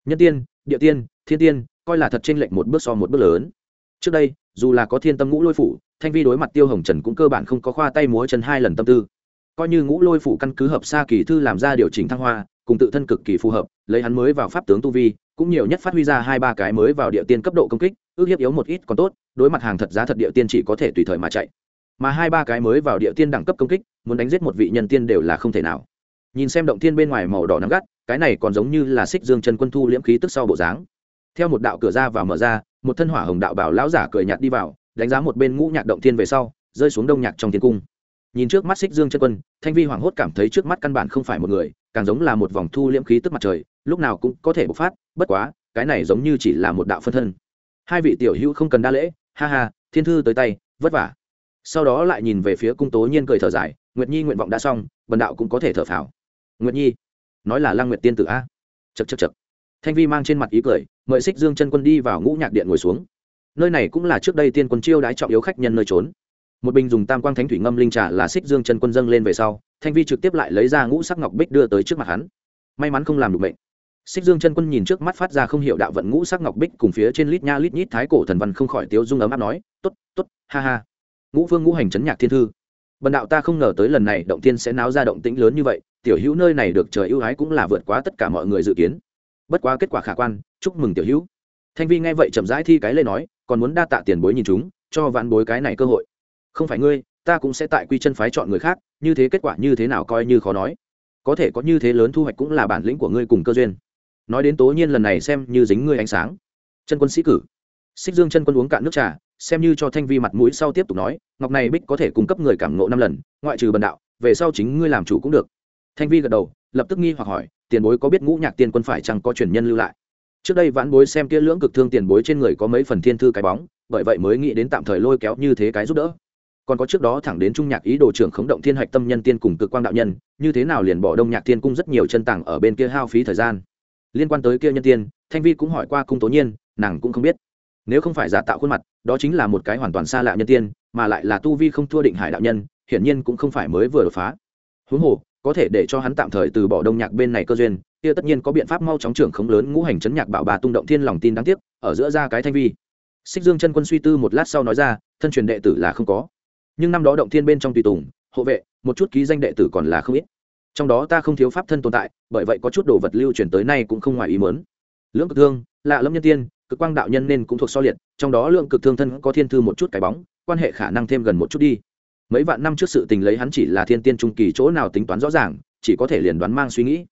Nhân tiên, địa tiên, thiên tiên, coi là thật chênh lệch một bước so một bước lớn. Trước đây, dù là có thiên tâm ngũ lôi phủ, thanh vi đối mặt tiêu hồng trần cũng cơ bản không có khoa tay múa chân hai lần tâm tư. Coi như ngũ lôi phủ căn cứ hợp xa kỳ thư làm ra điều chỉnh thăng hoa cùng tự thân cực kỳ phù hợp, lấy hắn mới vào pháp tướng tu vi, cũng nhiều nhất phát huy ra hai ba cái mới vào địa tiên cấp độ công kích, ước hiếp yếu một ít còn tốt, đối mặt hàng thật giá thật địa tiên chỉ có thể tùy thời mà chạy. Mà hai ba cái mới vào địa tiên đẳng cấp công kích, muốn đánh giết một vị nhân tiên đều là không thể nào. Nhìn xem động tiên bên ngoài màu đỏ nắng gắt, cái này còn giống như là xích dương chân quân thu liễm khí tức sau bộ dáng. Theo một đạo cửa ra vào mở ra, một thân hỏa hồng đạo bảo lão giả cười nhạt đi vào, đánh giá một bên ngũ nhạc động thiên về sau, rơi xuống đông nhạc trong thiên cung nhìn trước mắt xích dương chân quân, thanh vi hoảng hốt cảm thấy trước mắt căn bản không phải một người, càng giống là một vòng thu liễm khí tức mặt trời, lúc nào cũng có thể bộc phát, bất quá, cái này giống như chỉ là một đạo phân thân. Hai vị tiểu hữu không cần đa lễ, ha ha, thiên thư tới tay, vất vả. Sau đó lại nhìn về phía cung tố nhiên cười thở dài, nguyệt nhi nguyện vọng đã xong, bần đạo cũng có thể thở phào. Nguyệt nhi, nói là lang nguyệt tiên tử a. Chật chật chật thanh vi mang trên mặt ý cười, mời xích dương chân quân đi vào ngũ nhạc điện ngồi xuống. Nơi này cũng là trước đây tiên quân chiêu đái trọng yếu khách nhân nơi trốn một bình dùng tam quang thánh thủy ngâm linh trà là xích dương chân quân dâng lên về sau, thanh vi trực tiếp lại lấy ra ngũ sắc ngọc bích đưa tới trước mặt hắn. May mắn không làm được bệnh xích dương chân quân nhìn trước mắt phát ra không hiểu đạo vận ngũ sắc ngọc bích cùng phía trên lít nha lít nhít thái cổ thần văn không khỏi tiếu dung ấm áp nói t ố t t ố t ha ha. Ngũ phương ngũ hành chấn nhạc thiên thư. Bần đạo ta không ngờ tới lần này động tiên sẽ náo ra động tĩnh lớn như vậy, tiểu hữu nơi này được trời ưu ái cũng là vượt quá tất cả mọi người dự kiến. Bất quá kết quả khả quan, chúc mừng tiểu hữu. Thanh vi nghe vậy chậm rãi thi cái lê nói, còn muốn đa tạ tiền bối nhìn chúng, cho vạn bối cái này cơ hội không phải ngươi, ta cũng sẽ tại quy chân phái chọn người khác, như thế kết quả như thế nào coi như khó nói. Có thể có như thế lớn thu hoạch cũng là bản lĩnh của ngươi cùng cơ duyên. Nói đến tố nhiên lần này xem như dính ngươi ánh sáng. Chân quân sĩ cử. Xích dương chân quân uống cạn nước trà, xem như cho thanh vi mặt mũi sau tiếp tục nói, ngọc này bích có thể cung cấp người cảm ngộ năm lần, ngoại trừ bần đạo, về sau chính ngươi làm chủ cũng được. Thanh vi gật đầu, lập tức nghi hoặc hỏi, tiền bối có biết ngũ nhạc tiên quân phải chăng có truyền nhân lưu lại? Trước đây vãn bối xem kia lưỡng cực thương tiền bối trên người có mấy phần thiên thư cái bóng, bởi vậy mới nghĩ đến tạm thời lôi kéo như thế cái giúp đỡ còn có trước đó thẳng đến trung nhạc ý đồ trưởng khống động thiên hạch tâm nhân tiên cùng cực quang đạo nhân, như thế nào liền bỏ đông nhạc tiên cung rất nhiều chân tảng ở bên kia hao phí thời gian. Liên quan tới kia nhân tiên, thanh vi cũng hỏi qua cung tố nhiên, nàng cũng không biết. Nếu không phải giả tạo khuôn mặt, đó chính là một cái hoàn toàn xa lạ nhân tiên, mà lại là tu vi không thua định hải đạo nhân, hiển nhiên cũng không phải mới vừa đột phá. Huống hồ, có thể để cho hắn tạm thời từ bỏ đông nhạc bên này cơ duyên, kia tất nhiên có biện pháp mau chóng trưởng khống lớn ngũ hành chấn nhạc bảo bà tung động thiên lòng tin đáng tiếc, ở giữa ra cái thanh vi. Xích dương chân quân suy tư một lát sau nói ra, thân truyền đệ tử là không có nhưng năm đó động thiên bên trong tùy tùng, hộ vệ, một chút ký danh đệ tử còn là không ít. Trong đó ta không thiếu pháp thân tồn tại, bởi vậy có chút đồ vật lưu truyền tới nay cũng không ngoài ý mớn lưỡng cực thương, lạ lâm nhân tiên, cực quang đạo nhân nên cũng thuộc so liệt, trong đó lượng cực thương thân có thiên thư một chút cái bóng, quan hệ khả năng thêm gần một chút đi. Mấy vạn năm trước sự tình lấy hắn chỉ là thiên tiên trung kỳ chỗ nào tính toán rõ ràng, chỉ có thể liền đoán mang suy nghĩ.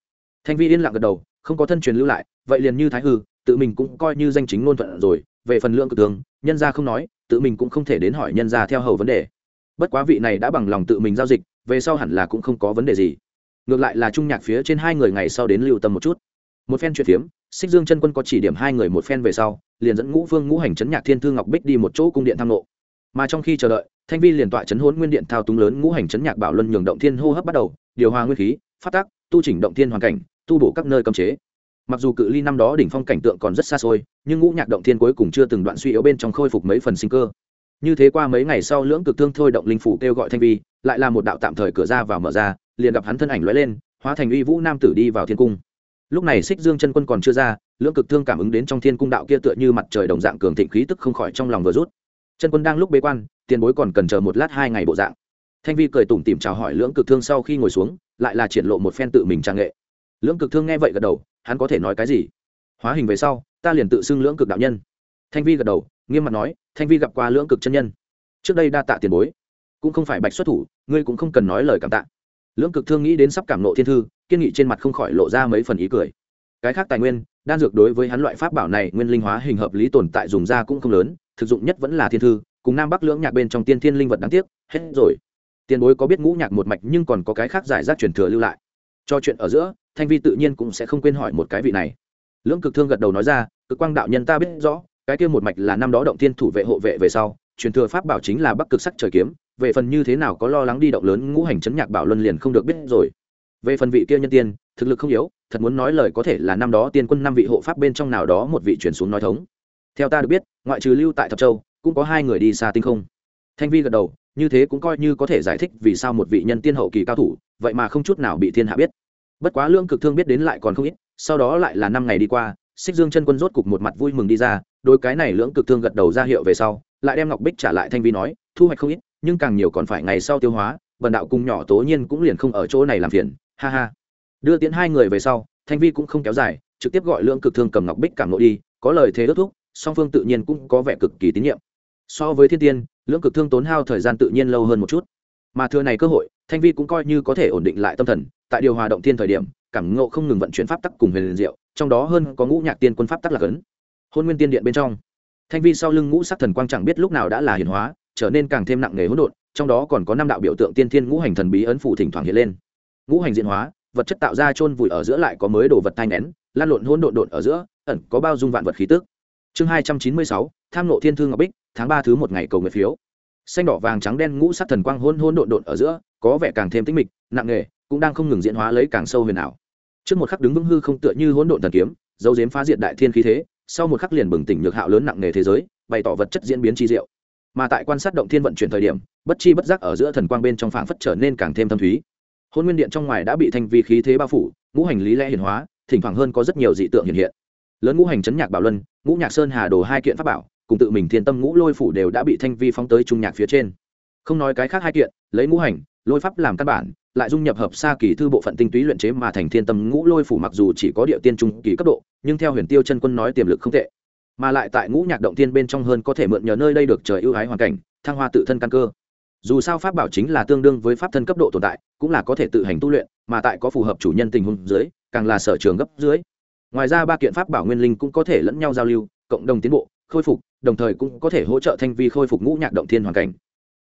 Thanh vi yên lặng gật đầu, không có thân truyền lưu lại, vậy liền như thái hư, tự mình cũng coi như danh chính ngôn thuận rồi, về phần lượng cực thương, nhân gia không nói, tự mình cũng không thể đến hỏi nhân gia theo hầu vấn đề bất quá vị này đã bằng lòng tự mình giao dịch, về sau hẳn là cũng không có vấn đề gì. Ngược lại là trung nhạc phía trên hai người ngày sau đến lưu tâm một chút. Một phen chuyện phiếm, xích dương chân quân có chỉ điểm hai người một phen về sau, liền dẫn ngũ vương, ngũ hành chấn nhạc thiên thư ngọc bích đi một chỗ cung điện tham nộ mà trong khi chờ đợi, thanh vi liền tọa chấn hốn nguyên điện thao túng lớn ngũ hành chấn nhạc bảo luân nhường động thiên hô hấp bắt đầu, điều hòa nguyên khí, phát tác, tu chỉnh động thiên hoàn cảnh, tu bổ các nơi cấm chế. Mặc dù cự ly năm đó đỉnh phong cảnh tượng còn rất xa xôi, nhưng ngũ nhạc động thiên cuối cùng chưa từng đoạn suy yếu bên trong khôi phục mấy phần sinh cơ như thế qua mấy ngày sau lưỡng cực thương thôi động linh phủ kêu gọi thanh vi, lại là một đạo tạm thời cửa ra vào mở ra, liền gặp hắn thân ảnh lóe lên, hóa thành uy vũ nam tử đi vào thiên cung. Lúc này xích dương chân quân còn chưa ra, lưỡng cực thương cảm ứng đến trong thiên cung đạo kia tựa như mặt trời đồng dạng cường thịnh khí tức không khỏi trong lòng vừa rút. Chân quân đang lúc bế quan, tiền bối còn cần chờ một lát hai ngày bộ dạng. Thanh vi cười tủm tỉm chào hỏi lưỡng cực thương sau khi ngồi xuống, lại là triển lộ một phen tự mình trang nghệ. Lưỡng cực thương nghe vậy gật đầu, hắn có thể nói cái gì? Hóa hình về sau, ta liền tự xưng lưỡng cực đạo nhân. Thanh vi gật đầu, nghiêm mặt nói thanh vi gặp qua lưỡng cực chân nhân. Trước đây đa tạ tiền bối. Cũng không phải bạch xuất thủ, ngươi cũng không cần nói lời cảm tạ. Lưỡng cực thương nghĩ đến sắp cảm nộ thiên thư, kiên nghị trên mặt không khỏi lộ ra mấy phần ý cười. Cái khác tài nguyên, đan dược đối với hắn loại pháp bảo này nguyên linh hóa hình hợp lý tồn tại dùng ra cũng không lớn, thực dụng nhất vẫn là thiên thư, cùng nam bắc lưỡng nhạc bên trong tiên thiên linh vật đáng tiếc, hết rồi. Tiền bối có biết ngũ nhạc một mạch nhưng còn có cái khác giải rác truyền thừa lưu lại. Cho chuyện ở giữa, thanh vi tự nhiên cũng sẽ không quên hỏi một cái vị này. Lưỡng cực thương gật đầu nói ra, cực quang đạo nhân ta biết rõ cái kia một mạch là năm đó động tiên thủ vệ hộ vệ về sau, truyền thừa pháp bảo chính là bắc cực sắc trời kiếm, về phần như thế nào có lo lắng đi động lớn ngũ hành chấn nhạc bảo luân liền không được biết rồi. Về phần vị kia nhân tiên, thực lực không yếu, thật muốn nói lời có thể là năm đó tiên quân năm vị hộ pháp bên trong nào đó một vị chuyển xuống nói thống. Theo ta được biết, ngoại trừ lưu tại thập châu, cũng có hai người đi xa tinh không. Thanh vi gật đầu, như thế cũng coi như có thể giải thích vì sao một vị nhân tiên hậu kỳ cao thủ, vậy mà không chút nào bị thiên hạ biết. Bất quá lương cực thương biết đến lại còn không ít, sau đó lại là năm ngày đi qua, xích dương chân quân rốt cục một mặt vui mừng đi ra đôi cái này lưỡng cực thương gật đầu ra hiệu về sau, lại đem ngọc bích trả lại thanh vi nói, thu hoạch không ít, nhưng càng nhiều còn phải ngày sau tiêu hóa, bần đạo cùng nhỏ tố nhiên cũng liền không ở chỗ này làm phiền, ha ha. Đưa tiến hai người về sau, thanh vi cũng không kéo dài, trực tiếp gọi lưỡng cực thương cầm ngọc bích cảm nội đi, có lời thế ước thúc, song phương tự nhiên cũng có vẻ cực kỳ tín nhiệm. So với thiên tiên, lưỡng cực thương tốn hao thời gian tự nhiên lâu hơn một chút. Mà thừa này cơ hội, thanh vi cũng coi như có thể ổn định lại tâm thần, tại điều hòa động thiên thời điểm, cảm ngộ không ngừng vận chuyển pháp tắc cùng huyền liền diệu, trong đó hơn có ngũ nhạc tiên quân pháp tắc là cấn hôn nguyên tiên điện bên trong. Thanh vi sau lưng ngũ sắc thần quang chẳng biết lúc nào đã là hiển hóa, trở nên càng thêm nặng nề hỗn độn, trong đó còn có năm đạo biểu tượng tiên thiên ngũ hành thần bí ấn phủ thỉnh thoảng hiện lên. Ngũ hành diện hóa, vật chất tạo ra chôn vùi ở giữa lại có mới đồ vật thanh nén, lan lộn hỗn độn độn ở giữa, ẩn có bao dung vạn vật khí tức. Chương hai trăm chín mươi sáu, tham lộ thiên thương ngọc bích, tháng ba thứ một ngày cầu nguyện phiếu. Xanh đỏ vàng trắng đen ngũ sắc thần quang hôn hôn độn độn ở giữa, có vẻ càng thêm tĩnh mịch, nặng nề, cũng đang không ngừng diễn hóa lấy càng sâu huyền ảo. Trước một khắc đứng vững hư không tựa như hỗn độn thần kiếm, dấu dếm phá diệt đại thiên khí thế sau một khắc liền bừng tỉnh nhược hạo lớn nặng nề thế giới, bày tỏ vật chất diễn biến chi diệu. Mà tại quan sát động thiên vận chuyển thời điểm, bất chi bất giác ở giữa thần quang bên trong phảng phất trở nên càng thêm thâm thúy. Hôn nguyên điện trong ngoài đã bị thanh vi khí thế bao phủ, ngũ hành lý lẽ hiển hóa, thỉnh thoảng hơn có rất nhiều dị tượng hiện hiện. Lớn ngũ hành chấn nhạc bảo luân, ngũ nhạc sơn hà đồ hai kiện pháp bảo, cùng tự mình thiên tâm ngũ lôi phủ đều đã bị thanh vi phóng tới trung nhạc phía trên. Không nói cái khác hai kiện, lấy ngũ hành, lôi pháp làm căn bản lại dung nhập hợp xa kỳ thư bộ phận tinh túy luyện chế mà thành thiên tâm ngũ lôi phủ mặc dù chỉ có địa tiên trung kỳ cấp độ, nhưng theo huyền tiêu chân quân nói tiềm lực không tệ. Mà lại tại ngũ nhạc động tiên bên trong hơn có thể mượn nhờ nơi đây được trời ưu ái hoàn cảnh, thăng hoa tự thân căn cơ. Dù sao pháp bảo chính là tương đương với pháp thân cấp độ tồn tại, cũng là có thể tự hành tu luyện, mà tại có phù hợp chủ nhân tình huống dưới, càng là sở trường gấp dưới. Ngoài ra ba kiện pháp bảo nguyên linh cũng có thể lẫn nhau giao lưu, cộng đồng tiến bộ, khôi phục, đồng thời cũng có thể hỗ trợ thanh vi khôi phục ngũ nhạc động thiên hoàn cảnh.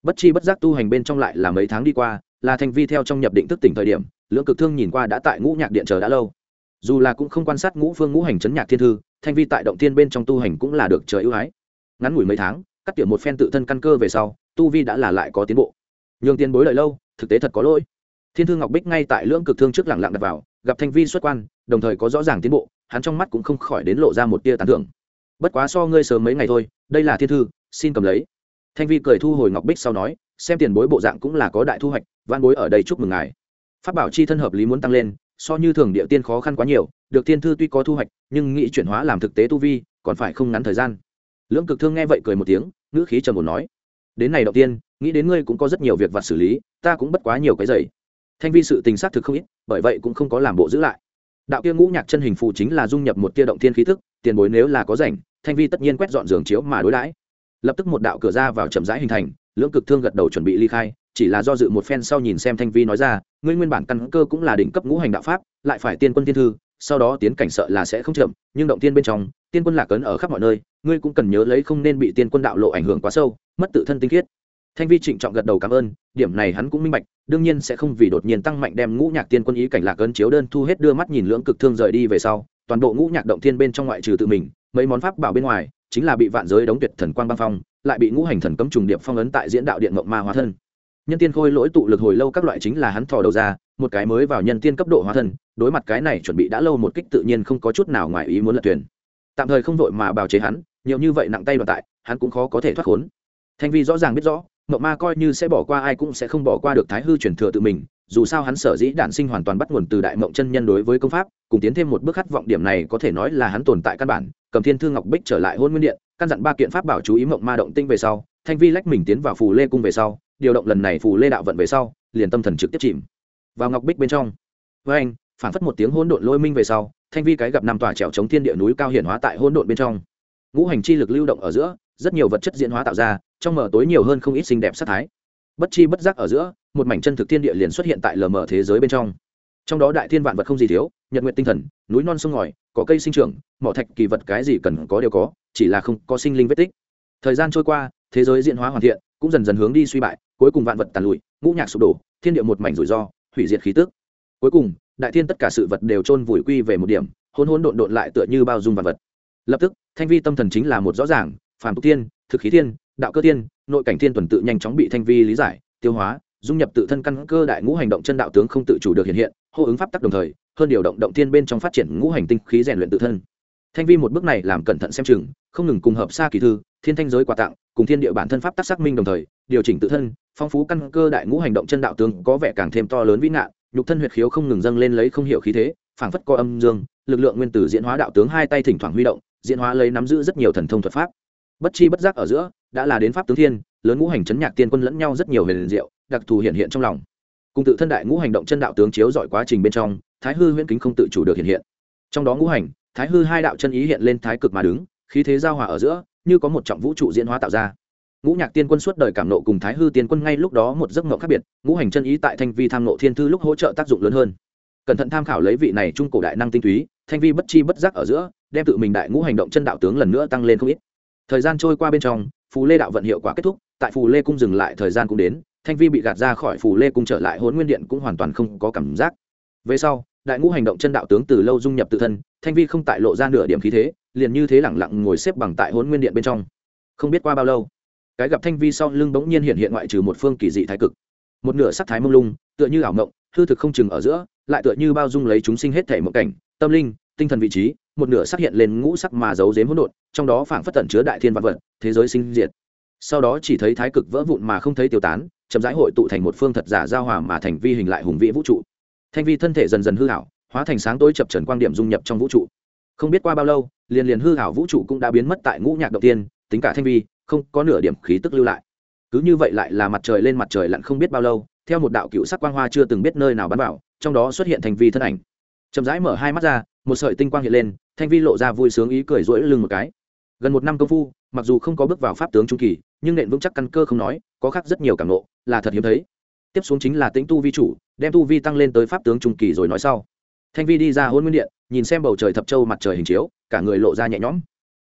Bất chi bất giác tu hành bên trong lại là mấy tháng đi qua là thanh vi theo trong nhập định thức tỉnh thời điểm, lưỡng cực thương nhìn qua đã tại ngũ nhạc điện chờ đã lâu. Dù là cũng không quan sát ngũ phương ngũ hành chấn nhạc thiên thư, thanh vi tại động thiên bên trong tu hành cũng là được trời ưu ái. Ngắn ngủi mấy tháng, cắt tiệm một phen tự thân căn cơ về sau, tu vi đã là lại có tiến bộ. Nhường tiền bối lợi lâu, thực tế thật có lỗi. Thiên thư ngọc bích ngay tại lưỡng cực thương trước lẳng lặng đặt vào, gặp thanh vi xuất quan, đồng thời có rõ ràng tiến bộ, hắn trong mắt cũng không khỏi đến lộ ra một tia tàn thưởng. Bất quá so ngươi sớm mấy ngày thôi, đây là thiên thư, xin cầm lấy. Thanh vi cười thu hồi ngọc bích sau nói xem tiền bối bộ dạng cũng là có đại thu hoạch, văn bối ở đây chúc mừng ngài. Phát bảo chi thân hợp lý muốn tăng lên, so như thường địa tiên khó khăn quá nhiều, được tiên thư tuy có thu hoạch, nhưng nghĩ chuyển hóa làm thực tế tu vi, còn phải không ngắn thời gian. Lưỡng cực thương nghe vậy cười một tiếng, ngữ khí trầm một nói, đến này đầu tiên, nghĩ đến ngươi cũng có rất nhiều việc vặt xử lý, ta cũng bất quá nhiều cái giày. Thanh vi sự tình xác thực không ít, bởi vậy cũng không có làm bộ giữ lại. Đạo kia ngũ nhạc chân hình phù chính là dung nhập một tia động thiên khí thức, tiền bối nếu là có rảnh, thanh vi tất nhiên quét dọn giường chiếu mà đối đãi. Lập tức một đạo cửa ra vào chậm rãi hình thành lưỡng cực thương gật đầu chuẩn bị ly khai, chỉ là do dự một phen sau nhìn xem thanh vi nói ra, ngươi nguyên bản căn cơ cũng là đỉnh cấp ngũ hành đạo pháp, lại phải tiên quân tiên thư, sau đó tiến cảnh sợ là sẽ không chậm, nhưng động tiên bên trong, tiên quân lạc ấn ở khắp mọi nơi, ngươi cũng cần nhớ lấy không nên bị tiên quân đạo lộ ảnh hưởng quá sâu, mất tự thân tinh khiết. Thanh vi trịnh trọng gật đầu cảm ơn, điểm này hắn cũng minh bạch, đương nhiên sẽ không vì đột nhiên tăng mạnh đem ngũ nhạc tiên quân ý cảnh lạc ấn chiếu đơn thu hết đưa mắt nhìn lưỡng cực thương rời đi về sau, toàn bộ ngũ nhạc động thiên bên trong ngoại trừ tự mình, mấy món pháp bảo bên ngoài, chính là bị vạn giới đóng tuyệt thần quang băng phong lại bị ngũ hành thần cấm trùng điệp phong ấn tại diễn đạo điện mộng ma hóa thân. Nhân tiên khôi lỗi tụ lực hồi lâu các loại chính là hắn thò đầu ra, một cái mới vào nhân tiên cấp độ hóa thân, đối mặt cái này chuẩn bị đã lâu một kích tự nhiên không có chút nào ngoài ý muốn lật tuyển tạm thời không vội mà bào chế hắn, nhiều như vậy nặng tay đoạt tại, hắn cũng khó có thể thoát khốn. Thanh vi rõ ràng biết rõ mộng ma coi như sẽ bỏ qua ai cũng sẽ không bỏ qua được thái hư truyền thừa tự mình dù sao hắn sở dĩ đản sinh hoàn toàn bắt nguồn từ đại mộng chân nhân đối với công pháp, cùng tiến thêm một bước khát vọng điểm này có thể nói là hắn tồn tại căn bản, cầm thiên thư ngọc bích trở lại hôn nguyên điện, căn dặn ba kiện pháp bảo chú ý mộng ma động tinh về sau, thanh vi lách mình tiến vào phù lê cung về sau, điều động lần này phù lê đạo vận về sau, liền tâm thần trực tiếp chìm vào ngọc bích bên trong. Với anh phản phất một tiếng hỗn độn lôi minh về sau, thanh vi cái gặp năm tòa trèo chống thiên địa núi cao hiển hóa tại hỗn độn bên trong. Ngũ hành chi lực lưu động ở giữa, rất nhiều vật chất diễn hóa tạo ra, trong mở tối nhiều hơn không ít xinh đẹp sát thái bất chi bất giác ở giữa, một mảnh chân thực thiên địa liền xuất hiện tại lờ mờ thế giới bên trong. Trong đó đại thiên vạn vật không gì thiếu, nhật nguyện tinh thần, núi non sông ngòi có cây sinh trưởng, mỏ thạch, kỳ vật cái gì cần có đều có, chỉ là không có sinh linh vết tích. Thời gian trôi qua, thế giới diễn hóa hoàn thiện, cũng dần dần hướng đi suy bại, cuối cùng vạn vật tàn lụi, ngũ nhạc sụp đổ, thiên địa một mảnh rủi ro, hủy diệt khí tức. Cuối cùng, đại thiên tất cả sự vật đều chôn vùi quy về một điểm hôn hôn độn độn lại tựa như bao dung vạn vật. Lập tức, thanh vi tâm thần chính là một rõ ràng, phàm tục tiên thực khí tiên đạo cơ tiên nội cảnh thiên tuần tự nhanh chóng bị thanh vi lý giải, tiêu hóa, dung nhập tự thân căn cơ đại ngũ hành động chân đạo tướng không tự chủ được hiện hiện, hô ứng pháp tắc đồng thời, hơn điều động động tiên bên trong phát triển ngũ hành tinh khí rèn luyện tự thân. Thanh vi một bước này làm cẩn thận xem chừng, không ngừng cùng hợp xa kỳ thư, thiên thanh giới quà tặng, cùng thiên địa bản thân pháp tác xác minh đồng thời, điều chỉnh tự thân, phong phú căn cơ đại ngũ hành động chân đạo tướng có vẻ càng thêm to lớn vĩ ngạn, nhục thân huyệt khiếu không ngừng dâng lên lấy không hiểu khí thế, phảng phất co âm dương, lực lượng nguyên tử diễn hóa đạo tướng hai tay thỉnh thoảng huy động, diễn hóa lấy nắm giữ rất nhiều thần thông thuật pháp. Bất chi bất giác ở giữa đã là đến pháp tướng thiên, lớn ngũ hành chấn nhạc tiên quân lẫn nhau rất nhiều huyền diệu, đặc thù hiện hiện trong lòng. Cùng tự thân đại ngũ hành động chân đạo tướng chiếu dọi quá trình bên trong, thái hư huyễn kính không tự chủ được hiện hiện. Trong đó ngũ hành, thái hư hai đạo chân ý hiện lên thái cực mà đứng, khí thế giao hòa ở giữa, như có một trọng vũ trụ diễn hóa tạo ra. Ngũ nhạc tiên quân suốt đời cảm nộ cùng thái hư tiên quân ngay lúc đó một giấc ngộ khác biệt, ngũ hành chân ý tại thanh vi tham nộ thiên thư lúc hỗ trợ tác dụng lớn hơn. Cẩn thận tham khảo lấy vị này trung cổ đại năng tinh túy, thanh vi bất chi bất giác ở giữa, đem tự mình đại ngũ hành động chân đạo tướng lần nữa tăng lên không ít. Thời gian trôi qua bên trong phù lê đạo vận hiệu quả kết thúc, tại phù lê cung dừng lại thời gian cũng đến, thanh vi bị gạt ra khỏi phù lê cung trở lại hôn nguyên điện cũng hoàn toàn không có cảm giác. Về sau, đại ngũ hành động chân đạo tướng từ lâu dung nhập tự thân, thanh vi không tại lộ ra nửa điểm khí thế, liền như thế lẳng lặng ngồi xếp bằng tại hôn nguyên điện bên trong. Không biết qua bao lâu, cái gặp thanh vi sau lưng bỗng nhiên hiện hiện ngoại trừ một phương kỳ dị thái cực. Một nửa sắc thái mông lung, tựa như ảo mộng, hư thực không chừng ở giữa, lại tựa như bao dung lấy chúng sinh hết thể mộng cảnh, tâm linh, tinh thần vị trí một nửa sắc hiện lên ngũ sắc mà giấu dếm hỗn độn, trong đó phảng phất tẩn chứa đại thiên văn vật, thế giới sinh diệt. Sau đó chỉ thấy thái cực vỡ vụn mà không thấy tiêu tán, chậm rãi hội tụ thành một phương thật giả giao hòa mà thành vi hình lại hùng vĩ vũ trụ. Thanh vi thân thể dần dần hư hảo, hóa thành sáng tối chập trần quang điểm dung nhập trong vũ trụ. Không biết qua bao lâu, liền liền hư hảo vũ trụ cũng đã biến mất tại ngũ nhạc đầu tiên, tính cả thanh vi, không có nửa điểm khí tức lưu lại. Cứ như vậy lại là mặt trời lên mặt trời lặn không biết bao lâu, theo một đạo cựu sắc quang hoa chưa từng biết nơi nào bắn vào, trong đó xuất hiện thành vi thân ảnh. Chậm rãi mở hai mắt ra, một sợi tinh quang hiện lên thanh vi lộ ra vui sướng ý cười rỗi lưng một cái. Gần một năm công phu, mặc dù không có bước vào pháp tướng trung kỳ, nhưng nện vững chắc căn cơ không nói, có khác rất nhiều cảm nộ là thật hiếm thấy. Tiếp xuống chính là tính tu vi chủ, đem tu vi tăng lên tới pháp tướng trung kỳ rồi nói sau. Thanh vi đi ra hôn nguyên điện, nhìn xem bầu trời thập châu mặt trời hình chiếu, cả người lộ ra nhẹ nhõm.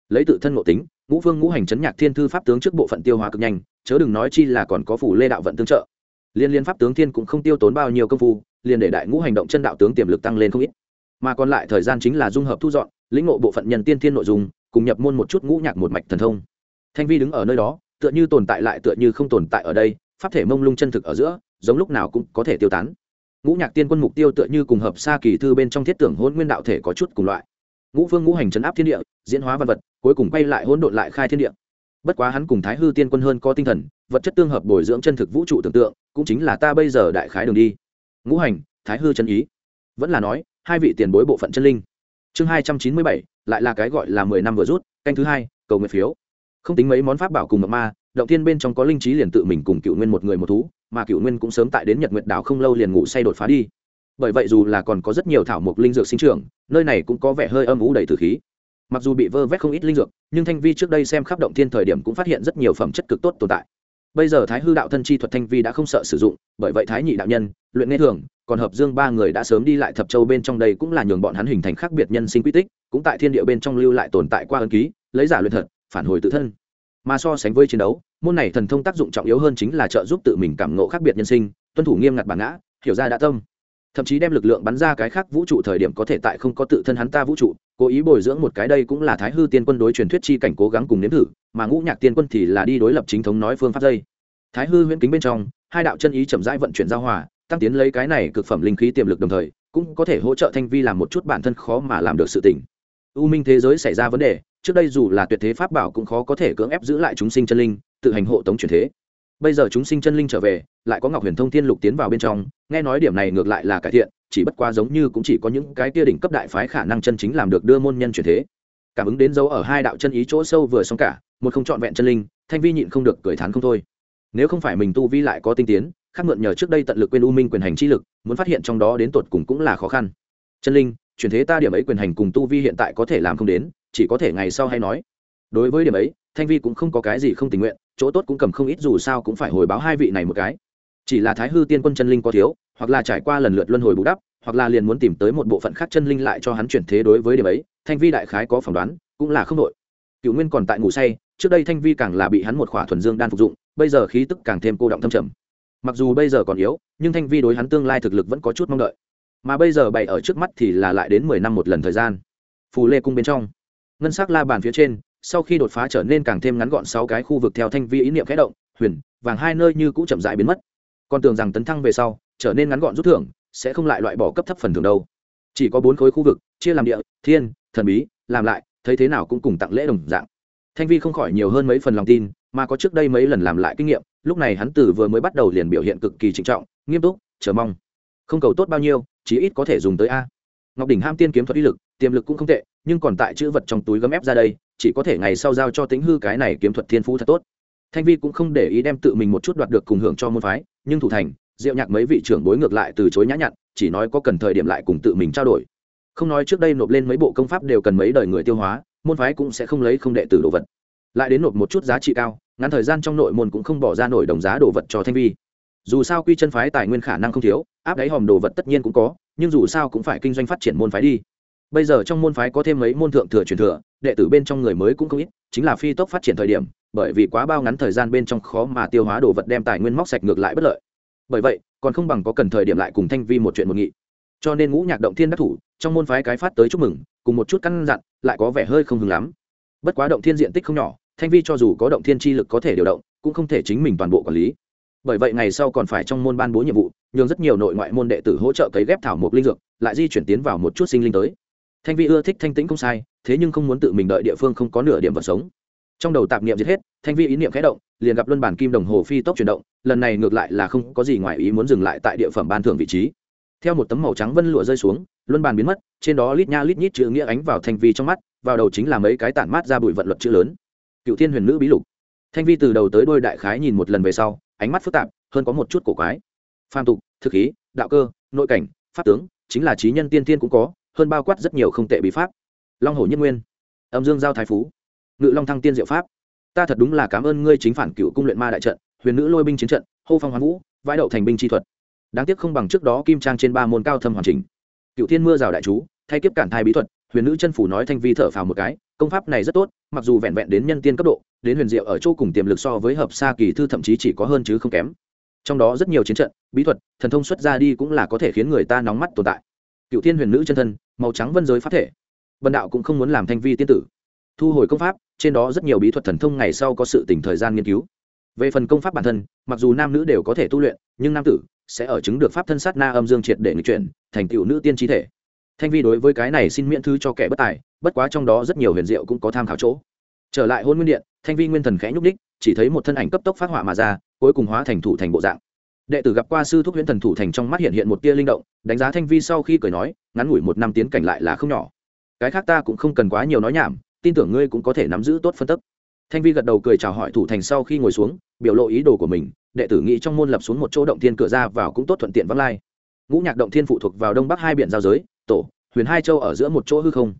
Lấy tự thân ngộ tính, ngũ phương ngũ hành chấn nhạc thiên thư pháp tướng trước bộ phận tiêu hóa cực nhanh, chớ đừng nói chi là còn có phủ lê đạo vận tương trợ. Liên liên pháp tướng thiên cũng không tiêu tốn bao nhiêu công phu, liền để đại ngũ hành động chân đạo tướng tiềm lực tăng lên không ít mà còn lại thời gian chính là dung hợp thu dọn, lĩnh ngộ bộ phận nhân tiên thiên nội dung, cùng nhập môn một chút ngũ nhạc một mạch thần thông. Thanh vi đứng ở nơi đó, tựa như tồn tại lại tựa như không tồn tại ở đây, pháp thể mông lung chân thực ở giữa, giống lúc nào cũng có thể tiêu tán. Ngũ nhạc tiên quân mục tiêu tựa như cùng hợp xa kỳ thư bên trong thiết tưởng hôn nguyên đạo thể có chút cùng loại. Ngũ phương ngũ hành chấn áp thiên địa, diễn hóa văn vật, cuối cùng quay lại hỗn độn lại khai thiên địa. Bất quá hắn cùng thái hư tiên quân hơn có tinh thần, vật chất tương hợp bồi dưỡng chân thực vũ trụ tưởng tượng, cũng chính là ta bây giờ đại khái đường đi. Ngũ hành, thái hư chân ý. Vẫn là nói hai vị tiền bối bộ phận chân linh. Chương hai trăm chín mươi bảy, lại là cái gọi là mười năm vừa rút, canh thứ hai, cầu nguyện phiếu. Không tính mấy món pháp bảo cùng mật ma, động tiên bên trong có linh trí liền tự mình cùng cựu nguyên một người một thú, mà cựu nguyên cũng sớm tại đến nhật nguyệt đảo không lâu liền ngủ say đột phá đi. Bởi vậy dù là còn có rất nhiều thảo mộc linh dược sinh trưởng, nơi này cũng có vẻ hơi âm ủ đầy tử khí. Mặc dù bị vơ vét không ít linh dược, nhưng thanh vi trước đây xem khắp động thiên thời điểm cũng phát hiện rất nhiều phẩm chất cực tốt tồn tại. Bây giờ thái hư đạo thân chi thuật thanh vi đã không sợ sử dụng, bởi vậy thái nhị đạo nhân, luyện nghe thường còn hợp dương ba người đã sớm đi lại thập châu bên trong đây cũng là nhường bọn hắn hình thành khác biệt nhân sinh quy tích, cũng tại thiên địa bên trong lưu lại tồn tại qua ân ký, lấy giả luyện thật, phản hồi tự thân. Mà so sánh với chiến đấu, môn này thần thông tác dụng trọng yếu hơn chính là trợ giúp tự mình cảm ngộ khác biệt nhân sinh, tuân thủ nghiêm ngặt bản ngã, hiểu ra đã tâm. Thậm chí đem lực lượng bắn ra cái khác vũ trụ thời điểm có thể tại không có tự thân hắn ta vũ trụ, cố ý bồi dưỡng một cái đây cũng là thái hư tiên quân đối truyền thuyết chi cảnh cố gắng cùng nếm thử, mà ngũ nhạc tiên quân thì là đi đối lập chính thống nói phương pháp dây. Thái hư huyễn kính bên trong, hai đạo chân ý chậm rãi vận chuyển giao hòa tăng tiến lấy cái này cực phẩm linh khí tiềm lực đồng thời, cũng có thể hỗ trợ thanh vi làm một chút bản thân khó mà làm được sự tỉnh u minh thế giới xảy ra vấn đề, trước đây dù là tuyệt thế pháp bảo cũng khó có thể cưỡng ép giữ lại chúng sinh chân linh, tự hành hộ tống chuyển thế. Bây giờ chúng sinh chân linh trở về, lại có ngọc huyền thông tiên lục tiến vào bên trong, nghe nói điểm này ngược lại là cải thiện, chỉ bất quá giống như cũng chỉ có những cái kia đỉnh cấp đại phái khả năng chân chính làm được đưa môn nhân chuyển thế. Cảm ứng đến dấu ở hai đạo chân ý chỗ sâu vừa xong cả, một không trọn vẹn chân linh, thanh vi nhịn không được cười thán không thôi. Nếu không phải mình tu vi lại có tinh tiến khác mượn nhờ trước đây tận lực quên u minh quyền hành chi lực, muốn phát hiện trong đó đến tột cùng cũng là khó khăn. Chân linh, chuyển thế ta điểm ấy quyền hành cùng tu vi hiện tại có thể làm không đến, chỉ có thể ngày sau hay nói. Đối với điểm ấy, thanh vi cũng không có cái gì không tình nguyện, chỗ tốt cũng cầm không ít dù sao cũng phải hồi báo hai vị này một cái. Chỉ là thái hư tiên quân chân linh có thiếu, hoặc là trải qua lần lượt luân hồi bù đắp, hoặc là liền muốn tìm tới một bộ phận khác chân linh lại cho hắn chuyển thế đối với điểm ấy, thanh vi đại khái có phỏng đoán, cũng là không đội cựu nguyên còn tại ngủ say, trước đây thanh vi càng là bị hắn một khỏa thuần dương đan phục dụng, bây giờ khí tức càng thêm cô động thâm trầm mặc dù bây giờ còn yếu, nhưng thanh vi đối hắn tương lai thực lực vẫn có chút mong đợi. Mà bây giờ bày ở trước mắt thì là lại đến mười năm một lần thời gian. Phù lê cung bên trong. Ngân s ắ c la bàn phía trên, sau khi đột phá trở nên càng thêm ngắn gọn sáu cái khu vực theo thanh vi ý niệm khẽ động, huyền, vàng hai nơi như cũ chậm dại biến mất. Còn tưởng rằng tấn thăng về sau, trở nên ngắn gọn rút thưởng, sẽ không lại loại bỏ cấp thấp phần thưởng đâu. Chỉ có bốn khối khu vực, chia làm địa, thiên, thần bí, làm lại, thấy thế nào cũng cùng tặng lễ đồng dạng. Thanh vi không khỏi nhiều hơn mấy phần lòng tin mà có trước đây mấy lần làm lại kinh nghiệm, lúc này hắn tử vừa mới bắt đầu liền biểu hiện cực kỳ trịnh trọng, nghiêm túc, chờ mong. Không cầu tốt bao nhiêu, chí ít có thể dùng tới a. Ngọc đỉnh ham tiên kiếm thuật uy lực, tiềm lực cũng không tệ, nhưng còn tại chữ vật trong túi gấm ép ra đây, chỉ có thể ngày sau giao cho tính hư cái này kiếm thuật thiên phú thật tốt. Thanh vi cũng không để ý đem tự mình một chút đoạt được cùng hưởng cho môn phái, nhưng thủ thành, diệu nhạc mấy vị trưởng bối ngược lại từ chối nhã nhặn, chỉ nói có cần thời điểm lại cùng tự mình trao đổi. Không nói trước đây nộp lên mấy bộ công pháp đều cần mấy đời người tiêu hóa, môn phái cũng sẽ không lấy không đệ tử đồ vật lại đến nộp một chút giá trị cao, ngắn thời gian trong nội môn cũng không bỏ ra nổi đồng giá đồ vật cho thanh vi. Dù sao quy chân phái tài nguyên khả năng không thiếu, áp đáy hòm đồ vật tất nhiên cũng có, nhưng dù sao cũng phải kinh doanh phát triển môn phái đi. Bây giờ trong môn phái có thêm mấy môn thượng thừa truyền thừa, đệ tử bên trong người mới cũng không ít, chính là phi tốc phát triển thời điểm, bởi vì quá bao ngắn thời gian bên trong khó mà tiêu hóa đồ vật đem tài nguyên móc sạch ngược lại bất lợi. Bởi vậy, còn không bằng có cần thời điểm lại cùng thanh vi một chuyện một nghị. Cho nên ngũ nhạc động thiên đắc thủ, trong môn phái cái phát tới chúc mừng, cùng một chút căn dặn, lại có vẻ hơi không hứng lắm bất quá động thiên diện tích không nhỏ, thanh vi cho dù có động thiên chi lực có thể điều động, cũng không thể chính mình toàn bộ quản lý. Bởi vậy ngày sau còn phải trong môn ban bố nhiệm vụ, nhường rất nhiều nội ngoại môn đệ tử hỗ trợ cấy ghép thảo mộc linh dược, lại di chuyển tiến vào một chút sinh linh tới. Thanh vi ưa thích thanh tĩnh không sai, thế nhưng không muốn tự mình đợi địa phương không có nửa điểm vật sống. Trong đầu tạp niệm giết hết, thanh vi ý niệm khẽ động, liền gặp luân bản kim đồng hồ phi tốc chuyển động, lần này ngược lại là không có gì ngoài ý muốn dừng lại tại địa phẩm ban thưởng vị trí theo một tấm màu trắng vân lụa rơi xuống, luân bàn biến mất, trên đó lít nha lít nhít chữ nghĩa ánh vào thanh vi trong mắt, vào đầu chính là mấy cái tản mát ra bụi vận luật chữ lớn. Cựu thiên huyền nữ bí lục. Thanh vi từ đầu tới đôi đại khái nhìn một lần về sau, ánh mắt phức tạp, hơn có một chút cổ quái. Phàm tục, thực khí, đạo cơ, nội cảnh, pháp tướng, chính là trí nhân tiên tiên cũng có, hơn bao quát rất nhiều không tệ bí pháp. Long hồ nhất nguyên. Âm dương giao thái phú. Ngự long thăng tiên diệu pháp. Ta thật đúng là cảm ơn ngươi chính phản cựu cung luyện ma đại trận, huyền nữ lôi binh chiến trận, hô phong hoán vũ, vãi đậu thành binh chi thuật đáng tiếc không bằng trước đó kim trang trên ba môn cao thâm hoàn chỉnh. Cựu thiên mưa rào đại chú, thay kiếp cản thai bí thuật, huyền nữ chân phủ nói thanh vi thở phào một cái, công pháp này rất tốt, mặc dù vẹn vẹn đến nhân tiên cấp độ, đến huyền diệu ở chỗ cùng tiềm lực so với hợp xa kỳ thư thậm chí chỉ có hơn chứ không kém. Trong đó rất nhiều chiến trận, bí thuật, thần thông xuất ra đi cũng là có thể khiến người ta nóng mắt tồn tại. Cựu thiên huyền nữ chân thân, màu trắng vân giới phát thể. Bần đạo cũng không muốn làm thanh vi tiên tử. Thu hồi công pháp, trên đó rất nhiều bí thuật thần thông ngày sau có sự tỉnh thời gian nghiên cứu về phần công pháp bản thân, mặc dù nam nữ đều có thể tu luyện, nhưng nam tử sẽ ở chứng được pháp thân sát na âm dương triệt để nghịch chuyển, thành tựu nữ tiên trí thể. Thanh vi đối với cái này xin miễn thư cho kẻ bất tài, bất quá trong đó rất nhiều huyền diệu cũng có tham khảo chỗ. Trở lại hôn nguyên điện, thanh vi nguyên thần khẽ nhúc đích chỉ thấy một thân ảnh cấp tốc phát họa mà ra, cuối cùng hóa thành thủ thành bộ dạng. Đệ tử gặp qua sư thúc huyễn thần thủ thành trong mắt hiện hiện một tia linh động, đánh giá thanh vi sau khi cười nói, ngắn ngủi một năm tiến cảnh lại là không nhỏ. Cái khác ta cũng không cần quá nhiều nói nhảm, tin tưởng ngươi cũng có thể nắm giữ tốt phân tức thanh vi gật đầu cười chào hỏi thủ thành sau khi ngồi xuống, biểu lộ ý đồ của mình, đệ tử nghĩ trong môn lập xuống một chỗ động thiên cửa ra vào cũng tốt thuận tiện vắng lai. Ngũ nhạc động thiên phụ thuộc vào đông bắc hai biển giao giới, tổ, huyền hai châu ở giữa một chỗ hư không.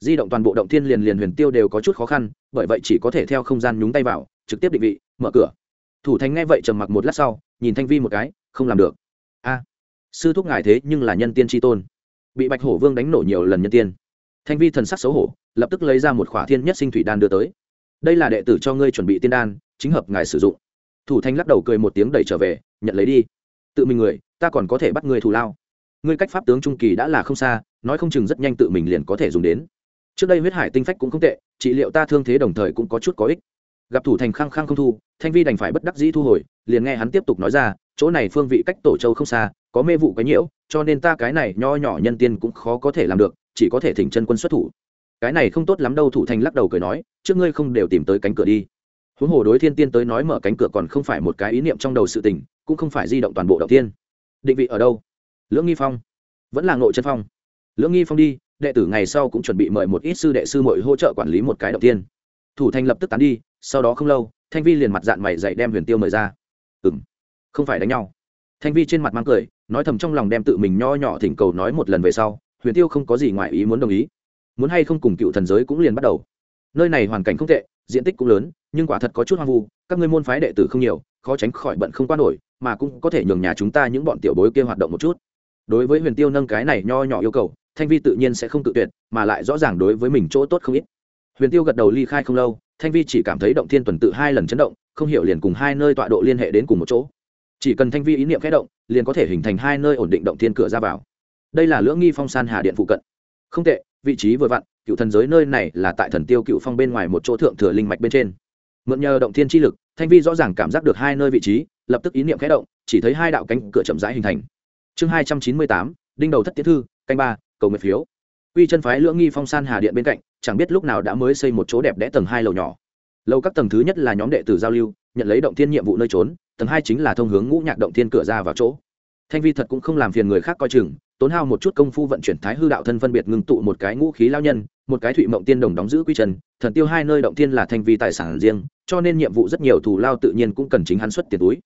Di động toàn bộ động thiên liền liền huyền tiêu đều có chút khó khăn, bởi vậy chỉ có thể theo không gian nhúng tay vào, trực tiếp định vị, mở cửa. Thủ thành nghe vậy trầm mặc một lát sau, nhìn thanh vi một cái, không làm được. A, sư thúc ngài thế nhưng là nhân tiên tri tôn. Bị bạch hổ vương đánh nổ nhiều lần nhân tiên. Thanh vi thần sắc xấu hổ, lập tức lấy ra một khỏa thiên nhất sinh thủy đan đưa tới đây là đệ tử cho ngươi chuẩn bị tiên đan, chính hợp ngài sử dụng. Thủ thanh lắc đầu cười một tiếng đẩy trở về, nhận lấy đi. Tự mình người, ta còn có thể bắt ngươi thù lao. Ngươi cách pháp tướng trung kỳ đã là không xa, nói không chừng rất nhanh tự mình liền có thể dùng đến. Trước đây huyết hải tinh phách cũng không tệ, trị liệu ta thương thế đồng thời cũng có chút có ích. Gặp thủ thành khăng khăng không thu, thanh vi đành phải bất đắc dĩ thu hồi, liền nghe hắn tiếp tục nói ra, chỗ này phương vị cách tổ châu không xa, có mê vụ cái nhiễu, cho nên ta cái này nho nhỏ nhân tiên cũng khó có thể làm được, chỉ có thể thỉnh chân quân xuất thủ cái này không tốt lắm đâu, thủ thành lắc đầu cười nói, trước ngươi không đều tìm tới cánh cửa đi. Huống hồ đối thiên tiên tới nói mở cánh cửa còn không phải một cái ý niệm trong đầu sự tình, cũng không phải di động toàn bộ đầu tiên. Định vị ở đâu? Lưỡng nghi phong. Vẫn là ngộ chân phong. Lưỡng nghi phong đi, đệ tử ngày sau cũng chuẩn bị mời một ít sư đệ sư mội hỗ trợ quản lý một cái đầu tiên. Thủ thành lập tức tán đi, sau đó không lâu, thanh vi liền mặt dạng mày dậy đem huyền tiêu mời ra. Ừ m không phải đánh nhau. Thanh vi trên mặt mang cười, nói thầm trong lòng đem tự mình nho nhỏ thỉnh cầu nói một lần về sau, huyền tiêu không có gì ngoài ý muốn đồng ý muốn hay không cùng cựu thần giới cũng liền bắt đầu. Nơi này hoàn cảnh không tệ, diện tích cũng lớn, nhưng quả thật có chút hoang vu, các ngươi môn phái đệ tử không nhiều, khó tránh khỏi bận không qua nổi, mà cũng có thể nhường nhà chúng ta những bọn tiểu bối kia hoạt động một chút. Đối với huyền tiêu nâng cái này nho nhỏ yêu cầu, thanh vi tự nhiên sẽ không tự tuyệt, mà lại rõ ràng đối với mình chỗ tốt không ít. Huyền tiêu gật đầu ly khai không lâu, thanh vi chỉ cảm thấy động thiên tuần tự hai lần chấn động, không hiểu liền cùng hai nơi tọa độ liên hệ đến cùng một chỗ. Chỉ cần thanh vi ý niệm khẽ động, liền có thể hình thành hai nơi ổn định động thiên cửa ra vào. Đây là lưỡng nghi phong san hà điện phụ cận không tệ vị trí vừa vặn cựu thần giới nơi này là tại thần tiêu cựu phong bên ngoài một chỗ thượng thừa linh mạch bên trên mượn nhờ động thiên chi lực thanh vi rõ ràng cảm giác được hai nơi vị trí lập tức ý niệm khẽ động chỉ thấy hai đạo cánh cửa chậm rãi hình thành chương hai trăm chín mươi tám đinh đầu thất tiết thư canh ba cầu nguyện phiếu Quy chân phái lưỡng nghi phong san hà điện bên cạnh, chẳng biết lúc nào đã mới xây một chỗ đẹp đẽ tầng hai lầu nhỏ. Lầu các tầng thứ nhất là nhóm đệ tử giao lưu, nhận lấy động thiên nhiệm vụ nơi trốn, tầng hai chính là thông hướng ngũ nhạc động thiên cửa ra vào chỗ. Thanh Vi thật cũng không làm phiền người khác coi chừng, tốn hao một chút công phu vận chuyển thái hư đạo thân phân biệt ngưng tụ một cái ngũ khí lao nhân, một cái thụy mộng tiên đồng đóng giữ quy chân, thần tiêu hai nơi động thiên là thành vi tài sản riêng, cho nên nhiệm vụ rất nhiều thù lao tự nhiên cũng cần chính hắn xuất tiền túi.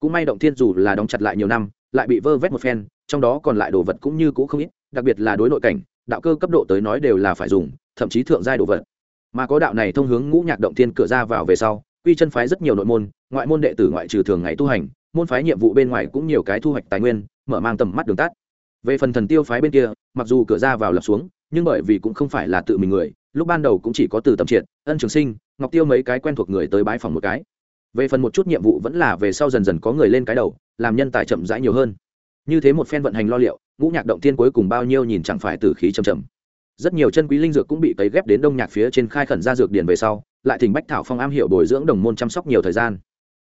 Cũng may động thiên dù là đóng chặt lại nhiều năm, lại bị vơ vét một phen, trong đó còn lại đồ vật cũng như cũ không ít, đặc biệt là đối nội cảnh, đạo cơ cấp độ tới nói đều là phải dùng thậm chí thượng giai đồ vật mà có đạo này thông hướng ngũ nhạc động thiên cửa ra vào về sau quy chân phái rất nhiều nội môn ngoại môn đệ tử ngoại trừ thường ngày tu hành môn phái nhiệm vụ bên ngoài cũng nhiều cái thu hoạch tài nguyên mở mang tầm mắt đường tắt về phần thần tiêu phái bên kia, mặc dù cửa ra vào lập xuống, nhưng bởi vì cũng không phải là tự mình người, lúc ban đầu cũng chỉ có từ tầm triệt, ân trường sinh, ngọc tiêu mấy cái quen thuộc người tới bãi phòng một cái. Về phần một chút nhiệm vụ vẫn là về sau dần dần có người lên cái đầu, làm nhân tài chậm rãi nhiều hơn. Như thế một phen vận hành lo liệu, ngũ nhạc động tiên cuối cùng bao nhiêu nhìn chẳng phải từ khí chầm chầm rất nhiều chân quý linh dược cũng bị cấy ghép đến đông nhạc phía trên khai khẩn ra dược điển về sau, lại thỉnh bách thảo phong am hiểu bồi dưỡng đồng môn chăm sóc nhiều thời gian.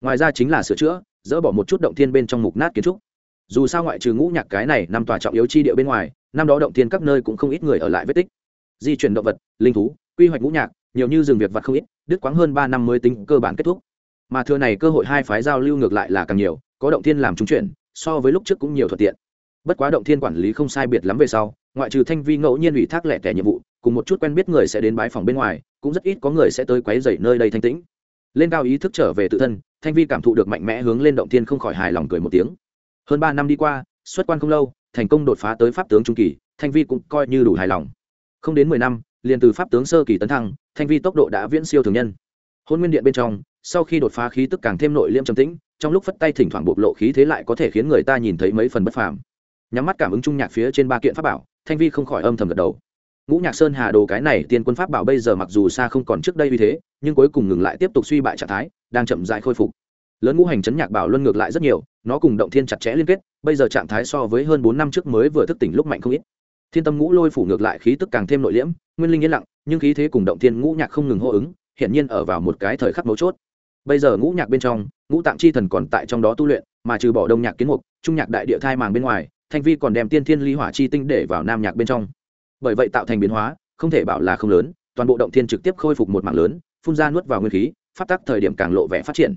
Ngoài ra chính là sửa chữa, dỡ bỏ một chút động thiên bên trong mục nát kiến trúc dù sao ngoại trừ ngũ nhạc cái này năm tòa trọng yếu chi địa bên ngoài, năm đó động thiên các nơi cũng không ít người ở lại vết tích. Di chuyển động vật, linh thú, quy hoạch ngũ nhạc, nhiều như rừng việc vật không ít, đứt quãng hơn ba năm mới tính cơ bản kết thúc. Mà thừa này cơ hội hai phái giao lưu ngược lại là càng nhiều, có động thiên làm trúng chuyển, so với lúc trước cũng nhiều thuận tiện. Bất quá động thiên quản lý không sai biệt lắm về sau, ngoại trừ thanh vi ngẫu nhiên ủy thác lẻ tẻ nhiệm vụ, cùng một chút quen biết người sẽ đến bái phòng bên ngoài, cũng rất ít có người sẽ tới quấy dậy nơi đây thanh tĩnh. Lên cao ý thức trở về tự thân, thanh vi cảm thụ được mạnh mẽ hướng lên động thiên không khỏi hài lòng cười một tiếng hơn ba năm đi qua, xuất quan không lâu, thành công đột phá tới pháp tướng trung kỳ, thanh vi cũng coi như đủ hài lòng. Không đến mười năm, liền từ pháp tướng sơ kỳ tấn thăng, thanh vi tốc độ đã viễn siêu thường nhân. Hôn nguyên điện bên trong, sau khi đột phá khí tức càng thêm nội liêm trầm tĩnh, trong lúc phất tay thỉnh thoảng bộc lộ khí thế lại có thể khiến người ta nhìn thấy mấy phần bất phàm. Nhắm mắt cảm ứng trung nhạc phía trên ba kiện pháp bảo, thanh vi không khỏi âm thầm gật đầu. Ngũ nhạc sơn hà đồ cái này tiên quân pháp bảo bây giờ mặc dù xa không còn trước đây vì thế, nhưng cuối cùng ngừng lại tiếp tục suy bại trạng thái, đang chậm dại khôi phục lớn ngũ hành chấn nhạc bảo luân ngược lại rất nhiều, nó cùng động thiên chặt chẽ liên kết, bây giờ trạng thái so với hơn bốn năm trước mới vừa thức tỉnh lúc mạnh không ít. Thiên tâm ngũ lôi phủ ngược lại khí tức càng thêm nội liễm, nguyên linh yên lặng, nhưng khí thế cùng động thiên ngũ nhạc không ngừng hô ứng hiện nhiên ở vào một cái thời khắc mấu chốt. Bây giờ ngũ nhạc bên trong, ngũ tạng chi thần còn tại trong đó tu luyện, mà trừ bỏ đông nhạc kiến mục, trung nhạc đại địa thai màng bên ngoài, thanh vi còn đem tiên thiên ly hỏa chi tinh để vào nam nhạc bên trong. Bởi vậy tạo thành biến hóa, không thể bảo là không lớn, toàn bộ động thiên trực tiếp khôi phục một mạng lớn, phun ra nuốt vào nguyên khí phát tác thời điểm càng lộ vẻ phát triển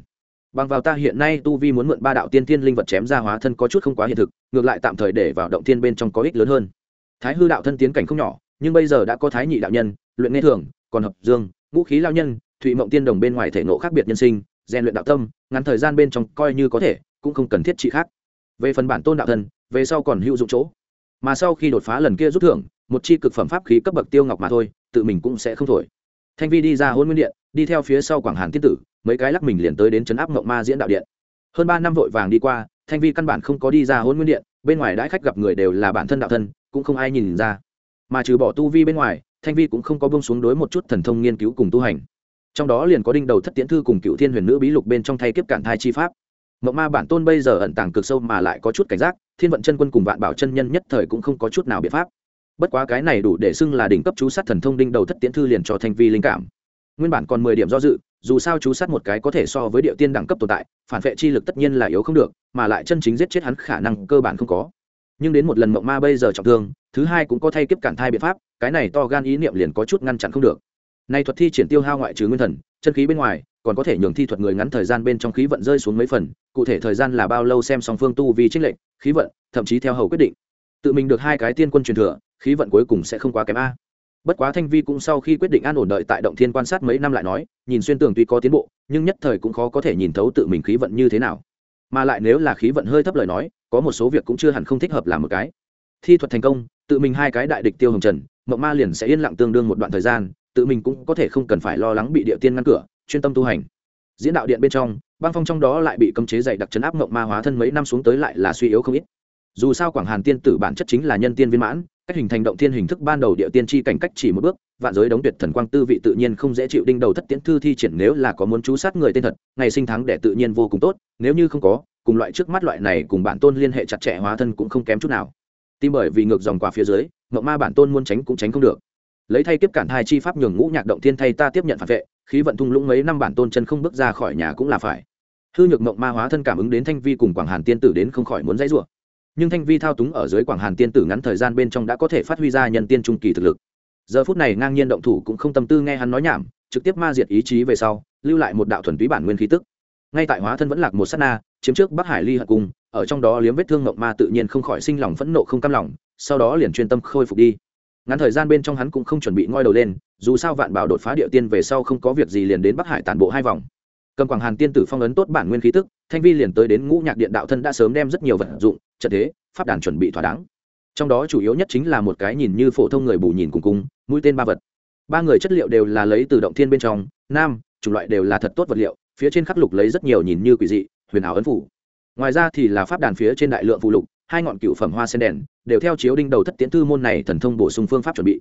bằng vào ta hiện nay tu vi muốn mượn ba đạo tiên tiên linh vật chém ra hóa thân có chút không quá hiện thực, ngược lại tạm thời để vào động thiên bên trong có ích lớn hơn. Thái hư đạo thân tiến cảnh không nhỏ, nhưng bây giờ đã có thái nhị đạo nhân, luyện nghe thường, còn hợp dương, ngũ khí lao nhân, thụy mộng tiên đồng bên ngoài thể nộ khác biệt nhân sinh, rèn luyện đạo tâm, ngắn thời gian bên trong coi như có thể, cũng không cần thiết trị khác. Về phần bản tôn đạo thân, về sau còn hữu dụng chỗ. Mà sau khi đột phá lần kia rút thưởng, một chi cực phẩm pháp khí cấp bậc tiêu ngọc mà thôi, tự mình cũng sẽ không thổi thanh vi đi ra hôn nguyên điện, đi theo phía sau quảng hàn tiên tử, mấy cái lắc mình liền tới đến trấn áp mộng ma diễn đạo điện. Hơn ba năm vội vàng đi qua, thanh vi căn bản không có đi ra hôn nguyên điện, bên ngoài đãi khách gặp người đều là bản thân đạo thân, cũng không ai nhìn ra. Mà trừ bỏ tu vi bên ngoài, thanh vi cũng không có bông xuống đối một chút thần thông nghiên cứu cùng tu hành. Trong đó liền có đinh đầu thất tiễn thư cùng cựu thiên huyền nữ bí lục bên trong thay kiếp cản thai chi pháp. Mộng ma bản tôn bây giờ ẩn tàng cực sâu mà lại có chút cảnh giác, thiên vận chân quân cùng vạn bảo chân nhân nhất thời cũng không có chút nào biện pháp bất quá cái này đủ để xưng là đỉnh cấp chú sát thần thông đinh đầu thất tiễn thư liền cho thanh vi linh cảm. Nguyên bản còn mười điểm do dự, dù sao chú sát một cái có thể so với địa tiên đẳng cấp tồn tại, phản vệ chi lực tất nhiên là yếu không được, mà lại chân chính giết chết hắn khả năng cơ bản không có. Nhưng đến một lần mộng ma bây giờ trọng thương, thứ hai cũng có thay kiếp cản thai biện pháp, cái này to gan ý niệm liền có chút ngăn chặn không được. Nay thuật thi triển tiêu hao ngoại trừ nguyên thần, chân khí bên ngoài, còn có thể nhường thi thuật người ngắn thời gian bên trong khí vận rơi xuống mấy phần, cụ thể thời gian là bao lâu xem song phương tu vì trích lệnh khí vận, thậm chí theo hầu quyết định tự mình được hai cái tiên quân truyền thừa, khí vận cuối cùng sẽ không quá kém a. Bất quá thanh vi cũng sau khi quyết định an ổn đợi tại động thiên quan sát mấy năm lại nói, nhìn xuyên tường tuy có tiến bộ, nhưng nhất thời cũng khó có thể nhìn thấu tự mình khí vận như thế nào. Mà lại nếu là khí vận hơi thấp lời nói, có một số việc cũng chưa hẳn không thích hợp làm một cái. Thi thuật thành công, tự mình hai cái đại địch tiêu hồng trần mộng ma liền sẽ yên lặng tương đương một đoạn thời gian, tự mình cũng có thể không cần phải lo lắng bị địa tiên ngăn cửa, chuyên tâm tu hành. Diễn đạo điện bên trong, băng phong trong đó lại bị cấm chế dày đặc chấn áp mộng ma hóa thân mấy năm xuống tới lại là suy yếu không ít dù sao quảng hàn tiên tử bản chất chính là nhân tiên viên mãn, cách hình thành động tiên hình thức ban đầu địa tiên tri cảnh cách chỉ một bước, vạn giới đóng tuyệt thần quang tư vị tự nhiên không dễ chịu đinh đầu thất tiễn thư thi triển nếu là có muốn chú sát người tên thật, ngày sinh thắng để tự nhiên vô cùng tốt, nếu như không có, cùng loại trước mắt loại này cùng bản tôn liên hệ chặt chẽ hóa thân cũng không kém chút nào. Tim bởi vì ngược dòng qua phía dưới, mộng ma bản tôn muốn tránh cũng tránh không được. Lấy thay tiếp cản hai chi pháp nhường ngũ nhạc động thiên thay ta tiếp nhận phản vệ, khí vận thung lũng mấy năm bản tôn chân không bước ra khỏi nhà cũng là phải. Hư nhược mộng ma hóa thân cảm ứng đến thanh vi cùng quảng hàn tiên tử đến không khỏi muốn dãy rủa nhưng thanh vi thao túng ở dưới quảng hàn tiên tử ngắn thời gian bên trong đã có thể phát huy ra nhân tiên trung kỳ thực lực. Giờ phút này ngang nhiên động thủ cũng không tâm tư nghe hắn nói nhảm, trực tiếp ma diệt ý chí về sau, lưu lại một đạo thuần túy bản nguyên khí tức. Ngay tại hóa thân vẫn lạc một sát na, chiếm trước bắc hải ly hận cung, ở trong đó liếm vết thương mộng ma tự nhiên không khỏi sinh lòng phẫn nộ không cam lòng, sau đó liền chuyên tâm khôi phục đi. Ngắn thời gian bên trong hắn cũng không chuẩn bị ngoi đầu lên, dù sao vạn bảo đột phá địa tiên về sau không có việc gì liền đến bắc hải tản bộ hai vòng. Cầm quảng hàn tiên tử phong ấn tốt bản nguyên khí tức, thanh vi liền tới đến ngũ nhạc điện đạo thân đã sớm đem rất nhiều vật dụng trận thế, pháp đàn chuẩn bị thỏa đáng. Trong đó chủ yếu nhất chính là một cái nhìn như phổ thông người bù nhìn cùng cung mũi tên ba vật. Ba người chất liệu đều là lấy từ động thiên bên trong, nam, chủng loại đều là thật tốt vật liệu, phía trên khắc lục lấy rất nhiều nhìn như quỷ dị, huyền ảo ấn phủ. Ngoài ra thì là pháp đàn phía trên đại lượng phụ lục, hai ngọn cựu phẩm hoa sen đèn, đều theo chiếu đinh đầu thất tiễn thư môn này thần thông bổ sung phương pháp chuẩn bị.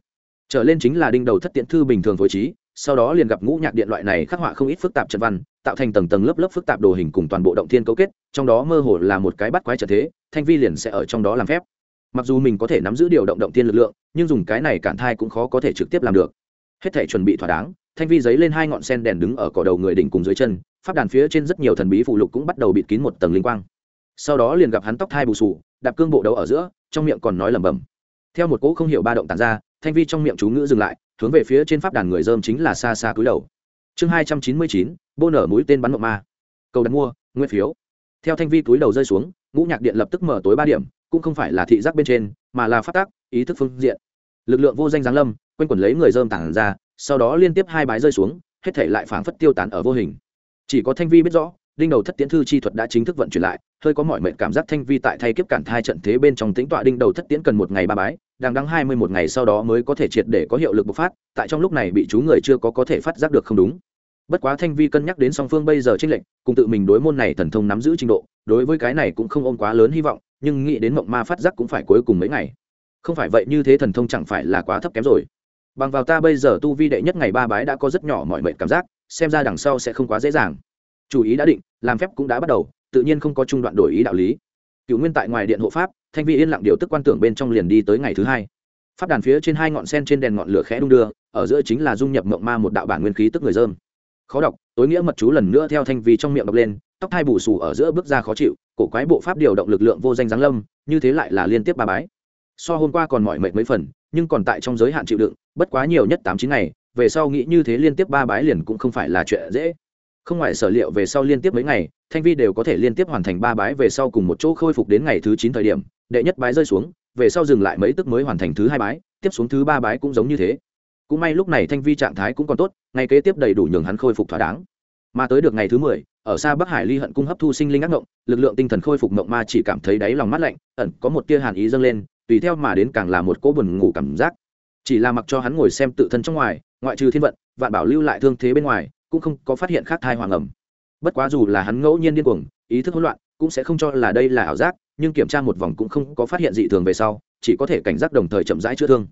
Trở lên chính là đinh đầu thất tiễn thư bình thường phối trí sau đó liền gặp ngũ nhạc điện loại này khắc họa không ít phức tạp trận văn, tạo thành tầng tầng lớp lớp phức tạp đồ hình cùng toàn bộ động thiên cấu kết, trong đó mơ hồ là một cái bắt quái trở thế, thanh vi liền sẽ ở trong đó làm phép. Mặc dù mình có thể nắm giữ điều động động thiên lực lượng, nhưng dùng cái này cản thai cũng khó có thể trực tiếp làm được. Hết thể chuẩn bị thỏa đáng, thanh vi giấy lên hai ngọn sen đèn đứng ở cỏ đầu người đỉnh cùng dưới chân phát đàn phía trên rất nhiều thần bí phụ lục cũng bắt đầu bịt kín một tầng linh quang. Sau đó liền gặp hắn tóc thai bù sù, đạp cương bộ đầu ở giữa, trong miệng còn nói lẩm bẩm. Theo một cỗ không hiểu ba động tàn ra thanh vi trong miệng chú ngữ dừng lại, hướng về phía trên pháp đàn người dơm chính là xa xa cúi đầu. Chương hai trăm chín mươi chín, bô nở mũi tên bắn mộng ma. Cầu đặt mua, nguyên phiếu. Theo thanh vi túi đầu rơi xuống, ngũ nhạc điện lập tức mở tối ba điểm, cũng không phải là thị giác bên trên, mà là phát tác, ý thức phương diện. Lực lượng vô danh giáng lâm, quanh quẩn lấy người dơm tản ra, sau đó liên tiếp hai bái rơi xuống, hết thể lại phảng phất tiêu tán ở vô hình. Chỉ có thanh vi biết rõ, đinh đầu thất tiễn thư chi thuật đã chính thức vận chuyển lại, hơi có mọi mệnh cảm giác thanh vi tại thay kiếp cản thai trận thế bên trong tính tọa đinh đầu thất tiễn cần một ngày ba bái đang đắng hai mươi một ngày sau đó mới có thể triệt để có hiệu lực bộc phát, tại trong lúc này bị chú người chưa có có thể phát giác được không đúng. Bất quá thanh vi cân nhắc đến song phương bây giờ tranh lệnh cùng tự mình đối môn này thần thông nắm giữ trình độ, đối với cái này cũng không ôm quá lớn hy vọng, nhưng nghĩ đến mộng ma phát giác cũng phải cuối cùng mấy ngày. Không phải vậy như thế thần thông chẳng phải là quá thấp kém rồi. Bằng vào ta bây giờ tu vi đệ nhất ngày ba bái đã có rất nhỏ mọi mệnh cảm giác, xem ra đằng sau sẽ không quá dễ dàng. Chủ ý đã định, làm phép cũng đã bắt đầu, tự nhiên không có trung đoạn đổi ý đạo lý. Cựu nguyên tại ngoài điện hộ pháp thanh vi yên lặng điều tức quan tưởng bên trong liền đi tới ngày thứ hai. Pháp đàn phía trên hai ngọn sen trên đèn ngọn lửa khẽ đung đưa, ở giữa chính là dung nhập mộng ma một đạo bản nguyên khí tức người dơm. Khó đọc, tối nghĩa mật chú lần nữa theo thanh vi trong miệng đọc lên, tóc hai bù xù ở giữa bước ra khó chịu, cổ quái bộ pháp điều động lực lượng vô danh giáng lâm, như thế lại là liên tiếp ba bái. So hôm qua còn mỏi mệt mấy phần, nhưng còn tại trong giới hạn chịu đựng, bất quá nhiều nhất tám chín ngày, về sau nghĩ như thế liên tiếp ba bái liền cũng không phải là chuyện dễ. Không ngoài sở liệu về sau liên tiếp mấy ngày, thanh vi đều có thể liên tiếp hoàn thành ba bái về sau cùng một chỗ khôi phục đến ngày thứ chín thời điểm đệ nhất bái rơi xuống, về sau dừng lại mấy tức mới hoàn thành thứ hai bái, tiếp xuống thứ ba bái cũng giống như thế. Cũng may lúc này thanh vi trạng thái cũng còn tốt ngày kế tiếp đầy đủ nhường hắn khôi phục thỏa đáng. Mà tới được ngày thứ mười, ở xa bắc hải ly hận cung hấp thu sinh linh ác ngộng, lực lượng tinh thần khôi phục ngộng ma chỉ cảm thấy đáy lòng mát lạnh, ẩn có một tia hàn ý dâng lên, tùy theo mà đến càng là một cỗ buồn ngủ cảm giác. Chỉ là mặc cho hắn ngồi xem tự thân trong ngoài, ngoại trừ thiên vận, vạn bảo lưu lại thương thế bên ngoài, cũng không có phát hiện khác thai hoàng ẩm. Bất quá dù là hắn ngẫu nhiên điên cuồng, ý thức hỗn loạn, cũng sẽ không cho là đây là ảo giác nhưng kiểm tra một vòng cũng không có phát hiện dị thường về sau, chỉ có thể cảnh giác đồng thời chậm rãi chữa thương.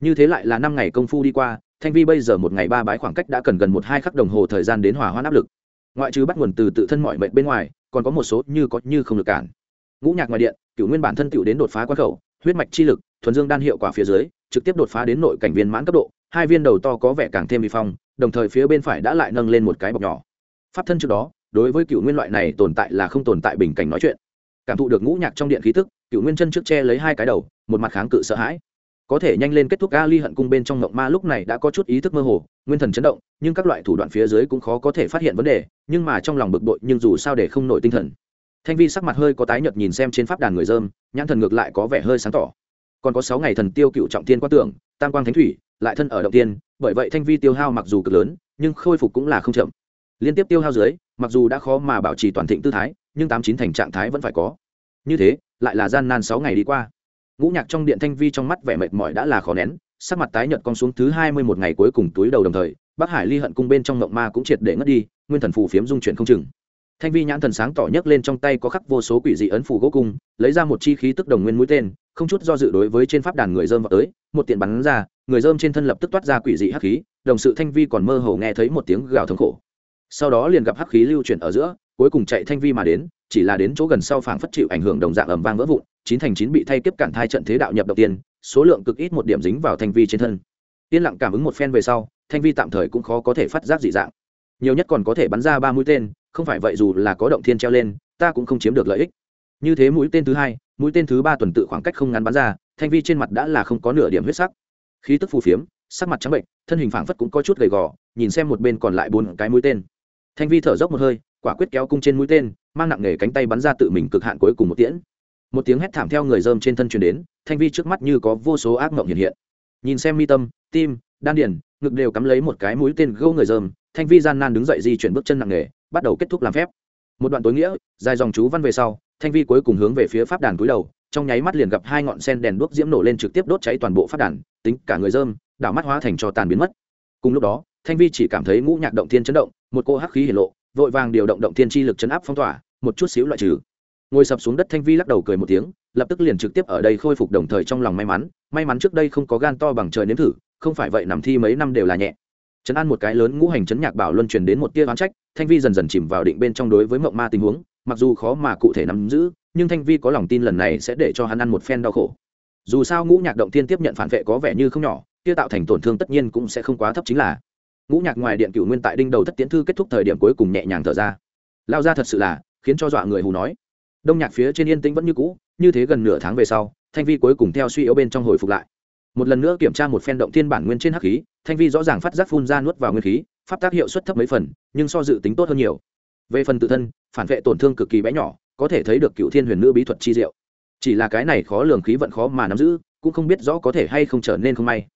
Như thế lại là năm ngày công phu đi qua, thanh vi bây giờ một ngày ba bái khoảng cách đã cần gần một hai khắc đồng hồ thời gian đến hỏa hoãn áp lực. Ngoại trừ bắt nguồn từ tự thân mọi mệnh bên ngoài, còn có một số như có như không được cản. Ngũ nhạc ngoài điện, cựu nguyên bản thân cựu đến đột phá quan khẩu, huyết mạch chi lực, thuần dương đan hiệu quả phía dưới, trực tiếp đột phá đến nội cảnh viên mãn cấp độ, hai viên đầu to có vẻ càng thêm vi phong, đồng thời phía bên phải đã lại nâng lên một cái bọc nhỏ. Pháp thân trước đó, đối với cựu nguyên loại này tồn tại là không tồn tại bình cảnh nói chuyện cảm thụ được ngũ nhạc trong điện khí tức cựu nguyên chân trước che lấy hai cái đầu, một mặt kháng cự sợ hãi. Có thể nhanh lên kết thúc ga ly hận cung bên trong ngộng ma lúc này đã có chút ý thức mơ hồ, nguyên thần chấn động, nhưng các loại thủ đoạn phía dưới cũng khó có thể phát hiện vấn đề, nhưng mà trong lòng bực bội nhưng dù sao để không nổi tinh thần. Thanh vi sắc mặt hơi có tái nhợt nhìn xem trên pháp đàn người dơm, nhãn thần ngược lại có vẻ hơi sáng tỏ. Còn có sáu ngày thần tiêu cựu trọng tiên quan tưởng, tam quang thánh thủy, lại thân ở động tiên, bởi vậy thanh vi tiêu hao mặc dù cực lớn, nhưng khôi phục cũng là không chậm. Liên tiếp tiêu hao dưới, mặc dù đã khó mà bảo trì toàn thịnh tư thái nhưng tám chín thành trạng thái vẫn phải có. Như thế, lại là gian nan sáu ngày đi qua. Ngũ nhạc trong điện thanh vi trong mắt vẻ mệt mỏi đã là khó nén, sắc mặt tái nhợt con xuống thứ hai mươi một ngày cuối cùng túi đầu đồng thời, bắc hải ly hận cung bên trong ngộng ma cũng triệt để ngất đi, nguyên thần phù phiếm dung chuyển không chừng. Thanh vi nhãn thần sáng tỏ nhất lên trong tay có khắc vô số quỷ dị ấn phù gỗ cung, lấy ra một chi khí tức đồng nguyên mũi tên, không chút do dự đối với trên pháp đàn người dơm vào tới, một tiện bắn ra, người dơm trên thân lập tức toát ra quỷ dị hắc khí, đồng sự thanh vi còn mơ hồ nghe thấy một tiếng gào thống khổ. Sau đó liền gặp hắc khí lưu chuyển ở giữa cuối cùng chạy thanh vi mà đến, chỉ là đến chỗ gần sau phảng phất chịu ảnh hưởng đồng dạng ầm vang vỡ vụn, chín thành chín bị thay tiếp cản thai trận thế đạo nhập đầu tiên, số lượng cực ít một điểm dính vào thanh vi trên thân. Yên lặng cảm ứng một phen về sau, thanh vi tạm thời cũng khó có thể phát giác dị dạng. Nhiều nhất còn có thể bắn ra ba mũi tên, không phải vậy dù là có động thiên treo lên, ta cũng không chiếm được lợi ích. Như thế mũi tên thứ hai, mũi tên thứ ba tuần tự khoảng cách không ngắn bắn ra, thanh vi trên mặt đã là không có nửa điểm huyết sắc. Khí tức phù phiếm, sắc mặt trắng bệnh, thân hình phảng phất cũng có chút gầy gò, nhìn xem một bên còn lại bốn cái mũi tên. Thanh vi thở dốc một hơi quả quyết kéo cung trên mũi tên, mang nặng nghề cánh tay bắn ra tự mình cực hạn cuối cùng một tiễn. Một tiếng hét thảm theo người dơm trên thân truyền đến, thanh vi trước mắt như có vô số ác mộng hiện hiện. Nhìn xem mi tâm, tim, đan điền, ngực đều cắm lấy một cái mũi tên gâu người dơm thanh vi gian nan đứng dậy di chuyển bước chân nặng nghề, bắt đầu kết thúc làm phép. Một đoạn tối nghĩa, dài dòng chú văn về sau, thanh vi cuối cùng hướng về phía pháp đàn cúi đầu, trong nháy mắt liền gặp hai ngọn sen đèn đuốc diễm nổ lên trực tiếp đốt cháy toàn bộ pháp đàn, tính cả người dơm đảo mắt hóa thành cho tàn biến mất. Cùng lúc đó, thanh vi chỉ cảm thấy ngũ nhạc động thiên chấn động, một cô hắc khí hiển lộ vội vàng điều động động thiên chi lực chấn áp phong tỏa, một chút xíu loại trừ. Ngồi sập xuống đất thanh vi lắc đầu cười một tiếng, lập tức liền trực tiếp ở đây khôi phục đồng thời trong lòng may mắn. May mắn trước đây không có gan to bằng trời nếm thử, không phải vậy nằm thi mấy năm đều là nhẹ. Chấn an một cái lớn ngũ hành chấn nhạc bảo luân truyền đến một tia oán trách, thanh vi dần dần chìm vào định bên trong đối với mộng ma tình huống, mặc dù khó mà cụ thể nắm giữ, nhưng thanh vi có lòng tin lần này sẽ để cho hắn ăn một phen đau khổ. Dù sao ngũ nhạc động tiên tiếp nhận phản vệ có vẻ như không nhỏ, kia tạo thành tổn thương tất nhiên cũng sẽ không quá thấp chính là ngũ nhạc ngoài điện cựu nguyên tại đinh đầu thất tiến thư kết thúc thời điểm cuối cùng nhẹ nhàng thở ra. Lao ra thật sự là, khiến cho dọa người hù nói. Đông nhạc phía trên yên tĩnh vẫn như cũ, như thế gần nửa tháng về sau, thanh vi cuối cùng theo suy yếu bên trong hồi phục lại. Một lần nữa kiểm tra một phen động thiên bản nguyên trên hắc khí, thanh vi rõ ràng phát giác phun ra nuốt vào nguyên khí, pháp tác hiệu suất thấp mấy phần, nhưng so dự tính tốt hơn nhiều. Về phần tự thân, phản vệ tổn thương cực kỳ bé nhỏ, có thể thấy được cựu thiên huyền nữ bí thuật chi diệu. Chỉ là cái này khó lường khí vận khó mà nắm giữ, cũng không biết rõ có thể hay không trở nên không may.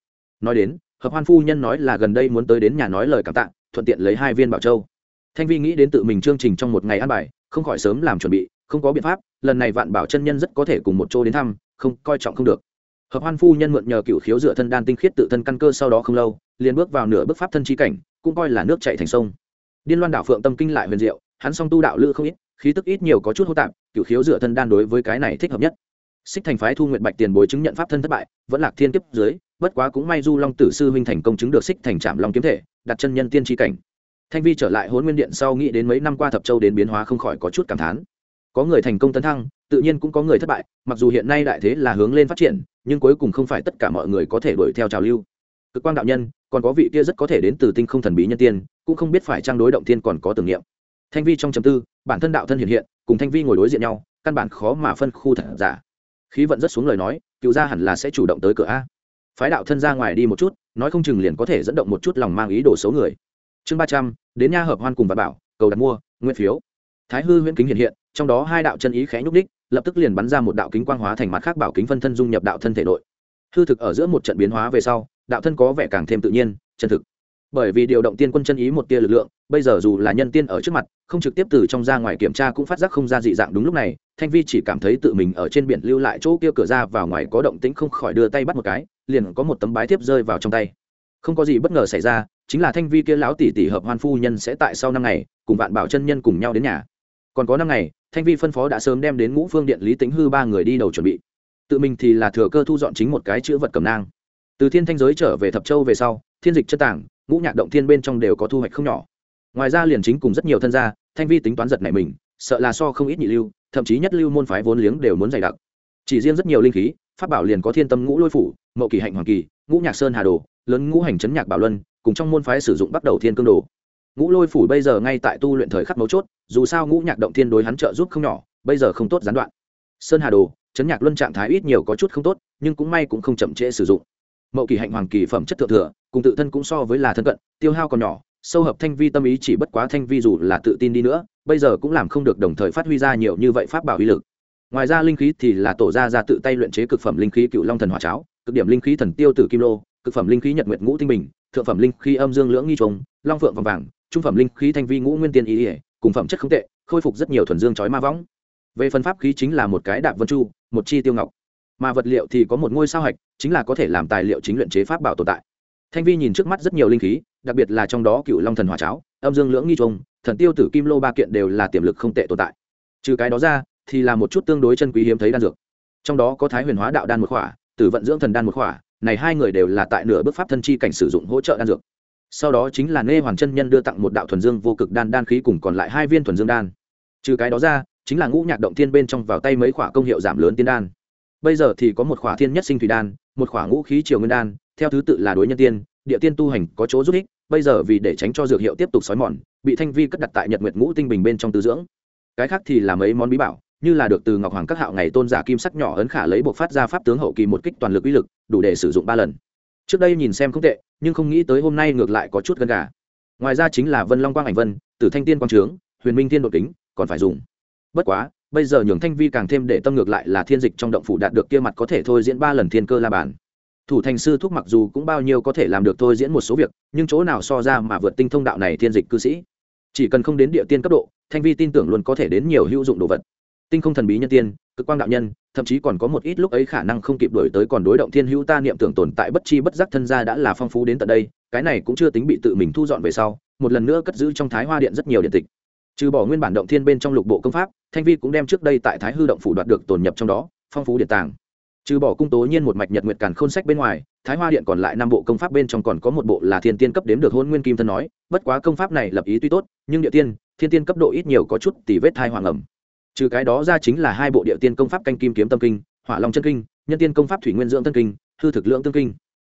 Nói đến hợp hoan phu nhân nói là gần đây muốn tới đến nhà nói lời cảm tạ, thuận tiện lấy hai viên bảo châu. Thanh vi nghĩ đến tự mình chương trình trong một ngày ăn bài, không khỏi sớm làm chuẩn bị, không có biện pháp, lần này vạn bảo chân nhân rất có thể cùng một chỗ đến thăm, không, coi trọng không được. Hợp hoan phu nhân mượn nhờ cựu khiếu dựa thân đan tinh khiết tự thân căn cơ sau đó không lâu, liền bước vào nửa bước pháp thân chi cảnh, cũng coi là nước chạy thành sông. Điên loan đảo phượng tâm kinh lại huyền diệu, hắn song tu đạo lữ không ít, khí tức ít nhiều có chút hô tạp, cựu khiếu dựa thân đan đối với cái này thích hợp nhất. Xích thành phái thu nguyện bạch tiền bối chứng nhận pháp thân thất bại, vẫn lạc thiên kiếp dưới bất quá cũng may du long tử sư huynh thành công chứng được xích thành trạm long kiếm thể, đặt chân nhân tiên tri cảnh. Thanh vi trở lại hôn nguyên điện sau nghĩ đến mấy năm qua thập châu đến biến hóa không khỏi có chút cảm thán. Có người thành công tấn thăng, tự nhiên cũng có người thất bại, mặc dù hiện nay đại thế là hướng lên phát triển, nhưng cuối cùng không phải tất cả mọi người có thể đuổi theo trào lưu. Cực quang đạo nhân, còn có vị kia rất có thể đến từ tinh không thần bí nhân tiên, cũng không biết phải trang đối động tiên còn có tưởng niệm. Thanh vi trong chầm tư, bản thân đạo thân hiện hiện, cùng thanh vi ngồi đối diện nhau, căn bản khó mà phân khu thật giả. Khí vận rất xuống lời nói, cựu gia hẳn là sẽ chủ động tới cửa a phái đạo thân ra ngoài đi một chút, nói không chừng liền có thể dẫn động một chút lòng mang ý đồ xấu người. Chương ba trăm, đến nha hợp hoan cùng và bảo, cầu đặt mua, nguyên phiếu. Thái hư huyễn kính hiện hiện, trong đó hai đạo chân ý khẽ nhúc đích lập tức liền bắn ra một đạo kính quang hóa thành mặt khác bảo kính phân thân dung nhập đạo thân thể nội. Hư thực ở giữa một trận biến hóa về sau, đạo thân có vẻ càng thêm tự nhiên, chân thực bởi vì điều động tiên quân chân ý một tia lực lượng, bây giờ dù là nhân tiên ở trước mặt, không trực tiếp từ trong ra ngoài kiểm tra cũng phát giác không ra dị dạng đúng lúc này, thanh vi chỉ cảm thấy tự mình ở trên biển lưu lại chỗ kia cửa ra vào ngoài có động tĩnh không khỏi đưa tay bắt một cái, liền có một tấm bái thiếp rơi vào trong tay. Không có gì bất ngờ xảy ra, chính là thanh vi kia lão tỷ tỷ hợp hoan phu nhân sẽ tại sau năm ngày, cùng vạn bảo chân nhân cùng nhau đến nhà. Còn có năm ngày, thanh vi phân phó đã sớm đem đến ngũ phương điện lý tính hư ba người đi đầu chuẩn bị. Tự mình thì là thừa cơ thu dọn chính một cái chữ vật cầm nang. Từ thiên thanh giới trở về thập châu về sau, thiên dịch chất tảng ngũ nhạc động thiên bên trong đều có thu hoạch không nhỏ. Ngoài ra liền chính cùng rất nhiều thân gia, thanh vi tính toán giật này mình, sợ là so không ít nhị lưu, thậm chí nhất lưu môn phái vốn liếng đều muốn dày đặc. Chỉ riêng rất nhiều linh khí, pháp bảo liền có thiên tâm ngũ lôi phủ, mậu kỳ hạnh hoàng kỳ, ngũ nhạc sơn hà đồ, lớn ngũ hành chấn nhạc bảo luân, cùng trong môn phái sử dụng bắt đầu thiên cương đồ. Ngũ lôi phủ bây giờ ngay tại tu luyện thời khắc mấu chốt, dù sao ngũ nhạc động thiên đối hắn trợ giúp không nhỏ, bây giờ không tốt gián đoạn. Sơn hà đồ, chấn nhạc luân trạng thái ít nhiều có chút không tốt, nhưng cũng may cũng không chậm trễ sử dụng mậu kỳ hạnh hoàng kỳ phẩm chất thượng thừa, cùng tự thân cũng so với là thân cận, tiêu hao còn nhỏ, sâu hợp thanh vi tâm ý chỉ bất quá thanh vi dù là tự tin đi nữa, bây giờ cũng làm không được đồng thời phát huy ra nhiều như vậy pháp bảo uy lực. Ngoài ra linh khí thì là tổ ra ra tự tay luyện chế cực phẩm linh khí cựu long thần hỏa cháo, cực điểm linh khí thần tiêu tử kim lô, cực phẩm linh khí nhật nguyệt ngũ tinh bình, thượng phẩm linh khí âm dương lưỡng nghi trùng, long phượng vàng vàng, trung phẩm linh khí thanh vi ngũ nguyên tiên ý ỉa cùng phẩm chất không tệ, khôi phục rất nhiều thuần dương chói ma võng. Về phần pháp khí chính là một cái đạp vân chu, một chi tiêu ngọc mà vật liệu thì có một ngôi sao hạch chính là có thể làm tài liệu chính luyện chế pháp bảo tồn tại. Thanh vi nhìn trước mắt rất nhiều linh khí đặc biệt là trong đó cựu long thần hỏa cháo âm dương lưỡng nghi trung, thần tiêu tử kim lô ba kiện đều là tiềm lực không tệ tồn tại. Trừ cái đó ra thì là một chút tương đối chân quý hiếm thấy đan dược. Trong đó có thái huyền hóa đạo đan một khỏa tử vận dưỡng thần đan một khỏa này hai người đều là tại nửa bước pháp thân chi cảnh sử dụng hỗ trợ đan dược. Sau đó chính là nê hoàng chân nhân đưa tặng một đạo thuần dương vô cực đan đan khí cùng còn lại hai viên thuần dương đan. Trừ cái đó ra chính là ngũ nhạc động thiên bên trong vào tay mấy khỏa công hiệu giảm lớn tiên đan bây giờ thì có một khỏa thiên nhất sinh thủy đan, một khỏa ngũ khí triều nguyên đan, theo thứ tự là đối nhân tiên, địa tiên tu hành có chỗ giúp ích, bây giờ vì để tránh cho dược hiệu tiếp tục xói mòn, bị thanh vi cất đặt tại nhật nguyệt ngũ tinh bình bên trong tư dưỡng. Cái khác thì là mấy món bí bảo, như là được từ ngọc hoàng các hạo ngày tôn giả kim sắc nhỏ ấn khả lấy buộc phát ra pháp tướng hậu kỳ một kích toàn lực uy lực, đủ để sử dụng ba lần. Trước đây nhìn xem không tệ, nhưng không nghĩ tới hôm nay ngược lại có chút gần gà. Ngoài ra chính là vân long quang ảnh vân, tử thanh tiên quang trướng, huyền minh tiên đột kính, còn phải dùng. Bất quá bây giờ nhường thanh vi càng thêm để tâm ngược lại là thiên dịch trong động phủ đạt được kia mặt có thể thôi diễn ba lần thiên cơ la bàn. Thủ thành sư thúc mặc dù cũng bao nhiêu có thể làm được thôi diễn một số việc, nhưng chỗ nào so ra mà vượt tinh thông đạo này thiên dịch cư sĩ. Chỉ cần không đến địa tiên cấp độ, thanh vi tin tưởng luôn có thể đến nhiều hữu dụng đồ vật. Tinh không thần bí nhân tiên, cực quang đạo nhân, thậm chí còn có một ít lúc ấy khả năng không kịp đổi tới còn đối động thiên hữu ta niệm tưởng tồn tại bất chi bất giác thân gia đã là phong phú đến tận đây, cái này cũng chưa tính bị tự mình thu dọn về sau, một lần nữa cất giữ trong thái hoa điện rất nhiều điện tịch trừ bỏ nguyên bản động thiên bên trong lục bộ công pháp, thanh vi cũng đem trước đây tại thái hư động phủ đoạt được tồn nhập trong đó, phong phú điện tàng. Trừ bỏ cung tố nhiên một mạch nhật nguyệt càn khôn sách bên ngoài, thái hoa điện còn lại năm bộ công pháp bên trong còn có một bộ là thiên tiên cấp đếm được hôn nguyên kim thân nói, bất quá công pháp này lập ý tuy tốt, nhưng địa tiên, thiên tiên cấp độ ít nhiều có chút tỷ vết thai hoàng ẩm. Trừ cái đó ra chính là hai bộ địa tiên công pháp canh kim kiếm tâm kinh, hỏa long chân kinh, nhân tiên công pháp thủy nguyên dưỡng tân kinh, hư thực lượng tương kinh.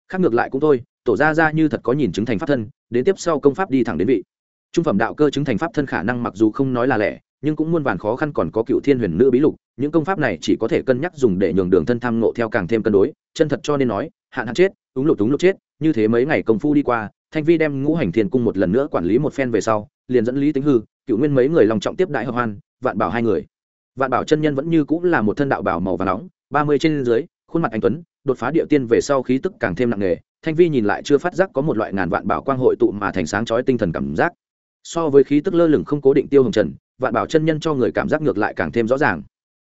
Khác ngược lại cũng thôi tổ ra ra như thật có nhìn chứng thành pháp thân, đến tiếp sau công pháp đi thẳng đến vị trung phẩm đạo cơ chứng thành pháp thân khả năng mặc dù không nói là lẻ, nhưng cũng muôn vàn khó khăn còn có cựu thiên huyền nữ bí lục, những công pháp này chỉ có thể cân nhắc dùng để nhường đường thân tham ngộ theo càng thêm cân đối, chân thật cho nên nói, hạn hạn chết đúng lục đúng lục chết, như thế mấy ngày công phu đi qua, thanh vi đem ngũ hành thiên cung một lần nữa quản lý một phen về sau, liền dẫn lý tính hư, cựu nguyên mấy người lòng trọng tiếp đại hợp hoan, vạn bảo hai người. Vạn bảo chân nhân vẫn như cũng là một thân đạo bảo màu và nóng, ba mươi trên dưới, khuôn mặt anh tuấn, đột phá địa tiên về sau khí tức càng thêm nặng nề, thanh vi nhìn lại chưa phát giác có một loại ngàn vạn bảo quang hội tụ mà thành sáng chói tinh thần cảm giác so với khí tức lơ lửng không cố định tiêu hồng trần, vạn bảo chân nhân cho người cảm giác ngược lại càng thêm rõ ràng.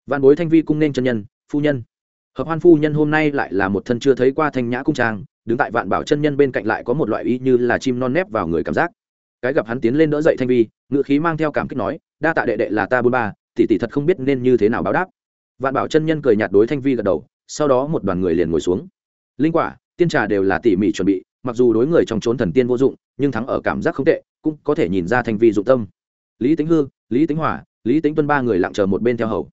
Vạn bối thanh vi cung nên chân nhân, phu nhân. Hợp hoan phu nhân hôm nay lại là một thân chưa thấy qua thanh nhã cung trang, đứng tại vạn bảo chân nhân bên cạnh lại có một loại y như là chim non nép vào người cảm giác. Cái gặp hắn tiến lên đỡ dậy thanh vi ngự khí mang theo cảm kích nói, đa tạ đệ đệ là ta bôn ba, tỷ tỷ thật không biết nên như thế nào báo đáp. Vạn bảo chân nhân cười nhạt đối thanh vi gật đầu, sau đó một đoàn người liền ngồi xuống. Linh quả, tiên trà đều là tỉ mỉ chuẩn bị mặc dù đối người trong trốn thần tiên vô dụng, nhưng thắng ở cảm giác không tệ, cũng có thể nhìn ra thanh vi dụng tâm. Lý tính hư, lý tính hỏa, lý tính tuân ba người lặng chờ một bên theo hầu.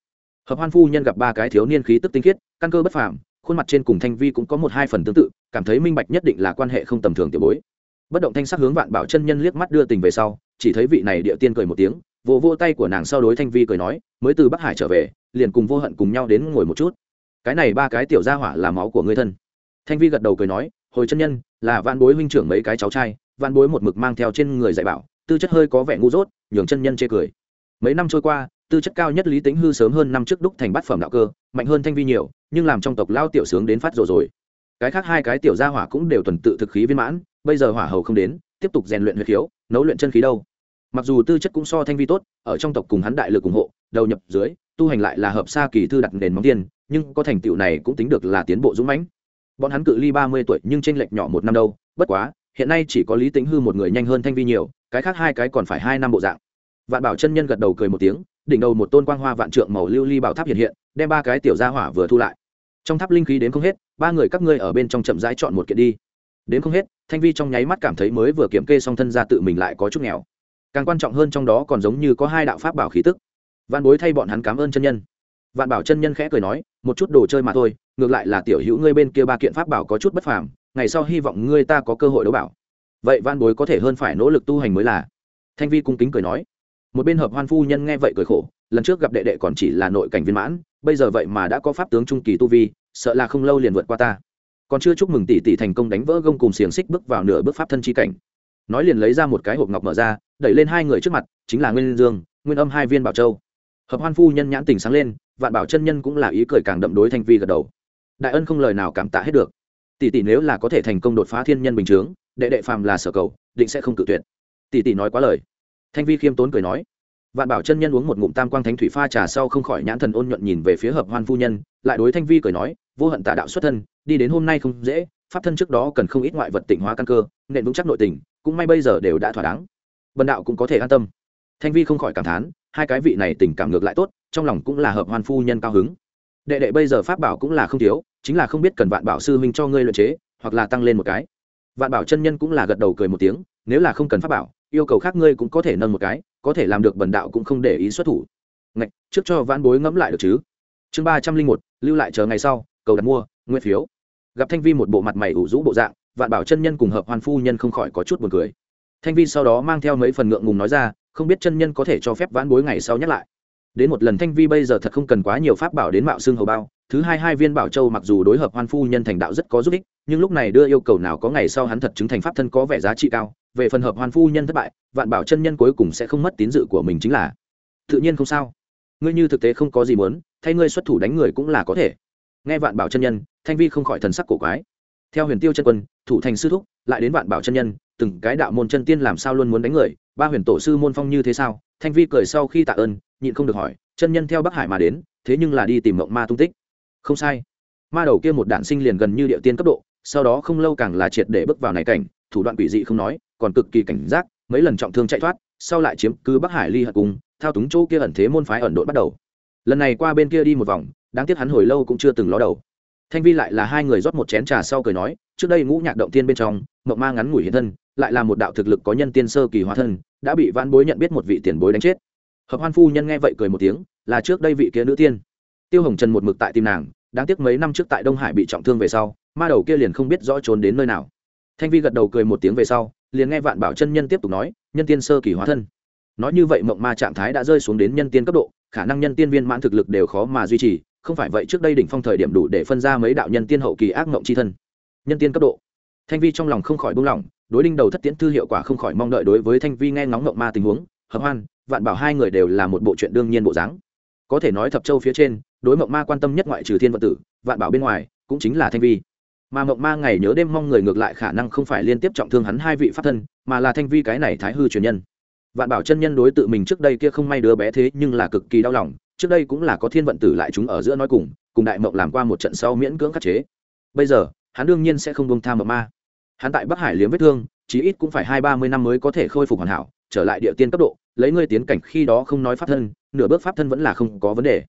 Hợp hoan phu nhân gặp ba cái thiếu niên khí tức tinh khiết, căn cơ bất phàm, khuôn mặt trên cùng thanh vi cũng có một hai phần tương tự, cảm thấy minh bạch nhất định là quan hệ không tầm thường tiểu bối. Bất động thanh sắc hướng vạn bảo chân nhân liếc mắt đưa tình về sau, chỉ thấy vị này địa tiên cười một tiếng, vỗ vô tay của nàng sau đối thanh vi cười nói, mới từ bắc hải trở về, liền cùng vô hận cùng nhau đến ngồi một chút. Cái này ba cái tiểu gia hỏa là máu của ngươi thân. Thanh vi gật đầu cười nói hồi chân nhân, là vạn bối huynh trưởng mấy cái cháu trai, vạn bối một mực mang theo trên người dạy bảo, tư chất hơi có vẻ ngu dốt, nhường chân nhân chê cười. Mấy năm trôi qua, tư chất cao nhất lý tính hư sớm hơn năm trước đúc thành bát phẩm đạo cơ, mạnh hơn thanh vi nhiều, nhưng làm trong tộc lao tiểu sướng đến phát rồi rồi. Cái khác hai cái tiểu gia hỏa cũng đều tuần tự thực khí viên mãn, bây giờ hỏa hầu không đến, tiếp tục rèn luyện huyệt khiếu, nấu luyện chân khí đâu. Mặc dù tư chất cũng so thanh vi tốt, ở trong tộc cùng hắn đại lực ủng hộ, đầu nhập dưới, tu hành lại là hợp xa kỳ thư đặt nền móng tiên, nhưng có thành tựu này cũng tính được là tiến bộ dũng mãnh bọn hắn cự ly ba mươi tuổi nhưng chênh lệch nhỏ một năm đâu, bất quá, hiện nay chỉ có lý tính hư một người nhanh hơn thanh vi nhiều, cái khác hai cái còn phải hai năm bộ dạng. Vạn bảo chân nhân gật đầu cười một tiếng, đỉnh đầu một tôn quang hoa vạn trượng màu lưu ly bảo tháp hiện hiện, đem ba cái tiểu gia hỏa vừa thu lại. Trong tháp linh khí đến không hết, ba người các ngươi ở bên trong chậm rãi chọn một kiện đi. Đến không hết, thanh vi trong nháy mắt cảm thấy mới vừa kiểm kê xong thân ra tự mình lại có chút nghèo. Càng quan trọng hơn trong đó còn giống như có hai đạo pháp bảo khí tức. Văn bối thay bọn hắn cảm ơn chân nhân. Vạn bảo chân nhân khẽ cười nói một chút đồ chơi mà thôi, ngược lại là tiểu hữu ngươi bên kia ba kiện pháp bảo có chút bất phàm, ngày sau hy vọng ngươi ta có cơ hội đấu bảo. Vậy văn bối có thể hơn phải nỗ lực tu hành mới là. Thanh vi cung kính cười nói. Một bên hợp hoan phu nhân nghe vậy cười khổ, lần trước gặp đệ đệ còn chỉ là nội cảnh viên mãn, bây giờ vậy mà đã có pháp tướng trung kỳ tu vi, sợ là không lâu liền vượt qua ta. Còn chưa chúc mừng tỷ tỷ thành công đánh vỡ gông cùng xiềng xích bước vào nửa bước pháp thân chi cảnh. Nói liền lấy ra một cái hộp ngọc mở ra, đẩy lên hai người trước mặt, chính là nguyên dương, nguyên âm hai viên bảo châu. Hợp hoan phu nhân nhãn tình sáng lên vạn bảo chân nhân cũng là ý cười càng đậm đối thanh vi gật đầu. Đại ân không lời nào cảm tạ hết được. Tỷ tỷ nếu là có thể thành công đột phá thiên nhân bình chướng, đệ đệ phàm là sở cầu, định sẽ không cự tuyệt. Tỷ tỷ nói quá lời. Thanh vi khiêm tốn cười nói. Vạn bảo chân nhân uống một ngụm tam quang thánh thủy pha trà sau không khỏi nhãn thần ôn nhuận nhìn về phía hợp hoan phu nhân, lại đối thanh vi cười nói, vô hận tà đạo xuất thân, đi đến hôm nay không dễ, pháp thân trước đó cần không ít ngoại vật tịnh hóa căn cơ nện vững chắc nội tình, cũng may bây giờ đều đã thỏa đáng. Bần đạo cũng có thể an tâm. Thanh vi không khỏi cảm thán hai cái vị này tình cảm ngược lại tốt, trong lòng cũng là hợp hoan phu nhân cao hứng. Đệ đệ bây giờ pháp bảo cũng là không thiếu, chính là không biết cần vạn bảo sư huynh cho ngươi luyện chế, hoặc là tăng lên một cái. Vạn bảo chân nhân cũng là gật đầu cười một tiếng, nếu là không cần pháp bảo, yêu cầu khác ngươi cũng có thể nâng một cái, có thể làm được bần đạo cũng không để ý xuất thủ. Ngạch, trước cho vãn bối ngẫm lại được chứ? Chương ba trăm linh một, lưu lại chờ ngày sau, cầu đặt mua nguyên phiếu. Gặp thanh vi một bộ mặt mày ủ rũ bộ dạng, vạn bảo chân nhân cùng hợp hoàn phu nhân không khỏi có chút buồn cười. Thanh vi sau đó mang theo mấy phần ngượng ngùng nói ra không biết chân nhân có thể cho phép vãn bối ngày sau nhắc lại. Đến một lần thanh vi bây giờ thật không cần quá nhiều pháp bảo đến mạo xương hầu bao, thứ hai hai viên bảo châu mặc dù đối hợp hoan phu nhân thành đạo rất có giúp ích, nhưng lúc này đưa yêu cầu nào có ngày sau hắn thật chứng thành pháp thân có vẻ giá trị cao, về phần hợp hoan phu nhân thất bại, vạn bảo chân nhân cuối cùng sẽ không mất tín dự của mình chính là, tự nhiên không sao. Ngươi như thực tế không có gì muốn, thay ngươi xuất thủ đánh người cũng là có thể. Nghe vạn bảo chân nhân, thanh vi không khỏi thần sắc cổ quái theo huyền tiêu chân quân, thủ thành sư thúc, lại đến vạn bảo chân nhân, từng cái đạo môn chân tiên làm sao luôn muốn đánh người, ba huyền tổ sư môn phong như thế sao? Thanh vi cười sau khi tạ ơn, nhịn không được hỏi, chân nhân theo bắc hải mà đến, thế nhưng là đi tìm mộng ma tung tích. Không sai. Ma đầu kia một đạn sinh liền gần như địa tiên cấp độ, sau đó không lâu càng là triệt để bước vào này cảnh, thủ đoạn quỷ dị không nói, còn cực kỳ cảnh giác, mấy lần trọng thương chạy thoát, sau lại chiếm cứ bắc hải ly hận cung, thao túng chỗ kia ẩn thế môn phái ẩn đội bắt đầu. Lần này qua bên kia đi một vòng, đáng tiếc hắn hồi lâu cũng chưa từng ló đầu thanh vi lại là hai người rót một chén trà sau cười nói, trước đây ngũ nhạc động tiên bên trong, mộng ma ngắn ngủi hiện thân, lại là một đạo thực lực có nhân tiên sơ kỳ hóa thân, đã bị vãn bối nhận biết một vị tiền bối đánh chết. Hợp hoan phu nhân nghe vậy cười một tiếng, là trước đây vị kia nữ tiên. Tiêu hồng trần một mực tại tim nàng, đáng tiếc mấy năm trước tại đông hải bị trọng thương về sau, ma đầu kia liền không biết rõ trốn đến nơi nào. Thanh vi gật đầu cười một tiếng về sau, liền nghe vạn bảo chân nhân tiếp tục nói, nhân tiên sơ kỳ hóa thân. Nói như vậy mộng ma trạng thái đã rơi xuống đến nhân tiên cấp độ, khả năng nhân tiên viên mãn thực lực đều khó mà duy trì không phải vậy trước đây đỉnh phong thời điểm đủ để phân ra mấy đạo nhân tiên hậu kỳ ác mộng c h i thân. Nhân tiên cấp độ. Thanh vi trong lòng không khỏi buông lỏng, đối đinh đầu thất tiễn thư hiệu quả không khỏi mong đợi đối với thanh vi nghe ngóng mộng ma tình huống, hợp hoan, vạn bảo hai người đều là một bộ chuyện đương nhiên bộ dáng. Có thể nói thập châu phía trên, đối mộng ma quan tâm nhất ngoại trừ thiên vận tử, vạn bảo bên ngoài, cũng chính là thanh vi. Mà mộng ma ngày nhớ đêm mong người ngược lại khả năng không phải liên tiếp trọng thương hắn hai vị pháp thân, mà là thanh vi cái này thái hư truyền nhân. Vạn bảo chân nhân đối tự mình trước đây kia không may đứa bé thế nhưng là cực kỳ đau lòng trước đây cũng là có thiên vận tử lại chúng ở giữa nói cùng cùng đại mộng làm qua một trận sau miễn cưỡng khắc chế. Bây giờ, hắn đương nhiên sẽ không bông tha mộng ma. Hắn tại bắc hải liếm vết thương, chí ít cũng phải hai ba mươi năm mới có thể khôi phục hoàn hảo, trở lại địa tiên cấp độ, lấy ngươi tiến cảnh khi đó không nói pháp thân, nửa bước pháp thân vẫn là không có vấn đề.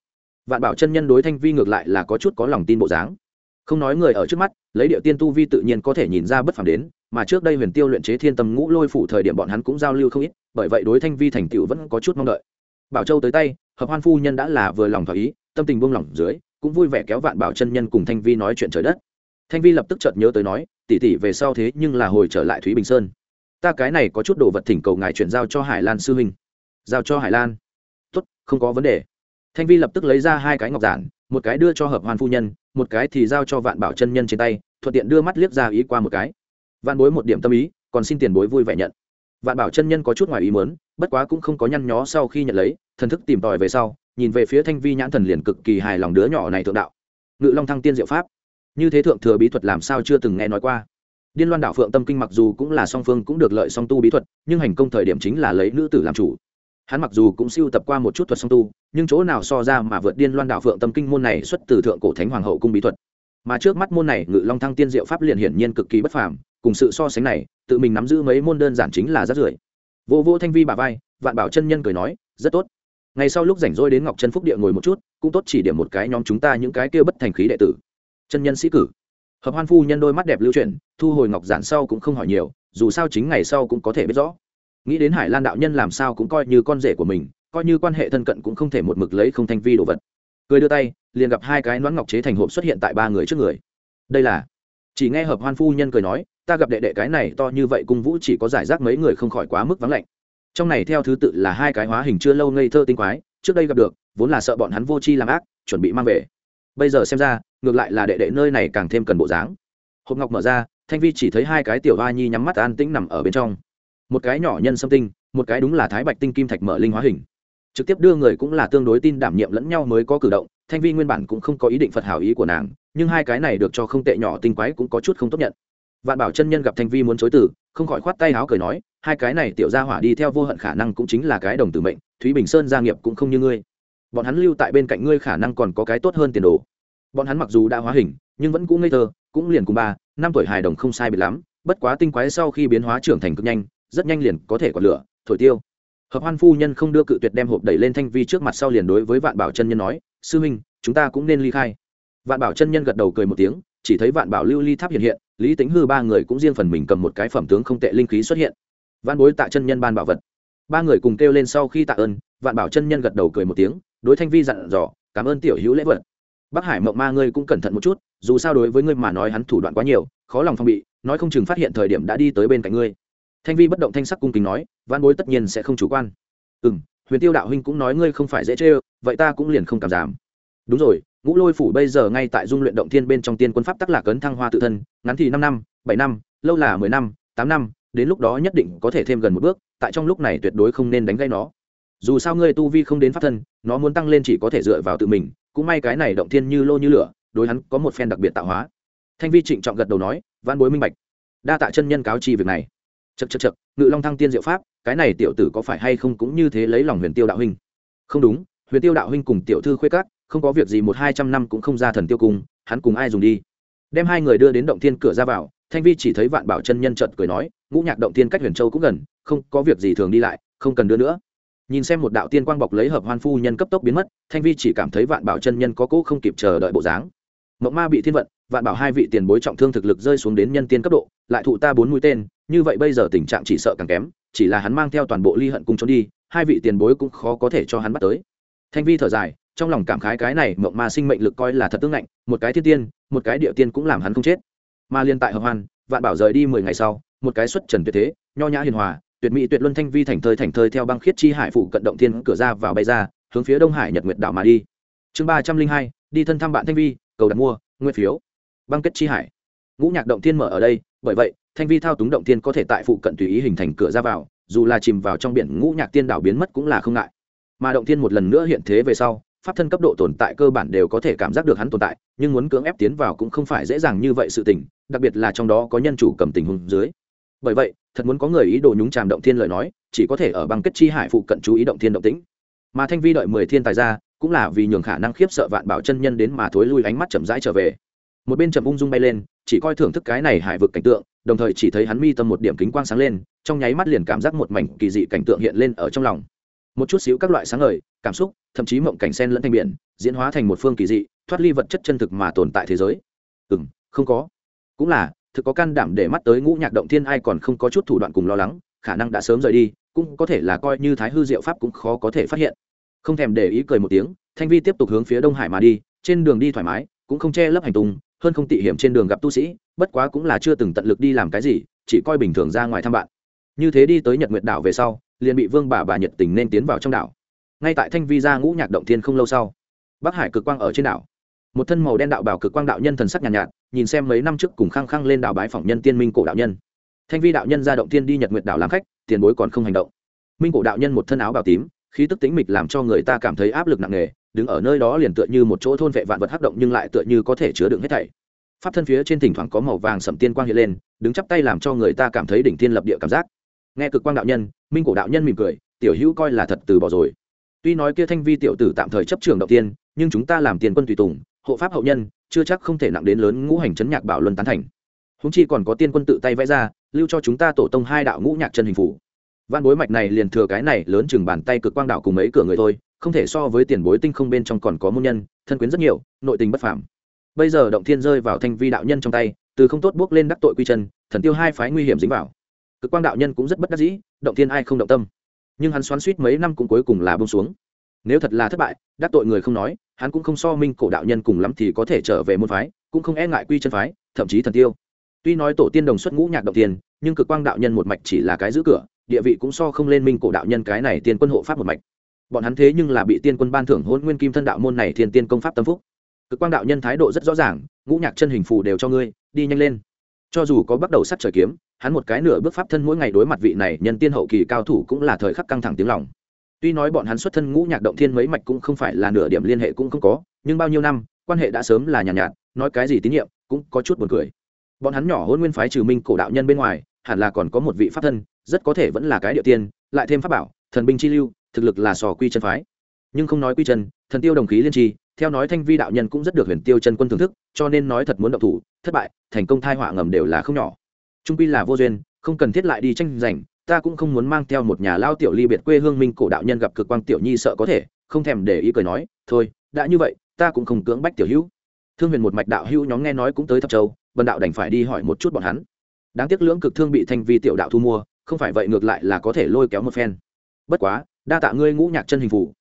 Vạn bảo chân nhân đối thanh vi ngược lại là có chút có lòng tin bộ dáng. Không nói người ở trước mắt, lấy địa tiên tu vi tự nhiên có thể nhìn ra bất phàm đến, mà trước đây huyền tiêu luyện chế thiên tâm ngũ lôi phủ thời điểm bọn hắn cũng giao lưu không ít, bởi vậy đối thanh vi thành tựu vẫn có chút mong đợi. Bảo châu tới tay hợp hoan phu nhân đã là vừa lòng thỏa ý, tâm tình buông lỏng dưới, cũng vui vẻ kéo vạn bảo chân nhân cùng thanh vi nói chuyện trời đất. Thanh vi lập tức chợt nhớ tới nói tỉ tỉ về sau thế nhưng là hồi trở lại thúy bình sơn. Ta cái này có chút đồ vật thỉnh cầu ngài chuyển giao cho hải lan sư huynh. Giao cho hải lan? Tốt, không có vấn đề. Thanh vi lập tức lấy ra hai cái ngọc giản, một cái đưa cho hợp hoan phu nhân, một cái thì giao cho vạn bảo chân nhân trên tay, thuận tiện đưa mắt liếc ra ý qua một cái. Vạn bối một điểm tâm ý, còn xin tiền bối vui vẻ nhận. Vạn bảo chân nhân có chút ngoài ý muốn bất quá cũng không có nhăn nhó sau khi nhận lấy, thần thức tìm tòi về sau, nhìn về phía thanh vi nhãn thần liền cực kỳ hài lòng đứa nhỏ này thượng đạo. Ngự long thăng tiên diệu pháp. Như thế thượng thừa bí thuật làm sao chưa từng nghe nói qua. Điên loan đạo phượng tâm kinh mặc dù cũng là song phương cũng được lợi song tu bí thuật, nhưng hành công thời điểm chính là lấy nữ tử làm chủ. Hắn mặc dù cũng siêu tập qua một chút thuật song tu, nhưng chỗ nào so ra mà vượt điên loan đạo phượng tâm kinh môn này xuất từ thượng cổ thánh hoàng hậu cung bí thuật. Mà trước mắt môn này, ngự long thăng tiên diệu pháp liền hiển nhiên cực kỳ bất phàm, cùng sự so sánh này, tự mình nắm giữ mấy môn đơn giản chính là rất rưởi vô vô thanh vi bà vai, vạn bảo chân nhân cười nói, rất tốt. Ngày sau lúc rảnh rỗi đến ngọc chân phúc địa ngồi một chút, cũng tốt chỉ điểm một cái nhóm chúng ta những cái kia bất thành khí đệ tử. Chân nhân sĩ cử. Hợp hoan phu nhân đôi mắt đẹp lưu truyền thu hồi ngọc giản sau cũng không hỏi nhiều, dù sao chính ngày sau cũng có thể biết rõ. Nghĩ đến hải lan đạo nhân làm sao cũng coi như con rể của mình, coi như quan hệ thân cận cũng không thể một mực lấy không thanh vi đồ vật. Cười đưa tay, liền gặp hai cái nón ngọc chế thành hộp xuất hiện tại ba người trước người. Đây là chỉ nghe hợp hoan phu nhân cười nói ta gặp đệ đệ cái này to như vậy cung vũ chỉ có giải rác mấy người không khỏi quá mức vắng lạnh. Trong này theo thứ tự là hai cái hóa hình chưa lâu ngây thơ tinh quái, trước đây gặp được, vốn là sợ bọn hắn vô chi làm ác, chuẩn bị mang về. Bây giờ xem ra, ngược lại là đệ đệ nơi này càng thêm cần bộ dáng. Hộp ngọc mở ra, thanh vi chỉ thấy hai cái tiểu hoa nhi nhắm mắt an tĩnh nằm ở bên trong. Một cái nhỏ nhân xâm tinh, một cái đúng là thái bạch tinh kim thạch mở linh hóa hình. Trực tiếp đưa người cũng là tương đối tin đảm nhiệm lẫn nhau mới có cử động, thanh vi nguyên bản cũng không có ý định phật hảo ý của nàng, nhưng hai cái này được cho không tệ nhỏ tinh quái cũng có chút không tốt nhận vạn bảo chân nhân gặp thanh vi muốn chối từ, không khỏi khoát tay áo cười nói, hai cái này tiểu gia hỏa đi theo vô hận khả năng cũng chính là cái đồng tử mệnh, thúy bình sơn gia nghiệp cũng không như ngươi. Bọn hắn lưu tại bên cạnh ngươi khả năng còn có cái tốt hơn tiền đồ. Bọn hắn mặc dù đã hóa hình, nhưng vẫn cũng ngây thơ, cũng liền cùng ba, năm tuổi hài đồng không sai biệt lắm, bất quá tinh quái sau khi biến hóa trưởng thành cực nhanh, rất nhanh liền có thể còn lửa, thổi tiêu. Hợp hoan phu nhân không đưa cự tuyệt đem hộp đẩy lên thanh vi trước mặt sau liền đối với vạn bảo chân nhân nói, sư huynh, chúng ta cũng nên ly khai. Vạn bảo chân nhân gật đầu cười một tiếng, chỉ thấy vạn bảo lưu ly tháp hiện hiện lý tính hư ba người cũng riêng phần mình cầm một cái phẩm tướng không tệ linh khí xuất hiện. Văn bối tạ chân nhân ban bảo vật. Ba người cùng kêu lên sau khi tạ ơn, vạn bảo chân nhân gật đầu cười một tiếng, đối thanh vi dặn dò, cảm ơn tiểu hữu lễ vật. Bắc hải mộng ma ngươi cũng cẩn thận một chút, dù sao đối với ngươi mà nói hắn thủ đoạn quá nhiều, khó lòng phong bị, nói không chừng phát hiện thời điểm đã đi tới bên cạnh ngươi. Thanh vi bất động thanh sắc cung kính nói văn bối tất nhiên sẽ không chủ quan. Ừ m huyền tiêu đạo huynh cũng nói ngươi không phải dễ chê vậy ta cũng liền không cảm giảm. Đúng rồi ngũ lôi phủ bây giờ ngay tại dung luyện động thiên bên trong tiên quân pháp tắc lạc ấn thăng hoa tự thân, ngắn thì năm năm, bảy năm, lâu là mười năm, tám năm, đến lúc đó nhất định có thể thêm gần một bước, tại trong lúc này tuyệt đối không nên đánh gây nó. Dù sao ngươi tu vi không đến pháp thân, nó muốn tăng lên chỉ có thể dựa vào tự mình, cũng may cái này động thiên như lô như lửa, đối hắn có một phen đặc biệt tạo hóa. Thanh vi trịnh trọng gật đầu nói văn bối minh bạch. Đa tạ chân nhân cáo chi việc này. Chật chật chật ngự long thăng tiên diệu pháp, cái này tiểu tử có phải hay không cũng như thế lấy lòng huyền tiêu đạo huynh. Không đúng, huyền tiêu đạo huynh cùng tiểu thư khuê cát không có việc gì một hai trăm năm cũng không ra thần tiêu cung, hắn cùng ai dùng đi? Đem hai người đưa đến động thiên cửa ra vào, thanh vi chỉ thấy vạn bảo chân nhân trợt cười nói, ngũ nhạc động thiên cách huyền châu cũng gần, không có việc gì thường đi lại, không cần đưa nữa. Nhìn xem một đạo tiên quang bọc lấy hợp hoan phu nhân cấp tốc biến mất, thanh vi chỉ cảm thấy vạn bảo chân nhân có cỗ không kịp chờ đợi bộ dáng. Mộng ma bị thiên vận, vạn bảo hai vị tiền bối trọng thương thực lực rơi xuống đến nhân tiên cấp độ, lại thụ ta bốn mũi tên, như vậy bây giờ tình trạng chỉ sợ càng kém, chỉ là hắn mang theo toàn bộ ly hận cùng trốn đi, hai vị tiền bối cũng khó có thể cho hắn bắt tới. Thanh vi thở dài trong lòng cảm khái cái này mộng ma sinh mệnh lực coi là thật tương lạnh, một cái thiên tiên, một cái địa tiên cũng làm hắn không chết. Mà liên tại hợp hoan, vạn bảo rời đi mười ngày sau, một cái xuất trần tuyệt thế, nho nhã hiền hòa, tuyệt mỹ tuyệt luân thanh vi thành thơi thành thơi theo băng khiết chi hải phụ cận động thiên cửa ra vào bay ra, hướng phía đông hải nhật nguyệt đảo mà đi. Chương ba trăm linh hai, đi thân thăm bạn thanh vi, cầu đặt mua, nguyên phiếu. Băng kết chi hải. Ngũ nhạc động thiên mở ở đây, bởi vậy, thanh vi thao túng động thiên có thể tại phụ cận tùy ý hình thành cửa ra vào, dù là chìm vào trong biển, ngũ nhạc tiên đảo biến mất cũng là không ngại. Mà động thiên một lần nữa hiện thế về sau pháp thân cấp độ tồn tại cơ bản đều có thể cảm giác được hắn tồn tại, nhưng muốn cưỡng ép tiến vào cũng không phải dễ dàng như vậy sự tình, đặc biệt là trong đó có nhân chủ cầm tình huống dưới. Bởi vậy, thật muốn có người ý đồ nhúng tràm động thiên lời nói, chỉ có thể ở băng kết chi hải phụ cận chú ý động thiên động tĩnh. Mà thanh vi đợi mười thiên tài ra, cũng là vì nhường khả năng khiếp sợ vạn bảo chân nhân đến mà thối lui ánh mắt chậm rãi trở về. Một bên chậm ung dung bay lên, chỉ coi thưởng thức cái này hải vực cảnh tượng, đồng thời chỉ thấy hắn mi tâm một điểm kính quang sáng lên, trong nháy mắt liền cảm giác một mảnh kỳ dị cảnh tượng hiện lên ở trong lòng một chút xíu các loại sáng ngời, cảm xúc, thậm chí mộng cảnh sen lẫn thành biển, diễn hóa thành một phương kỳ dị, thoát ly vật chất chân thực mà tồn tại thế giới. Ừ m không có. Cũng là, thực có can đảm để mắt tới ngũ nhạc động thiên ai còn không có chút thủ đoạn cùng lo lắng, khả năng đã sớm rời đi, cũng có thể là coi như thái hư diệu pháp cũng khó có thể phát hiện. Không thèm để ý cười một tiếng, thanh vi tiếp tục hướng phía đông hải mà đi, trên đường đi thoải mái, cũng không che lấp hành tung, hơn không tị hiểm trên đường gặp tu sĩ, bất quá cũng là chưa từng tận lực đi làm cái gì, chỉ coi bình thường ra ngoài thăm bạn. Như thế đi tới nhật nguyệt đảo về sau liền bị vương bà bà nhiệt tình nên tiến vào trong đảo. Ngay tại thanh vi ra ngũ nhạc động thiên không lâu sau bắc hải cực quang ở trên đảo. Một thân màu đen đạo bảo cực quang đạo nhân thần sắc nhàn nhạt, nhạt nhìn xem mấy năm trước cùng khăng khăng lên đảo bái phỏng nhân tiên minh cổ đạo nhân. Thanh vi đạo nhân ra động thiên đi nhật nguyệt đảo làm khách tiền bối còn không hành động. Minh cổ đạo nhân một thân áo bào tím khí tức tính mịch làm cho người ta cảm thấy áp lực nặng nề đứng ở nơi đó liền tựa như một chỗ thôn vệ vạn vật hắc động nhưng lại tựa như có thể chứa đựng hết thảy. Pháp thân phía trên thỉnh thoảng có màu vàng sẩm tiên quang hiện lên đứng chắp tay làm cho người ta cảm thấy đỉnh thiên lập địa cảm giác. Nghe cực quang đạo nhân minh cổ đạo nhân mỉm cười, tiểu hữu coi là thật từ bỏ rồi. Tuy nói kia thanh vi tiểu tử tạm thời chấp trường đầu tiên, nhưng chúng ta làm tiền quân tùy tùng, hộ pháp hậu nhân, chưa chắc không thể nặng đến lớn ngũ hành chấn nhạc bảo luân tán thành. Húng chi còn có tiên quân tự tay vẽ ra, lưu cho chúng ta tổ tông hai đạo ngũ nhạc chân hình phủ. Văn bối mạch này liền thừa cái này lớn chừng bàn tay cực quang đạo cùng mấy cửa người thôi, không thể so với tiền bối tinh không bên trong còn có môn nhân, thân quyến rất nhiều, nội tình bất phàm. Bây giờ động thiên rơi vào thanh vi đạo nhân trong tay, từ không tốt bước lên đắc tội quy chân, thần tiêu hai phái nguy hiểm dính vào cực quang đạo nhân cũng rất bất đắc dĩ, động thiên ai không động tâm. Nhưng hắn xoắn suýt mấy năm cũng cuối cùng là bông xuống. Nếu thật là thất bại, đắc tội người không nói, hắn cũng không so minh cổ đạo nhân cùng lắm thì có thể trở về môn phái, cũng không e ngại quy chân phái, thậm chí thần tiêu. Tuy nói tổ tiên đồng xuất ngũ nhạc động tiền nhưng cực quang đạo nhân một mạch chỉ là cái giữ cửa, địa vị cũng so không lên minh cổ đạo nhân cái này tiên quân hộ pháp một mạch. Bọn hắn thế nhưng là bị tiên quân ban thưởng hôn nguyên kim thân đạo môn này thiên tiên công pháp tâm phúc. Cực quang đạo nhân thái độ rất rõ ràng, ngũ nhạc chân hình phù đều cho ngươi, đi nhanh lên. Cho dù có bắt đầu sắt trời kiếm hắn một cái nửa bước pháp thân mỗi ngày đối mặt vị này nhân tiên hậu kỳ cao thủ cũng là thời khắc căng thẳng tiếng lòng. Tuy nói bọn hắn xuất thân ngũ nhạc động thiên mấy mạch cũng không phải là nửa điểm liên hệ cũng không có nhưng bao nhiêu năm quan hệ đã sớm là nhàn nhạt, nhạt nói cái gì tín nhiệm cũng có chút buồn cười. Bọn hắn nhỏ hôn nguyên phái trừ minh cổ đạo nhân bên ngoài hẳn là còn có một vị pháp thân rất có thể vẫn là cái địa tiên lại thêm pháp bảo thần binh chi lưu thực lực là sò quy chân phái. Nhưng không nói quy chân thần tiêu đồng khí liên tri theo nói thanh vi đạo nhân cũng rất được huyền tiêu chân quân thưởng thức cho nên nói thật muốn động thủ thất bại thành công thai họa ngầm đều là không nhỏ trung quy là vô duyên, không cần thiết lại đi tranh giành, ta cũng không muốn mang theo một nhà lao tiểu ly biệt quê hương minh cổ đạo nhân gặp cực quang tiểu nhi sợ có thể, không thèm để ý cười nói, thôi, đã như vậy, ta cũng không cưỡng bách tiểu hữu. Thương huyền một mạch đạo hữu nhóm nghe nói cũng tới thập châu, vân đạo đành phải đi hỏi một chút bọn hắn. Đáng tiếc lưỡng cực thương bị thanh vi tiểu đạo thu mua, không phải vậy ngược lại là có thể lôi kéo một phen. Bất quá, đa tạ ngươi ngũ nhạc chân hình phủ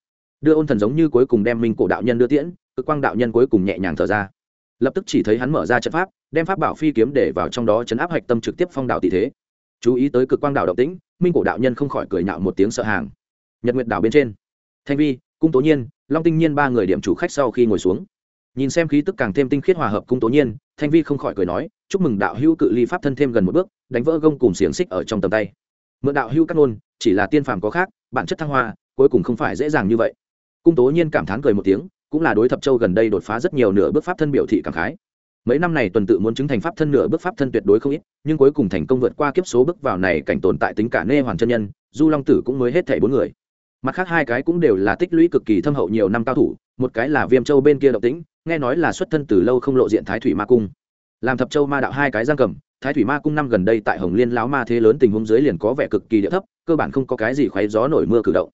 đưa ôn thần giống như cuối cùng đem minh cổ đạo nhân đưa tiễn, cực quang đạo nhân cuối cùng nhẹ nhàng thở ra lập tức chỉ thấy hắn mở ra trận pháp, đem pháp bảo phi kiếm để vào trong đó chấn áp hạch tâm trực tiếp phong đạo tỷ thế. Chú ý tới cực quang đạo động tĩnh, minh cổ đạo nhân không khỏi cười nhạo một tiếng sợ hàng. Nhật nguyệt đảo bên trên. Thanh vi, cung tố nhiên, long tinh nhiên ba người điểm chủ khách sau khi ngồi xuống. Nhìn xem khí tức càng thêm tinh khiết hòa hợp cung tố nhiên, thanh vi không khỏi cười nói, chúc mừng đạo hữu cự ly pháp thân thêm gần một bước, đánh vỡ gông cùng xiềng xích ở trong tầm tay. Mượn đạo hữu cắt ngôn, chỉ là tiên phàm có khác, bản chất thăng hoa, cuối cùng không phải dễ dàng như vậy. Cung tố nhiên cảm thán cười một tiếng cũng là đối thập châu gần đây đột phá rất nhiều nửa bước pháp thân biểu thị cảm khái. Mấy năm này tuần tự muốn chứng thành pháp thân nửa bước pháp thân tuyệt đối không ít, nhưng cuối cùng thành công vượt qua kiếp số bước vào này cảnh tồn tại tính cả nê hoàng chân nhân, du long tử cũng mới hết thảy bốn người. Mặt khác hai cái cũng đều là tích lũy cực kỳ thâm hậu nhiều năm cao thủ, một cái là viêm châu bên kia động tĩnh, nghe nói là xuất thân từ lâu không lộ diện thái thủy ma cung. Làm thập châu ma đạo hai cái giang cầm, thái thủy ma cung năm gần đây tại hồng liên láo ma thế lớn tình huống dưới liền có vẻ cực kỳ địa thấp, cơ bản không có cái gì khoáy gió nổi mưa cử động.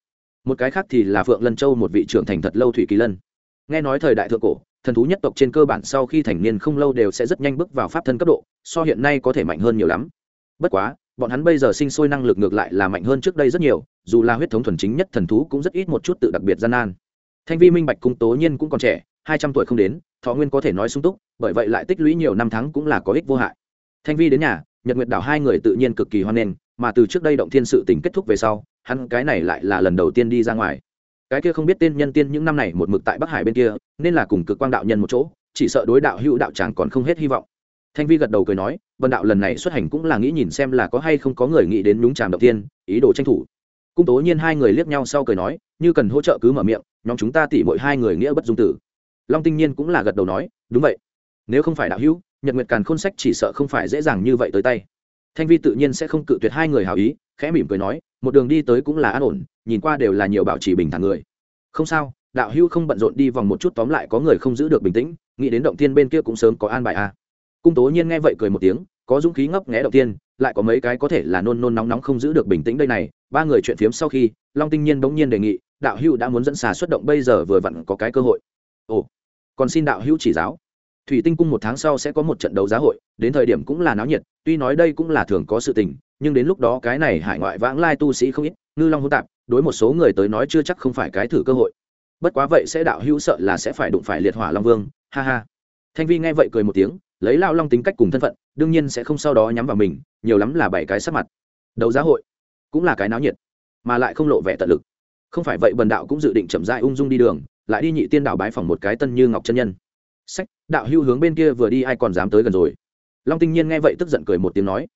Một cái khác thì là phượng lân châu một vị trưởng thành thật lâu thủy kỳ lân nghe nói thời đại thượng cổ, thần thú nhất tộc trên cơ bản sau khi thành niên không lâu đều sẽ rất nhanh bước vào pháp thân cấp độ, so hiện nay có thể mạnh hơn nhiều lắm. Bất quá, bọn hắn bây giờ sinh sôi năng lực ngược lại là mạnh hơn trước đây rất nhiều, dù là huyết thống thuần chính nhất thần thú cũng rất ít một chút tự đặc biệt gian nan. Thanh vi minh bạch cung tố nhiên cũng còn trẻ, hai trăm tuổi không đến, thọ nguyên có thể nói sung túc, bởi vậy lại tích lũy nhiều năm tháng cũng là có ích vô hại. Thanh vi đến nhà, nhật nguyệt đảo hai người tự nhiên cực kỳ hoan nghênh, mà từ trước đây động thiên sự tình kết thúc về sau, hắn cái này lại là lần đầu tiên đi ra ngoài cái kia không biết tên nhân tiên những năm này một mực tại bắc hải bên kia, nên là cùng cực quang đạo nhân một chỗ, chỉ sợ đối đạo hữu đạo chẳng còn không hết hy vọng. Thanh vi gật đầu cười nói, vân đạo lần này xuất hành cũng là nghĩ nhìn xem là có hay không có người nghĩ đến nhúng tràm đầu tiên, ý đồ tranh thủ. Cung tố nhiên hai người liếc nhau sau cười nói, như cần hỗ trợ cứ mở miệng, nhóm chúng ta tỉ mỗi hai người nghĩa bất dung tử. Long tinh nhiên cũng là gật đầu nói, đúng vậy. Nếu không phải đạo hữu, nhật nguyệt càn khôn sách chỉ sợ không phải dễ dàng như vậy tới tay. Thanh vi tự nhiên sẽ không cự tuyệt hai người hào ý, khẽ mỉm cười nói một đường đi tới cũng là an ổn, nhìn qua đều là nhiều bảo trì bình thản người. Không sao, đạo hưu không bận rộn đi vòng một chút tóm lại có người không giữ được bình tĩnh, nghĩ đến động tiên bên kia cũng sớm có an bài a. À. cung tố nhiên nghe vậy cười một tiếng, có dũng khí ngấp nghé động tiên, lại có mấy cái có thể là nôn nôn nóng nóng không giữ được bình tĩnh đây này, ba người chuyện phiếm sau khi, long tinh nhiên bỗng nhiên đề nghị, đạo hưu đã muốn dẫn xà xuất động bây giờ vừa vặn có cái cơ hội. Ồ, còn xin đạo hưu chỉ giáo. Thủy tinh cung một tháng sau sẽ có một trận đấu giá hội, đến thời điểm cũng là náo nhiệt, tuy nói đây cũng là thường có sự tình nhưng đến lúc đó cái này hải ngoại vãng lai tu sĩ không ít, ngư long hỗn tạp, đối một số người tới nói chưa chắc không phải cái thử cơ hội. Bất quá vậy sẽ đạo hữu sợ là sẽ phải đụng phải liệt hỏa long vương, ha ha. Thanh vi nghe vậy cười một tiếng, lấy lao long tính cách cùng thân phận, đương nhiên sẽ không sau đó nhắm vào mình, nhiều lắm là bảy cái sắc mặt. Đấu giá hội, cũng là cái náo nhiệt, mà lại không lộ vẻ tận lực. Không phải vậy bần đạo cũng dự định chậm dại ung dung đi đường, lại đi nhị tiên đạo bái phòng một cái tân như ngọc chân nhân. Sách, đạo hưu hướng bên kia vừa đi, ai còn dám tới gần rồi? Long tinh nhiên nghe vậy tức giận cười một tiếng nói.